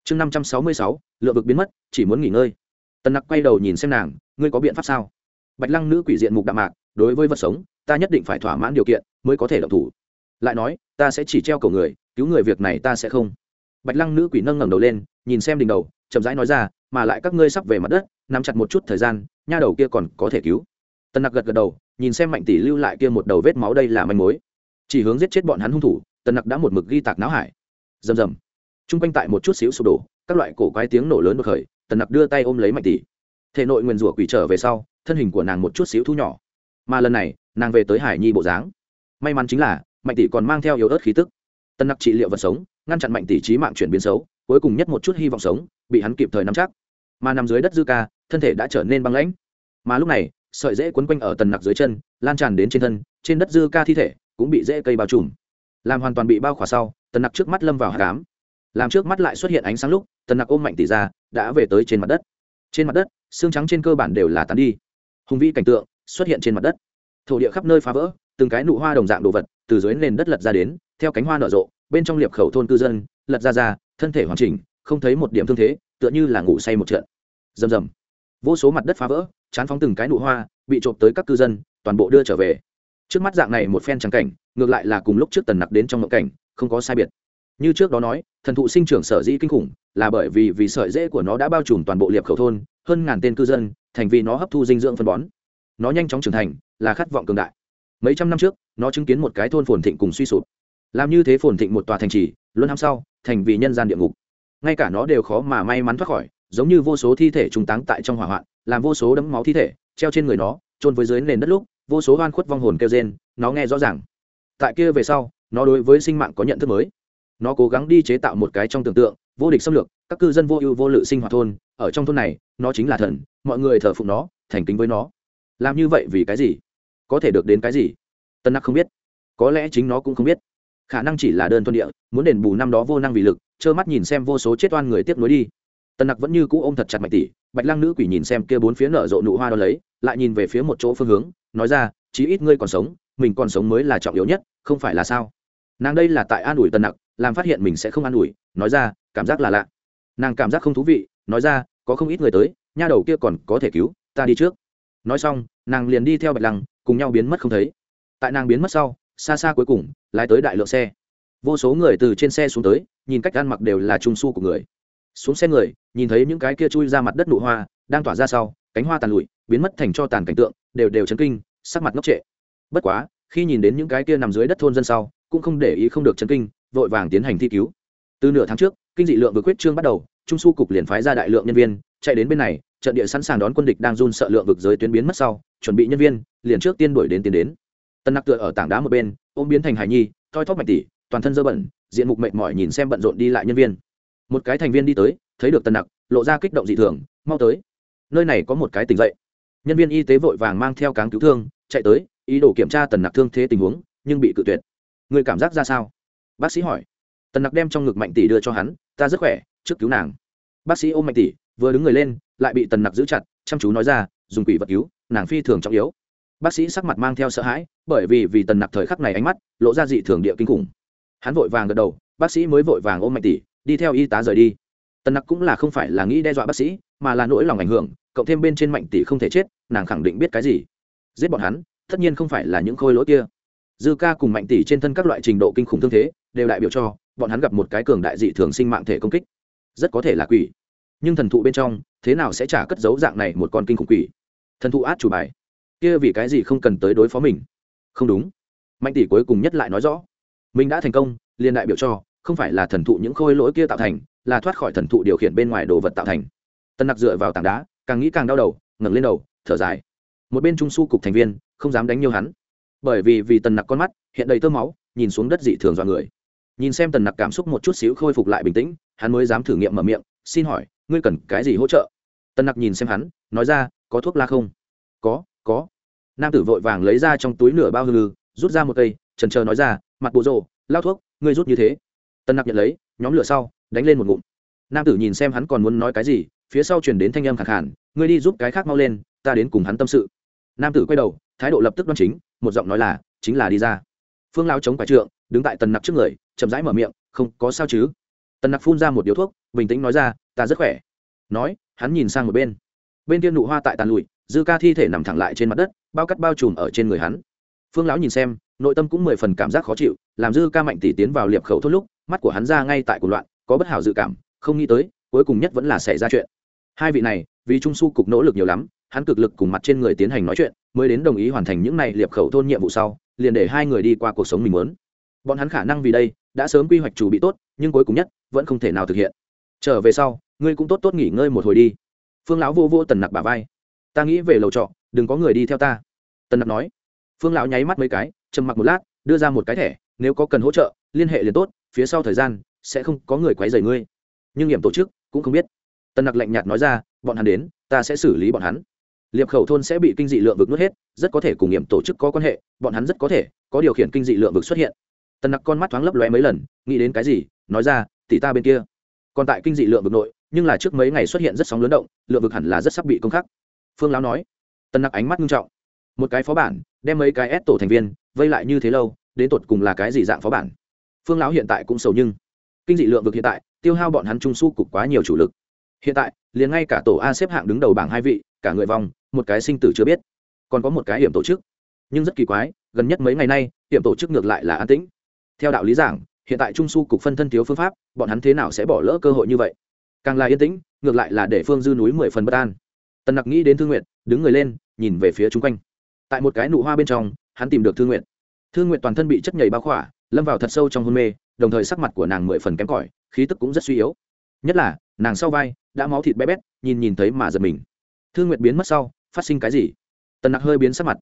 Speaker 1: Chương năm trăm sáu mươi sáu, lượng vực biến mất, chỉ muốn nghỉ ngơi. Tần nặc quay đầu nhìn xem nàng, ngươi có biện pháp sao? Bạch lăng nữ quỷ diện mục đạm mạc, đối với vật sống, ta nhất định phải thỏa mãn điều kiện, mới có thể động thủ. Lại nói, ta sẽ chỉ treo cầu người, cứu người việc này ta sẽ không. Bạch lăng nữ quỷ nâng ngẩng đầu lên, nhìn xem đỉnh đầu, chậm rãi nói ra, mà lại các ngươi sắp về mặt đất, nắm chặt một chút thời gian, nha đầu kia còn có thể cứu. Tần nặc gật gật đầu, nhìn xem mạnh tỷ lưu lại kia một đầu vết máu đây là manh mối chỉ hướng giết chết bọn hắn hung thủ, tần nặc đã một mực ghi tạc não hải. Rầm rầm. T r u n g quanh tại một chút xíu sụp đổ, các loại cổ quái tiếng nổ lớn một khởi, tần nặc đưa tay ôm lấy mạnh tỷ. Thể nội nguyền rủa quỷ trở về sau, thân hình của nàng một chút xíu thu nhỏ. Mà lần này, nàng về tới hải nhi bộ dáng. May mắn chính là, mạnh tỷ còn mang theo yếu ớt khí tức. Tần nặc trị liệu vật sống, ngăn chặn mạnh tỷ trí mạng chuyển biến xấu, cuối cùng nhất một chút hy vọng sống, bị hắn kịp thời nắm chắc. Mà nằm dưới đất dư ca, thân thể đã trở nên băng lãnh. Mà lúc này, sợi dễ quấn quanh ở tần nặc dưới chân, lan tràn đến trên thân, trên đất dư ca thi thể cũng bị dễ cây bao trùm. Làm hoàn toàn bị bao khỏa sau, tần nặc trước mắt lâm vào hạ cám làm trước mắt lại xuất hiện ánh sáng lúc, tần nặc ôm mạnh tỷ ra, đã về tới trên mặt đất. Trên mặt đất, xương trắng trên cơ bản đều là tán đi. Hùng vĩ cảnh tượng xuất hiện trên mặt đất. Thổ địa khắp nơi phá vỡ, từng cái nụ hoa đồng dạng đồ vật từ dưới nền đất lật ra đến, theo cánh hoa nở rộ, bên trong liệp khẩu thôn cư dân, lật ra ra, thân thể hoàn chỉnh, không thấy một điểm thương thế, tựa như là ngủ say một trận. Rầm rầm. Vô số mặt đất phá vỡ, chán phóng từng cái nụ hoa, bị trộm tới các cư dân, toàn bộ đưa trở về trước mắt dạng này một phen trắng cảnh, ngược lại là cùng lúc trước tần nặc đến trong mộng cảnh, không có sai biệt. Như trước đó nói, thần thụ sinh trưởng sở dĩ kinh khủng, là bởi vì vì sợi dễ của nó đã bao trùm toàn bộ liệp khẩu thôn, hơn ngàn tên cư dân, thành vì nó hấp thu dinh dưỡng phân bón. Nó nhanh chóng trưởng thành, là khát vọng cường đại. Mấy trăm năm trước, nó chứng kiến một cái thôn phồn thịnh cùng suy sụp. Làm như thế phồn thịnh một tòa thành trì, luôn năm sau thành vì nhân gian địa ngục. Ngay cả nó đều khó mà may mắn thoát khỏi, giống như vô số thi thể trùng táng tại trong hỏa hoạn, làm vô số đấm máu thi thể, treo trên người nó trôn với dưới nền đất lúc vô số hoan khuất vong hồn kêu rên, nó nghe rõ ràng. Tại kia về sau, nó đối với sinh mạng có nhận thức mới. Nó cố gắng đi chế tạo một cái trong tưởng tượng, vô địch xâm lược, các cư dân vô ưu vô lự sinh hoạt thôn, ở trong thôn này, nó chính là thần, mọi người thờ phụng nó, thành kính với nó. Làm như vậy vì cái gì? Có thể được đến cái gì? Tân nặc không biết. Có lẽ chính nó cũng không biết. Khả năng chỉ là đơn thuần địa, muốn đền bù năm đó vô năng vì lực, trơ mắt nhìn xem vô số chết oan người tiếp nối đi. Tân nặc vẫn như cũ ôm thật chặt mạnh tỷ, bạch lăng nữ quỷ nhìn xem kia bốn phía nở rộ nụ hoa đó lấy, lại nhìn về phía một chỗ phương hướng nói ra, chí ít ngươi còn sống, mình còn sống mới là trọng yếu nhất, không phải là sao? Nàng đây là tại an ủi tần nặc, làm phát hiện mình sẽ không an ủi, nói ra, cảm giác là lạ. Nàng cảm giác không thú vị, nói ra, có không ít người tới, nha đầu kia còn có thể cứu, ta đi trước. Nói xong, nàng liền đi theo bạch lăng, cùng nhau biến mất không thấy. Tại nàng biến mất sau, xa xa cuối cùng, lái tới đại lượng xe. Vô số người từ trên xe xuống tới, nhìn cách ăn mặc đều là trung su của người. Xuống xe người, nhìn thấy những cái kia chui ra mặt đất nụ hoa, đang tỏa ra sau, cánh hoa tàn lụi biến mất thành cho tàn cảnh tượng, đều đều chấn kinh, sắc mặt ngốc trệ. Bất quá, khi nhìn đến những cái kia nằm dưới đất thôn dân sau, cũng không để ý không được chấn kinh, vội vàng tiến hành thi cứu. Từ nửa tháng trước, kinh dị lượng vừa quyết trương bắt đầu, trung su cục liền phái ra đại lượng nhân viên, chạy đến bên này, trận địa sẵn sàng đón quân địch đang run sợ lượng vực giới tuyến biến mất sau, chuẩn bị nhân viên, liền trước tiên đuổi đến tiến đến. Tân nặc tựa ở tảng đá một bên, ôm biến thành hải nhi, thoi thóp mạch tỉ, toàn thân dơ bẩn, diện mục mệt mỏi nhìn xem bận rộn đi lại nhân viên. Một cái thành viên đi tới, thấy được tân nặc, lộ ra kích động dị thường, mau tới. Nơi này có một cái tỉnh dậy nhân viên y tế vội vàng mang theo cáng cứu thương, chạy tới, ý đồ kiểm tra tần nặc thương thế tình huống, nhưng bị cự tuyệt. Người cảm giác ra sao? Bác sĩ hỏi. Tần nặc đem trong ngực mạnh tỷ đưa cho hắn, ta rất khỏe, trước cứu nàng. Bác sĩ ôm mạnh tỷ, vừa đứng người lên, lại bị tần nặc giữ chặt, chăm chú nói ra, dùng quỷ vật cứu, nàng phi thường trọng yếu. Bác sĩ sắc mặt mang theo sợ hãi, bởi vì vì tần nặc thời khắc này ánh mắt, lộ ra dị thường địa kinh khủng. Hắn vội vàng gật đầu, bác sĩ mới vội vàng ôm mạnh tỷ, đi theo y tá rời đi tần nặc cũng là không phải là nghĩ đe dọa bác sĩ, mà là nỗi lòng ảnh hưởng, cộng thêm bên trên mạnh tỷ không thể chết, nàng khẳng định biết cái gì. Giết bọn hắn, tất nhiên không phải là những khôi lỗi kia. Dư ca cùng mạnh tỷ trên thân các loại trình độ kinh khủng thương thế, đều đại biểu cho, bọn hắn gặp một cái cường đại dị thường sinh mạng thể công kích. Rất có thể là quỷ. Nhưng thần thụ bên trong, thế nào sẽ trả cất giấu dạng này một con kinh khủng quỷ? Thần thụ át chủ bài. Kia vì cái gì không cần tới đối phó mình? Không đúng. Mạnh tỷ cuối cùng nhất lại nói rõ. Mình đã thành công liên đại biểu cho, không phải là thần thụ những khôi lỗi kia tạo thành là thoát khỏi thần thụ điều khiển bên ngoài đồ vật tạo thành. Tân nặc dựa vào tảng đá, càng nghĩ càng đau đầu, ngẩng lên đầu, thở dài. Một bên trung su cục thành viên, không dám đánh nhiều hắn. Bởi vì vì tần nặc con mắt, hiện đầy tơ máu, nhìn xuống đất dị thường dọa người. Nhìn xem tần nặc cảm xúc một chút xíu khôi phục lại bình tĩnh, hắn mới dám thử nghiệm mở miệng, xin hỏi, ngươi cần cái gì hỗ trợ? Tần nặc nhìn xem hắn, nói ra, có thuốc la không? Có có. Nam tử vội vàng lấy ra trong túi nửa bao hư lư, rút ra một cây trần trờ nói ra, mặt bộ rộ lao thuốc, ngươi rút như thế. Tần nặc nhận lấy, nhóm lửa sau đánh lên một ngụm. Nam tử nhìn xem hắn còn muốn nói cái gì, phía sau chuyển đến thanh âm khẳng hẳn ngươi đi giúp cái khác mau lên, ta đến cùng hắn tâm sự. Nam tử quay đầu, thái độ lập tức đoan chính, một giọng nói là, chính là đi ra. Phương lao chống quả trượng, đứng tại tần nặc trước người, chậm rãi mở miệng, không, có sao chứ? Tần nặc phun ra một điếu thuốc, bình tĩnh nói ra, ta rất khỏe. Nói, hắn nhìn sang một bên. Bên tiên nụ hoa tại tàn lụi, dư ca thi thể nằm thẳng lại trên mặt đất, bao cắt bao trùm ở trên người hắn. Phương lão nhìn xem, nội tâm cũng mười phần cảm giác khó chịu, làm dư ca mạnh tỷ tiến vào liệp khẩu thốt lúc, mắt của hắn ra ngay tại cuộc loạn có bất hảo dự cảm, không nghĩ tới, cuối cùng nhất vẫn là xảy ra chuyện. Hai vị này, vì trung su cục nỗ lực nhiều lắm, hắn cực lực cùng mặt trên người tiến hành nói chuyện, mới đến đồng ý hoàn thành những này liệp khẩu thôn nhiệm vụ sau, liền để hai người đi qua cuộc sống mình muốn. Bọn hắn khả năng vì đây, đã sớm quy hoạch chủ bị tốt, nhưng cuối cùng nhất, vẫn không thể nào thực hiện. Trở về sau, ngươi cũng tốt tốt nghỉ ngơi một hồi đi. Phương lão vô vô tần nặc bà vai. Ta nghĩ về lầu trọ, đừng có người đi theo ta. Tần nặc nói. Phương lão nháy mắt mấy cái, trầm mặc một lát, đưa ra một cái thẻ, nếu có cần hỗ trợ, liên hệ liền tốt, phía sau thời gian sẽ không có người quấy rầy ngươi. Nhưng nghiệm tổ chức cũng không biết. Tần nặc lạnh nhạt nói ra, bọn hắn đến, ta sẽ xử lý bọn hắn. Liệp khẩu thôn sẽ bị kinh dị lượng vực nuốt hết, rất có thể cùng nghiệm tổ chức có quan hệ, bọn hắn rất có thể có điều khiển kinh dị lượng vực xuất hiện. Tần nặc con mắt thoáng lấp lóe mấy lần, nghĩ đến cái gì, nói ra, tỷ ta bên kia. Còn tại kinh dị lượng vực nội, nhưng là trước mấy ngày xuất hiện rất sóng lớn động, lượng vực hẳn là rất sắp bị công khắc. Phương lão nói. Tần nặc ánh mắt nghiêm trọng. Một cái phó bản, đem mấy cái ép tổ thành viên vây lại như thế lâu, đến tột cùng là cái gì dạng phó bản? Phương lão hiện tại cũng sầu nhưng kinh dị lượng vực hiện tại, tiêu hao bọn hắn trung su cục quá nhiều chủ lực. Hiện tại, liền ngay cả tổ a xếp hạng đứng đầu bảng hai vị, cả người vòng một cái sinh tử chưa biết. Còn có một cái hiểm tổ chức. Nhưng rất kỳ quái, gần nhất mấy ngày nay, hiểm tổ chức ngược lại là an tĩnh. Theo đạo lý giảng, hiện tại trung su cục phân thân thiếu phương pháp, bọn hắn thế nào sẽ bỏ lỡ cơ hội như vậy? Càng là yên tĩnh, ngược lại là để phương dư núi mười phần bất an. Tần nặc nghĩ đến thương nguyện đứng người lên, nhìn về phía chung quanh. Tại một cái nụ hoa bên trong, hắn tìm được thương nguyện thương nguyện toàn thân bị chất nhầy bao khỏa, lâm vào thật sâu trong hôn mê đồng thời sắc mặt của nàng mười phần kém cỏi, khí tức cũng rất suy yếu. Nhất là, nàng sau vai, đã máu thịt bé bét, nhìn nhìn thấy mà giật mình. Thương nguyệt biến mất sau, phát sinh cái gì? Tần nặc hơi biến sắc mặt.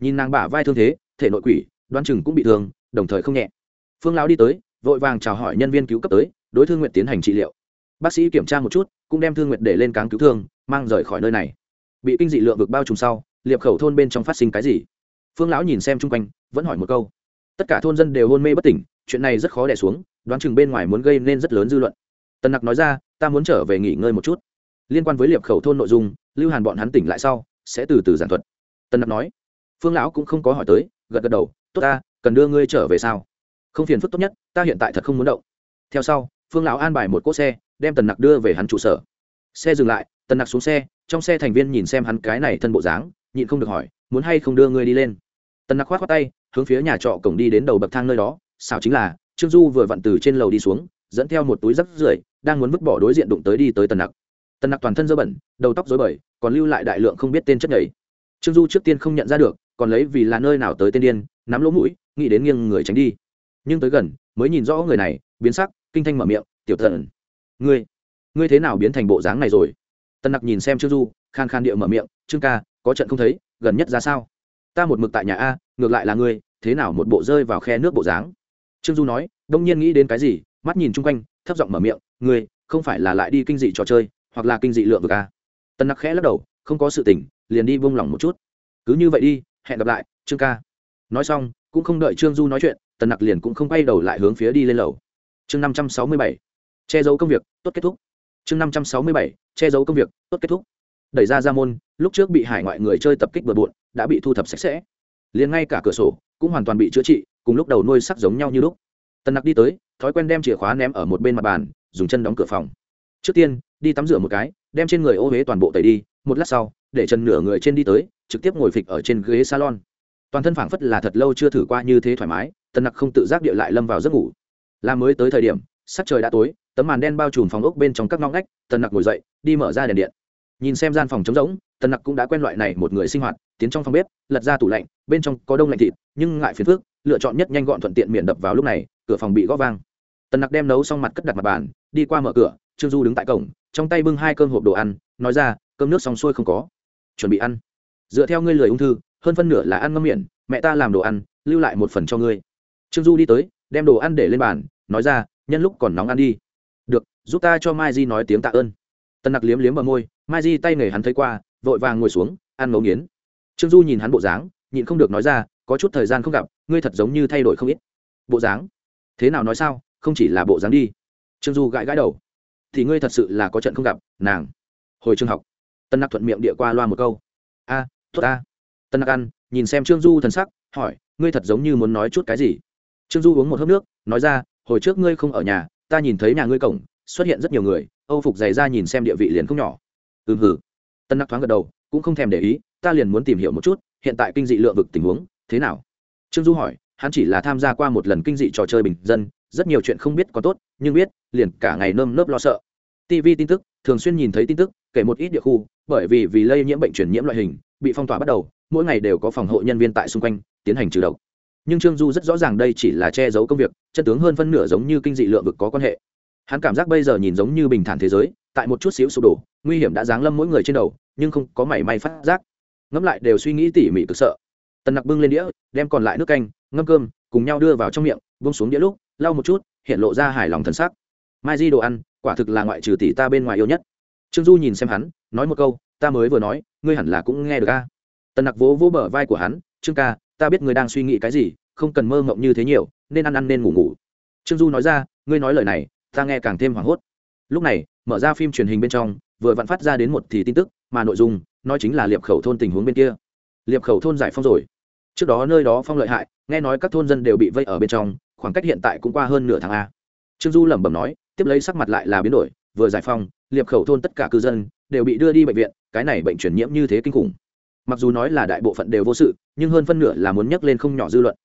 Speaker 1: Nhìn nàng bả vai thương thế, thể nội quỷ, đoan chừng cũng bị thương, đồng thời không nhẹ. Phương lão đi tới, vội vàng chào hỏi nhân viên cứu cấp tới, đối thương nguyện tiến hành trị liệu. Bác sĩ kiểm tra một chút, cũng đem thương nguyện để lên cáng cứu thương, mang rời khỏi nơi này. Bị kinh dị lượng vực bao trùm sau, liệp khẩu thôn bên trong phát sinh cái gì? Phương lão nhìn xem chung quanh, vẫn hỏi một câu. Tất cả thôn dân đều hôn mê bất tỉnh chuyện này rất khó đẻ xuống, đoán chừng bên ngoài muốn gây nên rất lớn dư luận. Tần nặc nói ra, ta muốn trở về nghỉ ngơi một chút. Liên quan với liệp khẩu thôn nội dung, lưu hàn bọn hắn tỉnh lại sau, sẽ từ từ giản thuật. Tần nặc nói, phương lão cũng không có hỏi tới, gật gật đầu, tốt ta, cần đưa ngươi trở về sao? Không phiền phức tốt nhất, ta hiện tại thật không muốn động. Theo sau, phương lão an bài một cỗ xe, đem tần nặc đưa về hắn trụ sở. Xe dừng lại, tần nặc xuống xe, trong xe thành viên nhìn xem hắn cái này thân bộ dáng, nhịn không được hỏi, muốn hay không đưa ngươi đi lên? Tần nặc khoát khoát tay, hướng phía nhà trọ cổng đi đến đầu bậc thang nơi đó xảo chính là, trương du vừa vặn từ trên lầu đi xuống, dẫn theo một túi rắc rưởi, đang muốn vứt bỏ đối diện đụng tới đi tới tần nặc. Tần nặc toàn thân dơ bẩn, đầu tóc dối bời, còn lưu lại đại lượng không biết tên chất nhảy trương du trước tiên không nhận ra được, còn lấy vì là nơi nào tới tên điên, nắm lỗ mũi, nghĩ đến nghiêng người tránh đi. Nhưng tới gần, mới nhìn rõ người này, biến sắc, kinh thanh mở miệng, tiểu thần, ngươi ngươi thế nào biến thành bộ dáng này rồi? Tân nặc nhìn xem trương du khan khan địa mở miệng, trương ca, có trận không thấy, gần nhất ra sao? Ta một mực tại nhà a, ngược lại là ngươi, thế nào một bộ rơi vào khe nước bộ dáng? Trương du nói đông nhiên nghĩ đến cái gì mắt nhìn chung quanh thấp giọng mở miệng người, không phải là lại đi kinh dị trò chơi hoặc là kinh dị lượng vực à? a tân nặc khẽ lắc đầu không có sự tỉnh liền đi vung lỏng một chút. Cứ như vậy đi hẹn gặp lại trương ca. Nói xong cũng không đợi trương du nói chuyện tần nặc liền cũng không quay đầu lại hướng phía đi lên lầu. Chương năm trăm sáu mươi bảy che giấu công việc tốt kết thúc. Chương năm trăm sáu mươi bảy che giấu công việc tốt kết thúc. Đẩy ra ra môn lúc trước bị hải ngoại người chơi tập kích bừa bộn đã bị thu thập sạch sẽ liền ngay cả cửa sổ cũng hoàn toàn bị chữa trị, cùng lúc đầu nuôi sắc giống nhau như lúc. Tần nặc đi tới, thói quen đem chìa khóa ném ở một bên mặt bàn, dùng chân đóng cửa phòng. Trước tiên, đi tắm rửa một cái, đem trên người ô huế toàn bộ tẩy đi, một lát sau, để chân nửa người trên đi tới, trực tiếp ngồi phịch ở trên ghế salon. Toàn thân phảng phất là thật lâu chưa thử qua như thế thoải mái, tần nặc không tự giác địa lại lâm vào giấc ngủ. Là mới tới thời điểm, sắc trời đã tối, tấm màn đen bao trùm phòng ốc bên trong các ngõ ngách, tần nặc ngồi dậy, đi mở ra đèn điện nhìn xem gian phòng trống rỗng, tần nặc cũng đã quen loại này một người sinh hoạt, tiến trong phòng bếp, lật ra tủ lạnh, bên trong có đông lạnh thịt, nhưng ngại phiền phước lựa chọn nhất nhanh gọn thuận tiện miệng đập vào lúc này, cửa phòng bị gõ vang. Tần nặc đem nấu xong mặt cất đặt mặt bàn, đi qua mở cửa, trương du đứng tại cổng, trong tay bưng hai cơm hộp đồ ăn, nói ra, cơm nước xong xuôi không có. Chuẩn bị ăn. Dựa theo ngươi lười ung thư, hơn phân nửa là ăn ngâm miệng, mẹ ta làm đồ ăn, lưu lại một phần cho ngươi. Trương du đi tới, đem đồ ăn để lên bàn, nói ra, nhân lúc còn nóng ăn đi. Được, giúp ta cho mai di nói tiếng tạ ơn tân nặc liếm liếm bờ môi mai di tay nghề hắn thấy qua vội vàng ngồi xuống ăn ngấu nghiến. Trương du nhìn hắn bộ dáng nhịn không được nói ra có chút thời gian không gặp ngươi thật giống như thay đổi không ít. Bộ dáng? Thế nào nói sao không chỉ là bộ dáng đi. Trương du gãi gãi đầu. Thì ngươi thật sự là có trận không gặp nàng. Hồi trường học. Tân nặc thuận miệng địa qua loa một câu. A à, tốt a tân nặc ăn nhìn xem trương du thần sắc hỏi ngươi thật giống như muốn nói chút cái gì? Trương du uống một hớp nước nói ra hồi trước ngươi không ở nhà ta nhìn thấy nhà ngươi cổng xuất hiện rất nhiều người âu phục dày ra nhìn xem địa vị liền không nhỏ. Ừ hử tân nặc thoáng gật đầu, cũng không thèm để ý, ta liền muốn tìm hiểu một chút, hiện tại kinh dị lượng vực tình huống, thế nào? Trương du hỏi, hắn chỉ là tham gia qua một lần kinh dị trò chơi bình dân, rất nhiều chuyện không biết có tốt, nhưng biết, liền cả ngày nơm nớp lo sợ. Tv tin tức, thường xuyên nhìn thấy tin tức, kể một ít địa khu, bởi vì vì lây nhiễm bệnh truyền nhiễm loại hình, bị phong tỏa bắt đầu, mỗi ngày đều có phòng hộ nhân viên tại xung quanh, tiến hành trừ độc. Nhưng trương du rất rõ ràng đây chỉ là che giấu công việc, chân tướng hơn phân nửa giống như kinh dị lượng vực có quan hệ hắn cảm giác bây giờ nhìn giống như bình thản thế giới, tại một chút xíu sụp đổ, nguy hiểm đã giáng lâm mỗi người trên đầu, nhưng không có mảy may phát giác. Ngẫm lại đều suy nghĩ tỉ mỉ cực sợ. Tần nặc bưng lên đĩa, đem còn lại nước canh, ngâm cơm, cùng nhau đưa vào trong miệng bông xuống đĩa lúc, lau một chút, hiện lộ ra hài lòng thần sắc. Mai di đồ ăn, quả thực là ngoại trừ tỷ ta bên ngoài yêu nhất. Trương du nhìn xem hắn, nói một câu, ta mới vừa nói, ngươi hẳn là cũng nghe được ca tần nặc vỗ vỗ bờ vai của hắn, trương ca, ta biết ngươi đang suy nghĩ cái gì, không cần mơ mộng như thế nhiều, nên ăn ăn nên ngủ ngủ. Trương du nói ra, ngươi nói lời này ta nghe càng thêm hoảng hốt. Lúc này, mở ra phim truyền hình bên trong, vừa vặn phát ra đến một thì tin tức, mà nội dung, nói chính là liệp khẩu thôn tình huống bên kia. Liệp khẩu thôn giải phong rồi. Trước đó nơi đó phong lợi hại, nghe nói các thôn dân đều bị vây ở bên trong, khoảng cách hiện tại cũng qua hơn nửa tháng a. Trương du lẩm bẩm nói, tiếp lấy sắc mặt lại là biến đổi, vừa giải phong liệp khẩu thôn tất cả cư dân đều bị đưa đi bệnh viện, cái này bệnh truyền nhiễm như thế kinh khủng. Mặc dù nói là đại bộ phận đều vô sự, nhưng hơn phân nửa là muốn nhắc lên không nhỏ dư luận.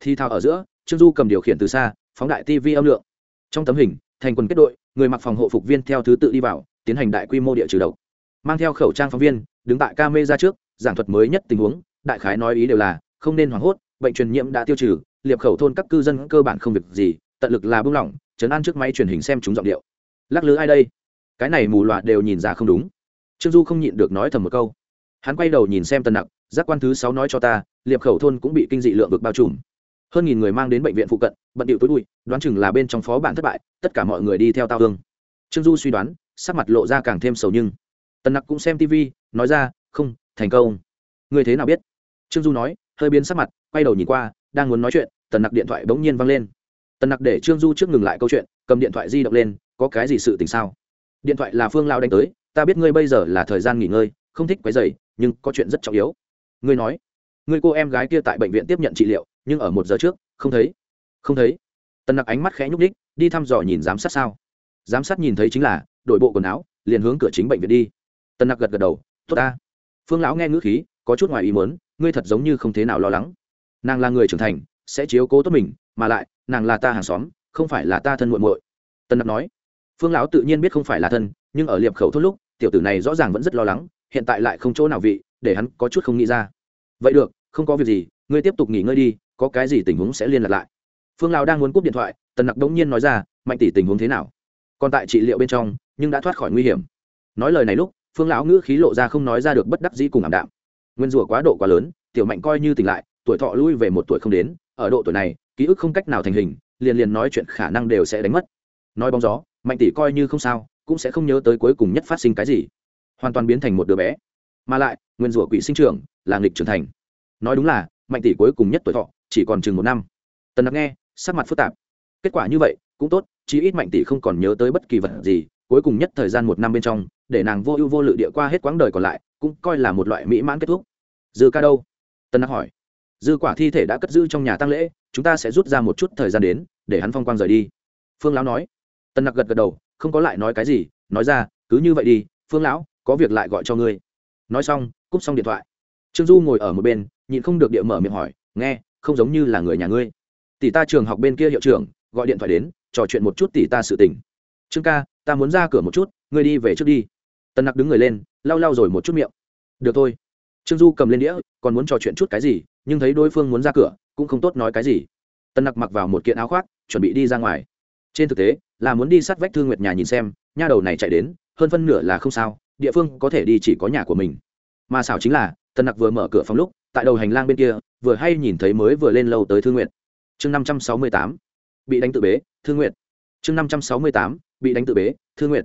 Speaker 1: Thi thao ở giữa, trương du cầm điều khiển từ xa, phóng đại tv âm lượng. Trong tấm hình thành quần kết đội, người mặc phòng hộ phục viên theo thứ tự đi vào, tiến hành đại quy mô địa trừ độc. Mang theo khẩu trang phóng viên, đứng tại ca mê ra trước, giảng thuật mới nhất tình huống, đại khái nói ý đều là, không nên hoảng hốt, bệnh truyền nhiễm đã tiêu trừ, liệp khẩu thôn các cư dân cơ bản không việc gì, tận lực là buông lỏng chấn an trước máy truyền hình xem chúng giọng điệu. Lắc lư ai đây? Cái này mù loà đều nhìn ra không đúng. Trương du không nhịn được nói thầm một câu. Hắn quay đầu nhìn xem tần nặc, giác quan thứ sáu nói cho ta, liệp khẩu thôn cũng bị kinh dị lượng vực bao trùm hơn nghìn người mang đến bệnh viện phụ cận, bận điệu tối bụi đoán chừng là bên trong phó bản thất bại, tất cả mọi người đi theo tao thương trương du suy đoán, sắc mặt lộ ra càng thêm sầu nhưng. Tần nặc cũng xem tv nói ra, không, thành công. Người thế nào biết? Trương du nói, hơi biến sắc mặt, quay đầu nhìn qua, đang muốn nói chuyện, tần nặc điện thoại bỗng nhiên văng lên. Tần nặc để trương du trước ngừng lại câu chuyện, cầm điện thoại di động lên, có cái gì sự tình sao? Điện thoại là phương lao đánh tới, ta biết ngươi bây giờ là thời gian nghỉ ngơi, không thích quấy dày nhưng có chuyện rất trọng yếu. Ngươi nói. Ngươi cô em gái kia tại bệnh viện tiếp nhận trị liệu nhưng ở một giờ trước, không thấy. Không thấy. Tần nặc ánh mắt khẽ nhúc ních đi thăm dò nhìn giám sát sao. Giám sát nhìn thấy chính là đội bộ quần áo, liền hướng cửa chính bệnh viện đi. Tần nặc gật gật đầu, tốt ta. Phương lão nghe ngữ khí, có chút ngoài ý muốn, ngươi thật giống như không thế nào lo lắng. Nàng là người trưởng thành, sẽ chiếu cố tốt mình, mà lại, nàng là ta hàng xóm, không phải là ta thân muộn muội. Tân nặc nói. Phương lão tự nhiên biết không phải là thân, nhưng ở liệp khẩu thốt lúc, tiểu tử này rõ ràng vẫn rất lo lắng, hiện tại lại không chỗ nào vị, để hắn có chút không nghĩ ra. Vậy được, không có việc gì, ngươi tiếp tục nghỉ ngơi đi có cái gì tình huống sẽ liên lạc lại. Phương lão đang muốn cúp điện thoại, tần nặc đống nhiên nói ra, mạnh tỷ tình huống thế nào? Còn tại trị liệu bên trong, nhưng đã thoát khỏi nguy hiểm. Nói lời này lúc, phương lão ngữ khí lộ ra không nói ra được bất đắc dĩ cùng ảm đạm. Nguyên rủa quá độ quá lớn, tiểu mạnh coi như tỉnh lại, tuổi thọ lui về một tuổi không đến, ở độ tuổi này, ký ức không cách nào thành hình, liền liền nói chuyện khả năng đều sẽ đánh mất. Nói bóng gió, mạnh tỷ coi như không sao, cũng sẽ không nhớ tới cuối cùng nhất phát sinh cái gì. Hoàn toàn biến thành một đứa bé. Mà lại, nguyên rủa quỷ sinh trưởng là nghịch trưởng thành. Nói đúng là, mạnh tỷ cuối cùng nhất tuổi thọ chỉ còn chừng một năm. Tần nặc nghe, sắc mặt phức tạp. Kết quả như vậy, cũng tốt, chí ít mạnh tỷ không còn nhớ tới bất kỳ vật gì, cuối cùng nhất thời gian một năm bên trong, để nàng vô ưu vô lự địa qua hết quãng đời còn lại, cũng coi là một loại mỹ mãn kết thúc. Dư ca đâu? Tân nặc hỏi. Dư quả thi thể đã cất giữ trong nhà tăng lễ, chúng ta sẽ rút ra một chút thời gian đến, để hắn phong quang rời đi. Phương lão nói. Tân nặc gật gật đầu, không có lại nói cái gì, nói ra, cứ như vậy đi, phương lão, có việc lại gọi cho ngươi. Nói xong, cúp xong điện thoại. Trương du ngồi ở một bên, nhịn không được địa mở miệng hỏi, nghe không giống như là người nhà ngươi. Tỷ ta trường học bên kia hiệu trưởng, gọi điện thoại đến, trò chuyện một chút tỷ ta sự tình. Trương ca, ta muốn ra cửa một chút, ngươi đi về trước đi. Tân nặc đứng người lên, lau lau rồi một chút miệng. Được thôi. Trương du cầm lên đĩa, còn muốn trò chuyện chút cái gì, nhưng thấy đối phương muốn ra cửa, cũng không tốt nói cái gì. Tân nặc mặc vào một kiện áo khoác, chuẩn bị đi ra ngoài. Trên thực tế, là muốn đi sát vách thương nguyệt nhà nhìn xem, nha đầu này chạy đến, hơn phân nửa là không sao, địa phương có thể đi chỉ có nhà của mình. Mà xảo chính là tân nặc vừa mở cửa phòng lúc tại đầu hành lang bên kia, vừa hay nhìn thấy mới vừa lên lâu tới thương nguyện chương năm trăm sáu mươi tám, bị đánh tự bế thương nguyện chương năm trăm sáu mươi tám, bị đánh tự bế thương nguyện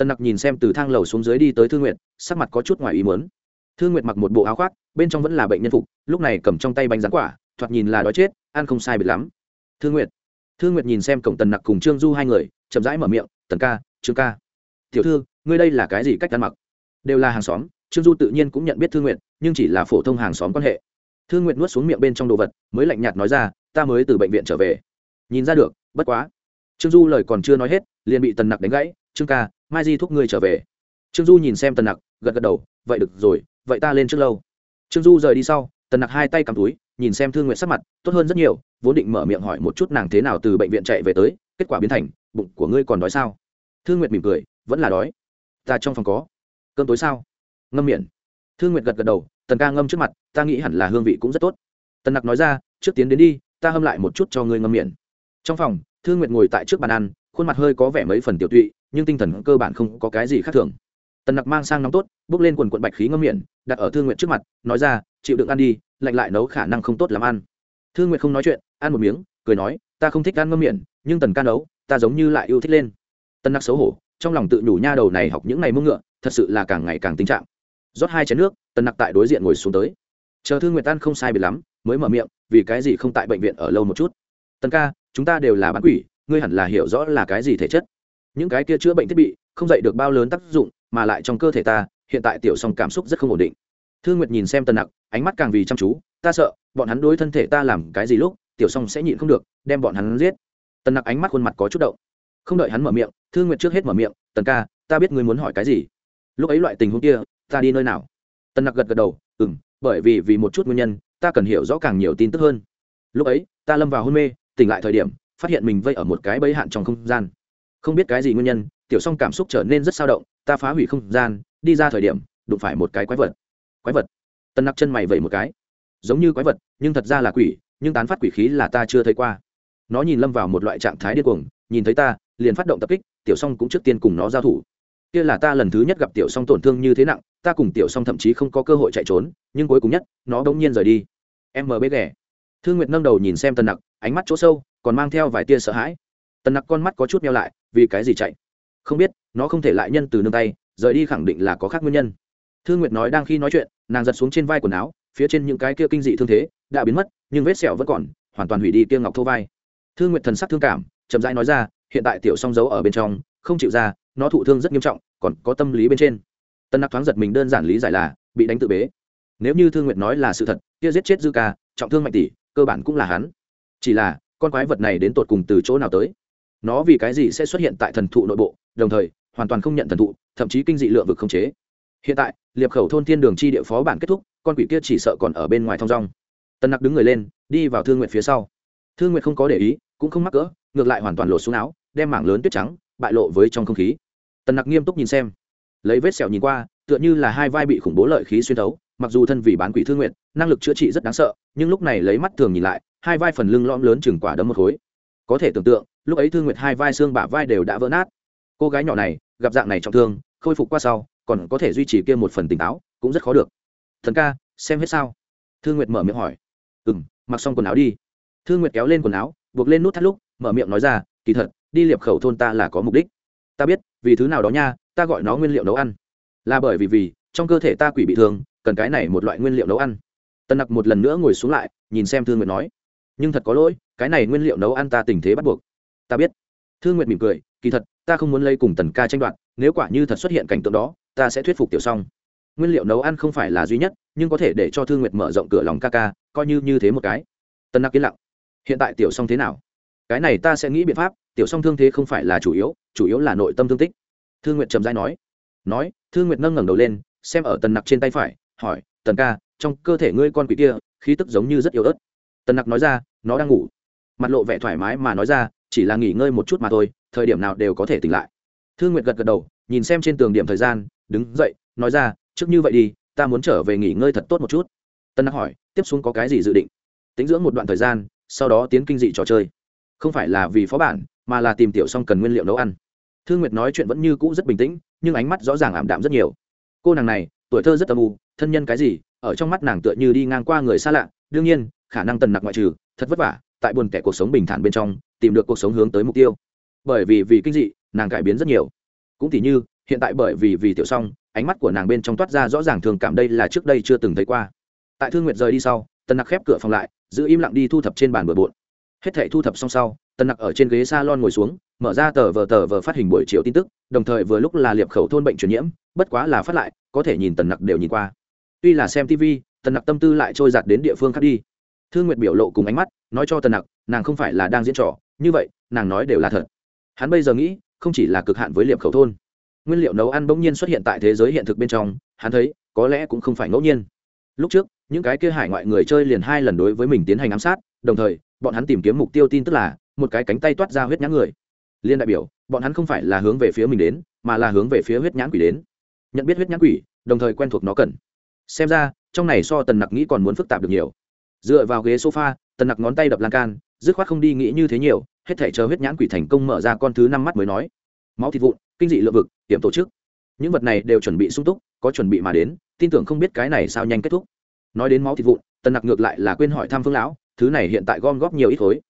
Speaker 1: tân nặc nhìn xem từ thang lầu xuống dưới đi tới thương nguyện sắc mặt có chút ngoài ý muốn. Thương nguyện mặc một bộ áo khoác, bên trong vẫn là bệnh nhân phục, lúc này cầm trong tay bánh rán quả, thoạt nhìn là đói chết, ăn không sai biệt lắm. Thương nguyện thương nguyện nhìn xem cổng tần nặc cùng trương du hai người, chậm rãi mở miệng, tần ca, trương ca. Tiểu thư, ngươi đây là cái gì cách ăn mặc? Đều là hàng xóm. Trương du tự nhiên cũng nhận biết thương nguyện nhưng chỉ là phổ thông hàng xóm quan hệ. Thương nguyệt nuốt xuống miệng bên trong đồ vật, mới lạnh nhạt nói ra, ta mới từ bệnh viện trở về. Nhìn ra được, bất quá. Trương du lời còn chưa nói hết, liền bị tần nặc đánh gãy, trương ca, mai di thúc ngươi trở về. Trương du nhìn xem tần nặc, gật gật đầu, vậy được rồi, vậy ta lên trước lâu. Trương du rời đi sau, tần nặc hai tay cầm túi, nhìn xem thương nguyện sắc mặt, tốt hơn rất nhiều, vốn định mở miệng hỏi một chút nàng thế nào từ bệnh viện chạy về tới, kết quả biến thành, bụng của ngươi còn đói sao? Thương nguyệt mỉm cười, vẫn là đói. Ta trong phòng có. Cơm tối sao? Ngâm miệng thương nguyệt gật gật đầu, tần ca ngâm trước mặt, ta nghĩ hẳn là hương vị cũng rất tốt. Tần nặc nói ra, trước tiến đến đi, ta hâm lại một chút cho ngươi ngâm miệng. Trong phòng, thương nguyệt ngồi tại trước bàn ăn, khuôn mặt hơi có vẻ mấy phần tiểu tụy, nhưng tinh thần cơ bản không có cái gì khác thường. Tần nặc mang sang nóng tốt, bước lên quần quận bạch khí ngâm miệng, đặt ở thương nguyệt trước mặt, nói ra, chịu đựng ăn đi, lạnh lại nấu khả năng không tốt làm ăn. Thương nguyệt không nói chuyện, ăn một miếng, cười nói, ta không thích ăn ngâm miệng, nhưng tần ca nấu, ta giống như lại yêu thích lên. Tần nặc xấu hổ, trong lòng tự nhủ nha đầu này học những ngày mông ngựa, thật sự là càng ngày càng tình trạng rót hai chén nước, tần nặc tại đối diện ngồi xuống tới. Chờ thương nguyệt tan không sai biệt lắm, mới mở miệng, vì cái gì không tại bệnh viện ở lâu một chút? Tần ca, chúng ta đều là bán quỷ, ngươi hẳn là hiểu rõ là cái gì thể chất. Những cái kia chữa bệnh thiết bị, không dạy được bao lớn tác dụng, mà lại trong cơ thể ta, hiện tại tiểu song cảm xúc rất không ổn định. Thương nguyệt nhìn xem tần nặc, ánh mắt càng vì chăm chú, ta sợ, bọn hắn đối thân thể ta làm cái gì lúc, tiểu song sẽ nhịn không được, đem bọn hắn giết. Tần nặc ánh mắt khuôn mặt có chút động. Không đợi hắn mở miệng thương nguyệt trước hết mở miệng, tần ca, ta biết ngươi muốn hỏi cái gì. Lúc ấy loại tình huống kia ta đi nơi nào? Tần nặc gật gật đầu ừ m bởi vì vì một chút nguyên nhân, ta cần hiểu rõ càng nhiều tin tức hơn. Lúc ấy, ta lâm vào hôn mê, tỉnh lại thời điểm, phát hiện mình vây ở một cái bẫy hạn trong không gian. Không biết cái gì nguyên nhân, tiểu song cảm xúc trở nên rất sao động, ta phá hủy không gian, đi ra thời điểm, đụng phải một cái quái vật. Quái vật? Tân nặc chân mày vẩy một cái. Giống như quái vật, nhưng thật ra là quỷ, nhưng tán phát quỷ khí là ta chưa thấy qua. Nó nhìn lâm vào một loại trạng thái điên cuồng, nhìn thấy ta, liền phát động tập kích, tiểu song cũng trước tiên cùng nó giao thủ kia là ta lần thứ nhất gặp tiểu song tổn thương như thế nặng, ta cùng tiểu song thậm chí không có cơ hội chạy trốn, nhưng cuối cùng nhất, nó bỗng nhiên rời đi. Em mờ bế ghẻ. Thương nguyệt nâng đầu nhìn xem tần nặc, ánh mắt chỗ sâu, còn mang theo vài tia sợ hãi. Tần nặc con mắt có chút meo lại, vì cái gì chạy? Không biết, nó không thể lại nhân từ nương tay, rời đi khẳng định là có khác nguyên nhân. Thương nguyệt nói đang khi nói chuyện, nàng giật xuống trên vai quần áo, phía trên những cái kia kinh dị thương thế đã biến mất, nhưng vết sẹo vẫn còn, hoàn toàn hủy đi kia ngọc thô vai. Thương nguyệt thần sắc thương cảm, chậm rãi nói ra, hiện tại tiểu song giấu ở bên trong không chịu ra, nó thụ thương rất nghiêm trọng, còn có tâm lý bên trên. Tân nặc thoáng giật mình đơn giản lý giải là bị đánh tự bế. Nếu như thương nguyệt nói là sự thật, kia giết chết dư ca, trọng thương mạnh tỷ, cơ bản cũng là hắn. Chỉ là, con quái vật này đến tột cùng từ chỗ nào tới? Nó vì cái gì sẽ xuất hiện tại thần thụ nội bộ, đồng thời, hoàn toàn không nhận thần thụ, thậm chí kinh dị lượng vực không chế. Hiện tại, liệp khẩu thôn thiên đường chi địa phó bản kết thúc, con quỷ kia chỉ sợ còn ở bên ngoài thong rong tần nặc đứng người lên, đi vào thương nguyện phía sau. Thương nguyện không có để ý, cũng không mắc cỡ, ngược lại hoàn toàn lột xuống áo, đem mảng lớn tuyết trắng bại lộ với trong không khí. Tần nặc nghiêm túc nhìn xem. Lấy vết sẹo nhìn qua, tựa như là hai vai bị khủng bố lợi khí xuyên thấu, mặc dù thân vì bán quỷ thương nguyện, năng lực chữa trị rất đáng sợ, nhưng lúc này lấy mắt thường nhìn lại, hai vai phần lưng lõm lớn chừng quả đấm một khối. Có thể tưởng tượng, lúc ấy thương nguyệt hai vai xương bả vai đều đã vỡ nát. Cô gái nhỏ này, gặp dạng này trọng thương, khôi phục qua sau, còn có thể duy trì kia một phần tỉnh táo, cũng rất khó được. Thần ca, xem hết sao? Thương nguyệt mở miệng hỏi. Ừ m mặc xong quần áo đi. Thương nguyệt kéo lên quần áo, buộc lên nút thắt lúc, mở miệng nói ra, kỳ thật đi liệp khẩu thôn ta là có mục đích. Ta biết, vì thứ nào đó nha, ta gọi nó nguyên liệu nấu ăn. Là bởi vì vì, trong cơ thể ta quỷ bị thương, cần cái này một loại nguyên liệu nấu ăn. Tân nặc một lần nữa ngồi xuống lại, nhìn xem thương nguyệt nói. Nhưng thật có lỗi, cái này nguyên liệu nấu ăn ta tình thế bắt buộc. Ta biết. Thương nguyệt mỉm cười, kỳ thật, ta không muốn lây cùng tần ca tranh đoạt, nếu quả như thật xuất hiện cảnh tượng đó, ta sẽ thuyết phục tiểu xong nguyên liệu nấu ăn không phải là duy nhất, nhưng có thể để cho thương nguyệt mở rộng cửa lòng ca ca, coi như như thế một cái. Tân nặc yên lặng. Hiện tại tiểu xong thế nào? Cái này ta sẽ nghĩ biện pháp, tiểu song thương thế không phải là chủ yếu chủ yếu là nội tâm thương tích. Thương nguyệt trầm dai nói. Nói thương nguyệt nâng ngẩng đầu lên, xem ở tần nặc trên tay phải, hỏi, tần ca, trong cơ thể ngươi con quỷ kia, khí tức giống như rất yếu ớt. Tần nặc nói ra, nó đang ngủ. Mặt lộ vẻ thoải mái mà nói ra, chỉ là nghỉ ngơi một chút mà thôi, thời điểm nào đều có thể tỉnh lại. Thương nguyệt gật gật đầu, nhìn xem trên tường điểm thời gian, đứng dậy, nói ra, trước như vậy đi, ta muốn trở về nghỉ ngơi thật tốt một chút. Tân nặc hỏi, tiếp xuống có cái gì dự định? Tính dưỡng một đoạn thời gian, sau đó tiến kinh dị trò chơi không phải là vì phó bản, mà là tìm tiểu xong cần nguyên liệu nấu ăn. Thương nguyệt nói chuyện vẫn như cũ rất bình tĩnh, nhưng ánh mắt rõ ràng ảm đạm rất nhiều. Cô nàng này, tuổi thơ rất âm u, thân nhân cái gì, ở trong mắt nàng tựa như đi ngang qua người xa lạ. Đương nhiên, khả năng tần nặc ngoại trừ, thật vất vả, tại buồn kẻ cuộc sống bình thản bên trong, tìm được cuộc sống hướng tới mục tiêu. Bởi vì vì kinh dị, nàng cải biến rất nhiều. Cũng tỉ như, hiện tại bởi vì vì tiểu xong ánh mắt của nàng bên trong toát ra rõ ràng thường cảm đây là trước đây chưa từng thấy qua. Tại thương nguyệt rời đi sau, tần nặc khép cửa phòng lại, giữ im lặng đi thu thập trên bàn bừa bộn hết thảy thu thập xong sau, tần nặc ở trên ghế s a lon ngồi xuống, mở ra tờ vờ tờ vờ phát hình buổi chiều tin tức, đồng thời vừa lúc là liệp khẩu thôn bệnh truyền nhiễm, bất quá là phát lại, có thể nhìn tần nặc đều nhìn qua. Tuy là xem tv tần nặc tâm tư lại trôi giạt đến địa phương khác đi. Thương nguyệt biểu lộ cùng ánh mắt, nói cho tần nặc, nàng không phải là đang diễn trò, như vậy, nàng nói đều là thật. Hắn bây giờ nghĩ, không chỉ là cực hạn với liệp khẩu thôn. Nguyên liệu nấu ăn bỗng nhiên xuất hiện tại thế giới hiện thực bên trong, hắn thấy, có lẽ cũng không phải ngẫu nhiên. Lúc trước, những cái kia hải ngoại người chơi liền hai lần đối với mình tiến hành ám sát, đồng thời bọn hắn tìm kiếm mục tiêu tin tức là, một cái cánh tay toát ra huyết nhãn người. Liên đại biểu, bọn hắn không phải là hướng về phía mình đến, mà là hướng về phía huyết nhãn quỷ đến. Nhận biết huyết nhãn quỷ, đồng thời quen thuộc nó cần. Xem ra, trong này so tần nặc nghĩ còn muốn phức tạp được nhiều. Dựa vào ghế sofa, tần nặc ngón tay đập lan can, dứt khoát không đi nghĩ như thế nhiều, hết thể chờ huyết nhãn quỷ thành công mở ra con thứ năm mắt mới nói. Máu thịt vụn, kinh dị lượng vực, tiệm tổ chức. Những vật này đều chuẩn bị sung túc, có chuẩn bị mà đến, tin tưởng không biết cái này sao nhanh kết thúc. Nói đến máu thịt vụn, tần nặc ngược lại là quên hỏi thăm phương lão thứ này hiện tại gom góp nhiều ít khối.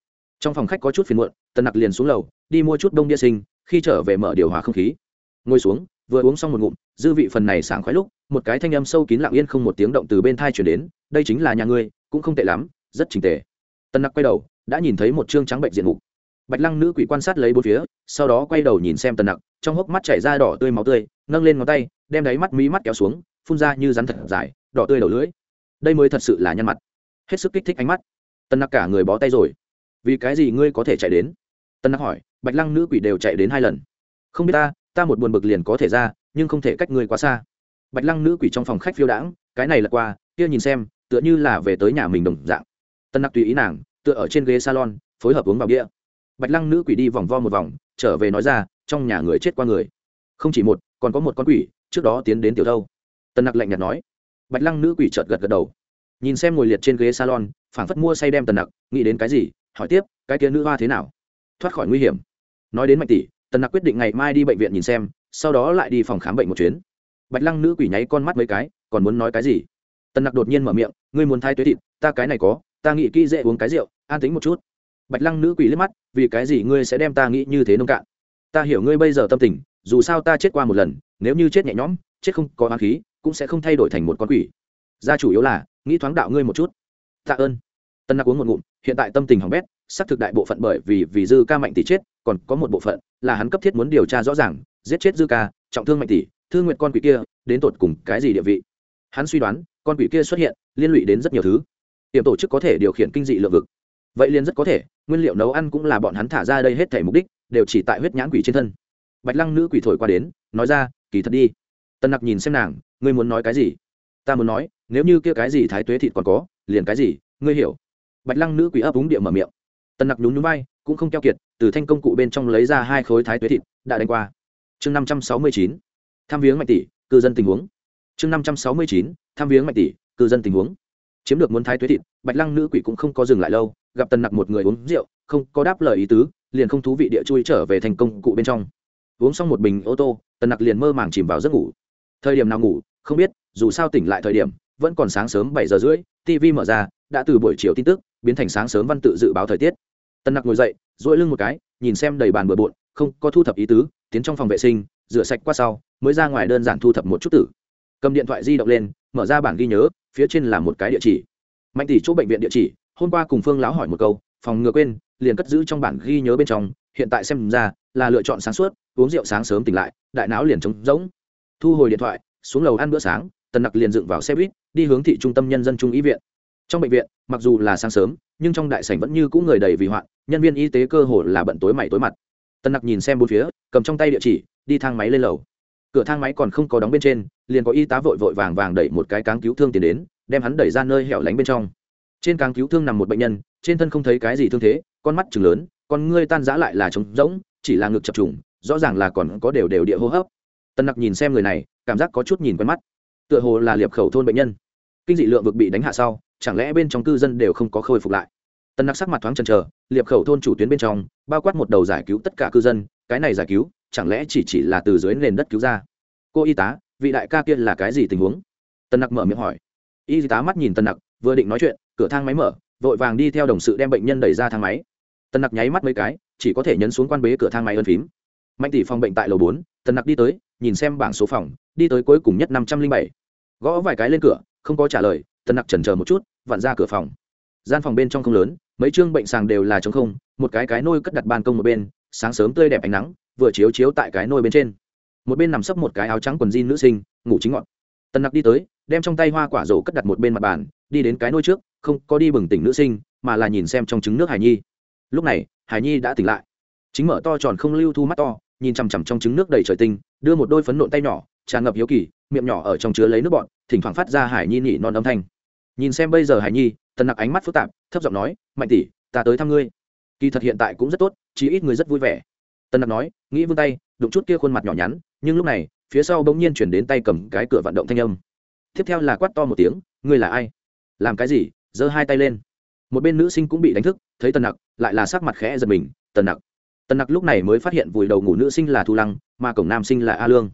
Speaker 1: Trong phòng khách có chút phiền muộn, tần nặc liền xuống lầu, đi mua chút đông địa sinh, khi trở về mở điều hòa không khí. Ngồi xuống, vừa uống xong một ngụm, dư vị phần này sảng khoái lúc, một cái thanh âm sâu kín lặng yên không một tiếng động từ bên thai chuyển đến, đây chính là nhà ngươi, cũng không tệ lắm, rất trình tề. Tân nặc quay đầu, đã nhìn thấy một chương trắng bệnh diện mục. Bạch lăng nữ quỷ quan sát lấy bốn phía, sau đó quay đầu nhìn xem tần nặc, trong hốc mắt chảy ra đỏ tươi máu tươi, nâng lên ngón tay, đem đáy mắt mí mắt kéo xuống, phun ra như rắn thật dài, đỏ tươi đầu lưỡi. Đây mới thật sự là nhăn mặt. Hết sức kích thích ánh mắt. Tân nặc cả người bó tay rồi. Vì cái gì ngươi có thể chạy đến? Tân nặc hỏi, bạch lăng nữ quỷ đều chạy đến hai lần. Không biết ta ta một buồn bực liền có thể ra, nhưng không thể cách ngươi quá xa. Bạch lăng nữ quỷ trong phòng khách phiêu đãng, cái này là qua, kia nhìn xem, tựa như là về tới nhà mình đồng dạng. Tân nặc tùy ý nàng, tựa ở trên ghế salon, phối hợp uống vào bia. Bạch lăng nữ quỷ đi vòng vo một vòng, trở về nói ra, trong nhà người chết qua người. Không chỉ một, còn có một con quỷ, trước đó tiến đến tiểu thâu. Tân nặc lạnh nhạt nói. Bạch lăng nữ quỷ chợt gật gật đầu. Nhìn xem ngồi liệt trên ghế salon phảng phất mua say đem tần nặc, nghĩ đến cái gì, hỏi tiếp, cái kia nữ hoa thế nào? Thoát khỏi nguy hiểm. Nói đến mạnh tỷ, tần nặc quyết định ngày mai đi bệnh viện nhìn xem, sau đó lại đi phòng khám bệnh một chuyến. Bạch lăng nữ quỷ nháy con mắt mấy cái, còn muốn nói cái gì? Tần nặc đột nhiên mở miệng, ngươi muốn thay tuế thịt, ta cái này có, ta nghĩ kỹ dễ uống cái rượu, an tính một chút. Bạch lăng nữ quỷ liếc mắt, vì cái gì ngươi sẽ đem ta nghĩ như thế nông cạn? Ta hiểu ngươi bây giờ tâm tình, dù sao ta chết qua một lần, nếu như chết nhẹ nhõm, chết không có hoang khí, cũng sẽ không thay đổi thành một con quỷ. Gia chủ yếu là, nghĩ thoáng đạo ngươi một chút tạ ơn. Tân nặc uống một ngụm, hiện tại tâm tình hỏng bét, xác thực đại bộ phận bởi vì vì dư ca mạnh tỷ chết, còn có một bộ phận là hắn cấp thiết muốn điều tra rõ ràng, giết chết dư ca, trọng thương mạnh tỷ thương nguyện con quỷ kia, đến tột cùng cái gì địa vị. Hắn suy đoán, con quỷ kia xuất hiện, liên lụy đến rất nhiều thứ. Tiệm tổ chức có thể điều khiển kinh dị lượng vực. Vậy liền rất có thể, nguyên liệu nấu ăn cũng là bọn hắn thả ra đây hết thể mục đích, đều chỉ tại huyết nhãn quỷ trên thân. Bạch lăng nữ quỷ thổi qua đến, nói ra, kỳ thật đi. Tân nặc nhìn xem nàng, ngươi muốn nói cái gì? Ta muốn nói, nếu như kia cái gì thái tuế thịt còn có liền cái gì, ngươi hiểu. Bạch lăng nữ quỷ ấp úng địa mở miệng. Tần nặc nhún nhún bay cũng không keo kiệt, từ thanh công cụ bên trong lấy ra hai khối thái tuế thịt, đã đánh qua. Chương năm trăm sáu mươi chín, tham viếng mạnh tỷ, cư dân tình huống. Chương năm trăm sáu mươi chín, tham viếng mạnh tỷ, cư dân tình huống. Chiếm được muốn thái tuế thịt, bạch lăng nữ quỷ cũng không có dừng lại lâu, gặp tần nặc một người uống rượu, không có đáp lời ý tứ, liền không thú vị địa chui trở về thành công cụ bên trong. Uống xong một bình ô tô, tần nặc liền mơ màng chìm vào giấc ngủ. Thời điểm nào ngủ, không biết, dù sao tỉnh lại thời điểm vẫn còn sáng sớm bảy giờ rưỡi tv mở ra, đã từ buổi chiều tin tức, biến thành sáng sớm văn tự dự báo thời tiết. Tân nặc ngồi dậy dỗi lưng một cái, nhìn xem đầy bàn bừa bộn, không có thu thập ý tứ, tiến trong phòng vệ sinh, rửa sạch qua sau, mới ra ngoài đơn giản thu thập một chút tử. Cầm điện thoại di động lên, mở ra bản ghi nhớ, phía trên là một cái địa chỉ. Mạnh tỷ chỗ bệnh viện địa chỉ, hôm qua cùng phương lão hỏi một câu, phòng ngừa quên, liền cất giữ trong bản ghi nhớ bên trong, hiện tại xem ra là lựa chọn sáng suốt, uống rượu sáng sớm tỉnh lại, đại não liền trống rỗng. Thu hồi điện thoại, xuống lầu ăn bữa sáng tần nặc liền dựng vào xe buýt, đi hướng thị trung tâm nhân dân trung ý viện. Trong bệnh viện, mặc dù là sáng sớm, nhưng trong đại sảnh vẫn như cũ người đầy vì hoạn, nhân viên y tế cơ hồ là bận tối mày tối mặt. Tần nặc nhìn xem bốn phía, cầm trong tay địa chỉ, đi thang máy lên lầu. Cửa thang máy còn không có đóng bên trên, liền có y tá vội vội vàng vàng đẩy một cái cáng cứu thương tiến đến, đem hắn đẩy ra nơi hẻo lánh bên trong. Trên cáng cứu thương nằm một bệnh nhân, trên thân không thấy cái gì thương thế, con mắt chừng lớn, con ngươi tan giã lại là trống rỗng, chỉ là ngực chập trùng, rõ ràng là còn có đều đều địa hô hấp. Tân nặc nhìn xem người này, cảm giác có chút nhìn quen mắt tựa hồ là liệp khẩu thôn bệnh nhân. Kinh dị lượng vực bị đánh hạ sau, chẳng lẽ bên trong cư dân đều không có khôi phục lại? Tân nặc sắc mặt thoáng chần chờ, liệp khẩu thôn chủ tuyến bên trong, bao quát một đầu giải cứu tất cả cư dân, cái này giải cứu, chẳng lẽ chỉ chỉ là từ dưới nền đất cứu ra? Cô y tá, vị đại ca kia là cái gì tình huống? Tân nặc mở miệng hỏi. Y tá mắt nhìn tân nặc, vừa định nói chuyện, cửa thang máy mở, vội vàng đi theo đồng sự đem bệnh nhân đẩy ra thang máy. Tân nặc nháy mắt mấy cái, chỉ có thể nhấn xuống quan bế cửa thang máy ân phím. Mạnh tỷ phòng bệnh tại lầu bốn tân nặc đi tới, nhìn xem bảng số phòng, đi tới cuối cùng nhất năm trăm linh bảy gõ vài cái lên cửa, không có trả lời, tân nặc chần chờ một chút, vặn ra cửa phòng. Gian phòng bên trong không lớn, mấy chương bệnh sàng đều là t không, một cái cái nôi cất đặt ban công một bên, sáng sớm tươi đẹp ánh nắng, vừa chiếu chiếu tại cái nôi bên trên. Một bên nằm sấp một cái áo trắng quần jean nữ sinh, ngủ chính ngọn. Tân nặc đi tới, đem trong tay hoa quả rổ cất đặt một bên mặt bàn, đi đến cái nôi trước, không có đi bừng tỉnh nữ sinh, mà là nhìn xem trong trứng nước hải nhi. Lúc này, hải nhi đã tỉnh lại. Chính mở to tròn không lưu thu mắt to, nhìn chằm chằm trong trứng nước đầy trời tinh, đưa một đôi phấn nộn tay nhỏ, tràn ngập hiếu kỳ miệng nhỏ ở trong chứa lấy nước bọn thỉnh thoảng phát ra hải nhi nỉ non âm thanh. Nhìn xem bây giờ hải nhi, tần nặc ánh mắt phức tạp, thấp giọng nói, mạnh tỷ, ta tới thăm ngươi. Kỳ thật hiện tại cũng rất tốt chỉ ít người rất vui vẻ. Tần nặc nói, nghĩ vươn tay, đụng chút kia khuôn mặt nhỏ nhắn, nhưng lúc này, phía sau bỗng nhiên chuyển đến tay cầm cái cửa vận động thanh âm. Tiếp theo là quát to một tiếng, ngươi là ai? Làm cái gì? Giơ hai tay lên. Một bên nữ sinh cũng bị đánh thức, thấy tần nặc, lại là sắc mặt khẽ giật mình, tần nặc. Tần nặc lúc này mới phát hiện vùi đầu ngủ nữ sinh là thu lăng, mà cổng nam sinh là a lương.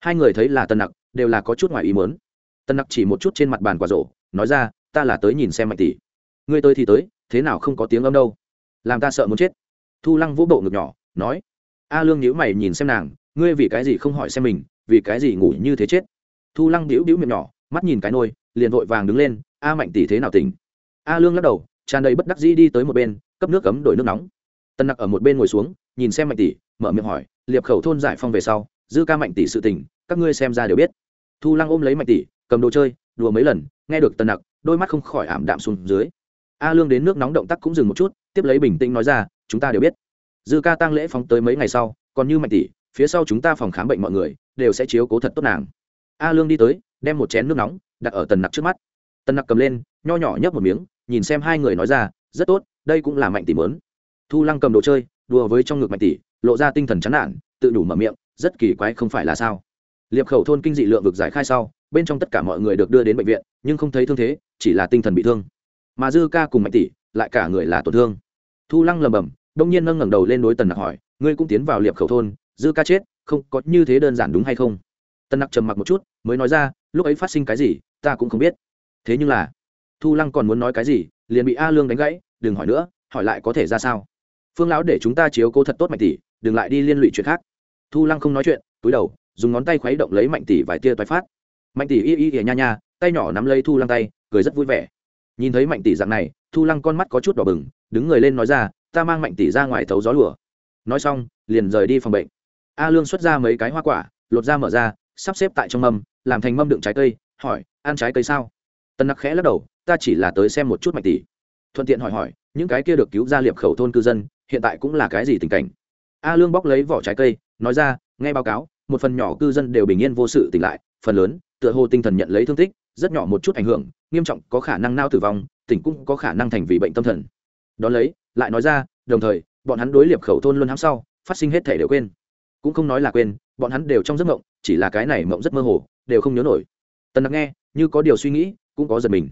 Speaker 1: Hai người thấy là tần nặc đều là có chút ngoài ý mớn Tân nặc chỉ một chút trên mặt bàn quả rổ, nói ra, ta là tới nhìn xem mạnh tỷ. Ngươi tới thì tới, thế nào không có tiếng âm đâu? Làm ta sợ muốn chết. Thu lăng vũ bộ ngực nhỏ, nói, a lương nhíu mày nhìn xem nàng, ngươi vì cái gì không hỏi xem mình, vì cái gì ngủ như thế chết? Thu lăng đĩu đĩu miệng nhỏ, mắt nhìn cái nôi, liền vội vàng đứng lên, a mạnh tỷ thế nào tỉnh? A lương lắc đầu, tràn đầy bất đắc dĩ đi tới một bên, cấp nước cấm đổi nước nóng. Tân nặc ở một bên ngồi xuống, nhìn xem mạnh tỷ, mở miệng hỏi, liệp khẩu thôn giải phong về sau, dư ca mạnh tỷ sự tình, các ngươi xem ra đều biết thu lăng ôm lấy mạnh tỷ, cầm đồ chơi, đùa mấy lần, nghe được Tần nặc, đôi mắt không khỏi ảm đạm xuống dưới. A lương đến nước nóng động tác cũng dừng một chút, tiếp lấy bình tĩnh nói ra, chúng ta đều biết, dư ca tăng lễ phóng tới mấy ngày sau, còn như mạnh tỷ, phía sau chúng ta phòng khám bệnh mọi người, đều sẽ chiếu cố thật tốt nàng. A lương đi tới, đem một chén nước nóng đặt ở tần nặc trước mắt. Tần nặc cầm lên, nho nhỏ nhấp một miếng, nhìn xem hai người nói ra, rất tốt, đây cũng là mạnh tỷ mớn thu lăng cầm đồ chơi, đùa với trong ngực mạnh tỷ, lộ ra tinh thần chán nản, tự đủ mở miệng, rất kỳ quái không phải là sao? Liệp khẩu thôn kinh dị lượng vực giải khai sau, bên trong tất cả mọi người được đưa đến bệnh viện, nhưng không thấy thương thế, chỉ là tinh thần bị thương. Mà dư ca cùng mạnh tỷ, lại cả người là tổn thương. Thu lăng lầm bầm đông nhiên nâng ngẩng đầu lên đối tần nặc hỏi, ngươi cũng tiến vào liệp khẩu thôn, dư ca chết, không, có như thế đơn giản đúng hay không? Tần nặc trầm mặc một chút, mới nói ra, lúc ấy phát sinh cái gì, ta cũng không biết. Thế nhưng là, thu lăng còn muốn nói cái gì, liền bị a lương đánh gãy, đừng hỏi nữa, hỏi lại có thể ra sao? Phương lão để chúng ta chiếu cố thật tốt mạnh tỷ, đừng lại đi liên lụy chuyện khác. Thu lăng không nói chuyện, túi đầu dùng ngón tay khuấy động lấy mạnh tỷ vài tia toái phát. Mạnh tỷ y y ỉa nha nha, tay nhỏ nắm lấy thu lăng tay, cười rất vui vẻ. Nhìn thấy mạnh tỷ dạng này, thu lăng con mắt có chút đỏ bừng, đứng người lên nói ra, ta mang mạnh tỷ ra ngoài thấu gió lùa. Nói xong, liền rời đi phòng bệnh. A lương xuất ra mấy cái hoa quả, lột ra mở ra, sắp xếp tại trong mâm, làm thành mâm đựng trái cây, hỏi, ăn trái cây sao? Tân nặc khẽ lắc đầu, ta chỉ là tới xem một chút mạnh tỷ. Thuận tiện hỏi hỏi, những cái kia được cứu ra liệp khẩu thôn cư dân, hiện tại cũng là cái gì tình cảnh? A lương bóc lấy vỏ trái cây, nói ra, nghe báo cáo một phần nhỏ cư dân đều bình yên vô sự tỉnh lại, phần lớn, tựa hồ tinh thần nhận lấy thương tích, rất nhỏ một chút ảnh hưởng, nghiêm trọng có khả năng nao tử vong, tỉnh cũng có khả năng thành vì bệnh tâm thần. Đón lấy, lại nói ra, đồng thời, bọn hắn đối liệp khẩu thôn luôn hám sau, phát sinh hết thể đều quên. Cũng không nói là quên, bọn hắn đều trong giấc mộng, chỉ là cái này mộng rất mơ hồ, đều không nhớ nổi. Tần đặc nghe, như có điều suy nghĩ, cũng có giật mình.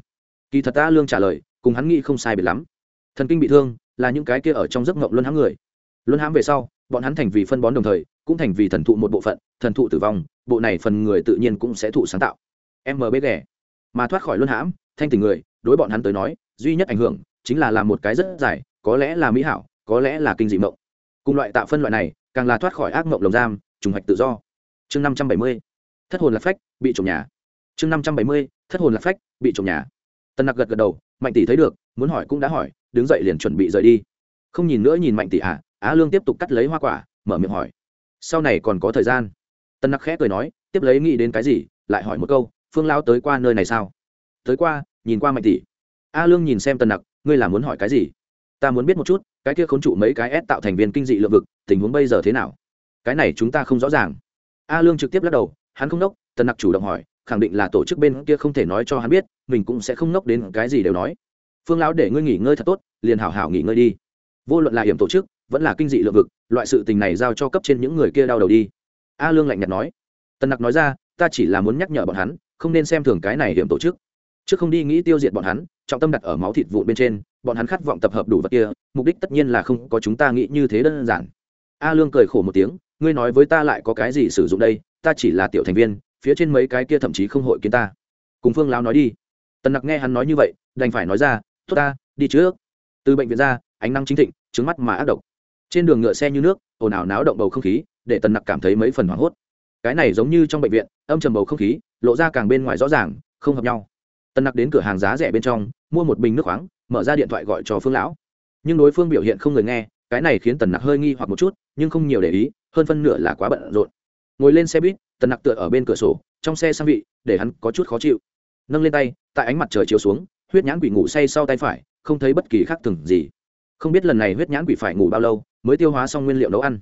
Speaker 1: Kỳ thật ta lương trả lời, cùng hắn nghĩ không sai biệt lắm. Thần kinh bị thương, là những cái kia ở trong giấc mộng luân hãm người. Luân hãm về sau bọn hắn thành vì phân bón đồng thời, cũng thành vì thần thụ một bộ phận, thần thụ tử vong, bộ này phần người tự nhiên cũng sẽ thụ sáng tạo. Mb ghẻ mà thoát khỏi luân hãm, thanh tình người, đối bọn hắn tới nói, duy nhất ảnh hưởng chính là làm một cái rất dài, có lẽ là mỹ hảo, có lẽ là kinh dị mộng. Cùng loại tạo phân loại này, càng là thoát khỏi ác mộng lồng giam, trùng hoạch tự do. Chương năm trăm bảy mươi, thất hồn lạc phách, bị trộm nhà. Chương năm trăm bảy mươi, thất hồn lạc phách, bị trộm nhà. Tân nặc gật gật đầu, mạnh tỷ thấy được, muốn hỏi cũng đã hỏi, đứng dậy liền chuẩn bị rời đi. Không nhìn nữa nhìn mạnh tỷ à á lương tiếp tục cắt lấy hoa quả, mở miệng hỏi. Sau này còn có thời gian? Tân nặc khẽ cười nói, tiếp lấy nghĩ đến cái gì, lại hỏi một câu, phương lao tới qua nơi này sao? Tới qua, nhìn qua mạnh tỷ. A lương nhìn xem tân nặc, ngươi là muốn hỏi cái gì? Ta muốn biết một chút, cái kia khốn trụ mấy cái ép tạo thành viên kinh dị lượng vực, tình huống bây giờ thế nào? Cái này chúng ta không rõ ràng. A lương trực tiếp lắc đầu, hắn không nốc, tân nặc chủ động hỏi, khẳng định là tổ chức bên kia không thể nói cho hắn biết, mình cũng sẽ không nốc đến cái gì đều nói. Phương lão để ngươi nghỉ ngơi thật tốt, liền hảo hảo nghỉ ngơi đi. Vô luận là hiểm tổ chức vẫn là kinh dị lượng vực, loại sự tình này giao cho cấp trên những người kia đau đầu đi. A lương lạnh nhạt nói. Tân nặc nói ra, ta chỉ là muốn nhắc nhở bọn hắn, không nên xem thường cái này hiểm tổ chức. Trước không đi nghĩ tiêu diệt bọn hắn, trọng tâm đặt ở máu thịt vụn bên trên, bọn hắn khát vọng tập hợp đủ vật kia, mục đích tất nhiên là không có chúng ta nghĩ như thế đơn giản. A lương cười khổ một tiếng, ngươi nói với ta lại có cái gì sử dụng đây, ta chỉ là tiểu thành viên, phía trên mấy cái kia thậm chí không hội kiến ta. Cùng phương lão nói đi. Tần nặc nghe hắn nói như vậy, đành phải nói ra, tốt ta, đi trước. Từ bệnh viện ra, ánh năng chính thịnh trứng mắt mà ác độc trên đường ngựa xe như nước, ồn ào náo động bầu không khí, để tần nặc cảm thấy mấy phần hoảng hốt. Cái này giống như trong bệnh viện, âm trầm bầu không khí, lộ ra càng bên ngoài rõ ràng, không hợp nhau. Tần nặc đến cửa hàng giá rẻ bên trong, mua một bình nước khoáng, mở ra điện thoại gọi cho phương lão. Nhưng đối phương biểu hiện không người nghe, cái này khiến tần nặc hơi nghi hoặc một chút, nhưng không nhiều để ý, hơn phân nửa là quá bận rộn. Ngồi lên xe buýt, tần nặc tựa ở bên cửa sổ, trong xe sang vị, để hắn có chút khó chịu. Nâng lên tay, tại ánh mặt trời chiếu xuống, huyết nhãn quỷ ngủ say sau tay phải, không thấy bất kỳ khác thường gì. Không biết lần này huyết nhãn quỷ phải ngủ bao lâu mới tiêu hóa xong nguyên liệu nấu ăn.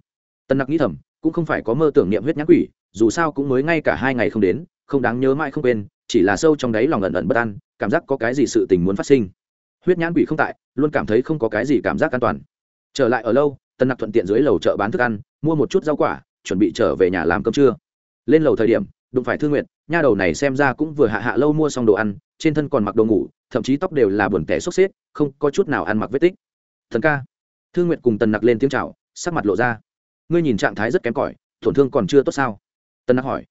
Speaker 1: Tần nặc nghĩ thầm, cũng không phải có mơ tưởng niệm huyết nhãn quỷ, dù sao cũng mới ngay cả hai ngày không đến, không đáng nhớ mãi không quên, chỉ là sâu trong đáy lòng ẩn ẩn bất an, cảm giác có cái gì sự tình muốn phát sinh. Huyết nhãn quỷ không tại, luôn cảm thấy không có cái gì cảm giác an toàn. Trở lại ở lâu tần nặc thuận tiện dưới lầu chợ bán thức ăn, mua một chút rau quả, chuẩn bị trở về nhà làm cơm trưa. Lên lầu thời điểm, đụng phải thương nguyện nha đầu này xem ra cũng vừa hạ hạ lâu mua xong đồ ăn, trên thân còn mặc đồ ngủ, thậm chí tóc đều là buồn tẻ xốc xếp không có chút nào ăn mặc vết tích. Thần ca thương Nguyệt cùng tần nặc lên tiếng c h à o sắc mặt lộ ra. Ngươi nhìn trạng thái rất kém cỏi, tổn thương còn chưa tốt sao? Tần nặc hỏi.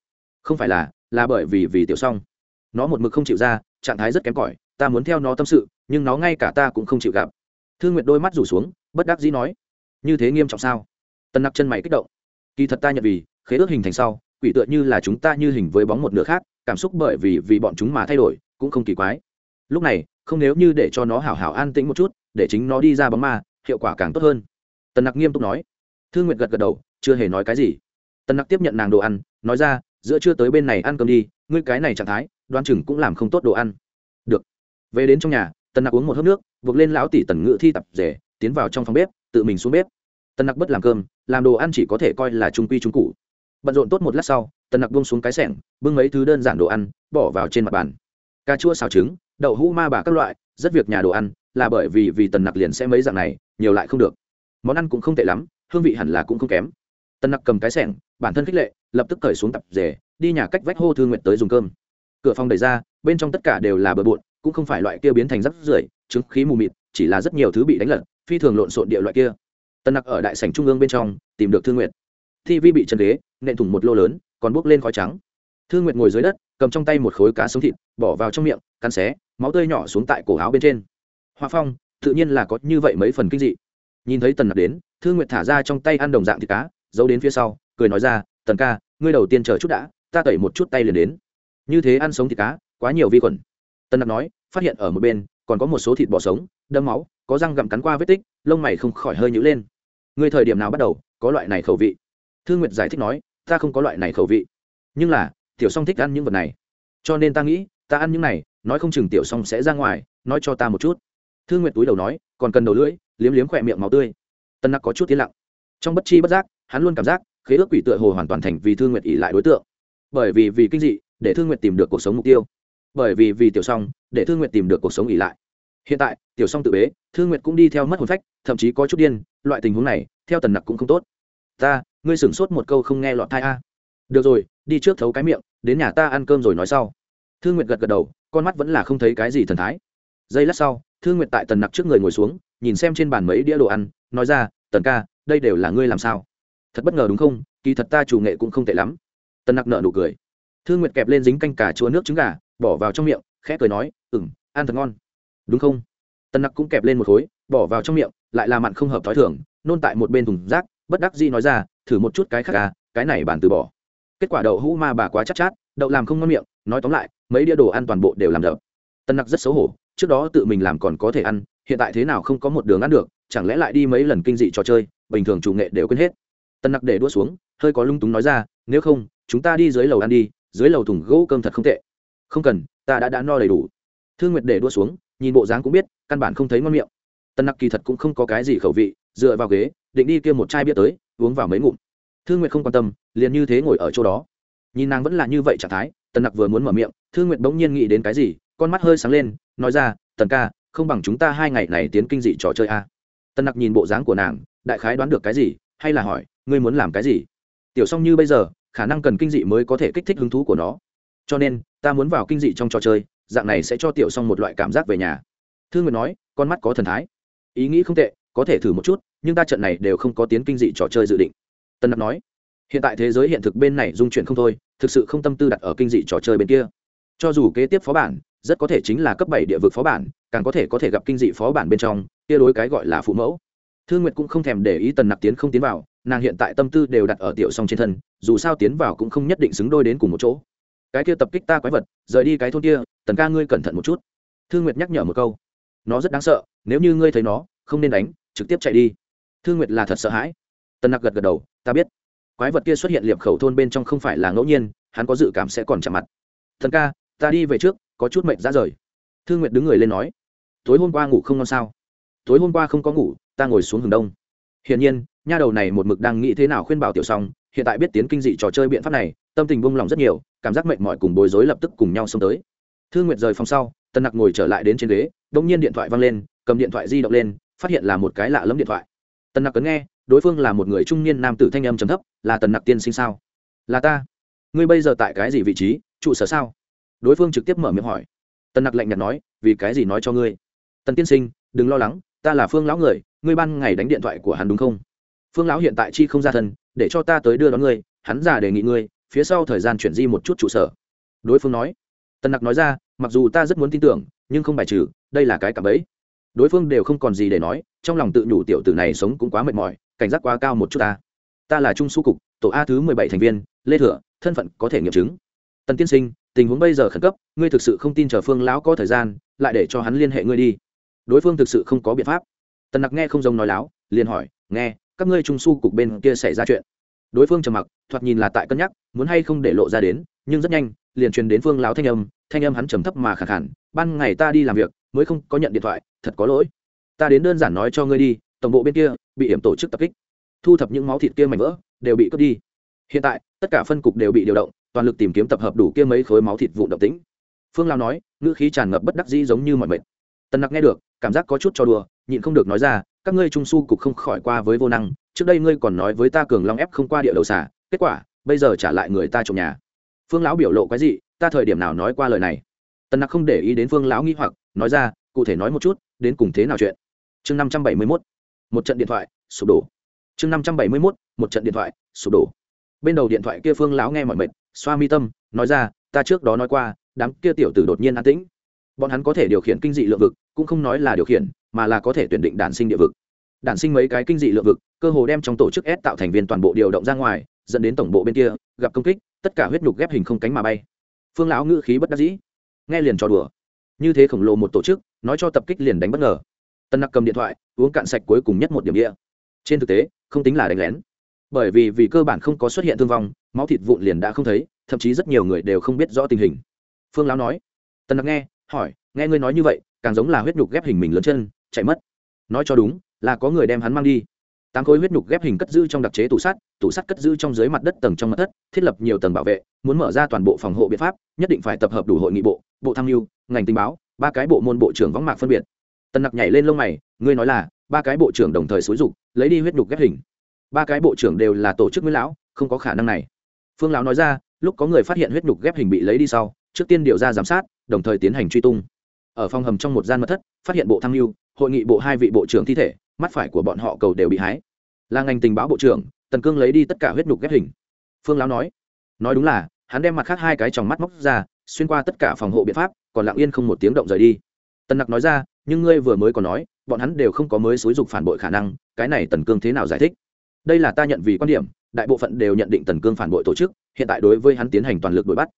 Speaker 1: Không phải là là bởi vì vì tiểu xong nó một mực không chịu ra, trạng thái rất kém cỏi, ta muốn theo nó tâm sự, nhưng nó ngay cả ta cũng không chịu gặp. Thương Nguyệt đôi mắt rủ xuống, bất đắc dĩ nói. Như thế nghiêm trọng sao? Tần nặc chân mày kích động. Kỳ thật ta nhận vì, khế ước hình thành sau, quỷ tựa như là chúng ta như hình với bóng một nửa khác, cảm xúc bởi vì vì bọn chúng mà thay đổi, cũng không kỳ quái. Lúc này, không nếu như để cho nó hảo hảo an tĩnh một chút, để chính nó đi ra bóng ma hiệu quả càng tốt hơn. Tần nặc nghiêm túc nói. Thư nguyệt gật gật đầu, chưa hề nói cái gì. Tần nặc tiếp nhận nàng đồ ăn, nói ra, giữa chưa tới bên này ăn cơm đi, ngươi cái này trạng thái đoan chừng cũng làm không tốt đồ ăn. Được. Về đến trong nhà, tần nặc uống một hớp nước vượt lên lão tỷ tần ngự thi tập rể, tiến vào trong phòng bếp, tự mình xuống bếp. Tần nặc bất làm cơm, làm đồ ăn chỉ có thể coi là trung quy trung cụ. Bận rộn tốt một lát sau, tần nặc buông xuống cái sẻng, bưng mấy thứ đơn giản đồ ăn, bỏ vào trên mặt bàn. Cà chua xào trứng, đậu hũ ma bà các loại, rất việc nhà đồ ăn là bởi vì vì tần nặc liền sẽ mấy dạng này, nhiều lại không được. Món ăn cũng không tệ lắm, hương vị hẳn là cũng không kém. Tần nặc cầm cái sẻng, bản thân khích lệ, lập tức cởi xuống tập rể, đi nhà cách vách hô thương nguyện tới dùng cơm. Cửa phòng đẩy ra, bên trong tất cả đều là bờ bộn, cũng không phải loại kia biến thành rắc rưởi, trứng khí mù mịt, chỉ là rất nhiều thứ bị đánh lật, phi thường lộn xộn địa loại kia. Tần nặc ở đại sảnh trung ương bên trong, tìm được thương nguyện. Thi vi bị chân ghế, nện thủng một lô lớn, còn bốc lên khói trắng. Thương nguyệt ngồi dưới đất, cầm trong tay một khối cá sống thịt, bỏ vào trong miệng, cắn xé, máu tươi nhỏ xuống tại cổ áo bên trên hoa phong, tự nhiên là có như vậy mấy phần kinh dị. Nhìn thấy tần nặc đến thương nguyệt thả ra trong tay ăn đồng dạng thịt cá, giấu đến phía sau, cười nói ra, tần ca, ngươi đầu tiên chờ chút đã, ta tẩy một chút tay liền đến. Như thế ăn sống thịt cá, quá nhiều vi khuẩn. Tần nặc nói, phát hiện ở một bên, còn có một số thịt bò sống đâm máu, có răng gặm cắn qua vết tích, lông mày không khỏi hơi nhữ lên. Ngươi thời điểm nào bắt đầu, có loại này khẩu vị? Thương nguyệt giải thích nói, ta không có loại này khẩu vị. Nhưng là, tiểu song thích ăn những vật này. Cho nên ta nghĩ, ta ăn những này, nói không chừng tiểu song sẽ ra ngoài, nói cho ta một chút thương nguyệt túi đầu nói, còn cần đầu lưỡi, liếm liếm khỏe miệng máu tươi. Tân nặc có chút tiến lặng. Trong bất chi bất giác, hắn luôn cảm giác, khế ước quỷ tựa hồ hoàn toàn thành vì thương nguyệt ỉ lại đối tượng. Bởi vì vì kinh dị, để thương nguyệt tìm được cuộc sống mục tiêu. Bởi vì vì tiểu song, để thương nguyệt tìm được cuộc sống ỉ lại. Hiện tại, tiểu song tự bế thương nguyệt cũng đi theo mất hồn phách, thậm chí có chút điên, loại tình huống này, theo tần nặc cũng không tốt. Ta, ngươi sửng sốt một câu không nghe lọt thai a. Được rồi, đi trước thấu cái miệng, đến nhà ta ăn cơm rồi nói sau. Thương nguyệt gật gật đầu, con mắt vẫn là không thấy cái gì thần thái. Giây lát sau thương nguyệt tại tần nặc trước người ngồi xuống nhìn xem trên bàn mấy đĩa đồ ăn nói ra tần ca đây đều là ngươi làm sao? Thật bất ngờ đúng không? Kỳ thật ta chủ nghệ cũng không tệ lắm. Tần nặc nợ nụ cười. Thương nguyệt kẹp lên dính canh cà chua nước trứng gà bỏ vào trong miệng khẽ cười nói ừng ăn thật ngon. Đúng không? Tần nặc cũng kẹp lên một khối bỏ vào trong miệng lại là mặn không hợp t h ó i thưởng nôn tại một bên thùng rác bất đắc dĩ nói ra thử một chút cái khác à cái này bàn từ bỏ. Kết quả đậu hũ ma bà quá chắc chát, chát đậu làm không ngon miệng nói tóm lại mấy đĩa đồ ăn toàn bộ đều làm đậu. Tân nặc rất xấu hổ trước đó tự mình làm còn có thể ăn, hiện tại thế nào không có một đường ăn được, chẳng lẽ lại đi mấy lần kinh dị trò chơi, bình thường chủ nghệ đều quên hết. Tân nặc để đua xuống, hơi có lung túng nói ra, nếu không, chúng ta đi dưới lầu ăn đi, dưới lầu thùng gỗ cơm thật không tệ. Không cần, ta đã đã no đầy đủ. Thương nguyệt để đua xuống, nhìn bộ dáng cũng biết, căn bản không thấy ngon miệng. Tân nặc kỳ thật cũng không có cái gì khẩu vị, dựa vào ghế, định đi kia một chai bia tới, uống vào mấy ngụm. Thương nguyệt không quan tâm, liền như thế ngồi ở chỗ đó. Nhìn nàng vẫn là như vậy trạng thái, Tân nặc vừa muốn mở miệng thương nguyệt bỗng nhiên nghĩ đến cái gì, con mắt hơi sáng lên nói ra, tần ca, không bằng chúng ta hai ngày này tiến kinh dị trò chơi a. À? tần nặc nhìn bộ dáng của nàng, đại khái đoán được cái gì, hay là hỏi, ngươi muốn làm cái gì? Tiểu song như bây giờ, khả năng cần kinh dị mới có thể kích thích hứng thú của nó. Cho nên, ta muốn vào kinh dị trong trò chơi, dạng này sẽ cho tiểu Song một loại cảm giác về nhà. Thương nguyệt nói, con mắt có thần thái. Ý nghĩ không tệ, có thể thử một chút, nhưng ta trận này đều không có tiến kinh dị trò chơi dự định. Tân nặc nói, hiện tại thế giới hiện thực bên này dung chuyển không thôi, thực sự không tâm tư đặt ở kinh dị trò chơi bên kia. Cho dù kế tiếp phó bản rất có thể chính là cấp bảy địa vực phó bản, càng có thể có thể gặp kinh dị phó bản bên trong, kia đối cái gọi là phụ mẫu. Thương nguyệt cũng không thèm để ý tần nặc tiến không tiến vào, nàng hiện tại tâm tư đều đặt ở tiểu song trên thân, dù sao tiến vào cũng không nhất định xứng đôi đến cùng một chỗ. Cái kia tập kích ta quái vật, rời đi cái thôn kia, tần ca ngươi cẩn thận một chút. Thương nguyệt nhắc nhở một câu. Nó rất đáng sợ, nếu như ngươi thấy nó, không nên đánh, trực tiếp chạy đi. Thương nguyệt là thật sợ hãi. Tần nặc gật gật đầu, ta biết. Quái vật kia xuất hiện liệp khẩu thôn bên trong không phải là ngẫu nhiên, hắn có dự cảm sẽ còn chạm mặt. Thần ca, ta đi về trước có chút mệt ra rời. Thương nguyệt đứng người lên nói tối hôm qua ngủ không ngon sao? Tối hôm qua không có ngủ ta ngồi xuống hừng đông. Hiển nhiên nha đầu này một mực đang nghĩ thế nào khuyên bảo tiểu Song, hiện tại biết tiến kinh dị trò chơi biện pháp này tâm tình buông lòng rất nhiều cảm giác mệt mỏi cùng bối rối lập tức cùng nhau xông tới. Thương nguyệt rời phòng sau tân nặc ngồi trở lại đến trên ghế đông nhiên điện thoại văng lên cầm điện thoại di động lên phát hiện là một cái lạ lẫm điện thoại. Tân nặc cấn nghe đối phương là một người trung niên nam tử thanh âm trầm thấp là tần nặc tiên sinh sao? Là ta. Ngươi bây giờ tại cái gì vị trí trụ sở sao? Đối phương trực tiếp mở miệng hỏi. Tần nặc lạnh nhạt nói, vì cái gì nói cho ngươi? Tần tiên sinh, đừng lo lắng, ta là phương lão người, ngươi ban ngày đánh điện thoại của hắn đúng không? Phương lão hiện tại chi không ra thân, để cho ta tới đưa đón ngươi, hắn già đề nghị ngươi, phía sau thời gian chuyển di một chút trụ sở. Đối phương nói. Tần nặc nói ra, mặc dù ta rất muốn tin tưởng, nhưng không bài trừ, đây là cái cảm ấy đối phương đều không còn gì để nói, trong lòng tự nhủ tiểu tử này sống cũng quá mệt mỏi, cảnh giác quá cao một chút ta. Ta là trung su cục, tổ a thứ mười bảy thành viên, lê thừa, thân phận có thể nghiệm chứng. Tần tiên sinh tình huống bây giờ khẩn cấp, ngươi thực sự không tin chờ phương lão có thời gian, lại để cho hắn liên hệ ngươi đi. Đối phương thực sự không có biện pháp. Tần nặc nghe không giống nói láo, liền hỏi, nghe, các ngươi trung su cục bên kia xảy ra chuyện? Đối phương trầm mặc, thoạt nhìn là tại cân nhắc, muốn hay không để lộ ra đến, nhưng rất nhanh, liền truyền đến phương lão thanh âm thanh âm hắn trầm thấp mà khẳng hẳn ban ngày ta đi làm việc, mới không có nhận điện thoại, thật có lỗi. Ta đến đơn giản nói cho ngươi đi, tổng bộ bên kia bị hiểm tổ chức tập kích, thu thập những máu thịt kia mảnh vỡ, đều bị cướp đi. Hiện tại, tất cả phân cục đều bị điều động toàn lực tìm kiếm tập hợp đủ kia mấy khối máu thịt vụ động tĩnh. Phương lao nói, ngữ khí tràn ngập bất đắc dĩ giống như mọi mệt. Tần nặc nghe được, cảm giác có chút cho đùa, nhịn không được nói ra, các ngươi trung su cục không khỏi qua với vô năng, trước đây ngươi còn nói với ta cường long ép không qua địa đầu xả kết quả, bây giờ trả lại người ta trộm nhà. Phương lão biểu lộ cái gì ta thời điểm nào nói qua lời này? Tần nặc không để ý đến phương lão nghi hoặc, nói ra, cụ thể nói một chút, đến cùng thế nào chuyện? Chương năm trăm bảy mươi mốt, một trận điện thoại, sụp đổ. Chương năm trăm bảy mươi mốt, một trận điện thoại, sụp đổ. Bên đầu điện thoại kia phương lão nghe mọi mệt xoa mi tâm, nói ra, ta trước đó nói qua, đám kia tiểu tử đột nhiên an tĩnh. Bọn hắn có thể điều khiển kinh dị lượng vực, cũng không nói là điều khiển, mà là có thể tuyển định đản sinh địa vực. Đản sinh mấy cái kinh dị lượng vực, cơ hồ đem trong tổ chức S tạo thành viên toàn bộ điều động ra ngoài, dẫn đến tổng bộ bên kia, gặp công kích, tất cả huyết nhục ghép hình không cánh mà bay. Phương lão ngữ khí bất đắc dĩ, nghe liền trò đùa. Như thế khổng lồ một tổ chức, nói cho tập kích liền đánh bất ngờ. Tân nặc cầm điện thoại, uống cạn sạch cuối cùng nhất một điểm địa. Trên thực tế, không tính là đánh lén bởi vì vì cơ bản không có xuất hiện thương vong, máu thịt vụn liền đã không thấy, thậm chí rất nhiều người đều không biết rõ tình hình. Phương lão nói, Tần nặc nghe, hỏi, nghe ngươi nói như vậy, càng giống là huyết nhục ghép hình mình lớn chân, chạy mất. Nói cho đúng, là có người đem hắn mang đi. Tám khối huyết nhục ghép hình cất giữ trong đặc chế tủ sắt tủ sắt cất giữ trong dưới mặt đất tầng trong mặt đất thiết lập nhiều tầng bảo vệ, muốn mở ra toàn bộ phòng hộ biện pháp, nhất định phải tập hợp đủ hội nghị bộ bộ tham mưu, ngành tình báo, ba cái bộ môn bộ trưởng võng mạc phân biệt. Tần nặc nhảy lên lông mày, ngươi nói là, ba cái bộ trưởng đồng thời xúi dục, lấy đi huyết nhục ghép hình ba cái bộ trưởng đều là tổ chức nguyên lão, không có khả năng này. Phương lão nói ra, lúc có người phát hiện huyết nhục ghép hình bị lấy đi sau, trước tiên điều ra giám sát, đồng thời tiến hành truy tung. Ở phòng hầm trong một gian mật thất, phát hiện bộ tham mưu, hội nghị bộ hai vị bộ trưởng thi thể, mắt phải của bọn họ cầu đều bị hái. Là ngành tình báo bộ trưởng, tần cương lấy đi tất cả huyết nhục ghép hình. Phương lão nói nói đúng là, hắn đem mặt khác hai cái tròng mắt móc ra, xuyên qua tất cả phòng hộ biện pháp, còn lặng yên không một tiếng động rời đi. Tần nặc nói ra, nhưng ngươi vừa mới còn nói, bọn hắn đều không có mới xúi dục phản bội khả năng, cái này tần cương thế nào giải thích? Đây là ta nhận vì quan điểm, đại bộ phận đều nhận định tần cương phản bội tổ chức, hiện tại đối với hắn tiến hành toàn lực đuổi bắt.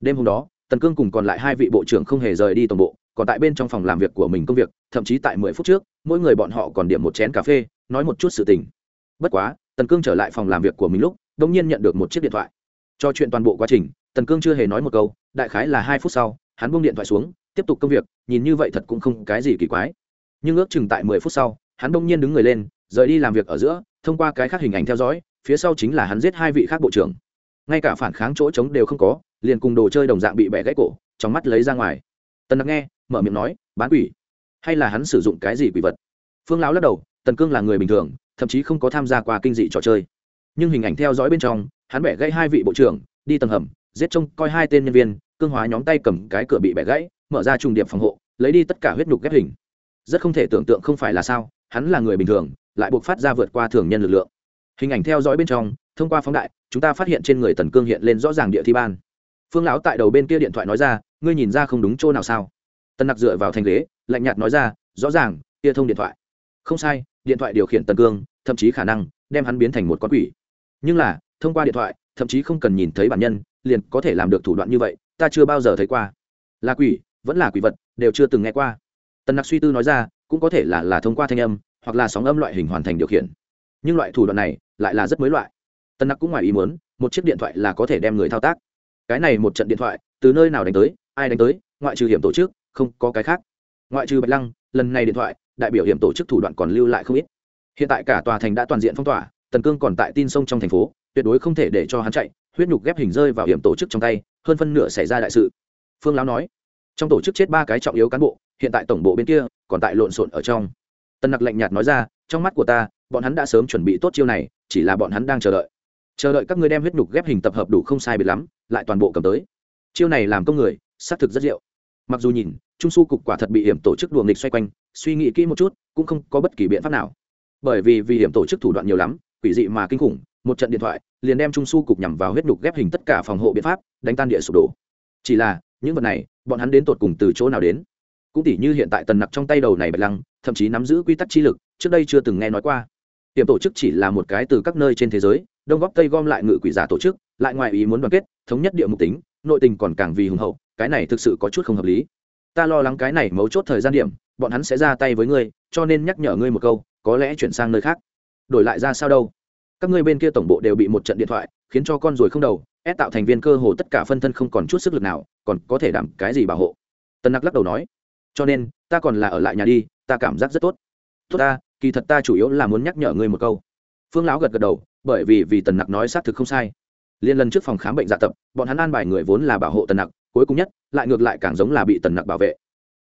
Speaker 1: Đêm hôm đó, tần cương cùng còn lại hai vị bộ trưởng không hề rời đi toàn bộ, còn tại bên trong phòng làm việc của mình công việc, thậm chí tại mười phút trước, mỗi người bọn họ còn điểm một chén cà phê, nói một chút sự tình. Bất quá, tần cương trở lại phòng làm việc của mình lúc đông nhiên nhận được một chiếc điện thoại. Cho chuyện toàn bộ quá trình, tần cương chưa hề nói một câu, đại khái là hai phút sau, hắn buông điện thoại xuống, tiếp tục công việc, nhìn như vậy thật cũng không cái gì kỳ quái. Nhưng ước chừng tại mười phút sau, hắn đông nhiên đứng người lên, rời đi làm việc ở giữa thông qua cái khác hình ảnh theo dõi, phía sau chính là hắn giết hai vị khác bộ trưởng. Ngay cả phản kháng chỗ trống đều không có, liền cùng đồ chơi đồng dạng bị bẻ gãy cổ, trong mắt lấy ra ngoài. Tần đặc nghe, mở miệng nói, bán quỷ? Hay là hắn sử dụng cái gì quỷ vật? Phương lão lắc đầu, tần cương là người bình thường, thậm chí không có tham gia qua kinh dị trò chơi. Nhưng hình ảnh theo dõi bên trong, hắn bẻ gãy hai vị bộ trưởng, đi tầng hầm, giết trông coi hai tên nhân viên, cương hóa nhóm tay cầm cái cửa bị bẻ gãy, mở ra trùng điệp phòng hộ, lấy đi tất cả huyết nhục ghép hình. Rất không thể tưởng tượng không phải là sao, hắn là người bình thường lại buộc phát ra vượt qua thường nhân lực lượng. Hình ảnh theo dõi bên trong, thông qua phóng đại, chúng ta phát hiện trên người tần cương hiện lên rõ ràng địa thi ban. Phương lão tại đầu bên kia điện thoại nói ra, ngươi nhìn ra không đúng chỗ nào sao? Tần nặc dựa vào thành ghế, lạnh nhạt nói ra, rõ ràng, kia thông điện thoại. Không sai, điện thoại điều khiển tần cương, thậm chí khả năng đem hắn biến thành một con quỷ. Nhưng là, thông qua điện thoại, thậm chí không cần nhìn thấy bản nhân, liền có thể làm được thủ đoạn như vậy, ta chưa bao giờ thấy qua. Là quỷ, vẫn là quỷ vật, đều chưa từng nghe qua. Tần nặc suy tư nói ra, cũng có thể là là thông qua thanh âm hoặc là sóng âm loại hình hoàn thành điều khiển. Nhưng loại thủ đoạn này lại là rất mới loại. Tần nặc cũng ngoài ý muốn, một chiếc điện thoại là có thể đem người thao tác. Cái này một trận điện thoại, từ nơi nào đánh tới, ai đánh tới, ngoại trừ hiểm tổ chức, không có cái khác. Ngoại trừ bạch lăng, lần này điện thoại, đại biểu hiểm tổ chức thủ đoạn còn lưu lại không ít. Hiện tại cả tòa thành đã toàn diện phong tỏa, tần cương còn tại tin sông trong thành phố, tuyệt đối không thể để cho hắn chạy, huyết nhục ghép hình rơi vào hiểm tổ chức trong tay, hơn phân nửa xảy ra đại sự. Phương lão nói, trong tổ chức chết ba cái trọng yếu cán bộ, hiện tại tổng bộ bên kia còn tại lộn xộn ở trong tân nặc lạnh nhạt nói ra, trong mắt của ta, bọn hắn đã sớm chuẩn bị tốt chiêu này, chỉ là bọn hắn đang chờ đợi. Chờ đợi các ngươi đem huyết nhục ghép hình tập hợp đủ không sai biệt lắm, lại toàn bộ cầm tới. Chiêu này làm công người, xác thực rất diệu. Mặc dù nhìn, trung su cục quả thật bị hiểm tổ chức đùa nghịch xoay quanh, suy nghĩ kỹ một chút, cũng không có bất kỳ biện pháp nào. Bởi vì vì hiểm tổ chức thủ đoạn nhiều lắm, quỷ dị mà kinh khủng, một trận điện thoại, liền đem trung su cục nhằm vào huyết nhục ghép hình tất cả phòng hộ biện pháp, đánh tan địa sụp đổ. Chỉ là, những vật này, bọn hắn đến tột cùng từ chỗ nào đến? Cũng tỉ như hiện tại tần nặc trong tay đầu này bạch lăng thậm chí nắm giữ quy tắc chi lực, trước đây chưa từng nghe nói qua. Tiệm tổ chức chỉ là một cái từ các nơi trên thế giới, đông góp tây gom lại ngự quỷ giả tổ chức, lại ngoài ý muốn đoàn kết, thống nhất địa mục tính, nội tình còn càng vì hùng hậu, cái này thực sự có chút không hợp lý. Ta lo lắng cái này mấu chốt thời gian điểm, bọn hắn sẽ ra tay với ngươi, cho nên nhắc nhở ngươi một câu, có lẽ chuyển sang nơi khác. Đổi lại ra sao đâu? Các ngươi bên kia tổng bộ đều bị một trận điện thoại, khiến cho con ruồi không đầu, ép tạo thành viên cơ hồ tất cả phân thân không còn chút sức lực nào, còn có thể đảm cái gì bảo hộ? Tân nặc lắc đầu nói. Cho nên, ta còn là ở lại nhà đi ta cảm giác rất tốt. Tốt ta, kỳ thật ta chủ yếu là muốn nhắc nhở ngươi một câu. Phương lão gật gật đầu, bởi vì vì tần nặc nói xác thực không sai. Liên lần trước phòng khám bệnh dạ tập, bọn hắn an bài người vốn là bảo hộ tần nặc, cuối cùng nhất, lại ngược lại càng giống là bị tần nặc bảo vệ.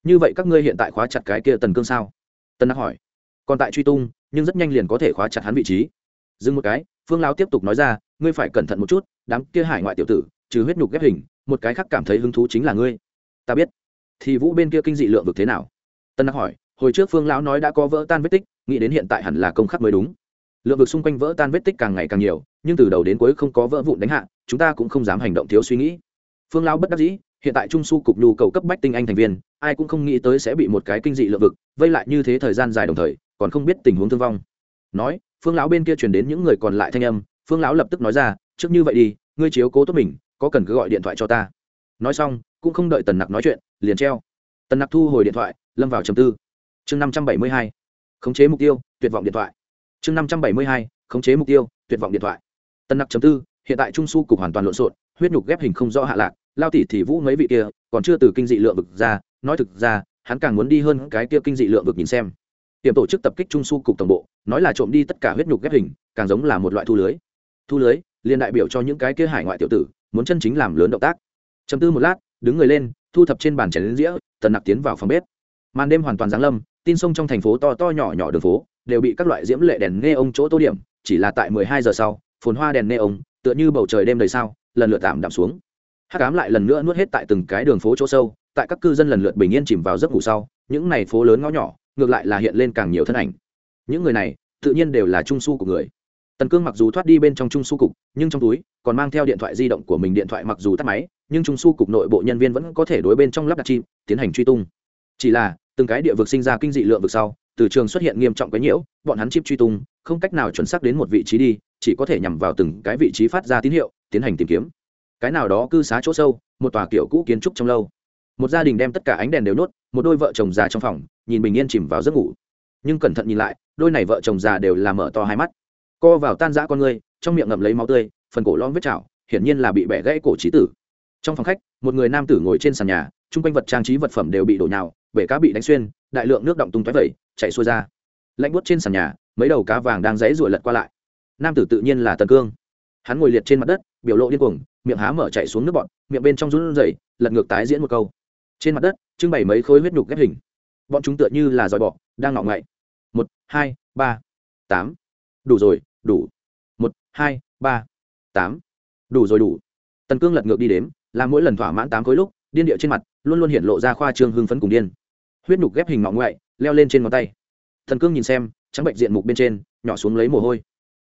Speaker 1: Như vậy các ngươi hiện tại khóa chặt cái kia tần cương sao? Tần nặc hỏi. Còn tại truy tung, nhưng rất nhanh liền có thể khóa chặt hắn vị trí. Dừng một cái, phương lão tiếp tục nói ra, ngươi phải cẩn thận một chút, đám kia hải ngoại tiểu tử, trừ huyết nhục ghép hình, một cái khác cảm thấy hứng thú chính là ngươi. Ta biết. Thì vũ bên kia kinh dị lượng vực thế nào? Tân nặc hỏi hồi trước phương lão nói đã có vỡ tan vết tích, nghĩ đến hiện tại hẳn là công khắc mới đúng. Lượng vực xung quanh vỡ tan vết tích càng ngày càng nhiều, nhưng từ đầu đến cuối không có vỡ vụn đánh hạ, chúng ta cũng không dám hành động thiếu suy nghĩ. Phương lão bất đắc dĩ, hiện tại trung su cục nhu cầu cấp bách tinh anh thành viên, ai cũng không nghĩ tới sẽ bị một cái kinh dị lượng vực vây lại như thế thời gian dài đồng thời, còn không biết tình huống thương vong. Nói, phương lão bên kia truyền đến những người còn lại thanh âm, phương lão lập tức nói ra, trước như vậy đi, ngươi chiếu cố tốt mình, có cần cứ gọi điện thoại cho ta. Nói xong, cũng không đợi tần nặc nói chuyện, liền treo. Tần nặc thu hồi điện thoại, lâm vào trầm tư chương năm trăm bảy mươi hai, khống chế mục tiêu, tuyệt vọng điện thoại. Chương năm trăm bảy mươi hai, khống chế mục tiêu, tuyệt vọng điện thoại. Tần nặc chấm tư, hiện tại trung su cục hoàn toàn lộn xộn, huyết nhục ghép hình không rõ hạ lạc, lao tỷ thì vũ mấy vị kia, còn chưa từ kinh dị lượng vực ra, nói thực ra, hắn càng muốn đi hơn cái kia kinh dị lượng vực nhìn xem. Tiệm tổ chức tập kích trung su cục tổng bộ, nói là trộm đi tất cả huyết nhục ghép hình, càng giống là một loại thu lưới. Thu lưới, liền đại biểu cho những cái kia hải ngoại tiểu tử, muốn chân chính làm lớn động tác. Chấm tư một lát, đứng người lên, thu thập trên bàn chén đến dĩa tần nặc tiến vào phòng bếp. Màn đêm hoàn toàn giáng lâm tin sông trong thành phố to to nhỏ nhỏ đường phố, đều bị các loại diễm lệ đèn nghe ông chỗ tô điểm, chỉ là tại mười hai giờ sau, phồn hoa đèn nghe ông, tựa như bầu trời đêm đầy sao, lần lượt tạm đạm xuống. Hát cám lại lần nữa nuốt hết tại từng cái đường phố chỗ sâu, tại các cư dân lần lượt bình yên chìm vào giấc ngủ sau, những này phố lớn ngõ nhỏ, ngược lại là hiện lên càng nhiều thân ảnh. Những người này, tự nhiên đều là trung su của người. Tần cương mặc dù thoát đi bên trong trung su cục, nhưng trong túi, còn mang theo điện thoại di động của mình điện thoại mặc dù tắt máy, nhưng trung su cục nội bộ nhân viên vẫn có thể đối bên trong lắp đặt chim tiến hành truy tung. Chỉ là từng cái địa vực sinh ra kinh dị lượng vực sau, từ trường xuất hiện nghiêm trọng cái nhiễu, bọn hắn chip truy tung, không cách nào chuẩn xác đến một vị trí đi, chỉ có thể nhằm vào từng cái vị trí phát ra tín hiệu, tiến hành tìm kiếm. Cái nào đó cư xá chỗ sâu, một tòa kiểu cũ kiến trúc trong lâu. Một gia đình đem tất cả ánh đèn đều nốt, một đôi vợ chồng già trong phòng, nhìn bình yên chìm vào giấc ngủ. Nhưng cẩn thận nhìn lại, đôi này vợ chồng già đều làm mở to hai mắt. Co vào tan rã con người, trong miệng ngậm lấy máu tươi, phần cổ lon vết chảo, hiển nhiên là bị bẻ gãy cổ trí tử. Trong phòng khách, một người nam tử ngồi trên sàn nhà, chung quanh vật trang trí vật phẩm đều bị đổ nhào bể cá bị đánh xuyên, đại lượng nước động tung tóe vẩy chạy xuôi ra. Lạnh buốt trên sàn nhà, mấy đầu cá vàng đang dãy ruổi lật qua lại. Nam tử tự nhiên là tần cương. Hắn ngồi liệt trên mặt đất, biểu lộ điên cuồng, miệng há mở chạy xuống nước bọn miệng bên trong run rẩy, lật ngược tái diễn một câu. Trên mặt đất, trưng bày mấy khối huyết nhục ghép hình. Bọn chúng tựa như là dòi bọ, đang ngọng ngậy. Một, hai, ba, tám. Đủ rồi, đủ. Một, hai, ba, tám. Đủ rồi, đủ. Tần cương lật ngược đi đếm làm mỗi lần thỏa mãn tám khối lúc, điên địa trên mặt, luôn luôn hiện lộ ra khoa trương hưng phấn cùng điên huyết nhục ghép hình ngọ ngoại, leo lên trên ngón tay. Thần cương nhìn xem, trắng bệnh diện mục bên trên, nhỏ xuống lấy mồ hôi.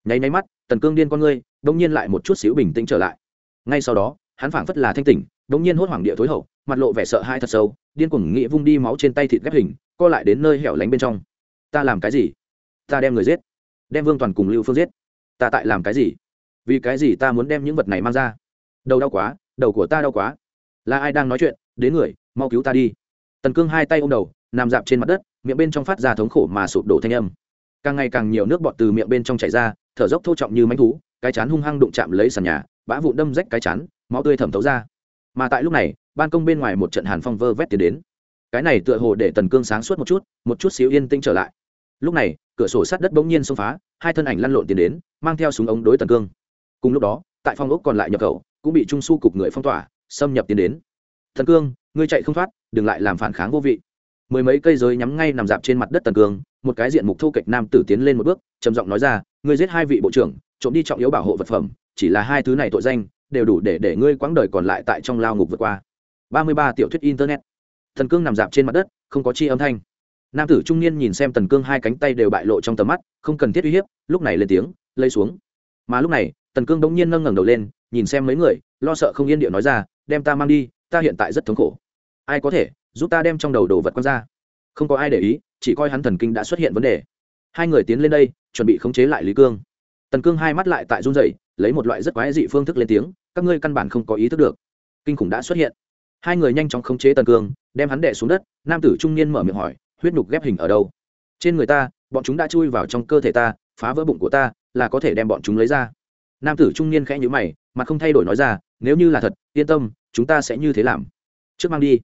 Speaker 1: Nháy nháy mắt tần cương điên con ngươi đông nhiên lại một chút xíu bình tĩnh trở lại. Ngay sau đó, hắn phảng phất là thanh tỉnh đông nhiên hốt hoảng địa thối hậu, mặt lộ vẻ sợ hai thật sâu, điên cuồng nghĩ vung đi máu trên tay thịt ghép hình, co lại đến nơi hẻo lánh bên trong. Ta làm cái gì? Ta đem người giết. Đem vương toàn cùng lưu phương giết. Ta tại làm cái gì? Vì cái gì ta muốn đem những vật này mang ra? Đầu đau quá, đầu của ta đau quá. Là ai đang nói chuyện? Đến người, mau cứu ta đi tần cương hai tay ôm đầu nằm dạp trên mặt đất miệng bên trong phát ra thống khổ mà sụp đổ thanh âm càng ngày càng nhiều nước bọt từ miệng bên trong chảy ra thở dốc thô trọng như mánh thú cái chán hung hăng đụng chạm lấy sàn nhà bã vụ đâm rách cái chán máu tươi thẩm thấu ra mà tại lúc này ban công bên ngoài một trận hàn phong vơ vét tiến đến cái này tựa hồ để tần cương sáng suốt một chút một chút xíu yên tĩnh trở lại lúc này cửa sổ sát đất bỗng nhiên xông phá hai thân ảnh lăn lộn tiến đến mang theo súng ống đối tần cương cùng lúc đó tại phong ốc còn lại nhập khẩu cũng bị trung su cục người phong tỏa xâm nhập tiến đến thần cương, ngươi chạy không thoát, đừng lại làm phản kháng vô vị. Mười mấy cây giới nhắm ngay nằm dạp trên mặt đất tần cương, một cái diện mục thô kệch nam tử tiến lên một bước, trầm giọng nói ra, ngươi giết hai vị bộ trưởng, trộm đi trọng yếu bảo hộ vật phẩm, chỉ là hai thứ này tội danh, đều đủ để để ngươi quãng đời còn lại tại trong lao ngục vượt qua. Ba mươi ba tiểu thuyết internet. Thần cương nằm dạp trên mặt đất, không có chi âm thanh. Nam tử trung niên nhìn xem tần cương hai cánh tay đều bại lộ trong tầm mắt, không cần thiết uy hiếp, lúc này lên tiếng lây xuống. Mà lúc này, tần cương đống nhiên nâng ngẩng đầu lên, nhìn xem mấy người, lo sợ không yên điệu nói ra, đem ta mang đi ta hiện tại rất thống khổ. Ai có thể giúp ta đem trong đầu đồ vật quăng ra? Không có ai để ý, chỉ coi hắn thần kinh đã xuất hiện vấn đề. Hai người tiến lên đây, chuẩn bị khống chế lại lý cương. Tần cương hai mắt lại tại run rẩy, lấy một loại rất quái dị phương thức lên tiếng, các ngươi căn bản không có ý thức được. Kinh khủng đã xuất hiện. Hai người nhanh chóng khống chế tần cương, đem hắn đẻ xuống đất, nam tử trung niên mở miệng hỏi, huyết nhục ghép hình ở đâu? Trên người ta, bọn chúng đã chui vào trong cơ thể ta, phá vỡ bụng của ta, là có thể đem bọn chúng lấy ra. Nam tử trung niên khẽ nhữ mày mà không thay đổi nói ra, nếu như là thật, yên tâm chúng ta sẽ như thế làm. Trước mang đi.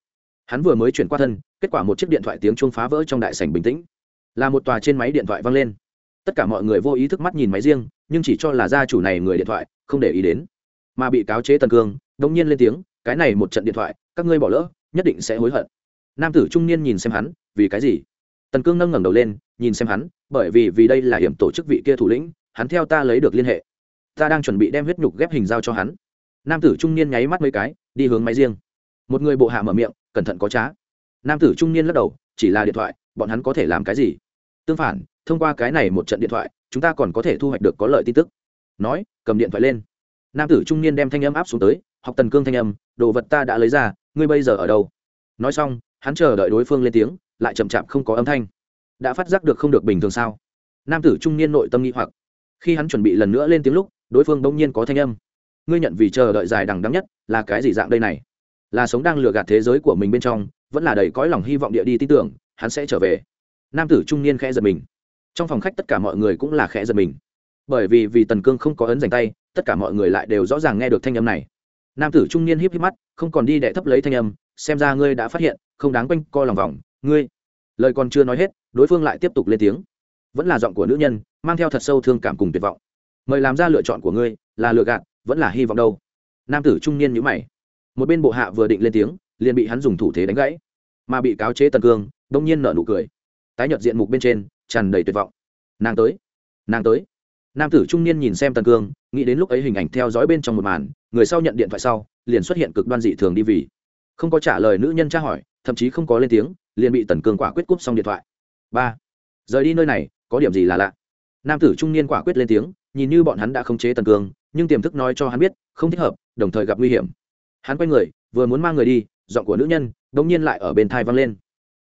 Speaker 1: Hắn vừa mới chuyển qua thân, kết quả một chiếc điện thoại tiếng chuông phá vỡ trong đại sảnh bình tĩnh. Là một tòa trên máy điện thoại văng lên. Tất cả mọi người vô ý thức mắt nhìn máy riêng, nhưng chỉ cho là gia chủ này người điện thoại, không để ý đến. Mà bị cáo chế tần cương, đông nhiên lên tiếng, cái này một trận điện thoại, các ngươi bỏ lỡ, nhất định sẽ hối hận. Nam tử trung niên nhìn xem hắn, vì cái gì? Tần cương nâng ngẩng đầu lên, nhìn xem hắn, bởi vì vì đây là hiểm tổ chức vị kia thủ lĩnh, hắn theo ta lấy được liên hệ. Ta đang chuẩn bị đem huyết nhục ghép hình giao cho hắn. Nam tử trung niên nháy mắt mấy cái đi hướng máy riêng. Một người bộ hạ mở miệng, cẩn thận có trá. Nam tử trung niên lắc đầu, chỉ là điện thoại, bọn hắn có thể làm cái gì? Tương phản, thông qua cái này một trận điện thoại, chúng ta còn có thể thu hoạch được có lợi tin tức. Nói, cầm điện thoại lên. Nam tử trung niên đem thanh âm áp xuống tới, học tần cương thanh âm, đồ vật ta đã lấy ra, ngươi bây giờ ở đâu? Nói xong, hắn chờ đợi đối phương lên tiếng, lại chậm chạp không có âm thanh. Đã phát giác được không được bình thường sao? Nam tử trung niên nội tâm nghĩ hoặc. Khi hắn chuẩn bị lần nữa lên tiếng lúc, đối phương đông nhiên có thanh âm ngươi nhận vì chờ đợi dài đằng đắng nhất là cái gì dạng đây này? Là sống đang lừa gạt thế giới của mình bên trong, vẫn là đầy cõi lòng hy vọng địa đi tin tưởng, hắn sẽ trở về. Nam tử trung niên khẽ giật mình. Trong phòng khách tất cả mọi người cũng là khẽ giật mình. Bởi vì vì tần cương không có ấn dành tay, tất cả mọi người lại đều rõ ràng nghe được thanh âm này. Nam tử trung niên híp híp mắt, không còn đi đệ thấp lấy thanh âm, xem ra ngươi đã phát hiện, không đáng quanh co lòng vòng, ngươi. Lời còn chưa nói hết, đối phương lại tiếp tục lên tiếng. Vẫn là giọng của nữ nhân, mang theo thật sâu thương cảm cùng tuyệt vọng. Mời làm ra lựa chọn của ngươi, là lựa gạt vẫn là hy vọng đâu. Nam tử trung niên nhữ mày. Một bên bộ hạ vừa định lên tiếng, liền bị hắn dùng thủ thế đánh gãy. Mà bị cáo chế tần cương, đông nhiên nở nụ cười. Tái nhợt diện mục bên trên, tràn đầy tuyệt vọng. Nàng tới nàng tới. Nam tử trung niên nhìn xem tần cương, nghĩ đến lúc ấy hình ảnh theo dõi bên trong một màn, người sau nhận điện thoại sau, liền xuất hiện cực đoan dị thường đi vì. Không có trả lời nữ nhân tra hỏi, thậm chí không có lên tiếng, liền bị tần cương quả quyết cúp xong điện thoại. Ba, rời đi nơi này, có điểm gì là lạ? Nam tử trung niên quả quyết lên tiếng nhìn như bọn hắn đã khống chế tần cương, nhưng tiềm thức nói cho hắn biết, không thích hợp, đồng thời gặp nguy hiểm. Hắn quay người, vừa muốn mang người đi, giọng của nữ nhân đ ỗ n g nhiên lại ở bên thai văng lên.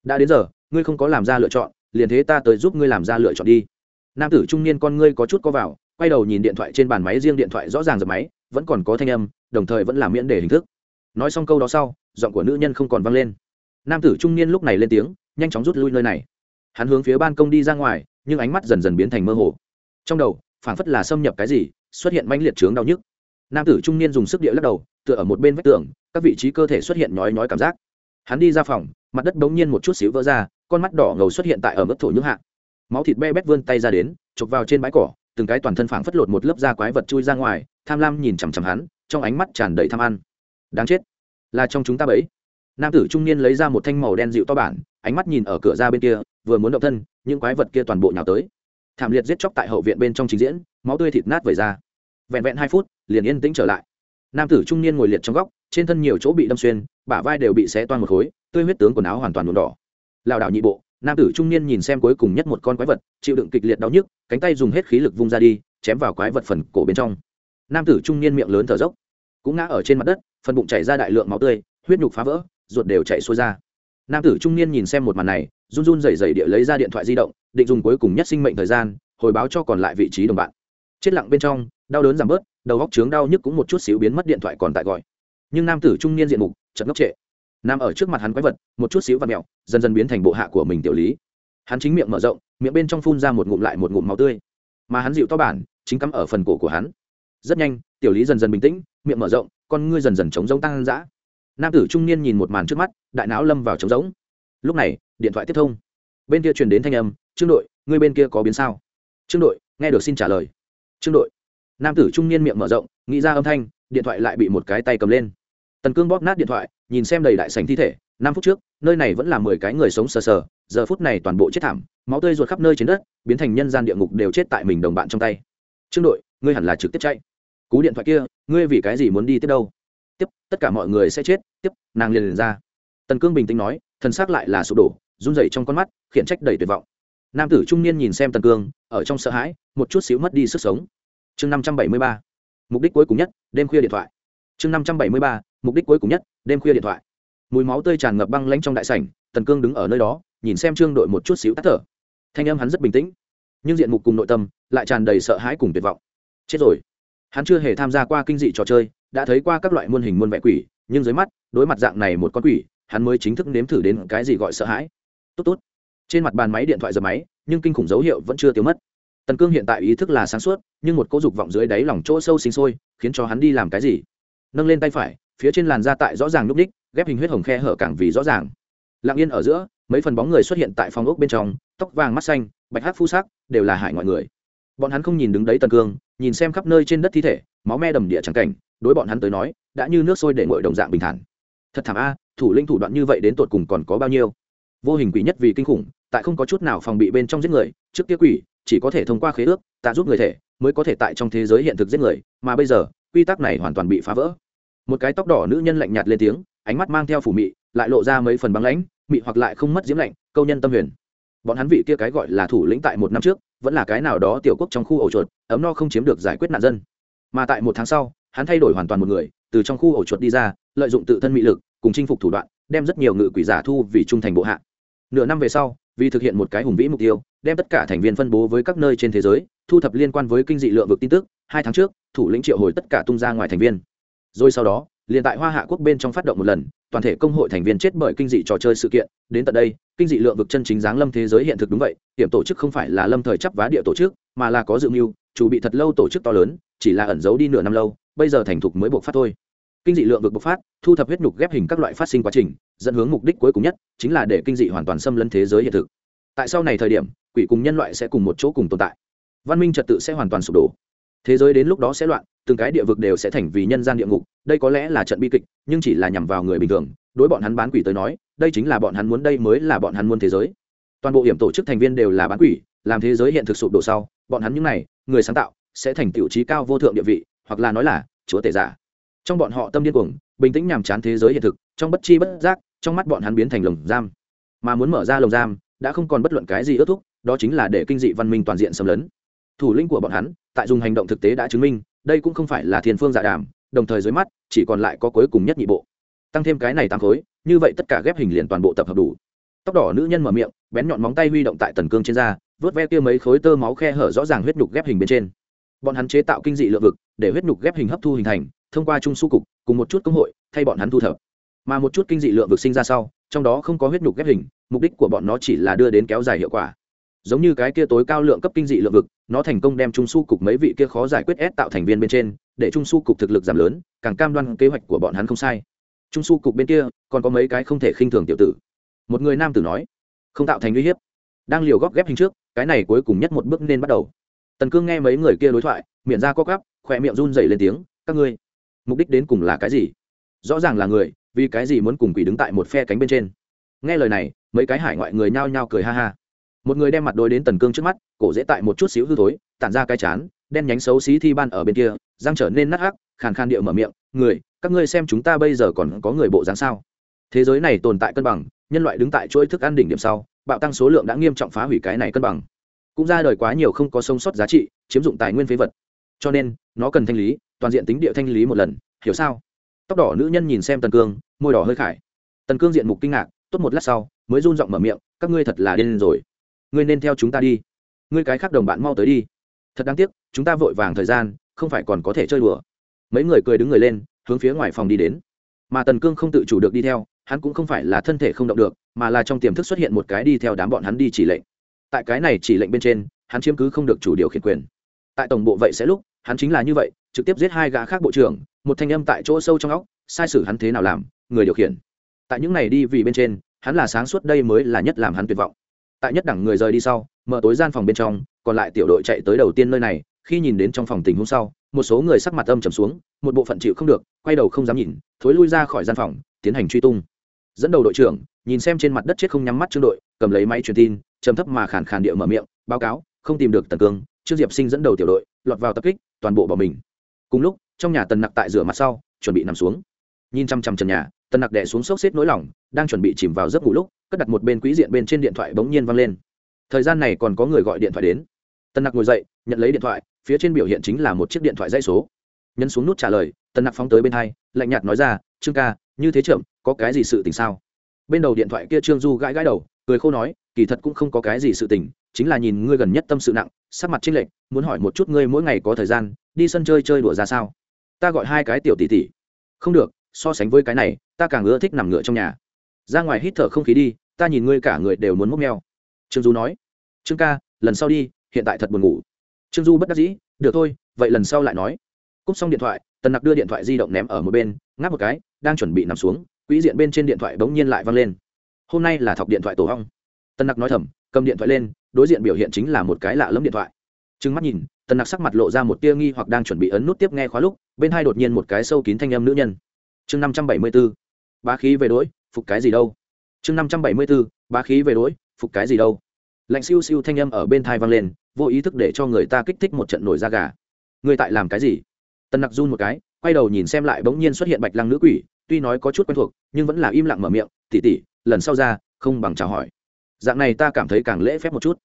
Speaker 1: Đã đến giờ, ngươi không có làm ra lựa chọn, liền thế ta tới giúp ngươi làm ra lựa chọn đi. Nam tử trung niên con ngươi có chút có vào, quay đầu nhìn điện thoại trên bàn máy, riêng điện thoại rõ ràng dập máy, vẫn còn có thanh âm, đồng thời vẫn là miễn để hình thức. Nói xong câu đó sau, giọng của nữ nhân không còn vang lên. Nam tử trung niên lúc này lên tiếng, nhanh chóng rút lui nơi này. Hắn hướng phía ban công đi ra ngoài, nhưng ánh mắt dần dần biến thành mơ hồ. Trong đầu phảng phất là xâm nhập cái gì, xuất hiện manh liệt trướng đau nhức. Nam tử trung niên dùng sức địa lắc đầu, tựa ở một bên vách tường, các vị trí cơ thể xuất hiện nhói nhói cảm giác. Hắn đi ra phòng, mặt đất bỗng nhiên một chút xíu vỡ ra, con mắt đỏ ngầu xuất hiện tại ở mức thổ nhưỡng hạ. Máu thịt be bét vươn tay ra đến, chụp vào trên bãi cỏ, từng cái toàn thân phảng phất lột một lớp da quái vật chui ra ngoài, tham lam nhìn chằm chằm hắn, trong ánh mắt tràn đầy tham ăn. Đáng chết, là trong chúng ta bấy nam tử trung niên lấy ra một thanh màu đen dịu to bản, ánh mắt nhìn ở cửa ra bên kia, vừa muốn động thân, những quái vật kia toàn bộ nhào tới thảm liệt giết chóc tại hậu viện bên trong trình diễn, máu tươi thịt nát vẩy ra. Vẹn vẹn hai phút, liền yên tĩnh trở lại. Nam tử trung niên ngồi liệt trong góc, trên thân nhiều chỗ bị đâm xuyên, bả vai đều bị xé toan một khối, tươi huyết tướng quần áo hoàn toàn nhuộm đỏ. Lảo đảo nhị bộ, nam tử trung niên nhìn xem cuối cùng nhất một con quái vật, chịu đựng kịch liệt đau nhức, cánh tay dùng hết khí lực vung ra đi, chém vào quái vật phần cổ bên trong. Nam tử trung niên miệng lớn thở dốc, cũng ngã ở trên mặt đất, phần bụng chảy ra đại lượng máu tươi, huyết nhục phá vỡ, ruột đều chảy xuôi ra. Nam tử trung niên nhìn xem một màn này run run rẩy rẩy địa lấy ra điện thoại di động, định dùng cuối cùng nhất sinh mệnh thời gian, hồi báo cho còn lại vị trí đồng bạn. Chết lặng bên trong, đau đớn giảm bớt, đầu góc trướng đau nhức cũng một chút xíu biến mất điện thoại còn tại gọi. Nhưng nam tử trung niên diện mục chật ngốc trệ. Nam ở trước mặt hắn quái vật, một chút xíu và mẹo, dần dần biến thành bộ hạ của mình tiểu lý. Hắn chính miệng mở rộng, miệng bên trong phun ra một ngụm lại một ngụm máu tươi. Mà hắn dịu to bản, chính cắm ở phần cổ của hắn. Rất nhanh, tiểu lý dần dần bình tĩnh, miệng mở rộng, con ngươi dần dần chống rỗng tăng dã. Nam tử trung niên nhìn một màn trước mắt, đại não lâm vào trống rỗng lúc này, điện thoại tiếp thông. Bên kia truyền đến thanh âm, trương đội ngươi bên kia có biến sao? Trương đội, nghe được xin trả lời. Trương đội. Nam tử trung niên miệng mở rộng, nghĩ ra âm thanh, điện thoại lại bị một cái tay cầm lên. Tần cương bóp nát điện thoại, nhìn xem đầy đại sành thi thể, năm phút trước, nơi này vẫn là mười cái người sống sờ sờ, giờ phút này toàn bộ chết thảm, máu tươi ruột khắp nơi trên đất, biến thành nhân gian địa ngục đều chết tại mình đồng bạn trong tay. Trương đội, ngươi hẳn là trực tiếp chạy. Cú điện thoại kia, ngươi vì cái gì muốn đi tiếp đâu? Tiếp, tất cả mọi người sẽ chết, tiếp, nàng liền liền ra. Tần cương bình tĩnh nói thần xác lại là sụp đổ, run rẩy trong con mắt, khiển trách đầy tuyệt vọng. Nam tử trung niên nhìn xem tần cương, ở trong sợ hãi, một chút xíu mất đi sức sống. Chương năm trăm bảy mươi ba, mục đích cuối cùng nhất, đêm khuya điện thoại. Chương năm trăm bảy mươi ba, mục đích cuối cùng nhất, đêm khuya điện thoại. Mùi máu tươi tràn ngập băng lanh trong đại sảnh, tần cương đứng ở nơi đó, nhìn xem trương đội một chút xíu tắt thở. Thanh âm hắn rất bình tĩnh, nhưng diện mục cùng nội tâm lại tràn đầy sợ hãi cùng tuyệt vọng. Chết rồi. Hắn chưa hề tham gia qua kinh dị trò chơi, đã thấy qua các loại muôn hình muôn vẻ quỷ, nhưng dưới mắt, đối mặt dạng này một con quỷ hắn mới chính thức nếm thử đến cái gì gọi sợ hãi. Tốt tốt. Trên mặt bàn máy điện thoại giờ máy, nhưng kinh khủng dấu hiệu vẫn chưa tiêu mất. Tần cương hiện tại ý thức là sáng suốt, nhưng một cỗ dục vọng dưới đáy lòng chỗ sâu sinh sôi, khiến cho hắn đi làm cái gì? Nâng lên tay phải, phía trên làn da tại rõ ràng núp ních ghép hình huyết hồng khe hở càng vì rõ ràng. Lặng yên ở giữa, mấy phần bóng người xuất hiện tại phòng ốc bên trong, tóc vàng mắt xanh, bạch hát phu sắc, đều là hại ngoại người. Bọn hắn không nhìn đứng đấy tần cương, nhìn xem khắp nơi trên đất thi thể, máu me đầm địa trắng cảnh, đối bọn hắn tới nói, đã như nước sôi để ngội đồng dạng bình thản. Thật thảm a thủ lĩnh thủ đoạn như vậy đến tột cùng còn có bao nhiêu? Vô hình quỷ nhất vì kinh khủng, tại không có chút nào phòng bị bên trong giết người, trước kia quỷ, chỉ có thể thông qua khế ước, tạ giúp người thể, mới có thể tại trong thế giới hiện thực giết người, mà bây giờ, quy tắc này hoàn toàn bị phá vỡ. Một cái tóc đỏ nữ nhân lạnh nhạt lên tiếng, ánh mắt mang theo phủ mị, lại lộ ra mấy phần băng lãnh, mị hoặc lại không mất diễm lạnh, câu nhân tâm huyền. Bọn hắn vị kia cái gọi là thủ lĩnh tại một năm trước, vẫn là cái nào đó tiểu quốc trong khu ổ chuột, ấm no không chiếm được giải quyết nạn dân. Mà tại một tháng sau, hắn thay đổi hoàn toàn một người, từ trong khu ổ chuột đi ra, lợi dụng tự thân mị lực cùng chinh phục thủ đoạn, đem rất nhiều ngự quỷ giả thu vì trung thành bộ hạ. Nửa năm về sau, vì thực hiện một cái hùng vĩ mục tiêu, đem tất cả thành viên phân bố với các nơi trên thế giới, thu thập liên quan với kinh dị lượng vực tin tức, hai tháng trước, thủ lĩnh triệu hồi tất cả tung ra ngoài thành viên. Rồi sau đó, liền tại hoa hạ quốc bên trong phát động một lần, toàn thể công hội thành viên chết bởi kinh dị trò chơi sự kiện. Đến tận đây, kinh dị lượng vực chân chính giáng lâm thế giới hiện thực đúng vậy, hiểm tổ chức không phải là lâm thời chấp vá địa tổ chức, mà là có dự mưu, chủ bị thật lâu tổ chức to lớn, chỉ là ẩn giấu đi nửa năm lâu, bây giờ thành thục mới buộc phát thôi kinh dị lượng vực bộc phát, thu thập huyết nhục ghép hình các loại phát sinh quá trình, dẫn hướng mục đích cuối cùng nhất chính là để kinh dị hoàn toàn xâm lấn thế giới hiện thực. Tại sau này thời điểm, quỷ cùng nhân loại sẽ cùng một chỗ cùng tồn tại. Văn minh trật tự sẽ hoàn toàn sụp đổ. Thế giới đến lúc đó sẽ loạn, từng cái địa vực đều sẽ thành vì nhân gian địa ngục, đây có lẽ là trận bi kịch, nhưng chỉ là nhằm vào người bình thường. Đối bọn hắn bán quỷ tới nói, đây chính là bọn hắn muốn, đây mới là bọn hắn muốn thế giới. Toàn bộ hiểm tổ chức thành viên đều là bán quỷ, làm thế giới hiện thực sụp đổ sau, bọn hắn những này, người sáng tạo, sẽ thành tiểu trí cao vô thượng địa vị, hoặc là nói là chúa tể giả trong bọn họ tâm điên cuồng, bình tĩnh nhàm chán thế giới hiện thực, trong bất chi bất giác, trong mắt bọn hắn biến thành lồng giam. Mà muốn mở ra lồng giam, đã không còn bất luận cái gì ước thúc, đó chính là để kinh dị văn minh toàn diện xâm lấn. Thủ lĩnh của bọn hắn, tại dùng hành động thực tế đã chứng minh, đây cũng không phải là thiên phương dạ đàm, đồng thời dưới mắt, chỉ còn lại có cuối cùng nhất nhị bộ. Tăng thêm cái này tăng khối, như vậy tất cả ghép hình liền toàn bộ tập hợp đủ. Tóc đỏ nữ nhân mở miệng, bén nhọn móng tay huy động tại tần cương trên da, vớt ve kia mấy khối tơ máu khe hở rõ ràng huyết nhục ghép hình bên trên. Bọn hắn chế tạo kinh dị lượng vực, để huyết nhục ghép hình hấp thu hình thành thông qua trung su cục, cùng một chút công hội, thay bọn hắn thu thập. Mà một chút kinh dị lượng vực sinh ra sau, trong đó không có huyết nhục ghép hình, mục đích của bọn nó chỉ là đưa đến kéo dài hiệu quả. Giống như cái kia tối cao lượng cấp kinh dị lượng vực, nó thành công đem trung su cục mấy vị kia khó giải quyết ép tạo thành viên bên trên, để trung su cục thực lực giảm lớn, càng cam đoan kế hoạch của bọn hắn không sai. Trung su cục bên kia, còn có mấy cái không thể khinh thường tiểu tử. Một người nam tử nói, không tạo thành uy hiếp. Đang liều góp ghép hình trước, cái này cuối cùng nhất một bước nên bắt đầu. Tần cương nghe mấy người kia đối thoại, miệng ra co gắp khỏe miệng run dày lên tiếng, các ngươi mục đích đến cùng là cái gì? Rõ ràng là người, vì cái gì muốn cùng quỷ đứng tại một phe cánh bên trên? Nghe lời này, mấy cái hải ngoại người nhao nhao cười ha ha. Một người đem mặt đôi đến tần cương trước mắt, cổ dễ tại một chút xíu hư thối, tản ra cái chán, đen nhánh xấu xí thi ban ở bên kia, răng trở nên nát hắc, khàn khàn điệu mở miệng, người, các ngươi xem chúng ta bây giờ còn có người bộ dáng sao? Thế giới này tồn tại cân bằng, nhân loại đứng tại chuỗi thức ăn đỉnh điểm sau, bạo tăng số lượng đã nghiêm trọng phá hủy cái này cân bằng. Cũng ra đời quá nhiều không có sông sót giá trị, chiếm dụng tài nguyên phế vật. Cho nên, nó cần thanh lý toàn diện tính địa thanh lý một lần, hiểu sao? Tóc đỏ nữ nhân nhìn xem tần cương, môi đỏ hơi khải. Tần cương diện mục kinh ngạc, tốt một lát sau, mới run giọng mở miệng, các ngươi thật là điên rồi. Ngươi nên theo chúng ta đi. Ngươi cái khác đồng bạn mau tới đi. Thật đáng tiếc, chúng ta vội vàng thời gian, không phải còn có thể chơi đùa. Mấy người cười đứng người lên, hướng phía ngoài phòng đi đến. Mà tần cương không tự chủ được đi theo, hắn cũng không phải là thân thể không động được, mà là trong tiềm thức xuất hiện một cái đi theo đám bọn hắn đi chỉ lệnh. Tại cái này chỉ lệnh bên trên, hắn chiếm cứ không được chủ điều khiển quyền. Tại tổng bộ vậy sẽ lúc, hắn chính là như vậy trực tiếp giết hai gã khác bộ trưởng, một thanh âm tại chỗ sâu trong óc, sai sử hắn thế nào làm, người điều khiển. Tại những này đi vì bên trên, hắn là sáng suốt đây mới là nhất làm hắn tuyệt vọng. Tại nhất đẳng người rời đi sau, mở tối gian phòng bên trong, còn lại tiểu đội chạy tới đầu tiên nơi này, khi nhìn đến trong phòng tình huống sau, một số người sắc mặt âm trầm xuống, một bộ phận chịu không được, quay đầu không dám nhìn, thối lui ra khỏi gian phòng, tiến hành truy tung. Dẫn đầu đội trưởng, nhìn xem trên mặt đất chết không nhắm mắt trương đội, cầm lấy máy truyền tin, trầm thấp mà khàn khàn địa mở miệng, báo cáo, không tìm được tần cương, trương diệp sinh dẫn đầu tiểu đội, lọt vào tập kích, toàn bộ bỏ mình cùng lúc, trong nhà tần nặc tại rửa mặt sau, chuẩn bị nằm xuống. Nhìn chăm chăm trần nhà, tần nặc đẻ xuống sốc xếp nỗi lòng, đang chuẩn bị chìm vào giấc ngủ lúc, cất đặt một bên quỹ diện bên trên điện thoại bỗng nhiên văng lên. Thời gian này còn có người gọi điện thoại đến. Tần nặc ngồi dậy, nhận lấy điện thoại, phía trên biểu hiện chính là một chiếc điện thoại dây số. Nhấn xuống nút trả lời, tần nặc phóng tới bên hai, lạnh nhạt nói ra, trương ca, như thế chậm, có cái gì sự tình sao? Bên đầu điện thoại kia trương du gãi gãi đầu, cười khô nói, kỳ thật cũng không có cái gì sự tình, chính là nhìn ngươi gần nhất tâm sự nặng sắc mặt trinh lệch, muốn hỏi một chút ngươi mỗi ngày có thời gian, đi sân chơi chơi đùa ra sao? Ta gọi hai cái tiểu tỷ tỷ. Không được, so sánh với cái này, ta càng ưa thích nằm ngựa trong nhà. Ra ngoài hít thở không khí đi, ta nhìn ngươi cả người đều muốn mốc meo. Trương du nói, trương ca, lần sau đi, hiện tại thật buồn ngủ. Trương du bất đắc dĩ, được thôi, vậy lần sau lại nói. Cúp xong điện thoại, tần nặc đưa điện thoại di động ném ở một bên, ngáp một cái, đang chuẩn bị nằm xuống, quỹ diện bên trên điện thoại bỗng nhiên lại văng lên. Hôm nay là thọc điện thoại tổ hong tần nặc nói thầm, cầm điện thoại lên, đối diện biểu hiện chính là một cái lạ lẫm điện thoại. Trừng mắt nhìn tần nặc sắc mặt lộ ra một tia nghi hoặc đang chuẩn bị ấn nút tiếp nghe khóa lúc, bên hai đột nhiên một cái sâu kín thanh âm nữ nhân. Chương năm trăm bảy mươi b ố ba khí về đỗi phục cái gì đâu? Chương năm trăm bảy mươi b ố ba khí về đỗi phục cái gì đâu? Lạnh siêu siêu thanh âm ở bên thai vang lên, vô ý thức để cho người ta kích thích một trận nổi da gà. Người tại làm cái gì? Tần nặc run một cái, quay đầu nhìn xem lại bỗng nhiên xuất hiện bạch lăng nữ quỷ, tuy nói có chút quen thuộc, nhưng vẫn là im lặng mở miệng tỉ tỉ lần sau ra, không bằng chào hỏi dạng này ta cảm thấy càng lễ phép một chút.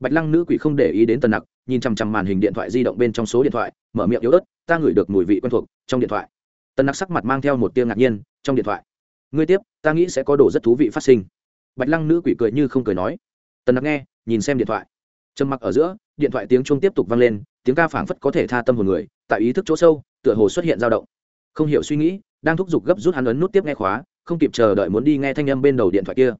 Speaker 1: Bạch lăng nữ quỷ không để ý đến tần nặc, nhìn chằm chằm màn hình điện thoại di động bên trong số điện thoại, mở miệng yếu ớt, ta ngửi được mùi vị quen thuộc trong điện thoại. Tần nặc sắc mặt mang theo một tiếng ngạc nhiên, trong điện thoại? Ngươi tiếp, ta nghĩ sẽ có đồ rất thú vị phát sinh. Bạch lăng nữ quỷ cười như không cười nói. Tần nặc nghe, nhìn xem điện thoại. Trầm mặc ở giữa, điện thoại tiếng chuông tiếp tục vang lên, tiếng ca phảng phất có thể tha tâm hồn người, tại ý thức chỗ sâu, tựa hồ xuất hiện dao động. Không hiểu suy nghĩ, đang thúc giục gấp rút hắn ấn nút tiếp nghe khóa, không kịp chờ đợi muốn đi nghe thanh âm bên đầu điện thoại kia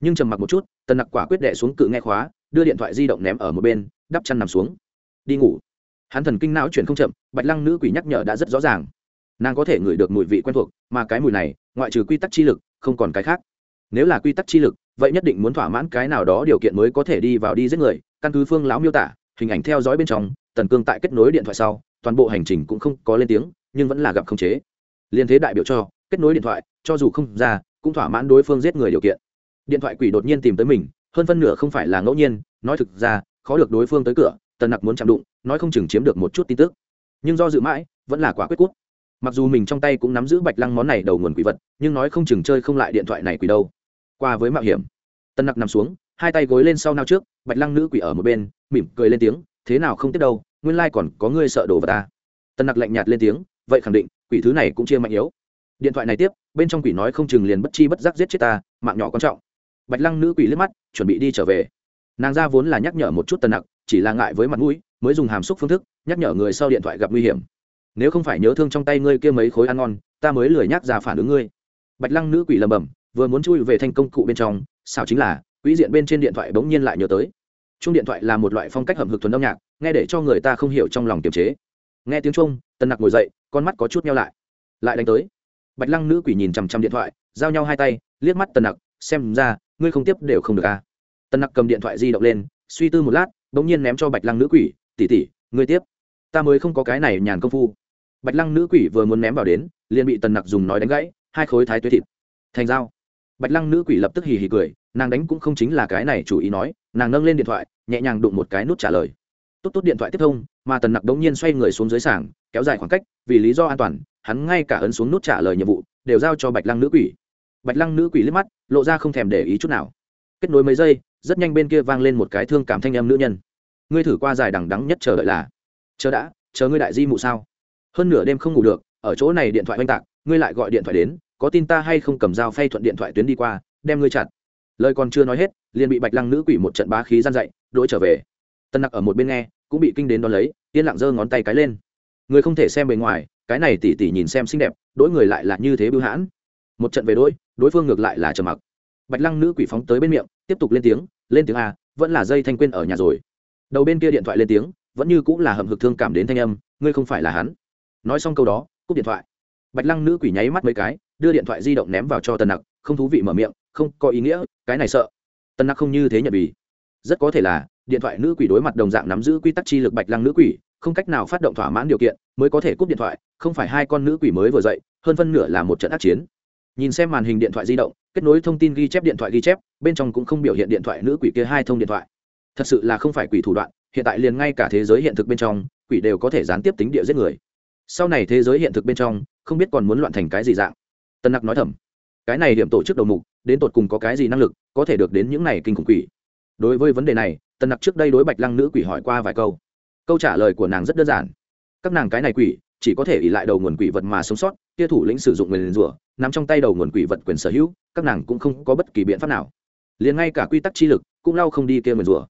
Speaker 1: nhưng trầm mặc một chút, tần nặc quả quyết đệ xuống cự nghe khóa, đưa điện thoại di động ném ở một bên, đắp chăn nằm xuống. Đi ngủ. Hắn thần kinh não chuyển không chậm, bạch lăng nữ quỷ nhắc nhở đã rất rõ ràng. Nàng có thể ngửi được mùi vị quen thuộc, mà cái mùi này, ngoại trừ quy tắc chi lực, không còn cái khác. Nếu là quy tắc chi lực, vậy nhất định muốn thỏa mãn cái nào đó điều kiện mới có thể đi vào đi giết người, căn cứ phương lão miêu tả, hình ảnh theo dõi bên trong, tần cương tại kết nối điện thoại sau, toàn bộ hành trình cũng không có lên tiếng, nhưng vẫn là gặp khống chế. Liên thế đại biểu cho, kết nối điện thoại, cho dù không ra, cũng thỏa mãn đối phương giết người điều kiện điện thoại quỷ đột nhiên tìm tới mình, hơn phân nửa không phải là ngẫu nhiên, nói thực ra, khó được đối phương tới cửa, tần nặc muốn chạm đụng, nói không chừng chiếm được một chút tin tức. Nhưng do dự mãi, vẫn là quả quyết cút. Mặc dù mình trong tay cũng nắm giữ bạch lăng món này đầu nguồn quỷ vật, nhưng nói không chừng chơi không lại điện thoại này quỷ đâu. Qua với mạo hiểm tân nặc nằm xuống, hai tay gối lên sau nao trước, bạch lăng nữ quỷ ở một bên, mỉm cười lên tiếng, thế nào không tiếp đâu, nguyên lai còn có ngươi sợ đồ vật ta. Tân nặc lạnh nhạt lên tiếng, vậy khẳng định, quỷ thứ này cũng chia mạnh yếu. Điện thoại này tiếp, bên trong quỷ nói không chừng liền bất chi bất giác giết chết ta, mạng nhỏ quan trọng bạch lăng nữ quỷ liếc mắt, chuẩn bị đi trở về. Nàng ra vốn là nhắc nhở một chút Tần nặc, chỉ là ngại với mặt mũi, mới dùng hàm xúc phương thức, nhắc nhở người sau điện thoại gặp nguy hiểm. Nếu không phải nhớ thương trong tay ngươi kia mấy khối ăn ngon, ta mới lười nhắc ra phản ứng ngươi. Bạch lăng nữ quỷ lầm bầm vừa muốn chui về thanh công cụ bên trong sao chính là, quỹ diện bên trên điện thoại bỗng nhiên lại nhớ tới. Chung điện thoại là một loại phong cách hầm hực thuần âm nhạc, nghe để cho người ta không hiểu trong lòng kiềm chế. Nghe tiếng trung tân nặc ngồi dậy, con mắt có chút nhau lại. Lại đánh tới. Bạch lăng nữ quỷ nhìn chằm chằm điện thoại, giao nhau hai tay, liếc mắt tần nặc, xem ra ngươi không tiếp đều không được à. tần nặc cầm điện thoại di động lên, suy tư một lát đ ỗ n g nhiên ném cho bạch lăng nữ quỷ tỉ tỉ ngươi tiếp. Ta mới không có cái này nhàn công phu. Bạch lăng nữ quỷ vừa muốn ném vào đến, liền bị tần nặc dùng nói đánh gãy, hai khối thái tuế thịt. Thành dao. Bạch lăng nữ quỷ lập tức hì hì cười, nàng đánh cũng không chính là cái này chủ ý nói, nàng nâng lên điện thoại, nhẹ nhàng đụng một cái nút trả lời. Tốt tốt điện thoại tiếp thông, mà tần nặc đống nhiên xoay người xuống dưới sảng, kéo dài khoảng cách, vì lý do an toàn, hắn ngay cả ấn xuống nút trả lời nhiệm vụ, đều giao cho bạch lăng nữ quỷ bạch lăng nữ quỷ liếc mắt, lộ ra không thèm để ý chút nào. Kết nối mấy giây, rất nhanh bên kia vang lên một cái thương cảm thanh em nữ nhân. Ngươi thử qua dài đằng đắng nhất chờ đợi là. Chờ đã, chờ ngươi đại di mụ sao? Hơn nửa đêm không ngủ được, ở chỗ này điện thoại oanh tạc, ngươi lại gọi điện thoại đến, có tin ta hay không cầm dao phay thuận điện thoại tuyến đi qua, đem ngươi chặt. Lời còn chưa nói hết, liền bị bạch lăng nữ quỷ một trận bá khí gian dậy đỗi trở về. Tân nặc ở một bên nghe, cũng bị kinh đến đón lấy, yên lặng giơ ngón tay cái lên. Người không thể xem bề ngoài, cái này tỉ tỉ nhìn xem xinh đẹp đỗi người lại là như thế bưu hãn. Một trận về đỗi đối phương ngược lại là trầm mặc. Bạch lăng nữ quỷ phóng tới bên miệng, tiếp tục lên tiếng lên tiếng a, vẫn là dây thanh quên ở nhà rồi. Đầu bên kia điện thoại lên tiếng, vẫn như cũng là hầm hực thương cảm đến thanh âm, ngươi không phải là hắn. Nói xong câu đó, cúp điện thoại. Bạch lăng nữ quỷ nháy mắt mấy cái, đưa điện thoại di động ném vào cho tần nặc, không thú vị mở miệng, không có ý nghĩa, cái này sợ. Tần nặc không như thế nhận vì. Rất có thể là, điện thoại nữ quỷ đối mặt đồng dạng nắm giữ quy tắc chi lực bạch lăng nữ quỷ, không cách nào phát động thỏa mãn điều kiện mới có thể cúp điện thoại, không phải hai con nữ quỷ mới vừa dậy, hơn phân nửa là một trận ác chiến nhìn xem màn hình điện thoại di động, kết nối thông tin ghi chép điện thoại ghi chép, bên trong cũng không biểu hiện điện thoại nữ quỷ kia hai thông điện thoại. Thật sự là không phải quỷ thủ đoạn, hiện tại liền ngay cả thế giới hiện thực bên trong, quỷ đều có thể gián tiếp tính địa giết người. Sau này thế giới hiện thực bên trong, không biết còn muốn loạn thành cái gì dạng. Tân nặc nói thầm, cái này điểm tổ chức đầu mục, đến tột cùng có cái gì năng lực, có thể được đến những này kinh khủng quỷ. Đối với vấn đề này, tân nặc trước đây đối bạch lăng nữ quỷ hỏi qua vài câu. Câu trả lời của nàng rất đơn giản. Các nàng cái này quỷ chỉ có thể ỉ lại đầu nguồn quỷ vật mà sống sót, kia thủ lĩnh sử dụng người liền rủa nằm trong tay đầu nguồn quỷ vật quyền sở hữu, các nàng cũng không có bất kỳ biện pháp nào. Liền ngay cả quy tắc chi lực cũng lau không đi kia nguyền rủa.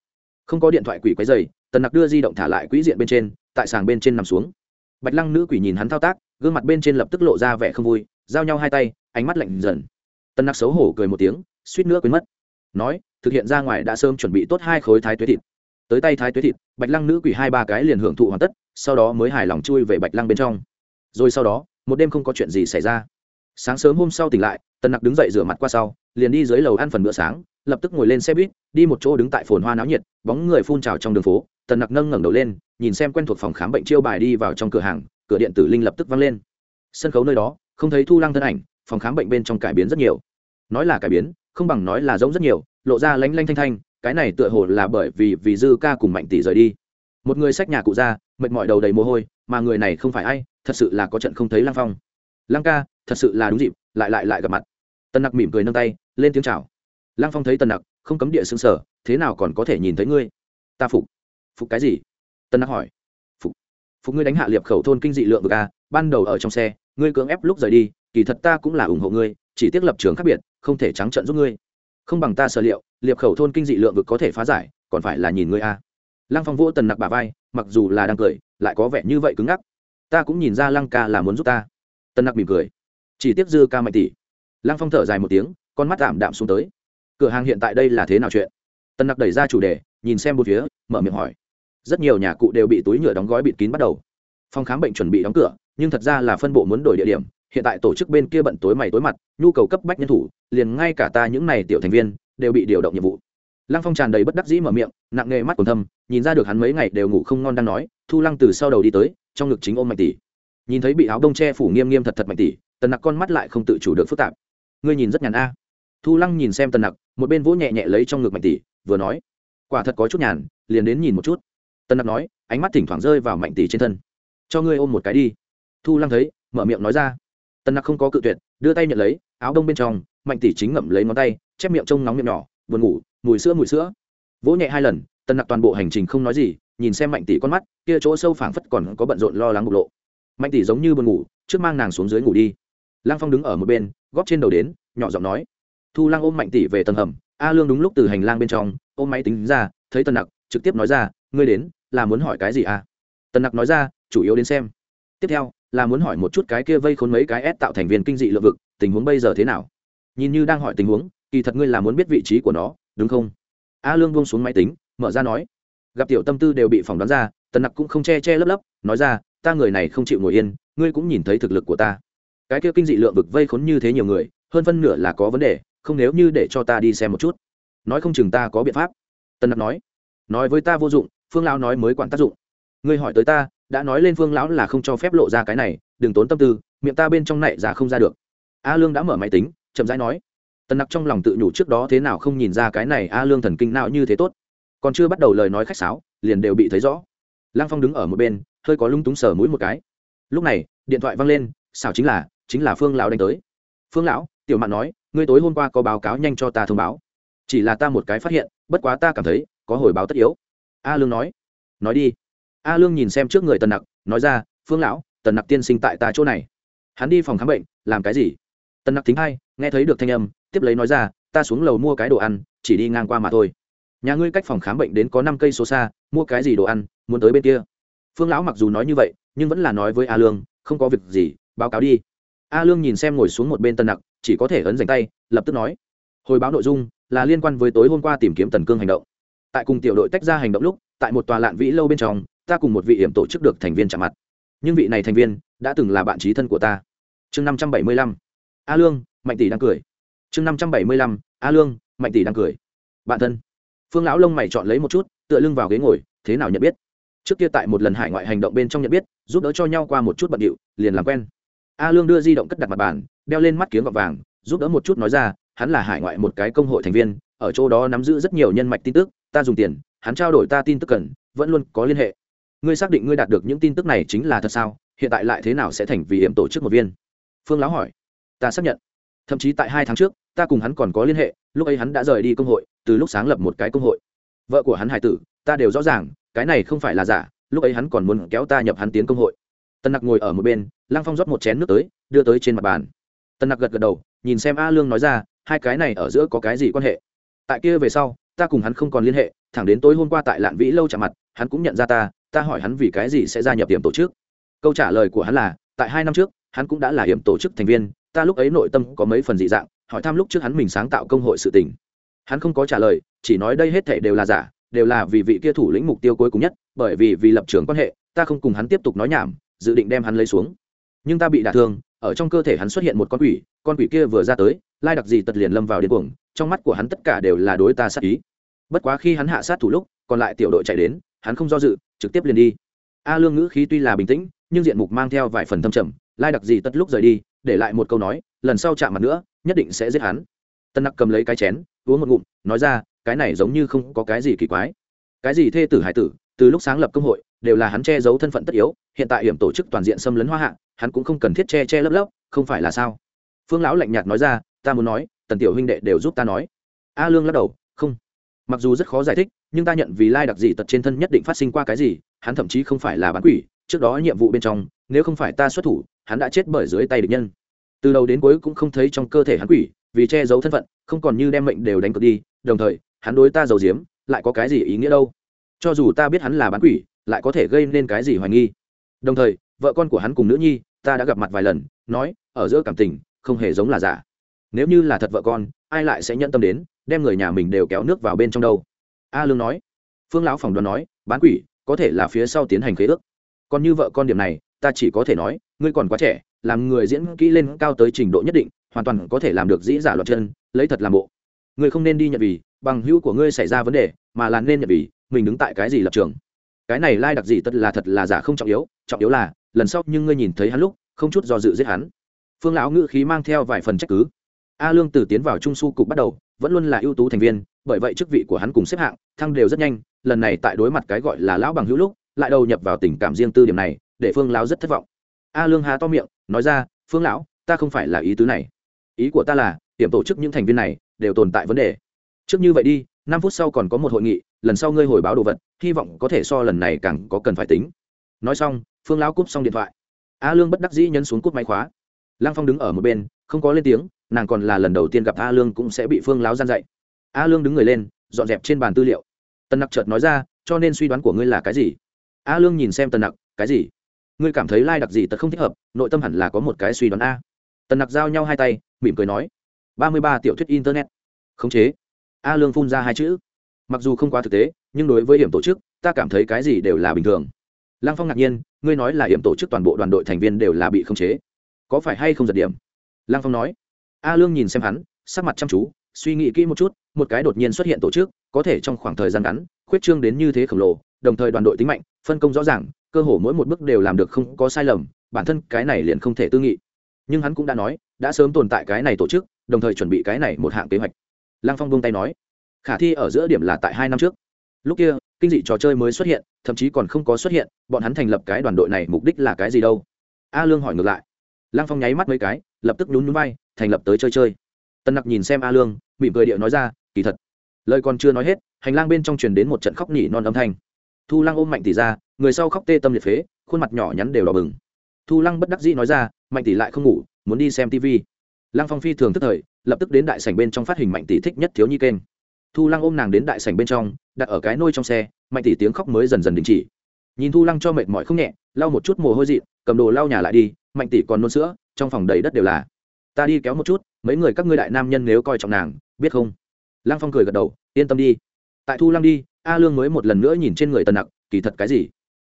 Speaker 1: Không có điện thoại quỷ quấy dày tần nặc đưa di động thả lại quỹ diện bên trên, tại sàng bên trên nằm xuống. Bạch lăng nữ quỷ nhìn hắn thao tác, gương mặt bên trên lập tức lộ ra vẻ không vui, giao nhau hai tay, ánh mắt lạnh dần. Tần nặc xấu hổ cười một tiếng, suýt nữa quên mất. Nói, thực hiện ra ngoài đã sớm chuẩn bị tốt hai khối thái tuế thịt. Tới tay thái tuế thịt, bạch lăng nữ quỷ hai ba cái liền hưởng thụ hoàn tất sau đó mới hài lòng chui về bạch lăng bên trong. Rồi sau đó, một đêm không có chuyện gì xảy ra. Sáng sớm hôm sau tỉnh lại, tần nặc đứng dậy rửa mặt qua sau, liền đi dưới lầu ăn phần bữa sáng, lập tức ngồi lên xe buýt, đi một chỗ đứng tại phồn hoa náo nhiệt, bóng người phun trào trong đường phố, tần nặc nâng ngẩng đầu lên, nhìn xem quen thuộc phòng khám bệnh chiêu bài đi vào trong cửa hàng, cửa điện tử linh lập tức văng lên. Sân khấu nơi đó, không thấy thu lăng thân ảnh, phòng khám bệnh bên trong cải biến rất nhiều. Nói là cải biến, không bằng nói là giống rất nhiều, lộ ra lánh lanh thanh thanh, cái này tựa hồ là bởi vì vì dư ca cùng mạnh tỷ rời đi một người xách nhà cụ ra, mệt mỏi đầu đầy mồ hôi, mà người này không phải ai, thật sự là có trận không thấy lăng phong. Lăng ca, thật sự là đúng dịp, lại lại lại gặp mặt. Tần nặc mỉm cười nâng tay, lên tiếng chào. Lăng phong thấy tần nặc, không cấm địa xương sở thế nào còn có thể nhìn thấy ngươi? Ta phục. Phục cái gì? Tần nặc hỏi. Phục. Phục ngươi đánh hạ liệp khẩu thôn kinh dị lượng vực a, ban đầu ở trong xe, ngươi cưỡng ép lúc rời đi, kỳ thật ta cũng là ủng hộ ngươi, chỉ tiếc lập trường khác biệt, không thể trắng trận giúp ngươi. Không bằng ta sở liệu, liệp khẩu thôn kinh dị lượng vực có thể phá giải, còn phải là nhìn ngươi a lăng phong vỗ tần nặc bà vai, mặc dù là đang cười, lại có vẻ như vậy cứng ngắc. Ta cũng nhìn ra lăng ca là muốn giúp ta. Tần nặc mỉm cười. Chỉ tiếp dư ca mạnh tỷ. Lăng phong thở dài một tiếng, con mắt tạm đạm xuống tới. Cửa hàng hiện tại đây là thế nào chuyện? Tần nặc đẩy ra chủ đề, nhìn xem một phía, mở miệng hỏi. Rất nhiều nhà cụ đều bị túi nhựa đóng gói bịt kín bắt đầu. Phòng khám bệnh chuẩn bị đóng cửa, nhưng thật ra là phân bộ muốn đổi địa điểm. Hiện tại tổ chức bên kia bận tối mày tối mặt, nhu cầu cấp bách nhân thủ, liền ngay cả ta những n à y tiểu thành viên, đều bị điều động nhiệm vụ lăng phong tràn đầy bất đắc dĩ mở miệng, nặng nghề mắt còn thâm, nhìn ra được hắn mấy ngày đều ngủ không ngon đang nói, thu lăng từ sau đầu đi tới, trong ngực chính ôm mạnh tỷ nhìn thấy bị áo đông che phủ nghiêm nghiêm thật thật mạnh tỷ tần nặc con mắt lại không tự chủ được phức tạp. Ngươi nhìn rất nhàn a. Thu lăng nhìn xem tần nặc, một bên vỗ nhẹ nhẹ lấy trong ngực mạnh tỷ vừa nói, quả thật có chút nhàn, liền đến nhìn một chút. Tần nặc nói, ánh mắt thỉnh thoảng rơi vào mạnh tỷ trên thân. Cho ngươi ôm một cái đi. Thu lăng thấy, mở miệng nói ra. Tần nặc không có cự tuyệt, đưa tay nhận lấy, áo đông bên trong mạnh tỷ chính ngậm lấy ngón tay, chép miệng trông nóng miệng nhỏ, buồn ngủ mùi sữa mùi sữa. Vỗ nhẹ hai lần, tần nặc toàn bộ hành trình không nói gì, nhìn xem mạnh tỷ con mắt, kia chỗ sâu phảng phất còn có bận rộn lo lắng bộc lộ. Mạnh tỷ giống như buồn ngủ, trước mang nàng xuống dưới ngủ đi. Lăng phong đứng ở một bên, góp trên đầu đến, nhỏ giọng nói. Thu lăng ôm mạnh tỷ về tầng hầm, a lương đúng lúc từ hành lang bên trong, ôm máy tính ra, thấy tần nặc, trực tiếp nói ra, ngươi đến, là muốn hỏi cái gì à? Tần nặc nói ra, chủ yếu đến xem. Tiếp theo, là muốn hỏi một chút cái kia vây khốn mấy cái ép tạo thành viên kinh dị lượng vực, tình huống bây giờ thế nào? Nhìn như đang hỏi tình huống, kỳ thật ngươi là muốn biết vị trí của nó đúng không? A lương buông xuống máy tính, mở ra nói. Gặp tiểu tâm tư đều bị phỏng đoán ra, tần nặc cũng không che che lấp lấp, nói ra, ta người này không chịu ngồi yên, ngươi cũng nhìn thấy thực lực của ta. Cái kia kinh dị lượng vực vây khốn như thế nhiều người, hơn phân nửa là có vấn đề, không nếu như để cho ta đi xem một chút. Nói không chừng ta có biện pháp. Tần nặc nói. Nói với ta vô dụng, phương lão nói mới quản tác dụng. Ngươi hỏi tới ta, đã nói lên phương lão là không cho phép lộ ra cái này, đừng tốn tâm tư, miệng ta bên trong này ra không ra được. A lương đã mở máy tính, chậm rãi nói tần nặc trong lòng tự nhủ trước đó thế nào không nhìn ra cái này a lương thần kinh nào như thế tốt. Còn chưa bắt đầu lời nói khách sáo, liền đều bị thấy rõ. Lăng phong đứng ở một bên, hơi có lung túng sờ mũi một cái. Lúc này, điện thoại văng lên, xảo chính là chính là phương lão đánh tới. Phương lão, tiểu mạn nói, ngươi tối hôm qua có báo cáo nhanh cho ta thông báo. Chỉ là ta một cái phát hiện, bất quá ta cảm thấy, có hồi báo tất yếu. A lương nói. Nói đi. A lương nhìn xem trước người tần nặc, nói ra, phương lão, tần nặc tiên sinh tại ta chỗ này. Hắn đi phòng khám bệnh, làm cái gì? Tần nặc thính hai, nghe thấy được thanh âm tiếp lấy nói ra, ta xuống lầu mua cái đồ ăn, chỉ đi ngang qua mà thôi. Nhà ngươi cách phòng khám bệnh đến có năm cây số xa, mua cái gì đồ ăn, muốn tới bên kia. Phương lão mặc dù nói như vậy, nhưng vẫn là nói với a lương, không có việc gì, báo cáo đi. A lương nhìn xem ngồi xuống một bên tân nặc, chỉ có thể ấn dành tay, lập tức nói, hồi báo nội dung là liên quan với tối hôm qua tìm kiếm tần cương hành động. Tại cùng tiểu đội tách ra hành động lúc, tại một tòa lạn vĩ lâu bên trong, ta cùng một vị hiểm tổ chức được thành viên chạm mặt. Nhưng vị này thành viên đã từng là bạn trí thân của ta. Chương năm trăm bảy mươi lăm. A lương, mạnh tỷ đang cười chương năm trăm bảy mươi lăm, a lương, mạnh tỷ đang cười. Bạn thân. Phương lão lông mày chọn lấy một chút, tựa lưng vào ghế ngồi, thế nào nhận biết? Trước kia tại một lần hải ngoại hành động bên trong nhận biết, giúp đỡ cho nhau qua một chút bận điệu, liền làm quen. A lương đưa di động cất đặt mặt bàn, đeo lên mắt kiếm gọt vàng, giúp đỡ một chút nói ra, hắn là hải ngoại một cái công hội thành viên, ở chỗ đó nắm giữ rất nhiều nhân mạch tin tức, ta dùng tiền, hắn trao đổi ta tin tức cần, vẫn luôn có liên hệ. Ngươi xác định ngươi đạt được những tin tức này chính là thật sao? Hiện tại lại thế nào sẽ thành vì hiểm tổ chức một viên? Phương lão hỏi. Ta xác nhận thậm chí tại hai tháng trước, ta cùng hắn còn có liên hệ, lúc ấy hắn đã rời đi công hội, từ lúc sáng lập một cái công hội. Vợ của hắn hải tử, ta đều rõ ràng, cái này không phải là giả, lúc ấy hắn còn muốn kéo ta nhập hắn tiến công hội. Tân nặc ngồi ở một bên, lăng phong rót một chén nước tới, đưa tới trên mặt bàn. Tân nặc gật gật đầu, nhìn xem a lương nói ra, hai cái này ở giữa có cái gì quan hệ? Tại kia về sau, ta cùng hắn không còn liên hệ, thẳng đến tối hôm qua tại lạn vĩ lâu chạm mặt, hắn cũng nhận ra ta ta hỏi hắn vì cái gì sẽ gia nhập điểm tổ chức. Câu trả lời của hắn là, tại hai năm trước, hắn cũng đã là hiểm tổ chức thành viên ta lúc ấy nội tâm có mấy phần dị dạng, hỏi thăm lúc trước hắn mình sáng tạo công hội sự tình. Hắn không có trả lời, chỉ nói đây hết thể đều là giả, đều là vì vị kia thủ lĩnh mục tiêu cuối cùng nhất, bởi vì vì lập trường quan hệ, ta không cùng hắn tiếp tục nói nhảm, dự định đem hắn lấy xuống. Nhưng ta bị đả thương, ở trong cơ thể hắn xuất hiện một con quỷ con quỷ kia vừa ra tới, lai đặc gì tật liền lâm vào điên cuồng, trong mắt của hắn tất cả đều là đối ta sát ý. Bất quá khi hắn hạ sát thủ lúc, còn lại tiểu đội chạy đến, hắn không do dự, trực tiếp liền đi. A lương ngữ khí tuy là bình tĩnh, nhưng diện mục mang theo vài phần thâm trầm, lai đặc gì tất lúc rời đi để lại một câu nói, lần sau chạm mặt nữa, nhất định sẽ giết hắn. Tân nặc cầm lấy cái chén, uống một ngụm, nói ra, cái này giống như không có cái gì kỳ quái. Cái gì thê tử hải tử, từ lúc sáng lập công hội, đều là hắn che giấu thân phận tất yếu, hiện tại hiểm tổ chức toàn diện xâm lấn hoa hạ, hắn cũng không cần thiết che che lấp lấp, không phải là sao? Phương lão lạnh nhạt nói ra, ta muốn nói, tần tiểu huynh đệ đều giúp ta nói. A lương lắc đầu, không. Mặc dù rất khó giải thích, nhưng ta nhận vì lai đặc dị tật trên thân nhất định phát sinh qua cái gì, hắn thậm chí không phải là bán quỷ, trước đó nhiệm vụ bên trong, nếu không phải ta xuất thủ hắn đã chết bởi dưới tay địch nhân. Từ đầu đến cuối cũng không thấy trong cơ thể hắn quỷ, vì che giấu thân phận, không còn như đem mệnh đều đánh cược đi, đồng thời, hắn đối ta giàu diếm lại có cái gì ý nghĩa đâu? Cho dù ta biết hắn là bán quỷ, lại có thể gây nên cái gì hoài nghi? Đồng thời, vợ con của hắn cùng nữ nhi, ta đã gặp mặt vài lần, nói, ở giữa cảm tình, không hề giống là giả. Nếu như là thật vợ con, ai lại sẽ nhận tâm đến đem người nhà mình đều kéo nước vào bên trong đâu? A lương nói. Phương lão phòng đoán nói, bán quỷ, có thể là phía sau tiến hành khế ước. Còn như vợ con điểm này, ta chỉ có thể nói ngươi còn quá trẻ, làm người diễn kỹ lên cao tới trình độ nhất định, hoàn toàn có thể làm được dĩ giả loạt chân, lấy thật làm bộ. Ngươi không nên đi nhận vì, bằng hữu của ngươi xảy ra vấn đề, mà là nên nhận vì, mình đứng tại cái gì lập trường. Cái này lai đặc gì tất là thật là giả không trọng yếu trọng yếu là, lần sau nhưng ngươi nhìn thấy hắn lúc, không chút do dự giết hắn. Phương lão ngữ khí mang theo vài phần trách cứ. A lương từ tiến vào trung su cục bắt đầu, vẫn luôn là ưu tú thành viên, bởi vậy chức vị của hắn cùng xếp hạng, thăng đều rất nhanh, lần này tại đối mặt cái gọi là lão bằng hữu lúc, lại đầu nhập vào tình cảm riêng tư điểm này, để phương lão rất thất vọng a lương há to miệng, nói ra, phương lão, ta không phải là ý tứ này. Ý của ta là điểm tổ chức những thành viên này đều tồn tại vấn đề. Trước như vậy đi, năm phút sau còn có một hội nghị, lần sau ngươi hồi báo đồ vật, hy vọng có thể so lần này càng có cần phải tính. Nói xong, phương lão cúp xong điện thoại. A lương bất đắc dĩ nhấn xuống cúp máy khóa. Lăng phong đứng ở một bên, không có lên tiếng, nàng còn là lần đầu tiên gặp a lương cũng sẽ bị phương lão gian dạy. A lương đứng người lên, dọn dẹp trên bàn tư liệu. Tần nặc chợt nói ra, cho nên suy đoán của ngươi là cái gì? A lương nhìn xem tần nặc, cái gì? Ngươi cảm thấy lai đặc gì tật không thích hợp, nội tâm hẳn là có một cái suy đoán a. Tần nặc giao nhau hai tay, mỉm cười nói, ba mươi ba tiểu thuyết internet. Khống chế. A lương phun ra hai chữ. Mặc dù không quá thực tế, nhưng đối với hiểm tổ chức, ta cảm thấy cái gì đều là bình thường. Lăng phong ngạc nhiên, ngươi nói là hiểm tổ chức toàn bộ đoàn đội thành viên đều là bị khống chế. Có phải hay không giật điểm? Lăng phong nói. A lương nhìn xem hắn, sắc mặt chăm chú, suy nghĩ kỹ một chút, một cái đột nhiên xuất hiện tổ chức, có thể trong khoảng thời gian ngắn, khuyết trương đến như thế khổng lồ, đồng thời đoàn đội tính mạnh, phân công rõ ràng cơ hồ mỗi một bước đều làm được không có sai lầm, bản thân cái này liền không thể tư nghị. Nhưng hắn cũng đã nói, đã sớm tồn tại cái này tổ chức, đồng thời chuẩn bị cái này một hạng kế hoạch. Lăng phong buông tay nói, khả thi ở giữa điểm là tại hai năm trước. Lúc kia, kinh dị trò chơi mới xuất hiện, thậm chí còn không có xuất hiện, bọn hắn thành lập cái đoàn đội này mục đích là cái gì đâu? A lương hỏi ngược lại. Lăng phong nháy mắt mấy cái, lập tức nhún nhún vai, thành lập tới chơi chơi. Tân nặc nhìn xem a lương, mỉm cười điệu nói ra, kỳ thật. Lời còn chưa nói hết, hành lang bên trong truyền đến một trận khóc nhỉ non âm thanh thu lăng ôm mạnh tỷ ra, người sau khóc tê tâm liệt phế, khuôn mặt nhỏ nhắn đều đỏ bừng. Thu lăng bất đắc dĩ nói ra, mạnh tỷ lại không ngủ, muốn đi xem tv lăng phong phi thường tức thời, lập tức đến đại sảnh bên trong phát hình mạnh tỷ thích nhất thiếu nhi kênh. Thu lăng ôm nàng đến đại sảnh bên trong, đặt ở cái nôi trong xe, mạnh tỷ tiếng khóc mới dần dần đình chỉ. Nhìn thu lăng cho mệt mỏi không nhẹ, lau một chút mồ hôi dị cầm đồ lau nhà lại đi, mạnh tỷ còn nôn sữa, trong phòng đầy đất đều là. Ta đi kéo một chút, mấy người các ngươi đại nam nhân nếu coi trọng nàng, biết không? Lăng phong cười gật đầu, yên tâm đi. Tại thu lăng đi a lương mới một lần nữa nhìn trên người tần nặc, kỳ thật cái gì?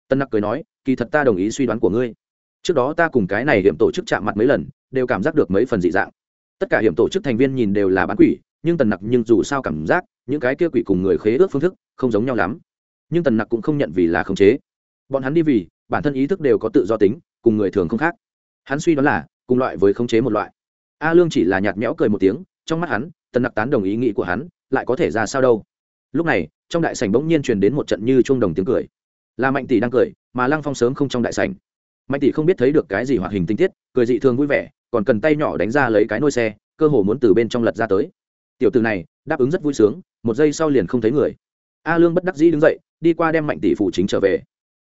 Speaker 1: Tần nặc cười nói, kỳ thật ta đồng ý suy đoán của ngươi. Trước đó ta cùng cái này hiểm tổ chức chạm mặt mấy lần, đều cảm giác được mấy phần dị dạng. Tất cả hiểm tổ chức thành viên nhìn đều là bán quỷ, nhưng tần nặc nhưng dù sao cảm giác, những cái kia quỷ cùng người khế ước phương thức, không giống nhau lắm. Nhưng tần nặc cũng không nhận vì là khống chế. Bọn hắn đi vì, bản thân ý thức đều có tự do tính, cùng người thường không khác. Hắn suy đoán là, cùng loại với khống chế một loại. A lương chỉ là nhạt nhẽo cười một tiếng, trong mắt hắn, tần nặc tán đồng ý nghĩ của hắn, lại có thể ra sao đâu lúc này, trong đại sảnh bỗng nhiên truyền đến một trận như chuông đồng tiếng cười. Là mạnh tỷ đang cười, mà lăng phong sớm không trong đại sảnh. Mạnh tỷ không biết thấy được cái gì hoạt hình tinh tiết, cười dị thường vui vẻ, còn cần tay nhỏ đánh ra lấy cái nôi xe, cơ hồ muốn từ bên trong lật ra tới. Tiểu từ này, đáp ứng rất vui sướng, một giây sau liền không thấy người. A lương bất đắc dĩ đứng dậy, đi qua đem mạnh tỷ phụ chính trở về.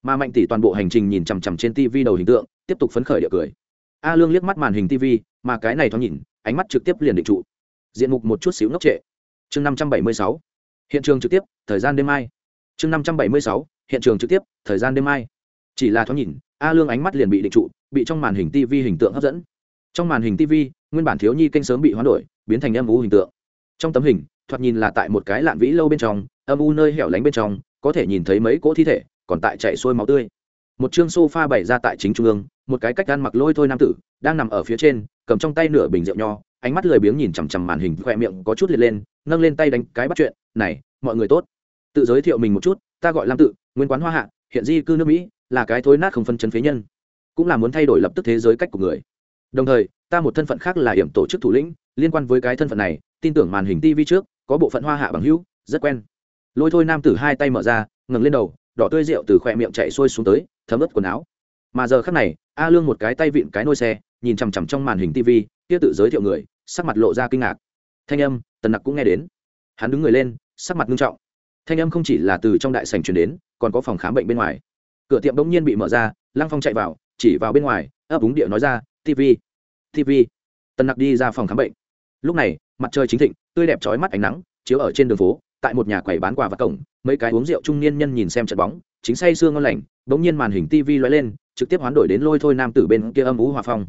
Speaker 1: Mà mạnh tỷ toàn bộ hành trình nhìn chằm chằm trên tv đầu hình tượng, tiếp tục phấn khởi địa cười. A lương liếc mắt màn hình tv, mà cái này thoáng nhìn, ánh mắt trực tiếp liền định trụ. Diện mục một chút xíu ngốc trệ. Chương năm trăm bảy mươi sáu hiện trường trực tiếp, thời gian đêm mai. Chương năm trăm bảy mươi sáu, hiện trường trực tiếp, thời gian đêm mai. Chỉ là thoáng nhìn, a lương ánh mắt liền bị định trụ, bị trong màn hình tv hình tượng hấp dẫn. Trong màn hình tv nguyên bản thiếu nhi kênh sớm bị hoán đổi, biến thành âm u hình tượng. Trong tấm hình, thoạt nhìn là tại một cái lạn vĩ lâu bên trong, âm u nơi hẻo lánh bên trong, có thể nhìn thấy mấy cỗ thi thể, còn tại chạy xuôi máu tươi. Một chương sofa bày ra tại chính trung ương, một cái cách ăn mặc lôi thôi nam tử, đang nằm ở phía trên, cầm trong tay nửa bình rượu nho ánh mắt lười biếng nhìn chằm chằm màn hình, khỏe miệng có chút liệt lên, nâng lên tay đánh cái bắt chuyện, này, mọi người tốt. Tự giới thiệu mình một chút, ta gọi lam tự, nguyên quán hoa hạ, hiện di cư nước mỹ, là cái thối nát không phân chấn phế nhân, cũng là muốn thay đổi lập tức thế giới cách của người. Đồng thời, ta một thân phận khác là hiểm tổ chức thủ lĩnh, liên quan với cái thân phận này, tin tưởng màn hình tv trước, có bộ phận hoa hạ bằng hữu, rất quen. Lôi thôi nam tử hai tay mở ra, ngẩng lên đầu, đỏ tươi rượu từ khỏe miệng chạy xuôi xuống tới, thấm ướt quần áo. Mà giờ khắc này, a lương một cái tay vịn cái nôi xe, nhìn chằm chằm trong màn hình tv kia tự giới thiệu người sắc mặt lộ ra kinh ngạc. Thanh âm, tần nặc cũng nghe đến. Hắn đứng người lên, sắc mặt nghiêm trọng. Thanh âm không chỉ là từ trong đại sành truyền đến, còn có phòng khám bệnh bên ngoài. Cửa tiệm bỗng nhiên bị mở ra, lăng phong chạy vào, chỉ vào bên ngoài, ấp úng địa nói ra tv tv tần nặc đi ra phòng khám bệnh. Lúc này, mặt trời chính thịnh, tươi đẹp trói mắt ánh nắng, chiếu ở trên đường phố, tại một nhà quầy bán quà và cổng, mấy cái uống rượu trung niên nhân nhìn xem trận bóng, chính say sương ngon lành, bỗng nhiên màn hình tv lóe lên, trực tiếp hoán đổi đến lôi thôi nam tử bên kia âm ú hòa phong.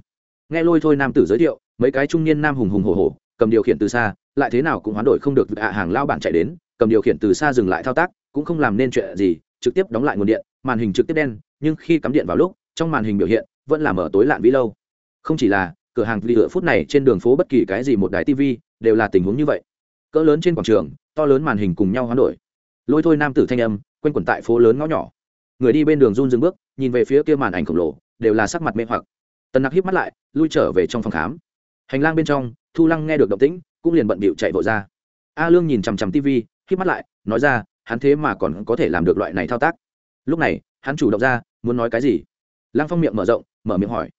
Speaker 1: Nghe lôi thôi nam tử giới thiệu mấy cái trung niên nam hùng hùng hổ hổ, cầm điều khiển từ xa, lại thế nào cũng hoán đổi không được ạ hàng lao bản chạy đến, cầm điều khiển từ xa dừng lại thao tác, cũng không làm nên chuyện gì, trực tiếp đóng lại nguồn điện, màn hình trực tiếp đen, nhưng khi cắm điện vào lúc, trong màn hình biểu hiện, vẫn là mở tối lạn vĩ lâu. Không chỉ là, cửa hàng lì lửa phút này trên đường phố bất kỳ cái gì một đài tv đều là tình huống như vậy. Cỡ lớn trên quảng trường, to lớn màn hình cùng nhau hoán đổi. Lôi thôi nam tử thanh âm, quanh quẩn tại phố lớn ngõ nhỏ. Người đi bên đường run dừng bước, nhìn về phía kia màn ảnh khổng lồ, đều là sắc mặt mê hoặc. Tần nặc híp mắt lại, lui trở về trong phòng khám hành lang bên trong, thu lăng nghe được động tĩnh, cũng liền bận bịu chạy vội ra. A lương nhìn chằm chằm tv khi mắt lại, nói ra, hắn thế mà còn có thể làm được loại này thao tác. Lúc này, hắn chủ động ra, muốn nói cái gì? Lăng phong miệng mở rộng, mở miệng hỏi.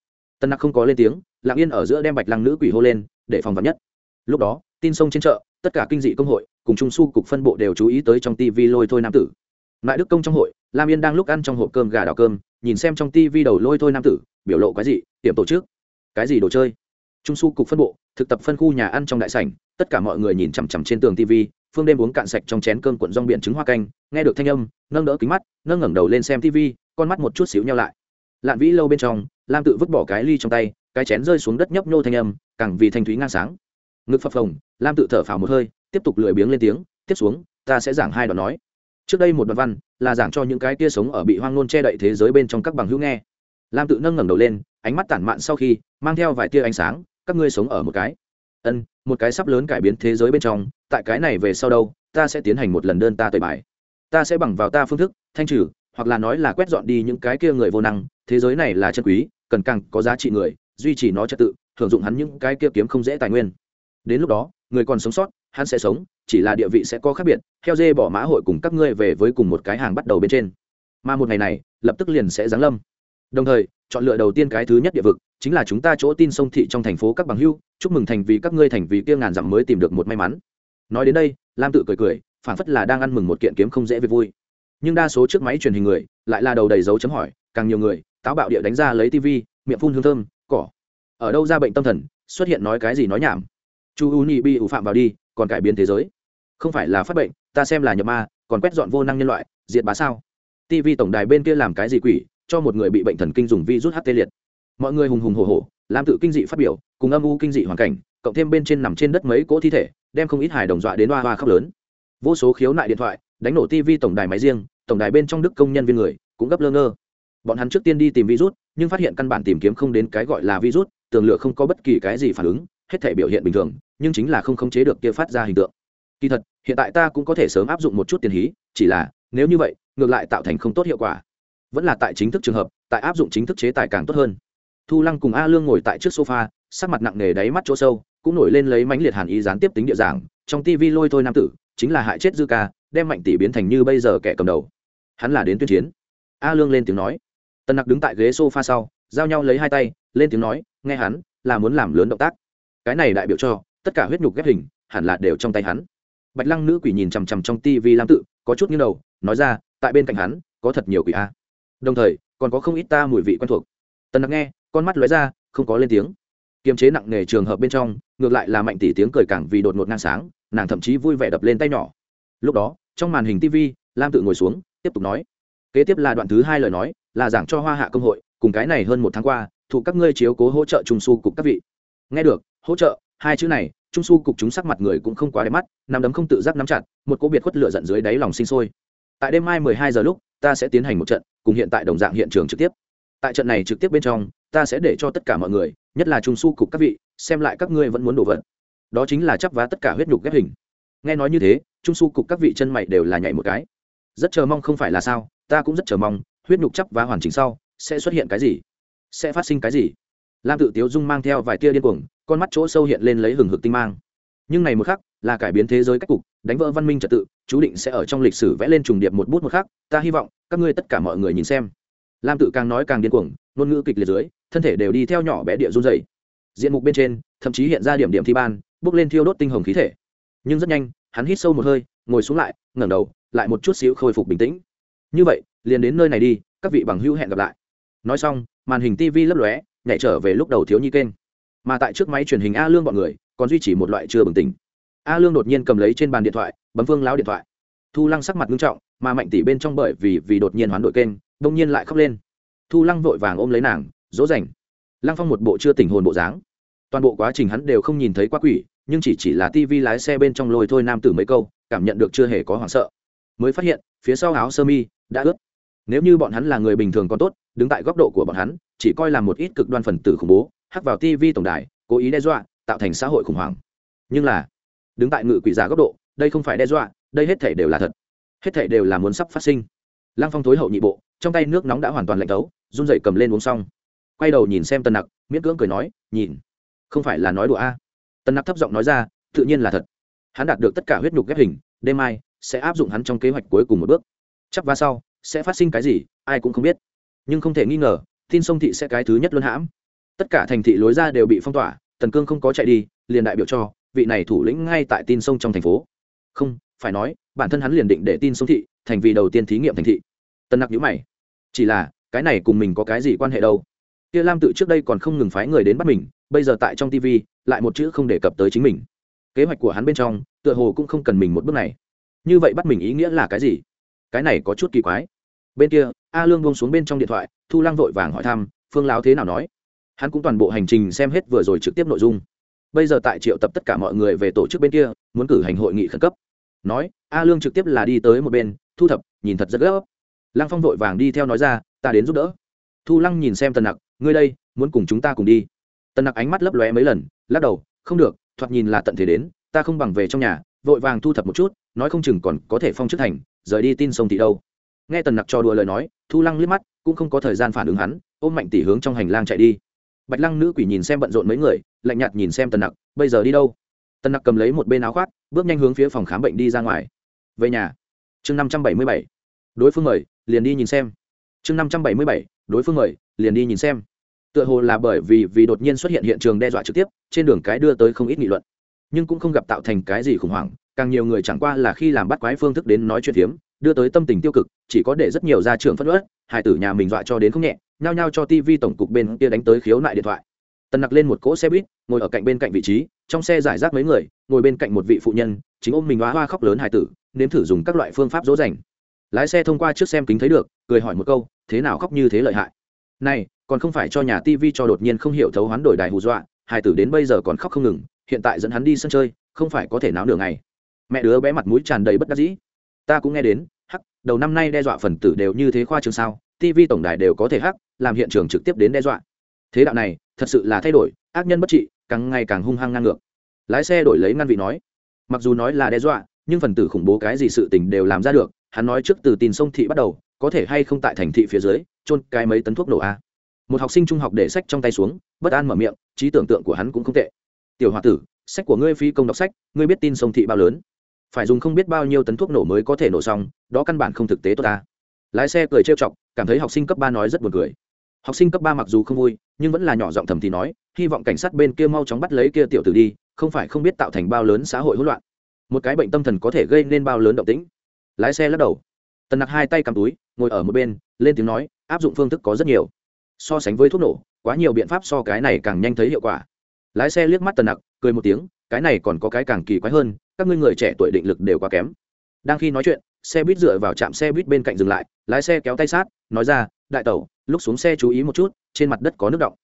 Speaker 1: Tân nặc không có lên tiếng lạng yên ở giữa đem bạch lăng nữ quỷ hô lên, để phòng vật nhất. Lúc đó, tin sông trên chợ, tất cả kinh dị công hội, cùng trung su cục phân bộ đều chú ý tới trong tv lôi thôi nam tử. Lại đức công trong hội, lam yên đang lúc ăn trong hộp cơm gà đào cơm, nhìn xem trong tv đầu lôi thôi nam tử, biểu lộ cái gì tiệm tổ chức, cái gì đồ chơi? Trung su cục phân bộ, thực tập phân khu nhà ăn trong đại sảnh, tất cả mọi người nhìn chằm chằm trên tường tv phương đêm uống cạn sạch trong chén cơm cuộn rong biển trứng hoa canh, nghe được thanh âm, nâng đỡ kính mắt, nâng ngẩng đầu lên xem tv con mắt một chút xíu nhau lại. Lạn vĩ lâu bên trong, lam tự vứt bỏ cái ly trong tay, cái chén rơi xuống đất nhấp nhô thanh âm, càng vì thanh thúy ngang sáng. Ngực phập phồng, lam tự thở phào một hơi, tiếp tục lười biếng lên tiếng, tiếp xuống, ta sẽ giảng hai đoạn nói. Trước đây một đoạn văn, là giảng cho những cái kia sống ở bị hoang nôn che đậy thế giới bên trong các bằng hữu nghe. Lam tự nâng ngẩng đầu lên, ánh mắt tản mạn sau khi, mang theo vài tia ánh sáng các ngươi sống ở một cái. Ân, một cái sắp lớn cải biến thế giới bên trong, tại cái này về sau đâu, ta sẽ tiến hành một lần đơn ta tời bài. Ta sẽ bằng vào ta phương thức, thanh trừ, hoặc là nói là quét dọn đi những cái kia người vô năng, thế giới này là chân quý, cần càng có giá trị người, duy trì nó trật tự thường dụng hắn những cái kia kiếm không dễ tài nguyên. Đến lúc đó, người còn sống sót, hắn sẽ sống, chỉ là địa vị sẽ có khác biệt theo dê bỏ mã hội cùng các ngươi về với cùng một cái hàng bắt đầu bên trên. Mà một ngày này, lập tức liền sẽ giáng lâm đồng thời, chọn lựa đầu tiên cái thứ nhất địa vực, chính là chúng ta chỗ tin sông thị trong thành phố các bằng hưu. Chúc mừng thành vì các ngươi thành vì kia ngàn dặm mới tìm được một may mắn. Nói đến đây, lam tự cười cười phản phất là đang ăn mừng một kiện kiếm không dễ về vui. Nhưng đa số chiếc máy truyền hình người, lại là đầu đầy dấu chấm hỏi, càng nhiều người, táo bạo địa đánh ra lấy tivi miệng phun hương thơm, cỏ. Ở đâu ra bệnh tâm thần, xuất hiện nói cái gì nói nhảm. Chu u nhị bi ủ phạm vào đi, còn cải biến thế giới. Không phải là phát bệnh, ta xem là nhập ma, còn quét dọn vô năng nhân loại, diệt bá sao? tv tổng đài bên kia làm cái gì quỷ cho một người bị bệnh thần kinh dùng virus ht liệt. Mọi người hùng hùng hồ hồ, làm tự kinh dị phát biểu cùng âm u kinh dị hoàn cảnh cộng thêm bên trên nằm trên đất mấy cỗ thi thể đem không ít hài đồng dọa đến hoa hoa khóc lớn. Vô số khiếu nại điện thoại đánh nổ tv tổng đài máy riêng tổng đài bên trong đức công nhân viên người cũng gấp lơ ngơ. Bọn hắn trước tiên đi tìm virus nhưng phát hiện căn bản tìm kiếm không đến cái gọi là virus tường lửa không có bất kỳ cái gì phản ứng hết thể biểu hiện bình thường nhưng chính là không khống chế được kia phát ra hình tượng. Kỳ thật hiện tại ta cũng có thể sớm áp dụng một chút tiền hí chỉ là nếu như vậy ngược lại tạo thành không tốt hiệu quả vẫn là tại chính thức trường hợp, tại áp dụng chính thức chế tài càng tốt hơn. Thu lăng cùng a lương ngồi tại trước sofa, sắc mặt nặng nề đáy mắt chỗ sâu, cũng nổi lên lấy mánh liệt hàn ý gián tiếp tính địa giảng, trong tivi lôi thôi nam tử, chính là hại chết dư ca, đem mạnh tỷ biến thành như bây giờ kẻ cầm đầu. Hắn là đến tuyên chiến. A lương lên tiếng nói. Tần nặc đứng tại ghế sofa sau, giao nhau lấy hai tay, lên tiếng nói, nghe hắn, là muốn làm lớn động tác. Cái này đại biểu cho, tất cả huyết nhục ghép hình, hẳn là đều trong tay hắn. Bạch lăng nữ quỷ nhìn chằm chằm trong tivi lam tự, có chút nghi đầu, nói ra, tại bên cạnh hắn, có thật nhiều quỷ a đồng thời, còn có không ít ta mùi vị quen thuộc. Tần nặc nghe, con mắt lóe ra, không có lên tiếng. Kiềm chế nặng nề trường hợp bên trong, ngược lại là mạnh tỷ tiếng cười càng vì đột ngột ngang sáng, nàng thậm chí vui vẻ đập lên tay nhỏ. Lúc đó, trong màn hình tv lam tự ngồi xuống, tiếp tục nói. Kế tiếp là đoạn thứ hai lời nói, là giảng cho hoa hạ công hội, cùng cái này hơn một tháng qua, thuộc các ngươi chiếu cố hỗ trợ trung su cục các vị. Nghe được, hỗ trợ, hai chữ này, trung su cục chúng sắc mặt người cũng không quá đẹp mắt nằm đấm không tự giác nắm chặt, một cô biệt khuất lửa giận dưới đáy lòng sinh sôi. Tại đêm mai mười hai giờ lúc, ta sẽ tiến hành một trận cùng hiện tại đồng dạng hiện trường trực tiếp. Tại trận này trực tiếp bên trong, ta sẽ để cho tất cả mọi người, nhất là trung su cục các vị, xem lại các ngươi vẫn muốn đổ vật. Đó chính là chắp vá tất cả huyết nhục ghép hình. Nghe nói như thế, trung su cục các vị chân mày đều là nhảy một cái. Rất chờ mong không phải là sao, ta cũng rất chờ mong, huyết nhục chắp vá hoàn chỉnh sau, sẽ xuất hiện cái gì? Sẽ phát sinh cái gì? Lam tự tiếu dung mang theo vài tia điên cuồng, con mắt chỗ sâu hiện lên lấy hừng hực tinh mang. Nhưng này một khắc là cải biến thế giới cách cục, đánh vỡ văn minh trật tự, chú định sẽ ở trong lịch sử vẽ lên trùng điệp một bút một khắc, ta hy vọng các ngươi tất cả mọi người nhìn xem. Lam tự càng nói càng điên cuồng, ngôn ngữ kịch liệt dưới, thân thể đều đi theo nhỏ bé địa run dày diện mục bên trên, thậm chí hiện ra điểm điểm thi ban, bước lên thiêu đốt tinh hồng khí thể. Nhưng rất nhanh, hắn hít sâu một hơi, ngồi xuống lại, ngẩng đầu, lại một chút xíu khôi phục bình tĩnh. Như vậy, liền đến nơi này đi, các vị bằng hữu hẹn gặp lại. Nói xong, màn hình tv lấp lóe, nhảy trở về lúc đầu thiếu nhi kênh. Mà tại trước máy truyền hình a lương bọn người, còn duy trì một loại chưa bừng tỉnh a lương đột nhiên cầm lấy trên bàn điện thoại, bấm vương lão điện thoại. Thu lăng sắc mặt nghiêm trọng, mà mạnh tỷ bên trong bởi vì vì đột nhiên hoán đổi kênh, đông nhiên lại khóc lên. Thu lăng vội vàng ôm lấy nàng, dỗ dành. Lăng phong một bộ chưa tỉnh hồn bộ dáng. Toàn bộ quá trình hắn đều không nhìn thấy quá quỷ, nhưng chỉ chỉ là tivi lái xe bên trong lôi thôi nam tử mấy câu, cảm nhận được chưa hề có hoảng sợ. Mới phát hiện, phía sau áo sơ mi đã ướt. Nếu như bọn hắn là người bình thường còn tốt, đứng tại góc độ của bọn hắn, chỉ coi là một ít cực đoan phần tử khủng bố, hắc vào tv tổng đài, cố ý đe dọa, tạo thành xã hội khủng hoảng. Nhưng là đứng tại ngự quỷ giả góc độ, đây không phải đe dọa, đây hết thể đều là thật. Hết thể đều là muốn sắp phát sinh. Lăng phong thối hậu nhị bộ, trong tay nước nóng đã hoàn toàn lạnh tấu run dậy cầm lên uống xong. Quay đầu nhìn xem tần nặc, miễn cưỡng cười nói, nhìn, không phải là nói đùa a? Tần nặc thấp giọng nói ra, tự nhiên là thật. Hắn đạt được tất cả huyết nhục ghép hình, đêm mai sẽ áp dụng hắn trong kế hoạch cuối cùng một bước. Chắc va sau, sẽ phát sinh cái gì, ai cũng không biết. Nhưng không thể nghi ngờ tin sông thị sẽ cái thứ nhất luân hãm. Tất cả thành thị lối ra đều bị phong tỏa, tần cương không có chạy đi, liền đại biểu cho vị này thủ lĩnh ngay tại tin sông trong thành phố. Không, phải nói, bản thân hắn liền định để tin sông thị thành vì đầu tiên thí nghiệm thành thị. Tân nặc nhữ mày. Chỉ là, cái này cùng mình có cái gì quan hệ đâu? Kia lam tự trước đây còn không ngừng phái người đến bắt mình, bây giờ tại trong tv lại một chữ không đề cập tới chính mình. Kế hoạch của hắn bên trong, tựa hồ cũng không cần mình một bước này. Như vậy bắt mình ý nghĩa là cái gì? Cái này có chút kỳ quái. Bên kia, a lương buông xuống bên trong điện thoại, thu lăng vội vàng hỏi thăm, phương láo thế nào nói? Hắn cũng toàn bộ hành trình xem hết vừa rồi trực tiếp nội dung bây giờ tại triệu tập tất cả mọi người về tổ chức bên kia, muốn cử hành hội nghị khẩn cấp. Nói, a lương trực tiếp là đi tới một bên, thu thập, nhìn thật rất gấp. Lăng phong vội vàng đi theo nói ra, ta đến giúp đỡ. Thu lăng nhìn xem tần nặc, ngươi đây, muốn cùng chúng ta cùng đi. Tần nặc ánh mắt lấp lóe mấy lần, lắc đầu, không được, thoạt nhìn là tận thể đến, ta không bằng về trong nhà. Vội vàng thu thập một chút, nói không chừng còn có thể phong chức thành, rời đi tin sông thị đâu. Nghe tần nặc cho đùa lời nói, thu lăng liếc mắt, cũng không có thời gian phản ứng hắn, ôm mạnh tỷ hướng trong hành lang chạy đi bạch lăng nữ quỷ nhìn xem bận rộn mấy người lạnh nhạt nhìn xem tần nặc bây giờ đi đâu? Tần nặc cầm lấy một bên áo khoác bước nhanh hướng phía phòng khám bệnh đi ra ngoài. Về nhà. Chương năm trăm bảy mươi bảy. Đối phương mời liền đi nhìn xem. Chương năm trăm bảy mươi bảy đối phương mời liền đi nhìn xem. Tựa hồ là bởi vì vì đột nhiên xuất hiện hiện trường đe dọa trực tiếp trên đường cái đưa tới không ít nghị luận. Nhưng cũng không gặp tạo thành cái gì khủng hoảng càng nhiều người chẳng qua là khi làm bắt quái phương thức đến nói chuyện hiếm, đưa tới tâm tình tiêu cực chỉ có để rất nhiều gia trưởng phất ớt hải tử nhà mình dọa cho đến không nhẹ nhao nhao cho tv tổng cục bên kia đánh tới khiếu nại điện thoại. Tần nặc lên một cỗ xe buýt, ngồi ở cạnh bên cạnh vị trí, trong xe giải rác mấy người, ngồi bên cạnh một vị phụ nhân, chính ôm mình hoa hoa khóc lớn hài tử, nếm thử dùng các loại phương pháp dỗ dành. Lái xe thông qua trước xem kính thấy được, cười hỏi một câu, thế nào khóc như thế lợi hại? Này, còn không phải cho nhà tv cho đột nhiên không hiểu thấu hoán đổi đài hù dọa, hài tử đến bây giờ còn khóc không ngừng, hiện tại dẫn hắn đi sân chơi, không phải có thể náo nửa ngày. Mẹ đứa bé mặt mũi tràn đầy bất đắc dĩ. Ta cũng nghe đến, hắc, đầu năm nay đe dọa phần tử đều như thế khoa trường sao tv tổng đài đều có thể hắc làm hiện trường trực tiếp đến đe dọa. Thế đạo này, thật sự là thay đổi, ác nhân bất trị, càng ngày càng hung hăng ngang ngược. Lái xe đổi lấy ngăn vị nói, mặc dù nói là đe dọa, nhưng phần tử khủng bố cái gì sự tình đều làm ra được, hắn nói trước từ tin sông thị bắt đầu, có thể hay không tại thành thị phía dưới trôn cái mấy tấn thuốc nổ a. Một học sinh trung học để sách trong tay xuống, bất an mở miệng, trí tưởng tượng của hắn cũng không tệ. Tiểu h tử, sách của ngươi phi công đọc sách, ngươi biết tin sông thị bao lớn? Phải dùng không biết bao nhiêu tấn thuốc nổ mới có thể nổ xong, đó căn bản không thực tế tốt ta. Lái xe cười trêu chọc, cảm thấy học sinh cấp ba nói rất buồn cười học sinh cấp ba mặc dù không vui, nhưng vẫn là nhỏ giọng thầm thì nói, hy vọng cảnh sát bên kia mau chóng bắt lấy kia tiểu tử đi, không phải không biết tạo thành bao lớn xã hội hỗn loạn. Một cái bệnh tâm thần có thể gây nên bao lớn động tĩnh. Lái xe lắc đầu. Tần nặc hai tay cầm túi, ngồi ở một bên, lên tiếng nói, áp dụng phương thức có rất nhiều. So sánh với thuốc nổ, quá nhiều biện pháp so cái này càng nhanh thấy hiệu quả. Lái xe liếc mắt tần nặc, cười một tiếng, cái này còn có cái càng kỳ quái hơn, các ngươi người trẻ tuổi định lực đều quá kém. Đang khi nói chuyện, xe buýt dựa vào trạm xe buýt bên cạnh dừng lại, lái xe kéo tay sát, nói ra, đại tẩu lúc xuống xe chú ý một chút, trên mặt đất có nước động.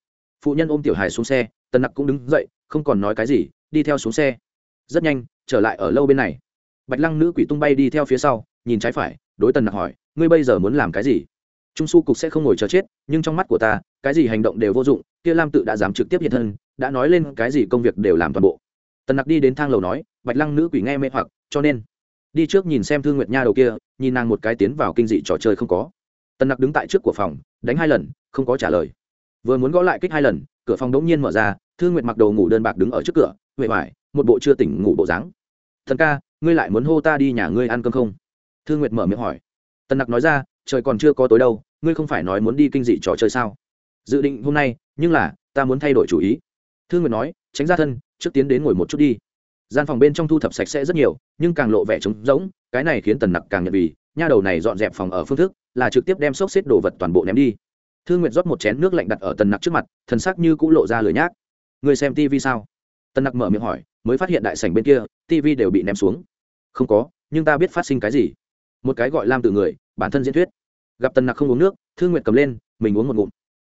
Speaker 1: Phụ nhân ôm tiểu hài xuống xe, tần nặc cũng đứng dậy, không còn nói cái gì, đi theo xuống xe. Rất nhanh, trở lại ở lâu bên này. Bạch lăng nữ quỷ tung bay đi theo phía sau, nhìn trái phải, đối tần nặc hỏi, ngươi bây giờ muốn làm cái gì? Trung su cục sẽ không ngồi chờ chết, nhưng trong mắt của ta, cái gì hành động đều vô dụng, kia lam tự đã dám trực tiếp hiện thân, đã nói lên cái gì công việc đều làm toàn bộ. Tần nặc đi đến thang lầu nói, bạch lăng nữ quỷ nghe mê hoặc, cho nên, đi trước nhìn xem thương nguyệt nha đầu kia, nhìn nàng một cái tiến vào kinh dị trò chơi không có tần nặc đứng tại trước của phòng, đánh hai lần, không có trả lời. Vừa muốn gõ lại kích hai lần, cửa phòng đống nhiên mở ra thương nguyệt mặc đầu ngủ đơn bạc đứng ở trước cửa, huệ vải một bộ chưa tỉnh ngủ bộ dáng. Thần ca, ngươi lại muốn hô ta đi nhà ngươi ăn cơm không? Thương nguyệt mở miệng hỏi. Tần nặc nói ra, trời còn chưa có tối đâu, ngươi không phải nói muốn đi kinh dị trò chơi sao? Dự định hôm nay, nhưng là, ta muốn thay đổi chủ ý. Thương nguyệt nói, tránh ra thân, trước tiến đến ngồi một chút đi. Gian phòng bên trong thu thập sạch sẽ rất nhiều, nhưng càng lộ vẻ trống rỗng, cái này khiến tần nặc càng nhận vì nha đầu này dọn dẹp phòng ở phương thức là trực tiếp đem xốc xếp đồ vật toàn bộ ném đi. Thương nguyệt rót một chén nước lạnh đặt ở tần nặc trước mặt, thần sắc như cũng lộ ra lời nhác. Người xem tv sao? Tần nặc mở miệng hỏi, mới phát hiện đại sảnh bên kia tv đều bị ném xuống. Không có, nhưng ta biết phát sinh cái gì. Một cái gọi lam từ người, bản thân diễn thuyết. Gặp tần nặc không uống nước thương nguyệt cầm lên, mình uống một ngụm.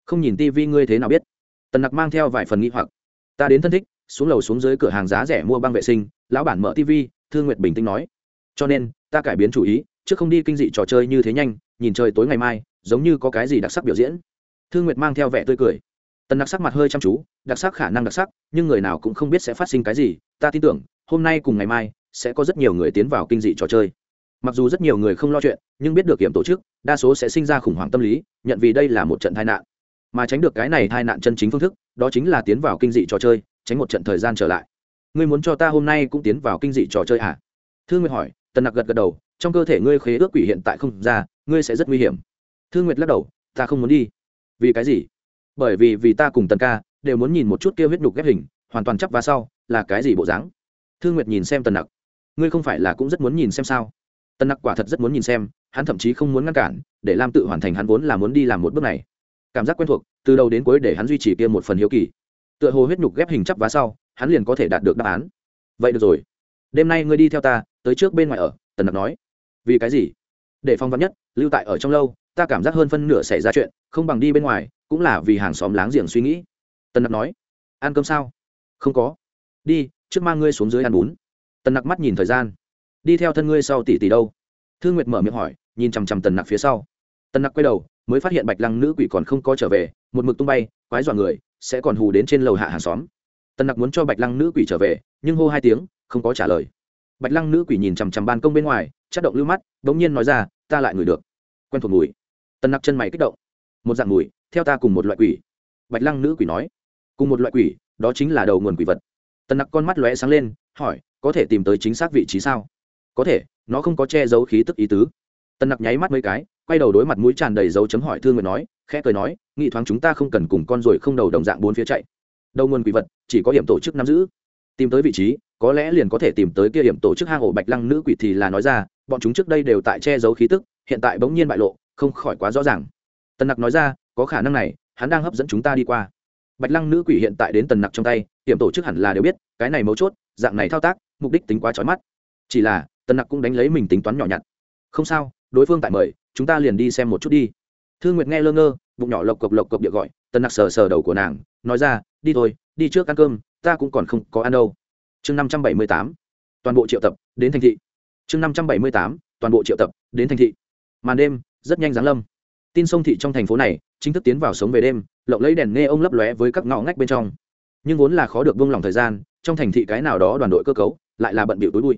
Speaker 1: Không nhìn tv ngươi thế nào biết? Tần nặc mang theo vài phần nghĩ hoặc. Ta đến thân thích, xuống lầu xuống dưới cửa hàng giá rẻ mua băng vệ sinh, lão bản mở tv thương nguyệt bình tĩnh nói. Cho nên, ta cải biến chủ ý chứ không đi kinh dị trò chơi như thế nhanh, nhìn trời tối ngày mai, giống như có cái gì đặc sắc biểu diễn. Thương nguyệt mang theo vẻ tươi cười. Tần đặc sắc mặt hơi chăm chú, đặc sắc khả năng đặc sắc, nhưng người nào cũng không biết sẽ phát sinh cái gì. Ta tin tưởng, hôm nay cùng ngày mai sẽ có rất nhiều người tiến vào kinh dị trò chơi. Mặc dù rất nhiều người không lo chuyện, nhưng biết được kiểm tổ chức, đa số sẽ sinh ra khủng hoảng tâm lý, nhận vì đây là một trận tai nạn. Mà tránh được cái này tai nạn chân chính phương thức, đó chính là tiến vào kinh dị trò chơi, tránh một trận thời gian trở lại. Ngươi muốn cho ta hôm nay cũng tiến vào kinh dị trò chơi à? Thương nguyệt hỏi, tần nặc gật gật đầu trong cơ thể ngươi khế ước quỷ hiện tại không ra, ngươi sẽ rất nguy hiểm. Thương nguyệt lắc đầu, ta không muốn đi. Vì cái gì? Bởi vì vì ta cùng tần ca đều muốn nhìn một chút kia huyết nhục ghép hình, hoàn toàn chắp và sau, là cái gì bộ dáng? Thương nguyệt nhìn xem tần nặc. Ngươi không phải là cũng rất muốn nhìn xem sao? Tần nặc quả thật rất muốn nhìn xem, hắn thậm chí không muốn ngăn cản, để lam tự hoàn thành hắn vốn là muốn đi làm một bước này. Cảm giác quen thuộc, từ đầu đến cuối để hắn duy trì kia một phần hiếu kỳ. Tựa hồ huyết nhục ghép hình chắp vá sau, hắn liền có thể đạt được đáp án. Vậy được rồi. Đêm nay ngươi đi theo ta, tới trước bên ngoài ở, tần nặc nói vì cái gì? Để phong vắn nhất, lưu tại ở trong lâu, ta cảm giác hơn phân nửa xảy ra chuyện, không bằng đi bên ngoài, cũng là vì hàng xóm láng giềng suy nghĩ. Tần nặc nói. Ăn cơm sao? Không có. Đi, trước mang ngươi xuống dưới ăn bún. Tần nặc mắt nhìn thời gian. Đi theo thân ngươi sau tỷ tỷ đâu? Thương nguyệt mở miệng hỏi, nhìn chằm chằm tần nặc phía sau. Tần nặc quay đầu, mới phát hiện bạch lăng nữ quỷ còn không có trở về, một mực tung bay, quái dọa người, sẽ còn hù đến trên lầu hạ hàng xóm. Tần nặc muốn cho bạch lăng nữ quỷ trở về, nhưng hô hai tiếng, không có trả lời. Bạch lăng nữ quỷ nhìn chằm chằm ban công bên ngoài chất động lưu mắt bỗng nhiên nói ra, ta lại ngửi được. Quen thuộc mùi. Tần nặc chân mày kích động. Một dạng mùi, theo ta cùng một loại quỷ. Bạch lăng nữ quỷ nói. Cùng một loại quỷ, đó chính là đầu nguồn quỷ vật. Tần nặc con mắt lóe sáng lên, hỏi, có thể tìm tới chính xác vị trí sao? Có thể, nó không có che giấu khí tức ý tứ. Tần nặc nháy mắt mấy cái, quay đầu đối mặt mũi tràn đầy dấu chấm hỏi thương người nói, khẽ cười nói, nghị thoáng chúng ta không cần cùng con rồi không đầu đồng dạng bốn phía chạy. Đầu nguồn quỷ vật, chỉ có điểm tổ chức nắm giữ. Tìm tới vị trí, có lẽ liền có thể tìm tới kia điểm tổ chức hang ổ. Bạch lăng nữ quỷ thì là nói ra bọn chúng trước đây đều tại che giấu khí tức, hiện tại bỗng nhiên bại lộ, không khỏi quá rõ ràng. Tần nặc nói ra, có khả năng này, hắn đang hấp dẫn chúng ta đi qua. Bạch lăng nữ quỷ hiện tại đến tần nặc trong tay điểm tổ chức hẳn là đều biết, cái này mấu chốt, dạng này thao tác, mục đích tính quá trói mắt. Chỉ là, tần nặc cũng đánh lấy mình tính toán nhỏ nhặt. Không sao, đối phương tại mời, chúng ta liền đi xem một chút đi. Thương nguyệt nghe lơ ngơ, bụng nhỏ lộc cộc lộc cộc địa gọi, tần nặc sờ sờ đầu của nàng, nói ra, đi thôi, đi trước ăn cơm, ta cũng còn không có ăn đâu. Chương năm trăm bảy mươi tám, toàn bộ triệu tập, đến thành thị chương năm trăm bảy mươi tám, toàn bộ triệu tập, đến thành thị. Màn đêm, rất nhanh giáng lâm. Tin sông thị trong thành phố này, chính thức tiến vào sống về đêm, lộng lấy đèn nghe ông lấp lóe với các ngõ ngách bên trong. Nhưng vốn là khó được buông lỏng thời gian, trong thành thị cái nào đó đoàn đội cơ cấu, lại là bận bịu túi bụi.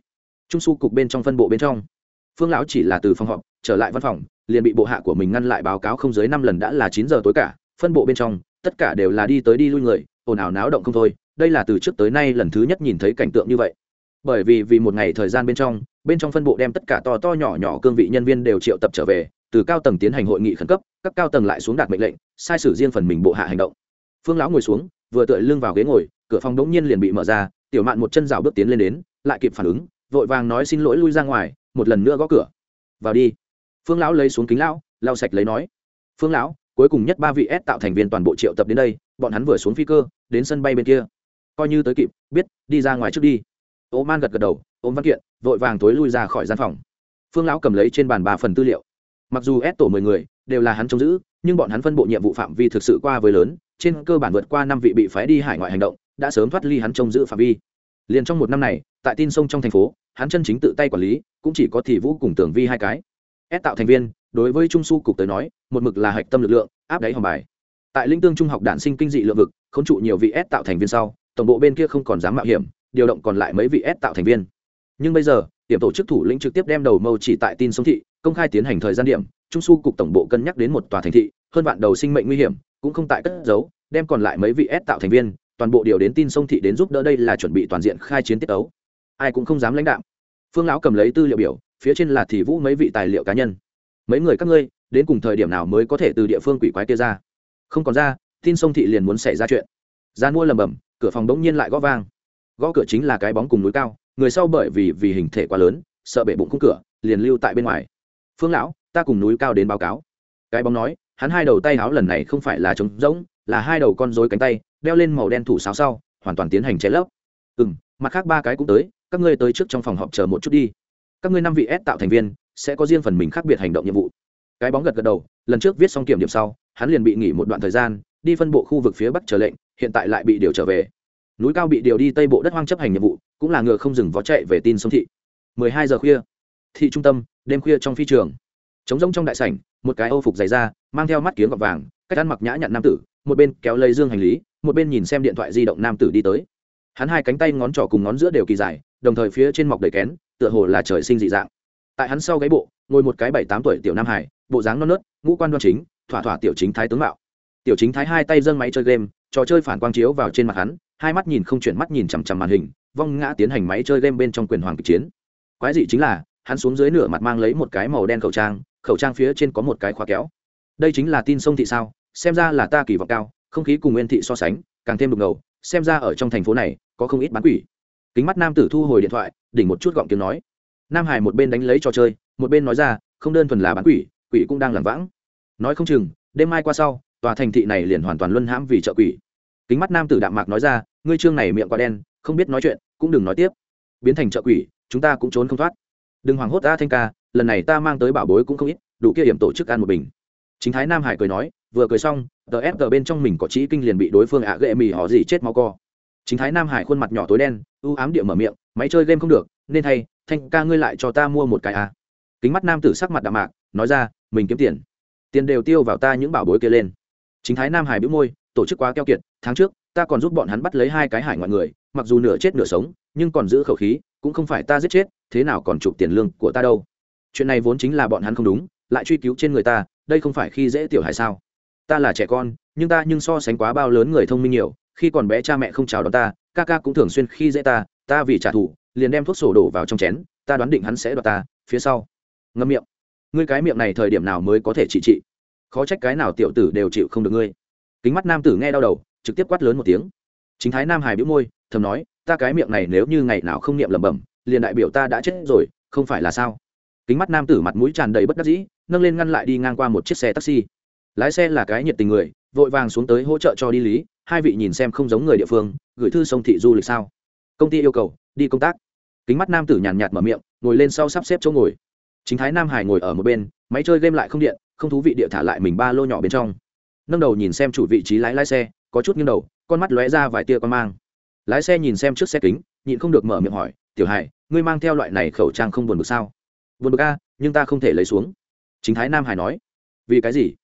Speaker 1: Trung su cục bên trong phân bộ bên trong. Phương lão chỉ là từ phòng họp, trở lại văn phòng, liền bị bộ hạ của mình ngăn lại báo cáo không dưới năm lần đã là chín giờ tối cả, phân bộ bên trong, tất cả đều là đi tới đi lui người, ồn ào náo động không thôi, đây là từ trước tới nay lần thứ nhất nhìn thấy cảnh tượng như vậy. Bởi vì vì một ngày thời gian bên trong bên trong phân bộ đem tất cả to to nhỏ nhỏ cương vị nhân viên đều triệu tập trở về, từ cao tầng tiến hành hội nghị khẩn cấp, các cao tầng lại xuống đạt mệnh lệnh, sai sử riêng phần mình bộ hạ hành động. Phương lão ngồi xuống, vừa tựa lưng vào ghế ngồi, cửa phòng đống nhiên liền bị mở ra, tiểu mạn một chân rào bước tiến lên đến, lại kịp phản ứng, vội vàng nói xin lỗi lui ra ngoài, một lần nữa gõ cửa. Vào đi. Phương lão lấy xuống kính lão, lau sạch lấy nói. Phương lão, cuối cùng nhất ba vị s tạo thành viên toàn bộ triệu tập đến đây, bọn hắn vừa xuống phi cơ, đến sân bay bên kia. Coi như tới kịp, biết, đi ra ngoài trước đi ô man gật gật đầu, ôm văn kiện, vội vàng tối lui ra khỏi gian phòng. Phương lão cầm lấy trên bàn ba phần tư liệu. Mặc dù ép tổ mười người, đều là hắn trông giữ, nhưng bọn hắn phân bộ nhiệm vụ phạm vi thực sự qua với lớn, trên cơ bản vượt qua năm vị bị phái đi hải ngoại hành động, đã sớm thoát ly hắn trông giữ phạm vi. Liền trong một năm này, tại tin sông trong thành phố, hắn chân chính tự tay quản lý, cũng chỉ có thị vũ cùng tưởng vi hai cái. Ép tạo thành viên, đối với trung su cục tới nói, một mực là hạch tâm lực lượng, áp đáy hòm bài. Tại linh tương trung học đản sinh kinh dị lượng vực không trụ nhiều vị ép tạo thành viên sau, tổng bộ bên kia không còn dám mạo hiểm điều động còn lại mấy vị s tạo thành viên. Nhưng bây giờ, điểm tổ chức thủ lĩnh trực tiếp đem đầu mâu chỉ tại tin sông thị, công khai tiến hành thời gian điểm, trung su cục tổng bộ cân nhắc đến một tòa thành thị, hơn vạn đầu sinh mệnh nguy hiểm, cũng không tại cất giấu, đem còn lại mấy vị s tạo thành viên, toàn bộ điều đến tin sông thị đến giúp đỡ đây là chuẩn bị toàn diện khai chiến tiết đấu. ai cũng không dám lãnh đạo phương lão cầm lấy tư liệu biểu, phía trên là thì vũ mấy vị tài liệu cá nhân. Mấy người các ngươi, đến cùng thời điểm nào mới có thể từ địa phương quỷ quái kia ra? Không còn ra, tin sông thị liền muốn xảy ra chuyện. Gian mua lầm bầm cửa phòng đống nhiên lại gõ vang gõ cửa chính là cái bóng cùng núi cao, người sau bởi vì vì hình thể quá lớn, sợ bể bụng khung cửa, liền lưu tại bên ngoài. Phương lão, ta cùng núi cao đến báo cáo. Cái bóng nói, hắn hai đầu tay áo lần này không phải là trống rỗng, là hai đầu con rối cánh tay, đeo lên màu đen thủ sáo sau, hoàn toàn tiến hành cháy lấp. Ừ m mặt khác ba cái cũng tới, các ngươi tới trước trong phòng họp chờ một chút đi. Các ngươi năm vị S tạo thành viên, sẽ có riêng phần mình khác biệt hành động nhiệm vụ. Cái bóng gật gật đầu, lần trước viết xong kiểm điểm sau, hắn liền bị nghỉ một đoạn thời gian, đi phân bộ khu vực phía bắc trở lệnh, hiện tại lại bị điều trở về núi cao bị điều đi tây bộ đất hoang chấp hành nhiệm vụ, cũng là ngựa không dừng vó chạy về tin sông thị. 12 giờ khuya, thị trung tâm, đêm khuya trong phi trường. Trống rỗng trong đại sảnh, một cái âu phục dày da, mang theo mắt kiếng gọt vàng, cách ăn mặc nhã nhặn nam tử, một bên kéo lấy dương hành lý, một bên nhìn xem điện thoại di động nam tử đi tới. Hắn hai cánh tay ngón trỏ cùng ngón giữa đều kỳ dài, đồng thời phía trên mọc đầy kén, tựa hồ là trời sinh dị dạng. Tại hắn sau gáy bộ, ngồi một cái bảy tám tuổi tiểu nam hải bộ dáng non nớt, ngũ quan đoan chính, thỏa thỏa tiểu chính thái tướng mạo. Tiểu chính thái hai tay dâng máy chơi game trò chơi phản quang chiếu vào trên mặt hắn, hai mắt nhìn không chuyển mắt nhìn chằm chằm màn hình, vong ngã tiến hành máy chơi game bên trong quyền hoàng kịch chiến. Quái dị chính là, hắn xuống dưới nửa mặt mang lấy một cái màu đen khẩu trang khẩu trang phía trên có một cái khóa kéo. Đây chính là tin sông thị sao, xem ra là ta kỳ vọng cao, không khí cùng nguyên thị so sánh, càng thêm đục ngầu, xem ra ở trong thành phố này, có không ít bán quỷ. Kính mắt nam tử thu hồi điện thoại, đỉnh một chút gọng tiếng nói. Nam hải một bên đánh lấy trò chơi, một bên nói ra, không đơn thuần là bán quỷ quỷ cũng đang làm vãng. Nói không chừng, đêm mai qua sau tòa thành thị này liền hoàn toàn luân hãm vì trợ quỷ. Kính mắt nam tử đạm mạc nói ra, ngươi trương này miệng quá đen, không biết nói chuyện, cũng đừng nói tiếp. Biến thành trợ quỷ, chúng ta cũng trốn không thoát. Đừng hoảng hốt ta thanh ca, lần này ta mang tới bảo bối cũng không ít, đủ kia hiểm tổ chức ăn một bình. Chính thái nam hải cười nói, vừa cười xong, tờ ép tờ bên trong mình có trí kinh liền bị đối phương ạ gậy mì họ gì chết máu co. Chính thái nam hải khuôn mặt nhỏ tối đen ưu ám địa mở miệng, máy chơi game không được, nên thay thanh ca ngươi lại cho ta mua một cái à. kính mắt nam tử sắc mặt đạm mạc, nói ra, mình kiếm tiền. Tiền đều tiêu vào ta những bảo bối kia lên chính thái nam hải bĩu môi, tổ chức quá keo kiệt, tháng trước, ta còn giúp bọn hắn bắt lấy hai cái hải ngoại người, mặc dù nửa chết nửa sống, nhưng còn giữ khẩu khí, cũng không phải ta giết chết, thế nào còn chụp tiền lương của ta đâu. Chuyện này vốn chính là bọn hắn không đúng, lại truy cứu trên người ta, đây không phải khi dễ tiểu hải sao? Ta là trẻ con, nhưng ta nhưng so sánh quá bao lớn người thông minh nhiều, khi còn bé cha mẹ không chào đón ta, ca ca cũng thường xuyên khi dễ ta ta vì trả thù, liền đem thuốc sổ đổ vào trong chén, ta đoán định hắn sẽ đoạt ta, phía sau. Ngâm miệng. Ngươi cái miệng này thời điểm nào mới có thể trị trị? Khó trách cái nào tiểu tử đều chịu không được ngươi. Kính mắt nam tử nghe đau đầu, trực tiếp quát lớn một tiếng. Chính thái nam hài bĩu môi, thầm nói, ta cái miệng này nếu như ngày nào không niệm lẩm bẩm, liền đại biểu ta đã chết rồi, không phải là sao? Kính mắt nam tử mặt mũi tràn đầy bất đắc dĩ, nâng lên ngăn lại đi ngang qua một chiếc xe taxi. Lái xe là cái nhiệt tình người, vội vàng xuống tới hỗ trợ cho đi lý, hai vị nhìn xem không giống người địa phương, gửi thư sông thị du lịch sao? Công ty yêu cầu, đi công tác. Kính mắt nam tử nhàn nhạt mở miệng, ngồi lên sau sắp xếp chỗ ngồi. Chính thái nam hải ngồi ở một bên, máy chơi game lại không điện không thú vị địa thả lại mình ba lô nhỏ bên trong. Nâng đầu nhìn xem chủ vị trí lái lái xe, có chút nghiêng đầu, con mắt lóe ra vài tia con mang. Lái xe nhìn xem trước xe kính, nhịn không được mở miệng hỏi, tiểu hải, ngươi mang theo loại này khẩu trang không buồn bực sao? Buồn bực a, nhưng ta không thể lấy xuống. Chính thái nam hải nói. Vì cái gì?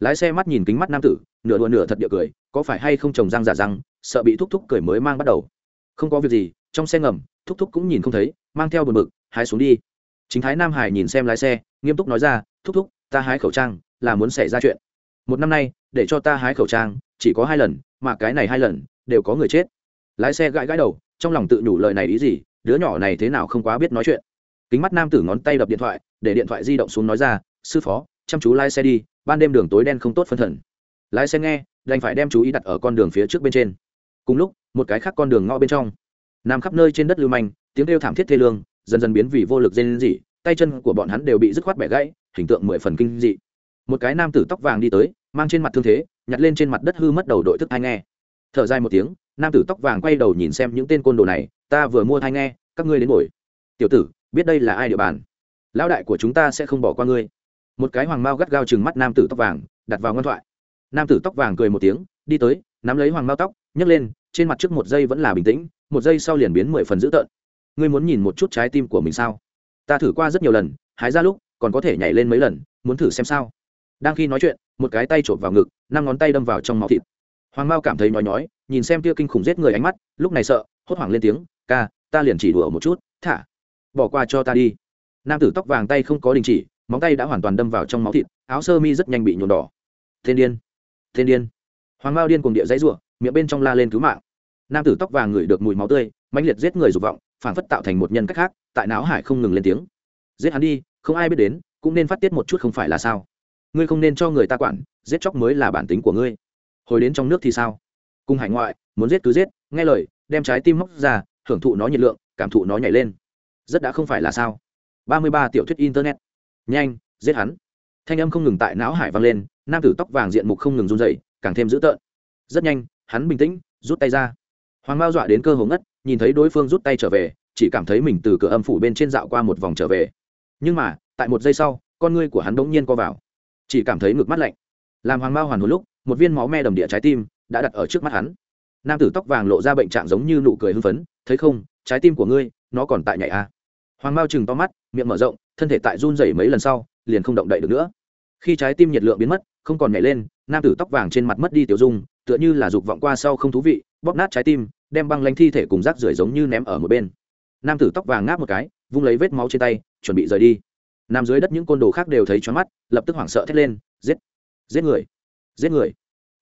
Speaker 1: Lái xe mắt nhìn kính mắt nam tử, nửa đùa nửa thật địa cười, có phải hay không trồng răng giả răng, sợ bị thúc thúc cười mới mang bắt đầu? Không có việc gì. Trong xe ngầm, thúc thúc cũng nhìn không thấy, mang theo buồn bực, hái xuống đi. Chính thái nam hải nhìn xem lái xe, nghiêm túc nói ra, thúc thúc ta hái khẩu trang là muốn xảy ra chuyện. Một năm nay, để cho ta hái khẩu trang, chỉ có hai lần, mà cái này hai lần, đều có người chết. Lái xe gãi gãi đầu, trong lòng tự nhủ lời này ý gì, đứa nhỏ này thế nào không quá biết nói chuyện. Kính mắt nam tử ngón tay đập điện thoại, để điện thoại di động xuống nói ra, sư phó, chăm chú lái xe đi, ban đêm đường tối đen không tốt phân thần. Lái xe nghe, đành phải đem chú ý đặt ở con đường phía trước bên trên. Cùng lúc, một cái khác con đường ngõ bên trong. Nằm khắp nơi trên đất lưu manh, tiếng kêu thảm thiết thê lương, dần dần biến vì vô lực dên dị tay chân của bọn hắn đều bị dứt khoát bẻ gãy hình tượng mười phần kinh dị. Một cái nam tử tóc vàng đi tới, mang trên mặt thương thế, nhặt lên trên mặt đất hư mất đầu đội thức thai nghe. Thở dài một tiếng, nam tử tóc vàng quay đầu nhìn xem những tên côn đồ này, ta vừa mua thai nghe, các ngươi đến ngồi. Tiểu tử, biết đây là ai địa bàn? Lão đại của chúng ta sẽ không bỏ qua ngươi. Một cái hoàng mao gắt gao chừng mắt nam tử tóc vàng, đặt vào ngoan thoại. Nam tử tóc vàng cười một tiếng, đi tới, nắm lấy hoàng mao tóc, nhấc lên, trên mặt trước một giây vẫn là bình tĩnh, một giây sau liền biến mười phần dữ tợn. Ngươi muốn nhìn một chút trái tim của mình sao? Ta thử qua rất nhiều lần, hái ra lúc còn có thể nhảy lên mấy lần, muốn thử xem sao. Đang khi nói chuyện, một cái tay chộp vào ngực, năm ngón tay đâm vào trong máu thịt. Hoàng mao cảm thấy nói nói nhìn xem tia kinh khủng giết người ánh mắt, lúc này sợ, hốt hoảng lên tiếng, ca, ta liền chỉ đùa một chút, thả, bỏ qua cho ta đi. Nam tử tóc vàng tay không có đình chỉ, móng tay đã hoàn toàn đâm vào trong máu thịt, áo sơ mi rất nhanh bị nhuộm đỏ. Thiên điên thiên điên. Hoàng mao điên cùng địa dãy ruộng miệng bên trong la lên cứu mạng. Nam tử tóc vàng ngửi được mùi máu tươi, mãnh liệt giết người dục vọng phản phất tạo thành một nhân cách khác, tại não hải không ngừng lên tiếng. Giết hắn đi không ai biết đến, cũng nên phát tiết một chút không phải là sao. Ngươi không nên cho người ta quản, giết chóc mới là bản tính của ngươi. Hồi đến trong nước thì sao? Cùng hải ngoại, muốn giết cứ giết, nghe lời, đem trái tim móc ra hưởng thụ nó nhiệt lượng, cảm thụ nó nhảy lên. Rất đã không phải là sao. Ba mươi ba tiểu thuyết internet. Nhanh, giết hắn. Thanh âm không ngừng tại não hải vang lên, nam tử tóc vàng diện mục không ngừng run dậy càng thêm dữ tợn. Rất nhanh, hắn bình tĩnh, rút tay ra. Hoàng mao dọa đến cơ hồ ngất, nhìn thấy đối phương rút tay trở về, chỉ cảm thấy mình từ cửa âm phủ bên trên dạo qua một vòng trở về nhưng mà, tại một giây sau, con ngươi của hắn đ ỗ n g nhiên co vào. Chỉ cảm thấy ngực mắt lạnh. Làm hoàng mao hoàn hồi lúc, một viên máu me đầm địa trái tim đã đặt ở trước mắt hắn. Nam tử tóc vàng lộ ra bệnh trạng giống như nụ cười hưng phấn, thấy không, trái tim của ngươi, nó còn tại nhảy a à. hoàng mao chừng to mắt, miệng mở rộng, thân thể tại run rẩy mấy lần sau, liền không động đậy được nữa. Khi trái tim nhiệt lượng biến mất, không còn nhảy lên, nam tử tóc vàng trên mặt mất đi tiểu dung, tựa như là dục vọng qua sau không thú vị, bóp nát trái tim, đem băng lanh thi thể cùng rác rưởi giống như ném ở một bên. Nam tử tóc vàng ngáp một cái vung lấy vết máu trên tay, chuẩn bị rời đi. Nằm dưới đất những côn đồ khác đều thấy choáng mắt, lập tức hoảng sợ thét lên, giết! Giết người! Giết người!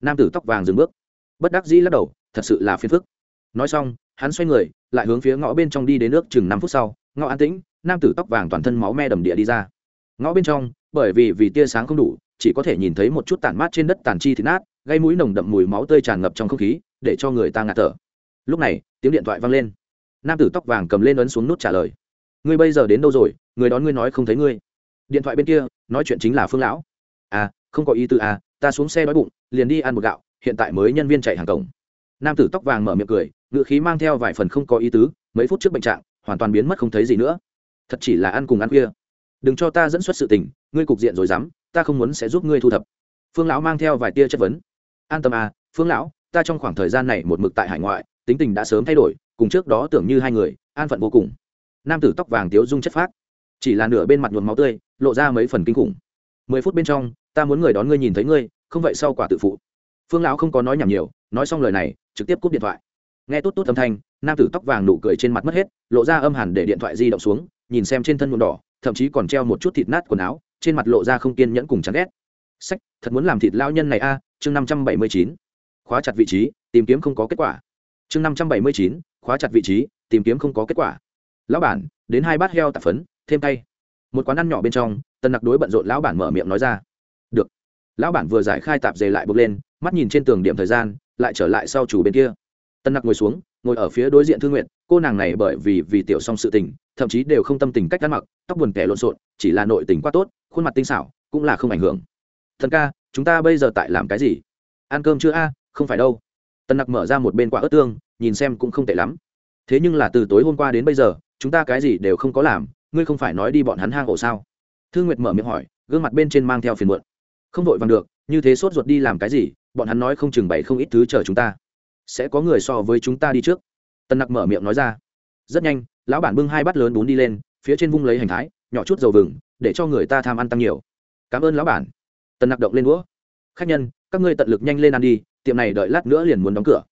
Speaker 1: Nam tử tóc vàng dừng bước. Bất đắc dĩ lắc đầu, thật sự là phiền phức. Nói xong, hắn xoay người, lại hướng phía ngõ bên trong đi đến nước chừng năm phút sau, ngõ an tĩnh, nam tử tóc vàng toàn thân máu me đầm địa đi ra. Ngõ bên trong, bởi vì vì tia sáng không đủ, chỉ có thể nhìn thấy một chút tản mát trên đất tàn chi thịt nát, gây mũi nồng đậm mùi máu tươi tràn ngập trong không khí, để cho người ta ngạt thở. Lúc này, tiếng điện thoại vang lên. Nam tử tóc vàng cầm lên ấn xuống nút trả lời ngươi bây giờ đến đâu rồi? Người đón ngươi nói không thấy ngươi. Điện thoại bên kia, nói chuyện chính là phương lão. À không có ý tư à ta xuống xe đói bụng, liền đi ăn một gạo, hiện tại mới nhân viên chạy hàng cổng. Nam tử tóc vàng mở miệng cười ngự khí mang theo vài phần không có ý tứ, mấy phút trước bệnh trạng, hoàn toàn biến mất không thấy gì nữa. Thật chỉ là ăn cùng ăn kia đừng cho ta dẫn xuất sự tình, ngươi cục diện rồi dám, ta không muốn sẽ giúp ngươi thu thập. Phương lão mang theo vài tia chất vấn. An tâm à phương lão, ta trong khoảng thời gian này một mực tại hải ngoại, tính tình đã sớm thay đổi, cùng trước đó tưởng như hai người, an phận vô cùng nam tử tóc vàng tiếu dung chất phác. Chỉ là nửa bên mặt nhuộm máu tươi, lộ ra mấy phần kinh khủng. Mười phút bên trong, ta muốn người đón ngươi nhìn thấy ngươi, không vậy sau quả tự phụ. Phương lão không có nói nhảm nhiều, nói xong lời này, trực tiếp cúp điện thoại. Nghe tốt tốt âm thanh, nam tử tóc vàng nụ cười trên mặt mất hết, lộ ra âm hẳn để điện thoại di động xuống, nhìn xem trên thân nhuộm đỏ, thậm chí còn treo một chút thịt nát quần áo, trên mặt lộ ra không kiên nhẫn cùng chán ghét. Sách, thật muốn làm thịt lao nhân này a, chương năm trăm bảy mươi chín, khóa chặt vị trí, tìm kiếm không có kết quả. Chương năm trăm bảy mươi chín, khóa chặt vị trí, tìm kiếm không có kết quả lão bản, đến hai bát heo tạp phấn, thêm tay một quán ăn nhỏ bên trong, tần nặc đối bận rộn lão bản mở miệng nói ra. Được. Lão bản vừa giải khai tạp dề lại bước lên, mắt nhìn trên tường điểm thời gian, lại trở lại sau chủ bên kia. Tần nặc ngồi xuống, ngồi ở phía đối diện thương nguyện cô nàng này bởi vì vì tiểu xong sự tình, thậm chí đều không tâm tình cách ăn mặc, tóc buồn kẻ lộn xộn, chỉ là nội tình quá tốt, khuôn mặt tinh xảo, cũng là không ảnh hưởng. Thần ca, chúng ta bây giờ tại làm cái gì? Ăn cơm chưa a? Không phải đâu. Tần nặc mở ra một bên quả ớt tương, nhìn xem cũng không tệ lắm. Thế nhưng là từ tối hôm qua đến bây giờ chúng ta cái gì đều không có làm, ngươi không phải nói đi bọn hắn hang ổ sao? Thương nguyệt mở miệng hỏi, gương mặt bên trên mang theo phiền muộn. Không vội vàng được, như thế sốt ruột đi làm cái gì, bọn hắn nói không chừng bày không ít thứ chờ chúng ta. Sẽ có người so với chúng ta đi trước. Tân nặc mở miệng nói ra. Rất nhanh, lão bản bưng hai bát lớn bún đi lên, phía trên vung lấy hành thái, nhỏ chút dầu vừng, để cho người ta tham ăn tăng nhiều. Cảm ơn lão bản. Tân nặc động lên đũa. Khách nhân, các ngươi tận lực nhanh lên ăn đi, tiệm này đợi lát nữa liền muốn đóng cửa.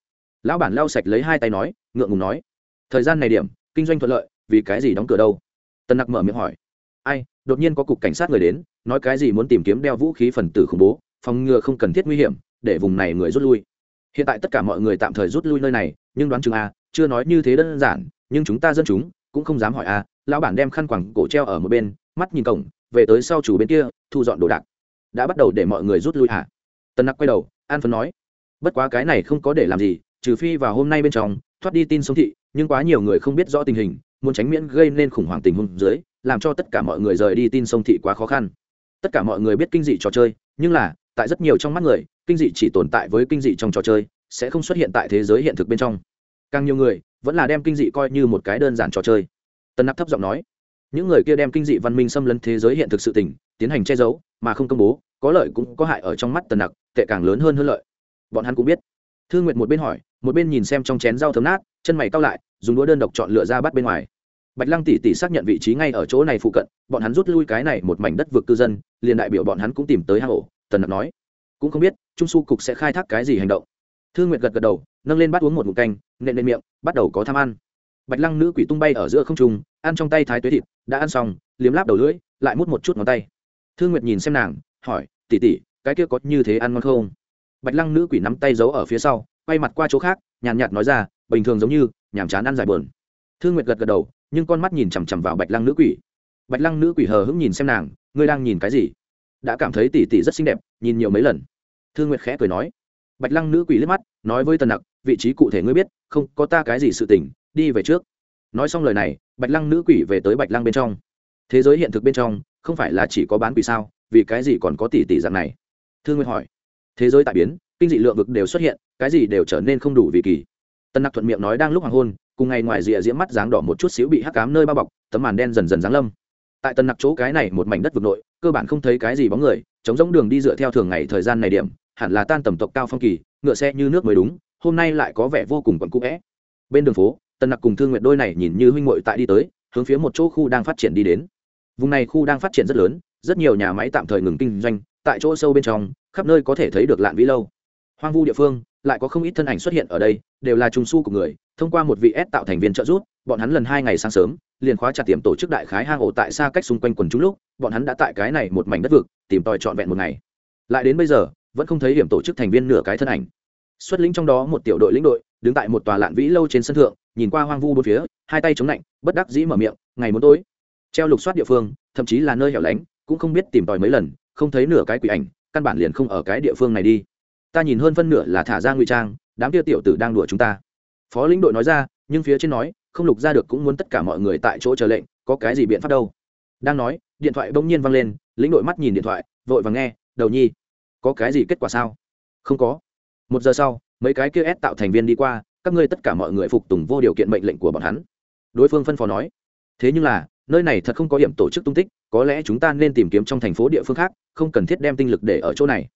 Speaker 1: Lão bản lau sạch lấy hai tay nói, ngượng ngùng nói. Thời gian này điểm, kinh doanh thuận lợi vì cái gì đóng cửa đâu? Tân nặc mở miệng hỏi. Ai, đột nhiên có cục cảnh sát người đến, nói cái gì muốn tìm kiếm đeo vũ khí phần tử khủng bố, phòng ngừa không cần thiết nguy hiểm, để vùng này người rút lui. Hiện tại tất cả mọi người tạm thời rút lui nơi này, nhưng đoán chừng a, chưa nói như thế đơn giản, nhưng chúng ta dân chúng cũng không dám hỏi a, lão bản đem khăn quẳng cổ treo ở một bên, mắt nhìn cổng, về tới sau chủ bên kia, thu dọn đồ đạc. Đã bắt đầu để mọi người rút lui hả tân nặc quay đầu, an phấn nói. Bất quá cái này không có để làm gì, trừ phi vào hôm nay bên trong, thoát đi tin sống thị, nhưng quá nhiều người không biết rõ tình hình muốn tránh miễn gây nên khủng hoảng tình huống dưới, làm cho tất cả mọi người rời đi tin sông thị quá khó khăn. Tất cả mọi người biết kinh dị trò chơi, nhưng là, tại rất nhiều trong mắt người, kinh dị chỉ tồn tại với kinh dị trong trò chơi, sẽ không xuất hiện tại thế giới hiện thực bên trong. Càng nhiều người, vẫn là đem kinh dị coi như một cái đơn giản trò chơi. Tân nắp thấp giọng nói, những người kia đem kinh dị văn minh xâm lấn thế giới hiện thực sự tình, tiến hành che giấu, mà không công bố, có lợi cũng có hại ở trong mắt tần nặc, tệ càng lớn hơn hơn lợi. Bọn hắn cũng biết thương nguyệt một bên hỏi, một bên nhìn xem trong chén rau thấm nát, chân mày cao lại, dùng đũa đơn độc chọn lựa ra bắt bên ngoài. Bạch lăng tỷ tỷ xác nhận vị trí ngay ở chỗ này phụ cận, bọn hắn rút lui cái này một mảnh đất vực cư dân, liền đại biểu bọn hắn cũng tìm tới hang ổ, tần nặc nói. Cũng không biết, trung su cục sẽ khai thác cái gì hành động. Thương nguyệt gật gật đầu, nâng lên bát uống một ngụm canh, nện lên miệng, bắt đầu có tham ăn. Bạch lăng nữ quỷ tung bay ở giữa không trung, ăn trong tay thái tuế thịt, đã ăn xong, liếm láp đầu lưỡi, lại mút một chút ngón tay. Thương nguyệt nhìn xem nàng, hỏi tỉ tỉ cái kia có như thế ăn ngon không? Bạch lăng nữ quỷ nắm tay giấu ở phía sau, quay mặt qua chỗ khác, nhàn nhạt nói ra, bình thường giống như, nhàm chán ăn dài bờn thương nguyệt gật gật đầu, nhưng con mắt nhìn chằm chằm vào bạch lăng nữ quỷ. Bạch lăng nữ quỷ hờ hững nhìn xem nàng, ngươi đang nhìn cái gì? Đã cảm thấy tỷ tỷ rất xinh đẹp, nhìn nhiều mấy lần. Thương nguyệt khẽ cười nói. Bạch lăng nữ quỷ liếc mắt, nói với tần nặc, vị trí cụ thể ngươi biết, không, có ta cái gì sự tình, đi về trước. Nói xong lời này, bạch lăng nữ quỷ về tới bạch lăng bên trong. Thế giới hiện thực bên trong, không phải là chỉ có bán quỷ sao, vì cái gì còn có tỷ tỷ dạng này? Thương nguyệt hỏi thế giới tại biến, kinh dị lượng vực đều xuất hiện, cái gì đều trở nên không đủ vì kỳ. Tân nặc thuận miệng nói đang lúc hoàng hôn, cùng ngày ngoài rìa diễm mắt dáng đỏ một chút xíu bị hắc cám nơi bao bọc, tấm màn đen dần dần giáng lâm. Tại tân nặc chỗ cái này một mảnh đất vực nội, cơ bản không thấy cái gì bóng người chống giống đường đi dựa theo thường ngày thời gian này điểm, hẳn là tan tầm tộc cao phong kỳ, ngựa xe như nước mới đúng, hôm nay lại có vẻ vô cùng quẩn cũ vẽ bên đường phố, tân nặc cùng thương nguyện đôi này nhìn như huynh muội tại đi tới, hướng phía một chỗ khu đang phát triển đi đến. Vùng này khu đang phát triển rất lớn, rất nhiều nhà máy tạm thời ngừng kinh doanh, tại chỗ sâu bên trong khắp nơi có thể thấy được lạn vĩ lâu. Hoang vu địa phương, lại có không ít thân ảnh xuất hiện ở đây, đều là trung su của người, thông qua một vị S tạo thành viên trợ giúp, bọn hắn lần hai ngày sáng sớm, liền khóa chặt tiệm tổ chức đại khái hang ổ tại xa cách xung quanh quần chúng lúc, bọn hắn đã tại cái này một mảnh đất vực, tìm tòi trọn vẹn một ngày. Lại đến bây giờ, vẫn không thấy điểm tổ chức thành viên nửa cái thân ảnh. Xuất lĩnh trong đó một tiểu đội lĩnh đội, đứng tại một tòa lạn vĩ lâu trên sân thượng, nhìn qua hoang vu bốn phía, hai tay chống lạnh bất đắc dĩ mở miệng, ngày muốn tối. Treo lục soát địa phương, thậm chí là nơi hẻo lánh, cũng không biết tìm tòi mấy lần, không thấy nửa cái quỷ ảnh căn bản liền không ở cái địa phương này đi. Ta nhìn hơn phân nửa là thả ra ngụy trang, đám kia tiểu tử đang đùa chúng ta. Phó lĩnh đội nói ra, nhưng phía trên nói, không lục ra được cũng muốn tất cả mọi người tại chỗ chờ lệnh, có cái gì biện pháp đâu. Đang nói, điện thoại bỗng nhiên văng lên, lĩnh đội mắt nhìn điện thoại, vội và nghe, đầu nhi, có cái gì kết quả sao? Không có. Một giờ sau, mấy cái kia ép tạo thành viên đi qua, các ngươi tất cả mọi người phục tùng vô điều kiện mệnh lệnh của bọn hắn. Đối phương phân phó nói, thế nhưng là nơi này thật không có điểm tổ chức tung tích, có lẽ chúng ta nên tìm kiếm trong thành phố địa phương khác, không cần thiết đem tinh lực để ở chỗ này.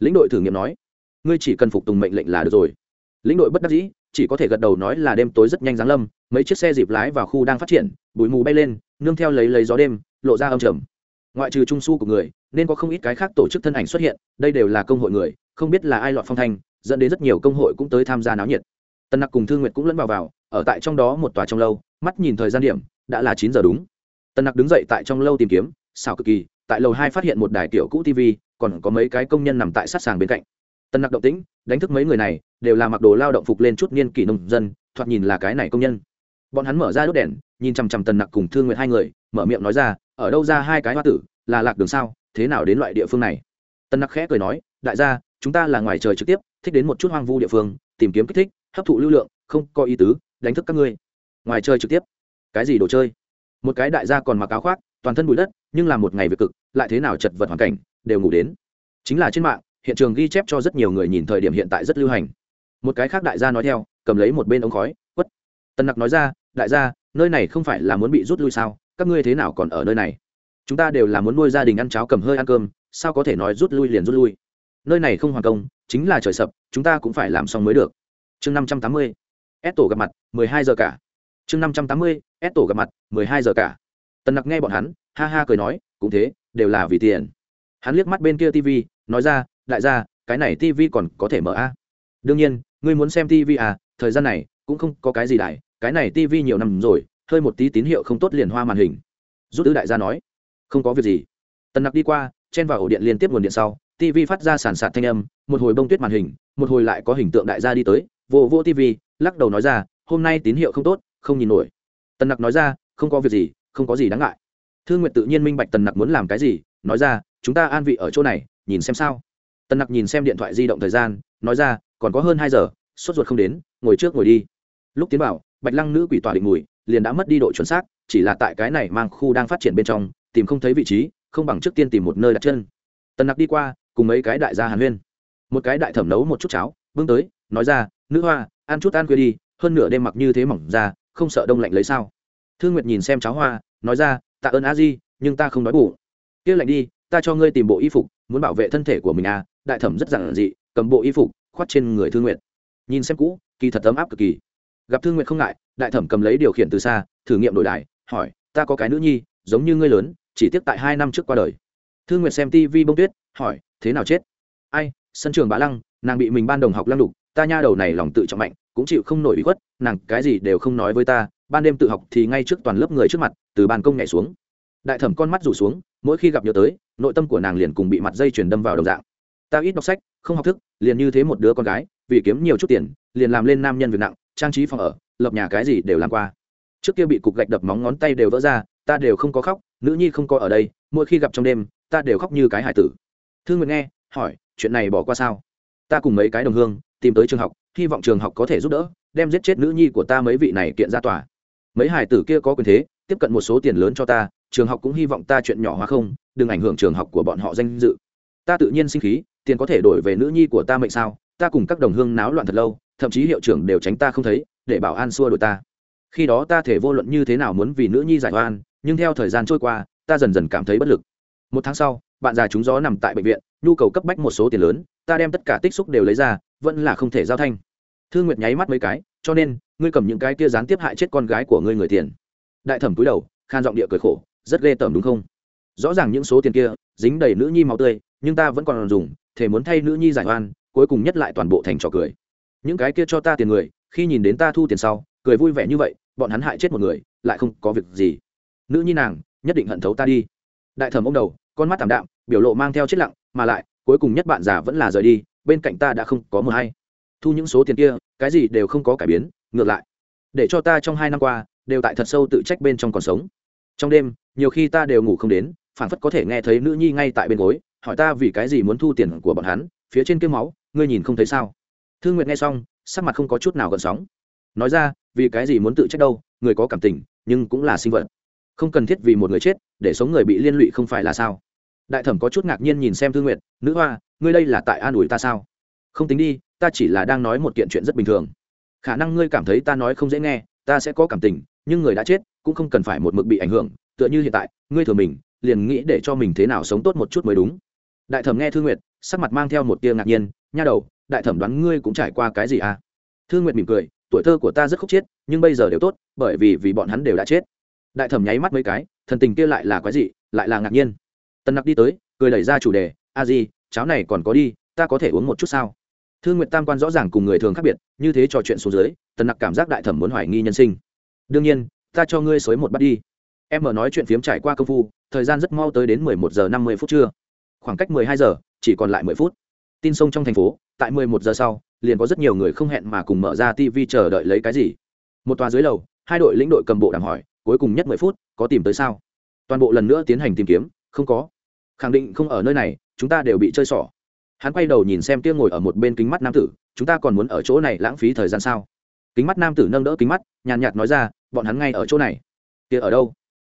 Speaker 1: Lĩnh đội thử nghiệm nói. Ngươi chỉ cần phục tùng mệnh lệnh là được rồi. Lĩnh đội bất đắc dĩ, chỉ có thể gật đầu nói là đêm tối rất nhanh giáng lâm, mấy chiếc xe dịp lái vào khu đang phát triển, bụi mù bay lên, nương theo lấy lấy gió đêm, lộ ra âm trầm. Ngoại trừ trung su của người, nên có không ít cái khác tổ chức thân ảnh xuất hiện, đây đều là công hội người, không biết là ai lọt phong thanh, dẫn đến rất nhiều công hội cũng tới tham gia náo nhiệt. Tân nặc cùng thương nguyệt cũng lẫn vào vào, ở tại trong đó một tòa trong lâu, mắt nhìn thời gian điểm, đã là chín giờ đúng tân nặc đứng dậy tại trong lâu tìm kiếm, xảo cực kỳ, tại lầu hai phát hiện một đài kiểu cũ tv còn có mấy cái công nhân nằm tại sát sàng bên cạnh. Tân nặc động tĩnh, đánh thức mấy người này, đều là mặc đồ lao động phục lên chút niên kỷ nông dân, thoạt nhìn là cái này công nhân. Bọn hắn mở ra đốt đèn, nhìn chằm chằm tần nặc cùng thương nguyện hai người, mở miệng nói ra, ở đâu ra hai cái hoa tử, là lạc đường sao, thế nào đến loại địa phương này? Tần nặc khẽ cười nói, đại gia, chúng ta là ngoài trời trực tiếp, thích đến một chút hoang vu địa phương, tìm kiếm kích thích, hấp thụ lưu lượng, không có ý tứ, đánh thức các ngươi. Ngoài chơi trực tiếp? Cái gì đồ chơi? Một cái đại gia còn mặc áo khoác, toàn thân bụi đất, nhưng là một ngày việc cực, lại thế nào chật vật hoàn cảnh, đều ngủ đến. Chính là trên mạng, hiện trường ghi chép cho rất nhiều người nhìn thời điểm hiện tại rất lưu hành. Một cái khác đại gia nói theo, cầm lấy một bên ống khói, quất. Tân nặc nói ra, đại gia, nơi này không phải là muốn bị rút lui sao? Các ngươi thế nào còn ở nơi này? Chúng ta đều là muốn nuôi gia đình ăn cháo cầm hơi ăn cơm, sao có thể nói rút lui liền rút lui? Nơi này không hoàn công, chính là trời sập, chúng ta cũng phải làm xong mới được. Chương năm trăm tám mươi. Ép tổ gặp mặt, mười hai giờ cả chương năm trăm tám mươi, ép tổ gặp mặt, mười hai giờ cả. Tần nặc nghe bọn hắn, ha ha cười nói, cũng thế, đều là vì tiền. Hắn liếc mắt bên kia tv nói ra, đại gia, cái này tv còn có thể mở a? Đương nhiên, ngươi muốn xem tv à thời gian này cũng không có cái gì đại, cái này tv nhiều năm rồi, hơi một tí tín hiệu không tốt liền hoa màn hình. Rút tứ đại gia nói, không có việc gì. Tần nặc đi qua, chen vào ổ điện liên tiếp nguồn điện sau tv phát ra sản sạt thanh âm, một hồi bông tuyết màn hình, một hồi lại có hình tượng đại gia đi tới, vô vô tv lắc đầu nói ra, hôm nay tín hiệu không tốt không nhìn nổi. Tần nặc nói ra không có việc gì không có gì đáng ngại. Thương nguyện tự nhiên minh bạch tần nặc muốn làm cái gì nói ra chúng ta an vị ở chỗ này nhìn xem sao. Tần nặc nhìn xem điện thoại di động thời gian nói ra còn có hơn hai giờ sốt ruột không đến ngồi trước ngồi đi. Lúc tiến bảo, bạch lăng nữ quỷ tỏa định mùi liền đã mất đi độ chuẩn xác chỉ là tại cái này mang khu đang phát triển bên trong tìm không thấy vị trí không bằng trước tiên tìm một nơi đặt chân. Tần nặc đi qua cùng mấy cái đại gia hàn huyên. Một cái đại thẩm nấu một chút cháo bưng tới nói ra nữ hoa ăn chút ăn khuya đi hơn nửa đêm mặc như thế mỏng ra không sợ đông lạnh lấy sao? Thương nguyệt nhìn xem cháo hoa, nói ra, tạ ơn a di, nhưng ta không nói bụng. Kia lạnh đi, ta cho ngươi tìm bộ y phục, muốn bảo vệ thân thể của mình à đại thẩm rất giản dị, cầm bộ y phục khoát trên người thương nguyệt. Nhìn xem cũ, kỳ thật ấm áp cực kỳ. Gặp thương nguyệt không ngại, đại thẩm cầm lấy điều khiển từ xa, thử nghiệm đổi đài, hỏi, ta có cái nữ nhi, giống như ngươi lớn, chỉ tiếc tại hai năm trước qua đời. Thương nguyệt xem tv bông tuyết, hỏi, thế nào chết? Ai, sân trường bá lăng, nàng bị mình ban đồng học lăng đục, ta nha đầu này lòng tự trọng mạnh cũng chịu không nổi bị khuất, nàng cái gì đều không nói với ta, ban đêm tự học thì ngay trước toàn lớp người trước mặt, từ bàn công nhảy xuống. Đại thẩm con mắt rủ xuống, mỗi khi gặp nhớ tới, nội tâm của nàng liền cùng bị mặt dây chuyền đâm vào đồng dạng. Ta ít đọc sách, không học thức, liền như thế một đứa con gái, vì kiếm nhiều chút tiền, liền làm lên nam nhân việc nặng, trang trí phòng ở, lập nhà cái gì đều làm qua. Trước kia bị cục gạch đập móng ngón tay đều vỡ ra, ta đều không có khóc, nữ nhi không có ở đây, mỗi khi gặp trong đêm, ta đều khóc như cái hải tử. Thương nguyện nghe, hỏi, chuyện này bỏ qua sao? Ta cùng mấy cái đồng hương, tìm tới trường học hy vọng trường học có thể giúp đỡ, đem giết chết nữ nhi của ta mấy vị này kiện ra tòa. Mấy hải tử kia có quyền thế, tiếp cận một số tiền lớn cho ta, trường học cũng hy vọng ta chuyện nhỏ hóa không, đừng ảnh hưởng trường học của bọn họ danh dự. Ta tự nhiên sinh khí, tiền có thể đổi về nữ nhi của ta mệnh sao, ta cùng các đồng hương náo loạn thật lâu, thậm chí hiệu trưởng đều tránh ta không thấy, để bảo an xua đổi ta. Khi đó ta thể vô luận như thế nào muốn vì nữ nhi giải oan, nhưng theo thời gian trôi qua, ta dần dần cảm thấy bất lực. Một tháng sau, bạn già chúng gió nằm tại bệnh viện, nhu cầu cấp bách một số tiền lớn, ta đem tất cả tích xúc đều lấy ra vẫn là không thể giao thanh. Thương nguyệt nháy mắt mấy cái, cho nên, ngươi cầm những cái kia gián tiếp hại chết con gái của ngươi người tiền. Đại thẩm cúi đầu, khan giọng địa cười khổ, rất ghê tởm đúng không? Rõ ràng những số tiền kia, dính đầy nữ nhi máu tươi, nhưng ta vẫn còn dùng, thể muốn thay nữ nhi giải oan, cuối cùng nhất lại toàn bộ thành trò cười. Những cái kia cho ta tiền người, khi nhìn đến ta thu tiền sau, cười vui vẻ như vậy, bọn hắn hại chết một người, lại không có việc gì. Nữ nhi nàng, nhất định hận thấu ta đi. Đại thẩm ông đầu, con mắt tảm đạm, biểu lộ mang theo chết lặng, mà lại, cuối cùng nhất bạn già vẫn là rời đi bên cạnh ta đã không có mờ hay. Thu những số tiền kia, cái gì đều không có cải biến, ngược lại. Để cho ta trong hai năm qua, đều tại thật sâu tự trách bên trong còn sống. Trong đêm, nhiều khi ta đều ngủ không đến phản phất có thể nghe thấy nữ nhi ngay tại bên gối, hỏi ta vì cái gì muốn thu tiền của bọn hắn, phía trên kiếm máu, ngươi nhìn không thấy sao? Thương nguyện nghe xong, sắc mặt không có chút nào gợn sóng. Nói ra, vì cái gì muốn tự trách đâu, người có cảm tình, nhưng cũng là sinh vật. Không cần thiết vì một người chết, để sống người bị liên lụy không phải là sao? Đại thẩm có chút ngạc nhiên nhìn xem Thư nguyện nữ hoa, ngươi đây là tại an ủi ta sao? Không tính đi, ta chỉ là đang nói một kiện chuyện rất bình thường. Khả năng ngươi cảm thấy ta nói không dễ nghe, ta sẽ có cảm tình, nhưng người đã chết, cũng không cần phải một mực bị ảnh hưởng. Tựa như hiện tại, ngươi thừa mình, liền nghĩ để cho mình thế nào sống tốt một chút mới đúng. Đại thẩm nghe Thư nguyệt, sắc mặt mang theo một tia ngạc nhiên, nha đầu, đại thẩm đoán ngươi cũng trải qua cái gì à? Thư nguyệt mỉm cười, tuổi thơ của ta rất khúc chết, nhưng bây giờ đều tốt, bởi vì vì bọn hắn đều đã chết. Đại thẩm nháy mắt mấy cái, thần tình kia lại là quái gì lại là ngạc nhiên. Tần nặc đi tới, cười đẩy ra chủ đề, a di, cháo này còn có đi, ta có thể uống một chút sao? Thương nguyệt tam quan rõ ràng cùng người thường khác biệt, như thế trò chuyện xuống dưới, tần nặc cảm giác đại thẩm muốn hoài nghi nhân sinh. Đương nhiên, ta cho ngươi xới một bắt đi. Em mở nói chuyện phiếm trải qua công phu, thời gian rất mau tới đến mười một giờ năm mươi phút trưa. Khoảng cách mười hai giờ, chỉ còn lại mười phút. Tin sông trong thành phố, tại mười một giờ sau, liền có rất nhiều người không hẹn mà cùng mở ra tv chờ đợi lấy cái gì. Một tòa dưới lầu, hai đội lĩnh đội cầm bộ đàm hỏi, cuối cùng nhất mười phút, có tìm tới sao? Toàn bộ lần nữa tiến hành tìm kiếm, không có khẳng định không ở nơi này, chúng ta đều bị chơi xỏ. Hắn quay đầu nhìn xem tiêu ngồi ở một bên kính mắt nam tử, chúng ta còn muốn ở chỗ này lãng phí thời gian sao? Kính mắt nam tử nâng đỡ kính mắt, nhàn nhạt nói ra, bọn hắn ngay ở chỗ này. Kia ở đâu?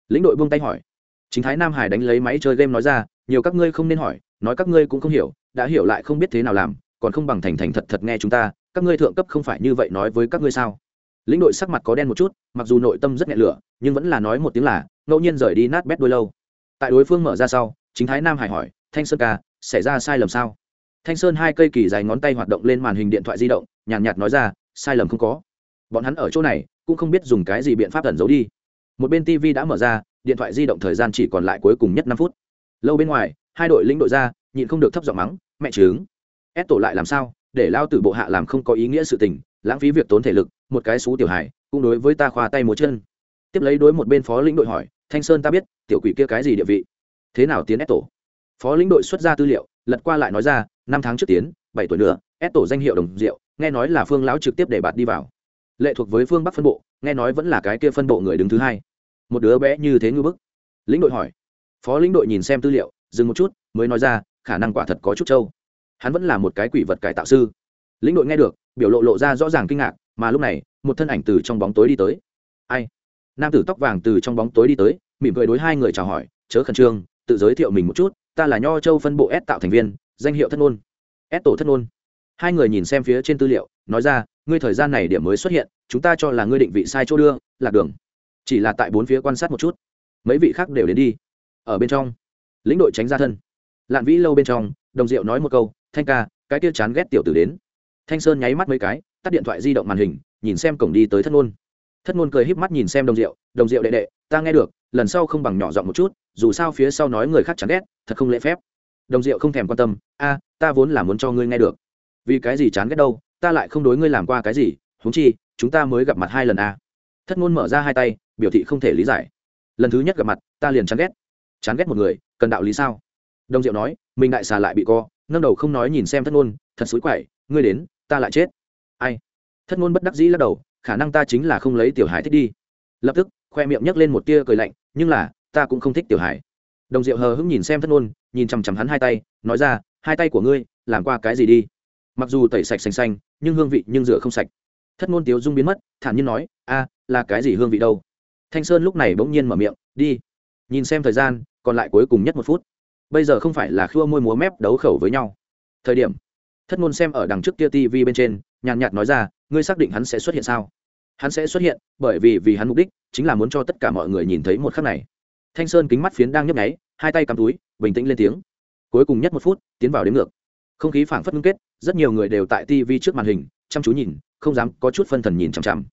Speaker 1: Lĩnh đội buông tay hỏi. Chính thái nam hải đánh lấy máy chơi game nói ra, nhiều các ngươi không nên hỏi, nói các ngươi cũng không hiểu, đã hiểu lại không biết thế nào làm, còn không bằng thành thành thật thật nghe chúng ta, các ngươi thượng cấp không phải như vậy nói với các ngươi sao? Lĩnh đội sắc mặt có đen một chút, mặc dù nội tâm rất nhẹ lửa, nhưng vẫn là nói một tiếng là, ngẫu nhiên rời đi nát bét đôi lâu. Tại đối phương mở ra sau chính thái nam hải hỏi, thanh sơn ca, xảy ra sai lầm sao? Thanh sơn hai cây kỳ dài ngón tay hoạt động lên màn hình điện thoại di động, nhàn nhạt nói ra, sai lầm không có. Bọn hắn ở chỗ này, cũng không biết dùng cái gì biện pháp tẩn giấu đi. Một bên tv đã mở ra, điện thoại di động thời gian chỉ còn lại cuối cùng nhất năm phút. Lâu bên ngoài, hai đội lĩnh đội ra, nhịn không được thấp giọng mắng, mẹ trứng, ép tổ lại làm sao? Để lao tử bộ hạ làm không có ý nghĩa sự tình, lãng phí việc tốn thể lực, một cái xú tiểu hải cũng đối với ta khoa tay múa chân. Tiếp lấy đối một bên phó lĩnh đội hỏi, thanh sơn ta biết, tiểu quỷ kia cái gì địa vị? Thế nào tiến ép tổ phó lĩnh đội xuất ra tư liệu, lật qua lại nói ra, năm tháng trước tiến, bảy tuổi nữa ép tổ danh hiệu đồng diệu, nghe nói là phương lão trực tiếp để bạt đi vào. Lệ thuộc với phương bắc phân bộ, nghe nói vẫn là cái kia phân bộ người đứng thứ hai. Một đứa bé như thế ngư bức. Lĩnh đội hỏi. Phó lĩnh đội nhìn xem tư liệu, dừng một chút, mới nói ra, khả năng quả thật có chút trâu. Hắn vẫn là một cái quỷ vật cải tạo sư. Lĩnh đội nghe được, biểu lộ lộ ra rõ ràng kinh ngạc, mà lúc này, một thân ảnh từ trong bóng tối đi tới. Ai? Nam tử tóc vàng từ trong bóng tối đi tới, mỉm cười đối hai người chào hỏi, chớ khẩn trương tự giới thiệu mình một chút, ta là nho châu phân bộ s tạo thành viên, danh hiệu thất ngôn s tổ thất ngôn hai người nhìn xem phía trên tư liệu, nói ra, ngươi thời gian này điểm mới xuất hiện, chúng ta cho là ngươi định vị sai chỗ đưa, lạc đường. Chỉ là tại bốn phía quan sát một chút. Mấy vị khác đều đến đi. Ở bên trong, lĩnh đội tránh ra thân. Lạn vĩ lâu bên trong, đồng diệu nói một câu, thanh ca, cái kia chán ghét tiểu tử đến. Thanh sơn nháy mắt mấy cái, tắt điện thoại di động màn hình, nhìn xem cổng đi tới thất ngôn thất ngôn cười híp mắt nhìn xem đồng diệu đồng diệu đệ đệ, ta nghe được lần sau không bằng nhỏ giọng một chút, dù sao phía sau nói người khác chán ghét, thật không lễ phép. Đồng diệu không thèm quan tâm, a, ta vốn là muốn cho ngươi nghe được. Vì cái gì chán ghét đâu, ta lại không đối ngươi làm qua cái gì, huống chi, chúng ta mới gặp mặt hai lần a thất ngôn mở ra hai tay, biểu thị không thể lý giải. Lần thứ nhất gặp mặt, ta liền chán ghét. Chán ghét một người, cần đạo lý sao? Đông diệu nói, mình đại xà lại bị co, nâng đầu không nói nhìn xem thất ngôn, thật xúi quậy, ngươi đến, ta lại chết. Ai? Thất ngôn bất đắc dĩ lắc đầu, khả năng ta chính là không lấy tiểu hải thích đi. Lập tức, khoe miệng nhấc lên một tia cười lạnh nhưng là, ta cũng không thích tiểu hải đồng diệu hờ hững nhìn xem thất ngôn nhìn chằm chằm hắn hai tay, nói ra, hai tay của ngươi, làm qua cái gì đi? Mặc dù tẩy sạch xanh xanh, nhưng hương vị nhưng rửa không sạch. Thất ngôn tiếu dung biến mất, thản nhiên nói, a, là cái gì hương vị đâu? Thanh sơn lúc này bỗng nhiên mở miệng, đi. Nhìn xem thời gian, còn lại cuối cùng nhất một phút. Bây giờ không phải là khua môi múa mép đấu khẩu với nhau. Thời điểm, thất ngôn xem ở đằng trước kia tv bên trên, nhàn nhạt nói ra, ngươi xác định hắn sẽ xuất hiện sao? Hắn sẽ xuất hiện bởi vì vì hắn mục đích chính là muốn cho tất cả mọi người nhìn thấy một khắc này. Thanh sơn kính mắt phiến đang nhấp nháy, hai tay cắm túi, bình tĩnh lên tiếng. Cuối cùng nhất một phút, tiến vào đến ngược. Không khí phảng phất ngưng kết, rất nhiều người đều tại tv trước màn hình, chăm chú nhìn, không dám có chút phân thần nhìn chằm chằm.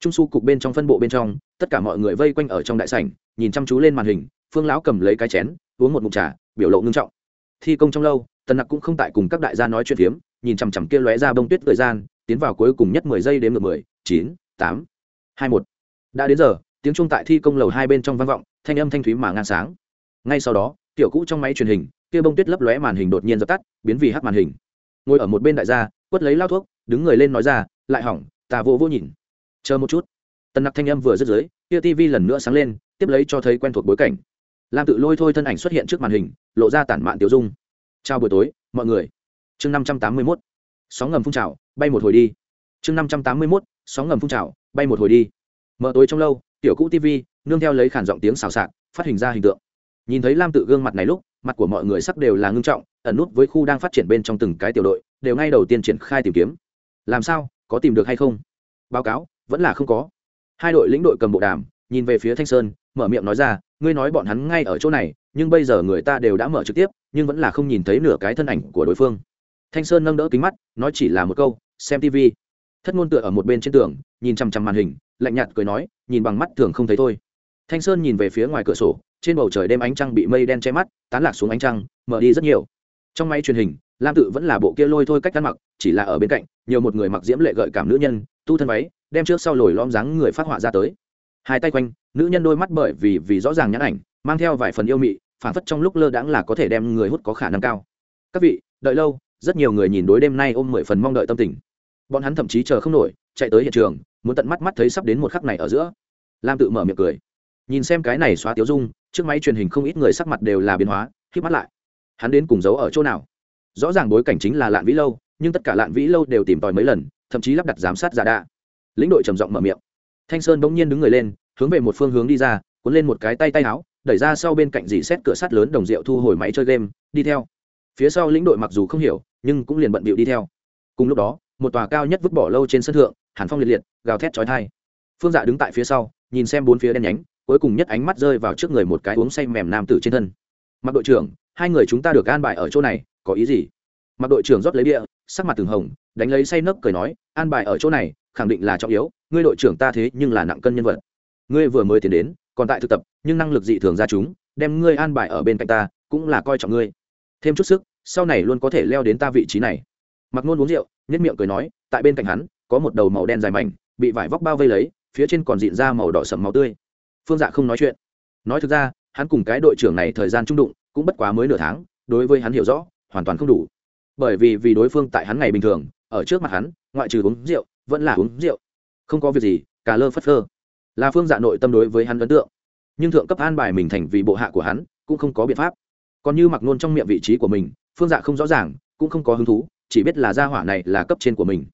Speaker 1: Trung su cục bên trong phân bộ bên trong, tất cả mọi người vây quanh ở trong đại sảnh, nhìn chăm chú lên màn hình, phương lão cầm lấy cái chén, uống một mụn trà, biểu lộ ngưng trọng. Thi công trong lâu, tần nặc cũng không tại cùng các đại gia nói chuyện phiếm, nhìn chằm chằm kia lóe ra bông tuyết thời gian, tiến vào cuối cùng nhất mười giây đến ngược mười, chín, tám, hai một đã đến giờ, tiếng trung tại thi công lầu hai bên trong vang vọng, thanh âm thanh thúy mà ngang sáng. Ngay sau đó, tiểu cũ trong máy truyền hình, kia bông tuyết lấp lóe màn hình đột nhiên dập tắt, biến vì hắt màn hình. Ngồi ở một bên đại gia, quất lấy lao thuốc, đứng người lên nói ra, lại hỏng, ta vô vô nhìn. Chờ một chút. Tần nặc thanh âm vừa dứt dưới, kia tv lần nữa sáng lên, tiếp lấy cho thấy quen thuộc bối cảnh. Lam tự lôi thôi thân ảnh xuất hiện trước màn hình, lộ ra tản mạn tiểu dung. Chào buổi tối, mọi người. Chương năm trăm tám mươi mốt. Sóng ngầm phun trào, bay một hồi đi. Chương năm trăm tám mươi mốt, sóng ngầm phun trào, bay một hồi đi mở tối trong lâu, tiểu cũ tv nương theo lấy khản giọng tiếng xào xạc, phát hình ra hình tượng. Nhìn thấy lam tự gương mặt này lúc, mặt của mọi người sắc đều là ngưng trọng, ẩn nút với khu đang phát triển bên trong từng cái tiểu đội, đều ngay đầu tiên triển khai tìm kiếm. Làm sao, có tìm được hay không? Báo cáo, vẫn là không có. Hai đội lĩnh đội cầm bộ đàm, nhìn về phía thanh sơn, mở miệng nói ra, ngươi nói bọn hắn ngay ở chỗ này, nhưng bây giờ người ta đều đã mở trực tiếp, nhưng vẫn là không nhìn thấy nửa cái thân ảnh của đối phương. Thanh sơn nâng đỡ kính mắt, nói chỉ là một câu, xem tv thất ngôn tựa ở một bên trên tường nhìn chằm chằm màn hình, lạnh nhạt cười nói, nhìn bằng mắt thường không thấy thôi. Thanh sơn nhìn về phía ngoài cửa sổ, trên bầu trời đêm ánh trăng bị mây đen che mắt, tán lạc xuống ánh trăng, mở đi rất nhiều. Trong máy truyền hình, lam tự vẫn là bộ kia lôi thôi cách ăn mặc, chỉ là ở bên cạnh, nhiều một người mặc diễm lệ gợi cảm nữ nhân, tu thân váy, đem trước sau lồi lom dáng người phát họa ra tới. Hai tay quanh, nữ nhân đôi mắt bởi vì vì rõ ràng nhãn ảnh, mang theo vài phần yêu mị phản phất trong lúc lơ đãng là có thể đem người hút có khả năng cao. Các vị, đợi lâu, rất nhiều người nhìn đối đêm nay ôm mười phần mong đợi tâm tình. Bọn hắn thậm chí chờ không nổi, chạy tới hiện trường muốn tận mắt mắt thấy sắp đến một khắc này ở giữa. Lam tự mở miệng cười. Nhìn xem cái này xóa tiếu dung, trước máy truyền hình không ít người sắc mặt đều là biến hóa k mắt lại. Hắn đến cùng giấu ở chỗ nào? Rõ ràng bối cảnh chính là lạn vĩ lâu, nhưng tất cả lạn vĩ lâu đều tìm tòi mấy lần, thậm chí lắp đặt giám sát giả đa lĩnh đội trầm giọng mở miệng. Thanh sơn bỗng nhiên đứng người lên, hướng về một phương hướng đi ra, cuốn lên một cái tay tay áo, đẩy ra sau bên cạnh dì xét cửa sắt lớn đồng rượu thu hồi máy chơi game, đi theo. Phía sau lĩnh đội mặc dù không hiểu, nhưng cũng liền bận bịu đi theo. Cùng lúc đó một tòa cao nhất vứt bỏ lâu trên sân thượng, hàn phong liệt liệt, gào thét chói thai phương dạ đứng tại phía sau, nhìn xem bốn phía đen nhánh, cuối cùng nhất ánh mắt rơi vào trước người một cái uống say mềm nam tử trên thân. Mặc đội trưởng, hai người chúng ta được an bài ở chỗ này, có ý gì? Mặc đội trưởng rót lấy bia, sắc mặt từng hồng, đánh lấy say nấc cười nói, an bài ở chỗ này, khẳng định là trọng yếu, ngươi đội trưởng ta thế nhưng là nặng cân nhân vật. Ngươi vừa mới tiến đến, còn tại thực tập, nhưng năng lực dị thường ra chúng, đem ngươi an bài ở bên cạnh ta, cũng là coi trọng ngươi. Thêm chút sức, sau này luôn có thể leo đến ta vị trí này mặc nôn uống rượu nhất miệng cười nói, tại bên cạnh hắn, có một đầu màu đen dài mảnh, bị vải vóc bao vây lấy, phía trên còn dịn ra màu đỏ sầm máu tươi. Phương dạ không nói chuyện. Nói thực ra, hắn cùng cái đội trưởng này thời gian trung đụng, cũng bất quá mới nửa tháng, đối với hắn hiểu rõ, hoàn toàn không đủ. Bởi vì vì đối phương tại hắn ngày bình thường, ở trước mặt hắn, ngoại trừ uống rượu, vẫn là uống rượu. Không có việc gì cả lơ phất phơ. Là phương dạ nội tâm đối với hắn ấn tượng. Nhưng thượng cấp an bài mình thành vì bộ hạ của hắn, cũng không có biện pháp. Còn như mặc nôn trong miệng vị trí của mình, phương dạ không rõ ràng, cũng không có hứng thú chỉ biết là gia hỏa này là cấp trên của mình.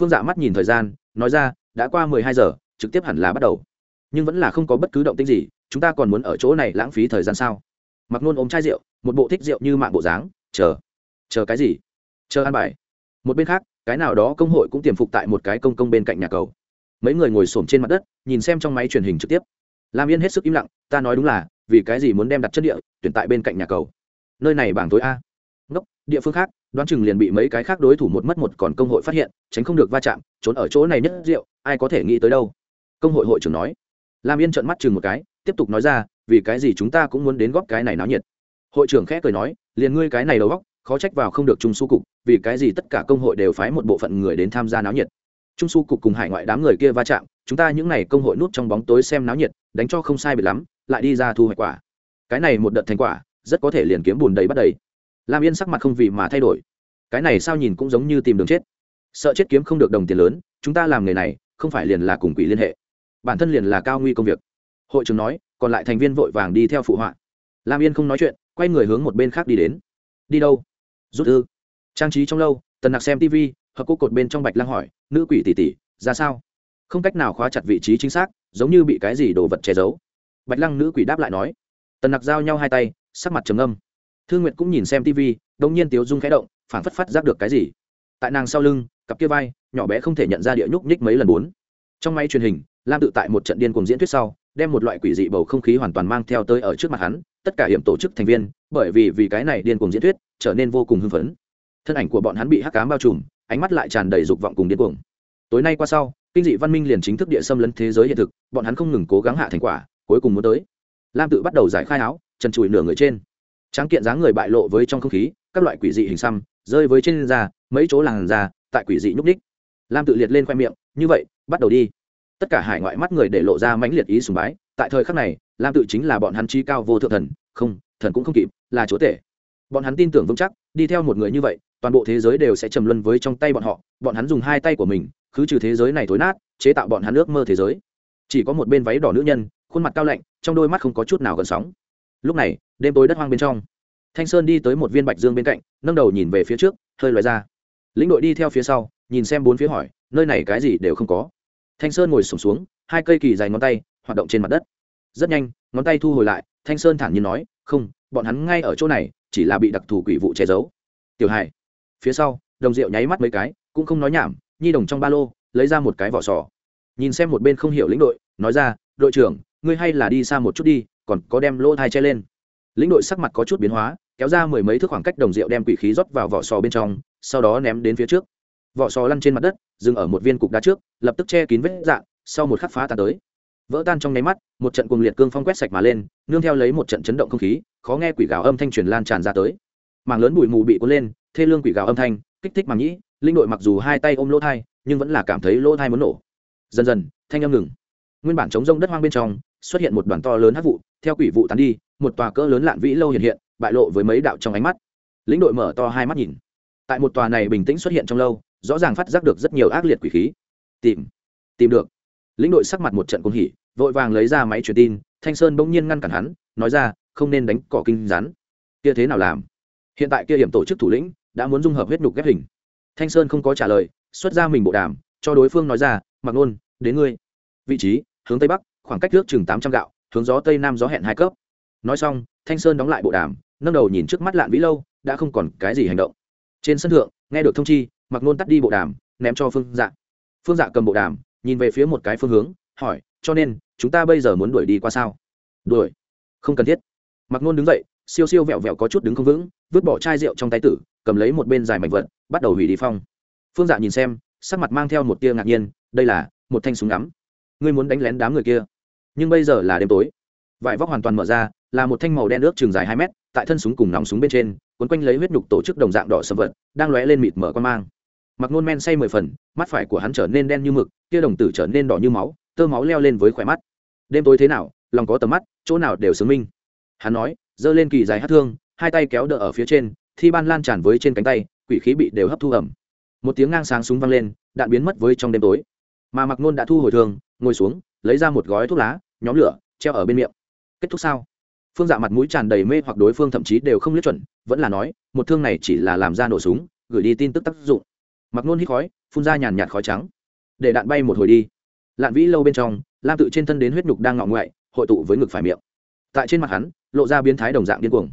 Speaker 1: Phương dạ mắt nhìn thời gian, nói ra, đã qua mười hai giờ, trực tiếp hẳn là bắt đầu. Nhưng vẫn là không có bất cứ động tích gì, chúng ta còn muốn ở chỗ này lãng phí thời gian sao? Mặc nôn ôm chai rượu, một bộ thích rượu như mạng bộ dáng, chờ chờ cái gì? Chờ ăn bài. Một bên khác, cái nào đó công hội cũng tiềm phục tại một cái công công bên cạnh nhà cầu. Mấy người ngồi xổm trên mặt đất, nhìn xem trong máy truyền hình trực tiếp. Lam yên hết sức im lặng, ta nói đúng là, vì cái gì muốn đem đặt chất địa, tuyển tại bên cạnh nhà cầu? Nơi này bảng tối a địa phương khác, đoán chừng liền bị mấy cái khác đối thủ một mất một còn công hội phát hiện, tránh không được va chạm, trốn ở chỗ này nhất rượu, ai có thể nghĩ tới đâu. Công hội hội trưởng nói. Lam yên trợn mắt chừng một cái, tiếp tục nói ra, vì cái gì chúng ta cũng muốn đến góp cái này náo nhiệt. Hội trưởng khẽ cười nói, liền ngươi cái này đầu góc khó trách vào không được trung su cục, vì cái gì tất cả công hội đều phái một bộ phận người đến tham gia náo nhiệt. Trung su cục cùng hải ngoại đám người kia va chạm, chúng ta những n à y công hội nút trong bóng tối xem náo nhiệt, đánh cho không sai biệt lắm, lại đi ra thu hoạch quả. Cái này một đợt thành quả, rất có thể liền kiếm bùn đầy bắt đầy lam yên sắc mặt không vì mà thay đổi. Cái này sao nhìn cũng giống như tìm đường chết. Sợ chết kiếm không được đồng tiền lớn, chúng ta làm nghề này, không phải liền là cùng quỷ liên hệ. Bản thân liền là cao nguy công việc. Hội trưởng nói, còn lại thành viên vội vàng đi theo phụ họa. Lam yên không nói chuyện, quay người hướng một bên khác đi đến. Đi đâu? Rút ư trang trí trong lâu, tần nặc xem tv hợp cô cột bên trong bạch lăng hỏi, nữ quỷ tỷ tỷ, ra sao? Không cách nào khóa chặt vị trí chính xác, giống như bị cái gì đồ vật che giấu. Bạch lăng nữ quỷ đáp lại nói. Tần nặc giao nhau hai tay, sắc mặt trầm âm thương nguyệt cũng nhìn xem tv đông nhiên tiếu dung khẽ động phản phất phát giác được cái gì. Tại nàng sau lưng, cặp kia vai, nhỏ bé không thể nhận ra địa nhúc nhích mấy lần bốn. Trong máy truyền hình, lam tự tại một trận điên cùng diễn thuyết sau, đem một loại quỷ dị bầu không khí hoàn toàn mang theo tới ở trước mặt hắn, tất cả hiểm tổ chức thành viên, bởi vì vì cái này điên cùng diễn thuyết, trở nên vô cùng hưng phấn. Thân ảnh của bọn hắn bị hắc cám bao trùm, ánh mắt lại tràn đầy dục vọng cùng điên cuồng. Tối nay qua sau, kinh dị văn minh liền chính thức địa xâm lấn thế giới hiện thực, bọn hắn không ngừng cố gắng hạ thành quả, cuối cùng muốn tới. Lam tự bắt đầu giải khai áo trần trụi nửa người trên tráng kiện dáng người bại lộ với trong không khí, các loại quỷ dị hình xăm, rơi với trên da, mấy chỗ làn da, tại quỷ dị nhúc ních lam tự liệt lên khoe miệng, như vậy, bắt đầu đi. Tất cả hải ngoại mắt người để lộ ra mãnh liệt ý sùng bái. Tại thời khắc này, lam tự chính là bọn hắn chi cao vô thượng thần. Không, thần cũng không kịp, là chúa tể. Bọn hắn tin tưởng vững chắc, đi theo một người như vậy, toàn bộ thế giới đều sẽ trầm luân với trong tay bọn họ. Bọn hắn dùng hai tay của mình, khứ trừ thế giới này thối nát, chế tạo bọn hắn ước mơ thế giới. Chỉ có một bên váy đỏ nữ nhân, khuôn mặt cao lạnh, trong đôi mắt không có chút nào gần sóng lúc này đêm tối đất hoang bên trong thanh sơn đi tới một viên bạch dương bên cạnh nâng đầu nhìn về phía trước hơi loài ra. Lĩnh đội đi theo phía sau nhìn xem bốn phía hỏi nơi này cái gì đều không có. Thanh sơn ngồi sổm xuống, xuống hai cây kỳ dài ngón tay hoạt động trên mặt đất. Rất nhanh ngón tay thu hồi lại thanh sơn thản nhiên nói không bọn hắn ngay ở chỗ này chỉ là bị đặc thù quỷ vụ che giấu. Tiểu hải. Phía sau đồng rượu nháy mắt mấy cái cũng không nói nhảm nhi đồng trong ba lô lấy ra một cái vỏ sò. Nhìn xem một bên không hiểu lĩnh đội nói ra đội trưởng ngươi hay là đi xa một chút đi còn có đem lỗ thai che lên. Lĩnh đội sắc mặt có chút biến hóa, kéo ra mười mấy thước khoảng cách đồng rượu đem quỷ khí rót vào vỏ sò bên trong, sau đó ném đến phía trước. Vỏ sò lăn trên mặt đất, dừng ở một viên cục đá trước, lập tức che kín vết dạng, sau một khắc phá tan tới. Vỡ tan trong nháy mắt, một trận cuồng liệt cương phong quét sạch mà lên, nương theo lấy một trận chấn động không khí, khó nghe quỷ gào âm thanh truyền lan tràn ra tới. Mảng lớn bụi mù bị cuốn lên, thê lương quỷ gào âm thanh, kích thích màng nhĩ linh đội mặc dù hai tay ôm lỗ thai, nhưng vẫn là cảm thấy lỗ thai muốn nổ. Dần dần, thanh âm ngừng. Nguyên bản chống rông đất hoang bên trong, xuất hiện một đoàn to lớn hắc vụ theo quỷ vụ tán đi, một tòa cỡ lớn lạn vĩ lâu hiện hiện, bại lộ với mấy đạo trong ánh mắt. Lĩnh đội mở to hai mắt nhìn. Tại một tòa này bình tĩnh xuất hiện trong lâu, rõ ràng phát giác được rất nhiều ác liệt quỷ khí. Tìm tìm được. Lĩnh đội sắc mặt một trận cung hỉ, vội vàng lấy ra máy truyền tin, thanh sơn bỗng nhiên ngăn cản hắn, nói ra, không nên đánh cỏ kinh rắn. Kia thế nào làm? Hiện tại kia hiểm tổ chức thủ lĩnh đã muốn dung hợp huyết nhục ghép hình. Thanh sơn không có trả lời, xuất ra mình bộ đàm, cho đối phương nói ra, mặc nôn, đến ngươi. Vị trí, hướng tây bắc, khoảng cách nước chừng tám trăm gạo hướng gió tây nam gió hẹn hai cấp. Nói xong, thanh sơn đóng lại bộ đàm, nâng đầu nhìn trước mắt lạn vĩ lâu, đã không còn cái gì hành động. Trên sân thượng, nghe được thông chi mặc nôn tắt đi bộ đàm, ném cho phương dạ. Phương dạ cầm bộ đàm, nhìn về phía một cái phương hướng, hỏi, cho nên, chúng ta bây giờ muốn đuổi đi qua sao? Đuổi? Không cần thiết. Mặc nôn đứng dậy, siêu siêu vẹo vẹo có chút đứng không vững, vứt bỏ chai rượu trong tay tử, cầm lấy một bên dài mảnh vật bắt đầu hủy đi phong. Phương dạ nhìn xem, sắc mặt mang theo một tia ngạc nhiên, đây là một thanh súng ngắm. Ngươi muốn đánh lén đám người kia? Nhưng bây giờ là đêm tối. Vải vóc hoàn toàn mở ra, là một thanh màu đen nước trường dài hai mét, tại thân súng cùng nòng súng bên trên quấn quanh lấy huyết nhục tổ chức đồng dạng đỏ sầm vật, đang lóe lên mịt mở quan mang. Mặc nôn men say mười phần, mắt phải của hắn trở nên đen như mực kia đồng tử trở nên đỏ như máu, tơ máu leo lên với khỏe mắt. Đêm tối thế nào, lòng có tầm mắt, chỗ nào đều xứng minh. Hắn nói, giơ lên kỳ dài hát thương, hai tay kéo đỡ ở phía trên, thi ban lan tràn với trên cánh tay, quỷ khí bị đều hấp thu ẩm. Một tiếng ngang sáng súng vang lên, đạn biến mất với trong đêm tối. Mà mặc nôn đã thu hồi thương, ngồi xuống lấy ra một gói thuốc lá, nhóm lửa, treo ở bên miệng. Kết thúc sao? Phương dạ mặt mũi tràn đầy mê hoặc đối phương thậm chí đều không liếc chuẩn, vẫn là nói, một thương này chỉ là làm ra nổ súng, gửi đi tin tức tác dụng. Mặc nôn hít khói, phun ra nhàn nhạt khói trắng. Để đạn bay một hồi đi. Lạn vĩ lâu bên trong, lam tự trên thân đến huyết nhục đang ngọ ngoại hội tụ với ngực phải miệng. Tại trên mặt hắn, lộ ra biến thái đồng dạng điên cuồng.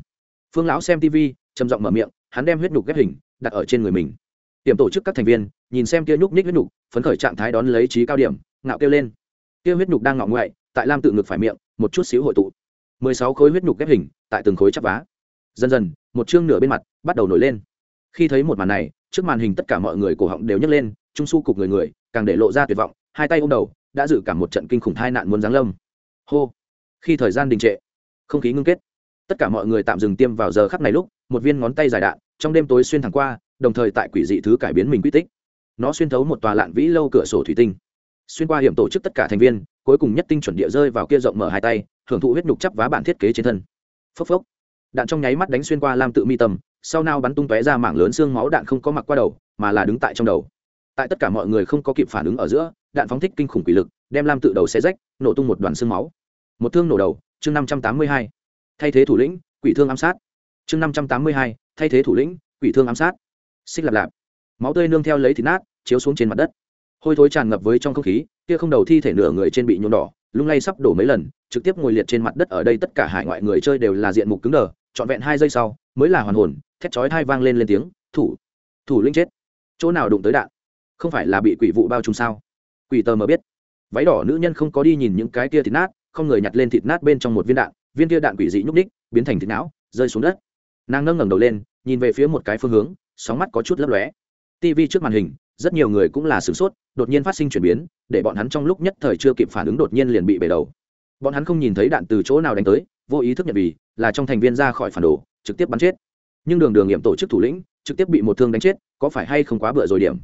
Speaker 1: Phương lão xem tv trầm giọng mở miệng, hắn đem huyết nhục ghép hình, đặt ở trên người mình. Tiềm tổ chức các thành viên, nhìn xem kia nhúc nhích huyết nhục, phấn khởi trạng thái đón lấy trí cao điểm, ngạo kêu lên kia huyết nhục đang ngọ ngoại tại lam tự ngực phải miệng, một chút xíu hội tụ. Mười sáu khối huyết nhục ghép hình, tại từng khối chắp vá. Dần dần, một chương nửa bên mặt bắt đầu nổi lên. Khi thấy một màn này, trước màn hình tất cả mọi người cổ họng đều nhấc lên, trung su cục người người, càng để lộ ra tuyệt vọng, hai tay ôm đầu, đã dự cả một trận kinh khủng thai nạn muốn giáng lâm. Hô! Khi thời gian đình trệ, không khí ngưng kết. Tất cả mọi người tạm dừng tiêm vào giờ khắc này lúc, một viên ngón tay dài đạn, trong đêm tối xuyên thẳng qua, đồng thời tại quỷ dị thứ cải biến mình quy tích. Nó xuyên thấu một tòa lạn vĩ lâu cửa sổ thủy tinh xuyên qua hiểm tổ chức tất cả thành viên, cuối cùng nhất tinh chuẩn địa rơi vào kia rộng mở hai tay, hưởng thụ huyết nhục chắp vá bản thiết kế trên thân. Phốc phốc. Đạn trong nháy mắt đánh xuyên qua lam tự mi tầm, sau nao bắn tung tóe ra mảng lớn xương máu đạn không có mặc qua đầu, mà là đứng tại trong đầu. Tại tất cả mọi người không có kịp phản ứng ở giữa, đạn phóng thích kinh khủng quỷ lực, đem lam tự đầu xe rách, nổ tung một đoàn xương máu. Một thương nổ đầu, chương năm trăm tám mươi hai. Thay thế thủ lĩnh, quỷ thương ám sát. Chương năm trăm tám mươi hai, thay thế thủ lĩnh, quỷ thương ám sát. Xích lạp lạp. Máu tươi nương theo lấy thịt nát, chiếu xuống trên mặt đất hôi thối tràn ngập với trong không khí, kia không đầu thi thể nửa người trên bị nhuộm đỏ, lung lay sắp đổ mấy lần, trực tiếp ngồi liệt trên mặt đất ở đây tất cả hải ngoại người chơi đều là diện mục cứng đờ, trọn vẹn hai giây sau, mới là hoàn hồn, thét chói thai vang lên lên tiếng, thủ thủ linh chết. Chỗ nào đụng tới đạn? Không phải là bị quỷ vụ bao trùm sao? Quỷ tờ mờ biết. Váy đỏ nữ nhân không có đi nhìn những cái kia thịt nát, không người nhặt lên thịt nát bên trong một viên đạn, viên kia đạn quỷ dị nhúc ních biến thành thịt não, rơi xuống đất. Nàng nâng ngẩng đầu lên, nhìn về phía một cái phương hướng, sóng mắt có chút lấp lóe. Tv trước màn hình rất nhiều người cũng là sửng sốt, đột nhiên phát sinh chuyển biến, để bọn hắn trong lúc nhất thời chưa kịp phản ứng đột nhiên liền bị bể đầu. Bọn hắn không nhìn thấy đạn từ chỗ nào đánh tới, vô ý thức nhận vì là trong thành viên ra khỏi phản đồ, trực tiếp bắn chết. Nhưng đường đường nghiệm tổ chức thủ lĩnh, trực tiếp bị một thương đánh chết, có phải hay không quá bựa rồi điểm?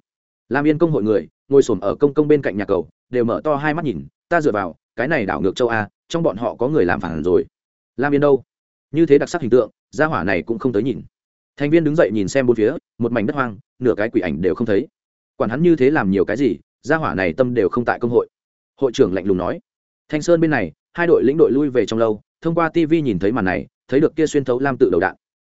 Speaker 1: Làm yên công hội người, ngồi xổm ở công công bên cạnh nhà cầu, đều mở to hai mắt nhìn, ta dựa vào, cái này đảo ngược châu a, trong bọn họ có người làm phản rồi. Lam yên đâu? Như thế đặc sắc hình tượng, gia hỏa này cũng không tới nhìn. Thành viên đứng dậy nhìn xem bốn phía, một mảnh đất hoang, nửa cái quỷ ảnh đều không thấy quản hắn như thế làm nhiều cái gì, gia hỏa này tâm đều không tại công hội. Hội trưởng lạnh lùng nói. Thanh sơn bên này, hai đội lĩnh đội lui về trong lâu, thông qua tv nhìn thấy màn này, thấy được kia xuyên thấu lam tự đầu đạn.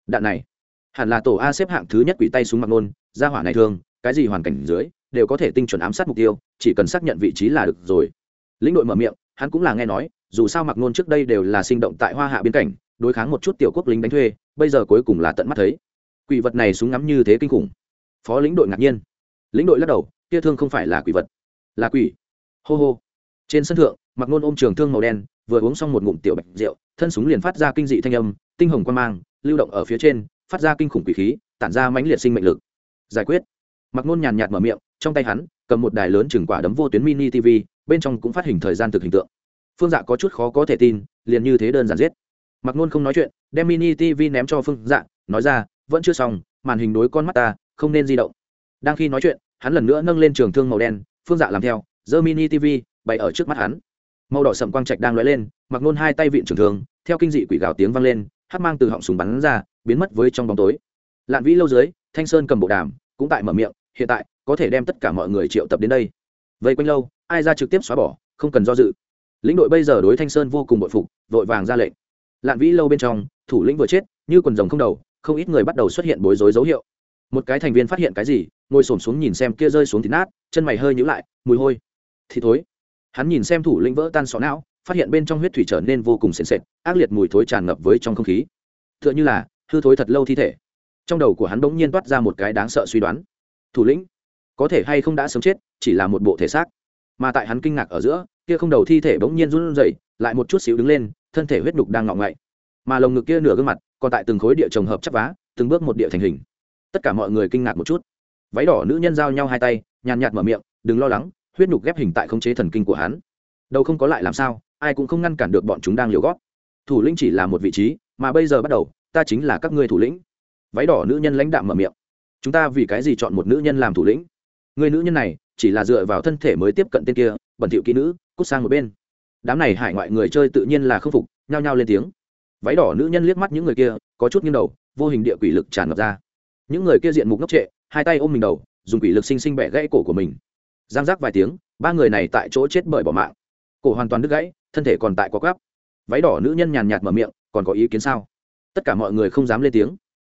Speaker 1: Đạn này, hẳn là tổ a xếp hạng thứ nhất quỷ tay súng mặc nôn gia hỏa này thường, cái gì hoàn cảnh dưới, đều có thể tinh chuẩn ám sát mục tiêu, chỉ cần xác nhận vị trí là được rồi. Lĩnh đội mở miệng, hắn cũng là nghe nói, dù sao mặc nôn trước đây đều là sinh động tại hoa hạ biên cảnh, đối kháng một chút tiểu quốc lính đánh thuê, bây giờ cuối cùng là tận mắt thấy. Quỷ vật này súng ngắm như thế kinh khủng. Phó lĩnh đội ngạc nhiên lĩnh đội lắc đầu, kia thương không phải là quỷ vật. Là quỷ. Hô hô. Trên sân thượng, mặc nôn ôm trường thương màu đen, vừa uống xong một ngụm tiểu bạch rượu, thân súng liền phát ra kinh dị thanh âm, tinh hồng quan mang, lưu động ở phía trên, phát ra kinh khủng quỷ khí, tản ra mãnh liệt sinh mệnh lực. Giải quyết. Mặc nôn nhàn nhạt mở miệng, trong tay hắn, cầm một đài lớn chừng quả đấm vô tuyến mini tv bên trong cũng phát hình thời gian thực hình tượng. Phương dạ có chút khó có thể tin, liền như thế đơn giản giết. Mặc nôn không nói chuyện, đem mini tv ném cho phương dạ nói ra, vẫn chưa xong, màn hình đối con mắt ta, không nên di động. Đang khi nói chuyện hắn lần nữa nâng lên trường thương màu đen, phương dạ làm theo, giơ mini tv, bày ở trước mắt hắn. Màu đỏ sậm quang trạch đang lóe lên, mặc nôn hai tay vịn trường thương, theo kinh dị quỷ gào tiếng vang lên hát mang từ họng súng bắn ra, biến mất với trong bóng tối. Lạn vĩ lâu dưới, thanh sơn cầm bộ đàm, cũng tại mở miệng, hiện tại, có thể đem tất cả mọi người triệu tập đến đây. Vây quanh lâu, ai ra trực tiếp xóa bỏ, không cần do dự. Lĩnh đội bây giờ đối thanh sơn vô cùng bội phục, vội vàng ra lệnh. Lạn vĩ lâu bên trong, thủ lĩnh vừa chết, như quần rồng không đầu, không ít người bắt đầu xuất hiện bối rối dấu hiệu. Một cái thành viên phát hiện cái gì ngồi s ổ m xuống nhìn xem kia rơi xuống thịt nát, chân mày hơi nhữ lại, mùi hôi. Thì thối. Hắn nhìn xem thủ lĩnh vỡ tan xó não, phát hiện bên trong huyết thủy trở nên vô cùng sền sệt, ác liệt mùi thối tràn ngập với trong không khí. T h ư ợ n h ư là hư thối thật lâu thi thể. Trong đầu của hắn bỗng nhiên toát ra một cái đáng sợ suy đoán. Thủ lĩnh, có thể hay không đã sớm chết, chỉ là một bộ thể xác. Mà tại hắn kinh ngạc ở giữa, kia không đầu thi thể bỗng nhiên run rẩy, lại một chút xíu đứng lên, thân thể huyết đục đang ngọng ngậy. Mà lồng ngực kia nửa gương mặt, còn tại từng khối địa trồng hợp chắp vá, từng bước một địa thành hình. Tất cả mọi người kinh ngạc một chút váy đỏ nữ nhân giao nhau hai tay, nhàn nhạt mở miệng, đừng lo lắng, huyết nhục ghép hình tại khống chế thần kinh của hắn. Đâu không có lại làm sao, ai cũng không ngăn cản được bọn chúng đang liều gót. Thủ lĩnh chỉ là một vị trí, mà bây giờ bắt đầu, ta chính là các ngươi thủ lĩnh. Váy đỏ nữ nhân lãnh đạm mở miệng. Chúng ta vì cái gì chọn một nữ nhân làm thủ lĩnh? Người nữ nhân này, chỉ là dựa vào thân thể mới tiếp cận tên kia, bẩn thỉu kỹ nữ, cút sang một bên. Đám này hải ngoại người chơi tự nhiên là không phục, nhao nhao lên tiếng. Váy đỏ nữ nhân liếc mắt những người kia, có chút nghiêng đầu, vô hình địa quỷ lực tràn ngập ra. Những người kia diện mục ngốc trệ hai tay ôm mình đầu dùng quỷ lực sinh sinh bẻ gãy cổ của mình. Giang giác vài tiếng ba người này tại chỗ chết bởi bỏ mạng. Cổ hoàn toàn đứt gãy thân thể còn tại có gắp váy đỏ nữ nhân nhàn nhạt mở miệng còn có ý kiến sao? Tất cả mọi người không dám lên tiếng.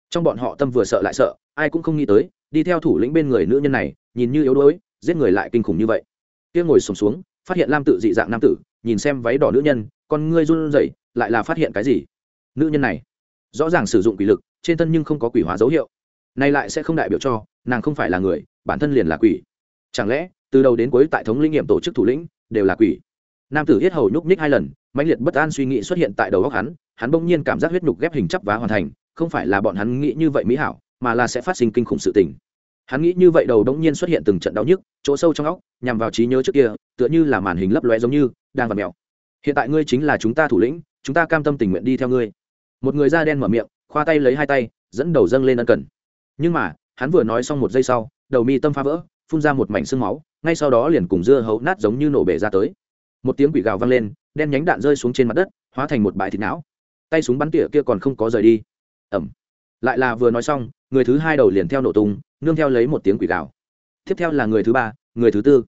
Speaker 1: Trong bọn họ tâm vừa sợ lại sợ ai cũng không nghĩ tới đi theo thủ lĩnh bên người nữ nhân này nhìn như yếu đuối giết người lại kinh khủng như vậy. Kia ngồi sùng xuống, xuống phát hiện lam tự dị dạng nam tử nhìn xem váy đỏ nữ nhân con ngươi run rẩy lại là phát hiện cái gì? Nữ nhân này rõ ràng sử dụng quỷ lực trên thân nhưng không có quỷ hóa dấu hiệu. Này lại sẽ không đại biểu cho nàng không phải là người, bản thân liền là quỷ. Chẳng lẽ, từ đầu đến cuối tại thống linh nghiệm tổ chức thủ lĩnh, đều là quỷ? Nam tử hết hầu nhúc nhích hai lần, mãnh liệt bất an suy nghĩ xuất hiện tại đầu góc hắn hắn bỗng nhiên cảm giác huyết nhục ghép hình chấp vá hoàn thành, không phải là bọn hắn nghĩ như vậy mỹ hảo, mà là sẽ phát sinh kinh khủng sự tình. Hắn nghĩ như vậy đầu đống nhiên xuất hiện từng trận đau nhức, chỗ sâu trong óc, nhằm vào trí nhớ trước kia, tựa như là màn hình lấp lóe giống như, đang vặt mèo. Hiện tại ngươi chính là chúng ta thủ lĩnh, chúng ta cam tâm tình nguyện đi theo ngươi. Một người da đen mở miệng, khoa tay lấy hai tay, dẫn đầu dâng lên ân cần. Nhưng mà hắn vừa nói xong một giây sau, đầu mi tâm phá vỡ, phun ra một mảnh xương máu, ngay sau đó liền cùng dưa hấu nát giống như nổ bể ra tới. Một tiếng quỷ gào vang lên, đen nhánh đạn rơi xuống trên mặt đất, hóa thành một bãi thịt não. Tay súng bắn tỉa kia còn không có rời đi. Ẩm lại là vừa nói xong, người thứ hai đầu liền theo nổ tung, nương theo lấy một tiếng quỷ gào. Tiếp theo là người thứ ba, người thứ tư.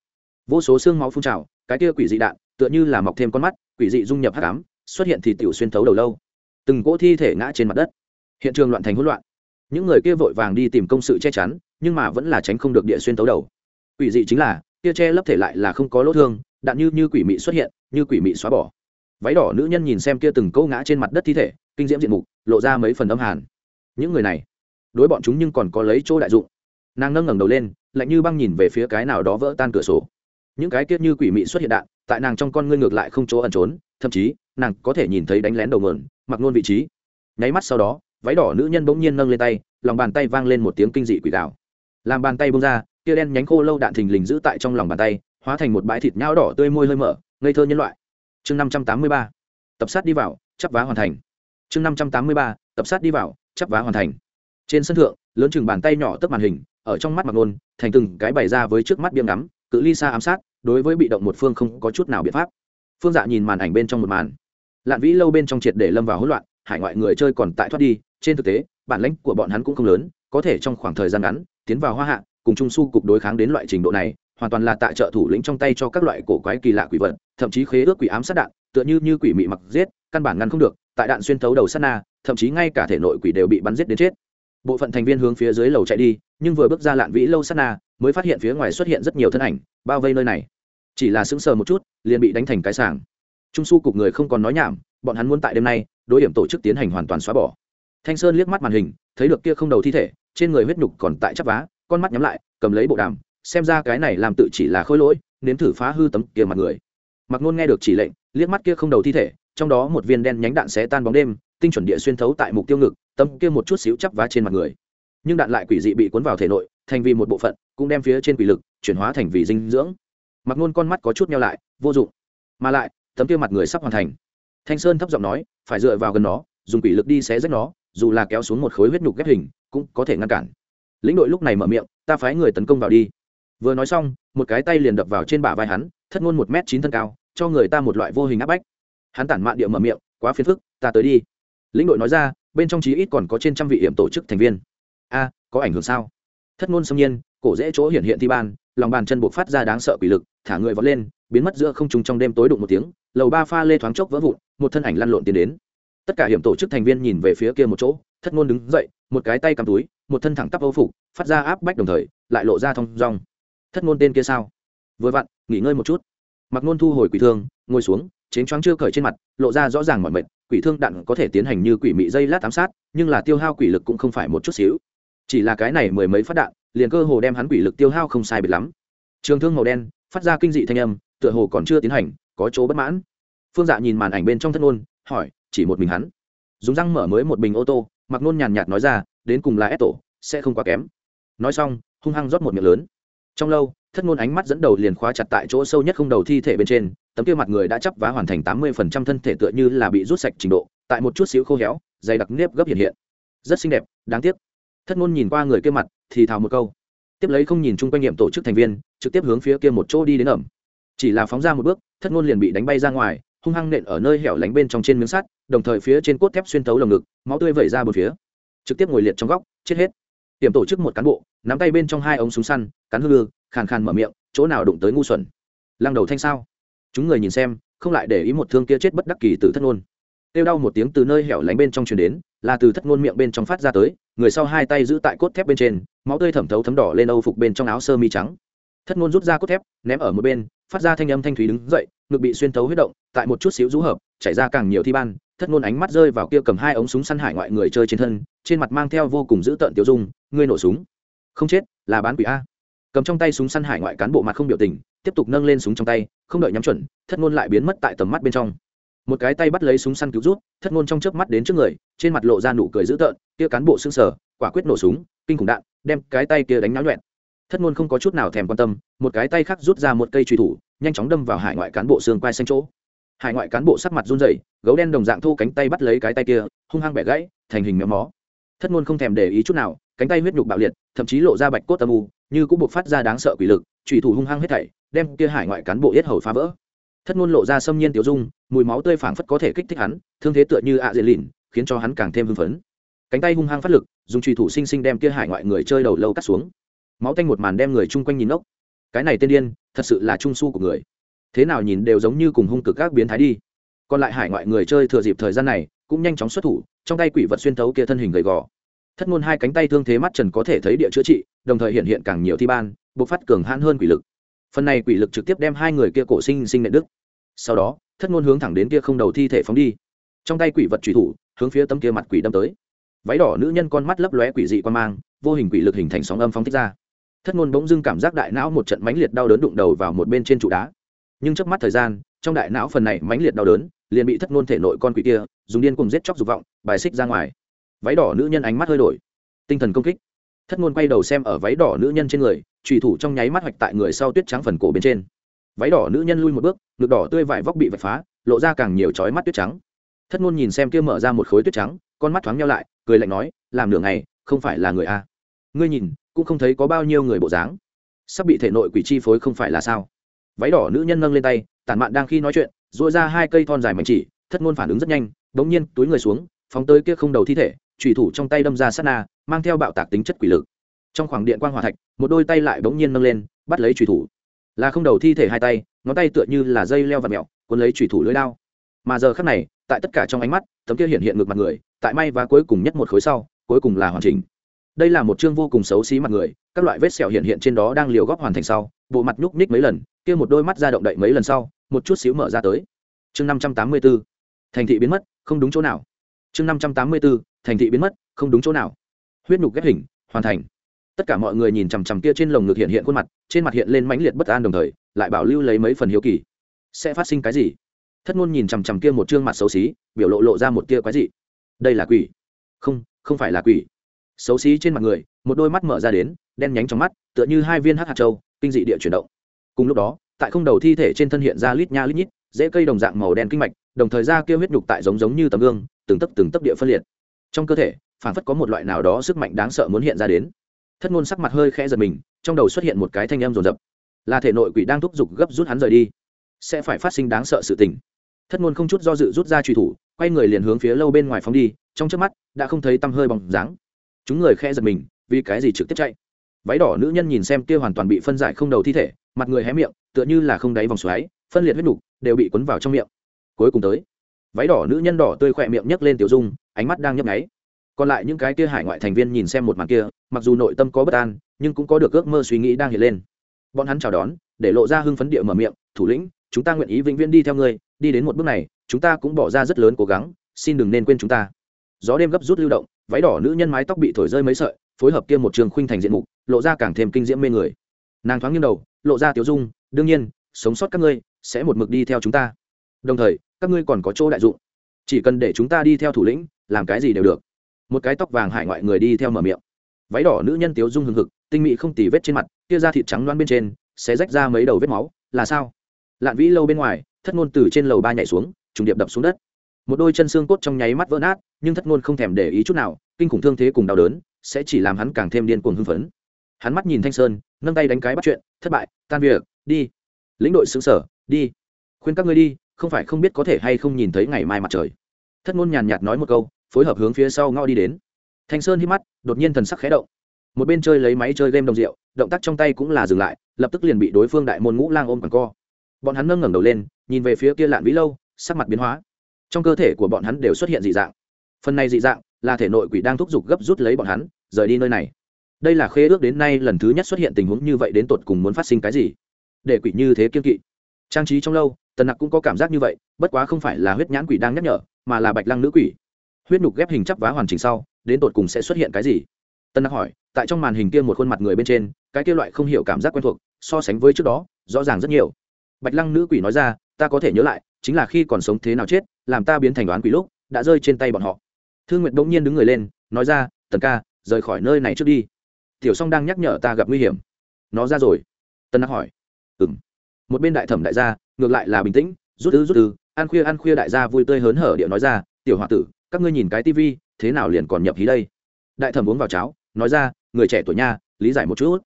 Speaker 1: Vô số xương máu phun trào, cái kia quỷ dị đạn, tựa như là mọc thêm con mắt, quỷ dị dung nhập hắc ám, xuất hiện thì tiểu xuyên thấu đầu lâu. Từng cỗ thi thể ngã trên mặt đất. Hiện trường loạn thành hỗn loạn những người kia vội vàng đi tìm công sự che chắn, nhưng mà vẫn là tránh không được địa xuyên tấu đầu. Quỷ dị chính là, kia che lấp thể lại là không có lỗ thương, đạn như như quỷ mị xuất hiện, như quỷ mị xóa bỏ. Váy đỏ nữ nhân nhìn xem kia từng câu ngã trên mặt đất thi thể, kinh diễm diện mục, lộ ra mấy phần âm hàn. Những người này, đối bọn chúng nhưng còn có lấy chỗ đại dụng. Nàng nâng ngẩng đầu lên, lạnh như băng nhìn về phía cái nào đó vỡ tan cửa sổ. Những cái kia như quỷ mị xuất hiện đạn, tại nàng trong con ngươi ngược lại không chỗ ẩn trốn, thậm chí, nàng có thể nhìn thấy đánh lén đầu mượn mặc luôn vị trí. Nháy mắt sau đó váy đỏ nữ nhân bỗng nhiên nâng lên tay, lòng bàn tay vang lên một tiếng kinh dị quỷ đạo làm bàn tay bông ra, tia đen nhánh khô lâu đạn thình lình giữ tại trong lòng bàn tay, hóa thành một bãi thịt nhão đỏ tươi môi hơi mở, ngây thơ nhân loại. Chương năm trăm tám mươi ba, tập sát đi vào, chắp vá hoàn thành. Chương năm trăm tám mươi ba, tập sát đi vào, chắp vá hoàn thành. Trên sân thượng, lớn chừng bàn tay nhỏ tấp màn hình, ở trong mắt mặc nôn thành từng cái bày ra với trước mắt biếm ngắm, cự ly xa ám sát, đối với bị động một phương không có chút nào biện pháp. Phương dạ nhìn màn ảnh bên trong một màn. Lạn vĩ lâu bên trong triệt để lâm vào hỗn loạn, hải ngoại người chơi còn tại thoát đi trên thực tế, bản lãnh của bọn hắn cũng không lớn, có thể trong khoảng thời gian ngắn, tiến vào hoa hạ, cùng trung su cục đối kháng đến loại trình độ này, hoàn toàn là tại trợ thủ lĩnh trong tay cho các loại cổ quái kỳ lạ quỷ vật, thậm chí khế ước quỷ ám sát đạn, tựa như như quỷ mị mặc giết, căn bản ngăn không được, tại đạn xuyên thấu đầu sát na, thậm chí ngay cả thể nội quỷ đều bị bắn giết đến chết. Bộ phận thành viên hướng phía dưới lầu chạy đi, nhưng vừa bước ra lạn vĩ lâu sát na, mới phát hiện phía ngoài xuất hiện rất nhiều thân ảnh, bao vây nơi này. Chỉ là sững sờ một chút, liền bị đánh thành cái sàng trung su cục người không còn nói nhảm, bọn hắn muốn tại đêm nay, đối điểm tổ chức tiến hành hoàn toàn xóa bỏ thanh sơn liếc mắt màn hình, thấy được kia không đầu thi thể, trên người huyết nhục còn tại chắp vá, con mắt nhắm lại, cầm lấy bộ đàm, xem ra cái này làm tự chỉ là khôi lỗi, nếm thử phá hư tấm kia mặt người. Mặc nôn nghe được chỉ lệnh, liếc mắt kia không đầu thi thể, trong đó một viên đen nhánh đạn sẽ tan bóng đêm, tinh chuẩn địa xuyên thấu tại mục tiêu ngực, tấm kia một chút xíu chắp vá trên mặt người. Nhưng đạn lại quỷ dị bị cuốn vào thể nội, thành vì một bộ phận, cũng đem phía trên quỷ lực chuyển hóa thành vì dinh dưỡng. Mặc nôn con mắt có chút nhau lại, vô dụng. Mà lại, tấm kia mặt người sắp hoàn thành. Thanh sơn thấp giọng nói, phải dựa vào gần nó, dùng quỷ lực đi xé rách nó dù là kéo xuống một khối huyết nhục ghép hình, cũng có thể ngăn cản. Lĩnh đội lúc này mở miệng, ta phái người tấn công vào đi. Vừa nói xong, một cái tay liền đập vào trên bả vai hắn, thất ngôn một m chín thân cao, cho người ta một loại vô hình áp bách. Hắn tản mạn địa mở miệng, quá phiền phức, ta tới đi. Lĩnh đội nói ra, bên trong chí ít còn có trên trăm vị hiểm tổ chức thành viên. A, có ảnh hưởng sao? Thất ngôn xâm nhiên, cổ dễ chỗ hiện hiện thi ban, lòng bàn chân buộc phát ra đáng sợ quỷ lực, thả người vọt lên, biến mất giữa không trung trong đêm tối đụng một tiếng, lầu ba pha lê thoáng chốc vỡ vụn, một thân ảnh lăn lộn tiến đến tất cả hiểm tổ chức thành viên nhìn về phía kia một chỗ, thất ngôn đứng dậy, một cái tay cầm túi, một thân thẳng tắp âu phục, phát ra áp bách đồng thời, lại lộ ra thong rong thất ngôn tên kia sao? Vừa vặn, nghỉ ngơi một chút. Mặc ngôn thu hồi quỷ thương, ngồi xuống chén choáng chưa cởi trên mặt, lộ ra rõ ràng mọi mệt, quỷ thương đạn có thể tiến hành như quỷ mị dây lát ám sát, nhưng là tiêu hao quỷ lực cũng không phải một chút xíu. Chỉ là cái này mười mấy phát đạn, liền cơ hồ đem hắn quỷ lực tiêu hao không sai biệt lắm. Trường thương màu đen, phát ra kinh dị thanh âm, tựa hồ còn chưa tiến hành, có chỗ bất mãn. Phương dạ nhìn màn ảnh bên trong thất ngôn hỏi, chỉ một mình hắn. Dùng răng mở mới một bình ô tô, mặc nôn nhàn nhạt nói ra, đến cùng là ép tổ sẽ không quá kém. Nói xong, hung hăng rót một miệng lớn. Trong lâu, thất ngôn ánh mắt dẫn đầu liền khóa chặt tại chỗ sâu nhất không đầu thi thể bên trên, tấm kia mặt người đã chấp vá hoàn thành tám mươi phần trăm thân thể tựa như là bị rút sạch trình độ, tại một chút xíu khô héo, dày đặc nếp gấp hiện hiện. Rất xinh đẹp, đáng tiếc. Thất ngôn nhìn qua người kia mặt, thì thào một câu. Tiếp lấy không nhìn chung quanh nghiệm tổ chức thành viên, trực tiếp hướng phía kia một chỗ đi đến ẩm. Chỉ là phóng ra một bước, thất ngôn liền bị đánh bay ra ngoài hung hăng nện ở nơi hẻo lánh bên trong trên miếng sắt, đồng thời phía trên cốt thép xuyên tấu lồng ngực, máu tươi vẩy ra một phía. Trực tiếp ngồi liệt trong góc, chết hết. Tiềm tổ chức một cán bộ, nắm tay bên trong hai ống súng săn, cắn hư khàn khàn mở miệng, chỗ nào đụng tới ngu xuẩn? Lăng đầu thanh sao? Chúng người nhìn xem, không lại để ý một thương kia chết bất đắc kỳ từ thất ngôn. Tiêu đau một tiếng từ nơi hẻo lánh bên trong truyền đến, là từ thất ngôn miệng bên trong phát ra tới, người sau hai tay giữ tại cốt thép bên trên, máu tươi thẩm thấu thấm đỏ lên âu phục bên trong áo sơ mi trắng. Thất ngôn rút ra cốt thép, ném ở một bên, phát ra thanh âm thanh thúy đứng dậy, ngực bị xuyên thấu huyết động tại một chút xíu rũ hợp, chảy ra càng nhiều thi ban, thất ngôn ánh mắt rơi vào kia cầm hai ống súng săn hải ngoại người chơi trên thân, trên mặt mang theo vô cùng dữ tợn tiêu dung, ngươi nổ súng? Không chết, là bán quỷ a. Cầm trong tay súng săn hải ngoại cán bộ mặt không biểu tình, tiếp tục nâng lên súng trong tay, không đợi nhắm chuẩn, thất ngôn lại biến mất tại tầm mắt bên trong. Một cái tay bắt lấy súng săn cứu rút, thất ngôn trong chớp mắt đến trước người, trên mặt lộ ra nụ cười dữ tợn, kia cán bộ xương sở quả quyết nổ súng, kinh khủng đạn, đem cái tay kia đánh náo nhuẹn. Thất ngôn không có chút nào thèm quan tâm, một cái tay khác rút ra một cây truy thủ, nhanh chóng đâm vào hải ngoại cán bộ xương quai xanh chỗ hải ngoại cán bộ sắc mặt run rẩy, gấu đen đồng dạng thu cánh tay bắt lấy cái tay kia, hung hăng bẻ gãy, thành hình méo mó. Thất ngôn không thèm để ý chút nào, cánh tay huyết nhục bạo liệt, thậm chí lộ ra bạch cốt âm u, như cũng buộc phát ra đáng sợ quỷ lực trùy thủ hung hăng hết thảy, đem kia hải ngoại cán bộ yết hầu phá vỡ. Thất ngôn lộ ra xâm nhiên tiểu dung, mùi máu tươi phảng phất có thể kích thích hắn, thương thế tựa như ạ à lìn khiến cho hắn càng thêm hưng phấn. Cánh tay hung hăng phát lực, dùng trùy thủ sinh sinh đem kia hải ngoại người chơi đầu lâu cắt xuống. Máu tanh một màn đem người chung quanh nhìn ốc cái này tên điên, thật sự là trung su của người thế nào nhìn đều giống như cùng hung cực các biến thái đi. Còn lại hải ngoại người chơi thừa dịp thời gian này, cũng nhanh chóng xuất thủ, trong tay quỷ vật xuyên thấu kia thân hình gầy gò. Thất ngôn hai cánh tay thương thế mắt trần có thể thấy địa chữa trị, đồng thời hiện hiện càng nhiều thi ban buộc phát cường hãn hơn quỷ lực. Phần này quỷ lực trực tiếp đem hai người kia cổ sinh sinh nện đức sau đó, thất ngôn hướng thẳng đến kia không đầu thi thể phóng đi. Trong tay quỷ vật trùy thủ, hướng phía tấm kia mặt quỷ đâm tới. Váy đỏ nữ nhân con mắt lấp lóe quỷ dị quan mang, vô hình quỷ lực hình thành sóng âm phóng thích ra. Thất ngôn bỗng dưng cảm giác đại não một trận mãnh liệt đau đớn đụng đầu vào một bên trên trụ đá nhưng trước mắt thời gian, trong đại não phần này mãnh liệt đau đớn, liền bị thất ngôn thể nội con quỷ kia, dùng điên cùng giết chóc dục vọng, bài xích ra ngoài. Váy đỏ nữ nhân ánh mắt hơi đổi. Tinh thần công kích. Thất ngôn quay đầu xem ở váy đỏ nữ nhân trên người, trùy thủ trong nháy mắt hoạch tại người sau tuyết trắng phần cổ bên trên. Váy đỏ nữ nhân lui một bước, ngực đỏ tươi vải vóc bị vạch phá, lộ ra càng nhiều chói mắt tuyết trắng. Thất ngôn nhìn xem kia mở ra một khối tuyết trắng, con mắt thoáng nhau lại, cười lạnh nói, làm nửa ngày, không phải là người a. Ngươi nhìn, cũng không thấy có bao nhiêu người bộ dáng. Sắp bị thể nội quỷ chi phối không phải là sao? Váy đỏ nữ nhân nâng lên tay, tản mạn đang khi nói chuyện dội ra hai cây thon dài mảnh chỉ, thất ngôn phản ứng rất nhanh bỗng nhiên túi người xuống, phóng tới kia không đầu thi thể trùy thủ trong tay đâm ra sát na, mang theo bạo tạc tính chất quỷ lực. Trong khoảng điện quan hòa thạch, một đôi tay lại bỗng nhiên nâng lên, bắt lấy trùy thủ. Là không đầu thi thể hai tay, ngón tay tựa như là dây leo và mẹo cuốn lấy trùy thủ lưới lao mà giờ khắc này, tại tất cả trong ánh mắt, tấm kia hiện hiện ngược mặt người, tại may và cuối cùng nhất một khối sau, cuối cùng là hoàn chỉnh đây là một chương vô cùng xấu xí mặt người, các loại vết sẹo hiện hiện trên đó đang liều góp hoàn thành sau, bộ mặt nhúc nhích mấy lần, kia một đôi mắt ra động đậy mấy lần sau, một chút xíu mở ra tới. Chương năm trăm tám mươi b ố thành thị biến mất, không đúng chỗ nào. Chương năm trăm tám mươi b ố thành thị biến mất, không đúng chỗ nào. Huyết nhục ghép hình, hoàn thành. Tất cả mọi người nhìn chằm chằm kia trên lồng ngực hiện hiện khuôn mặt, trên mặt hiện lên mãnh liệt bất an đồng thời, lại bảo lưu lấy mấy phần hiếu kỳ. Sẽ phát sinh cái gì? Thất ngôn nhìn chằm chằm kia một chương mặt xấu xí, biểu lộ lộ ra một tia quái dị. Đây là quỷ. Không không phải là quỷ xấu xí trên mặt người, một đôi mắt mở ra đến, đen nhánh trong mắt, tựa như hai viên hát hạt trâu kinh dị địa chuyển động. Cùng lúc đó, tại không đầu thi thể trên thân hiện ra lít nha lít nhít dễ cây đồng dạng màu đen kinh mạch, đồng thời ra kêu huyết nhục tại giống giống như tấm gương, từng tấc từng tấc địa phân liệt. Trong cơ thể phản phất có một loại nào đó sức mạnh đáng sợ muốn hiện ra đến. Thất ngôn sắc mặt hơi khẽ giật mình, trong đầu xuất hiện một cái thanh âm rồn rập là thể nội quỷ đang thúc giục gấp rút hắn rời đi. Sẽ phải phát sinh đáng sợ sự tình. Thất ngôn không chút do dự rút ra truy thủ, quay người liền hướng phía lâu bên ngoài phóng đi, trong trước mắt, đã không thấy tăm hơi bóng dáng chúng người khe giật mình, vì cái gì trực tiếp chạy? Váy đỏ nữ nhân nhìn xem kia hoàn toàn bị phân giải không đầu thi thể, mặt người hé miệng, tựa như là không đáy vòng xoáy, phân liệt huyết đục đều bị cuốn vào trong miệng. Cuối cùng tới, váy đỏ nữ nhân đỏ tươi khỏe miệng nhấc lên tiểu dung, ánh mắt đang nhấp nháy. Còn lại những cái kia hải ngoại thành viên nhìn xem một màn kia, mặc dù nội tâm có bất an, nhưng cũng có được ước mơ suy nghĩ đang hiện lên. Bọn hắn chào đón, để lộ ra hưng phấn địa mở miệng, thủ lĩnh, chúng ta nguyện ý vĩnh viễn đi theo ngươi, đi đến một bước này, chúng ta cũng bỏ ra rất lớn cố gắng, xin đừng nên quên chúng ta. Gió đêm gấp rút lưu động váy đỏ nữ nhân mái tóc bị thổi rơi mấy sợi, phối hợp kia một trường khuynh thành diện mục, lộ ra càng thêm kinh diễm mê người. Nàng thoáng nghiêng đầu, lộ ra tiếu dung, đương nhiên, sống sót các ngươi sẽ một mực đi theo chúng ta. Đồng thời, các ngươi còn có chỗ đại dụng. Chỉ cần để chúng ta đi theo thủ lĩnh, làm cái gì đều được. Một cái tóc vàng hải ngoại người đi theo mở miệng. Váy đỏ nữ nhân tiếu dung hừng hực, tinh mị không tì vết trên mặt, kia da thịt trắng loan bên trên, sẽ rách ra mấy đầu vết máu. Là sao? Lạn vĩ lâu bên ngoài, thất ngôn từ trên lầu ba nhảy xuống, trùng điệp đập xuống đất. Một đôi chân xương cốt trong nháy mắt vỡ nát nhưng thất ngôn không thèm để ý chút nào, kinh khủng thương thế cùng đau đớn sẽ chỉ làm hắn càng thêm điên cuồng hưng phấn. Hắn mắt nhìn thanh sơn, nâng tay đánh cái bắt chuyện, thất bại, tan việc, đi. Lĩnh đội xứng sở, đi. Khuyên các ngươi đi, không phải không biết có thể hay không nhìn thấy ngày mai mặt trời. Thất ngôn nhàn nhạt nói một câu, phối hợp hướng phía sau ngao đi đến. Thanh sơn hít mắt, đột nhiên thần sắc khẽ động. Một bên chơi lấy máy chơi game đồng rượu, động tác trong tay cũng là dừng lại, lập tức liền bị đối phương đại môn ngũ lang ôm quẳng co. Bọn hắn nâng ngẩng đầu lên, nhìn về phía kia lạn vĩ lâu, sắc mặt biến hóa. Trong cơ thể của bọn hắn đều xuất hiện dị dạng phần này dị dạng là thể nội quỷ đang thúc giục gấp rút lấy bọn hắn, rời đi nơi này. Đây là khế ước đến nay lần thứ nhất xuất hiện tình huống như vậy đến tột cùng muốn phát sinh cái gì? Để quỷ như thế kiên kỵ. Trang trí trong lâu, tần nặc cũng có cảm giác như vậy, bất quá không phải là huyết nhãn quỷ đang nhắc nhở, mà là bạch lăng nữ quỷ. Huyết nhục ghép hình chắp vá hoàn chỉnh sau, đến tột cùng sẽ xuất hiện cái gì? Tân nặc hỏi, tại trong màn hình kia một khuôn mặt người bên trên, cái kia loại không hiểu cảm giác quen thuộc, so sánh với trước đó, rõ ràng rất nhiều. Bạch lăng nữ quỷ nói ra, ta có thể nhớ lại, chính là khi còn sống thế nào chết, làm ta biến thành đoán quỷ lúc, đã rơi trên tay bọn họ thương nguyệt bỗng nhiên đứng người lên, nói ra, tần ca, rời khỏi nơi này trước đi. Tiểu song đang nhắc nhở ta gặp nguy hiểm. Nó ra rồi. Tân nặc hỏi. Ừng một bên đại thẩm đại gia, ngược lại là bình tĩnh, rút ư rút ư ăn khuya ăn khuya đại gia vui tươi hớn hở điệu nói ra, tiểu h o a tử, các ngươi nhìn cái tivi thế nào liền còn nhập hí đây? Đại thẩm uống vào cháo, nói ra, người trẻ tuổi nha, lý giải một chút.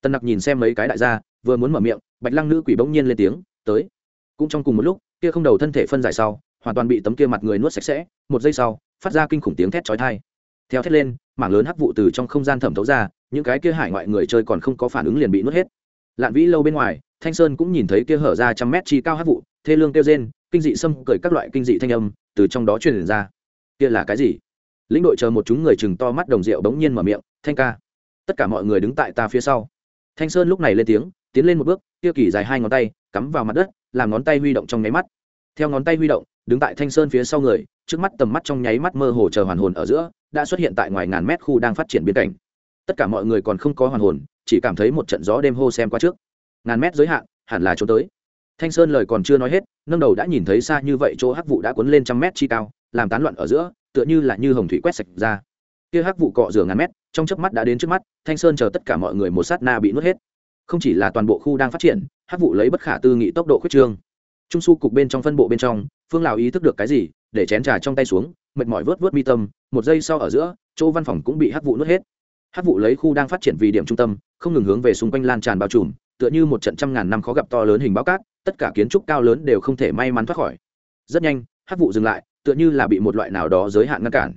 Speaker 1: Tân nặc nhìn xem mấy cái đại gia, vừa muốn mở miệng, bạch lăng nữ quỷ bỗng nhiên lên tiếng, tới. Cũng trong cùng một lúc, kia không đầu thân thể phân giải sau hoàn toàn bị tấm kia mặt người nuốt sạch sẽ, một giây sau, phát ra kinh khủng tiếng thét chói thai theo thét lên, mảng lớn hắc vụ từ trong không gian thẩm thấu ra, những cái kia hải ngoại người chơi còn không có phản ứng liền bị nuốt hết. Lạn vĩ lâu bên ngoài, thanh sơn cũng nhìn thấy kia hở ra trăm mét chi cao hắc vụ, thê lương kêu rên, kinh dị xâm cởi các loại kinh dị thanh âm từ trong đó truyền ra. Kia là cái gì? Lĩnh đội chờ một chúng người chừng to mắt đồng rượu bỗng nhiên mở miệng, thanh ca, tất cả mọi người đứng tại ta phía sau. Thanh sơn lúc này lên tiếng, tiến lên một bước, kia kỳ dài hai ngón tay, cắm vào mặt đất, làm ngón tay huy động trong nháy mắt. Theo ngón tay huy động đứng tại thanh sơn phía sau người, trước mắt tầm mắt trong nháy mắt mơ hồ chờ hoàn hồn ở giữa, đã xuất hiện tại ngoài ngàn mét khu đang phát triển biến cảnh. Tất cả mọi người còn không có hoàn hồn, chỉ cảm thấy một trận gió đêm hô xem qua trước. Ngàn mét giới hạn, hẳn là chỗ tới. Thanh sơn lời còn chưa nói hết, nâng đầu đã nhìn thấy xa như vậy chỗ hắc vụ đã cuốn lên trăm mét chi cao, làm tán loạn ở giữa, tựa như là như hồng thủy quét sạch ra. Kia hắc vụ cọ rửa ngàn mét, trong chớp mắt đã đến trước mắt, thanh sơn chờ tất cả mọi người một sát na bị nuốt hết. Không chỉ là toàn bộ khu đang phát triển, hắc vụ lấy bất khả tư nghị tốc độ khuyết trương. Trung su cục bên trong phân bộ bên trong phương lào ý thức được cái gì, để chén trà trong tay xuống, mệt mỏi vớt vớt mi tâm, một giây sau ở giữa, chỗ văn phòng cũng bị hắc vụ nuốt hết. Hắc vụ lấy khu đang phát triển vì điểm trung tâm, không ngừng hướng về xung quanh lan tràn bao trùm, tựa như một trận trăm ngàn năm khó gặp to lớn hình báo cát, tất cả kiến trúc cao lớn đều không thể may mắn thoát khỏi. Rất nhanh, hắc vụ dừng lại, tựa như là bị một loại nào đó giới hạn ngăn cản.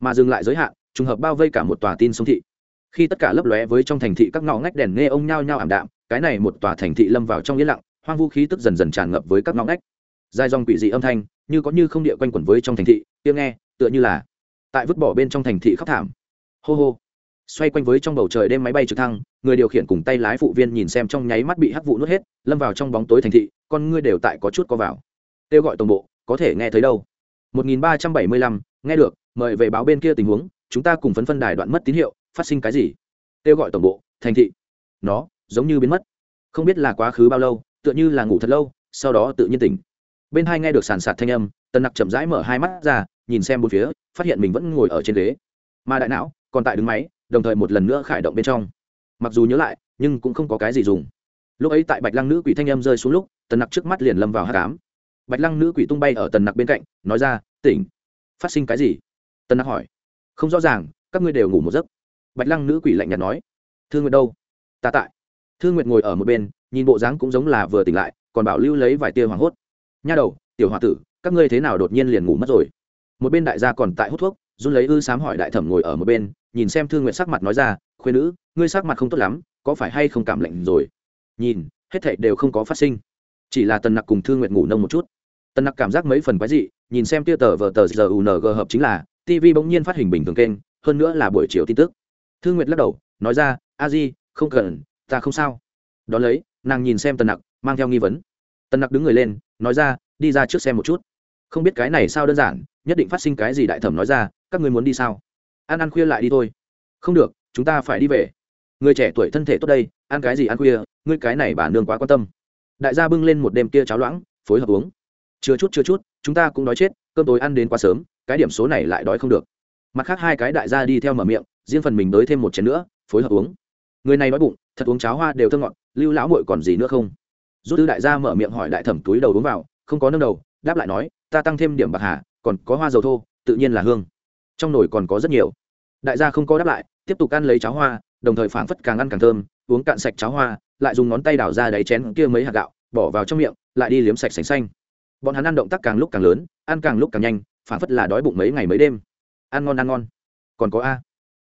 Speaker 1: Mà dừng lại giới hạn, trùng hợp bao vây cả một tòa tin sông thị. Khi tất cả lấp lóe với trong thành thị các ngõ ngách đèn nghe ông nhao nhao ảm đạm, cái này một tòa thành thị lâm vào trong yên lặng, hoang vũ khí tức dần dần tràn ngập với các ngõ ngách dài dòng quỷ dị âm thanh như có như không địa quanh quẩn với trong thành thị tiếng nghe tựa như là tại vứt bỏ bên trong thành thị khắp thảm. Hô hô. Xoay quanh với trong bầu trời đêm máy bay trực thăng người điều khiển cùng tay lái phụ viên nhìn xem trong nháy mắt bị hắc vụ nuốt hết lâm vào trong bóng tối thành thị con ngươi đều tại có chút có vào. Kêu gọi tổng bộ có thể nghe thấy đâu. 1375, nghe được mời về báo bên kia tình huống chúng ta cùng phấn phân đài đoạn mất tín hiệu phát sinh cái gì? Kêu gọi tổng bộ thành thị. Nó giống như biến mất. Không biết là quá khứ bao lâu tựa như là ngủ thật lâu sau đó tự nhiên tỉnh bên hai nghe được sàn sạt thanh âm, tần nặc chậm rãi mở hai mắt ra, nhìn xem bốn phía, phát hiện mình vẫn ngồi ở trên ghế. Mà đại não còn tại đứng máy, đồng thời một lần nữa khải động bên trong. Mặc dù nhớ lại, nhưng cũng không có cái gì dùng. Lúc ấy tại bạch lăng nữ quỷ thanh âm rơi xuống lúc, tần nặc trước mắt liền lâm vào hát cám bạch lăng nữ quỷ tung bay ở tần nặc bên cạnh, nói ra, tỉnh, phát sinh cái gì? Tần nặc hỏi. Không rõ ràng, các ngươi đều ngủ một giấc. Bạch lăng nữ quỷ lạnh nhạt nói. Thương nguyệt đâu? Ta tại. Thương nguyệt ngồi ở một bên, nhìn bộ dáng cũng giống là vừa tỉnh lại, còn bảo lưu lấy vài tia hoảng hốt nha đầu, tiểu h o a tử, các ngươi thế nào đột nhiên liền ngủ mất rồi? Một bên đại gia còn tại hút thuốc, run lấy ư sám hỏi đại thẩm ngồi ở một bên, nhìn xem thương nguyện sắc mặt nói ra khuyên nữ, ngươi sắc mặt không tốt lắm, có phải hay không cảm lạnh rồi? Nhìn, hết thảy đều không có phát sinh. Chỉ là tần nặc cùng thương nguyện ngủ nông một chút. Tần nặc cảm giác mấy phần quái dị, nhìn xem tia tờ vờ tờ giờ u n g hợp chính là tv bỗng nhiên phát hình bình thường kênh, hơn nữa là buổi chiều tin tức. Thương nguyện lắc đầu, nói ra, a di, không cần, ta không sao. Đón lấy, nàng nhìn xem tần nặc, mang theo nghi vấn. Tần nặc đứng người lên nói ra, đi ra trước xem một chút. Không biết cái này sao đơn giản, nhất định phát sinh cái gì đại thẩm nói ra, các người muốn đi sao? Ăn ăn khuya lại đi thôi. Không được, chúng ta phải đi về. Người trẻ tuổi thân thể tốt đây, ăn cái gì ăn khuya, ngươi cái này bà nương quá quan tâm. Đại gia bưng lên một đêm kia cháo loãng, phối hợp uống. Chưa chút chưa chút, chúng ta cũng đói chết, cơm tối ăn đến quá sớm, cái điểm số này lại đói không được. Mặt khác hai cái đại gia đi theo mở miệng, riêng phần mình đới thêm một chén nữa, phối hợp uống. Người này đói bụng, thật uống cháo hoa đều thơ ngọt, lưu lão mội còn gì nữa không? Rút tư đại gia mở miệng hỏi đại thẩm túi đầu uống vào, không có nâng đầu, đáp lại nói, ta tăng thêm điểm bạc hà, còn có hoa dầu thô, tự nhiên là hương. Trong nồi còn có rất nhiều. Đại gia không có đáp lại, tiếp tục ăn lấy cháo hoa, đồng thời phảng phất càng ăn càng thơm, uống cạn sạch cháo hoa, lại dùng ngón tay đảo ra đáy chén kia mấy hạt gạo, bỏ vào trong miệng, lại đi liếm sạch sành xanh. Bọn hắn ăn động tác càng lúc càng lớn, ăn càng lúc càng nhanh, phảng phất là đói bụng mấy ngày mấy đêm. Ăn ngon ăn ngon. Còn có a.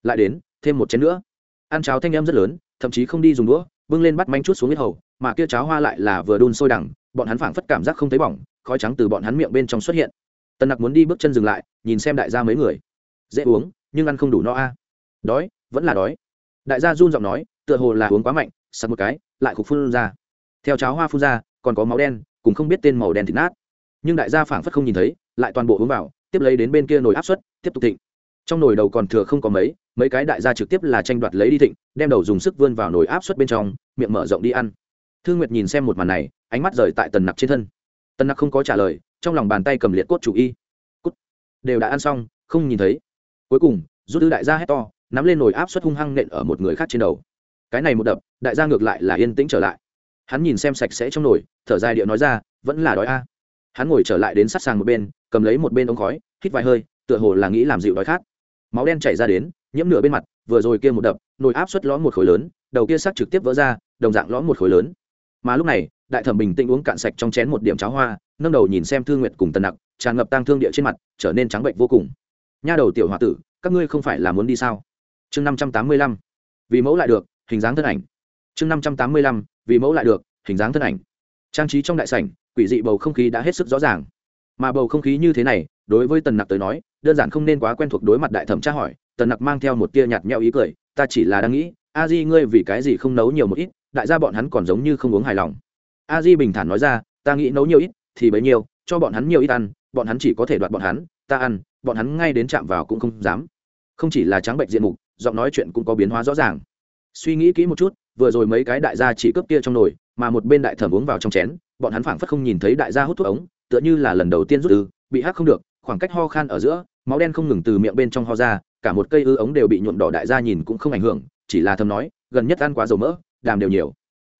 Speaker 1: Lại đến, thêm một chén nữa. Ăn cháo thanh em rất lớn, thậm chí không đi dùng đũa bưng lên bắt manh chút xuống huyết hầu, mà kia cháo hoa lại là vừa đun sôi đẳng bọn hắn phảng phất cảm giác không thấy bỏng, khói trắng từ bọn hắn miệng bên trong xuất hiện. Tần nặc muốn đi bước chân dừng lại, nhìn xem đại gia mấy người. Dễ uống, nhưng ăn không đủ no a. Đói, vẫn là đói. Đại gia run giọng nói, tựa hồ là uống quá mạnh, sặc một cái, lại khục phun ra. Theo cháo hoa phun ra, còn có máu đen, cùng không biết tên màu đen thịt nát. Nhưng đại gia phảng phất không nhìn thấy, lại toàn bộ uống vào, tiếp lấy đến bên kia nồi áp suất, tiếp tục thịnh trong nồi đầu còn thừa không có mấy mấy cái đại gia trực tiếp là tranh đoạt lấy đi thịnh đem đầu dùng sức vươn vào nồi áp suất bên trong miệng mở rộng đi ăn. Thương nguyệt nhìn xem một màn này ánh mắt rời tại tần nặc trên thân. Tần nặc không có trả lời trong lòng bàn tay cầm liệt cốt chủ y. Cút, đều đã ăn xong không nhìn thấy. Cuối cùng rút thư đại gia hét to nắm lên nồi áp suất hung hăng nện ở một người khác trên đầu. Cái này một đập đại gia ngược lại là yên tĩnh trở lại. Hắn nhìn xem sạch sẽ trong nồi thở dài điệu nói ra vẫn là đói a. Hắn ngồi trở lại đến sát sàng một bên cầm lấy một bên ống khói hít vài hơi tựa hồ là nghĩ làm dịu đói khát máu đen chảy ra đến, nhiễm nửa bên mặt, vừa rồi kia một đập, nồi áp suất lõm một khối lớn, đầu kia sắc trực tiếp vỡ ra, đồng dạng lõm một khối lớn. Mà lúc này, đại thẩm bình tĩnh uống cạn sạch trong chén một điểm cháo hoa, nâng đầu nhìn xem thương nguyệt cùng tần nặc, tràn ngập tăng thương địa trên mặt, trở nên trắng bệnh vô cùng. Nha đầu tiểu h o a tử, các ngươi không phải là muốn đi sao? Chương năm trăm tám mươi lăm. Vì mẫu lại được, hình dáng thân ảnh. Chương năm trăm tám mươi lăm. Vì mẫu lại được, hình dáng thân ảnh. Trang trí trong đại sảnh, quỷ dị bầu không khí đã hết sức rõ ràng. Mà bầu không khí như thế này, đối với tần nặc tới nói đơn giản không nên quá quen thuộc đối mặt đại thẩm tra hỏi, tần nặc mang theo một tia nhạt nhẽo ý cười, ta chỉ là đang nghĩ, a di ngươi vì cái gì không nấu nhiều một ít, đại gia bọn hắn còn giống như không uống hài lòng. A di bình thản nói ra, ta nghĩ nấu nhiều ít thì bấy nhiêu, cho bọn hắn nhiều ít ăn, bọn hắn chỉ có thể đoạt bọn hắn, ta ăn, bọn hắn ngay đến chạm vào cũng không dám. Không chỉ là trắng bệnh diện mục, giọng nói chuyện cũng có biến hóa rõ ràng. Suy nghĩ kỹ một chút, vừa rồi mấy cái đại gia chỉ cướp kia trong nồi, mà một bên đại thẩm uống vào trong chén, bọn hắn phảng phất không nhìn thấy đại gia hút thuốc ống, tựa như là lần đầu tiên rút ư, bị hắc không được khoảng cách ho khan ở giữa, máu đen không ngừng từ miệng bên trong ho ra, cả một cây ư ống đều bị nhuộm đỏ đại gia nhìn cũng không ảnh hưởng, chỉ là thầm nói, gần nhất ăn quá dầu mỡ, đàm đều nhiều.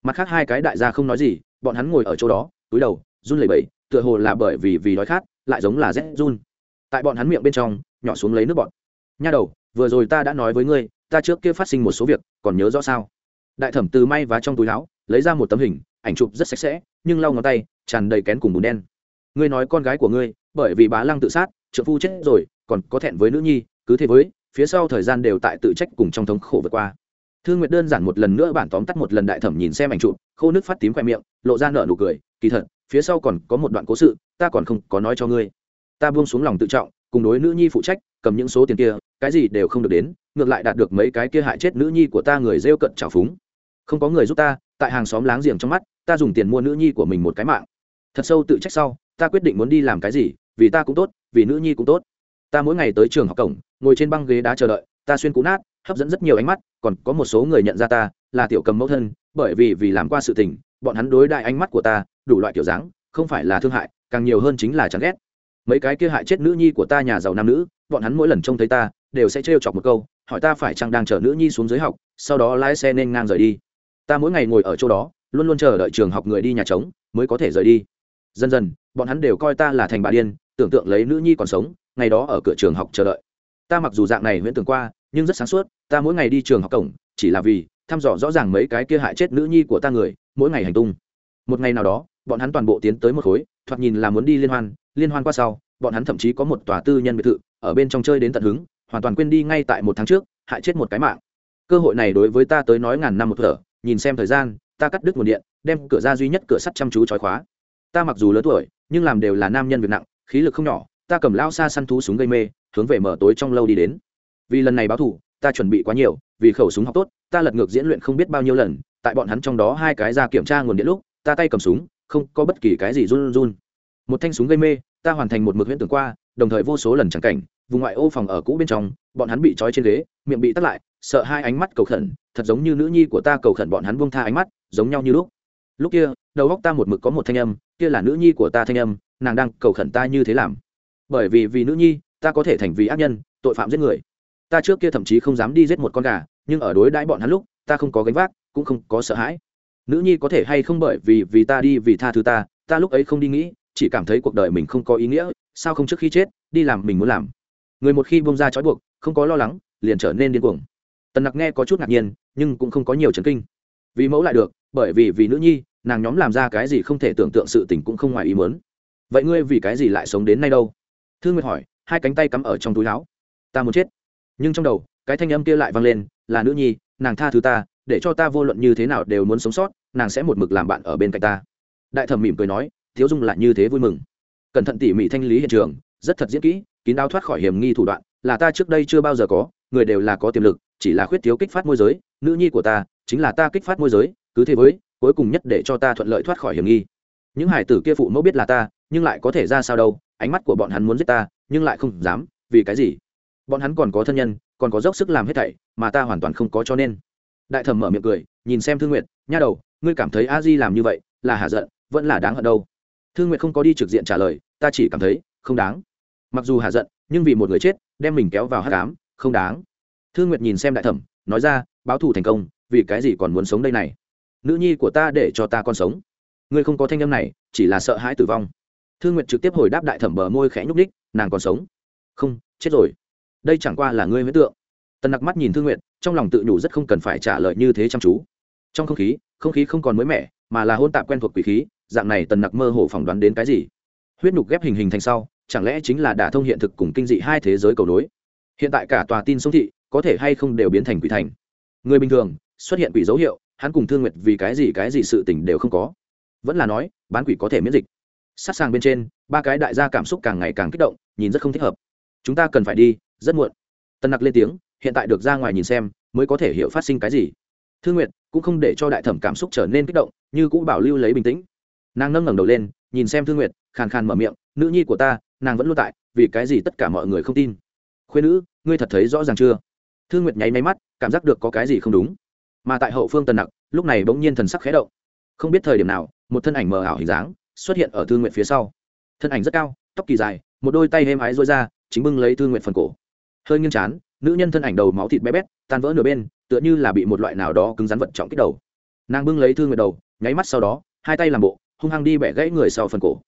Speaker 1: Mặt khác hai cái đại gia không nói gì, bọn hắn ngồi ở chỗ đó, túi đầu, run lẩy bẩy, tựa hồ là bởi vì vì đói khát, lại giống là rét run. Tại bọn hắn miệng bên trong, nhỏ xuống lấy nước bọn nha đầu, vừa rồi ta đã nói với ngươi, ta trước kia phát sinh một số việc, còn nhớ rõ sao? Đại thẩm từ may và trong túi áo, lấy ra một tấm hình, ảnh chụp rất sạch sẽ, nhưng lau ngón tay, tràn đầy kén cùng bùn đen ngươi nói con gái của ngươi, bởi vì bá lăng tự sát trợ phu chết rồi, còn có thẹn với nữ nhi, cứ thế với, phía sau thời gian đều tại tự trách cùng trong thống khổ vượt qua. Thương nguyệt đơn giản một lần nữa bản tóm tắt một lần đại thẩm nhìn xem ảnh chụp, khô nước phát tím khoe miệng, lộ ra nở nụ cười, kỳ thật, phía sau còn có một đoạn cố sự, ta còn không có nói cho ngươi. Ta buông xuống lòng tự trọng, cùng đối nữ nhi phụ trách, cầm những số tiền kia, cái gì đều không được đến, ngược lại đạt được mấy cái kia hại chết nữ nhi của ta người rêu cận trào phúng. Không có người giúp ta, tại hàng xóm láng giềng trong mắt, ta dùng tiền mua nữ nhi của mình một cái mạng. Thật sâu tự trách sau ta quyết định muốn đi làm cái gì, vì ta cũng tốt, vì nữ nhi cũng tốt. Ta mỗi ngày tới trường học cổng, ngồi trên băng ghế đá chờ đợi, ta xuyên cũ nát, hấp dẫn rất nhiều ánh mắt, còn có một số người nhận ra ta, là tiểu cầm mẫu thân, bởi vì vì làm qua sự tình, bọn hắn đối đại ánh mắt của ta, đủ loại kiểu dáng, không phải là thương hại, càng nhiều hơn chính là chán ghét. Mấy cái kia hại chết nữ nhi của ta nhà giàu nam nữ, bọn hắn mỗi lần trông thấy ta, đều sẽ trêu chọc một câu, hỏi ta phải chăng đang chở nữ nhi xuống dưới học, sau đó lái xe nên ngang rời đi. Ta mỗi ngày ngồi ở chỗ đó, luôn luôn chờ đợi trường học người đi nhà trống, mới có thể rời đi dần dần, bọn hắn đều coi ta là thành bà điên, tưởng tượng lấy nữ nhi còn sống, ngày đó ở cửa trường học chờ đợi. Ta mặc dù dạng này huyễn tưởng qua, nhưng rất sáng suốt, ta mỗi ngày đi trường học cổng, chỉ là vì thăm dò rõ ràng mấy cái kia hại chết nữ nhi của ta người, mỗi ngày hành tung. Một ngày nào đó, bọn hắn toàn bộ tiến tới một khối, thoạt nhìn là muốn đi liên hoan liên hoan qua sau, bọn hắn thậm chí có một tòa tư nhân biệt thự, ở bên trong chơi đến tận hứng, hoàn toàn quên đi ngay tại một tháng trước, hại chết một cái mạng. Cơ hội này đối với ta tới nói ngàn năm một thở, nhìn xem thời gian, ta cắt đứt nguồn điện, đem cửa ra duy nhất cửa sắt chăm chú chói khóa ta mặc dù lớn tuổi, nhưng làm đều là nam nhân việc nặng, khí lực không nhỏ, ta cầm lao xa săn thú súng gây mê, hướng về mở tối trong lâu đi đến. Vì lần này báo thủ ta chuẩn bị quá nhiều, vì khẩu súng học tốt, ta lật ngược diễn luyện không biết bao nhiêu lần, tại bọn hắn trong đó hai cái ra kiểm tra nguồn điện lúc, ta tay cầm súng, không có bất kỳ cái gì run run. Một thanh súng gây mê, ta hoàn thành một mực huyễn tưởng qua, đồng thời vô số lần chẳng cảnh, vùng ngoại ô phòng ở cũ bên trong, bọn hắn bị trói trên ghế, miệng bị tắt lại, sợ hai ánh mắt cầu khẩn, thật giống như nữ nhi của ta cầu khẩn bọn hắn buông tha ánh mắt, giống nhau như lúc lúc kia, đầu góc ta một mực có một thanh âm, kia là nữ nhi của ta thanh âm, nàng đang cầu khẩn ta như thế làm. Bởi vì vì nữ nhi, ta có thể thành vì ác nhân, tội phạm giết người. Ta trước kia thậm chí không dám đi giết một con gà, nhưng ở đối đãi bọn hắn lúc, ta không có gánh vác, cũng không có sợ hãi. Nữ nhi có thể hay không bởi vì vì ta đi vì tha thứ ta ta lúc ấy không đi nghĩ, chỉ cảm thấy cuộc đời mình không có ý nghĩa, sao không trước khi chết, đi làm mình muốn làm. Người một khi bông ra trói buộc, không có lo lắng, liền trở nên điên cuồng. Tần nặc nghe có chút ngạc nhiên, nhưng cũng không có nhiều trấn kinh. Vì mẫu lại được bởi vì vì nữ nhi, nàng nhóm làm ra cái gì không thể tưởng tượng sự tình cũng không ngoài ý muốn. Vậy ngươi vì cái gì lại sống đến nay đâu? Thương nguyệt hỏi, hai cánh tay cắm ở trong túi áo. Ta muốn chết. Nhưng trong đầu, cái thanh âm kia lại vang lên, là nữ nhi, nàng tha thứ ta, để cho ta vô luận như thế nào đều muốn sống sót, nàng sẽ một mực làm bạn ở bên cạnh ta. Đại thẩm mỉm cười nói, thiếu dung lại như thế vui mừng. Cẩn thận tỉ mỉ thanh lý hiện trường, rất thật diễn kỹ, kín đáo thoát khỏi hiểm nghi thủ đoạn, là ta trước đây chưa bao giờ có, người đều là có tiềm lực, chỉ là khuyết thiếu kích phát môi giới, nữ nhi của ta chính là ta kích phát môi giới cứ thế với cuối cùng nhất để cho ta thuận lợi thoát khỏi hiểm nghi. Những hải tử kia phụ mẫu biết là ta nhưng lại có thể ra sao đâu ánh mắt của bọn hắn muốn giết ta nhưng lại không dám vì cái gì? Bọn hắn còn có thân nhân còn có dốc sức làm hết thảy mà ta hoàn toàn không có cho nên. Đại thẩm mở miệng cười nhìn xem thương nguyện, nha đầu ngươi cảm thấy a di làm như vậy là hạ giận vẫn là đáng hận đâu? Thương nguyện không có đi trực diện trả lời ta chỉ cảm thấy không đáng. Mặc dù hạ giận nhưng vì một người chết đem mình kéo vào hát cám không đáng. Thương nguyệt nhìn xem đại thẩm nói ra báo thù thành công vì cái gì còn muốn sống đây này? Nữ nhi của ta để cho ta còn sống. Ngươi không có thanh âm này, chỉ là sợ hãi tử vong. Thương nguyệt trực tiếp hồi đáp đại thẩm bờ môi khẽ nhúc ních nàng còn sống. Không, chết rồi. Đây chẳng qua là ngươi huyết tượng. Tần nặc mắt nhìn thương nguyện trong lòng tự nhủ rất không cần phải trả lời như thế chăm chú. Trong không khí không khí không còn mới mẻ, mà là hôn tạp quen thuộc quỷ khí, dạng này tần nặc mơ hồ phỏng đoán đến cái gì? Huyết nhục ghép hình hình thành sau, chẳng lẽ chính là đả thông hiện thực cùng kinh dị hai thế giới cầu nối? Hiện tại cả tòa tin sông thị, có thể hay không đều biến thành quỷ thành? Người bình thường, xuất hiện quỷ dấu hiệu hắn cùng thương nguyệt vì cái gì cái gì sự tình đều không có. Vẫn là nói, bán quỷ có thể miễn dịch. Sát sàng bên trên, ba cái đại gia cảm xúc càng ngày càng kích động, nhìn rất không thích hợp. Chúng ta cần phải đi, rất muộn. Tân nặc lên tiếng, hiện tại được ra ngoài nhìn xem, mới có thể hiểu phát sinh cái gì. Thương nguyệt cũng không để cho đại thẩm cảm xúc trở nên kích động, như cũng bảo lưu lấy bình tĩnh. Nàng nâng ngẩng đầu lên, nhìn xem thương nguyệt, khàn khàn mở miệng, nữ nhi của ta, nàng vẫn luôn tại, vì cái gì tất cả mọi người không tin? Khuyên nữ, ngươi thật thấy rõ ràng chưa? Thương nguyệt nháy máy mắt, cảm giác được có cái gì không đúng mà tại hậu phương tần nặc, lúc này bỗng nhiên thần sắc khẽ động. Không biết thời điểm nào, một thân ảnh mờ ảo hình dáng xuất hiện ở thương nguyện phía sau. Thân ảnh rất cao, tóc kỳ dài, một đôi tay êm ái rối ra, chính bưng lấy thương nguyện phần cổ. Hơi nghiêng chán, nữ nhân thân ảnh đầu máu thịt bé bét, tan vỡ nửa bên, tựa như là bị một loại nào đó cứng rắn vận trọng kích đầu. Nàng bưng lấy thương nguyện đầu, nháy mắt sau đó, hai tay làm bộ, hung hăng đi bẻ gãy người sau phần cổ.